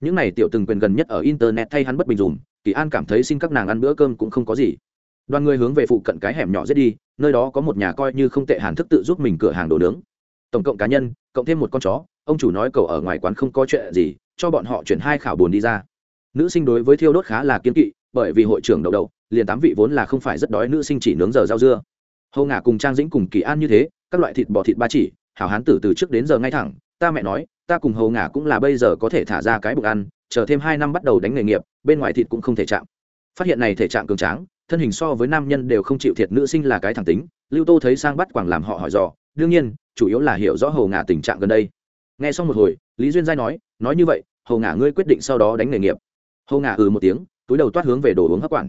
S1: Những này tiểu từng quyền gần nhất ở internet thay hắn bất bình dùm, kỳ an cảm thấy xin các nàng ăn bữa cơm cũng không có gì. Đoàn người hướng về phụ cận cái hẻm nhỏ dễ đi, nơi đó có một nhà coi như không tệ hàn thức tự giúp mình cửa hàng đồ nướng. Tổng cộng cá nhân, cộng thêm một con chó, ông chủ nói cậu ở ngoài quán không có chuyện gì, cho bọn họ chuyển hai khảo bồn đi ra. Nữ sinh đối với thiêu đốt khá là kiên kỵ, bởi vì hội trưởng đầu đầu, liền tám vị vốn là không phải rất đói, nữ sinh chỉ nướng giờ rau dưa. Hầu ngả cùng trang dĩnh cùng kỳ an như thế các loại thịt bò thịt ba chỉ, hảo hán tử từ trước đến giờ ngay thẳng, ta mẹ nói, ta cùng hầu ngả cũng là bây giờ có thể thả ra cái bụng ăn, chờ thêm hai năm bắt đầu đánh nghề nghiệp, bên ngoài thịt cũng không thể chạm. Phát hiện này thể trạng cường tráng, thân hình so với nam nhân đều không chịu thiệt nữ sinh là cái thẳng tính, lưu tô thấy sang bắt quảng làm họ hỏi dò, đương nhiên, chủ yếu là hiểu rõ hầu ngả tình trạng gần đây. Nghe xong một hồi, lý duyên giai nói nói như vậy, hầu ngả ngươi quyết định sau đó đánh nghề nghiệp. Hầu ngả ừ một tiếng, túi đầu toát hướng về đồ uống hấp quản.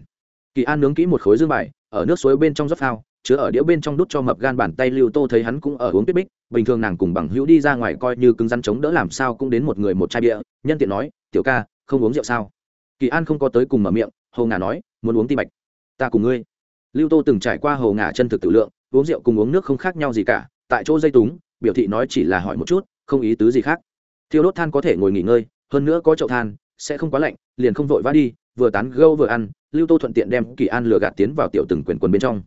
S1: Kỳ an nướng kỹ một khối dương bài, ở nước suối bên trong dốc phao chứa ở đĩa bên trong đút cho mập gan bàn tay lưu tô thấy hắn cũng ở uống tuyết bích, bình thường nàng cùng bằng hữu đi ra ngoài coi như cứng rắn chống đỡ làm sao cũng đến một người một chai bia, nhân tiện nói, tiểu ca, không uống rượu sao? Kỳ an không có tới cùng mở miệng hầu ngả nói, muốn uống tim mạch ta cùng ngươi. Lưu tô từng trải qua hầu ngả chân thực tự lượng, uống rượu cùng uống nước không khác nhau gì cả, tại chỗ dây túng, biểu thị nói chỉ là hỏi một chút, không ý tứ gì khác. Thiêu đốt than có thể ngồi nghỉ ngơi, hơn nữa có chậu than, sẽ không quá lạnh, liền không vội vã đi, vừa tán gâu vừa ăn, lưu tô thuận tiện đem kỳ an lừa gạt tiến vào tiểu từng quyền quần bên trong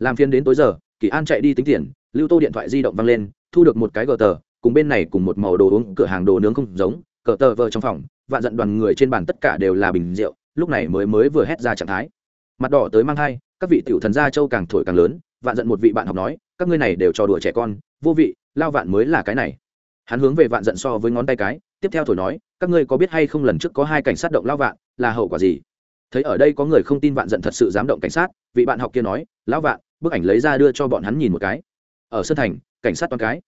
S1: làm phiên đến tối giờ, kỳ an chạy đi tính tiền, lưu tô điện thoại di động văng lên, thu được một cái gờ tờ, cùng bên này cùng một màu đồ uống, cửa hàng đồ nướng không giống cờ tờ vợ trong phòng, vạn giận đoàn người trên bàn tất cả đều là bình rượu, lúc này mới mới vừa hét ra trạng thái. Mặt đỏ tới mang thai, các vị tiểu thần gia châu càng thổi càng lớn, vạn giận một vị bạn học nói, các ngươi này đều trò đùa trẻ con, vô vị, lao vạn mới là cái này. Hắn hướng về vạn giận so với ngón tay cái, tiếp theo thổi nói, các ngươi có biết hay không lần trước có hai cảnh sát động lao vạn, là hậu quả gì? Thấy ở đây có người không tin vạn giận thật sự dám động cảnh sát, vị bạn học kia nói, lão vạn bức ảnh lấy ra đưa cho bọn hắn nhìn một cái. Ở sân thành, cảnh sát toàn cái.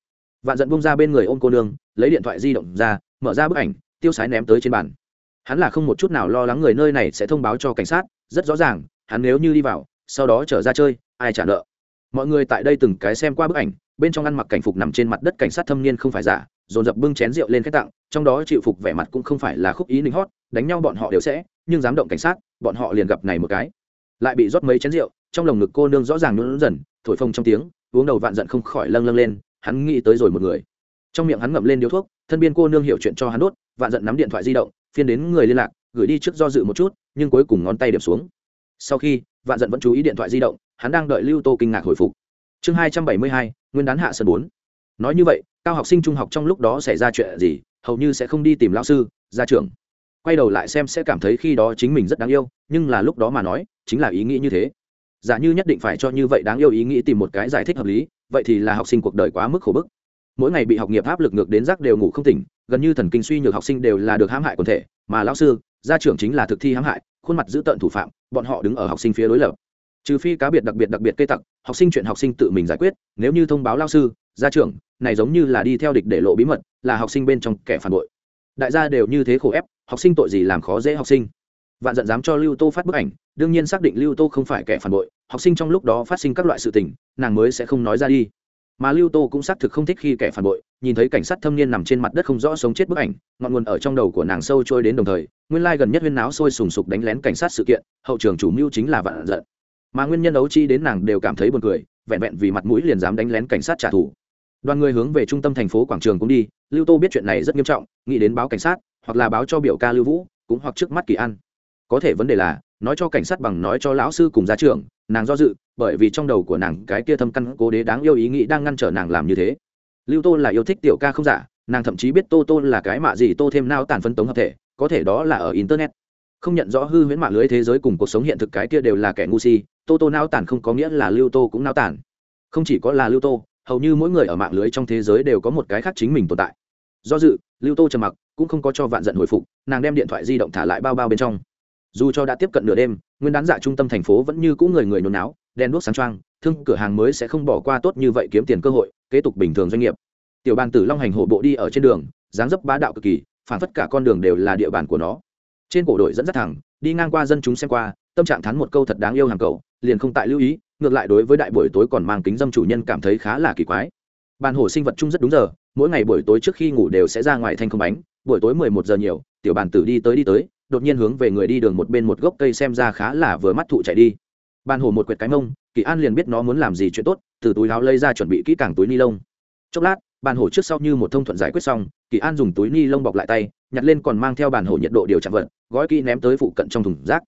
S1: Vạn giận bung ra bên người ôm cô nương, lấy điện thoại di động ra, mở ra bức ảnh, tiêu sái ném tới trên bàn. Hắn là không một chút nào lo lắng người nơi này sẽ thông báo cho cảnh sát, rất rõ ràng, hắn nếu như đi vào, sau đó trở ra chơi, ai trả nợ? Mọi người tại đây từng cái xem qua bức ảnh, bên trong ăn mặc cảnh phục nằm trên mặt đất cảnh sát thâm niên không phải giả, dồn dập bưng chén rượu lên khách tặng, trong đó chịu phục vẻ mặt cũng không phải là khúc ý ninh hót, đánh nhau bọn họ đều sẽ, nhưng dám động cảnh sát, bọn họ liền gặp này một cái. Lại bị rót mấy chén rượu trong lồng ngực cô nương rõ ràng nhún dần, thổi phồng trong tiếng, uống đầu vạn giận không khỏi lâng lâng lên, hắn nghĩ tới rồi một người. Trong miệng hắn ngậm lên điếu thuốc, thân biên cô nương hiểu chuyện cho hắn đốt, vạn giận nắm điện thoại di động, phiên đến người liên lạc, gửi đi trước do dự một chút, nhưng cuối cùng ngón tay điểm xuống. Sau khi, vạn giận vẫn chú ý điện thoại di động, hắn đang đợi lưu tô kinh ngạc hồi phục. Chương hai trăm bảy mươi hai, nguyên đán hạ sân bốn. Nói như vậy, cao học sinh trung học trong lúc đó xảy ra chuyện gì, hầu như sẽ không đi tìm lão sư ra trường quay đầu lại xem sẽ cảm thấy khi đó chính mình rất đáng yêu, nhưng là lúc đó mà nói, chính là ý nghĩ như thế giả như nhất định phải cho như vậy đáng yêu ý nghĩ tìm một cái giải thích hợp lý, vậy thì là học sinh cuộc đời quá mức khổ bức. Mỗi ngày bị học nghiệp áp lực ngược đến rác đều ngủ không tỉnh, gần như thần kinh suy nhược học sinh đều là được hãm hại quần thể, mà lão sư, gia trưởng chính là thực thi hãm hại, khuôn mặt giữ tợn thủ phạm, bọn họ đứng ở học sinh phía đối lập. Trừ phi cá biệt đặc biệt đặc biệt cây tặc, học sinh chuyện học sinh tự mình giải quyết, nếu như thông báo lao sư, gia trưởng, này giống như là đi theo địch để lộ bí mật, là học sinh bên trong kẻ phản bội. Đại gia đều như thế khổ ép, học sinh tội gì làm khó dễ học sinh vạn giận dám cho lưu tô phát bức ảnh, đương nhiên xác định lưu tô không phải kẻ phản bội, học sinh trong lúc đó phát sinh các loại sự tình, nàng mới sẽ không nói ra đi. Mà lưu tô cũng xác thực không thích khi kẻ phản bội, nhìn thấy cảnh sát thâm niên nằm trên mặt đất không rõ sống chết bức ảnh, ngọn nguồn ở trong đầu của nàng sâu trôi đến đồng thời, nguyên lai gần nhất huyên náo sôi sùng sục đánh lén cảnh sát sự kiện, hậu trường chủ mưu chính là vạn giận. Mà nguyên nhân đấu chi đến nàng đều cảm thấy buồn cười, vẹn vẹn vì mặt mũi liền dám đánh lén cảnh sát trả thù. Đoàn người hướng về trung tâm thành phố quảng trường cũng đi, lưu tô biết chuyện này rất nghiêm trọng, nghĩ đến báo cảnh sát, hoặc là báo cho biểu ca lưu vũ, cũng hoặc trước mắt kỳ an có thể vấn đề là, nói cho cảnh sát bằng nói cho lão sư cùng gia trưởng, nàng do dự, bởi vì trong đầu của nàng cái kia thâm căn cố đế đáng yêu ý nghĩ đang ngăn trở nàng làm như thế. Lưu tô là yêu thích tiểu ca không giả, nàng thậm chí biết tô tô là cái mạ gì tô thêm nao tàn phân tống hợp thể, có thể đó là ở internet. Không nhận rõ hư huyễn mạng lưới thế giới cùng cuộc sống hiện thực cái kia đều là kẻ ngu si, tô tô nao tàn không có nghĩa là lưu tô cũng nao tàn. Không chỉ có là lưu tô, hầu như mỗi người ở mạng lưới trong thế giới đều có một cái khác chính mình tồn tại. Do dự, lưu tô trầm mặc, cũng không có cho vạn giận hồi phục, nàng đem điện thoại di động thả lại bao bao bên trong dù cho đã tiếp cận nửa đêm, nguyên đán dạ trung tâm thành phố vẫn như cũ người người nhốn náo, đèn đuốc sáng trăng thương cửa hàng mới sẽ không bỏ qua tốt như vậy kiếm tiền cơ hội, kế tục bình thường doanh nghiệp. Tiểu bàn tử long hành hổ bộ đi ở trên đường, dáng dấp bá đạo cực kỳ, phản phất cả con đường đều là địa bàn của nó. Trên cổ đội dẫn dắt thẳng, đi ngang qua dân chúng xem qua, tâm trạng thắn một câu thật đáng yêu hàng cầu liền không tại lưu ý, ngược lại đối với đại buổi tối còn mang kính dâm chủ nhân cảm thấy khá là kỳ quái. Bàn hổ sinh vật chung rất đúng giờ, mỗi ngày buổi tối trước khi ngủ đều sẽ ra ngoài thanh không bánh, buổi tối mười một giờ nhiều, tiểu bàn tử đi tới đi tới đột nhiên hướng về người đi đường một bên một gốc cây xem ra khá là vừa mắt thụ chạy đi. Ban hổ một quệt cái mông, kỳ an liền biết nó muốn làm gì chuyện tốt, từ túi áo lây ra chuẩn bị kỹ càng túi ni lông. Chốc lát bàn hổ trước sau như một thông thuận giải quyết xong, kỳ an dùng túi ni lông bọc lại tay, nhặt lên còn mang theo bàn hổ nhiệt độ điều chạm vật, gói kỹ ném tới phụ cận trong thùng rác.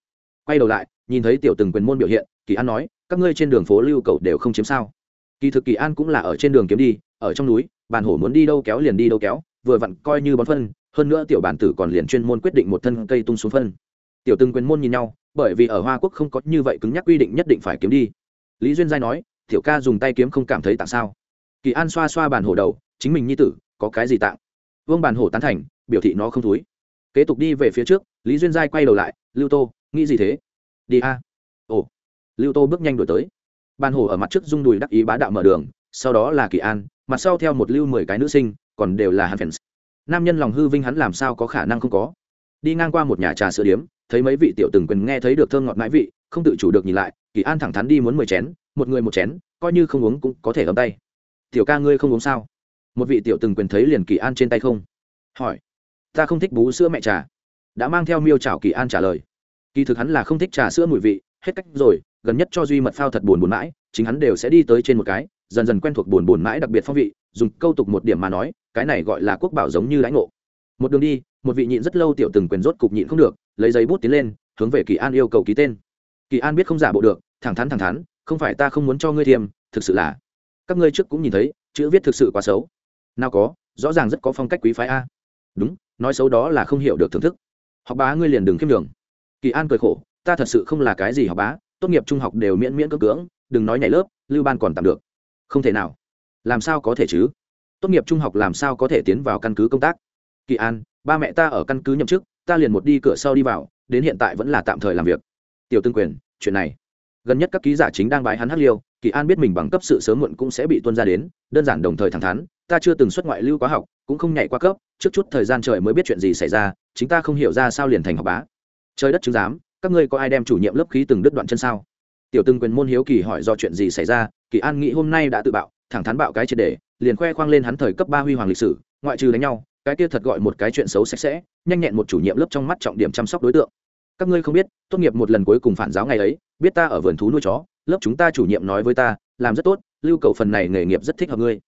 S1: Quay đầu lại, nhìn thấy tiểu từng quyền môn biểu hiện, kỳ an nói, các ngươi trên đường phố lưu cầu đều không chiếm sao? Kỳ thực kỳ an cũng là ở trên đường kiếm đi, ở trong núi, bàn hổ muốn đi đâu kéo liền đi đâu kéo vừa vặn coi như bón phân, hơn nữa tiểu bản tử còn liền chuyên môn quyết định một thân cây tung xuống phân. Tiểu từng quyền môn nhìn nhau, bởi vì ở hoa quốc không có như vậy cứng nhắc quy định nhất định phải kiếm đi. Lý duyên giai nói, tiểu ca dùng tay kiếm không cảm thấy tặng sao? Kỳ an xoa xoa bàn hổ đầu, chính mình nhi tử, có cái gì tặng? Vương bàn hổ tán thành, biểu thị nó không thúi. Kế tục đi về phía trước, lý duyên giai quay đầu lại, lưu tô, nghĩ gì thế? Đi a. Ồ. Lưu tô bước nhanh đổi tới. Bàn hổ ở mặt trước rung đùi đắc ý bá đạo mở đường, sau đó là kỳ an, mặt sau theo một lưu mười cái nữ sinh còn đều là hắn fans. Nam nhân lòng hư vinh hắn làm sao có khả năng không có. Đi ngang qua một nhà trà sữa điếm, thấy mấy vị tiểu từng quyền nghe thấy được thơm ngọt mãi vị, không tự chủ được nhìn lại, kỳ an thẳng thắn đi muốn mười chén, một người một chén, coi như không uống cũng có thể ấm tay. Tiểu ca ngươi không uống sao? Một vị tiểu từng quyền thấy liền kỳ an trên tay không. Hỏi, ta không thích bú sữa mẹ trà. Đã mang theo miêu chảo kỳ an trả lời, kỳ thực hắn là không thích trà sữa mùi vị, hết cách rồi, gần nhất cho duy mật phao thật buồn buồn mãi, chính hắn đều sẽ đi tới trên một cái, dần dần quen thuộc buồn buồn mãi đặc biệt phong vị, dùng câu tục một điểm mà nói cái này gọi là quốc bảo giống như lãnh ngộ. Một đường đi, một vị nhịn rất lâu tiểu từng quyền rốt cục nhịn không được, lấy giấy bút tiến lên, hướng về kỳ an yêu cầu ký tên. Kỳ an biết không giả bộ được, thẳng thắn thẳng thắn, không phải ta không muốn cho ngươi thiềm thực sự là. Các ngươi trước cũng nhìn thấy, chữ viết thực sự quá xấu. Nào có, rõ ràng rất có phong cách quý phái a. Đúng, nói xấu đó là không hiểu được thưởng thức. Học bá ngươi liền đừng khiêm đường kỳ an cười khổ, ta thật sự không là cái gì học bá, tốt nghiệp trung học đều miễn miễn cưỡng cưỡng, đừng nói nhảy lớp, lưu ban còn tạm được. Không thể nào. Làm sao có thể chứ? Tốt nghiệp trung học làm sao có thể tiến vào căn cứ công tác? Kỳ an, ba mẹ ta ở căn cứ nhậm chức, ta liền một đi cửa sau đi vào, đến hiện tại vẫn là tạm thời làm việc. Tiểu tương quyền, chuyện này. Gần nhất các ký giả chính đang bái hắn hát liêu, kỳ an biết mình bằng cấp sự sớm muộn cũng sẽ bị tuân ra đến, đơn giản đồng thời thẳng thắn, ta chưa từng xuất ngoại lưu quá học, cũng không nhảy qua cấp, trước chút thời gian trời mới biết chuyện gì xảy ra, chính ta không hiểu ra sao liền thành học bá. Trời đất chứng giám, các ngươi có ai đem chủ nhiệm lớp khí từng đứt đoạn chân sao? Tiểu từng quyền môn hiếu kỳ hỏi do chuyện gì xảy ra, kỳ an nghĩ hôm nay đã tự bạo thẳng thắn bạo cái triệt để, liền khoe khoang lên hắn thời cấp ba huy hoàng lịch sử, ngoại trừ đánh nhau, cái kia thật gọi một cái chuyện xấu sạch sẽ, nhanh nhẹn một chủ nhiệm lớp trong mắt trọng điểm chăm sóc đối tượng. Các ngươi không biết, tốt nghiệp một lần cuối cùng phản giáo ngày ấy, biết ta ở vườn thú nuôi chó, lớp chúng ta chủ nhiệm nói với ta, làm rất tốt, lưu cầu phần này nghề nghiệp rất thích hợp ngươi.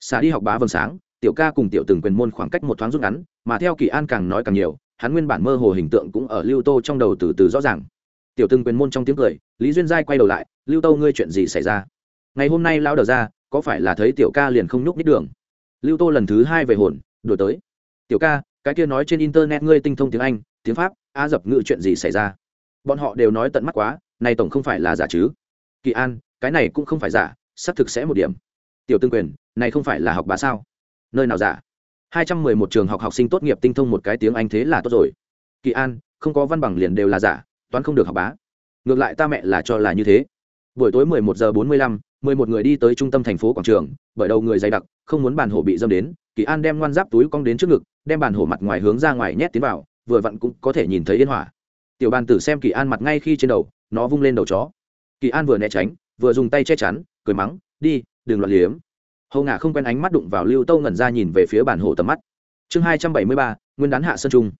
S1: Xả đi học bá vâng sáng, tiểu ca cùng tiểu từng quyền môn khoảng cách một thoáng rút ngắn, mà theo kỳ an càng nói càng nhiều, hắn nguyên bản mơ hồ hình tượng cũng ở lưu tô trong đầu từ từ rõ ràng. Tiểu từng quyền môn trong tiếng cười, lý duyên giai quay đầu lại, lưu tô, ngươi chuyện gì xảy ra? Ngày hôm nay lao đờ ra có phải là thấy tiểu ca liền không nhúc nít đường? Lưu tô lần thứ hai về hồn, đổi tới. Tiểu ca, cái kia nói trên internet ngươi tinh thông tiếng anh, tiếng pháp a dập ngự chuyện gì xảy ra? Bọn họ đều nói tận mắt quá, này tổng không phải là giả chứ? Kỳ an, cái này cũng không phải giả, xác thực sẽ một điểm. Tiểu tương quyền, này không phải là học bá sao? Nơi nào giả? Hai trăm mười một trường học học sinh tốt nghiệp tinh thông một cái tiếng anh thế là tốt rồi. Kỳ an, không có văn bằng liền đều là giả, toán không được học bá. Ngược lại ta mẹ là cho là như thế. Buổi tối mười một giờ bốn mươi lăm mười một người đi tới trung tâm thành phố quảng trường, bởi đầu người dày đặc, không muốn bàn hổ bị dâm đến, kỳ an đem ngoan giáp túi cong đến trước ngực, đem bàn hổ mặt ngoài hướng ra ngoài nhét tiến vào, vừa vặn cũng có thể nhìn thấy yên hỏa. Tiểu bàn tử xem kỳ an mặt ngay khi trên đầu, nó vung lên đầu chó. Kỳ an vừa né tránh, vừa dùng tay che chắn, cười mắng, đi, đừng loạn liếm. Hầu ngả không quen ánh mắt đụng vào lưu tâu ngẩn ra nhìn về phía bản hồ tầm mắt. Chương hai trăm bảy mươi ba, nguyên đán hạ sơn trung.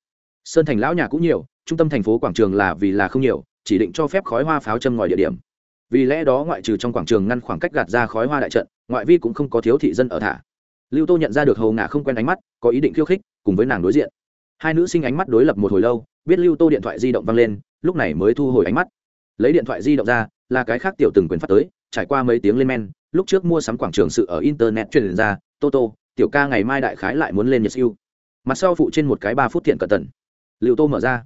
S1: Sơn thành lão nhà cũng nhiều, trung tâm thành phố quảng trường là vì là không nhiều, chỉ định cho phép khói hoa pháo châm ngòi địa điểm vì lẽ đó ngoại trừ trong quảng trường ngăn khoảng cách gạt ra khói hoa đại trận, ngoại vi cũng không có thiếu thị dân ở thả. Lưu tô nhận ra được hầu ngả không quen ánh mắt, có ý định khiêu khích, cùng với nàng đối diện. Hai nữ sinh ánh mắt đối lập một hồi lâu, biết lưu tô điện thoại di động văng lên, lúc này mới thu hồi ánh mắt. Lấy điện thoại di động ra, là cái khác tiểu từng quyền phát tới, trải qua mấy tiếng lên men, lúc trước mua sắm quảng trường sự ở internet truyền ra toto tiểu ca ngày mai đại khái lại muốn lên nhật siêu. Mặt sau phụ trên một cái ba phút thiện cẩn tần lưu tô mở ra.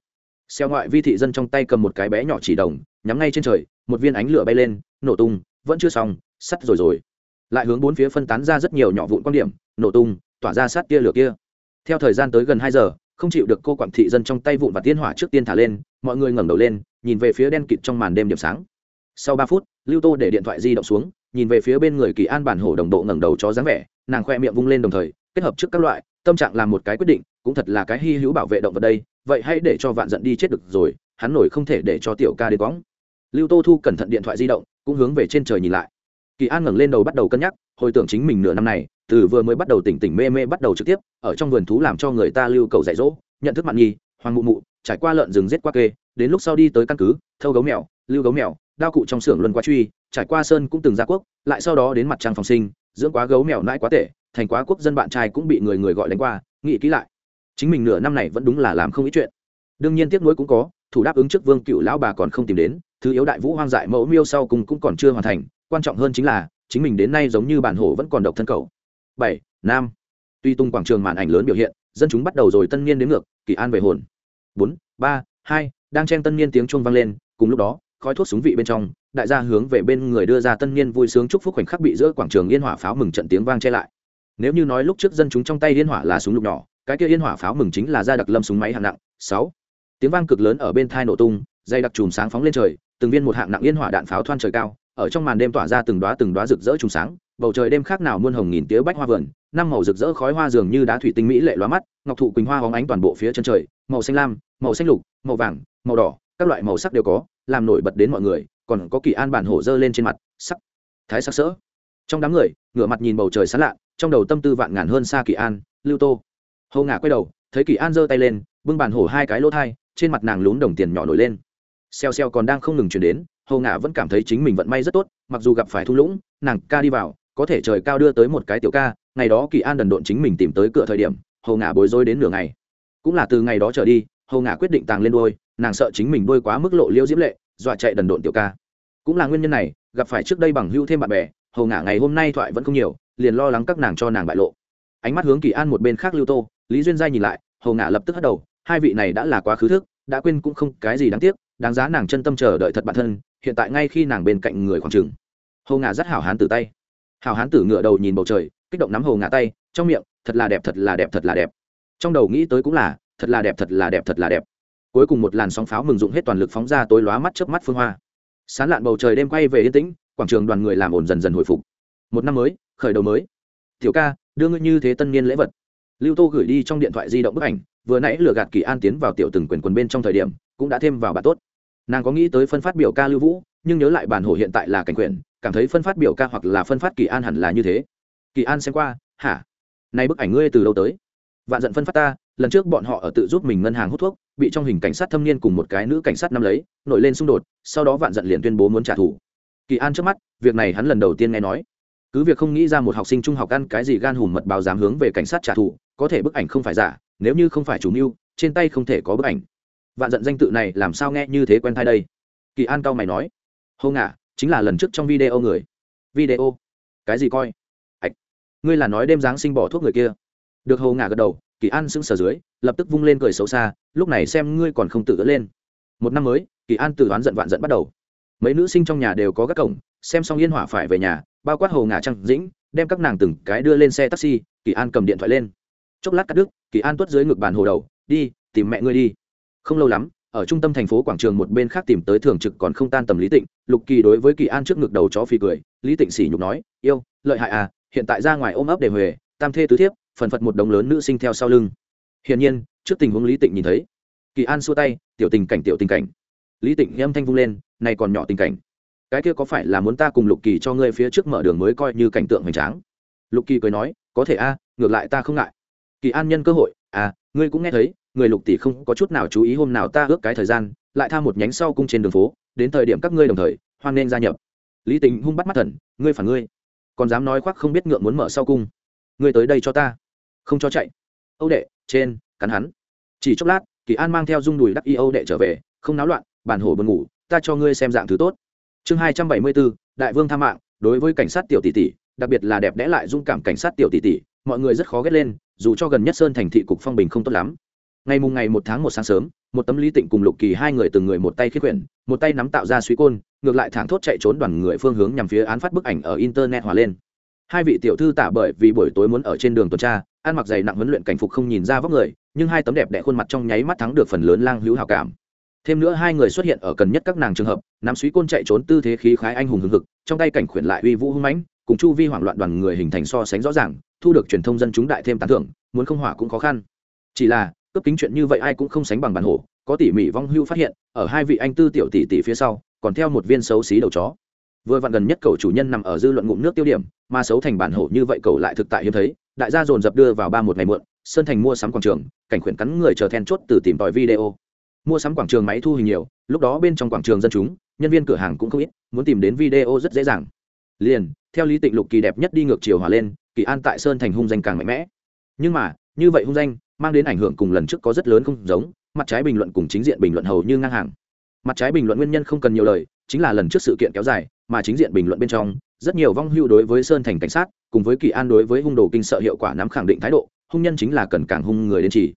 S1: Xeo ngoại vi thị dân trong tay cầm một cái bé nhỏ chỉ đồng, nhắm ngay trên trời một viên ánh lửa bay lên, nổ tung, vẫn chưa xong, sắt rồi rồi. Lại hướng bốn phía phân tán ra rất nhiều nhỏ vụn quan điểm, nổ tung, tỏa ra sát tia lửa kia. Theo thời gian tới gần hai giờ, không chịu được cô quản thị dân trong tay vụn và tiên hỏa trước tiên thả lên, mọi người ngẩng đầu lên, nhìn về phía đen kịt trong màn đêm điểm sáng. Sau ba phút, lưu tô để điện thoại di động xuống, nhìn về phía bên người kỳ an bản hổ đồng độ ngẩng đầu cho dáng vẻ, nàng khoe miệng vung lên đồng thời, kết hợp trước các loại, tâm trạng làm một cái quyết định, cũng thật là cái hy hữu bảo vệ động vật đây, vậy hãy để cho vạn giận đi chết được rồi, hắn nổi không thể để cho tiểu ca đến quõng lưu tô thu cẩn thận điện thoại di động, cũng hướng về trên trời nhìn lại. Kỳ an ngẩng lên đầu bắt đầu cân nhắc, hồi tưởng chính mình nửa năm này, từ vừa mới bắt đầu tỉnh tỉnh mê mê bắt đầu trực tiếp, ở trong vườn thú làm cho người ta lưu cầu dạy dỗ, nhận thức mặn nhi, hoàng mụ mụ, trải qua lợn rừng giết qua kê, đến lúc sau đi tới căn cứ, thâu gấu mèo, lưu gấu mèo, đao cụ trong xưởng luân qua truy, trải qua sơn cũng từng ra quốc, lại sau đó đến mặt trăng phòng sinh, dưỡng quá gấu mèo nãi quá tệ, thành quá quốc dân bạn trai cũng bị người người gọi đánh qua, nghĩ kỹ lại. Chính mình nửa năm này vẫn đúng là làm không ít chuyện. Đương nhiên tiếc nuối cũng có, thủ đáp ứng trước vương cựu lão bà còn không tìm đến thứ yếu đại vũ hoang dại mẫu miêu sau cùng cũng còn chưa hoàn thành, quan trọng hơn chính là, chính mình đến nay giống như bản hổ vẫn còn độc thân cầu bảy, nam. Tuy tung quảng trường màn ảnh lớn biểu hiện, dân chúng bắt đầu rồi tân niên đến ngược, kỳ an về hồn. Bốn, ba, hai, đang chen tân niên tiếng chuông vang lên, cùng lúc đó, khói thuốc súng vị bên trong, đại gia hướng về bên người đưa ra tân niên vui sướng chúc phúc khoảnh khắc bị giữa quảng trường yên hỏa pháo mừng trận tiếng vang che lại. Nếu như nói lúc trước dân chúng trong tay yên hỏa là súng lục nhỏ, cái kia yên hỏa pháo mừng chính là ra đặc lâm súng máy hạng nặng. Sáu, tiếng vang cực lớn ở bên thai nổ tung, dây đặc chùm sáng phóng lên trời từng viên một hạng nặng yên hỏa đạn pháo thoan trời cao, ở trong màn đêm tỏa ra từng đóa từng đóa rực rỡ trùng sáng, bầu trời đêm khác nào muôn hồng nghìn tía bách hoa vườn, năm màu rực rỡ khói hoa dường như đá thủy tinh mỹ lệ lóa mắt, ngọc thụ quỳnh hoa hóng ánh toàn bộ phía chân trời, màu xanh lam, màu xanh lục, màu vàng, màu đỏ, các loại màu sắc đều có, làm nổi bật đến mọi người, còn có kỳ an bản hổ dơ lên trên mặt, sắc, thái sắc sỡ. Trong đám người, ngửa mặt nhìn bầu trời sán lạ, trong đầu tâm tư vạn ngàn hơn xa kỳ an, lưu tô. Hầu ngả quay đầu, thấy kỳ an giơ tay lên, bưng bản hổ hai cái lỗ thai, trên mặt nàng lún đồng tiền nhỏ nổi lên xeo xeo còn đang không ngừng chuyển đến hầu ngả vẫn cảm thấy chính mình vận may rất tốt, mặc dù gặp phải thung lũng, nàng ca đi vào, có thể trời cao đưa tới một cái tiểu ca, ngày đó kỳ an đần độn chính mình tìm tới cửa thời điểm hầu ngả bối rối đến nửa ngày. Cũng là từ ngày đó trở đi hầu ngả quyết định tàng lên đôi, nàng sợ chính mình đôi quá mức lộ liễu diễm lệ, dọa chạy đần độn tiểu ca. Cũng là nguyên nhân này, gặp phải trước đây bằng hữu thêm bạn bè hầu ngả ngày hôm nay thoại vẫn không nhiều, liền lo lắng các nàng cho nàng bại lộ. Ánh mắt hướng kỳ an một bên khác lưu tô, lý duyên giai nhìn lại hầu ngả lập tức hất đầu, hai vị này đã là quá khứ thức, đã quên cũng không cái gì đáng tiếc đáng giá nàng chân tâm chờ đợi thật bản thân, hiện tại ngay khi nàng bên cạnh người khoảng trường. Hồ ngà dắt hảo hán tử tay. Hảo hán tử ngựa đầu nhìn bầu trời, kích động nắm hồ ngà tay, trong miệng, thật là đẹp thật là đẹp thật là đẹp. Trong đầu nghĩ tới cũng là, thật là đẹp thật là đẹp thật là đẹp. Cuối cùng một làn sóng pháo mừng dụng hết toàn lực phóng ra tối lóa mắt trước mắt phương hoa. Sán lạn bầu trời đêm quay về yên tĩnh, quảng trường đoàn người làm ổn dần dần hồi phục. Một năm mới, khởi đầu mới. Tiểu ca, đưa ngươi như thế tân niên lễ vật. Lưu tô gửi đi trong điện thoại di động bức ảnh, vừa nãy lừa gạt kỳ an tiến vào tiểu từng quyền quần bên trong thời điểm, cũng đã thêm vào bà tốt nàng có nghĩ tới phân phát biểu ca lưu vũ, nhưng nhớ lại bản hồ hiện tại là cảnh quyền, cảm thấy phân phát biểu ca hoặc là phân phát kỳ an hẳn là như thế. Kỳ an xem qua, hả? Nay bức ảnh ngươi từ đâu tới? Vạn giận phân phát ta, lần trước bọn họ ở tự giúp mình ngân hàng hút thuốc, bị trong hình cảnh sát thâm niên cùng một cái nữ cảnh sát năm lấy, nổi lên xung đột, sau đó vạn giận liền tuyên bố muốn trả thù. Kỳ an trước mắt, việc này hắn lần đầu tiên nghe nói. Cứ việc không nghĩ ra một học sinh trung học ăn cái gì gan hùm mật báo dám hướng về cảnh sát trả thù, có thể bức ảnh không phải giả, nếu như không phải chủ mưu, trên tay không thể có bức ảnh vạn giận danh tự này làm sao nghe như thế quen thai đây? Kỳ an cao mày nói, hô ngả chính là lần trước trong video người. Video? Cái gì coi? Ạch ngươi là nói đêm giáng sinh bỏ thuốc người kia. Được hầu ngả gật đầu, kỳ an sững sờ dưới, lập tức vung lên cười xấu xa, lúc này xem ngươi còn không tự gỡ lên. Một năm mới, kỳ an từ đoán giận vạn giận bắt đầu. Mấy nữ sinh trong nhà đều có các cổng, xem xong yên hỏa phải về nhà, bao quát hầu ngả trăng dĩnh, đem các nàng từng cái đưa lên xe taxi, kỳ an cầm điện thoại lên. Chốc lát cắt đứt, kỳ an tuất dưới ngực bàn hồ đầu, đi, tìm mẹ ngươi đi không lâu lắm, ở trung tâm thành phố quảng trường một bên khác tìm tới thường trực còn không tan tầm lý tịnh, lục kỳ đối với kỳ an trước ngực đầu chó phi cười, lý tịnh sỉ nhục nói, yêu, lợi hại à hiện tại ra ngoài ôm ấp để huề, tam thê tứ thiếp, phần phật một đồng lớn nữ sinh theo sau lưng. Hiển nhiên, trước tình huống lý tịnh nhìn thấy, kỳ an xua tay, tiểu tình cảnh, tiểu tình cảnh. Lý tịnh âm thanh vung lên, này còn nhỏ tình cảnh. Cái kia có phải là muốn ta cùng lục kỳ cho ngươi phía trước mở đường mới coi như cảnh tượng hoành tráng? Lục kỳ cười nói, có thể a, ngược lại ta không ngại kỳ an nhân cơ hội à ngươi cũng nghe thấy, người lục tỷ không có chút nào chú ý hôm nào ta ước cái thời gian, lại tha một nhánh sau cung trên đường phố, đến thời điểm các ngươi đồng thời, hoan nên gia nhập. Lý tính hung bắt mắt thần, ngươi phản ngươi. Còn dám nói khoác không biết ngượng muốn mở sau cung. Ngươi tới đây cho ta. Không cho chạy. Âu đệ, trên, cắn hắn. Chỉ chốc lát, kỳ an mang theo dung đùi đắc y âu đệ trở về, không náo loạn bàn hổ buồn ngủ, ta cho ngươi xem dạng thứ tốt. Chương hai trăm bảy mươi bốn, đại vương tha mạng, đối với cảnh sát tiểu tỷ tỷ, đặc biệt là đẹp đẽ lại dung cảm cảnh sát tiểu tỷ tỷ, mọi người rất khó ghét lên dù cho gần nhất sơn thành thị cục phong bình không tốt lắm. Ngày mùng ngày một tháng một sáng sớm, một tấm lý tịnh cùng lục kỳ hai người từng người một tay khiết quyển một tay nắm tạo ra suy côn, ngược lại thẳng thốt chạy trốn đoàn người phương hướng nhằm phía án phát bức ảnh ở internet hòa lên. Hai vị tiểu thư tả bởi vì buổi tối muốn ở trên đường tuần tra, ăn mặc dày nặng huấn luyện cảnh phục không nhìn ra vóc người, nhưng hai tấm đẹp đẽ khuôn mặt trong nháy mắt thắng được phần lớn lang hữu hào cảm. Thêm nữa hai người xuất hiện ở cần nhất các nàng trường hợp, nắm suý côn chạy trốn tư thế khí khái anh hùng hưng hực, trong tay cảnh khuyển lại uy vũ hưng mãnh cùng chu vi hoảng loạn đoàn người hình thành so sánh rõ ràng, thu được truyền thông dân chúng đại thêm tán thưởng, muốn không hỏa cũng khó khăn. Chỉ là cấp kính chuyện như vậy ai cũng không sánh bằng bản hổ, có tỉ mỉ vong hưu phát hiện, ở hai vị anh tư tiểu tỷ tỷ phía sau, còn theo một viên xấu xí đầu chó. Vừa vặn gần nhất cầu chủ nhân nằm ở dư luận ngụm nước tiêu điểm, mà xấu thành bản hổ như vậy cầu lại thực tại hiếm thấy, đại gia dồn dập đưa vào ba một ngày muộn, sơn thành mua sắm quảng trường, cảnh khuyển cắn người chờ then chốt từ tìm tòi video. Mua sắm quảng trường máy thu hình nhiều, lúc đó bên trong quảng trường dân chúng, nhân viên cửa hàng cũng không ít, muốn tìm đến video rất dễ dàng. Liền theo lý tịnh lục kỳ đẹp nhất đi ngược chiều hòa lên, kỳ an tại sơn thành hung danh càng mạnh mẽ. Nhưng mà, như vậy hung danh, mang đến ảnh hưởng cùng lần trước có rất lớn không giống, mặt trái bình luận cùng chính diện bình luận hầu như ngang hàng. Mặt trái bình luận nguyên nhân không cần nhiều lời, chính là lần trước sự kiện kéo dài, mà chính diện bình luận bên trong, rất nhiều vong hưu đối với sơn thành cảnh sát, cùng với kỳ an đối với hung đồ kinh sợ hiệu quả nắm khẳng định thái độ, hung nhân chính là cần càng hung người đến chỉ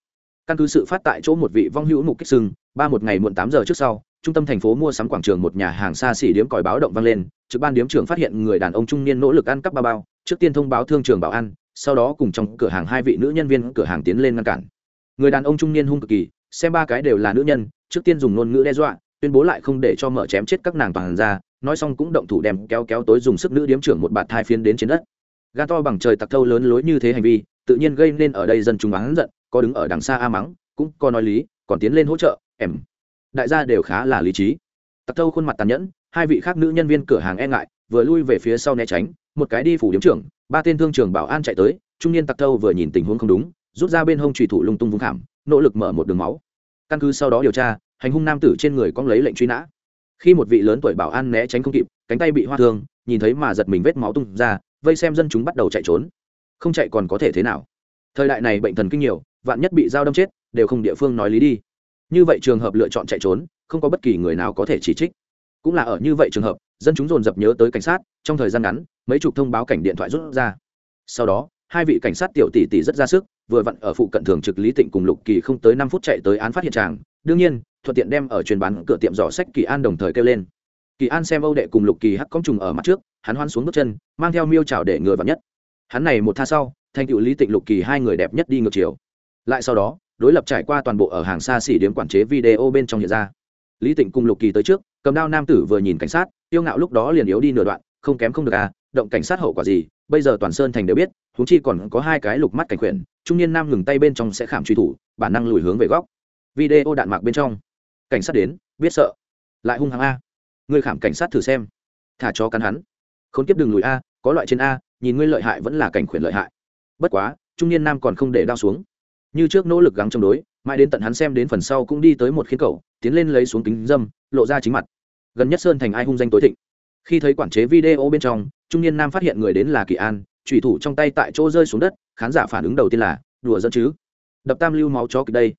S1: căn cứ sự phát tại chỗ một vị vong hữu mục kích sưng ba một ngày muộn tám giờ trước sau, trung tâm thành phố mua sắm quảng trường một nhà hàng xa xỉ điếm còi báo động vang lên, trực ban điếm trưởng phát hiện người đàn ông trung niên nỗ lực ăn cắp ba bao, trước tiên thông báo thương trường bảo an, sau đó cùng trong cửa hàng hai vị nữ nhân viên cửa hàng tiến lên ngăn cản. Người đàn ông trung niên hung cực kỳ, xem ba cái đều là nữ nhân, trước tiên dùng ngôn ngữ đe dọa, tuyên bố lại không để cho mở chém chết các nàng toàn ra, nói xong cũng động thủ đem kéo kéo tối dùng sức nữ điếm trưởng một bạt thai phiến đến trên đất. Gan to bằng trời tặc thâu lớn lối như thế hành vi, tự nhiên gây nên ở đây dân chúng oán giận có đứng ở đằng xa a mắng, cũng có nói lý, còn tiến lên hỗ trợ, em. Đại gia đều khá là lý trí. Tặc thâu khuôn mặt tàn nhẫn, hai vị khác nữ nhân viên cửa hàng e ngại, vừa lui về phía sau né tránh, một cái đi phủ điếm trưởng, ba tên thương trường bảo an chạy tới, trung niên tặc thâu vừa nhìn tình huống không đúng, rút ra bên hông trùy thủ lung tung vung khảm, nỗ lực mở một đường máu. Căn cứ sau đó điều tra, hành hung nam tử trên người con lấy lệnh truy nã. Khi một vị lớn tuổi bảo an né tránh không kịp, cánh tay bị hoa thương, nhìn thấy mà giật mình vết máu tung ra, vây xem dân chúng bắt đầu chạy trốn. Không chạy còn có thể thế nào? Thời đại này bệnh thần kinh nhiều vạn nhất bị dao đâm chết, đều không địa phương nói lý đi. Như vậy trường hợp lựa chọn chạy trốn, không có bất kỳ người nào có thể chỉ trích. Cũng là ở như vậy trường hợp, dân chúng dồn dập nhớ tới cảnh sát, trong thời gian ngắn, mấy chục thông báo cảnh điện thoại rút ra. Sau đó, hai vị cảnh sát tiểu tỷ tỷ rất ra sức, vừa vặn ở phụ cận thường trực lý tịnh cùng lục kỳ không tới năm phút chạy tới án phát hiện tràng. Đương nhiên, thuận tiện đem ở truyền bán cửa tiệm giỏ sách kỳ an đồng thời kêu lên. Kỳ an xem âu đệ cùng lục kỳ hắc công trùng ở mặt trước, hắn hoan xuống bước chân, mang theo miêu trào để ngừa vào nhất. Hắn này một tha sau, thành tựu lý tịnh lục kỳ hai người đẹp nhất đi ngược chiều lại sau đó, đối lập trải qua toàn bộ ở hàng xa xỉ điếm quản chế video bên trong hiện ra. Lý tịnh cùng lục kỳ tới trước, cầm đao nam tử vừa nhìn cảnh sát yêu ngạo lúc đó liền yếu đi nửa đoạn, không kém không được à động cảnh sát hậu quả gì, bây giờ toàn sơn thành đều biết, huống chi còn có hai cái lục mắt cảnh khuyển, trung niên nam ngừng tay bên trong sẽ khảm truy thủ, bản năng lùi hướng về góc. Video đạn mạc bên trong. Cảnh sát đến, biết sợ. Lại hung hăng a. Ngươi khảm cảnh sát thử xem. Thả cho cắn hắn. Không tiếp đường lùi a, có loại trên a, nhìn ngươi lợi hại vẫn là cảnh khuyển lợi hại. Bất quá, trung niên nam còn không để đao xuống như trước nỗ lực gắng chống đối, mãi đến tận hắn xem đến phần sau cũng đi tới một khiến cầu tiến lên lấy xuống kính dâm, lộ ra chính mặt. Gần nhất sơn thành ai hung danh tối thịnh. Khi thấy quản chế video bên trong, trung niên nam phát hiện người đến là kỳ an trùy thủ trong tay tại chỗ rơi xuống đất, khán giả phản ứng đầu tiên là, đùa dẫn chứ? Đập tam lưu máu chó kịch đây.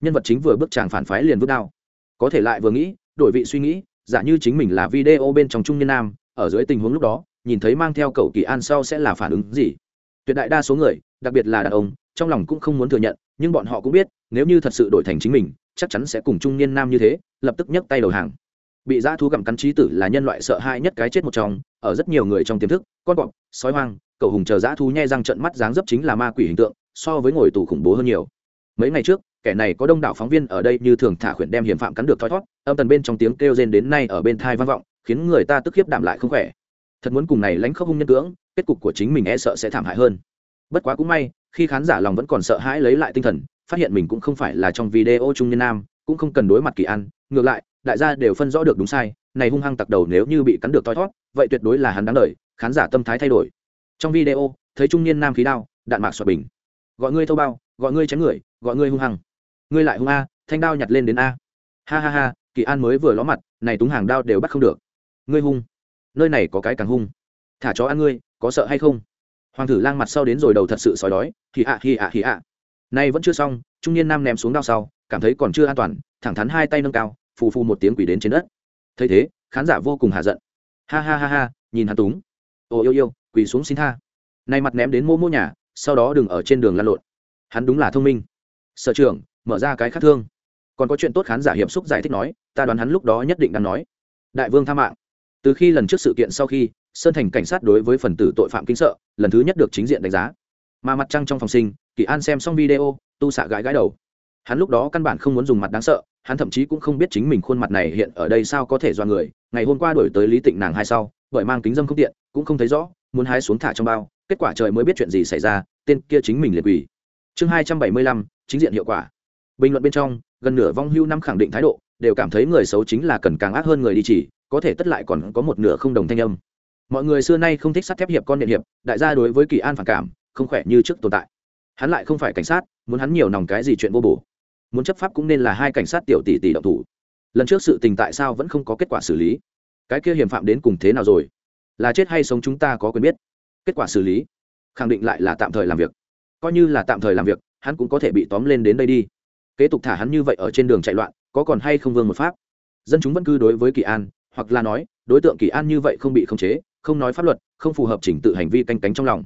S1: Nhân vật chính vừa bước chàng phản phái liền vứt đao. Có thể lại vừa nghĩ, đổi vị suy nghĩ, giả như chính mình là video bên trong trung niên nam, ở dưới tình huống lúc đó, nhìn thấy mang theo cậu kỳ an sau sẽ là phản ứng gì? Tuyệt đại đa số người, đặc biệt là đàn ông trong lòng cũng không muốn thừa nhận, nhưng bọn họ cũng biết, nếu như thật sự đổi thành chính mình, chắc chắn sẽ cùng trung niên nam như thế, lập tức nhấc tay đầu hàng. Bị dã thú gặm cắn trí tử là nhân loại sợ hãi nhất cái chết một trong, ở rất nhiều người trong tiềm thức, con cọp sói hoang, cậu hùng chờ dã thú nhai răng trận mắt dáng dấp chính là ma quỷ hình tượng, so với ngồi tù khủng bố hơn nhiều. Mấy ngày trước, kẻ này có đông đảo phóng viên ở đây như thường thả khuyển đem hiểm phạm cắn được thoi thót, âm tần bên trong tiếng kêu rên đến nay ở bên thai vang vọng, khiến người ta tức khiếp đảm lại không khỏe. Thật muốn cùng này lánh khóc hung nhân cưỡng, kết cục của chính mình e sợ sẽ thảm hại hơn. Bất quá cũng may khi khán giả lòng vẫn còn sợ hãi lấy lại tinh thần, phát hiện mình cũng không phải là trong video trung niên nam, cũng không cần đối mặt kỳ an ngược lại, đại gia đều phân rõ được đúng sai, này hung hăng tặc đầu nếu như bị cắn được thoi thót, vậy tuyệt đối là hắn đáng đời, khán giả tâm thái thay đổi. Trong video, thấy trung niên nam khí đao, đạn mạc xoa bình. Gọi ngươi thâu bao, gọi ngươi chém người, gọi ngươi hung hăng. Ngươi lại hung a, thanh đao nhặt lên đến a. Ha ha ha, kỳ an mới vừa ló mặt, này túng hàng đao đều bắt không được. Ngươi hung. Nơi này có cái càng hung. Thả chó ăn ngươi, có sợ hay không? Hoàng thử lang mặt sau đến rồi đầu thật sự sói đói, hì ạ hì ạ hì ạ. Nay vẫn chưa xong, trung niên nam ném xuống đao sau, cảm thấy còn chưa an toàn, thẳng thắn hai tay nâng cao, phù phù một tiếng quỷ đến trên đất. Thấy thế, khán giả vô cùng hạ giận. Ha ha ha ha, nhìn hắn túng. Ồ yêu yêu, quỳ xuống xin tha. Nay mặt ném đến mô mô nhà, sau đó đừng ở trên đường lăn lộn. Hắn đúng là thông minh. Sở trưởng, mở ra cái khác thương. Còn có chuyện tốt khán giả hiệp xúc giải thích nói, ta đoán hắn lúc đó nhất định đang nói. Đại vương tha mạng. Từ khi lần trước sự kiện sau khi sơn thành cảnh sát đối với phần tử tội phạm kinh sợ, lần thứ nhất được chính diện đánh giá. Mà mặt trăng trong phòng sinh, kỳ an xem xong video, tu xạ gãi gãi đầu. Hắn lúc đó căn bản không muốn dùng mặt đáng sợ, hắn thậm chí cũng không biết chính mình khuôn mặt này hiện ở đây sao có thể do người. Ngày hôm qua đổi tới lý tịnh nàng hai sau, bởi mang kính dâm không tiện, cũng không thấy rõ, muốn hái xuống thả trong bao, kết quả trời mới biết chuyện gì xảy ra, tên kia chính mình liệt quỷ chương hai trăm bảy mươi lăm, chính diện hiệu quả. Bình luận bên trong, gần nửa vong hưu năm khẳng định thái độ, đều cảm thấy người xấu chính là cần càng ác hơn người đi chỉ, có thể tất lại còn có một nửa không đồng thanh âm mọi người xưa nay không thích sắt thép hiệp con điện hiệp, đại gia đối với kỳ an phản cảm, không khỏe như trước tồn tại. Hắn lại không phải cảnh sát, muốn hắn nhiều nòng cái gì chuyện vô bổ. Muốn chấp pháp cũng nên là hai cảnh sát tiểu tỷ tỷ động thủ. Lần trước sự tình tại sao vẫn không có kết quả xử lý? Cái kia hiểm phạm đến cùng thế nào rồi? Là chết hay sống chúng ta có quyền biết. Kết quả xử lý, khẳng định lại là tạm thời làm việc. Coi như là tạm thời làm việc, hắn cũng có thể bị tóm lên đến đây đi. Kế tục thả hắn như vậy ở trên đường chạy loạn, có còn hay không vương một pháp? Dân chúng vẫn cư đối với kỳ an, hoặc là nói, đối tượng kỳ an như vậy không bị khống chế không nói pháp luật, không phù hợp chỉnh tự hành vi canh cánh trong lòng.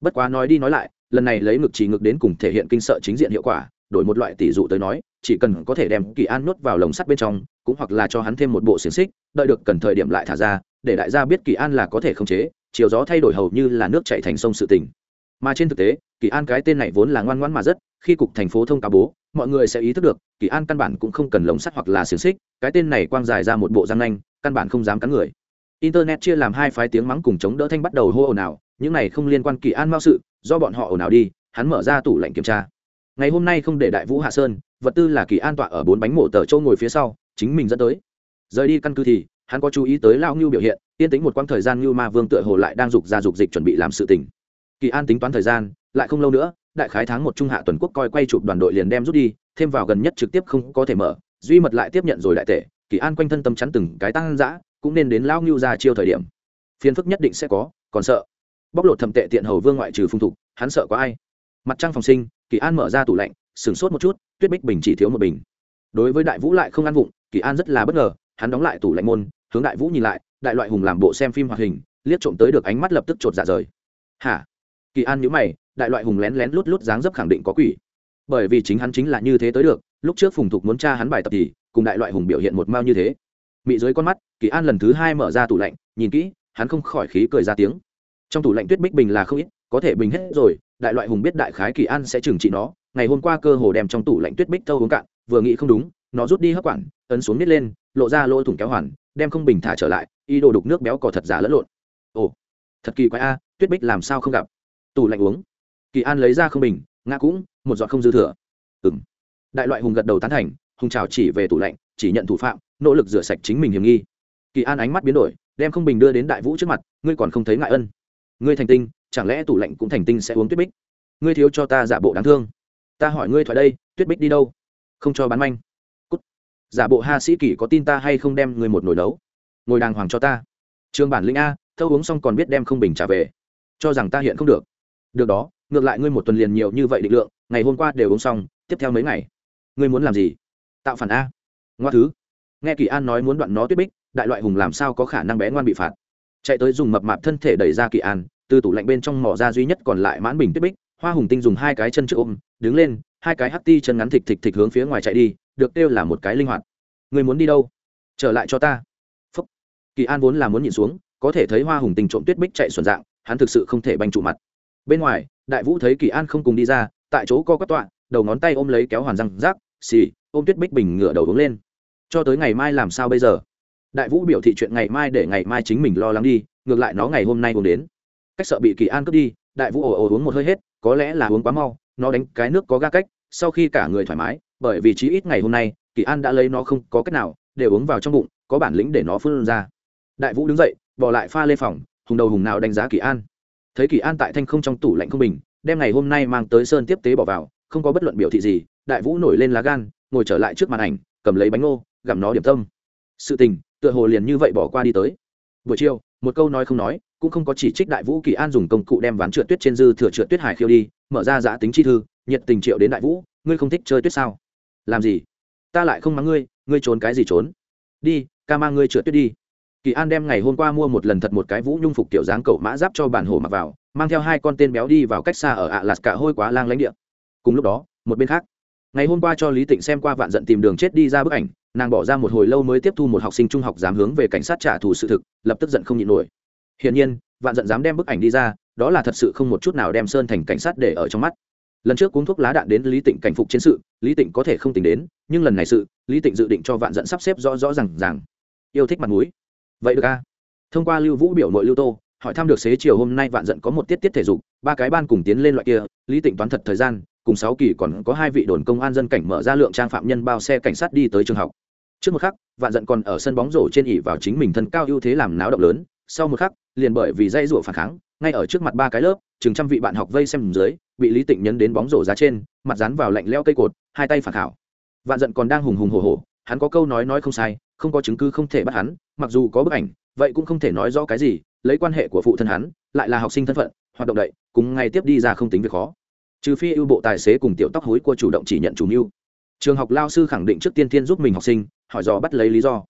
S1: Bất quá nói đi nói lại, lần này lấy ngực chỉ ngực đến cùng thể hiện kinh sợ chính diện hiệu quả, đổi một loại tỷ dụ tới nói, chỉ cần có thể đem kỳ an nuốt vào lồng sắt bên trong, cũng hoặc là cho hắn thêm một bộ xiềng xích, đợi được cần thời điểm lại thả ra, để đại gia biết kỳ an là có thể khống chế, chiều gió thay đổi hầu như là nước chạy thành sông sự tình. Mà trên thực tế, kỳ an cái tên này vốn là ngoan ngoãn mà rất, khi cục thành phố thông cáo bố, mọi người sẽ ý thức được, kỳ an căn bản cũng không cần lồng sắt hoặc là xiềng xích, cái tên này quang dài ra một bộ răng nanh, căn bản không dám cắn người internet chia làm hai phái tiếng mắng cùng chống đỡ thanh bắt đầu hô ồn ào, những này không liên quan kỳ an mao sự, do bọn họ ồn ào đi, hắn mở ra tủ lạnh kiểm tra. Ngày hôm nay không để đại vũ hạ sơn, vật tư là kỳ an tọa ở bốn bánh mộ tờ châu ngồi phía sau, chính mình dẫn tới. Rời đi căn cứ thì, hắn có chú ý tới lao ngưu biểu hiện, yên tính một quãng thời gian ngưu ma vương tựa hồ lại đang dục ra dục dịch chuẩn bị làm sự tình. Kỳ an tính toán thời gian, lại không lâu nữa, đại khái tháng một trung hạ tuần quốc coi quay chụp đoàn đội liền đem rút đi, thêm vào gần nhất trực tiếp không có thể mở, duy mật lại tiếp nhận rồi đại tệ kỳ an quanh thân tâm chắn từng cái tăng dã cũng nên đến lao ngưu ra chiêu thời điểm. Phiền phức nhất định sẽ có, còn sợ. Bóc lột thẩm tệ tiện hầu vương ngoại trừ phung thục, hắn sợ có ai? Mặt trăng phòng sinh, kỳ an mở ra tủ lạnh, sửng sốt một chút, tuyết bích bình chỉ thiếu một bình. Đối với đại vũ lại không ăn vụng, kỳ an rất là bất ngờ, hắn đóng lại tủ lạnh môn, hướng đại vũ nhìn lại, đại loại hùng làm bộ xem phim hoạt hình, liếc trộm tới được ánh mắt lập tức chột dạ rời. Hả? Kỳ an nhữ mày, đại loại hùng lén lén lút lút dáng dấp khẳng định có quỷ. Bởi vì chính hắn chính là như thế tới được, lúc trước phùng thục muốn tra hắn bài tập thì, cùng đại loại hùng biểu hiện một mao như thế mị dưới con mắt, kỳ an lần thứ hai mở ra tủ lạnh, nhìn kỹ, hắn không khỏi khí cười ra tiếng. Trong tủ lạnh tuyết bích bình là không ít, có thể bình hết rồi, đại loại hùng biết đại khái kỳ an sẽ trừng trị nó. Ngày hôm qua cơ hồ đem trong tủ lạnh tuyết bích thâu uống cạn, vừa nghĩ không đúng, nó rút đi hấp quản, ấn xuống nít lên, lộ ra lỗ thủng kéo hoàn, đem không bình thả trở lại y đồ đục nước béo cỏ thật giả lẫn lộn. Ồ, thật kỳ quái a, tuyết bích làm sao không gặp? Tủ lạnh uống. Kỳ an lấy ra không bình, ngã cũng, một giọt không dư thừa. Ừng đại loại hùng gật đầu tán thành, hùng trào chỉ về tủ lạnh, chỉ nhận thủ phạm nỗ lực rửa sạch chính mình hiểm nghi. Kỳ an ánh mắt biến đổi, đem không bình đưa đến đại vũ trước mặt, ngươi còn không thấy ngại ân. Ngươi thành tinh, chẳng lẽ tủ lạnh cũng thành tinh sẽ uống tuyết bích? Ngươi thiếu cho ta giả bộ đáng thương. Ta hỏi ngươi thoại đây, tuyết bích đi đâu? Không cho bán manh. Cút. giả bộ ha sĩ kỳ có tin ta hay không đem ngươi một nồi đấu ngồi đàng hoàng cho ta. Trường bản lĩnh a, thâu uống xong còn biết đem không bình trả về. Cho rằng ta hiện không được. Được đó, ngược lại ngươi một tuần liền nhiều như vậy định lượng, ngày hôm qua đều uống xong, tiếp theo mấy ngày. Ngươi muốn làm gì? Tạo phản a. Ngoa thứ nghe kỳ an nói muốn đoạn nó tuyết bích, đại loại hùng làm sao có khả năng bé ngoan bị phạt. Chạy tới dùng mập mạp thân thể đẩy ra kỳ an, từ tủ lạnh bên trong mỏ ra duy nhất còn lại mãn bình tuyết bích, hoa hùng tinh dùng hai cái chân trước ôm, đứng lên, hai cái hắt ti chân ngắn thịt thịt thịt hướng phía ngoài chạy đi, được kêu là một cái linh hoạt. Người muốn đi đâu? Trở lại cho ta. Phúc. kỳ an vốn là muốn nhìn xuống, có thể thấy hoa hùng tinh trộm tuyết bích chạy xuẩn dạng, hắn thực sự không thể banh trụ mặt. Bên ngoài, đại vũ thấy kỳ an không cùng đi ra, tại chỗ co quắp tọa, đầu ngón tay ôm lấy kéo hoàn răng rác, xì, ôm tuyết bích bình ngửa đầu uống lên cho tới ngày mai làm sao bây giờ? Đại vũ biểu thị chuyện ngày mai để ngày mai chính mình lo lắng đi, ngược lại nó ngày hôm nay uống đến. Cách sợ bị kỳ an cướp đi, đại vũ ồ ồ uống một hơi hết, có lẽ là uống quá mau, nó đánh cái nước có ga cách, sau khi cả người thoải mái, bởi vì chí ít ngày hôm nay, kỳ an đã lấy nó không có cách nào để uống vào trong bụng, có bản lĩnh để nó phun ra. Đại vũ đứng dậy, bỏ lại pha lê phòng, hùng đầu hùng nào đánh giá kỳ an. Thấy kỳ an tại thanh không trong tủ lạnh không bình, đem ngày hôm nay mang tới sơn tiếp tế bỏ vào, không có bất luận biểu thị gì, đại vũ nổi lên lá gan, ngồi trở lại trước màn ảnh, cầm lấy bánh ngô gặm nó điểm tâm. Sự tình, tựa hồ liền như vậy bỏ qua đi tới. Buổi chiều, một câu nói không nói, cũng không có chỉ trích đại vũ kỳ an dùng công cụ đem ván trượt tuyết trên dư thừa trượt tuyết hải khiêu đi, mở ra giã tính chi thư, nhiệt tình triệu đến đại vũ, ngươi không thích chơi tuyết sao? Làm gì? Ta lại không mắng ngươi ngươi trốn cái gì trốn? Đi, ca mang ngươi trượt tuyết đi. Kỳ an đem ngày hôm qua mua một lần thật một cái vũ nhung phục kiểu dáng cậu mã giáp cho bản hồ mặc vào, mang theo hai con tên béo đi vào cách xa ở ạ lạt cả hôi quá lang lãnh địa. Cùng lúc đó, một bên khác, ngày hôm qua cho lý tịnh xem qua vạn giận tìm đường chết đi ra bức ảnh nàng bỏ ra một hồi lâu mới tiếp thu một học sinh trung học dám hướng về cảnh sát trả thù sự thực, lập tức giận không nhịn nổi. Hiển nhiên, vạn giận dám đem bức ảnh đi ra, đó là thật sự không một chút nào đem sơn thành cảnh sát để ở trong mắt. Lần trước uống thuốc lá đạn đến lý tịnh cảnh phục chiến sự, lý tịnh có thể không tính đến, nhưng lần này sự, lý tịnh dự định cho vạn giận sắp xếp rõ rõ r à n g rằng yêu thích mặt m ũ i vậy được a. Thông qua lưu vũ biểu nội lưu tô, hỏi thăm được xế chiều hôm nay vạn giận có một tiết tiết thể dục, ba cái ban cùng tiến lên loại kia, lý tịnh toán thật thời gian cùng sáu kỳ còn có hai vị đồn công an dân cảnh mở ra lượng trang phạm nhân bao xe cảnh sát đi tới trường học. Trước một khắc, vạn giận còn ở sân bóng rổ trên ỉ vào chính mình thân cao ưu thế làm náo động lớn. Sau một khắc, liền bởi vì dây rủa phản kháng, ngay ở trước mặt ba cái lớp, chừng trăm vị bạn học vây xem dưới, bị lý tịnh nhấn đến bóng rổ giá trên, mặt dán vào lạnh leo cây cột, hai tay phản khảo. Vạn giận còn đang hùng hùng hồ hồ hắn có câu nói nói không sai, không có chứng cứ không thể bắt hắn, mặc dù có bức ảnh, vậy cũng không thể nói rõ cái gì, lấy quan hệ của phụ thân hắn, lại là học sinh thân phận, hoạt động đậy, cùng ngay tiếp đi ra không tính việc khó trừ phi ưu bộ tài xế cùng tiểu tóc hối của chủ động chỉ nhận chủ mưu. Trường học lao sư khẳng định trước tiên tiên giúp mình học sinh, hỏi dò bắt lấy lý do.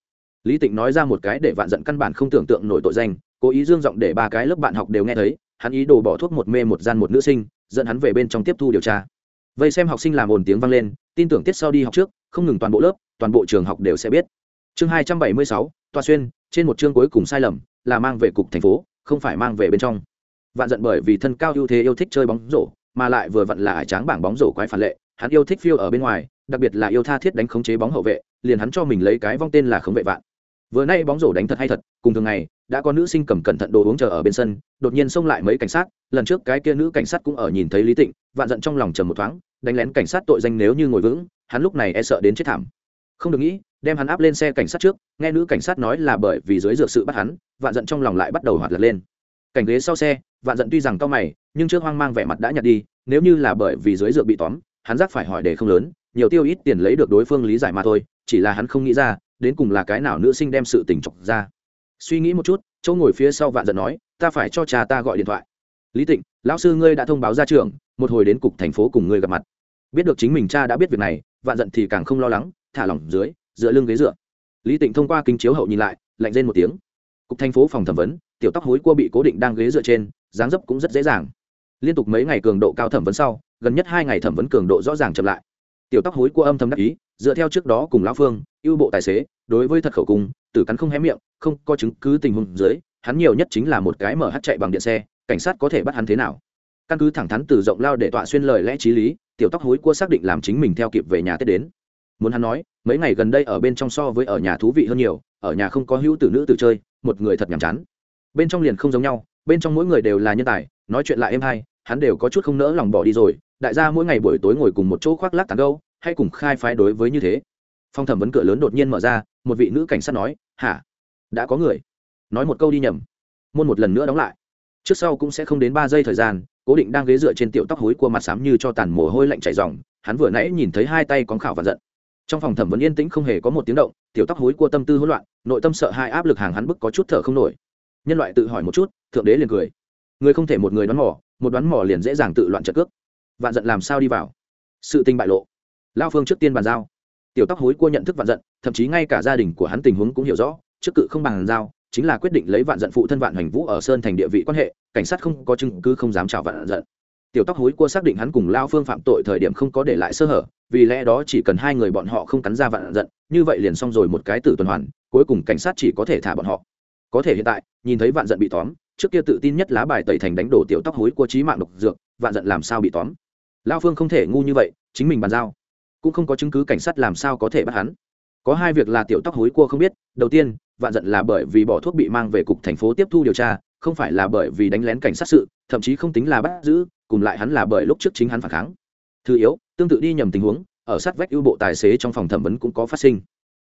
S1: Lý tịnh nói ra một cái để vạn giận căn bản không tưởng tượng nổi tội danh, cố ý dương giọng để ba cái lớp bạn học đều nghe thấy, hắn ý đồ bỏ thuốc một mê một gian một nữ sinh, dẫn hắn về bên trong tiếp thu điều tra. Vây xem học sinh làm ồn tiếng vang lên, tin tưởng tiết sau đi học trước, không ngừng toàn bộ lớp, toàn bộ trường học đều sẽ biết. Chương hai trăm bảy mươi sáu, toa xuyên, trên một chương cuối cùng sai lầm, là mang về cục thành phố, không phải mang về bên trong. Vạn giận bởi vì thân cao ưu thế yêu thích chơi bóng rổ mà lại vừa vặn là ải tráng bảng bóng rổ quái phản lệ, hắn yêu thích phiêu ở bên ngoài, đặc biệt là yêu tha thiết đánh khống chế bóng hậu vệ, liền hắn cho mình lấy cái vong tên là khống vệ vạn. Vừa nay bóng rổ đánh thật hay thật, cùng thường ngày, đã có nữ sinh cầm cẩn thận đồ uống chờ ở bên sân, đột nhiên xông lại mấy cảnh sát, lần trước cái kia nữ cảnh sát cũng ở nhìn thấy lý tịnh, vạn giận trong lòng trầm một thoáng, đánh lén cảnh sát tội danh nếu như ngồi vững, hắn lúc này e sợ đến chết thảm. Không được nghĩ, đem hắn áp lên xe cảnh sát trước, nghe nữ cảnh sát nói là bởi vì dưới dược sự bắt hắn, vạn giận trong lòng lại bắt đầu hoạt lật lên cảnh ghế sau xe, vạn giận tuy rằng cao mày, nhưng trước hoang mang vẻ mặt đã nhặt đi, nếu như là bởi vì dưới dược bị tóm, hắn giác phải hỏi để không lớn, nhiều tiêu ít tiền lấy được đối phương lý giải mà thôi, chỉ là hắn không nghĩ ra, đến cùng là cái nào nữ sinh đem sự tình chọc ra. Suy nghĩ một chút, chỗ ngồi phía sau vạn giận nói, ta phải cho cha ta gọi điện thoại. Lý tịnh, lão sư ngươi đã thông báo ra trường, một hồi đến cục thành phố cùng ngươi gặp mặt. Biết được chính mình cha đã biết việc này, vạn giận thì càng không lo lắng, thả lỏng dưới, dựa lưng ghế dựa. Lý tịnh thông qua kính chiếu hậu nhìn lại, lạnh lên một tiếng cục thành phố phòng thẩm vấn, tiểu tóc hối cua bị cố định đang ghế dựa trên, dáng dấp cũng rất dễ dàng. Liên tục mấy ngày cường độ cao thẩm vấn sau, gần nhất hai ngày thẩm vấn cường độ rõ ràng chậm lại. Tiểu tóc hối cua âm thầm đắc ý, dựa theo trước đó cùng lão phương, ưu bộ tài xế, đối với thật khẩu cung, tử cắn không hé miệng, không có chứng cứ tình huống dưới, hắn nhiều nhất chính là một cái mở hắt chạy bằng điện xe, cảnh sát có thể bắt hắn thế nào. Căn cứ thẳng thắn từ rộng lao để tọa xuyên lời lẽ t r í lý, tiểu tóc hối cua xác định làm chính mình theo kịp về nhà tết đến. Muốn hắn nói, mấy ngày gần đây ở bên trong so với ở nhà thú vị hơn nhiều, ở nhà không có hữu tử nữ tử chơi một người thật nhàm chán. Bên trong liền không giống nhau bên trong mỗi người đều là nhân tài nói chuyện lại êm hay hắn đều có chút không nỡ lòng bỏ đi rồi đại gia mỗi ngày buổi tối ngồi cùng một chỗ khoác lác tàn gâu hay cùng khai phái đối với như thế. Phong thẩm vấn cửa lớn đột nhiên mở ra một vị nữ cảnh sát nói hả? Đã có người? Nói một câu đi nhầm. Môn một lần nữa đóng lại. Trước sau cũng sẽ không đến ba giây thời gian cố định đang ghế dựa trên tiểu tóc hối của mặt xám như cho tàn mồ hôi lạnh chảy ròng, hắn vừa nãy nhìn thấy hai tay cóng khảo và giận trong phòng thẩm vấn yên tĩnh không hề có một tiếng động, tiểu tóc hối của tâm tư hỗn loạn, nội tâm sợ hai áp lực hàng hắn bức có chút thở không nổi. Nhân loại tự hỏi một chút, thượng đế liền cười. Người không thể một người đoán mò, một đoán mò liền dễ dàng tự loạn trợ cước. Vạn giận làm sao đi vào? Sự tình bại lộ. Lao phương trước tiên bàn giao. Tiểu tóc hối cua nhận thức vạn giận, thậm chí ngay cả gia đình của hắn tình huống cũng hiểu rõ, trước cự không bàn giao, chính là quyết định lấy vạn giận phụ thân vạn hoành vũ ở sơn thành địa vị quan hệ, cảnh sát không có chứng cứ không dám chào vạn giận tiểu tóc hối cua xác định hắn cùng lao phương phạm tội thời điểm không có để lại sơ hở, vì lẽ đó chỉ cần hai người bọn họ không cắn ra vạn giận, như vậy liền xong rồi một cái tử tuần hoàn, cuối cùng cảnh sát chỉ có thể thả bọn họ. Có thể hiện tại, nhìn thấy vạn giận bị tóm, trước kia tự tin nhất lá bài tẩy thành đánh đổ tiểu tóc hối cua trí mạng độc dược, vạn giận làm sao bị tóm? Lao phương không thể ngu như vậy, chính mình bàn giao. Cũng không có chứng cứ cảnh sát làm sao có thể bắt hắn. Có hai việc là tiểu tóc hối cua không biết, đầu tiên, vạn giận là bởi vì bỏ thuốc bị mang về cục thành phố tiếp thu điều tra, không phải là bởi vì đánh lén cảnh sát sự, thậm chí không tính là bắt giữ cùng lại hắn là bởi lúc trước chính hắn phản kháng. Thứ yếu, tương tự đi nhầm tình huống, ở sát vách ưu bộ tài xế trong phòng thẩm vấn cũng có phát sinh.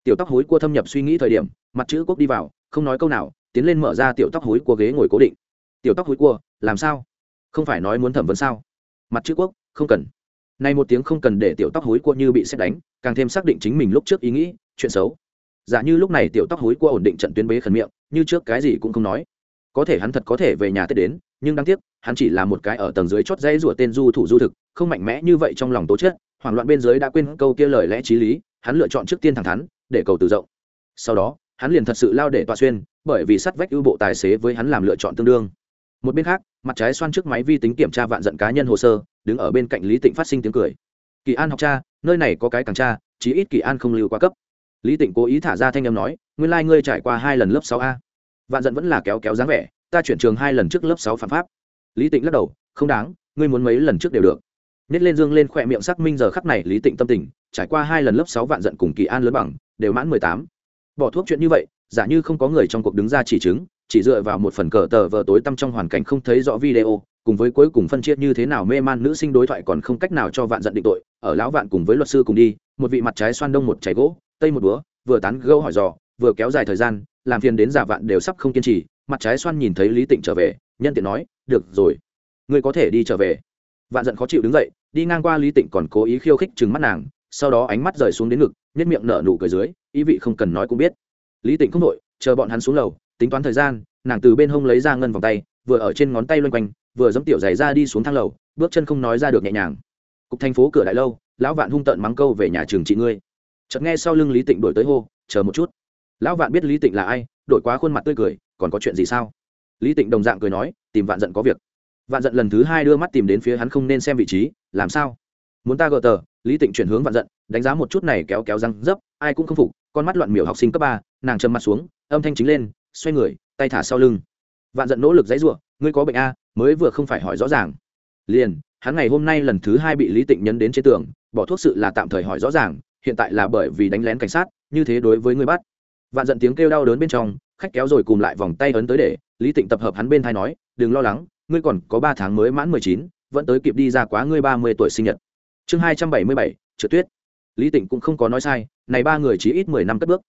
S1: Tiểu tóc hối cua thâm nhập suy nghĩ thời điểm, mặt chữ quốc đi vào, không nói câu nào, tiến lên mở ra tiểu tóc hối cua ghế ngồi cố định. Tiểu tóc hối cua, làm sao? Không phải nói muốn thẩm vấn sao? Mặt chữ quốc, không cần. Nay một tiếng không cần để tiểu tóc hối cua như bị xét đánh, càng thêm xác định chính mình lúc trước ý nghĩ, chuyện xấu. Giả như lúc này tiểu tóc hối cua ổn định trận tuyến bế khẩn miệng, như trước cái gì cũng không nói. Có thể hắn thật có thể về nhà tết đến nhưng đáng tiếc, hắn chỉ là một cái ở tầng dưới chót dây rủa tên du thủ du thực, không mạnh mẽ như vậy trong lòng tố chất, hoảng loạn bên dưới đã quên câu kia lời lẽ t r í lý, hắn lựa chọn trước tiên thẳng thắn, để cầu từ rộng. Sau đó, hắn liền thật sự lao để tọa xuyên, bởi vì sắt vách ưu bộ tài xế với hắn làm lựa chọn tương đương. Một bên khác, mặt trái xoan trước máy vi tính kiểm tra vạn giận cá nhân hồ sơ, đứng ở bên cạnh lý tịnh phát sinh tiếng cười. Kỳ an học cha, nơi này có cái càng cha chí ít kỳ an không lưu qua cấp. Lý tịnh cố ý thả ra thanh âm nói, nguyên lai、like、ngươi trải qua hai lần lớp sáu a. Vạn giận vẫn là kéo kéo dáng vẻ ta chuyển trường hai lần trước lớp sáu phạm pháp. Lý tịnh lắc đầu, không đáng, ngươi muốn mấy lần trước đều được. Nhét lên dương lên khỏe miệng xác minh giờ khắc này lý tịnh tâm tình, trải qua hai lần lớp sáu vạn giận cùng kỳ an lớn bằng, đều mãn mười tám. Bỏ thuốc chuyện như vậy, giả như không có người trong cuộc đứng ra chỉ chứng, chỉ dựa vào một phần cờ tờ vờ tối tăm trong hoàn cảnh không thấy rõ video, cùng với cuối cùng phân chia như thế nào mê man nữ sinh đối thoại còn không cách nào cho vạn giận định tội, ở lão vạn cùng với luật sư cùng đi, một vị mặt trái xoan đông một trái gỗ, tây một búa, vừa tán gâu hỏi dò, vừa kéo dài thời gian, làm phiền đến giả vạn đều sắp không kiên trì mặt trái xoan nhìn thấy lý tịnh trở về, nhân tiện nói, được rồi, ngươi có thể đi trở về. Vạn giận khó chịu đứng dậy, đi ngang qua lý tịnh còn cố ý khiêu khích chừng mắt nàng, sau đó ánh mắt rời xuống đến ngực nhất miệng nở nụ cười dưới, ý vị không cần nói cũng biết. Lý tịnh không đội, chờ bọn hắn xuống lầu, tính toán thời gian, nàng từ bên hông lấy ra ngân vòng tay, vừa ở trên ngón tay loanh quanh, vừa dẫm tiểu giày ra đi xuống thang lầu, bước chân không nói ra được nhẹ nhàng. Cục thành phố cửa đại lâu, lão vạn hung tợn mắng câu về nhà trường chị ngươi. Chợt nghe sau lưng lý tịnh đổi tới hô, chờ một chút. Lão vạn biết lý tịnh là ai, đổi quá khuôn mặt tươi cười còn có chuyện gì sao? Lý tịnh đồng dạng cười nói, tìm vạn giận có việc. Vạn giận lần thứ hai đưa mắt tìm đến phía hắn không nên xem vị trí, làm sao? Muốn ta gờ tờ, lý tịnh chuyển hướng vạn giận đánh giá một chút này kéo kéo răng dấp, ai cũng không phục, con mắt loạn miểu học sinh cấp ba, nàng trầm mặt xuống, âm thanh chính lên, xoay người, tay thả sau lưng. Vạn giận nỗ lực dãy ruộng ngươi có bệnh a, mới vừa không phải hỏi rõ ràng. Liền, hắn ngày hôm nay lần thứ hai bị lý tịnh nhấn đến trên tường, bỏ thuốc sự là tạm thời hỏi rõ ràng, hiện tại là bởi vì đánh lén cảnh sát, như thế đối với ngươi bắt. Vạn giận tiếng kêu đau đớn bên trong khách kéo rồi cùng lại vòng tay ấn tới để, lý tịnh tập hợp hắn bên thai nói, đừng lo lắng, ngươi còn có ba tháng mới mãn mười chín, vẫn tới kịp đi ra quá ngươi ba mươi tuổi sinh nhật. Chương hai trăm bảy mươi bảy, trượt tuyết. Lý tịnh cũng không có nói sai, này ba người chỉ ít mười năm cất bước.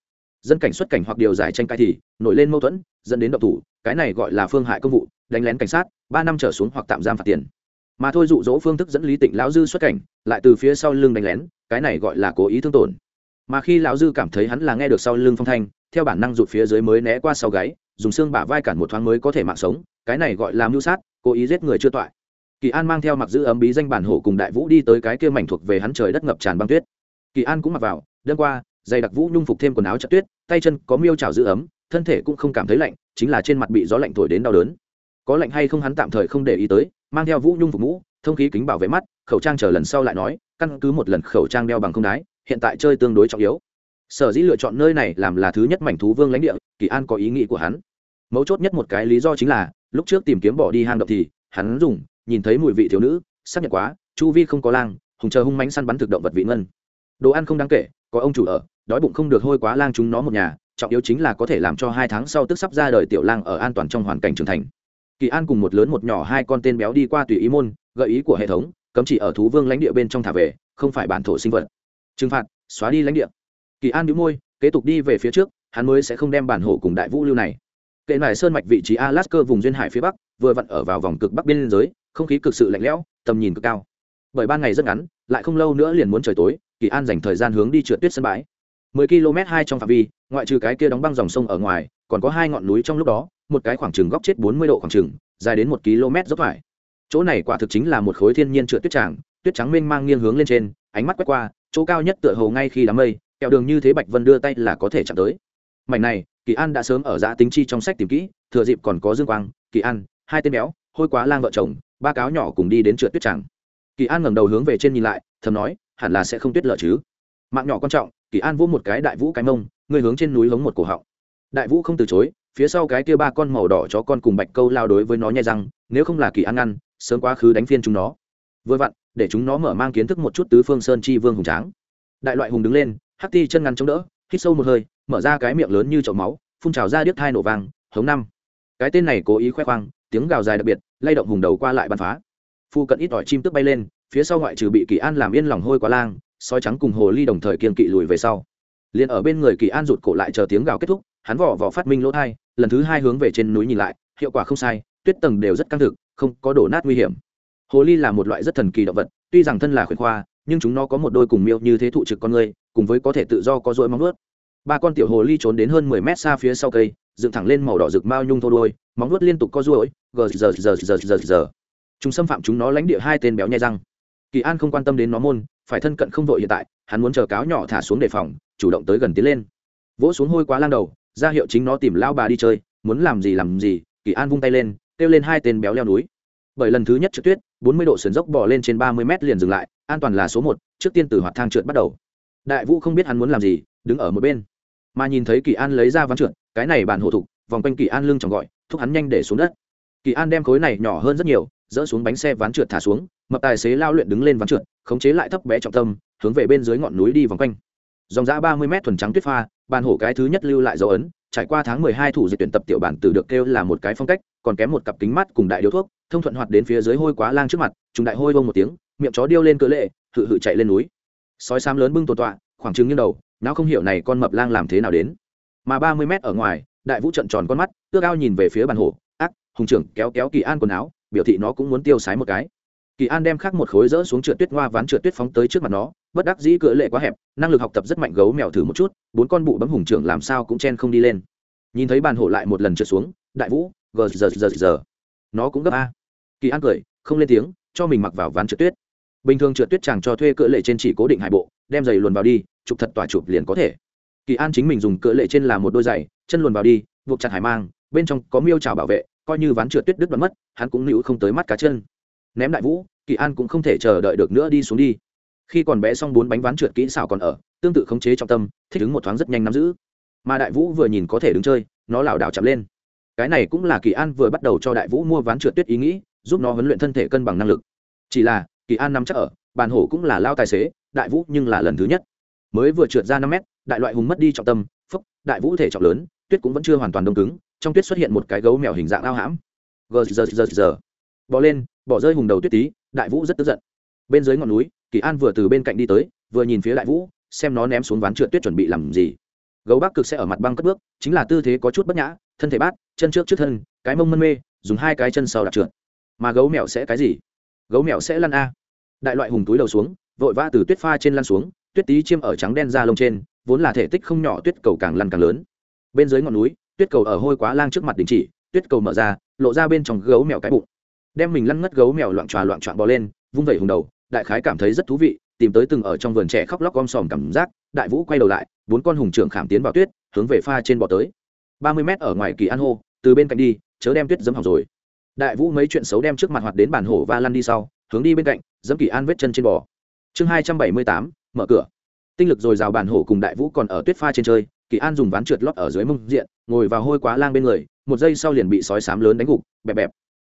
S1: Dân cảnh xuất cảnh hoặc điều giải tranh cãi thì nổi lên mâu thuẫn, dẫn đến động thủ, cái này gọi là phương hại công vụ, đánh lén cảnh sát, ba năm trở xuống hoặc tạm giam phạt tiền. Mà thôi dụ dỗ phương thức dẫn lý tịnh lão dư xuất cảnh, lại từ phía sau lưng đánh lén, cái này gọi là cố ý thương tổn. Mà khi lão dư cảm thấy hắn là nghe được sau lưng phong thanh theo bản năng rụt phía dưới mới né qua sau gáy, dùng xương bả vai cản một thoáng mới có thể mạng sống, cái này gọi là mưu sát, cố ý giết người chưa toại. Kỳ an mang theo mặc giữ ấm bí danh bản hổ cùng đại vũ đi tới cái kia mảnh thuộc về hắn trời đất ngập tràn băng tuyết. Kỳ an cũng mặc vào, đêm qua, dày đặc vũ nhung phục thêm quần áo chặt tuyết, tay chân có miêu trào giữ ấm, thân thể cũng không cảm thấy lạnh, chính là trên mặt bị gió lạnh thổi đến đau đớn. Có lạnh hay không hắn tạm thời không để ý tới, mang theo vũ nhung phục mũ, thông khí kính bảo vệ mắt, khẩu trang chờ lần sau lại nói, căn cứ một lần khẩu trang đeo bằng không đái, hiện tại chơi tương đối trọng yếu sở dĩ lựa chọn nơi này làm là thứ nhất mảnh thú vương lãnh địa, kỳ an có ý nghĩ của hắn. Mấu chốt nhất một cái lý do chính là, lúc trước tìm kiếm bỏ đi hang động thì, hắn dùng, nhìn thấy mùi vị thiếu nữ, xác nhận quá, chu vi không có lang, hùng chờ hung mánh săn bắn thực động vật vị ngân. Đồ ăn không đáng kể, có ông chủ ở, đói bụng không được hôi quá lang chúng nó một nhà, trọng yếu chính là có thể làm cho hai tháng sau tức sắp ra đời tiểu lang ở an toàn trong hoàn cảnh trưởng thành. Kỳ an cùng một lớn một nhỏ hai con tên béo đi qua tùy ý môn, gợi ý của hệ thống, cấm chỉ ở thú vương lãnh địa bên trong thả về, không phải bản thổ sinh vật. Trừng phạt, xóa đi lãnh địa kỳ an đĩu môi, kế tục đi về phía trước, hắn mới sẽ không đem bản hộ cùng đại vũ lưu này. Kệ này sơn mạch vị trí alaska vùng duyên hải phía bắc, vừa vặn ở vào vòng cực bắc biên giới, không khí cực sự lạnh lẽo, tầm nhìn cực cao. Bởi ban ngày rất ngắn, lại không lâu nữa liền muốn trời tối, kỳ an dành thời gian hướng đi trượt tuyết sân bãi. 10 km hai trong phạm vi, ngoại trừ cái kia đóng băng dòng sông ở ngoài, còn có hai ngọn núi trong lúc đó, một cái khoảng trừng góc chết 40 độ khoảng trừng dài đến một km dốc phải. Chỗ này quả thực chính là một khối thiên nhiên trượt tuyết tràng, tuyết trắng mênh mang nghiêng hướng lên trên, ánh mắt quét qua, chỗ cao nhất tựa hồ ngay khi đám mây kẹo đường như thế bạch vân đưa tay là có thể chạm tới. Mảnh này, kỳ an đã sớm ở giã tính chi trong sách tìm kỹ, thừa dịp còn có dương quang, kỳ an, hai tên béo, hôi quá lang vợ chồng, ba cáo nhỏ cùng đi đến trượt tuyết tràng. Kỳ an ngẩng đầu hướng về trên nhìn lại, thầm nói, hẳn là sẽ không tuyết lợ chứ. Mạng nhỏ quan trọng, kỳ an vỗ một cái đại vũ cái mông, người hướng trên núi hống một cổ họng. Đại vũ không từ chối, phía sau cái kia ba con màu đỏ chó con cùng bạch câu lao đối với nó nhai răng, nếu không là kỳ an ngăn, sớm quá khứ đánh phiên chúng nó. Vừa vặn, để chúng nó mở mang kiến thức một chút tứ phương sơn chi vương hùng tráng. Đại loại hùng đứng lên hắc ti chân ngăn chống đỡ, hít sâu một hơi, mở ra cái miệng lớn như chậu máu, phun trào ra điếc thai nổ vàng hống năm. Cái tên này cố ý khoe khoang, tiếng gào dài đặc biệt, lay động hùng đầu qua lại bắn phá. Phu cận ít ỏi chim tức bay lên, phía sau ngoại trừ bị kỳ an làm yên lòng hôi quá lang soi trắng cùng hồ ly đồng thời kiên kỵ lùi về sau. Liền ở bên người kỳ an rụt cổ lại chờ tiếng gào kết thúc, hắn vỏ vỏ phát minh lỗ thai, lần thứ hai hướng về trên núi nhìn lại, hiệu quả không sai, tuyết tầng đều rất căng thực, không có đổ nát nguy hiểm. Hồ ly là một loại rất thần kỳ động vật, tuy rằng thân là khuyển khoa nhưng chúng nó có một đôi cùng miêu như thế thụ trực con người, cùng với có thể tự do có dỗi móng nuốt ba con tiểu hồ ly trốn đến hơn mười mét xa phía sau cây, dựng thẳng lên màu đỏ rực mao nhung thô đôi, móng nuốt liên tục co ruỗi gờ giờ giờ giờ giờ giờ chúng xâm phạm chúng nó lãnh địa hai tên béo nhai răng. Kỳ an không quan tâm đến nó môn, phải thân cận không vội hiện tại, hắn muốn chờ cáo nhỏ thả xuống đề phòng, chủ động tới gần tiến lên. Vỗ xuống hôi quá lang đầu, ra hiệu chính nó tìm lao bà đi chơi, muốn làm gì làm gì, kỳ an vung tay lên, kêu lên hai tên béo leo núi bởi lần thứ nhất trượt tuyết, bốn mươi độ sườn dốc bỏ lên trên ba mươi mét liền dừng lại, an toàn là số một, trước tiên từ hoạt thang trượt bắt đầu. Đại vũ không biết hắn muốn làm gì, đứng ở một bên. Mà nhìn thấy kỳ an lấy ra ván trượt, cái này bản hộ thục, vòng quanh kỳ an lưng chẳng gọi, thúc hắn nhanh để xuống đất. Kỳ an đem khối này nhỏ hơn rất nhiều, dỡ xuống bánh xe ván trượt thả xuống, mập tài xế lao luyện đứng lên ván trượt, khống chế lại thấp bé trọng tâm, hướng về bên dưới ngọn núi đi vòng quanh. Dòng giã ba mươi mét thuần trắng tuyết pha bàn hổ cái thứ nhất lưu lại dấu ấn, trải qua tháng mười hai thủ dịch tuyển tập tiểu bản từ được kêu là một cái phong cách, còn kém một cặp kính mắt cùng đại điếu thuốc thông thuận hoạt đến phía dưới hôi quá lang trước mặt chúng đại hôi bông một tiếng, miệng chó điêu lên cỡ lệ, hự hự chạy lên núi. Sói xám lớn bưng tồn tọa, khoảng trừng như đầu, não không hiểu này con mập lang làm thế nào đến. Mà ba mươi mét ở ngoài, đại vũ trận tròn con mắt, ước ao nhìn về phía bàn hổ, ác, hùng trưởng, kéo kéo kỳ an quần áo, biểu thị nó cũng muốn tiêu sái một cái. Kỳ an đem khắc một khối rỡ xuống trượt tuyết hoa ván trượt tuyết phóng tới trước mặt nó, bất đắc dĩ cỡ lệ quá hẹp, năng lực học tập rất mạnh gấu mèo thử một chút, bốn con bụ bấm hùng trưởng làm sao cũng chen không đi lên. Nhìn thấy bàn hổ lại một lần trượt xuống, đại vũ, gờ giờ giờ giờ nó cũng gấp a kỳ an cười, không lên tiếng, cho mình mặc vào ván trượt tuyết. Bình thường trượt tuyết chàng cho thuê cỡ lệ trên chỉ cố định hải bộ, đem giày luồn vào đi, chụp thật tỏa chụp liền có thể. Kỳ an chính mình dùng cỡ lệ trên là một đôi giày, chân luồn vào đi, buộc chặt hải mang, bên trong có miêu trào bảo vệ, coi như ván trượt tuyết đứt đoạn mất, hắn cũng nữ không tới mắt cá chân. Ném đại vũ, kỳ an cũng không thể chờ đợi được nữa đi xuống đi. Khi còn bé xong bốn bánh ván trượt kỹ xảo còn ở, tương tự khống chế trọng tâm, thích ứng một thoáng rất nhanh nắm giữ. Mà đại vũ vừa nhìn có thể đứng chơi, nó lảo đảo chậm lên. Cái này cũng là kỳ an vừa bắt đầu cho đại vũ mua ván trượt tuyết ý nghĩ giúp nó huấn luyện thân thể cân bằng năng lực. Chỉ là, kỳ an nắm chắc ở, bàn hổ cũng là lao tài xế, đại vũ nhưng là lần thứ nhất. Mới vừa trượt ra năm mét, đại loại hùng mất đi trọng tâm, phúc, đại vũ thể trọng lớn, tuyết cũng vẫn chưa hoàn toàn đông cứng, trong tuyết xuất hiện một cái gấu mèo hình dạng ao hãm. Gờ giờ giờ giờ bỏ lên, bỏ rơi hùng đầu tuyết tí, đại vũ rất tức giận. Bên dưới ngọn núi, kỳ an vừa từ bên cạnh đi tới, vừa nhìn phía đại vũ, xem nó ném xuống ván trượt tuyết chuẩn bị làm gì. Gấu bắc cực sẽ ở mặt băng cất bước, chính là tư thế có chút bất nhã, thân thể bát, chân trước trước thân, cái mông mân mê, dùng hai cái chân sau đặt trượt mà gấu mèo sẽ cái gì? Gấu mèo sẽ lăn a. Đại loại hùng túi đầu xuống, vội vã từ tuyết pha trên lăn xuống, tuyết tí chiêm ở trắng đen da lông trên, vốn là thể tích không nhỏ, tuyết cầu càng lăn càng lớn. Bên dưới ngọn núi, tuyết cầu ở hôi quá lang trước mặt đình chỉ, tuyết cầu mở ra, lộ ra bên trong gấu mèo cái bụng. Đem mình lăn ngất gấu mèo loạn tròa loạn trọn bò lên, vung vẩy hùng đầu, đại khái cảm thấy rất thú vị, tìm tới từng ở trong vườn trẻ khóc lóc om sòm cảm giác, đại vũ quay đầu lại, bốn con hùng trưởng khảm tiến vào tuyết, hướng về pha trên bò tới. ba mươi mét ở ngoài kỳ an hô, từ bên cạnh đi, chớ đem tuyết dấm hỏng rồi đại vũ mấy chuyện xấu đem trước mặt hoạt đến bản hổ và lăn đi sau, hướng đi bên cạnh, dẫm kỳ an vết chân trên bò. Chương hai trăm bảy mươi tám, mở cửa. Tinh lực dồi dào bản hổ cùng đại vũ còn ở tuyết pha trên chơi, kỳ an dùng ván trượt lót ở dưới mông diện, ngồi vào hôi quá lang bên người, một giây sau liền bị sói sám lớn đánh gục, bẹp bẹp.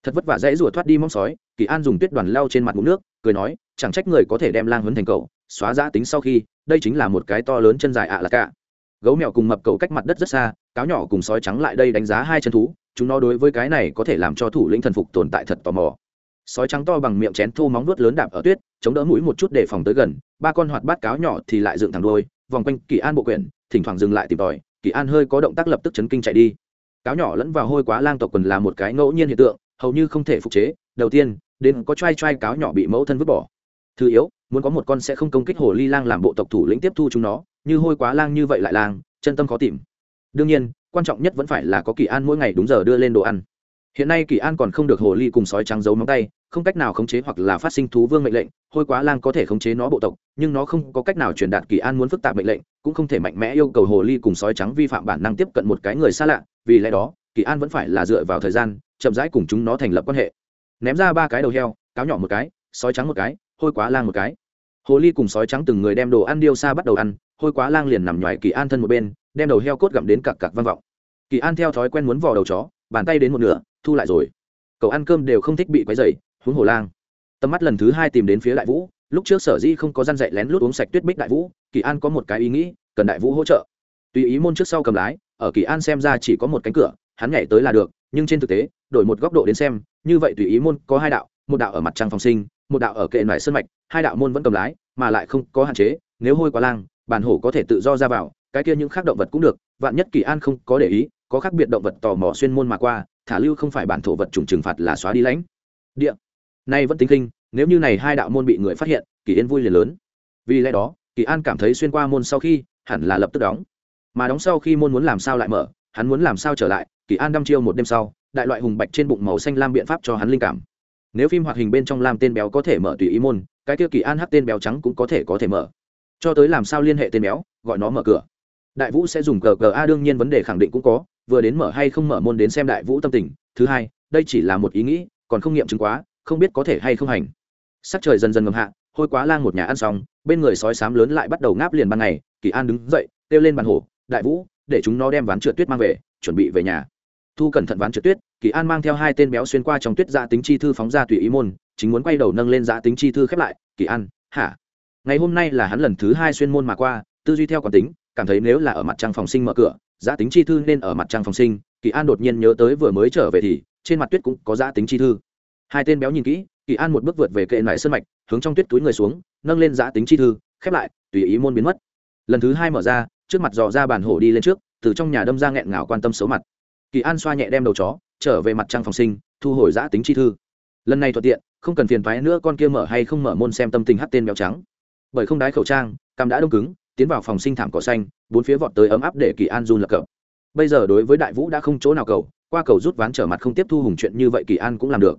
S1: Thật vất vả dãy rủa thoát đi mong sói, kỳ an dùng tuyết đoàn lau trên mặt ngụm nước, cười nói, chẳng trách người có thể đem lang huấn thành cậu, xóa giã tính sau khi, đây chính là một cái to lớn chân dài ạ là cả. Gấu mèo cùng mập cậu cách mặt đất rất xa cáo nhỏ cùng sói trắng lại đây đánh giá hai chân thú, chúng nó đối với cái này có thể làm cho thủ lĩnh thần phục tồn tại thật tò mò. Sói trắng to bằng miệng chén thô móng vuốt lớn đạp ở tuyết, chống đỡ mũi một chút để phòng tới gần, ba con hoạt bát cáo nhỏ thì lại dựng thẳng đôi vòng quanh kỳ an bộ quyển, thỉnh thoảng dừng lại tìm tòi, kỳ an hơi có động tác lập tức chấn kinh chạy đi. Cáo nhỏ lẫn vào hôi quá lang tộc quần là một cái ngẫu nhiên hiện tượng, hầu như không thể phục chế, đầu tiên, đến có trai trai cáo nhỏ bị mẫu thân vứt bỏ. Thứ yếu, muốn có một con sẽ không công kích hồ ly lang làm bộ tộc thủ lĩnh tiếp thu chúng nó, như hôi quá lang như vậy lại lang, chân tâm khó tìm đương nhiên, quan trọng nhất vẫn phải là có kỳ an mỗi ngày đúng giờ đưa lên đồ ăn. Hiện nay kỳ an còn không được hồ ly cùng sói trắng giấu móng tay, không cách nào khống chế hoặc là phát sinh thú vương mệnh lệnh, hôi quá lang có thể khống chế nó bộ tộc, nhưng nó không có cách nào truyền đạt kỳ an muốn phức tạp mệnh lệnh, cũng không thể mạnh mẽ yêu cầu hồ ly cùng sói trắng vi phạm bản năng tiếp cận một cái người xa lạ, vì lẽ đó, kỳ an vẫn phải là dựa vào thời gian, chậm rãi cùng chúng nó thành lập quan hệ. Ném ra ba cái đầu heo, cáo nhỏ một cái, sói trắng một cái, hôi quá lang một cái. Hồ ly cùng sói trắng từng người đem đồ ăn điêu xa bắt đầu ăn, hôi quá lang liền nằm ngoài kỳ an thân một bên đem đầu heo cốt gặm đến cặc cặc vang vọng. Kỳ an theo thói quen muốn vò đầu chó, bàn tay đến một nửa, thu lại rồi. Cậu ăn cơm đều không thích bị quấy dày huống hồ lang. Tầm mắt lần thứ hai tìm đến phía đại vũ, lúc trước sở dĩ không có răn dạy lén lút uống sạch tuyết bích đại vũ, kỳ an có một cái ý nghĩ, cần đại vũ hỗ trợ. Tùy ý môn trước sau cầm lái, ở kỳ an xem ra chỉ có một cánh cửa, hắn nhảy tới là được, nhưng trên thực tế, đổi một góc độ đến xem, như vậy tùy ý môn có hai đạo, một đạo ở mặt trăng phòng sinh, một đạo ở kệ nải sơn mạch, hai đạo môn vẫn cầm lái, mà lại không có hạn chế, nếu hôi quá lang, bản hổ có thể tự do ra vào cái kia những khác động vật cũng được, vạn nhất kỳ an không có để ý, có khác biệt động vật tò mò xuyên môn mà qua, thả lưu không phải bản thổ vật trùng trừng phạt là xóa đi lãnh. Địa. Nay vẫn tính kinh nếu như này hai đạo môn bị người phát hiện, kỳ yên vui liền lớn. Vì lẽ đó, kỳ an cảm thấy xuyên qua môn sau khi, hẳn là lập tức đóng. Mà đóng sau khi môn muốn làm sao lại mở, hắn muốn làm sao trở lại, kỳ an đăm chiêu một đêm sau, đại loại hùng bạch trên bụng màu xanh lam biện pháp cho hắn linh cảm. Nếu phim hoạt hình bên trong lam tên béo có thể mở tùy ý môn, cái kia kỳ an hắc tên béo trắng cũng có thể có thể mở. Cho tới làm sao liên hệ tên béo, gọi nó mở cửa đại vũ sẽ dùng cờ cờ a đương nhiên vấn đề khẳng định cũng có, vừa đến mở hay không mở môn đến xem đại vũ tâm tình. Thứ hai, đây chỉ là một ý nghĩ, còn không nghiệm chứng quá, không biết có thể hay không hành. Sắc trời dần dần ngầm hạ, hôi quá lang một nhà ăn xong, bên người sói sám lớn lại bắt đầu ngáp liền ban ngày, kỳ an đứng dậy, kêu lên bàn hổ, đại vũ, để chúng nó đem ván trượt tuyết mang về, chuẩn bị về nhà. Thu cẩn thận ván trượt tuyết, kỳ an mang theo hai tên béo xuyên qua trong tuyết giã tính chi thư phóng ra tùy ý môn, chính muốn quay đầu nâng lên giã tính chi thư khép lại, kỳ an, hả? Ngày hôm nay là hắn lần thứ hai xuyên môn mà qua, tư duy theo quản tính cảm thấy nếu là ở mặt trăng phòng sinh mở cửa, giá tính chi thư nên ở mặt trăng phòng sinh. Kỳ an đột nhiên nhớ tới vừa mới trở về thì, trên mặt tuyết cũng có giá tính chi thư. Hai tên béo nhìn kỹ, kỳ an một bước vượt về kệ nải sân mạch, hướng trong tuyết túi người xuống, nâng lên giá tính chi thư, khép lại, tùy ý môn biến mất. Lần thứ hai mở ra, trước mặt dò ra bàn hổ đi lên trước, từ trong nhà đâm ra nghẹn ngào quan tâm xấu mặt. Kỳ an xoa nhẹ đem đầu chó, trở về mặt trăng phòng sinh, thu hồi giã tính chi thư. Lần này thuận tiện, không cần phiền thoái nữa con kia mở hay không mở môn xem tâm tình hắt tên béo trắng. Bởi không đái khẩu trang, cằm đã đông cứng tiến vào phòng sinh thảm cỏ xanh, bốn phía vọt tới ấm áp để kỳ an run lập cập. Bây giờ đối với đại vũ đã không chỗ nào cầu, qua cầu rút ván trở mặt không tiếp thu hùng chuyện như vậy kỳ an cũng làm được.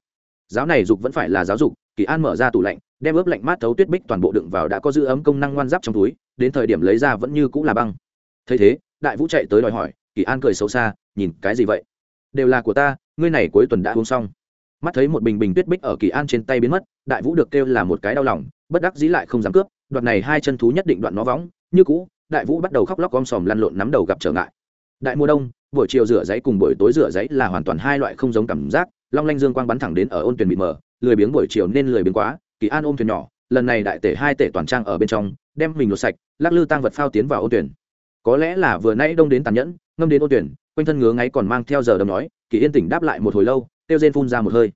S1: Giáo này dục vẫn phải là giáo dục, kỳ an mở ra tủ lạnh, đem ướp lạnh mát thấu tuyết bích toàn bộ đựng vào đã có giữ ấm công năng ngoan giáp trong túi, đến thời điểm lấy ra vẫn như cũng là băng. Thấy thế, đại vũ chạy tới đòi hỏi, kỳ an cười xấu xa, nhìn, cái gì vậy? Đều là của ta, ngươi này cuối tuần đã uống xong. Mắt thấy một bình bình tuyết bích ở kỳ an trên tay biến mất, đại vũ được kêu là một cái đau lòng, bất đắc dĩ lại không dám cướp đoạn này hai chân thú nhất định đoạn nó võng như cũ, đại vũ bắt đầu khóc lóc om sòm lăn lộn nắm đầu gặp trở ngại. Đại mùa đông, buổi chiều rửa giấy cùng buổi tối rửa giấy là hoàn toàn hai loại không giống cảm giác. Long lanh dương quang bắn thẳng đến ở ôn tuyển bị mở lười biếng buổi chiều nên lười biếng quá. Kỳ an ôm thuyền nhỏ, lần này đại tể hai tể toàn trang ở bên trong, đem mình lột sạch, lắc lư tăng vật phao tiến vào ôn tuyển có lẽ là vừa nãy đông đến tàn nhẫn, ngâm đến ôn tuyển quanh thân ngứa ngáy còn mang theo giờ đầm nói, kỳ yên tỉnh đáp lại một hồi lâu tiêu rên phun ra một hơi.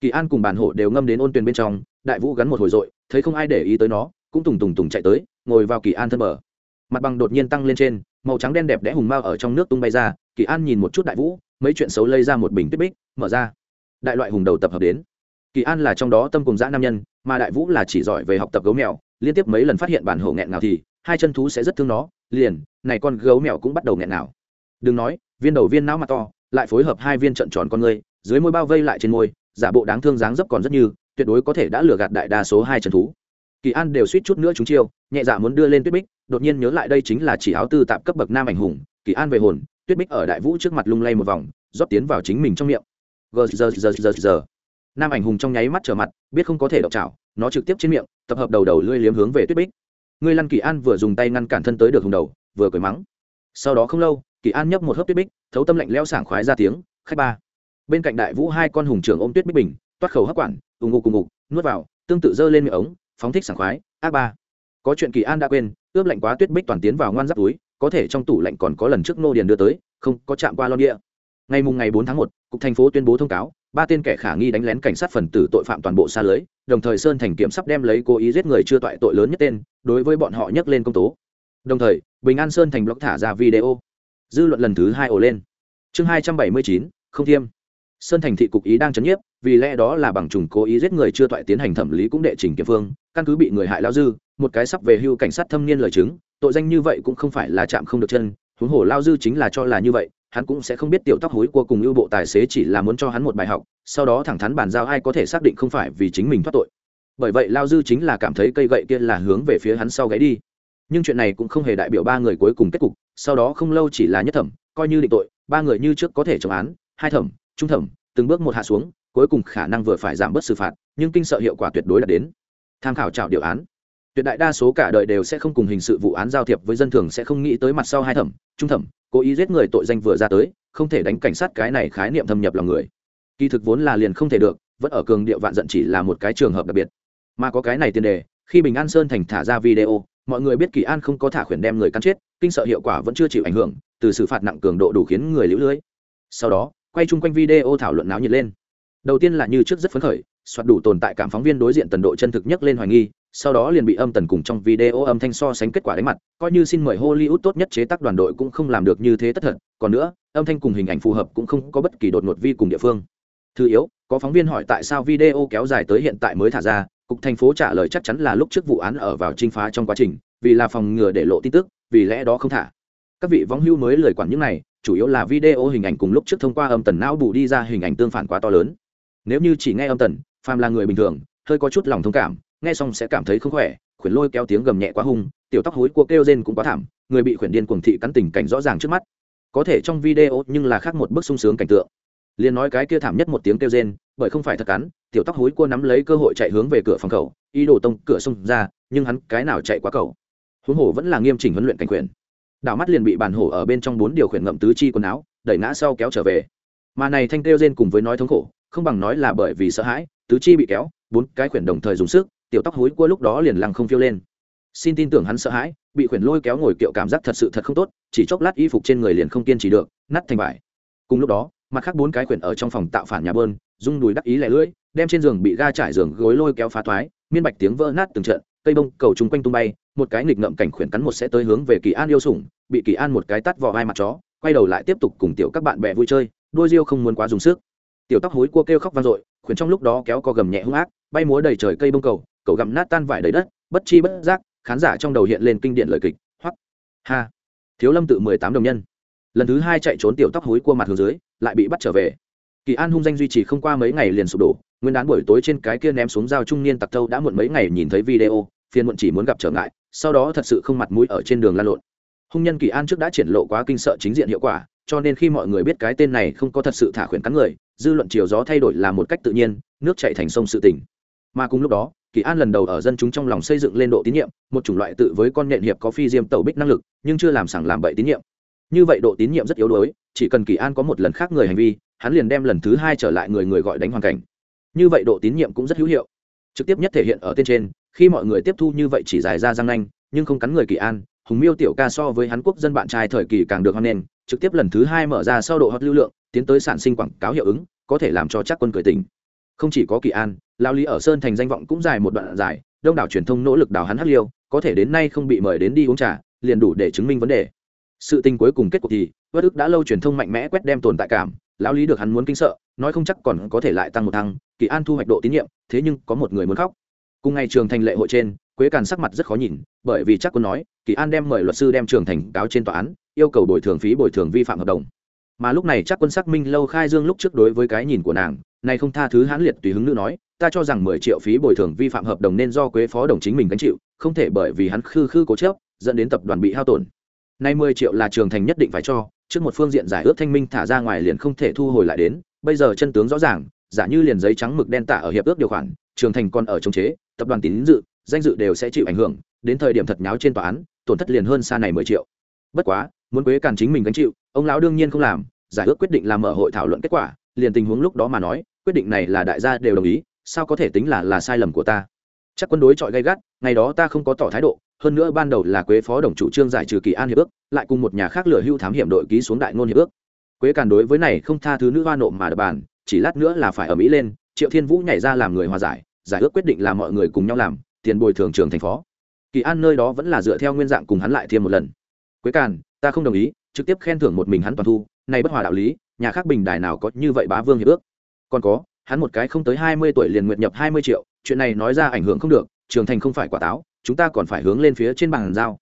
S1: Kỳ an cùng bản hộ đều ngâm đến ôn tuyển bên trong, đại vũ gắn một hồi dội thấy không ai để ý tới nó, cũng tùng tùng tùng chạy tới ngồi vào kỳ an thân bờ. Mặt bằng đột nhiên tăng lên trên, màu trắng đen đẹp đẽ hùng mao ở trong nước tung bay ra, kỳ an nhìn một chút đại vũ, mấy chuyện xấu lây ra một bình tuyết bích, mở ra. Đại loại hùng đầu tập hợp đến. Kỳ an là trong đó tâm cùng dã nam nhân, mà đại vũ là chỉ giỏi về học tập gấu mèo, liên tiếp mấy lần phát hiện bản hổ nghẹn nào thì, hai chân thú sẽ rất thương nó, liền, này con gấu mèo cũng bắt đầu nghẹn nào. Đừng nói, viên đầu viên não mặt to, lại phối hợp hai viên trận tròn con người, dưới môi bao vây lại trên môi, giả bộ đáng thương dáng dấp còn rất như, tuyệt đối có thể đã lừa gạt đại đa số hai chân thú kỳ an đều suýt chút nữa chúng chiêu, nhẹ dạ muốn đưa lên tuyết bích, đột nhiên nhớ lại đây chính là chỉ áo tư tạp cấp bậc nam ảnh hùng, kỳ an về hồn, tuyết bích ở đại vũ trước mặt lung lay một vòng, rót tiến vào chính mình trong miệng. Gờ giờ giờ giờ giờ nam ảnh hùng trong nháy mắt trở mặt, biết không có thể đậu chảo, nó trực tiếp trên miệng, tập hợp đầu đầu lưỡi liếm hướng về tuyết bích. Ngươi lăn kỳ an vừa dùng tay ngăn cản thân tới được hùng đầu, vừa cười mắng. Sau đó không lâu, kỳ an nhấp một hớp tuyết bích, thấu tâm lạnh leo sảng khoái ra tiếng, khách ba. Bên cạnh đại vũ hai con hùng trưởng ôm tuyết bích bình, toát khẩu hấp quản, ù ngục cùng ngục, nuốt vào, tương tự dơ lên miệng ống phóng thích sảng khoái, ác ba. Có chuyện kỳ an đã quên, ướp lạnh quá tuyết bích toàn tiến vào ngoan giáp túi, có thể trong tủ lạnh còn có lần trước nô điền đưa tới, không, có chạm qua lon địa. Ngày mùng ngày bốn tháng một, cục thành phố tuyên bố thông cáo, ba tên kẻ khả nghi đánh lén cảnh sát phần tử tội phạm toàn bộ xa lưới, đồng thời sơn thành kiểm sắp đem lấy cố ý giết người chưa toại tội lớn nhất tên, đối với bọn họ nhắc lên công tố. Đồng thời, bình an sơn thành blog thả ra video. Dư luận lần thứ hai ổ lên. Chương hai trăm bảy mươi chín, không thiêm sơn thành thị cục ý đang chấn nhiếp, vì lẽ đó là bằng trùng cố ý giết người chưa toại tiến hành thẩm lý cũng đệ trình kiệp phương, căn cứ bị người hại lao dư, một cái sắp về hưu cảnh sát thâm niên lời chứng, tội danh như vậy cũng không phải là chạm không được chân, huống hồ lao dư chính là cho là như vậy, hắn cũng sẽ không biết tiểu tóc hối của cùng ưu bộ tài xế chỉ là muốn cho hắn một bài học, sau đó thẳng thắn bàn giao ai có thể xác định không phải vì chính mình thoát tội. Bởi vậy lao dư chính là cảm thấy cây gậy kia là hướng về phía hắn sau gáy đi. Nhưng chuyện này cũng không hề đại biểu ba người cuối cùng kết cục, sau đó không lâu chỉ là nhất thẩm, coi như định tội, ba người như trước có thể chống án, hai thẩm trung thẩm, từng bước một hạ xuống, cuối cùng khả năng vừa phải giảm bớt xử phạt, nhưng kinh sợ hiệu quả tuyệt đối là đến. Tham khảo trào điều án. Tuyệt đại đa số cả đời đều sẽ không cùng hình sự vụ án giao thiệp với dân thường sẽ không nghĩ tới mặt sau hai thẩm, trung thẩm, cố ý giết người tội danh vừa ra tới, không thể đánh cảnh sát cái này khái niệm thâm nhập lòng người. Kỳ thực vốn là liền không thể được, vẫn ở cường địa vạn giận chỉ là một cái trường hợp đặc biệt. Mà có cái này tiền đề, khi bình an sơn thành thả ra video, mọi người biết kỳ an không có thả khuyển đem người cắn chết, kinh sợ hiệu quả vẫn chưa chịu ảnh hưởng, từ xử phạt nặng cường độ đủ khiến người lũ lưới. Sau đó quay chung quanh video thảo luận náo nhiệt lên. Đầu tiên là như trước rất phấn khởi, soạt đủ tồn tại cảm phóng viên đối diện tần độ chân thực nhất lên hoài nghi, sau đó liền bị âm tần cùng trong video âm thanh so sánh kết quả đánh mặt, coi như xin mời hollywood tốt nhất chế tác đoàn đội cũng không làm được như thế tất thật, còn nữa, âm thanh cùng hình ảnh phù hợp cũng không có bất kỳ đột ngột vi cùng địa phương. Thứ yếu, có phóng viên hỏi tại sao video kéo dài tới hiện tại mới thả ra, cục thành phố trả lời chắc chắn là lúc trước vụ án ở vào trinh phá trong quá trình, vì là phòng ngừa để lộ tin tức, vì lẽ đó không thả. Các vị võng hưu mới lời quản những này chủ yếu là video hình ảnh cùng lúc trước thông qua âm tần não bù đi ra hình ảnh tương phản quá to lớn. Nếu như chỉ nghe âm tần, phàm là người bình thường, hơi có chút lòng thông cảm, nghe xong sẽ cảm thấy không khỏe, khuyển lôi kéo tiếng gầm nhẹ quá hung, tiểu tóc hối của kêu rên cũng quá thảm, người bị khuyển điên cuồng thị cắn tình cảnh rõ ràng trước mắt. Có thể trong video nhưng là khác một bức sung sướng cảnh tượng. Liền nói cái kia thảm nhất một tiếng kêu rên, bởi không phải thật cắn, tiểu tóc hối cua nắm lấy cơ hội chạy hướng về cửa phòng cầu ý đồ tông cửa xông ra, nhưng hắn cái nào chạy quá cầu. Huống hồ vẫn là nghiêm chỉnh huấn luyện cảnh quyền đảo mắt liền bị bàn hổ ở bên trong bốn điều khiển ngậm tứ chi quần áo, đẩy ngã sau kéo trở về. Mà này thanh kêu rên cùng với nói thống khổ, không bằng nói là bởi vì sợ hãi, tứ chi bị kéo, bốn cái khuyển đồng thời dùng sức, tiểu tóc hối cua lúc đó liền lăng không phiêu lên. Xin tin tưởng hắn sợ hãi, bị khuyển lôi kéo ngồi kiệu cảm giác thật sự thật không tốt, chỉ chốc lát y phục trên người liền không kiên trì được, nát thành vải. Cùng lúc đó, mặt khác bốn cái khuyển ở trong phòng tạo phản nhà bơn, rung đùi đắc ý lẻ lưỡi, đem trên giường bị ga trải giường gối lôi kéo phá thoái, miên bạch tiếng vỡ nát từng trận, cây bông cầu chung quanh tung bay một cái nghịch ngậm cảnh khuyển cắn một sẽ tới hướng về kỳ an yêu sủng, bị kỳ an một cái tắt vỏ hai mặt chó, quay đầu lại tiếp tục cùng tiểu các bạn bè vui chơi, đôi riêu không muốn quá dùng sức. Tiểu tóc hối cua kêu khóc vang dội, khuyển trong lúc đó kéo co gầm nhẹ hung ác, bay múa đầy trời cây bông cầu cầu gặm nát tan vải đầy đất, bất chi bất giác, khán giả trong đầu hiện lên kinh điển lời kịch, hoắc, ha. Thiếu lâm tự mười tám đồng nhân. Lần thứ hai chạy trốn tiểu tóc hối cua mặt hướng dưới, lại bị bắt trở về. Kỳ an hung danh duy trì không qua mấy ngày liền sụp đổ, nguyên đán buổi tối trên cái kia ném xuống dao trung niên tặc thâu đã muộn mấy ngày nhìn thấy video phiền muộn chỉ muốn gặp trở ngại, sau đó thật sự không mặt mũi ở trên đường lan lộn. Hung nhân kỳ an trước đã triển lộ quá kinh sợ chính diện hiệu quả, cho nên khi mọi người biết cái tên này không có thật sự thả khuyển cắn người, dư luận chiều gió thay đổi là một cách tự nhiên, nước chạy thành sông sự tỉnh mà cùng lúc đó, kỳ an lần đầu ở dân chúng trong lòng xây dựng lên độ tín nhiệm, một chủng loại tự với con nhện hiệp có phi diêm tẩu bích năng lực, nhưng chưa làm sẵn làm bậy tín nhiệm. Như vậy độ tín nhiệm rất yếu đuối, chỉ cần kỳ an có một lần khác người hành vi, hắn liền đem lần thứ hai trở lại người người gọi đánh hoàn cảnh. Như vậy độ tín nhiệm cũng rất hữu hiệu. Trực tiếp nhất thể hiện ở tên trên khi mọi người tiếp thu như vậy chỉ dài ra răng nanh, nhưng không cắn người kỳ an, hùng miêu tiểu ca so với hắn quốc dân bạn trai thời kỳ càng được hoan nghênh, trực tiếp lần thứ hai mở ra sau độ hot lưu lượng, tiến tới sản sinh quảng cáo hiệu ứng, có thể làm cho chắc quân cười tình. Không chỉ có kỳ an, lao lý ở sơn thành danh vọng cũng dài một đoạn dài, đông đảo truyền thông nỗ lực đào hắn hắc liêu, có thể đến nay không bị mời đến đi uống trà, liền đủ để chứng minh vấn đề. Sự tình cuối cùng kết cục thì, bất ức đã lâu truyền thông mạnh mẽ quét đem tồn tại cảm lão lý được hắn muốn kinh sợ, nói không chắc còn có thể lại tăng một thăng, kỳ an thu hoạch độ tín nhiệm, thế nhưng có một người muốn khóc cùng ngày trường thành lệ hội trên, quế càn sắc mặt rất khó nhìn, bởi vì chắc quân nói, kỳ an đem mời luật sư đem trường thành cáo trên tòa án, yêu cầu bồi thường phí bồi thường vi phạm hợp đồng. Mà lúc này chắc quân xác minh lâu khai dương lúc trước đối với cái nhìn của nàng này không tha thứ hãn liệt tùy hứng nữ nói, ta cho rằng mười triệu phí bồi thường vi phạm hợp đồng nên do quế phó đồng chính mình gánh chịu, không thể bởi vì hắn khư khư cố chấp, dẫn đến tập đoàn bị hao tổn. Nay mười triệu là trường thành nhất định phải cho, trước một phương diện giải ước thanh minh thả ra ngoài liền không thể thu hồi lại đến, bây giờ chân tướng rõ ràng, giả như liền giấy trắng mực đen tả ở hiệp ước điều khoản, trường thành còn ở chống chế tập đoàn tín dự, danh dự đều sẽ chịu ảnh hưởng, đến thời điểm thật nháo trên tòa án, tổn thất liền hơn xa này mười triệu. Bất quá, muốn quế càn chính mình gánh chịu, ông lão đương nhiên không làm, giải ước quyết định làm mở hội thảo luận kết quả, liền tình huống lúc đó mà nói, quyết định này là đại gia đều đồng ý, sao có thể tính là là sai lầm của ta? Chắc quân đối chọi gay gắt, ngày đó ta không có tỏ thái độ, hơn nữa ban đầu là quế phó đồng chủ trương giải trừ kỳ an hiệp ước, lại cùng một nhà khác lừa hưu thám hiểm đội ký xuống đại ngôn hiệp ước. Quế càn đối với này không tha thứ nữ hoa nộ mà đập bàn, chỉ lát nữa là phải ở mỹ lên, triệu thiên vũ nhảy ra làm người hòa giải giải ước quyết định là mọi người cùng nhau làm, tiền bồi thường trường thành phó. Kỳ an nơi đó vẫn là dựa theo nguyên dạng cùng hắn lại thêm một lần. Quế càn, ta không đồng ý, trực tiếp khen thưởng một mình hắn toàn thu, này bất hòa đạo lý, nhà khác bình đài nào có như vậy bá vương hiệp ước? Còn có, hắn một cái không tới hai mươi tuổi liền nguyện nhập hai mươi triệu, chuyện này nói ra ảnh hưởng không được trường thành không phải quả táo, chúng ta còn phải hướng lên phía trên bàn giao.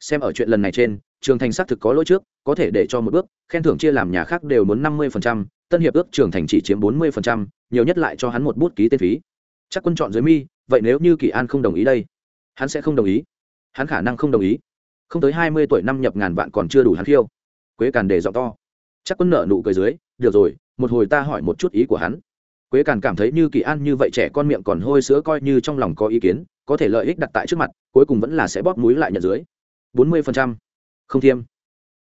S1: Xem ở chuyện lần này trên trường thành xác thực có lỗi trước, có thể để cho một bước, khen thưởng chia làm nhà khác đều muốn năm mươi tân hiệp ước trường thành chỉ chiếm bốn mươi nhiều nhất lại cho hắn một bút ký tên phí chắc quân chọn dưới mi, vậy nếu như kỳ an không đồng ý đây, hắn sẽ không đồng ý. Hắn khả năng không đồng ý. Không tới hai mươi tuổi năm nhập ngàn vạn còn chưa đủ hắn khiêu. Quế càn để giọng to. Chắc quân nợ nụ cười dưới, được rồi, một hồi ta hỏi một chút ý của hắn. Quế càn cảm thấy như kỳ an như vậy trẻ con miệng còn hôi sữa coi như trong lòng có ý kiến, có thể lợi ích đặt tại trước mặt, cuối cùng vẫn là sẽ bóp múi lại nhận dưới. Bốn mươi không thiêm.